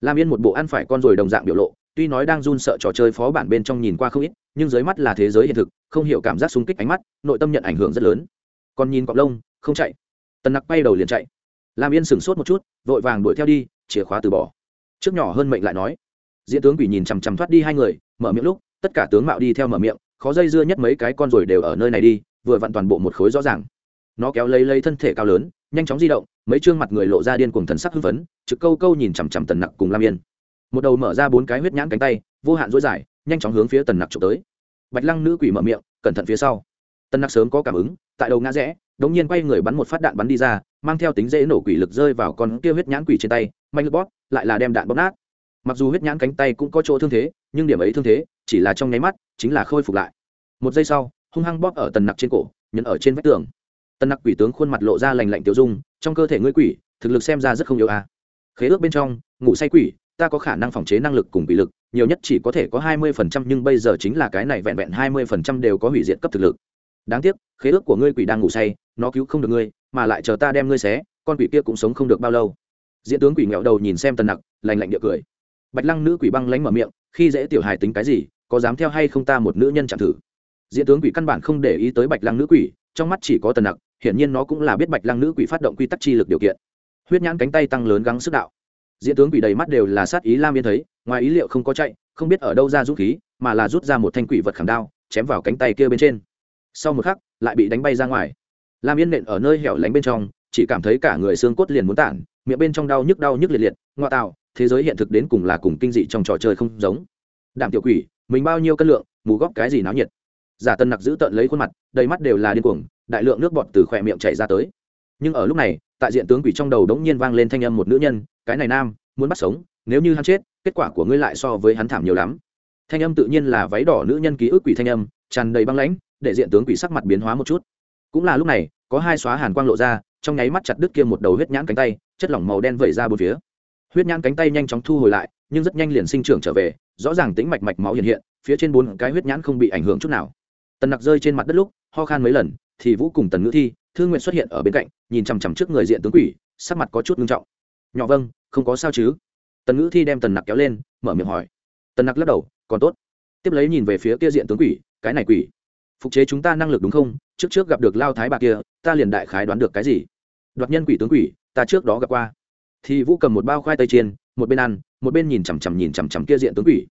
Lam yên một bộ ăn phải con rồi đồng dạng biểu lộ, tuy nói đang run sợ trò chơi phó bản bên trong nhìn qua không ít, nhưng dưới mắt là thế giới hiện thực, không hiểu cảm giác sung kích ánh mắt, nội tâm nhận ảnh hưởng rất lớn. Còn nhìn cọc lông, không chạy. Tần nặc bay đầu liền chạy. Lam yên sửng sốt một chút, vội vàng đuổi theo đi, chìa khóa từ bỏ. Trước nhỏ hơn mệnh lại nói diễn tướng quỷ nhìn chằm chằm thoát đi hai người, mở miệng lúc, tất cả tướng mạo đi theo mở miệng, khó dây dưa nhất mấy cái con rồi đều ở nơi này đi, vừa vặn toàn bộ một khối rõ ràng. Nó kéo lấy lấy thân thể cao lớn, nhanh chóng di động, mấy chương mặt người lộ ra điên cùng thần sắc hưng phấn, trực câu câu nhìn chằm chằm tần nặc cùng lam yên. Một đầu mở ra bốn cái huyết nhãn cánh tay, vô hạn dối dài, nhanh chóng hướng phía tần nặc trộm tới. Bạch lăng nữ quỷ mở miệng, cẩn thận phía sau. Tần nặc sớm có cảm ứng, tại đầu ngã rẽ, đống nhiên quay người bắn một phát đạn bắn đi ra, mang theo tính dễ nổ quỷ lực rơi vào con kia huyết nhãn quỷ trên tay, mạnh lực bóp, lại là đem đạn bóp nát mặc dù huyết nhãn cánh tay cũng có chỗ thương thế, nhưng điểm ấy thương thế chỉ là trong nháy mắt, chính là khôi phục lại. Một giây sau, hung hăng bóp ở tần nặc trên cổ, nhấn ở trên vách tường. Tần nặc quỷ tướng khuôn mặt lộ ra lành lạnh tiêu dung, trong cơ thể ngươi quỷ, thực lực xem ra rất không yếu a à. khế ước bên trong, ngủ say quỷ, ta có khả năng phòng chế năng lực cùng quỷ lực, nhiều nhất chỉ có thể có hai mươi phần trăm, nhưng bây giờ chính là cái này vẹn vẹn hai mươi phần trăm đều có hủy diệt cấp thực lực. Đáng tiếc, khế ước của ngươi quỷ đang ngủ say, nó cứu không được ngươi, mà lại chờ ta đem ngươi xé, con quỷ kia cũng sống không được bao lâu. Diễn tướng quỷ nghẹo đầu nhìn xem tần nặc, lành lạnh địa cười bạch lăng nữ quỷ băng lánh mở miệng, khi dễ tiểu hài tính cái gì, có dám theo hay không ta một nữ nhân chẳng thử. Diễn tướng quỷ căn bản không để ý tới bạch lăng nữ quỷ, trong mắt chỉ có tần nặc, hiển nhiên nó cũng là biết bạch lăng nữ quỷ phát động quy tắc chi lực điều kiện. Huyết nhãn cánh tay tăng lớn gắng sức đạo. Diễn tướng quỷ đầy mắt đều là sát ý lam yên thấy, ngoài ý liệu không có chạy, không biết ở đâu ra rút khí, mà là rút ra một thanh quỷ vật khảm đao, chém vào cánh tay kia bên trên. Sau một khắc, lại bị đánh bay ra ngoài. Lam yên nện ở nơi hẻo lánh bên trong, chỉ cảm thấy cả người xương cốt liền muốn tản, miệng bên trong đau nhức đau nhức liệt liệt ngoa tạo thế giới hiện thực đến cùng là cùng kinh dị trong trò chơi không giống. Đảm tiểu quỷ, mình bao nhiêu cân lượng, mù góp cái gì náo nhiệt. Giả tân nặc giữ tợn lấy khuôn mặt, đầy mắt đều là điên cuồng, đại lượng nước bọt từ khỏe miệng chảy ra tới. Nhưng ở lúc này, tại diện tướng quỷ trong đầu đống nhiên vang lên thanh âm một nữ nhân, cái này nam, muốn bắt sống, nếu như hắn chết, kết quả của ngươi lại so với hắn thảm nhiều lắm. Thanh âm tự nhiên là váy đỏ nữ nhân ký ức quỷ thanh âm, tràn đầy băng lãnh, để diện tướng quỷ sắc mặt biến hóa một chút. Cũng là lúc này, có hai xóa hàn quang lộ ra, trong nháy mắt chặt đứt kia một đầu huyết nhãn cánh tay, chất lỏng màu đen vẩy ra bốn phía huyết nhãn cánh tay nhanh chóng thu hồi lại, nhưng rất nhanh liền sinh trưởng trở về, rõ ràng tính mạch mạch máu hiện hiện, phía trên bốn cái huyết nhãn không bị ảnh hưởng chút nào. Tần nặc rơi trên mặt đất lúc, ho khan mấy lần, thì vũ cùng tần ngữ thi thương nguyện xuất hiện ở bên cạnh, nhìn chằm chằm trước người diện tướng quỷ, sắc mặt có chút ngưng trọng. Nhỏ vâng không có sao chứ? Tần ngữ thi đem tần nặc kéo lên, mở miệng hỏi. Tần nặc lắc đầu, còn tốt. Tiếp lấy nhìn về phía kia diện tướng quỷ, cái này quỷ, phục chế chúng ta năng lực đúng không? Trước trước gặp được lao thái bà kia, ta liền đại khái đoán được cái gì? Đoạt nhân quỷ tướng quỷ, ta trước đó gặp qua thì vũ cầm một bao khoai tây chiên, một bên ăn, một bên nhìn chằm chằm nhìn chằm chằm kia diện tướng quỷ.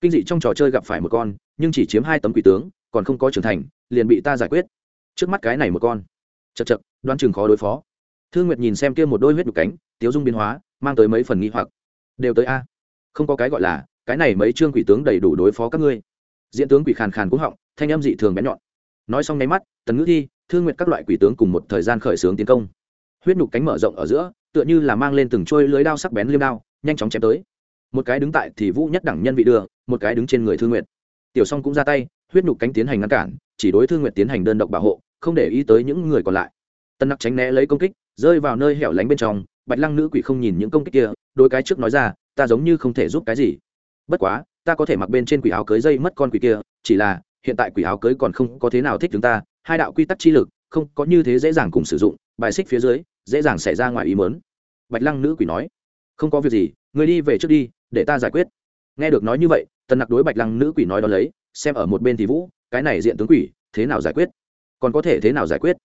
Kinh dị trong trò chơi gặp phải một con, nhưng chỉ chiếm hai tấm quỷ tướng, còn không có trưởng thành, liền bị ta giải quyết. Trước mắt cái này một con. Chật chật đoán chừng khó đối phó. Thương nguyệt nhìn xem kia một đôi huyết đục cánh, tiếu dung biến hóa, mang tới mấy phần nghi hoặc. Đều tới a. Không có cái gọi là, cái này mấy chương quỷ tướng đầy đủ đối phó các ngươi. Diễn tướng quỷ khàn khàn cũng họng, thanh âm dị thường bén nhọn. Nói xong nháy mắt, tần ngữ thi, thương nguyệt các loại quỷ tướng cùng một thời gian khởi xướng tiến công. Huyết nhục cánh mở rộng ở giữa tựa như là mang lên từng trôi lưới đao sắc bén liêm đao, nhanh chóng chém tới. Một cái đứng tại thì vũ nhất đẳng nhân vị đưa, một cái đứng trên người thương nguyện tiểu song cũng ra tay, huyết nhục cánh tiến hành ngăn cản, chỉ đối thương nguyện tiến hành đơn độc bảo hộ, không để ý tới những người còn lại. Tân nặc tránh né lấy công kích, rơi vào nơi hẻo lánh bên trong, bạch lăng nữ quỷ không nhìn những công kích kia đôi cái trước nói ra, ta giống như không thể giúp cái gì. Bất quá, ta có thể mặc bên trên quỷ áo cưới dây mất con quỷ kia, chỉ là, hiện tại quỷ áo cưới còn không có thế nào thích chúng ta, hai đạo quy tắc chi lực, không có như thế dễ dàng cùng sử dụng, bài xích phía dưới dễ dàng xảy ra ngoài ý mớn bạch lăng nữ quỷ nói, không có việc gì người đi về trước đi, để ta giải quyết. Nghe được nói như vậy, tần nặc đối bạch lăng nữ quỷ nói đ ó lấy, xem ở một bên thì vũ, cái này diện tướng quỷ, thế nào giải quyết? Còn có thể thế nào giải quyết?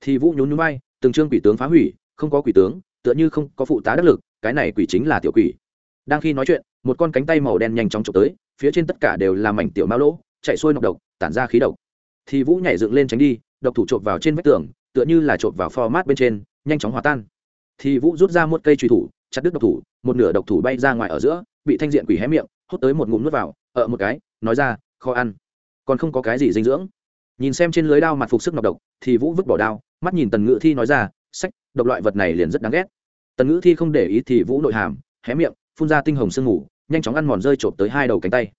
Thì vũ nhún nhún bay từng trương quỷ tướng phá hủy, không có quỷ tướng, tựa như không có phụ tá đắc lực, cái này quỷ chính là tiểu quỷ. Đang khi nói chuyện, một con cánh tay màu đen nhanh chóng trộm tới, phía trên tất cả đều là mảnh tiểu mao lỗ, chạy xuôi nọc độc, tản ra khí độc. Thì vũ nhảy dựng lên tránh đi, độc thủ trộm vào trên vách tường, tựa như là trộm vào format bên trên nhanh chóng hòa tan. Thì vũ rút ra một cây truy thủ, chặt đứt độc thủ, một nửa độc thủ bay ra ngoài ở giữa, bị thanh diện quỷ hé miệng, hút tới một ngụm nước vào ở một cái, nói ra, kho ăn. Còn không có cái gì dinh dưỡng. Nhìn xem trên lưới đao mặt phục sức nọc độc, thì vũ vứt bỏ đao, mắt nhìn tần ngữ thi nói ra, sách, độc loại vật này liền rất đáng ghét. Tần ngữ thi không để ý thì vũ nội hàm, hé miệng, phun ra tinh hồng sương ngủ nhanh chóng ăn mòn rơi trộm tới hai đầu cánh tay.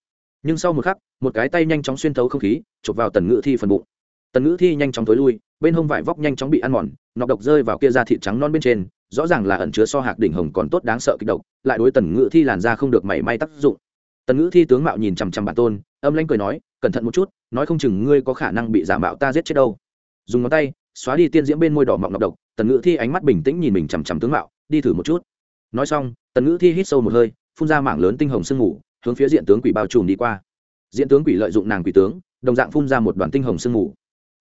Nhưng sau một khắc, một cái tay nhanh chóng xuyên thấu không khí, chộp vào tần ngữ thi phần bụng tần ngữ thi nhanh chóng tối lui, bên hông vải vóc nhanh chóng bị ăn mòn, nọc độc rơi vào kia da thịt trắng non bên trên, rõ ràng là ẩn chứa so hạc đỉnh hồng còn tốt đáng sợ kích độc, lại đối tần ngữ thi làn da không được mảy may tác dụng. Tần ngữ thi tướng mạo nhìn chằm chằm bản tôn, âm lãnh cười nói, cẩn thận một chút, nói không chừng ngươi có khả năng bị giả mạo ta giết chết đâu. Dùng ngón tay, xóa đi tiên diễm bên môi đỏ mọng nọc độc, tần ngữ thi ánh mắt bình tĩnh nhìn mình chằm chằm tướng mạo, đi thử một chút. Nói xong, tần ngữ thi hít sâu một hơi, phun ra mảng lớn tinh hồng sương mù, hướng phía diện tướng quỷ bao trùm đi qua. Diện tướng quỷ lợi dụng nàng quỷ tướng, đồng dạng phun ra một đoàn tinh hồng sương mù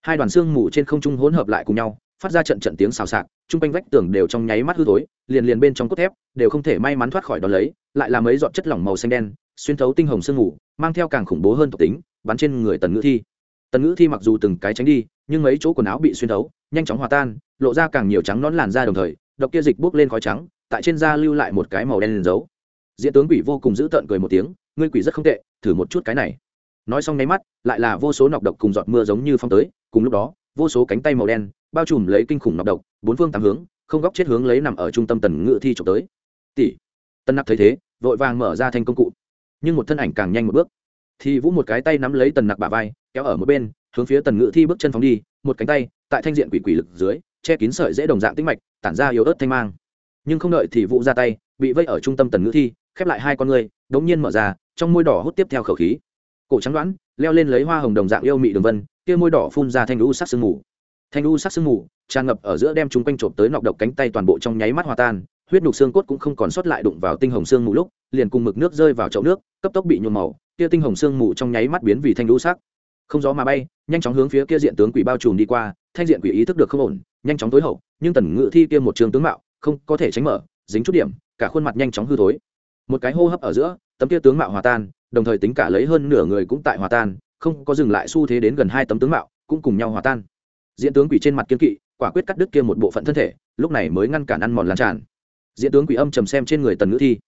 hai đoàn xương mù trên không trung hỗn hợp lại cùng nhau, phát ra trận trận tiếng xào xạc, chung quanh vách tường đều trong nháy mắt hư tối liền liền bên trong cốt thép đều không thể may mắn thoát khỏi đó lấy, lại là mấy giọt chất lỏng màu xanh đen, xuyên thấu tinh hồng sương mù, mang theo càng khủng bố hơn thuộc tính, bắn trên người tần ngữ thi. Tần ngữ thi mặc dù từng cái tránh đi, nhưng mấy chỗ quần áo bị xuyên thấu, nhanh chóng hòa tan, lộ ra càng nhiều trắng nón làn da đồng thời, độc kia dịch bốc lên khói trắng, tại trên da lưu lại một cái màu đen lên giấu. Diễn tướng quỷ vô cùng giữ tợn cười một tiếng, ngươi quỷ rất không tệ, thử một chút cái này nói xong nháy mắt, lại là vô số nọc độc cùng giọt mưa giống như phong tới, cùng lúc đó, vô số cánh tay màu đen, bao trùm lấy kinh khủng nọc độc, bốn phương tám hướng, không góc chết hướng lấy nằm ở trung tâm tần ngự thi trộm tới. Tỷ. Tân nặc thấy thế, vội vàng mở ra thành công cụ. Nhưng một thân ảnh càng nhanh một bước. Thì vũ một cái tay nắm lấy tần nặc bả vai, kéo ở một bên, hướng phía tần ngự thi bước chân phóng đi, một cánh tay, tại thanh diện quỷ quỷ lực dưới, che kín sợi dễ đồng dạng tĩnh mạch, tản ra yếu ớt thanh mang. Nhưng không đợi thì vũ ra tay, bị vây ở trung tâm tần ngự thi, khép lại hai con người, đống nhiên mở ra, trong môi đỏ hút tiếp theo khẩu khí cổ trắng đoán, leo lên lấy hoa hồng đồng dạng yêu mị đường vân, kia môi đỏ phun ra thanh lũ sắc sương mù. Thanh lũ sắc sương mù tràn ngập ở giữa đem chúng quanh trộm tới nọc độc cánh tay toàn bộ trong nháy mắt hòa tan, huyết nhục xương cốt cũng không còn sót lại đụng vào tinh hồng xương mù lúc, liền cùng mực nước rơi vào chậu nước, cấp tốc bị nhuộm màu, kia tinh hồng xương mù trong nháy mắt biến vì thanh lũ sắc. Không gió mà bay, nhanh chóng hướng phía kia diện tướng quỷ bao trùm đi qua, thanh diện quỷ ý thức được không ổn, nhanh chóng tối hậu, nhưng tần ngự thi kia một trường tướng mạo, không có thể tránh mở, dính chút điểm, cả khuôn mặt nhanh chóng hư thối. Một cái hô hấp ở giữa, tấm kia tướng mạo hòa tan đồng thời tính cả lấy hơn nửa người cũng tại hòa tan, không có dừng lại xu thế đến gần hai tấm tướng mạo, cũng cùng nhau hòa tan. Diễn tướng quỷ trên mặt kiên kỵ, quả quyết cắt đứt kia một bộ phận thân thể, lúc này mới ngăn cản ăn mòn lan tràn. Diễn tướng quỷ âm trầm xem trên người tần ngữ thi.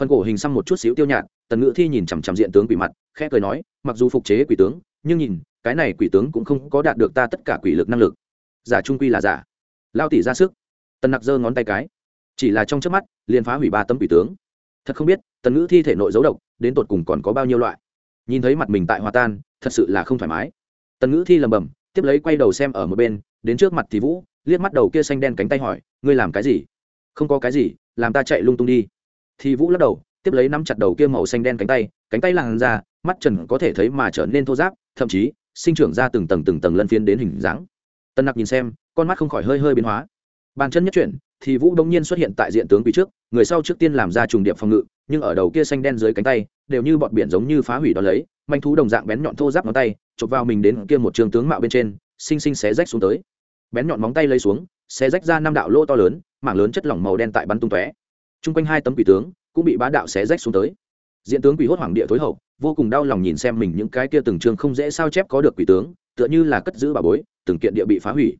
Phần cổ hình xăm một chút xíu tiêu nhạt, tần ngữ thi nhìn chằm chằm diện tướng quỷ mặt, khẽ cười nói, mặc dù phục chế quỷ tướng, nhưng nhìn, cái này quỷ tướng cũng không có đạt được ta tất cả quỷ lực năng lực. Giả trung quy là giả. Lao tỷ ra sức. Tần nặc giơ ngón tay cái. Chỉ là trong trước mắt, liền phá hủy ba tấm quỷ tướng thật không biết, tần ngữ thi thể nội dấu độc, đến tột cùng còn có bao nhiêu loại. Nhìn thấy mặt mình tại hòa tan, thật sự là không thoải mái. Tần ngữ thi lầm bầm tiếp lấy quay đầu xem ở một bên, đến trước mặt thì vũ, liếc mắt đầu kia xanh đen cánh tay hỏi, ngươi làm cái gì? Không có cái gì, làm ta chạy lung tung đi. Thì vũ lắc đầu, tiếp lấy nắm chặt đầu kia màu xanh đen cánh tay cánh tay làn ra, mắt trần có thể thấy mà trở nên thô giáp thậm chí, sinh trưởng ra từng tầng từng tầng lân phiên đến hình dáng. Tân nặc nhìn xem, con mắt không khỏi hơi hơi biến hóa. Bàn chân nhất chuyển thì vũ đông nhiên xuất hiện tại diện tướng quý trước, người sau trước tiên làm ra trùng điệp phòng ngự, nhưng ở đầu kia xanh đen dưới cánh tay, đều như bọn biển giống như phá hủy đ lấy, manh thú đồng dạng bén nhọn thô giáp ngón tay, chụp vào mình đến kia một trường tướng mạo bên trên, xinh xinh xé rách xuống tới. Bén nhọn móng tay lấy xuống, xé rách ra năm đạo lỗ to lớn, mảng lớn chất lỏng màu đen tại bắn tung tóe. Chung quanh hai tấm quỷ tướng cũng bị bá đạo xé rách xuống tới. Diện tướng quỷ hốt hoàng địa thối hậu, vô cùng đau lòng nhìn xem mình những cái kia từng trường không dễ sao chép có được quỷ tướng, tựa như là cất giữ bà bối, từng kiện địa bị phá hủy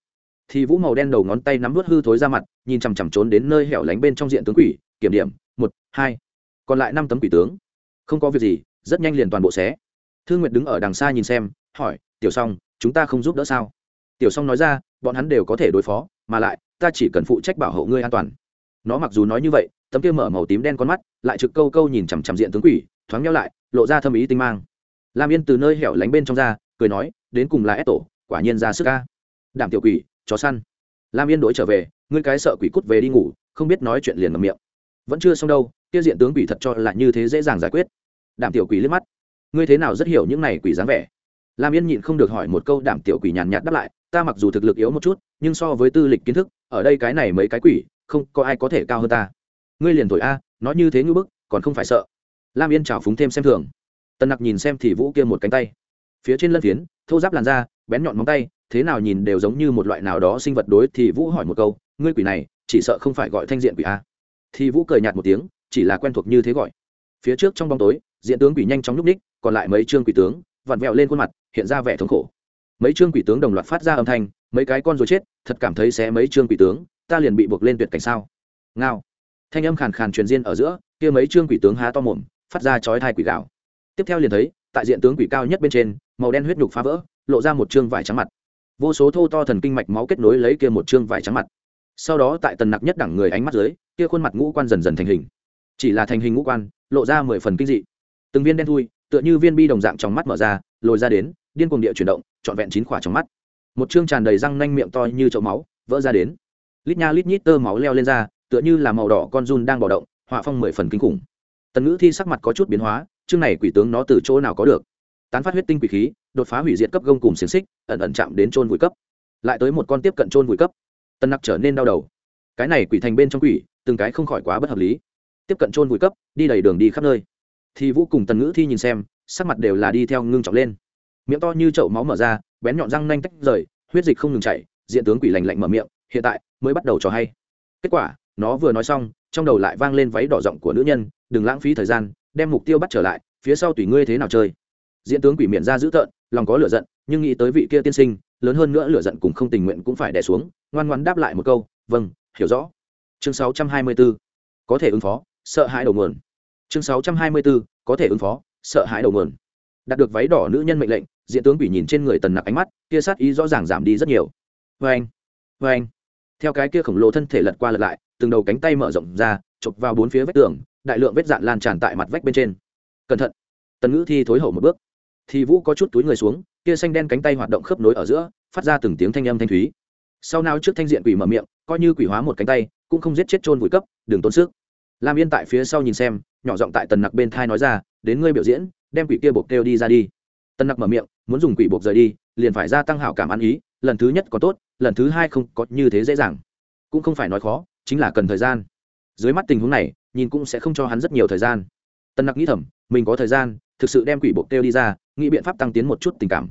thì vũ màu đen đầu ngón tay nắm vút hư thối ra mặt, nhìn chằm chằm trốn đến nơi hẻo lánh bên trong diện tướng quỷ, kiểm điểm, một, hai. Còn lại năm tấm quỷ tướng. Không có việc gì, rất nhanh liền toàn bộ xé. Thương nguyệt đứng ở đằng xa nhìn xem, hỏi, tiểu s o n g chúng ta không giúp đỡ sao? Tiểu s o n g nói ra, bọn hắn đều có thể đối phó, mà lại, ta chỉ cần phụ trách bảo hộ ngươi an toàn. Nó mặc dù nói như vậy, tấm kia mở màu tím đen con mắt, lại trực câu câu nhìn chằm chằm diện tướng quỷ, thoáng nhau lại, lộ ra thâm ý tinh mang. Lam yên từ nơi hẻo lánh bên trong ra, cười nói, đến cùng là ép tổ quả nhiên ra sức ca đảm tiểu quỷ chó săn. Lam yên đổi trở về, ngươi cái sợ quỷ cút về đi ngủ, không biết nói chuyện liền ngầm miệng. Vẫn chưa xong đâu tiêu diện tướng quỷ thật cho là như thế dễ dàng giải quyết. Đảm tiểu quỷ liếc mắt. Ngươi thế nào rất hiểu những này quỷ dáng vẻ? Lam yên nhịn không được hỏi một câu đảm tiểu quỷ nhàn nhạt đáp lại, ta mặc dù thực lực yếu một chút, nhưng so với tư lịch kiến thức, ở đây cái này mấy cái quỷ, không có ai có thể cao hơn ta. Ngươi liền thổi a, nói như thế ngưỡng bức, còn không phải sợ. Lam yên trào phúng thêm xem thường. Tần nặc nhìn xem thì vũ kia một cánh tay. Phía trên lân phiến, thô giáp làn da bén nhọn móng tay, thế nào nhìn đều giống như một loại nào đó sinh vật đối thì vũ hỏi một câu, ngươi quỷ này, chỉ sợ không phải gọi thanh diện quỷ a. Thì vũ cười nhạt một tiếng, chỉ là quen thuộc như thế gọi. Phía trước trong bóng tối, diện tướng quỷ nhanh chóng nhúc ních còn lại mấy chương quỷ tướng, vặn vẹo lên khuôn mặt, hiện ra vẻ thống khổ. Mấy chương quỷ tướng đồng loạt phát ra âm thanh, mấy cái con rồi chết, thật cảm thấy xé mấy chương quỷ tướng, ta liền bị buộc lên tuyệt cảnh sao. Ngao. Thanh âm khàn khàn truyền diên ở giữa, kia mấy chương quỷ tướng há to mồm, phát ra chói thai quỷ gạo tiếp theo liền thấy, tại diện tướng quỷ cao nhất bên trên, màu đen huyết nhục phá vỡ lộ ra một chương vải trắng mặt. Vô số thô to thần kinh mạch máu kết nối lấy kia một chương vải trắng mặt. Sau đó tại tần nặc nhất đẳng người ánh mắt dưới, kia khuôn mặt ngũ quan dần dần thành hình. Chỉ là thành hình ngũ quan, lộ ra mười phần kinh dị. Từng viên đen thui, tựa như viên bi đồng dạng trong mắt mở ra, lồi ra đến, điên cuồng địa chuyển động, trọn vẹn chín khỏa trong mắt. Một chương tràn đầy răng nanh miệng to như chậu máu, vỡ ra đến. Lít nha lít nhít tơ máu leo lên ra, tựa như là màu đỏ con run đang bỏ động, họa phong mười phần kinh khủng. Tần ngữ thi sắc mặt có chút biến hóa, chương này quỷ tướng nó từ chỗ nào có được? Tán phát huyết tinh quỷ khí, đột phá hủy diệt cấp gông cùng xiềng xích, ẩn ẩn chạm đến trôn vùi cấp. Lại tới một con tiếp cận trôn vùi cấp. Tân nặc trở nên đau đầu. Cái này quỷ thành bên trong quỷ, từng cái không khỏi quá bất hợp lý. Tiếp cận trôn vùi cấp, đi đầy đường đi khắp nơi. Thì vũ cùng tần ngữ thi nhìn xem, sắc mặt đều là đi theo ngưng trọng lên. Miệng to như chậu máu mở ra, bén nhọn răng nanh tách rời, huyết dịch không ngừng chảy, diện tướng quỷ lành lạnh mở miệng, hiện tại mới bắt đầu cho hay. Kết quả, nó vừa nói xong, trong đầu lại vang lên váy đỏ rộng của nữ nhân, đừng lãng phí thời gian, đem mục tiêu bắt trở lại, phía sau tùy ngươi thế nào chơi diễn tướng quỷ miệng ra dữ tợn, lòng có lửa giận, nhưng nghĩ tới vị kia tiên sinh, lớn hơn nữa lửa giận cùng không tình nguyện cũng phải đè xuống, ngoan ngoan đáp lại một câu vâng hiểu rõ. Chương 624 có thể ứng phó, sợ hãi đầu nguồn. Chương 624 có thể ứng phó, sợ hãi đầu nguồn. Đạt được váy đỏ nữ nhân mệnh lệnh diện tướng quỷ nhìn trên người tần nặc ánh mắt, kia sát ý rõ ràng giảm đi rất nhiều. Vê anh vê anh theo cái kia khổng lồ thân thể lật qua lật lại, từng đầu cánh tay mở rộng ra, chụp vào bốn phía vách tường, đại lượng vết dạn lan tràn tại mặt vách bên trên. Cẩn thận. Tần ngữ thi thối hậu một bước thì vũ có chút túi người xuống, kia xanh đen cánh tay hoạt động khớp nối ở giữa, phát ra từng tiếng thanh âm thanh thúy. Sau nào trước thanh diện quỷ mở miệng, coi như quỷ hóa một cánh tay, cũng không giết chết trôn vùi cấp, đừng tốn sức. Lam yên tại phía sau nhìn xem, nhỏ giọng tại tần nặc bên thai nói ra, đến ngươi biểu diễn, đem quỷ kia buộc kêu đi ra đi. Tần nặc mở miệng, muốn dùng quỷ buộc rời đi, liền phải gia tăng hảo cảm ăn ý, lần thứ nhất có tốt, lần thứ hai không có như thế dễ dàng. Cũng không phải nói khó, chính là cần thời gian. Dưới mắt tình huống này, nhìn cũng sẽ không cho hắn rất nhiều thời gian. Tần nặc nghĩ thầm, mình có thời gian, thực sự đem quỷ buộc kêu đi ra nghĩ biện pháp tăng tiến một chút tình cảm.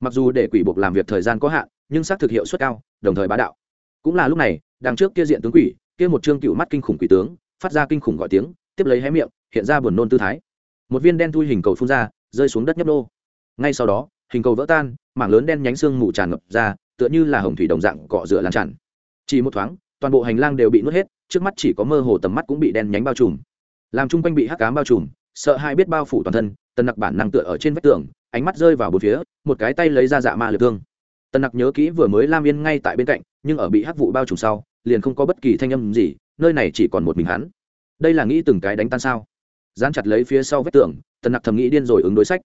Mặc dù để quỷ buộc làm việc thời gian có hạn, nhưng xác thực hiệu suất cao, đồng thời bá đạo. Cũng là lúc này, đằng trước kia diện tướng quỷ, kia một chương cựu mắt kinh khủng quỷ tướng, phát ra kinh khủng gọi tiếng, tiếp lấy hé miệng, hiện ra buồn nôn tư thái. Một viên đen thui hình cầu phun ra, rơi xuống đất nhấp nô. Ngay sau đó, hình cầu vỡ tan, mảng lớn đen nhánh xương mù tràn ngập ra, tựa như là hồng thủy đồng dạng cọ rửa lan tràn. Chỉ một thoáng, toàn bộ hành lang đều bị nuốt hết, trước mắt chỉ có mơ hồ tầm mắt cũng bị đen nhánh bao trùm. Làm chung quanh bị hắc cám bao trùm, sợ hai biết bao phủ toàn thân tần nặc bản năng tựa ở trên vách tường, ánh mắt rơi vào bốn phía, một cái tay lấy ra dạ ma lực thương. Tần nặc nhớ kỹ vừa mới lam yên ngay tại bên cạnh, nhưng ở bị hắc vụ bao trùm sau, liền không có bất kỳ thanh âm gì, nơi này chỉ còn một mình hắn. Đây là nghĩ từng cái đánh tan sao? Dán chặt lấy phía sau vách tường, tần nặc thầm nghĩ điên rồi ứng đối sách.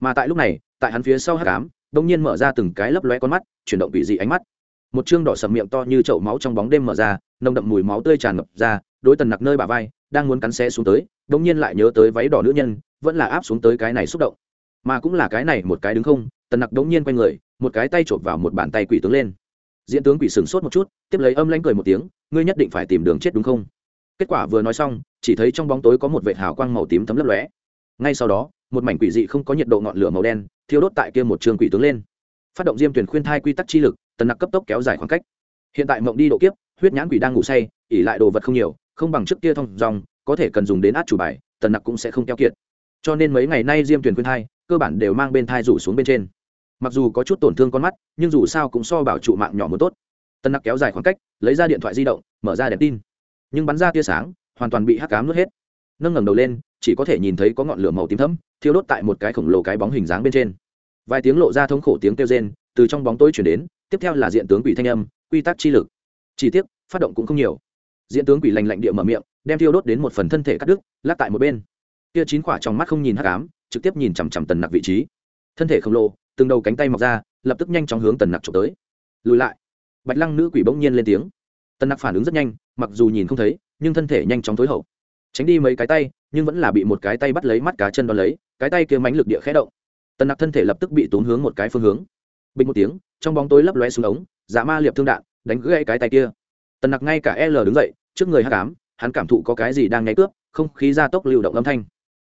Mà tại lúc này, tại hắn phía sau hắc ám đông nhiên mở ra từng cái lấp lóe con mắt, chuyển động bị dị ánh mắt. Một chương đỏ sầm miệng to như chậu máu trong bóng đêm mở ra, nồng đậm mùi máu tươi tràn ngập ra, đối tần nặc nơi bà vai, đang muốn cắn xe xuống tới đông nhiên lại nhớ tới váy đỏ nữ nhân vẫn là áp xuống tới cái này xúc động. Mà cũng là cái này một cái đứng không, tần nặc đống nhiên quay người, một cái tay chộp vào một bàn tay quỷ tướng lên. Diễn tướng quỷ sừng sốt một chút, tiếp lấy âm lãnh cười một tiếng, ngươi nhất định phải tìm đường chết đúng không? Kết quả vừa nói xong, chỉ thấy trong bóng tối có một vệ hào quang màu tím thấm lấp lóe. Ngay sau đó, một mảnh quỷ dị không có nhiệt độ ngọn lửa màu đen, thiêu đốt tại kia một trường quỷ tướng lên. Phát động diêm tuyển khuyên thai quy tắc chi lực, tần nặc cấp tốc kéo dài khoảng cách. Hiện tại mộng đi độ kiếp, huyết nhãn quỷ đang ngủ say ỉ lại đồ vật không nhiều, không bằng trước kia thông dòng, có thể cần dùng đến át chủ bài, tần nặc cũng sẽ không keo kiệt cho nên mấy ngày nay diêm tuyển khuyên thai, cơ bản đều mang bên thai rủ xuống bên trên. Mặc dù có chút tổn thương con mắt, nhưng dù sao cũng so bảo trụ mạng nhỏ một tốt. Tân nặc kéo dài khoảng cách, lấy ra điện thoại di động, mở ra đèn tin. Nhưng bắn ra tia sáng, hoàn toàn bị hắc cám nuốt hết. Nâng ngẩng đầu lên, chỉ có thể nhìn thấy có ngọn lửa màu tím thấm, thiêu đốt tại một cái khổng lồ cái bóng hình dáng bên trên. Vài tiếng lộ ra thống khổ tiếng kêu rên, từ trong bóng tối chuyển đến, tiếp theo là diện tướng quỷ thanh âm, quy tắc chi lực. Chỉ tiếc, phát động cũng không nhiều. Diện tướng quỷ lành lạnh địa mở miệng, đem thiêu đốt đến một phần thân thể cắt đứt lát tại một bên kia chín quả trong mắt không nhìn hắc ám, trực tiếp nhìn chằm chằm tần nặc vị trí. Thân thể khổng lồ, từng đầu cánh tay mọc ra, lập tức nhanh chóng hướng tần nặc trộm tới. Lùi lại. Bạch lăng nữ quỷ bỗng nhiên lên tiếng. Tần nặc phản ứng rất nhanh, mặc dù nhìn không thấy, nhưng thân thể nhanh chóng tối hậu. Tránh đi mấy cái tay, nhưng vẫn là bị một cái tay bắt lấy mắt cá chân đón lấy, cái tay kia mánh lực địa khẽ động. Tần nặc thân thể lập tức bị tốn hướng một cái phương hướng. Bình một tiếng, trong bóng tối lấp loe xuống ống dạ ma liệp thương đạn, đánh gãy cái tay kia. Tần nặc ngay cả l đứng dậy, trước người hát cám hắn cảm thụ có cái gì đang nháy cướp, không khí ra tốc lưu động âm thanh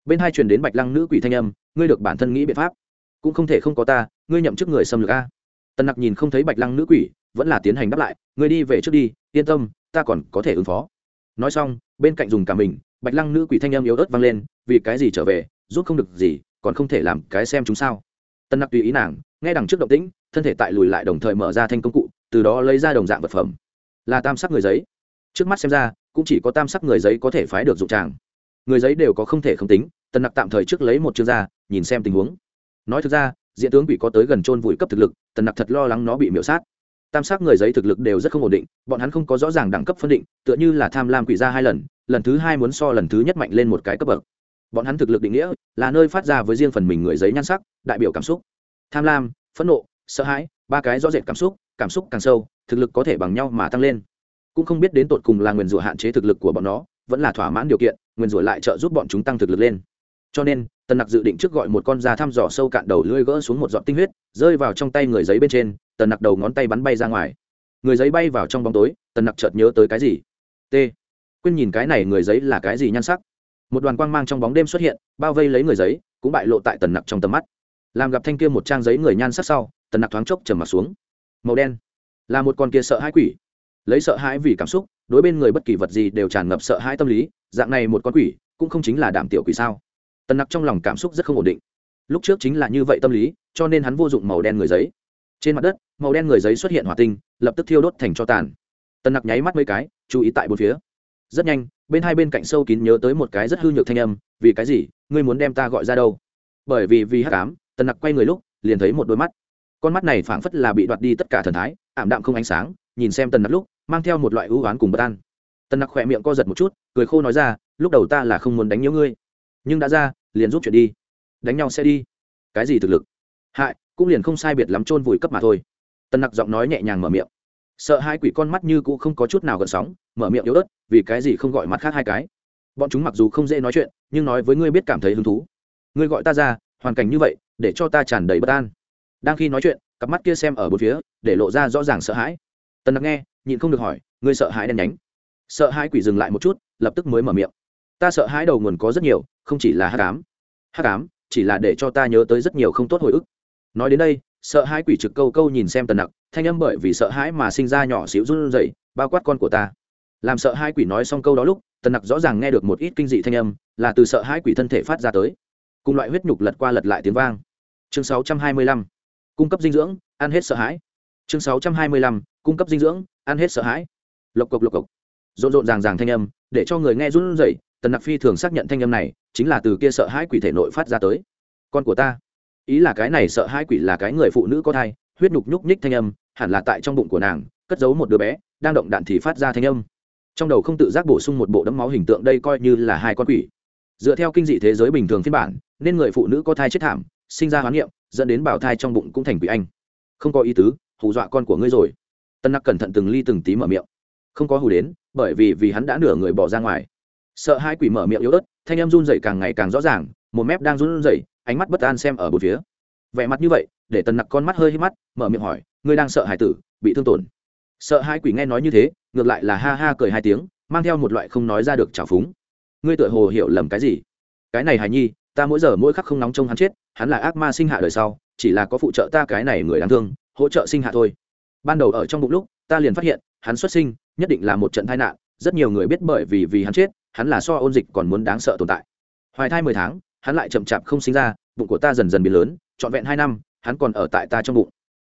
bên hai truyền đến bạch lăng nữ quỷ thanh âm, ngươi được bản thân nghĩ biện pháp. Cũng không thể không có ta, ngươi nhậm chức người xâm lược a. Tần nặc nhìn không thấy bạch lăng nữ quỷ, vẫn là tiến hành đáp lại, ngươi đi về trước đi, yên tâm, ta còn có thể ứng phó. Nói xong, bên cạnh dùng cả mình, bạch lăng nữ quỷ thanh âm yếu ớt vang lên, vì cái gì trở về, giúp không được gì, còn không thể làm cái xem chúng sao. Tần nặc tùy ý nàng, nghe đằng trước động tĩnh, thân thể tại lùi lại đồng thời mở ra thanh công cụ, từ đó lấy ra đồng dạng vật phẩm. Là tam sắc người giấy. Trước mắt xem ra, cũng chỉ có tam sắc người giấy có thể phái được dụng tràng người giấy đều có không thể không tính, tần nặc tạm thời trước lấy một chương ra, nhìn xem tình huống. Nói thực ra, diện tướng quỷ có tới gần trôn vùi cấp thực lực, tần nặc thật lo lắng nó bị miễu sát. Tam sắc người giấy thực lực đều rất không ổn định, bọn hắn không có rõ ràng đẳng cấp phân định, tựa như là tham lam quỷ ra hai lần lần thứ hai muốn so lần thứ nhất mạnh lên một cái cấp bậc. Bọn hắn thực lực định nghĩa là nơi phát ra với riêng phần mình người giấy nhan sắc, đại biểu cảm xúc. Tham lam, phẫn nộ, sợ hãi, ba cái rõ rệt cảm xúc cảm xúc càng sâu, thực lực có thể bằng nhau mà tăng lên. Cũng không biết đến tột cùng là nguyền rủa hạn chế thực lực của bọn nó, vẫn là thỏa mãn điều kiện nguyền rủa lại trợ giúp bọn chúng tăng thực lực lên. Cho nên, tần nặc dự định trước gọi một con da thăm dò sâu cạn đầu lưỡi gỡ xuống một giọt tinh huyết, rơi vào trong tay người giấy bên trên, tần nặc đầu ngón tay bắn bay ra ngoài. Người giấy bay vào trong bóng tối, tần nặc chợt nhớ tới cái gì? T. Quên nhìn cái này người giấy là cái gì nhan sắc? Một đoàn quang mang trong bóng đêm xuất hiện, bao vây lấy người giấy, cũng bại lộ tại tần nặc trong tầm mắt. Làm gặp thanh kia một trang giấy người nhan sắc sau, tần nặc thoáng chốc trầm mặt xuống. Màu đen. Là một con kia sợ hãi quỷ. Lấy sợ hãi vì cảm xúc, đối bên người bất kỳ vật gì đều tràn ngập sợ hãi tâm lý dạng này một con quỷ cũng không chính là đảm tiểu quỷ sao? Tần nặc trong lòng cảm xúc rất không ổn định. Lúc trước chính là như vậy tâm lý, cho nên hắn vô dụng màu đen người giấy. Trên mặt đất, màu đen người giấy xuất hiện hỏa tinh, lập tức thiêu đốt thành cho tàn. Tần nặc nháy mắt mấy cái, chú ý tại bốn phía. Rất nhanh, bên hai bên cạnh sâu kín nhớ tới một cái rất hư nhược thanh âm, vì cái gì? Ngươi muốn đem ta gọi ra đâu? Bởi vì vì hát cám tần nặc quay người lúc, liền thấy một đôi mắt. Con mắt này phảng phất là bị đoạt đi tất cả thần thái, ảm đạm không ánh sáng, nhìn xem tần nặc lúc, mang theo một loại ưu oán cùng bất an tần nặc khỏe miệng co giật một chút, cười khô nói ra, lúc đầu ta là không muốn đánh nhớ ngươi, nhưng đã ra, liền giúp chuyện đi. Đánh nhau sẽ đi. Cái gì thực lực? Hại, cũng liền không sai biệt lắm chôn vùi cấp mà thôi. Tần nặc giọng nói nhẹ nhàng mở miệng. Sợ hai quỷ con mắt như cũ không có chút nào gợn sóng, mở miệng yếu ớt, vì cái gì không gọi mặt khác hai cái? Bọn chúng mặc dù không dễ nói chuyện, nhưng nói với ngươi biết cảm thấy hứng thú. Ngươi gọi ta ra, hoàn cảnh như vậy, để cho ta tràn đầy bất an. Đang khi nói chuyện, cặp mắt kia xem ở bốn phía, để lộ ra rõ ràng sợ hãi. Tần nặc nghe, nhịn không được hỏi, ngươi sợ hãi đen nhánh? Sợ hãi quỷ dừng lại một chút, lập tức mới mở miệng. Ta sợ hãi đầu nguồn có rất nhiều, không chỉ là hát cám hát cám chỉ là để cho ta nhớ tới rất nhiều không tốt hồi ức. Nói đến đây, sợ hãi quỷ trực câu câu nhìn xem tần nặc, thanh âm bởi vì sợ hãi mà sinh ra nhỏ xíu run rẩy, bao quát con của ta. Làm sợ hãi quỷ nói xong câu đó lúc, tần nặc rõ ràng nghe được một ít kinh dị thanh âm, là từ sợ hãi quỷ thân thể phát ra tới. Cùng loại huyết nhục lật qua lật lại tiếng vang. Chương 625. cung cấp dinh dưỡng, ăn hết sợ hãi. Chương 625. cung cấp dinh dưỡng, ăn hết sợ hãi. Lộc cộc lộc cộc rộn rộn ràng ràng thanh âm, để cho người nghe run rẩy. Tần nặc phi thường xác nhận thanh âm này chính là từ kia sợ hãi quỷ thể nội phát ra tới. Con của ta. Ý là cái này sợ hãi quỷ là cái người phụ nữ có thai, huyết nhục nhúc nhích thanh âm, hẳn là tại trong bụng của nàng, cất giấu một đứa bé, đang động đạn thì phát ra thanh âm. Trong đầu không tự giác bổ sung một bộ đấm máu hình tượng đây coi như là hai con quỷ. Dựa theo kinh dị thế giới bình thường phiên bản, nên người phụ nữ có thai chết thảm, sinh ra hoán niệm, dẫn đến bảo thai trong bụng cũng thành quỷ anh. Không có ý tứ, hù dọa con của ngươi rồi. Tân nặc cẩn thận từng ly từng tí mở miệng. Không có hù đến bởi vì vì hắn đã nửa người bỏ ra ngoài. Sợ hai quỷ mở miệng yếu ớt, thanh em run dậy càng ngày càng rõ ràng, một mép đang run dậy ánh mắt bất an xem ở một phía. Vẻ mặt như vậy, để tần nặc con mắt hơi hít mắt, mở miệng hỏi, ngươi đang sợ hải tử, bị thương tổn? Sợ hai quỷ nghe nói như thế, ngược lại là ha ha cười hai tiếng, mang theo một loại không nói ra được trào phúng. Ngươi tựa hồ hiểu lầm cái gì? Cái này hài nhi, ta mỗi giờ mỗi khắc không nóng trông hắn chết, hắn là ác ma sinh hạ đời sau, chỉ là có phụ trợ ta cái này người đáng thương, hỗ trợ sinh hạ thôi. Ban đầu ở trong bụng lúc, ta liền phát hiện, hắn xuất sinh nhất định là một trận tai nạn, rất nhiều người biết bởi vì vì hắn chết, hắn là so ôn dịch còn muốn đáng sợ tồn tại. Hoài thai mười tháng, hắn lại chậm chạp không sinh ra, bụng của ta dần dần biến lớn, trọn vẹn hai năm, hắn còn ở tại ta trong bụng.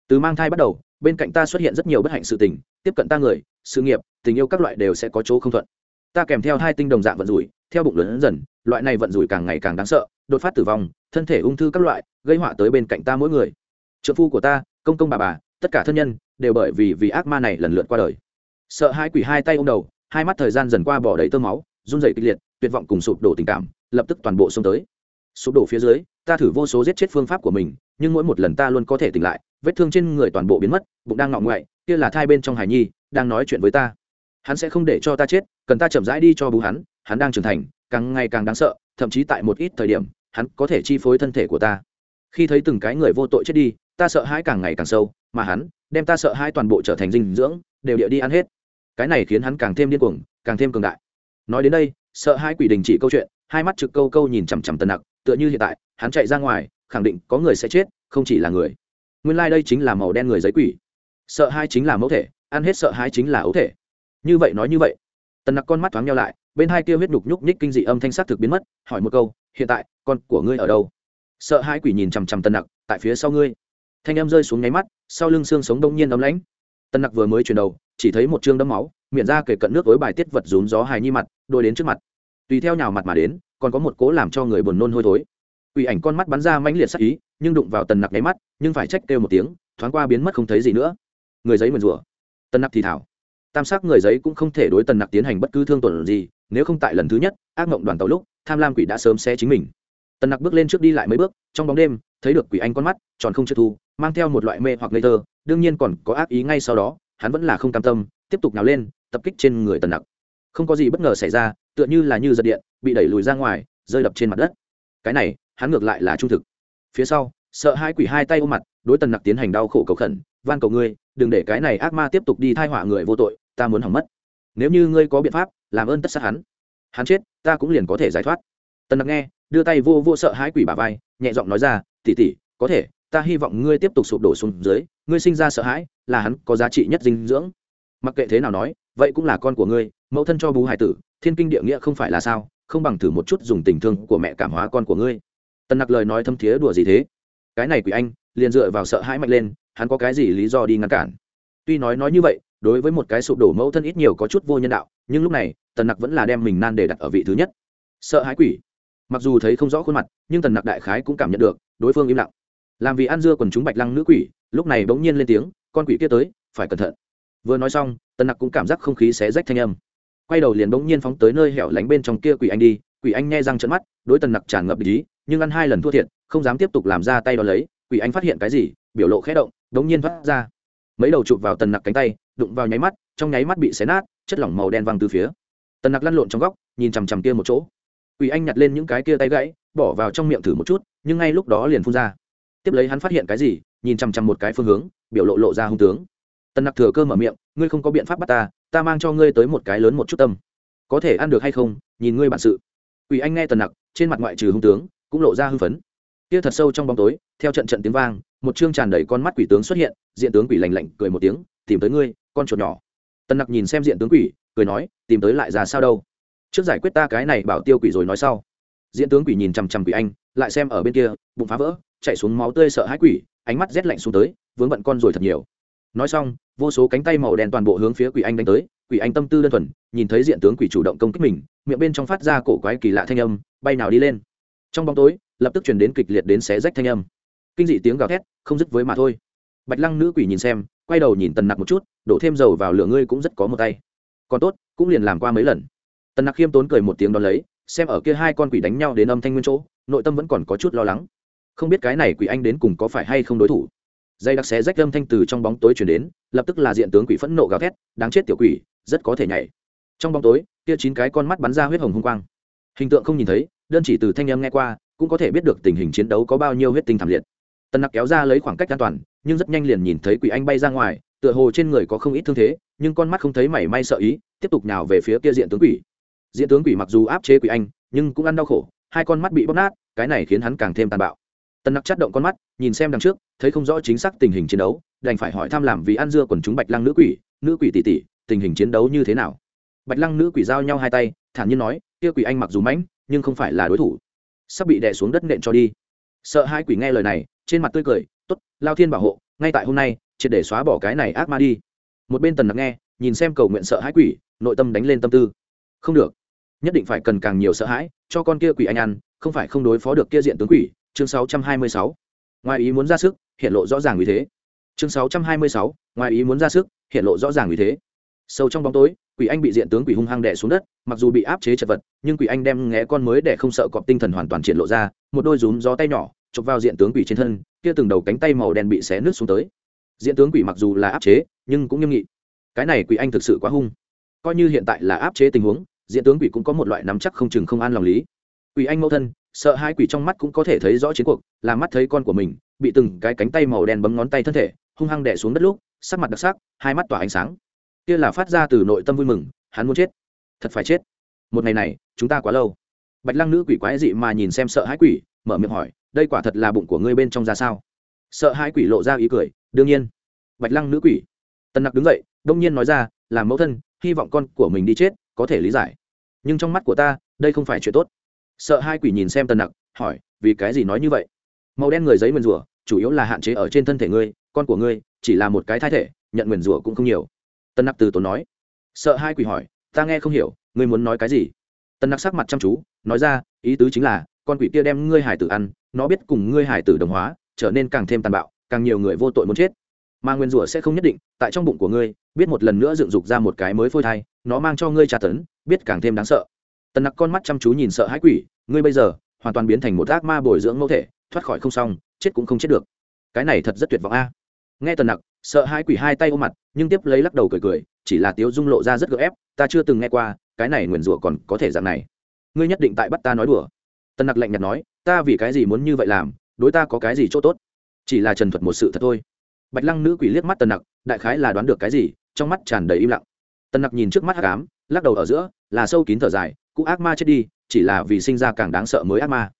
Từ mang thai bắt đầu, bên cạnh ta xuất hiện rất nhiều bất hạnh sự tình, tiếp cận ta người, sự nghiệp, tình yêu các loại đều sẽ có chỗ không thuận. Ta kèm theo hai tinh đồng dạng vận rủi, theo bụng lớn dần, loại này vận rủi càng ngày càng đáng sợ, đột phát tử vong, thân thể ung thư các loại, gây họa tới bên cạnh ta mỗi người. Trợ phu của ta, công công bà bà, tất cả thân nhân, đều bởi vì vì ác ma này lần lượt qua đời sợ hai quỷ hai tay ô m đầu, hai mắt thời gian dần qua bỏ đầy tơ máu, run dày kịch liệt, tuyệt vọng cùng sụp đổ tình cảm, lập tức toàn bộ xông tới. Sụp đổ phía dưới, ta thử vô số giết chết phương pháp của mình, nhưng mỗi một lần ta luôn có thể tỉnh lại, vết thương trên người toàn bộ biến mất, bụng đang ngọng ngoại, kia là thai bên trong hải nhi, đang nói chuyện với ta. Hắn sẽ không để cho ta chết, cần ta chậm rãi đi cho bú hắn hắn đang trưởng thành, càng ngày càng đáng sợ, thậm chí tại một ít thời điểm, hắn có thể chi phối thân thể của ta. Khi thấy từng cái người vô tội chết đi, ta sợ hãi càng ngày càng sâu, mà hắn đem ta sợ hãi toàn bộ trở thành dinh dưỡng, đều địa đi ăn hết cái này khiến hắn càng thêm điên cuồng, càng thêm cường đại. Nói đến đây, sợ hai quỷ đình chỉ câu chuyện, hai mắt trực câu câu nhìn chằm chằm tần nặc, tựa như hiện tại, hắn chạy ra ngoài, khẳng định có người sẽ chết, không chỉ là người. Nguyên lai、like、đây chính là màu đen người giấy quỷ. Sợ hai chính là mẫu thể, ăn hết sợ hai chính là ấu thể. Như vậy nói như vậy. Tần nặc con mắt thoáng nhau lại, bên hai kia huyết nhục nhúc nhích kinh dị âm thanh sắc thực biến mất, hỏi một câu, hiện tại, con của ngươi ở đâu? Sợ hai quỷ nhìn chằm chằm tần nặc, tại phía sau ngươi. Thanh âm rơi xuống nháy mắt, sau lưng xương sống đông nhiên đóng lãnh tần nặc vừa mới chuyển đầu chỉ thấy một chương đấm máu miệng ra kể cận nước với bài tiết vật rún gió hài nhi mặt đôi đến trước mặt tùy theo nhào mặt mà đến còn có một cố làm cho người buồn nôn hôi thối Quỷ ảnh con mắt bắn ra mãnh liệt sắc ý, nhưng đụng vào Tần Nặc nháy mắt, nhưng phải trách kêu một tiếng, thoáng qua biến mất không thấy gì nữa. Người giấy mượn rủa. Tần Nặc thì thảo. Tam sắc người giấy cũng không thể đối Tần Nặc tiến hành bất cứ thương tổn gì, nếu không tại lần thứ nhất, ác mộng đoàn tàu lúc, tham lam quỷ đã sớm xé chính mình tần nặc bước lên trước đi lại mấy bước trong bóng đêm thấy được quỷ anh con mắt tròn không chưa thu mang theo một loại mê hoặc ngây thơ đương nhiên còn có ác ý ngay sau đó, hắn vẫn là không cam tâm, tiếp tục nào lên, tập kích trên người tần nặc. Không có gì bất ngờ xảy ra, tựa như là như giật điện, bị đẩy lùi ra ngoài, rơi đập trên mặt đất. Cái này, hắn ngược lại là trung thực. Phía sau, sợ hai quỷ hai tay ôm mặt, đối tần nặc tiến hành đau khổ cầu khẩn, van cầu ngươi, đừng để cái này ác ma tiếp tục đi thai họa người vô tội, ta muốn hỏng mất. Nếu như ngươi có biện pháp, làm ơn tất sát hắn. Hắn chết, ta cũng liền có thể giải thoát. Tần nặc nghe, đưa tay vô vô sợ hãi quỷ bà vai, nhẹ giọng nói ra tỉ tỉ có thể ta hy vọng ngươi tiếp tục sụp đổ xuống dưới, ngươi sinh ra sợ hãi, là hắn có giá trị nhất dinh dưỡng. Mặc kệ thế nào nói, vậy cũng là con của ngươi, mẫu thân cho bú hải tử, thiên kinh địa nghĩa không phải là sao, không bằng thử một chút dùng tình thương của mẹ cảm hóa con của ngươi. Tần nặc lời nói thâm thiế đùa gì thế? Cái này quỷ anh, liền dựa vào sợ hãi mạnh lên, hắn có cái gì lý do đi ngăn cản? Tuy nói nói như vậy, đối với một cái sụp đổ mẫu thân ít nhiều có chút vô nhân đạo, nhưng lúc này, tần nặc vẫn là đem mình nan để đặt ở vị thứ nhất. Sợ hãi quỷ. Mặc dù thấy không rõ khuôn mặt, nhưng tần nặc đại khái cũng cảm nhận được, đối phương im lặng làm vì ăn dưa còn chúng bạch lăng nữ quỷ, lúc này bỗng nhiên lên tiếng, con quỷ kia tới, phải cẩn thận. Vừa nói xong, tần nặc cũng cảm giác không khí xé rách thanh âm. Quay đầu liền bỗng nhiên phóng tới nơi hẻo lánh bên trong kia quỷ anh đi, quỷ anh nghe răng trận mắt, đối tần nặc tràn ngập ý, nhưng ăn hai lần thua thiệt, không dám tiếp tục làm ra tay đ ó lấy, quỷ anh phát hiện cái gì, biểu lộ khẽ động, bỗng nhiên thoát ra. Mấy đầu chụp vào tần nặc cánh tay, đụng vào nháy mắt, trong nháy mắt bị xé nát, chất lỏng màu đen văng từ phía. Tần nặc lăn lộn trong góc, nhìn chằm chằm kia một chỗ. Quỷ anh nhặt lên những cái kia tay gãy, bỏ vào trong miệng thử một chút, nhưng ngay lúc đó liền phun ra tiếp lấy hắn phát hiện cái gì, nhìn chằm chằm một cái phương hướng, biểu lộ lộ ra hung tướng. Tần nặc thừa cơ mở miệng, ngươi không có biện pháp bắt ta ta mang cho ngươi tới một cái lớn một chút tâm. Có thể ăn được hay không, nhìn ngươi bản sự. Quỷ anh nghe tần nặc, trên mặt ngoại trừ hung tướng, cũng lộ ra hưng phấn. Kia thật sâu trong bóng tối, theo trận trận tiếng vang, một chương tràn đầy con mắt quỷ tướng xuất hiện, diện tướng quỷ lành lạnh cười một tiếng, tìm tới ngươi, con chuột nhỏ. Tần nặc nhìn xem diện tướng quỷ, cười nói, tìm tới lại ra sao đâu? Trước giải quyết ta cái này bảo tiêu quỷ rồi nói sau. Diện tướng quỷ nhìn chằm chằm quỷ anh, lại xem ở bên kia, bụng phá vỡ chạy xuống máu tươi sợ hãi quỷ, ánh mắt rét lạnh xuống tới, vướng bận con rồi thật nhiều. Nói xong, vô số cánh tay màu đen toàn bộ hướng phía quỷ anh đánh tới, quỷ anh tâm tư đơn thuần, nhìn thấy diện tướng quỷ chủ động công kích mình, miệng bên trong phát ra cổ quái kỳ lạ thanh âm, bay nào đi lên. Trong bóng tối, lập tức chuyển đến kịch liệt đến xé rách thanh âm. Kinh dị tiếng gào thét, không dứt với mà thôi. Bạch lăng nữ quỷ nhìn xem, quay đầu nhìn tần nặc một chút, đổ thêm dầu vào lửa ngươi cũng rất có một tay. Còn tốt, cũng liền làm qua mấy lần. Tần nặc khiêm tốn cười một tiếng đón lấy, xem ở kia hai con quỷ đánh nhau đến âm thanh nguyên chỗ, nội tâm vẫn còn có chút lo lắng không biết cái này quỷ anh đến cùng có phải hay không đối thủ. Dây đặc xé rách âm thanh từ trong bóng tối chuyển đến, lập tức là diện tướng quỷ phẫn nộ gào thét, đáng chết tiểu quỷ, rất có thể nhảy. Trong bóng tối, kia chín cái con mắt bắn ra huyết hồng hung quang. Hình tượng không nhìn thấy, đơn chỉ từ thanh âm nghe qua, cũng có thể biết được tình hình chiến đấu có bao nhiêu huyết tinh thảm liệt. Tần nặc kéo ra lấy khoảng cách an toàn, nhưng rất nhanh liền nhìn thấy quỷ anh bay ra ngoài, tựa hồ trên người có không ít thương thế, nhưng con mắt không thấy mảy may sợ ý, tiếp tục nhào về phía kia diện tướng quỷ. Diện tướng quỷ mặc dù áp chế quỷ anh, nhưng cũng ăn đau khổ, hai con mắt bị bóp nát, cái này khiến hắn càng thêm tàn bạo tần nặc chắt động con mắt, nhìn xem đằng trước, thấy không rõ chính xác tình hình chiến đấu, đành phải hỏi thăm làm vì ăn dưa quần chúng bạch lăng nữ quỷ nữ quỷ tỷ tỷ, tình hình chiến đấu như thế nào? Bạch lăng nữ quỷ giao nhau hai tay, thản nhiên nói, kia quỷ anh mặc dù mãnh, nhưng không phải là đối thủ. Sắp bị đè xuống đất nện cho đi. Sợ hai quỷ nghe lời này, trên mặt tươi cười, tốt, lao thiên bảo hộ, ngay tại hôm nay, triệt để xóa bỏ cái này ác ma đi. Một bên tần nặc nghe, nhìn xem cầu nguyện sợ hãi quỷ, nội tâm đánh lên tâm tư. Không được, nhất định phải cần càng nhiều sợ hãi, cho con kia quỷ anh ăn, không phải không đối phó được kia diện tướng quỷ chương 626. ngoài ý muốn ra sức, hiện lộ rõ ràng vì thế. Chương 626. ngoài ý muốn ra sức, hiện lộ rõ ràng vì thế. Sâu trong bóng tối, quỷ anh bị diện tướng quỷ hung hăng đè xuống đất, mặc dù bị áp chế chật vật, nhưng quỷ anh đem ngẽ con mới để không sợ cọp tinh thần hoàn toàn triển lộ ra, một đôi rúm gió tay nhỏ, chụp vào diện tướng quỷ trên thân, kia từng đầu cánh tay màu đen bị xé nứt xuống tới. Diện tướng quỷ mặc dù là áp chế, nhưng cũng nghiêm nghị. Cái này quỷ anh thực sự quá hung. Coi như hiện tại là áp chế tình huống, diện tướng quỷ cũng có một loại nắm chắc không chừng không an lòng lý. Quỷ anh mẫu thân sợ hai quỷ trong mắt cũng có thể thấy rõ chiến cuộc làm mắt thấy con của mình, bị từng cái cánh tay màu đen bấm ngón tay thân thể, hung hăng đẻ xuống đất lúc, sắc mặt đặc sắc, hai mắt tỏa ánh sáng. Kia là phát ra từ nội tâm vui mừng, hắn muốn chết. Thật phải chết. Một ngày này, chúng ta quá lâu. Bạch lăng nữ quỷ quái dị mà nhìn xem sợ hãi quỷ, mở miệng hỏi, đây quả thật là bụng của ngươi bên trong ra sao? Sợ hãi quỷ lộ ra ý cười, đương nhiên. Bạch lăng nữ quỷ. Tần nặc đứng dậy, đông nhiên nói ra, làm mẫu thân, hy vọng con của mình đi chết, có thể lý giải. Nhưng trong mắt của ta, đây không phải chuyện tốt sợ hai quỷ nhìn xem tần nặc, hỏi, vì cái gì nói như vậy? Màu đen người giấy nguyền rủa, chủ yếu là hạn chế ở trên thân thể ngươi, con của ngươi, chỉ là một cái thai thể, nhận nguyền rủa cũng không nhiều. Tần nặc từ tốn nói. Sợ hai quỷ hỏi, ta nghe không hiểu, ngươi muốn nói cái gì? Tần nặc sắc mặt chăm chú, nói ra, ý tứ chính là, con quỷ kia đem ngươi hải tử ăn, nó biết cùng ngươi hải tử đồng hóa, trở nên càng thêm tàn bạo, càng nhiều người vô tội muốn chết. Mà nguyên rủa sẽ không nhất định, tại trong bụng của ngươi, biết một lần nữa dựng dục ra một cái mới phôi thai, nó mang cho ngươi tra tấn, biết càng thêm đáng sợ. Tần nặc con mắt chăm chú nhìn sợ hãi quỷ ngươi bây giờ hoàn toàn biến thành một ác ma bồi dưỡng mẫu thể, thoát khỏi không xong, chết cũng không chết được. Cái này thật rất tuyệt vọng a. Nghe tần nặc, sợ hai quỷ hai tay ôm mặt, nhưng tiếp lấy lắc đầu cười cười, chỉ là tiếu dung lộ ra rất gợ ép, ta chưa từng nghe qua, cái này nguyền rủa còn có thể dạng này. Ngươi nhất định tại bắt ta nói đùa. Tần nặc lạnh nhạt nói, ta vì cái gì muốn như vậy làm, đối ta có cái gì chỗ tốt? Chỉ là trần thuật một sự thật thôi. Bạch lăng nữ quỷ liếc mắt tần nặc, đại khái là đoán được cái gì, trong mắt tràn đầy im lặng. Tần nặc nhìn trước mắt hắc ám, lắc đầu ở giữa, là sâu kín thở dài cụ ác ma chết đi chỉ là vì sinh ra càng đáng sợ mới ác ma.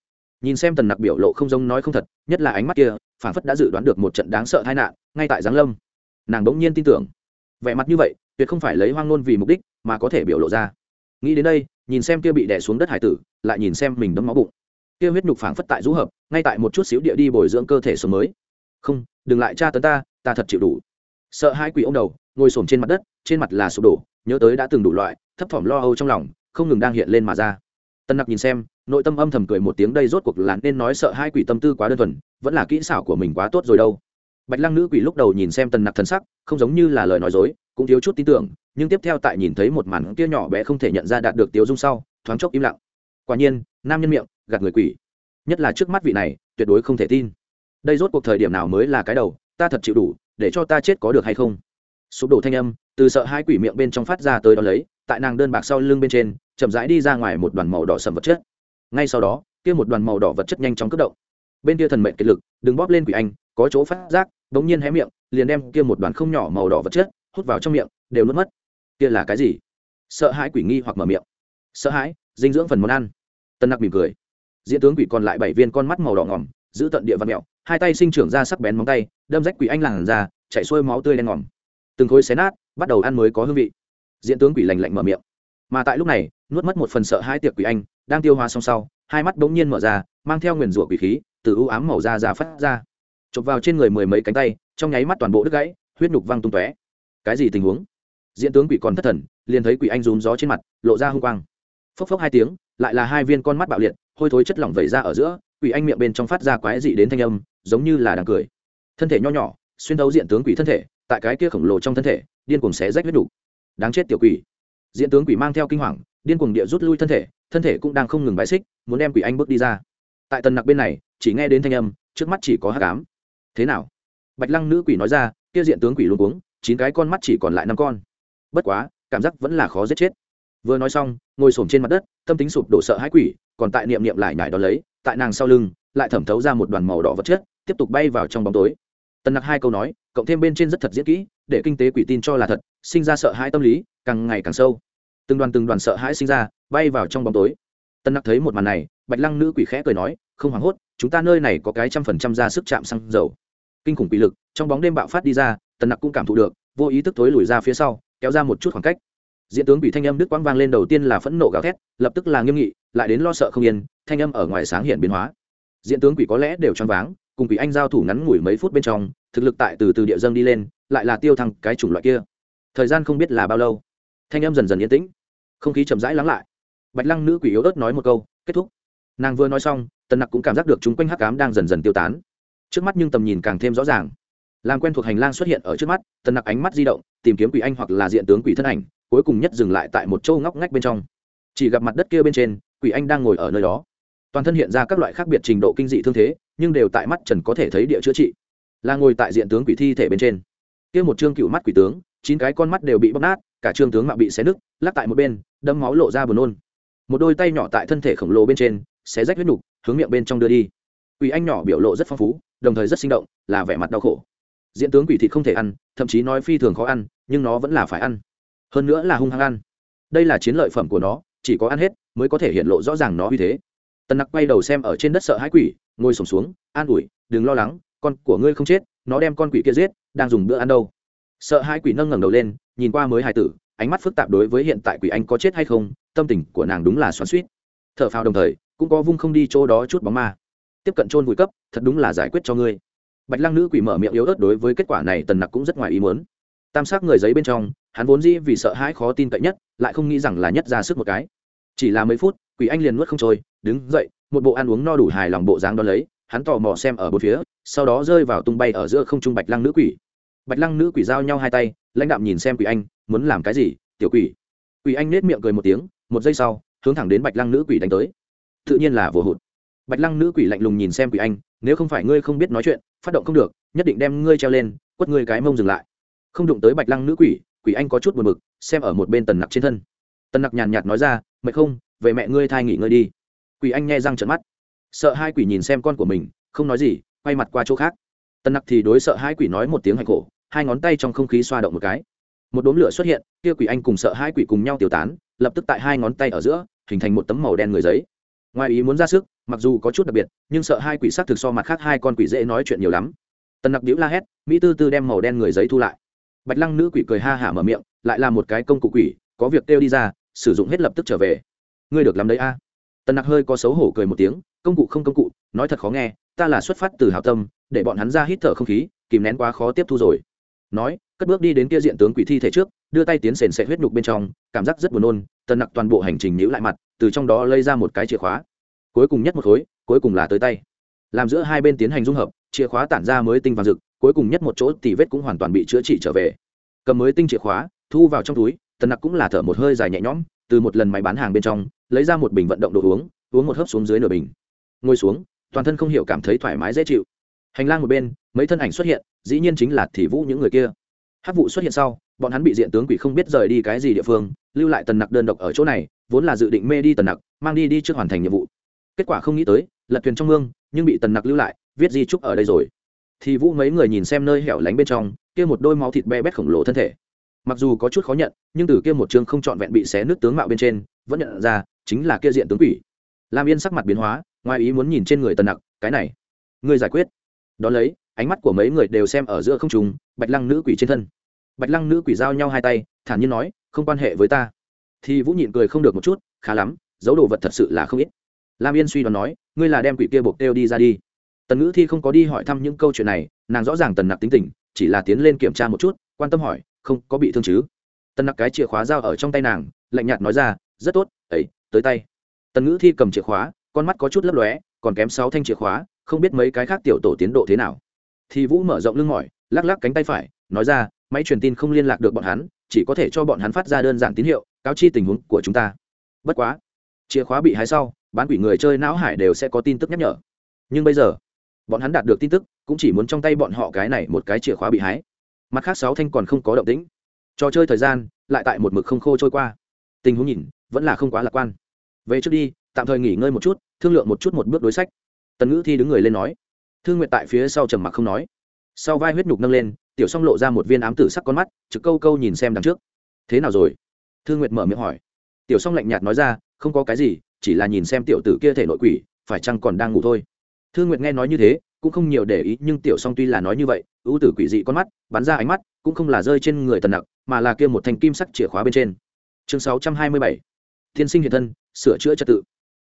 Nhìn xem tần nặc biểu lộ không giống nói không thật, nhất là ánh mắt kia phản phất đã dự đoán được một trận đáng sợ tai nạn, ngay tại giáng lâm. Nàng bỗng nhiên tin tưởng. Vẻ mặt như vậy, tuyệt không phải lấy hoang ngôn vì mục đích mà có thể biểu lộ ra. Nghĩ đến đây, nhìn xem kia bị đè xuống đất hải tử, lại nhìn xem mình đấm máu bụng. Kia huyết nhục phảng phất tại rũ hợp, ngay tại một chút xíu địa đi bồi dưỡng cơ thể sống mới. Không, đừng lại tra tấn ta ta thật chịu đủ. Sợ hai quỷ ông đầu, ngồi xổm trên mặt đất, trên mặt là sụp đổ, nhớ tới đã từng đủ loại, thấp thỏm lo âu trong lòng, không ngừng đang hiện lên mà ra tân nặc nhìn xem, nội tâm âm thầm cười một tiếng đây rốt cuộc là nên nói sợ hai quỷ tâm tư quá đơn thuần, vẫn là kỹ xảo của mình quá tốt rồi đâu. Bạch lăng nữ quỷ lúc đầu nhìn xem tần nặc thần sắc, không giống như là lời nói dối, cũng thiếu chút tin tưởng, nhưng tiếp theo tại nhìn thấy một màn kia nhỏ bé không thể nhận ra đạt được tiếu dung sau, thoáng chốc im lặng. Quả nhiên, nam nhân miệng, gạt người quỷ. Nhất là trước mắt vị này, tuyệt đối không thể tin. Đây rốt cuộc thời điểm nào mới là cái đầu, ta thật chịu đủ, để cho ta chết có được hay không? Sụp đổ thanh âm, từ sợ hai quỷ miệng bên trong phát ra tới đó lấy, tại nàng đơn bạc sau lưng bên trên chậm rãi đi ra ngoài một đoàn màu đỏ sầm vật chất. Ngay sau đó, kia một đoàn màu đỏ vật chất nhanh chóng cất động. Bên kia thần mệnh kiệt lực, đừng bóp lên quỷ anh, có chỗ phát giác, bỗng nhiên hé miệng, liền đem kia một đoàn không nhỏ màu đỏ vật chất hút vào trong miệng, đều nuốt mất. Kia là cái gì? Sợ hãi quỷ nghi hoặc mở miệng. Sợ hãi, dinh dưỡng phần món ăn. Tân nặc mỉm cười. Diễn tướng quỷ còn lại bảy viên con mắt màu đỏ ngỏm, giữ tận địa văn mẹo, hai tay sinh trưởng ra sắc bén móng tay, đâm rách quỷ anh làn ra chạy xuôi máu tươi đen ngòm. Từng khối xé nát, bắt đầu ăn mới có hương vị. Diễn tướng quỷ lành lạnh mở miệng mà tại lúc này, nuốt mất một phần sợ hai tiệc quỷ anh, đang tiêu hóa xong sau, hai mắt bỗng nhiên mở ra, mang theo nguyền rủa quỷ khí, từ ưu ám màu da ra phát ra. Chụp vào trên người mười mấy cánh tay, trong nháy mắt toàn bộ đứt gãy, huyết nhục văng tung tóe. Cái gì tình huống? Diễn tướng quỷ còn thất thần, liền thấy quỷ anh rúm gió trên mặt, lộ ra hung quang. Phốc phốc hai tiếng, lại là hai viên con mắt bạo liệt, hôi thối chất lỏng vẩy ra ở giữa, quỷ anh miệng bên trong phát ra quái dị đến thanh âm, giống như là đang cười. Thân thể nho nhỏ, xuyên thấu diện tướng quỷ thân thể, tại cái kia khổng lồ trong thân thể, điên cuồng xé rách huyết đủ. đáng chết tiểu quỷ diện tướng quỷ mang theo kinh hoàng, điên cuồng địa rút lui thân thể thân thể cũng đang không ngừng bãi xích, muốn đem quỷ anh bước đi ra. Tại tần nặc bên này, chỉ nghe đến thanh âm, trước mắt chỉ có hát cám thế nào? Bạch lăng nữ quỷ nói ra, kia diện tướng quỷ luôn cuống, chín cái con mắt chỉ còn lại năm con. Bất quá, cảm giác vẫn là khó giết chết. Vừa nói xong, ngồi s trên mặt đất, tâm tính sụp đổ sợ hãi quỷ, còn tại niệm niệm lại nhải đó lấy, tại nàng sau lưng, lại thẩm thấu ra một đoàn màu đỏ vật chất, tiếp tục bay vào trong bóng tối. Tần nặc hai câu nói, cộng thêm bên trên rất thật diễn kỹ, để kinh tế quỷ tin cho là thật, sinh ra sợ hãi tâm lý càng ngày càng sâu. Từng đoàn từng đoàn sợ hãi sinh ra, bay vào trong bóng tối. Tần nặc thấy một màn này, bạch lăng nữ quỷ khẽ cười nói, không hoảng hốt, chúng ta nơi này có cái trăm phần trăm ra sức chạm xăng dầu. Kinh khủng quỷ lực, trong bóng đêm bạo phát đi ra tần nặc cũng cảm thụ được, vô ý thức thối lùi ra phía sau, kéo ra một chút khoảng cách. Diễn tướng bị thanh âm đức quang vang lên đầu tiên là phẫn nộ gào thét, lập tức là nghiêm nghị, lại đến lo sợ không yên, thanh âm ở ngoài sáng hiện biến hóa. Diễn tướng quỷ có lẽ đều choáng váng, cùng quỷ anh giao thủ ngắn ngủi mấy phút bên trong, thực lực tại từ từ địa dâng đi lên, lại là tiêu thăng cái chủng loại kia. Thời gian không biết là bao lâu thanh em dần dần yên tĩnh. Không khí chậm rãi lắng lại. Bạch lăng nữ quỷ yếu ớt nói một câu, kết thúc. Nàng vừa nói xong, tần nặc cũng cảm giác được chúng quanh hắc cám đang dần dần tiêu tán. Trước mắt nhưng tầm nhìn càng thêm rõ ràng. Làm quen thuộc hành lang xuất hiện ở trước mắt, tần nặc ánh mắt di động, tìm kiếm quỷ anh hoặc là diện tướng quỷ thân ảnh, cuối cùng nhất dừng lại tại một châu ngóc ngách bên trong. Chỉ gặp mặt đất kia bên trên, quỷ anh đang ngồi ở nơi đó. Toàn thân hiện ra các loại khác biệt trình độ kinh dị thương thế, nhưng đều tại mắt trần có thể thấy địa chữa trị. Là ngồi tại diện tướng quỷ thi thể bên trên. Kia một chương cựu mắt quỷ tướng, chín cái con mắt đều bị bóc nát cả trương tướng mạo bị xé nứt lắc tại một bên đâm máu lộ ra buồn nôn. Một đôi tay nhỏ tại thân thể khổng lồ bên trên xé rách huyết nục hướng miệng bên trong đưa đi. Quỷ anh nhỏ biểu lộ rất phong phú đồng thời rất sinh động là vẻ mặt đau khổ. Diễn tướng quỷ thịt không thể ăn thậm chí nói phi thường khó ăn nhưng nó vẫn là phải ăn. Hơn nữa là hung hăng ăn. Đây là chiến lợi phẩm của nó chỉ có ăn hết mới có thể hiện lộ rõ ràng nó uy thế. Tần nặc quay đầu xem ở trên đất sợ hãi quỷ ngồi sổm xuống, xuống an ủi đừng lo lắng con của ngươi không chết nó đem con quỷ kia giết đang dùng bữa ăn đâu. Sợ hãi quỷ nâng ngẩng đầu lên nhìn qua mới hài tử, ánh mắt phức tạp đối với hiện tại quỷ anh có chết hay không, tâm tình của nàng đúng là xoắn suýt t h ở phao đồng thời, cũng có vung không đi chỗ đó chút bóng ma. Tiếp cận trôn vùi cấp, thật đúng là giải quyết cho ngươi. Bạch lăng nữ quỷ mở miệng yếu ớt đối với kết quả này tần nặc cũng rất ngoài ý muốn. Tam sát người giấy bên trong, hắn vốn dĩ vì sợ hãi khó tin cậy nhất, lại không nghĩ rằng là nhất ra sức một cái. Chỉ là mấy phút, quỷ anh liền nuốt không trôi, đứng dậy, một bộ ăn uống no đủ hài lòng bộ dáng đ ó lấy, hắn tò mò xem ở bốn phía, sau đó rơi vào tung bay ở giữa không trung bạch lăng nữ quỷ. Bạch lăng nữ quỷ giao nhau hai tay lãnh đạm nhìn xem quỷ anh, muốn làm cái gì? Tiểu quỷ. Quỷ anh nết miệng cười một tiếng, một giây sau, hướng thẳng đến bạch lăng nữ quỷ đánh tới. Tự nhiên là vô hụt. Bạch lăng nữ quỷ lạnh lùng nhìn xem quỷ anh, nếu không phải ngươi không biết nói chuyện, phát động không được, nhất định đem ngươi treo lên, quất ngươi cái mông dừng lại. Không đụng tới bạch lăng nữ quỷ quỷ anh có chút buồn bực, xem ở một bên tần nặc trên thân. Tần nặc nhàn nhạt nói ra mệt không, về mẹ ngươi thai nghỉ ngơi đi. Quỷ anh nghe răng trận mắt. Sợ hai quỷ nhìn xem con của mình, không nói gì, quay mặt qua chỗ khác. Tần nặc thì đối sợ hai quỷ nói một tiếng hạnh khổ hai ngón tay trong không khí xoa động một cái. Một đốm lửa xuất hiện, kia quỷ anh cùng sợ hai quỷ cùng nhau tiêu tán, lập tức tại hai ngón tay ở giữa, hình thành một tấm màu đen người giấy. Ngoài ý muốn ra sức, mặc dù có chút đặc biệt, nhưng sợ hai quỷ sắc thực so mặt khác hai con quỷ dễ nói chuyện nhiều lắm. Tần nặc đĩu la hét, mỹ tư tư đem màu đen người giấy thu lại. Bạch lăng nữ quỷ cười ha hả mở miệng, lại là một cái công cụ quỷ, có việc kêu đi ra, sử dụng hết lập tức trở về. Ngươi được làm đấy a. Tần nặc hơi có xấu hổ cười một tiếng, công cụ không công cụ, nói thật khó nghe, ta là xuất phát từ hào tâm, để bọn hắn ra hít thở không khí, kìm nén quá khó tiếp thu rồi nói, cất bước đi đến kia diện tướng quỷ thi thể trước, đưa tay tiến sền sệt huyết nhục bên trong, cảm giác rất buồn nôn, tần nặc toàn bộ hành trình nhữ lại mặt, từ trong đó lấy ra một cái chìa khóa. Cuối cùng nhất một khối, cuối cùng là tới tay. Làm giữa hai bên tiến hành dung hợp, chìa khóa tản ra mới tinh vàng rực, cuối cùng nhất một chỗ tỉ vết cũng hoàn toàn bị chữa trị trở về. Cầm mới tinh chìa khóa, thu vào trong túi, tần nặc cũng là thở một hơi dài nhẹ nhõm, từ một lần máy bán hàng bên trong, lấy ra một bình vận động đồ uống uống một hớp xuống dưới nửa bình. Ngồi xuống, toàn thân không hiểu cảm thấy thoải mái dễ chịu hành lang một bên, mấy thân ảnh xuất hiện, dĩ nhiên chính là thì vũ những người kia. Hát vụ xuất hiện sau, bọn hắn bị diện tướng quỷ không biết rời đi cái gì địa phương, lưu lại tần nặc đơn độc ở chỗ này, vốn là dự định mê đi tần nặc, mang đi đi trước hoàn thành nhiệm vụ. Kết quả không nghĩ tới, lật thuyền trong mương, nhưng bị tần nặc lưu lại, viết di trúc ở đây rồi. Thì vũ mấy người nhìn xem nơi hẻo lánh bên trong, kia một đôi máu thịt be bét khổng lồ thân thể. Mặc dù có chút khó nhận, nhưng từ kia một chương không trọn vẹn bị xé nước tướng mạo bên trên, vẫn nhận ra, chính là kia diện tướng quỷ. Lam yên sắc mặt biến hóa, ngoài ý muốn nhìn trên người tần nặc, cái này người giải quyết đ ó lấy, ánh mắt của mấy người đều xem ở giữa không trùng bạch lăng nữ quỷ trên thân. Bạch lăng nữ quỷ giao nhau hai tay, thản nhiên nói, không quan hệ với ta. Thì vũ nhịn cười không được một chút, khá lắm dấu đồ vật thật sự là không ít. Lam yên suy đoán nói, ngươi là đem quỷ kia buộc kêu đi ra đi. Tần ngữ thi không có đi hỏi thăm những câu chuyện này, nàng rõ ràng tần nặc tính tình, chỉ là tiến lên kiểm tra một chút, quan tâm hỏi, không có bị thương chứ? Tần nặc cái chìa khóa dao ở trong tay nàng, lạnh nhạt nói ra, rất tốt, ấy, tới tay. Tần ngữ thi cầm chìa khóa, con mắt có chút lấp lóe, còn kém sáu thanh chìa khóa không biết mấy cái khác tiểu tổ tiến độ thế nào. Thì vũ mở rộng lưng mỏi, lắc lắc cánh tay phải, nói ra, máy truyền tin không liên lạc được bọn hắn, chỉ có thể cho bọn hắn phát ra đơn giản tín hiệu, cáo chi tình huống của chúng ta. Bất quá, chìa khóa bị hái sau, bán quỷ người chơi não hải đều sẽ có tin tức nhắc nhở. Nhưng bây giờ, bọn hắn đạt được tin tức, cũng chỉ muốn trong tay bọn họ cái này một cái chìa khóa bị hái. Mặt khác sáu thanh còn không có động tĩnh. Trò chơi thời gian lại tại một mực không khô trôi qua. Tình huống nhìn, vẫn là không quá lạc quan. Về trước đi, tạm thời nghỉ ngơi một chút, thương lượng một chút một bước đối sách tần ngữ thi đứng người lên nói. Thương nguyện tại phía sau trầm mặc không nói. Sau vai huyết nhục nâng lên, tiểu s o n g lộ ra một viên ám tử sắc con mắt, trực câu câu nhìn xem đằng trước. Thế nào rồi? Thương nguyệt mở miệng hỏi. Tiểu s o n g lạnh nhạt nói ra, không có cái gì, chỉ là nhìn xem tiểu tử kia thể nội quỷ, phải chăng còn đang ngủ thôi. Thương nguyệt nghe nói như thế, cũng không nhiều để ý, nhưng tiểu s o n g tuy là nói như vậy, ưu tử quỷ dị con mắt, bắn ra ánh mắt, cũng không là rơi trên người tần nặc, mà là kia một thanh kim sắc chìa khóa bên trên. Chương sáu trăm hai mươi bảy. Thiên sinh hiện thân, sửa chữa trật tự.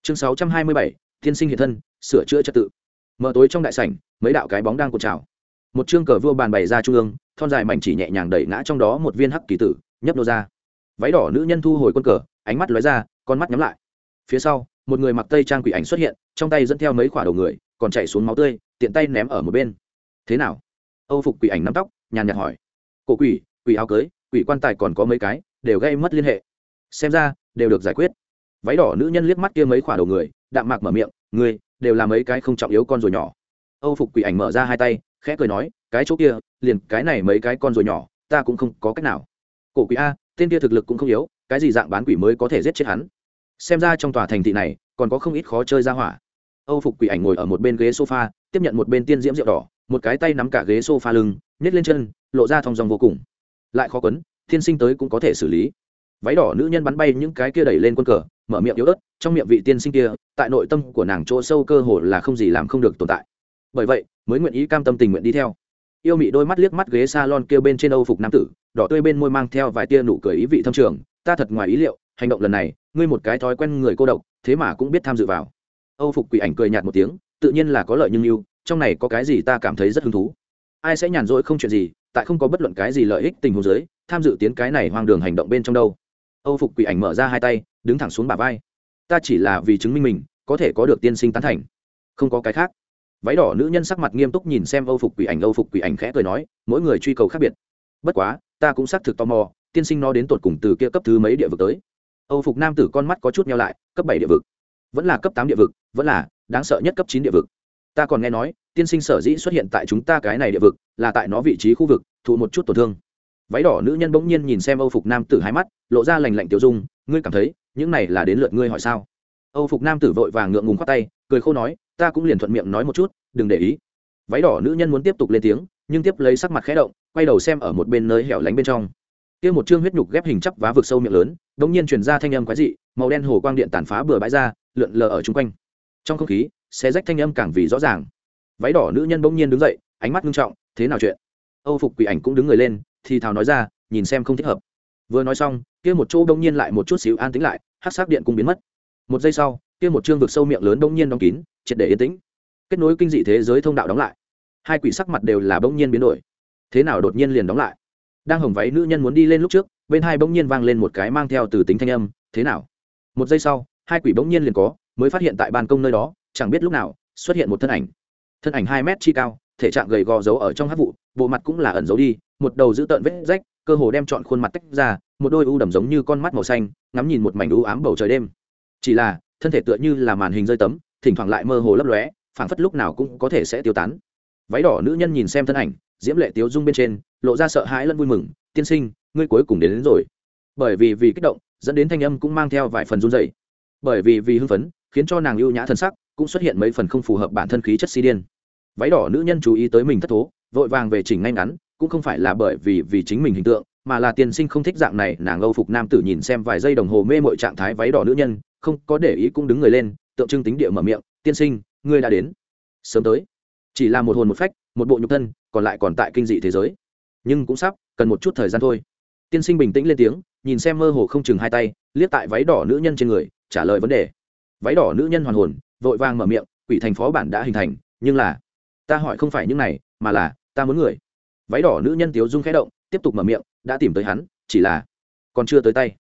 Chương sáu trăm hai mươi bảy. Thiên sinh hiện thân sửa chữa trật tự. Mở tối trong đại sảnh, mấy đạo cái bóng đang cột trào. Một chương cờ vua bàn bày ra trung ương, thon dài mảnh chỉ nhẹ nhàng đẩy ngã trong đó một viên hắc kỳ tử, nhấp nô ra. Váy đỏ nữ nhân thu hồi quân cờ, ánh mắt lóe ra, con mắt nhắm lại. Phía sau, một người mặc tây trang quỷ ảnh xuất hiện, trong tay dẫn theo mấy quả đầu người, còn chạy xuống máu tươi, tiện tay ném ở một bên. Thế nào? Âu phục quỷ ảnh nắm tóc, nhàn nhạt hỏi. Cổ quỷ quỷ áo cưới, quỷ quan tài còn có mấy cái, đều gây mất liên hệ. Xem ra, đều được giải quyết. Váy đỏ nữ nhân liếc mắt kia mấy quả đầu người, đạm mạc mở miệng người đều là mấy cái không trọng yếu con rồi nhỏ. Âu phục quỷ ảnh mở ra hai tay, khẽ cười nói, cái chỗ kia, liền cái này mấy cái con rồi nhỏ, ta cũng không có cách nào. Cổ quỷ a, tên kia thực lực cũng không yếu, cái gì dạng bán quỷ mới có thể giết chết hắn? Xem ra trong tòa thành thị này, còn có không ít khó chơi ra hỏa. Âu phục quỷ ảnh ngồi ở một bên ghế sofa, tiếp nhận một bên tiên diễm rượu đỏ, một cái tay nắm cả ghế sofa lưng, nhét lên chân, lộ ra thong dòng vô cùng. Lại khó quấn thiên sinh tới cũng có thể xử lý. Váy đỏ nữ nhân bắn bay những cái kia đẩy lên quân cờ mở miệng yếu ớt, trong miệng vị tiên sinh kia, tại nội tâm của nàng chỗ sâu cơ hồ là không gì làm không được tồn tại. Bởi vậy, mới nguyện ý cam tâm tình nguyện đi theo. Yêu mị đôi mắt liếc mắt ghế s a lon kêu bên trên âu phục nam tử, đỏ tươi bên môi mang theo vài tia nụ cười ý vị thâm trường, ta thật ngoài ý liệu, hành động lần này, ngươi một cái thói quen người cô độc, thế mà cũng biết tham dự vào. Âu phục quỷ ảnh cười nhạt một tiếng, tự nhiên là có lợi nhưng yêu, trong này có cái gì ta cảm thấy rất hứng thú. Ai sẽ nhàn rỗi không chuyện gì, tại không có bất luận cái gì lợi ích tình huống giới tham dự tiến cái này hoang đường hành động bên trong đâu. Âu phục quỷ ảnh mở ra hai tay đứng thẳng xuống bà vai. Ta chỉ là vì chứng minh mình, có thể có được tiên sinh tán thành. Không có cái khác. Váy đỏ nữ nhân sắc mặt nghiêm túc nhìn xem âu phục quỷ ảnh, âu phục quỷ ảnh khẽ cười nói, mỗi người truy cầu khác biệt. Bất quá, ta cũng xác thực tò mò, tiên sinh nó đến tột cùng từ kia cấp thứ mấy địa vực tới. Âu phục nam tử con mắt có chút nhau lại, cấp bảy địa vực. Vẫn là cấp tám địa vực, vẫn là, đáng sợ nhất cấp chín địa vực. Ta còn nghe nói, tiên sinh sở dĩ xuất hiện tại chúng ta cái này địa vực, là tại nó vị trí khu vực, thụ một chút tổn thương. Váy đỏ nữ nhân bỗng nhiên nhìn xem âu phục nam tử hai mắt, lộ ra lành lạnh tiêu dung, ngươi cảm thấy những này là đến lượt ngươi hỏi sao? Âu phục nam tử vội vàng ngượng ngùng khoác tay, cười khô nói, ta cũng liền thuận miệng nói một chút, đừng để ý. Váy đỏ nữ nhân muốn tiếp tục lên tiếng, nhưng tiếp lấy sắc mặt khẽ động, quay đầu xem ở một bên nơi hẻo lánh bên trong. Kia một chương huyết nhục ghép hình chắp vá vực sâu miệng lớn đ ỗ n g nhiên truyền ra thanh âm quái dị, màu đen hồ quang điện tàn phá bừa bãi ra, lượn lờ ở chung quanh. Trong không khí xe rách thanh âm càng vì rõ ràng. Váy đỏ nữ nhân bỗng nhiên đứng dậy, ánh mắt nghiêm trọng, thế nào chuyện? Âu phục quỷ ảnh cũng đứng người lên, thì thào nói ra, nhìn xem không thích hợp vừa nói xong, kia một chỗ đông nhiên lại một chút xíu an tĩnh lại hát sắc điện cũng biến mất. Một giây sau, kia một chương vực sâu miệng lớn đông nhiên đóng kín, triệt để yên tĩnh. Kết nối kinh dị thế giới thông đạo đóng lại. Hai quỷ sắc mặt đều là bỗng nhiên biến đổi. Thế nào đột nhiên liền đóng lại? Đang hồng váy nữ nhân muốn đi lên lúc trước, bên hai bỗng nhiên vang lên một cái mang theo từ tính thanh âm, thế nào? Một giây sau, hai quỷ bỗng nhiên liền có, mới phát hiện tại ban công nơi đó, chẳng biết lúc nào, xuất hiện một thân ảnh. Thân ảnh hai mét chi cao, thể trạng gầy gò giấu ở trong hát vụ, bộ mặt cũng là ẩn giấu đi một đầu giữ tợn vết rách cơ hồ đem chọn khuôn mặt tách ra một đôi u đầm giống như con mắt màu xanh ngắm nhìn một mảnh u ám bầu trời đêm. Chỉ là thân thể tựa như là màn hình rơi tấm thỉnh thoảng lại mơ hồ lấp lóe phảng phất lúc nào cũng có thể sẽ tiêu tán. Váy đỏ nữ nhân nhìn xem thân ảnh diễm lệ tiếu dung bên trên lộ ra sợ hãi lẫn vui mừng tiên sinh ngươi cuối cùng đến, đến rồi. Bởi vì vì kích động dẫn đến thanh âm cũng mang theo vài phần run dày bởi vì vì hưng phấn khiến cho nàng ưu nhã thân sắc cũng xuất hiện mấy phần không phù hợp bản thân khí chất si điên. Váy đỏ nữ nhân chú ý tới mình thất thố vội vàng về chỉnh ngay ngắn cũng không phải là bởi vì vì chính mình hình tượng, mà là tiên sinh không thích dạng này, nàng âu phục nam tử nhìn xem vài giây đồng hồ mê mội trạng thái váy đỏ nữ nhân, không có để ý cũng đứng người lên, tượng trưng tính địa mở miệng, tiên sinh, ngươi đã đến. Sớm tới. Chỉ là một hồn một phách, một bộ nhục thân, còn lại còn tại kinh dị thế giới. Nhưng cũng sắp, cần một chút thời gian thôi. Tiên sinh bình tĩnh lên tiếng, nhìn xem mơ hồ không chừng hai tay, liếc tại váy đỏ nữ nhân trên người, trả lời vấn đề. Váy đỏ nữ nhân hoàn hồn, vội vàng mở miệng, quỷ thành phó bản đã hình thành, nhưng là, ta hỏi không phải những này, mà là, ta muốn người váy đỏ nữ nhân tiếu dung khẽ động, tiếp tục mở miệng, đã tìm tới hắn, chỉ là còn chưa tới tay.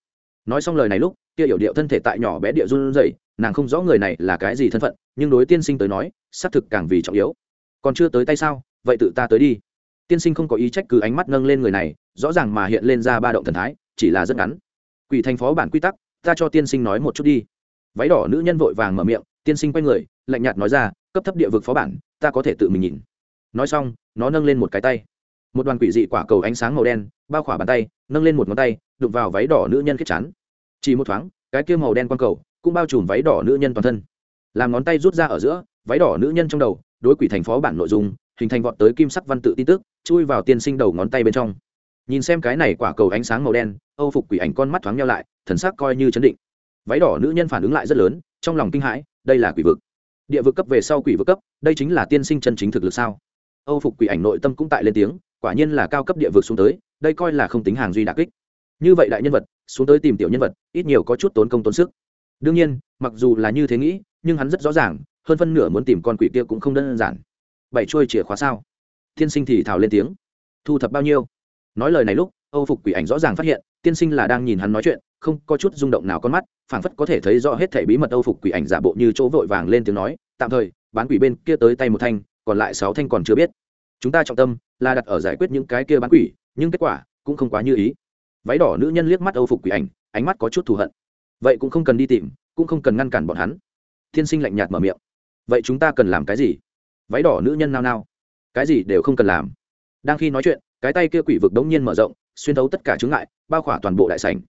Nói xong lời này lúc, kia hiểu điệu thân thể tại nhỏ bé địa run rẩy, nàng không rõ người này là cái gì thân phận, nhưng đối tiên sinh tới nói, xác thực càng vì trọng yếu. Còn chưa tới tay sao? Vậy tự ta tới đi. Tiên sinh không có ý trách cứ ánh mắt nâng lên người này, rõ ràng mà hiện lên ra ba động thần thái, chỉ là rất ngắn. Quỷ thành phó bản quy tắc, ta cho tiên sinh nói một chút đi. Váy đỏ nữ nhân vội vàng mở miệng, tiên sinh quay người, lạnh nhạt nói ra, cấp thấp địa vực phó bản, ta có thể tự mình nhìn. Nói xong, nó nâng lên một cái tay một đoàn quỷ dị quả cầu ánh sáng màu đen bao khỏa bàn tay, nâng lên một ngón tay, đụng vào váy đỏ nữ nhân kết chắn chỉ một thoáng, cái kia màu đen quang cầu cũng bao trùm váy đỏ nữ nhân toàn thân. Làm ngón tay rút ra ở giữa, váy đỏ nữ nhân trong đầu, đối quỷ thành phó bản nội dung, hình thành vọt tới kim sắc văn tự tin tức, chui vào tiên sinh đầu ngón tay bên trong. Nhìn xem cái này quả cầu ánh sáng màu đen, âu phục quỷ ảnh con mắt thoáng nhau lại, thần sắc coi như chấn định. Váy đỏ nữ nhân phản ứng lại rất lớn, trong lòng kinh hãi, đây là quỷ vực. Địa vực cấp về sau quỷ vực cấp, đây chính là tiên sinh chân chính thực lực sao? Âu phục quỷ ảnh nội tâm cũng tại lên tiếng, quả nhiên là cao cấp địa vực xuống tới, đây coi là không tính hàng duy đà kích. Như vậy đại nhân vật, xuống tới tìm tiểu nhân vật, ít nhiều có chút tốn công tốn sức. Đương nhiên, mặc dù là như thế nghĩ, nhưng hắn rất rõ ràng, hơn phân nửa muốn tìm con quỷ kia cũng không đơn giản. Bảy trôi chìa khóa sao? Tiên sinh thì thào lên tiếng. Thu thập bao nhiêu? Nói lời này lúc, âu phục quỷ ảnh rõ ràng phát hiện, tiên sinh là đang nhìn hắn nói chuyện, không có chút rung động nào con mắt, phảng phất có thể thấy rõ hết thể bí mật âu phục quỷ ảnh giả bộ như chỗ vội vàng lên tiếng nói, tạm thời, bán quỷ bên kia tới tay một thanh còn lại sáu thanh còn chưa biết. Chúng ta trọng tâm là đặt ở giải quyết những cái kia bán quỷ, nhưng kết quả cũng không quá như ý. Váy đỏ nữ nhân liếc mắt âu phục quỷ ảnh, ánh mắt có chút thù hận. Vậy cũng không cần đi tìm, cũng không cần ngăn cản bọn hắn. Thiên sinh lạnh nhạt mở miệng. Vậy chúng ta cần làm cái gì? Váy đỏ nữ nhân nao nao. Cái gì đều không cần làm. Đang khi nói chuyện, cái tay kia quỷ vực đống nhiên mở rộng, xuyên thấu tất cả chướng ngại, bao khỏa toàn bộ đại sảnh.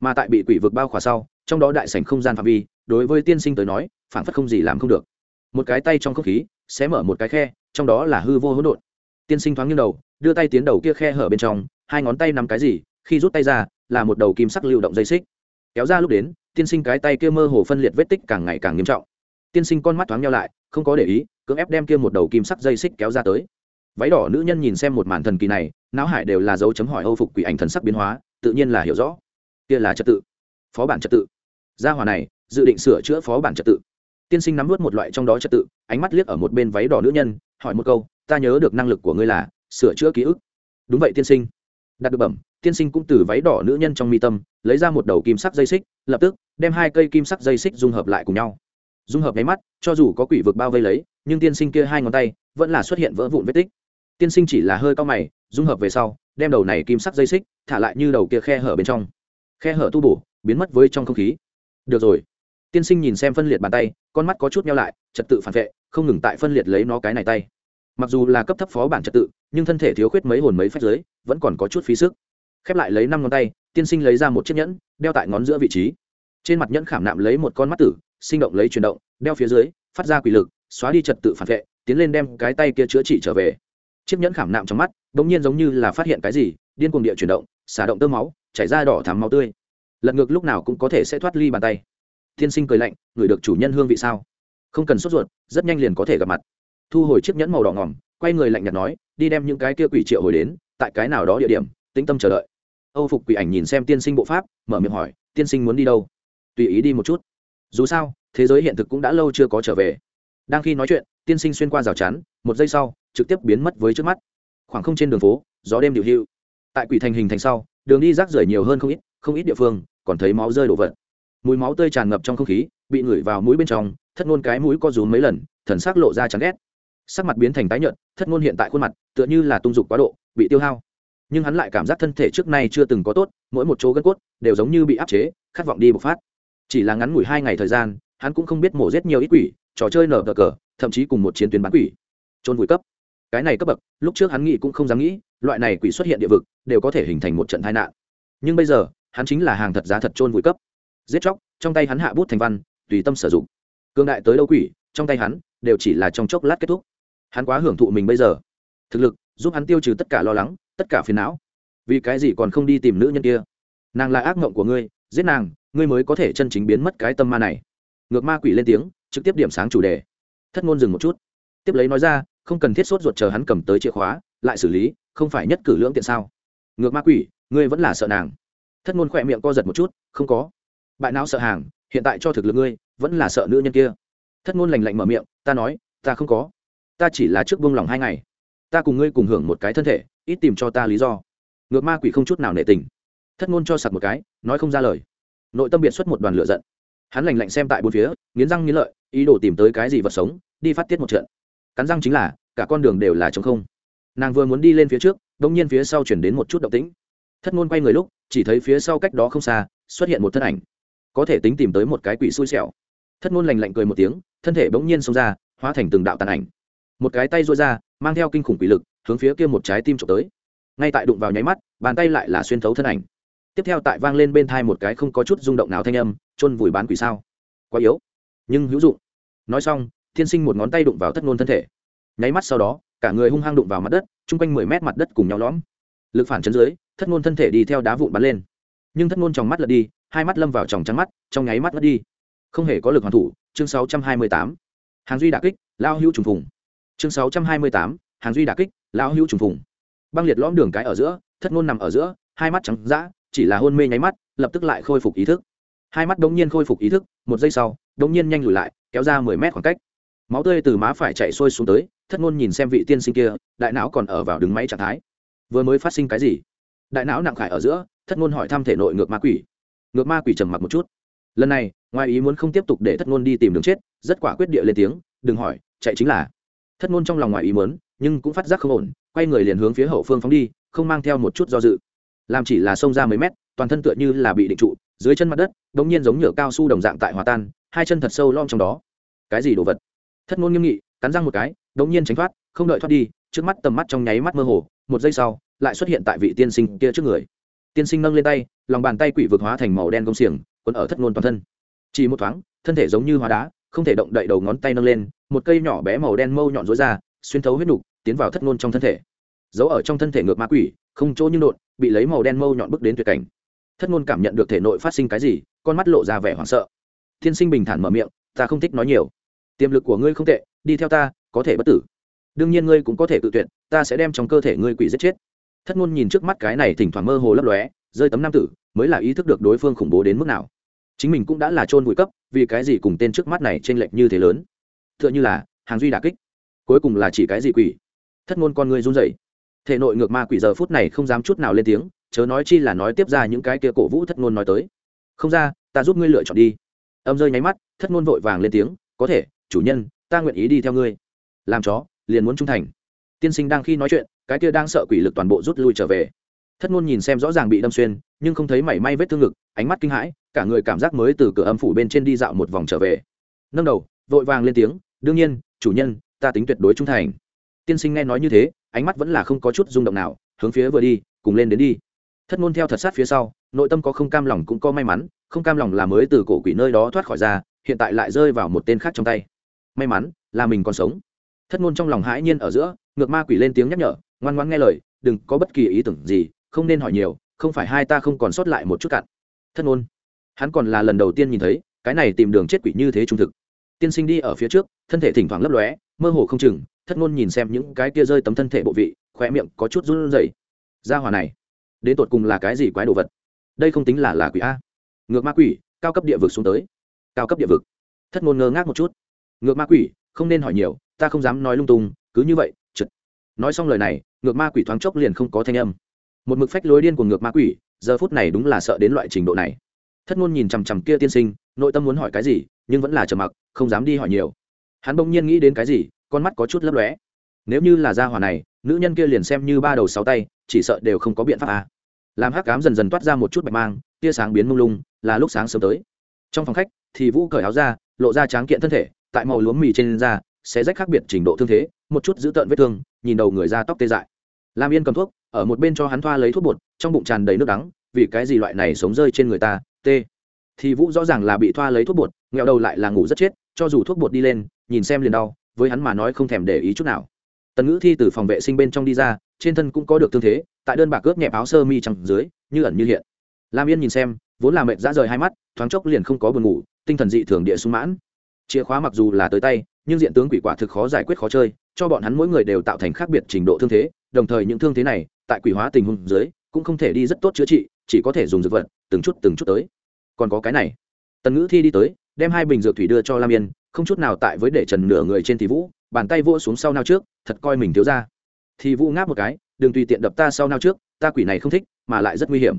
Mà tại bị quỷ vực bao khỏa sau, trong đó đại sảnh không gian phạm vi, đối với tiên sinh tới nói phản phất không gì làm không được. Một cái tay trong không khí sẽ mở một cái khe, trong đó là hư vô hỗn độn. Tiên sinh thoáng nghiêng đầu, đưa tay tiến đầu kia khe hở bên trong, hai ngón tay nắm cái gì, khi rút tay ra, là một đầu kim sắc lưu động dây xích. Kéo ra lúc đến, tiên sinh cái tay kia mơ hồ phân liệt vết tích càng ngày càng nghiêm trọng. Tiên sinh con mắt thoáng nhau lại, không có để ý, cưỡng ép đem kia một đầu kim sắc dây xích kéo ra tới. Váy đỏ nữ nhân nhìn xem một màn thần kỳ này, não hải đều là dấu chấm hỏi âu phục quỷ ảnh thần sắc biến hóa, tự nhiên là hiểu rõ. Kia là trật tự. Phó bản trật tự. Gia hòa này, dự định sửa chữa phó bản trật tự tiên sinh nắm vớt một loại trong đó trật tự, ánh mắt liếc ở một bên váy đỏ nữ nhân, hỏi một câu, ta nhớ được năng lực của ngươi là sửa chữa ký ức. Đúng vậy tiên sinh. Đặt được bẩm, tiên sinh cũng từ váy đỏ nữ nhân trong mi tâm, lấy ra một đầu kim sắc dây xích, lập tức đem hai cây kim sắc dây xích dung hợp lại cùng nhau. Dung hợp nháy mắt, cho dù có quỷ vực bao vây lấy, nhưng tiên sinh kia hai ngón tay vẫn là xuất hiện vỡ vụn vết tích. Tiên sinh chỉ là hơi cao mày, dung hợp về sau, đem đầu này kim sắc dây xích thả lại như đầu kia khe hở bên trong. Khe hở tu bổ, biến mất với trong không khí. Được rồi tiên sinh nhìn xem phân liệt bàn tay, con mắt có chút nhau lại, trật tự phản vệ, không ngừng tại phân liệt lấy nó cái này tay. Mặc dù là cấp thấp phó bản trật tự, nhưng thân thể thiếu khuyết mấy hồn mấy phách giới vẫn còn có chút phí sức. Khép lại lấy năm ngón tay, tiên sinh lấy ra một chiếc nhẫn, đeo tại ngón giữa vị trí. Trên mặt nhẫn khảm nạm lấy một con mắt tử, sinh động lấy chuyển động, đeo phía dưới, phát ra quỷ lực, xóa đi trật tự phản vệ, tiến lên đem cái tay kia chữa trị trở về. Chiếc nhẫn khảm nạm trong mắt đ ỗ n g nhiên giống như là phát hiện cái gì, điên cuồng địa chuyển động, xả động tơ máu, chảy ra đỏ thắm máu tươi. Lật ngược lúc nào cũng có thể sẽ thoát ly bàn tay tiên sinh cười lạnh ngửi được chủ nhân hương vị sao? Không cần sốt ruột, rất nhanh liền có thể gặp mặt. Thu hồi chiếc nhẫn màu đỏ ngỏm, quay người lạnh nhạt nói, đi đem những cái kia quỷ triệu hồi đến, tại cái nào đó địa điểm, tĩnh tâm chờ đợi. Âu phục quỷ ảnh nhìn xem tiên sinh bộ pháp, mở miệng hỏi, tiên sinh muốn đi đâu? Tùy ý đi một chút. Dù sao, thế giới hiện thực cũng đã lâu chưa có trở về. Đang khi nói chuyện, tiên sinh xuyên qua rào chắn, một giây sau, trực tiếp biến mất với trước mắt. Khoảng không trên đường phố, gió đêm điều hưu. Tại quỷ thành hình thành sau, đường đi rác rưởi nhiều hơn không ít không ít địa phương, còn thấy máu rơi đổ vật mùi máu tươi tràn ngập trong không khí, bị ngửi vào mũi bên trong, thất ngôn cái mũi co rúm mấy lần, thần sắc lộ ra chán ghét. Sắc mặt biến thành tái nhợt, thất ngôn hiện tại khuôn mặt tựa như là tung dục quá độ, bị tiêu hao. Nhưng hắn lại cảm giác thân thể trước nay chưa từng có tốt, mỗi một chỗ gân cốt đều giống như bị áp chế, khát vọng đi bộc phát. Chỉ là ngắn ngủi hai ngày thời gian, hắn cũng không biết mổ rét nhiều ít quỷ, trò chơi nở cờ cờ, thậm chí cùng một chiến tuyến bán quỷ. Trôn vùi cấp. Cái này cấp bậc, lúc trước hắn nghĩ cũng không dám nghĩ, loại này quỷ xuất hiện địa vực, đều có thể hình thành một trận tai nạn. Nhưng bây giờ, hắn chính là hàng thật giá thật trôn vùi cấp giết chóc, trong tay hắn hạ bút thành văn, tùy tâm sử dụng. Cương đại tới đâu quỷ, trong tay hắn, đều chỉ là trong chốc lát kết thúc. Hắn quá hưởng thụ mình bây giờ. Thực lực, giúp hắn tiêu trừ tất cả lo lắng, tất cả phiền não. Vì cái gì còn không đi tìm nữ nhân kia? Nàng là ác mộng của ngươi, giết nàng, ngươi mới có thể chân chính biến mất cái tâm ma này. Ngược ma quỷ lên tiếng, trực tiếp điểm sáng chủ đề. Thất ngôn dừng một chút. Tiếp lấy nói ra, không cần thiết sốt ruột chờ hắn cầm tới chìa khóa, lại xử lý, không phải nhất cử lưỡng tiện sao? Ngược ma quỷ, ngươi vẫn là sợ nàng. Thất ngôn khỏe miệng co giật một chút, không có bại não sợ hàng, hiện tại cho thực lực ngươi, vẫn là sợ nữ nhân kia. Thất ngôn lành lạnh mở miệng, ta nói, ta không có. Ta chỉ là trước vương lòng hai ngày. Ta cùng ngươi cùng hưởng một cái thân thể, ít tìm cho ta lý do. Ngược ma quỷ không chút nào nệ tình. Thất ngôn cho sặc một cái, nói không ra lời. Nội tâm biệt xuất một đoàn lửa giận. Hắn lành lạnh xem tại bốn phía, nghiến răng nghiến lợi, ý đồ tìm tới cái gì vật sống, đi phát tiết một trận. Cắn răng chính là, cả con đường đều là t không. Nàng vừa muốn đi lên phía trước đ ỗ n g nhiên phía sau chuyển đến một chút động tĩnh. Thất ngôn quay người lúc, chỉ thấy phía sau cách đó không xa, xuất hiện một thân ảnh có thể tính tìm tới một cái quỷ xui xẻo. Thất ngôn lành lạnh cười một tiếng, thân thể bỗng nhiên xông ra, hóa thành từng đạo tàn ảnh. Một cái tay rối ra, mang theo kinh khủng quỷ lực, hướng phía kia một trái tim trộm tới. Ngay tại đụng vào nháy mắt, bàn tay lại là xuyên thấu thân ảnh. Tiếp theo tại vang lên bên thai một cái không có chút rung động nào thanh âm, chôn vùi bán quỷ sao. Quá yếu, nhưng hữu dụng. Nói xong, thiên sinh một ngón tay đụng vào thất ngôn thân thể. Nháy mắt sau đó, cả người hung hăng đụng vào mặt đất, chung quanh mười mét mặt đất cùng nhau lõm. Lực phản chấn dưới, thất ngôn thân thể đi theo đá vụn bắn lên. Nhưng thất ngôn trong mắt lật đi hai mắt lâm vào tròng trắng mắt, trong nháy mắt mất đi. Không hề có lực hoàn thủ, chương sáu trăm hai mươi tám. Hàng duy đà kích lao hữu trùng phùng. Chương sáu trăm hai mươi tám, hàng duy đà kích lao hữu trùng phùng. Băng liệt lõm đường cái ở giữa, thất ngôn nằm ở giữa, hai mắt trắng d chỉ là hôn mê nháy mắt, lập tức lại khôi phục ý thức. Hai mắt đống nhiên khôi phục ý thức, một giây sau, đống nhiên nhanh lùi lại, kéo ra mười mét khoảng cách. Máu tươi từ má phải chạy sôi xuống tới, thất ngôn nhìn xem vị tiên sinh kia, đại não còn ở vào đứng máy trạng thái. Vừa mới phát sinh cái gì? Đại não nặng khải ở giữa, thất ngôn hỏi thăm thể nội ngược ma quỷ ngược ma quỷ trầm mặc một chút. Lần này, ngoài ý muốn không tiếp tục để thất ngôn đi tìm đường chết, rất quả quyết địa lên tiếng, đừng hỏi, chạy chính là. Thất ngôn trong lòng ngoài ý muốn, nhưng cũng phát giác không ổn, quay người liền hướng phía hậu phương phóng đi, không mang theo một chút do dự. Làm chỉ là xông ra mấy mét, toàn thân tựa như là bị định trụ, dưới chân mặt đất đ ỗ n g nhiên giống nhựa cao su đồng dạng tại hòa tan, hai chân thật sâu lom trong đó. Cái gì đồ vật? Thất ngôn nghiêm nghị, cắn răng một cái đ ỗ n g nhiên tránh thoát, không đợi thoát đi, trước mắt tầm mắt trong nháy mắt mơ hồ, một giây sau, lại xuất hiện tại vị tiên sinh kia trước người. Tiên sinh nâng lên tay lòng bàn tay quỷ vực hóa thành màu đen công xiềng quấn ở thất ngôn toàn thân. Chỉ một thoáng, thân thể giống như hóa đá, không thể động đậy đầu ngón tay nâng lên, một cây nhỏ bé màu đen mâu nhọn rối ra, xuyên thấu huyết nục, tiến vào thất ngôn trong thân thể. Giấu ở trong thân thể ngược ma quỷ, không chỗ như đột, bị lấy màu đen mâu nhọn bước đến tuyệt cảnh. Thất ngôn cảm nhận được thể nội phát sinh cái gì, con mắt lộ ra vẻ hoảng sợ. Thiên sinh bình thản mở miệng, ta không thích nói nhiều. Tiềm lực của ngươi không tệ, đi theo ta, có thể bất tử. Đương nhiên ngươi cũng có thể tự tuyệt, ta sẽ đem trong cơ thể ngươi quỷ giết chết. Thất ngôn nhìn trước mắt cái này thỉnh thoảng mơ hồ lấp lóe rơi tấm nam tử, mới là ý thức được đối phương khủng bố đến mức nào. Chính mình cũng đã là trôn vùi cấp, vì cái gì cùng tên trước mắt này t r ê n lệch như thế lớn? T h ư ợ n h ư là hàng duy đà kích, cuối cùng là chỉ cái gì quỷ? Thất ngôn con ngươi run dậy thể nội ngược ma quỷ giờ phút này không dám chút nào lên tiếng, chớ nói chi là nói tiếp ra những cái kia cổ vũ thất ngôn nói tới. Không ra, ta giúp ngươi lựa chọn đi. Âm rơi nháy mắt, thất ngôn vội vàng lên tiếng, có thể, chủ nhân, ta nguyện ý đi theo ngươi. Làm chó, liền muốn trung thành. Tiên sinh đang khi nói chuyện, cái kia đang sợ quỷ lực toàn bộ rút lui trở về thất ngôn nhìn xem rõ ràng bị đâm xuyên, nhưng không thấy mảy may vết thương ngực, ánh mắt kinh hãi, cả người cảm giác mới từ cửa âm phủ bên trên đi dạo một vòng trở về. Nâng đầu, vội vàng lên tiếng, đương nhiên, chủ nhân, ta tính tuyệt đối trung thành. Tiên sinh nghe nói như thế, ánh mắt vẫn là không có chút rung động nào, hướng phía vừa đi, cùng lên đến đi. Thất ngôn theo thật sát phía sau, nội tâm có không cam lòng cũng có may mắn, không cam lòng là mới từ cổ quỷ nơi đó thoát khỏi ra, hiện tại lại rơi vào một tên khác trong tay. May mắn, là mình còn sống. Thất ngôn trong lòng hãi nhiên ở giữa, ngược ma quỷ lên tiếng nhắc nhở, ngoan ngoan nghe lời, đừng có bất kỳ ý tưởng gì không nên hỏi nhiều, không phải hai ta không còn sót lại một chút cạn thất ngôn. Hắn còn là lần đầu tiên nhìn thấy, cái này tìm đường chết quỷ như thế trung thực. Tiên sinh đi ở phía trước, thân thể thỉnh thoảng lấp lóe, mơ hồ không chừng, thất ngôn nhìn xem những cái kia rơi tấm thân thể bộ vị khoe miệng có chút run rẩy. Ra hòa này, đến tột cùng là cái gì quái đồ vật? Đây không tính là là quỷ a. Ngược ma quỷ, cao cấp địa vực xuống tới. Cao cấp địa vực. Thất ngôn ngơ ngác một chút. Ngược ma quỷ, không nên hỏi nhiều, ta không dám nói lung tung, cứ như vậy chật nói xong lời này, ngược ma quỷ thoáng chốc liền không có thanh âm một mực phách lối điên của ngược ma quỷ, giờ phút này đúng là sợ đến loại trình độ này. Thất ngôn nhìn chằm chằm kia tiên sinh, nội tâm muốn hỏi cái gì, nhưng vẫn là trầm mặc, không dám đi hỏi nhiều. Hắn bỗng nhiên nghĩ đến cái gì, con mắt có chút lấp lóe. Nếu như là gia hỏa này, nữ nhân kia liền xem như ba đầu sáu tay, chỉ sợ đều không có biện pháp à. làm hắc cám dần dần toát ra một chút bạch mang, tia sáng biến mông lung, là lúc sáng sớm tới. Trong phòng khách, thì vũ cởi áo ra, lộ ra tráng kiện thân thể, tại màu lúa mì trên da, sẽ rách khác biệt trình độ thương thế, một chút giữ tợn vết thương, nhìn đầu người da tóc tê dại. Lam yên cầm thuốc ở một bên cho hắn thoa lấy thuốc bột, trong bụng tràn đầy nước đắng, vì cái gì loại này sống rơi trên người ta, tê. Thì vũ rõ ràng là bị thoa lấy thuốc bột, nghẹo đầu lại là ngủ rất chết, cho dù thuốc bột đi lên, nhìn xem liền đau, với hắn mà nói không thèm để ý chút nào. Tần ngữ thi từ phòng vệ sinh bên trong đi ra, trên thân cũng có được thương thế, tại đơn bạc cướp nhẹp áo sơ mi chẳng dưới, như ẩn như hiện. Lam yên nhìn xem, vốn là mệt dã rời hai mắt, thoáng chốc liền không có buồn ngủ, tinh thần dị thường địa sung mãn. Chìa khóa mặc dù là tới tay, nhưng diện tướng quỷ quả thực khó giải quyết khó chơi, cho bọn hắn mỗi người đều tạo thành khác biệt trình độ thương thế, đồng thời những thương thế này tại quỷ hóa tình huống dưới, cũng không thể đi rất tốt chữa trị, chỉ có thể dùng dược vật, từng chút từng chút tới. Còn có cái này. Tần ngữ thi đi tới, đem hai bình dược thủy đưa cho lam yên, không chút nào tại với để trần nửa người trên thì vũ, bàn tay vỗ xuống sau nao trước, thật coi mình thiếu ra thì vũ ngáp một cái, đừng tùy tiện đập ta sau nao trước, ta quỷ này không thích, mà lại rất nguy hiểm.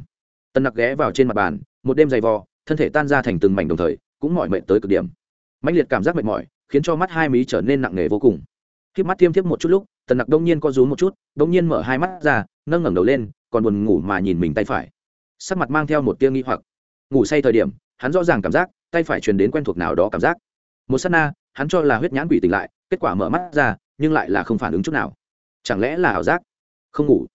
Tần nặc ghé vào trên mặt bàn, một đêm dày vò, thân thể tan ra thành từng mảnh đồng thời, cũng mỏi mệt tới cực điểm. Mạnh liệt cảm giác mệt mỏi, khiến cho mắt hai mí trở nên nặng nề vô cùng khi mắt thiêm thiếp một chút lúc, tần nặc đông nhiên co rúm một chút, đông nhiên mở hai mắt ra, nâng ngẩng đầu lên, còn buồn ngủ mà nhìn mình tay phải. Sắc mặt mang theo một tia nghi hoặc. Ngủ say thời điểm, hắn rõ ràng cảm giác, tay phải truyền đến quen thuộc nào đó cảm giác. Một s á t na, hắn cho là huyết nhãn quỷ tỉnh lại, kết quả mở mắt ra, nhưng lại là không phản ứng chút nào. Chẳng lẽ là ảo giác? Không ngủ.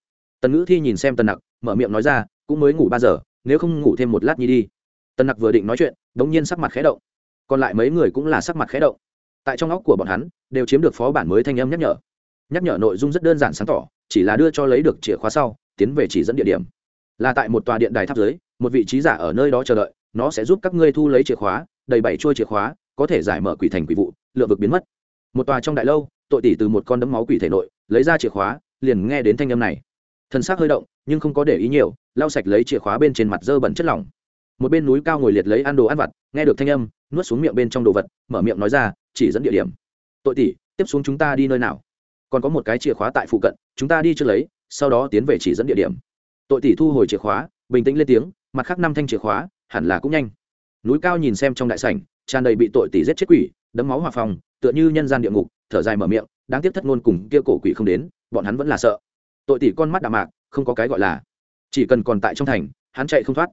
Tần ngữ thi nhìn xem tần nặc, mở miệng nói ra, cũng mới ngủ ba giờ, nếu không ngủ thêm một lát nhi đi. Tần nặc vừa định nói chuyện đ ỗ n g nhiên sắc mặt khé động. Còn lại mấy người cũng là sắc mặt khé động. Tại trong óc của bọn hắn đều chiếm được phó bản mới thanh âm nhắc nhở. Nhắc nhở nội dung rất đơn giản sáng tỏ, chỉ là đưa cho lấy được chìa khóa sau, tiến về chỉ dẫn địa điểm. Là tại một tòa điện đài tháp dưới, một vị trí giả ở nơi đó chờ đợi, nó sẽ giúp các ngươi thu lấy chìa khóa, đầy bảy trôi chìa khóa, có thể giải mở quỷ thành quỷ vụ, lựa vực biến mất. Một tòa trong đại lâu, tội tỷ từ một con đấm máu quỷ thể nội, lấy ra chìa khóa, liền nghe đến thanh âm này. Thân xác hơi động, nhưng không có để ý nhiều, lau sạch lấy chìa khóa bên trên mặt dơ bẩn chất lỏng. Một bên núi cao ngồi liệt lấy ăn đồ ăn vặt, nghe được thanh âm, nuốt xuống miệng bên trong đồ vật, mở miệng nói ra, chỉ dẫn địa điểm tội tỷ, tiếp xuống chúng ta đi nơi nào? Còn có một cái chìa khóa tại phụ cận, chúng ta đi chưa lấy, sau đó tiến về chỉ dẫn địa điểm. Tội tỷ thu hồi chìa khóa, bình tĩnh lên tiếng, mặt khác năm thanh chìa khóa, hẳn là cũng nhanh. Núi cao nhìn xem trong đại sảnh, tràn đầy bị tội tỷ giết chết quỷ, đấm máu hòa phòng, tựa như nhân gian địa ngục, thở dài mở miệng, đáng tiếc thất ngôn cùng kia cổ quỷ không đến, bọn hắn vẫn là sợ. Tội tỷ con mắt đạm mạc, không có cái gọi là. Chỉ cần còn tại trong thành, hắn chạy không thoát.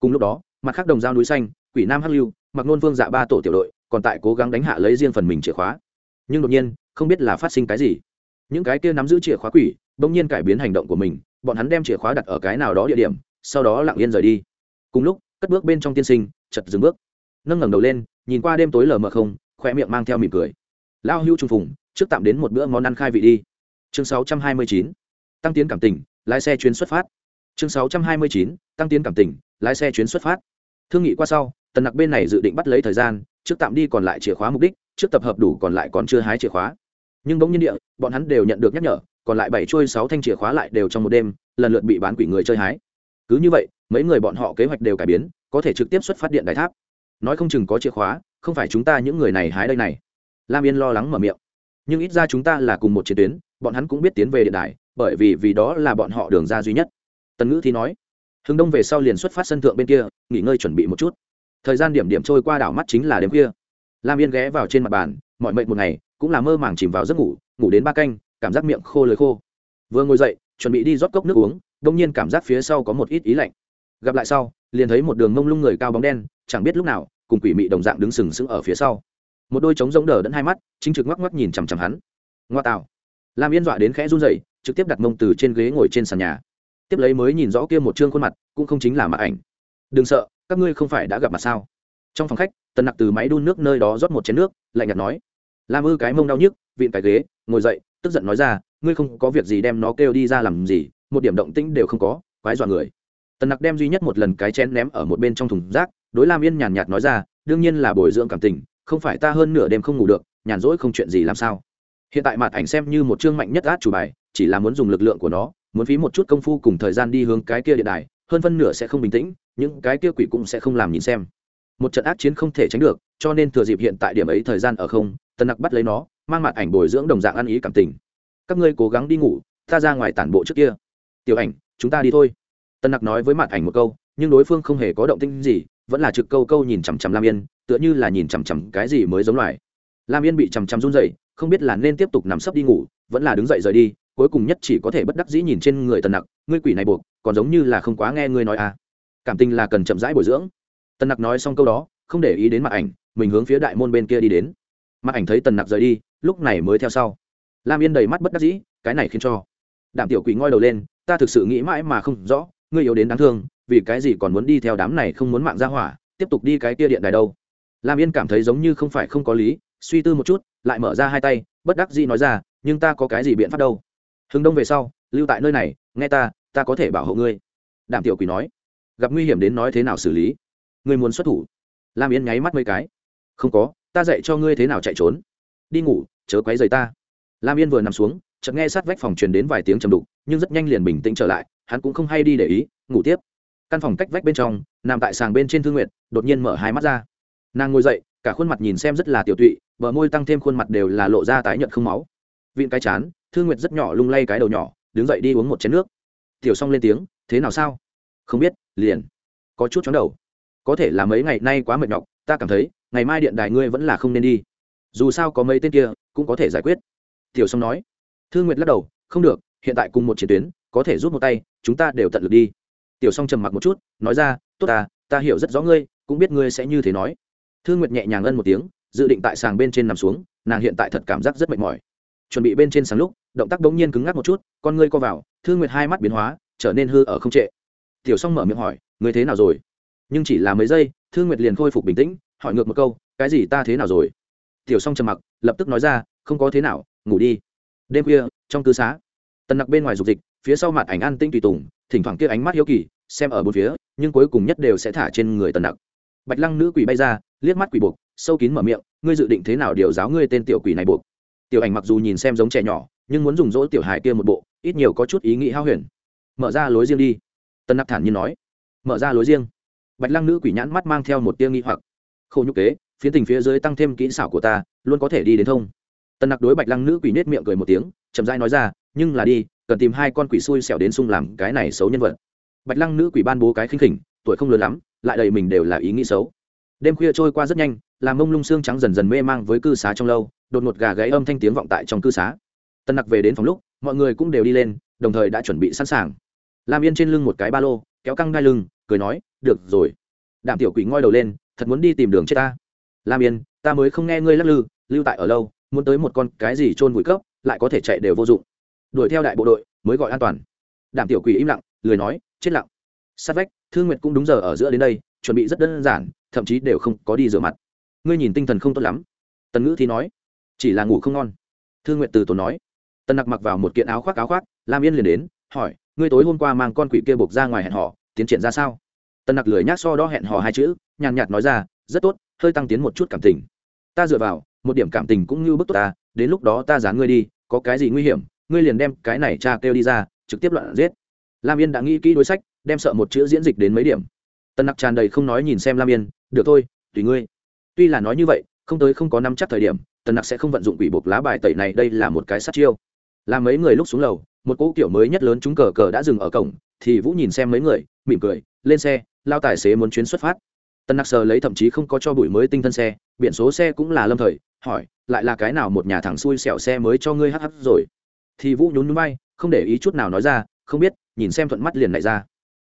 Cùng lúc đó, mặt khác đồng giao núi xanh, quỷ nam hắc lưu, mặc nôn vương dạ ba tổ tiểu đội, còn tại cố gắng đánh hạ lấy riêng phần mình chìa khóa nhưng đột nhiên, không biết là phát sinh cái gì. Những cái kia nắm giữ chìa khóa quỷ, bỗng nhiên cải biến hành động của mình, bọn hắn đem chìa khóa đặt ở cái nào đó địa điểm, sau đó lặng yên rời đi. Cùng lúc, cất bước bên trong tiên sinh chật dừng bước. Nâng ngẩng đầu lên, nhìn qua đêm tối lờ mờ không khoe miệng mang theo mỉm cười. Lao hưu trùng phùng, trước tạm đến một bữa món ăn khai vị đi. Chương 629. tăng tiến cảm tình, lái xe chuyến xuất phát. Chương 629. tăng tiến cảm tình, lái xe chuyến xuất phát. Thương nghị qua sau, tần nặc bên này dự định bắt lấy thời gian, trước tạm đi còn lại chìa khóa mục đích trước tập hợp đủ còn lại còn chưa hái chìa khóa. Nhưng bỗng nhiên địa, bọn hắn đều nhận được nhắc nhở, còn lại bảy trôi sáu thanh chìa khóa lại đều trong một đêm, lần lượt bị bán quỷ người chơi hái. Cứ như vậy, mấy người bọn họ kế hoạch đều cải biến, có thể trực tiếp xuất phát điện đại tháp. Nói không chừng có chìa khóa, không phải chúng ta những người này hái đây này. Lam yên lo lắng mở miệng. Nhưng ít ra chúng ta là cùng một chiến tuyến, bọn hắn cũng biết tiến về điện đài, bởi vì vì đó là bọn họ đường ra duy nhất. Tần ngữ thì nói. Hướng đông về sau liền xuất phát sân thượng bên kia, nghỉ ngơi chuẩn bị một chút. Thời gian điểm điểm trôi qua đảo mắt chính là đêm khuya lam yên ghé vào trên mặt bàn, mọi mệnh một ngày, cũng là mơ màng chìm vào giấc ngủ ngủ đến ba canh, cảm giác miệng khô lời khô. Vừa ngồi dậy, chuẩn bị đi rót cốc nước uống, đông nhiên cảm giác phía sau có một ít ý lạnh. Gặp lại sau, liền thấy một đường mông lung người cao bóng đen, chẳng biết lúc nào, cùng quỷ mị đồng dạng đứng sừng sững ở phía sau. Một đôi trống giống đờ đẫn hai mắt, chính trực ngoắc ngoắc nhìn chằm chằm hắn. Ngoa tạo lam yên dọa đến khẽ run rẩy, trực tiếp đặt mông từ trên ghế ngồi trên sàn nhà. Tiếp lấy mới nhìn rõ kia một chương khuôn mặt, cũng không chính là mặt ảnh. Đừng sợ, các ngươi không phải đã gặp mặt sao? Trong phòng khách tần nặc từ máy đun nước nơi đó rót một chén nước, lạnh nhạt nói, lam ư cái mông đau nhức, vịn cái ghế, ngồi dậy, tức giận nói ra, ngươi không có việc gì đem nó kêu đi ra làm gì, một điểm động tĩnh đều không có, quái dọa người. Tần nặc đem duy nhất một lần cái chén ném ở một bên trong thùng rác, đối lam yên nhàn nhạt nói ra, đương nhiên là bồi dưỡng cảm tình, không phải ta hơn nửa đêm không ngủ được, nhàn rỗi không chuyện gì làm sao. Hiện tại mặt ảnh xem như một chương mạnh nhất át chủ bài, chỉ là muốn dùng lực lượng của nó, muốn phí một chút công phu cùng thời gian đi hướng cái kia điện đài, hơn phân nửa sẽ không bình tĩnh, những cái kia quỷ cũng sẽ không làm nhìn xem một trận ác chiến không thể tránh được, cho nên thừa dịp hiện tại điểm ấy thời gian ở không, tần nặc bắt lấy nó, mang mặt ảnh bồi dưỡng đồng dạng ăn ý cảm tình. Các ngươi cố gắng đi ngủ, ta ra ngoài tản bộ trước kia. Tiểu ảnh, chúng ta đi thôi. Tần nặc nói với mặt ảnh một câu, nhưng đối phương không hề có động tinh gì, vẫn là trực câu câu nhìn chằm chằm lam yên, tựa như là nhìn chằm chằm cái gì mới giống loài. Lam yên bị chằm chằm run dậy không biết là nên tiếp tục nằm sấp đi ngủ, vẫn là đứng dậy rời đi, cuối cùng nhất chỉ có thể bất đắc dĩ nhìn trên người tần nặc, ngươi quỷ này buộc, còn giống như là không quá nghe ngươi nói à. Cảm tình là cần chậm rãi bồi dưỡng tần nặc nói xong câu đó, không để ý đến mặt ảnh, mình hướng phía đại môn bên kia đi đến. Mặt ảnh thấy tần nặc rời đi, lúc này mới theo sau. Lam yên đầy mắt bất đắc dĩ, cái này khiến cho đạm tiểu quỷ ngoi đầu lên, ta thực sự nghĩ mãi mà không rõ, ngươi yếu đến đáng thương, vì cái gì còn muốn đi theo đám này không muốn mạng ra hỏa, tiếp tục đi cái kia điện đài đâu? Lam yên cảm thấy giống như không phải không có lý, suy tư một chút, lại mở ra hai tay, bất đắc dĩ nói ra, nhưng ta có cái gì biện pháp đâu? Hưng đông về sau, lưu tại nơi này, nghe ta ta có thể bảo hộ ngươi. Đạm tiểu quỷ nói, gặp nguy hiểm đến nói thế nào xử lý? Ngươi muốn xuất thủ. Lam yên nháy mắt mấy cái. Không có, ta dạy cho ngươi thế nào chạy trốn. Đi ngủ, chớ quấy rầy ta. Lam yên vừa nằm xuống, chợt nghe sát vách phòng truyền đến vài tiếng trầm đục, nhưng rất nhanh liền bình tĩnh trở lại, hắn cũng không hay đi để ý, ngủ tiếp. Căn phòng cách vách bên trong, nằm tại sàng bên trên thư nguyện đột nhiên mở hai mắt ra. Nàng ngồi dậy, cả khuôn mặt nhìn xem rất là tiểu tụy, bờ môi tăng thêm khuôn mặt đều là lộ ra tái nhợt không máu. Vịn cái chán, thư nguyệt rất nhỏ lung lay cái đầu nhỏ, đứng dậy đi uống một chén nước. Tiểu xong lên tiếng, thế nào sao? Không biết, liền. Có chút chóng đầu có thể là mấy ngày nay quá mệt nhọc, ta cảm thấy, ngày mai điện đài ngươi vẫn là không nên đi. Dù sao có mấy tên kia, cũng có thể giải quyết. Tiểu Song nói. Thương nguyệt lắc đầu, không được, hiện tại cùng một chiến tuyến, có thể rút một tay, chúng ta đều tận lực đi. Tiểu Song trầm mặc một chút, nói ra, tốt ta ta hiểu rất rõ ngươi, cũng biết ngươi sẽ như thế nói. Thương nguyệt nhẹ nhàng ân một tiếng, dự định tại sàng bên trên nằm xuống, nàng hiện tại thật cảm giác rất mệt mỏi. Chuẩn bị bên trên sáng lúc, động tác đống nhiên cứng ngắc một chút, con ngươi co vào thương nguyệt hai mắt biến hóa, trở nên hư ở không trệ. Tiểu Song mở miệng hỏi, ngươi thế nào rồi? Nhưng chỉ là mấy giây thư nguyệt liền khôi phục bình tĩnh, hỏi ngược một câu, cái gì ta thế nào rồi? Tiểu xong trầm mặc, lập tức nói ra, không có thế nào, ngủ đi. Đêm khuya, trong cư xá, tần nặc bên ngoài dục dịch, phía sau mặt ảnh an tinh tùy tùng, thỉnh thoảng kia ánh mắt hiếu kỳ, xem ở bốn phía, nhưng cuối cùng nhất đều sẽ thả trên người tần nặc. Bạch lăng nữ quỷ bay ra, liếc mắt quỷ buộc, sâu kín mở miệng, ngươi dự định thế nào điều giáo ngươi tên tiểu quỷ này buộc? Tiểu ảnh mặc dù nhìn xem giống trẻ nhỏ, nhưng muốn dùng dỗ tiểu hài kia một bộ, ít nhiều có chút ý nghĩ hao huyền. Mở ra lối riêng đi. Tân nặc thản nhiên nói. Mở ra lối riêng bạch lăng nữ quỷ nhãn mắt mang theo một tia nghi hoặc. Khổ nhục kế phía tình phía dưới tăng thêm kỹ xảo của ta, luôn có thể đi đến thông. Tân nặc đối bạch lăng nữ quỷ nết miệng cười một tiếng, chậm rãi nói ra, nhưng là đi, cần tìm hai con quỷ xui xẻo đến sung làm cái này xấu nhân vật. Bạch lăng nữ quỷ ban bố cái khinh khỉnh, tuổi không lớn lắm, lại đầy mình đều là ý nghĩ xấu. Đêm khuya trôi qua rất nhanh, làm mông lung xương trắng dần dần mê mang với cư xá trong lâu, đột ngột gà gáy âm thanh tiếng vọng tại trong cư xá. Tân nặc về đến phòng lúc, mọi người cũng đều đi lên, đồng thời đã chuẩn bị sẵn sàng. Làm yên trên lưng một cái ba lô, kéo căng đai lưng cười nói, được rồi. Đạm tiểu quỷ ngoi đầu lên, thật muốn đi tìm đường chết ta. Lam yên, ta mới không nghe ngươi lắc lư, lưu tại ở lâu, muốn tới một con cái gì trôn vùi cấp lại có thể chạy đều vô dụng. Đuổi theo đại bộ đội, mới gọi an toàn. Đạm tiểu quỷ im lặng, lười nói, chết lặng. Sát vách, thương nguyệt cũng đúng giờ ở giữa đến đây, chuẩn bị rất đơn giản, thậm chí đều không có đi rửa mặt. Ngươi nhìn tinh thần không tốt lắm. Tần ngữ thì nói, chỉ là ngủ không ngon. Thương nguyệt từ tốn nói. Tần nặc mặc vào một kiện áo khoác áo khoác, lam yên liền đến, hỏi, ngươi tối hôm qua mang con quỷ kia buộc ra ngoài hẹn họ tiến triển ra sao? Tần nặc lười nhác so đo hẹn hò hai chữ, nhàn nhạt nói ra, rất tốt, hơi tăng tiến một chút cảm tình. Ta dựa vào, một điểm cảm tình cũng như bức tốt ta, đến lúc đó ta dán ngươi đi, có cái gì nguy hiểm, ngươi liền đem cái này cha kêu đi ra, trực tiếp loạn giết. Lam yên đã nghĩ kỹ đối sách, đem sợ một chữ diễn dịch đến mấy điểm. Tần nặc tràn đầy không nói nhìn xem lam yên, được thôi, tùy ngươi. Tuy là nói như vậy, không tới không có năm chắc thời điểm tần nặc sẽ không vận dụng quỷ buộc lá bài tẩy này, đây là một cái sát chiêu. Làm mấy người lúc xuống lầu, một cỗ kiểu mới nhất lớn chúng cờ cờ đã dừng ở cổng, thì vũ nhìn xem mấy người mỉm cười, lên xe, lao tài xế muốn chuyến xuất phát. Tân nặc sờ lấy thậm chí không có cho bụi mới tinh thân xe, biển số xe cũng là lâm thời, hỏi, lại là cái nào một nhà thẳng xui xẻo xe mới cho ngươi hh rồi? Thì vũ nhún núi bay, không để ý chút nào nói ra, không biết, nhìn xem thuận mắt liền lại ra.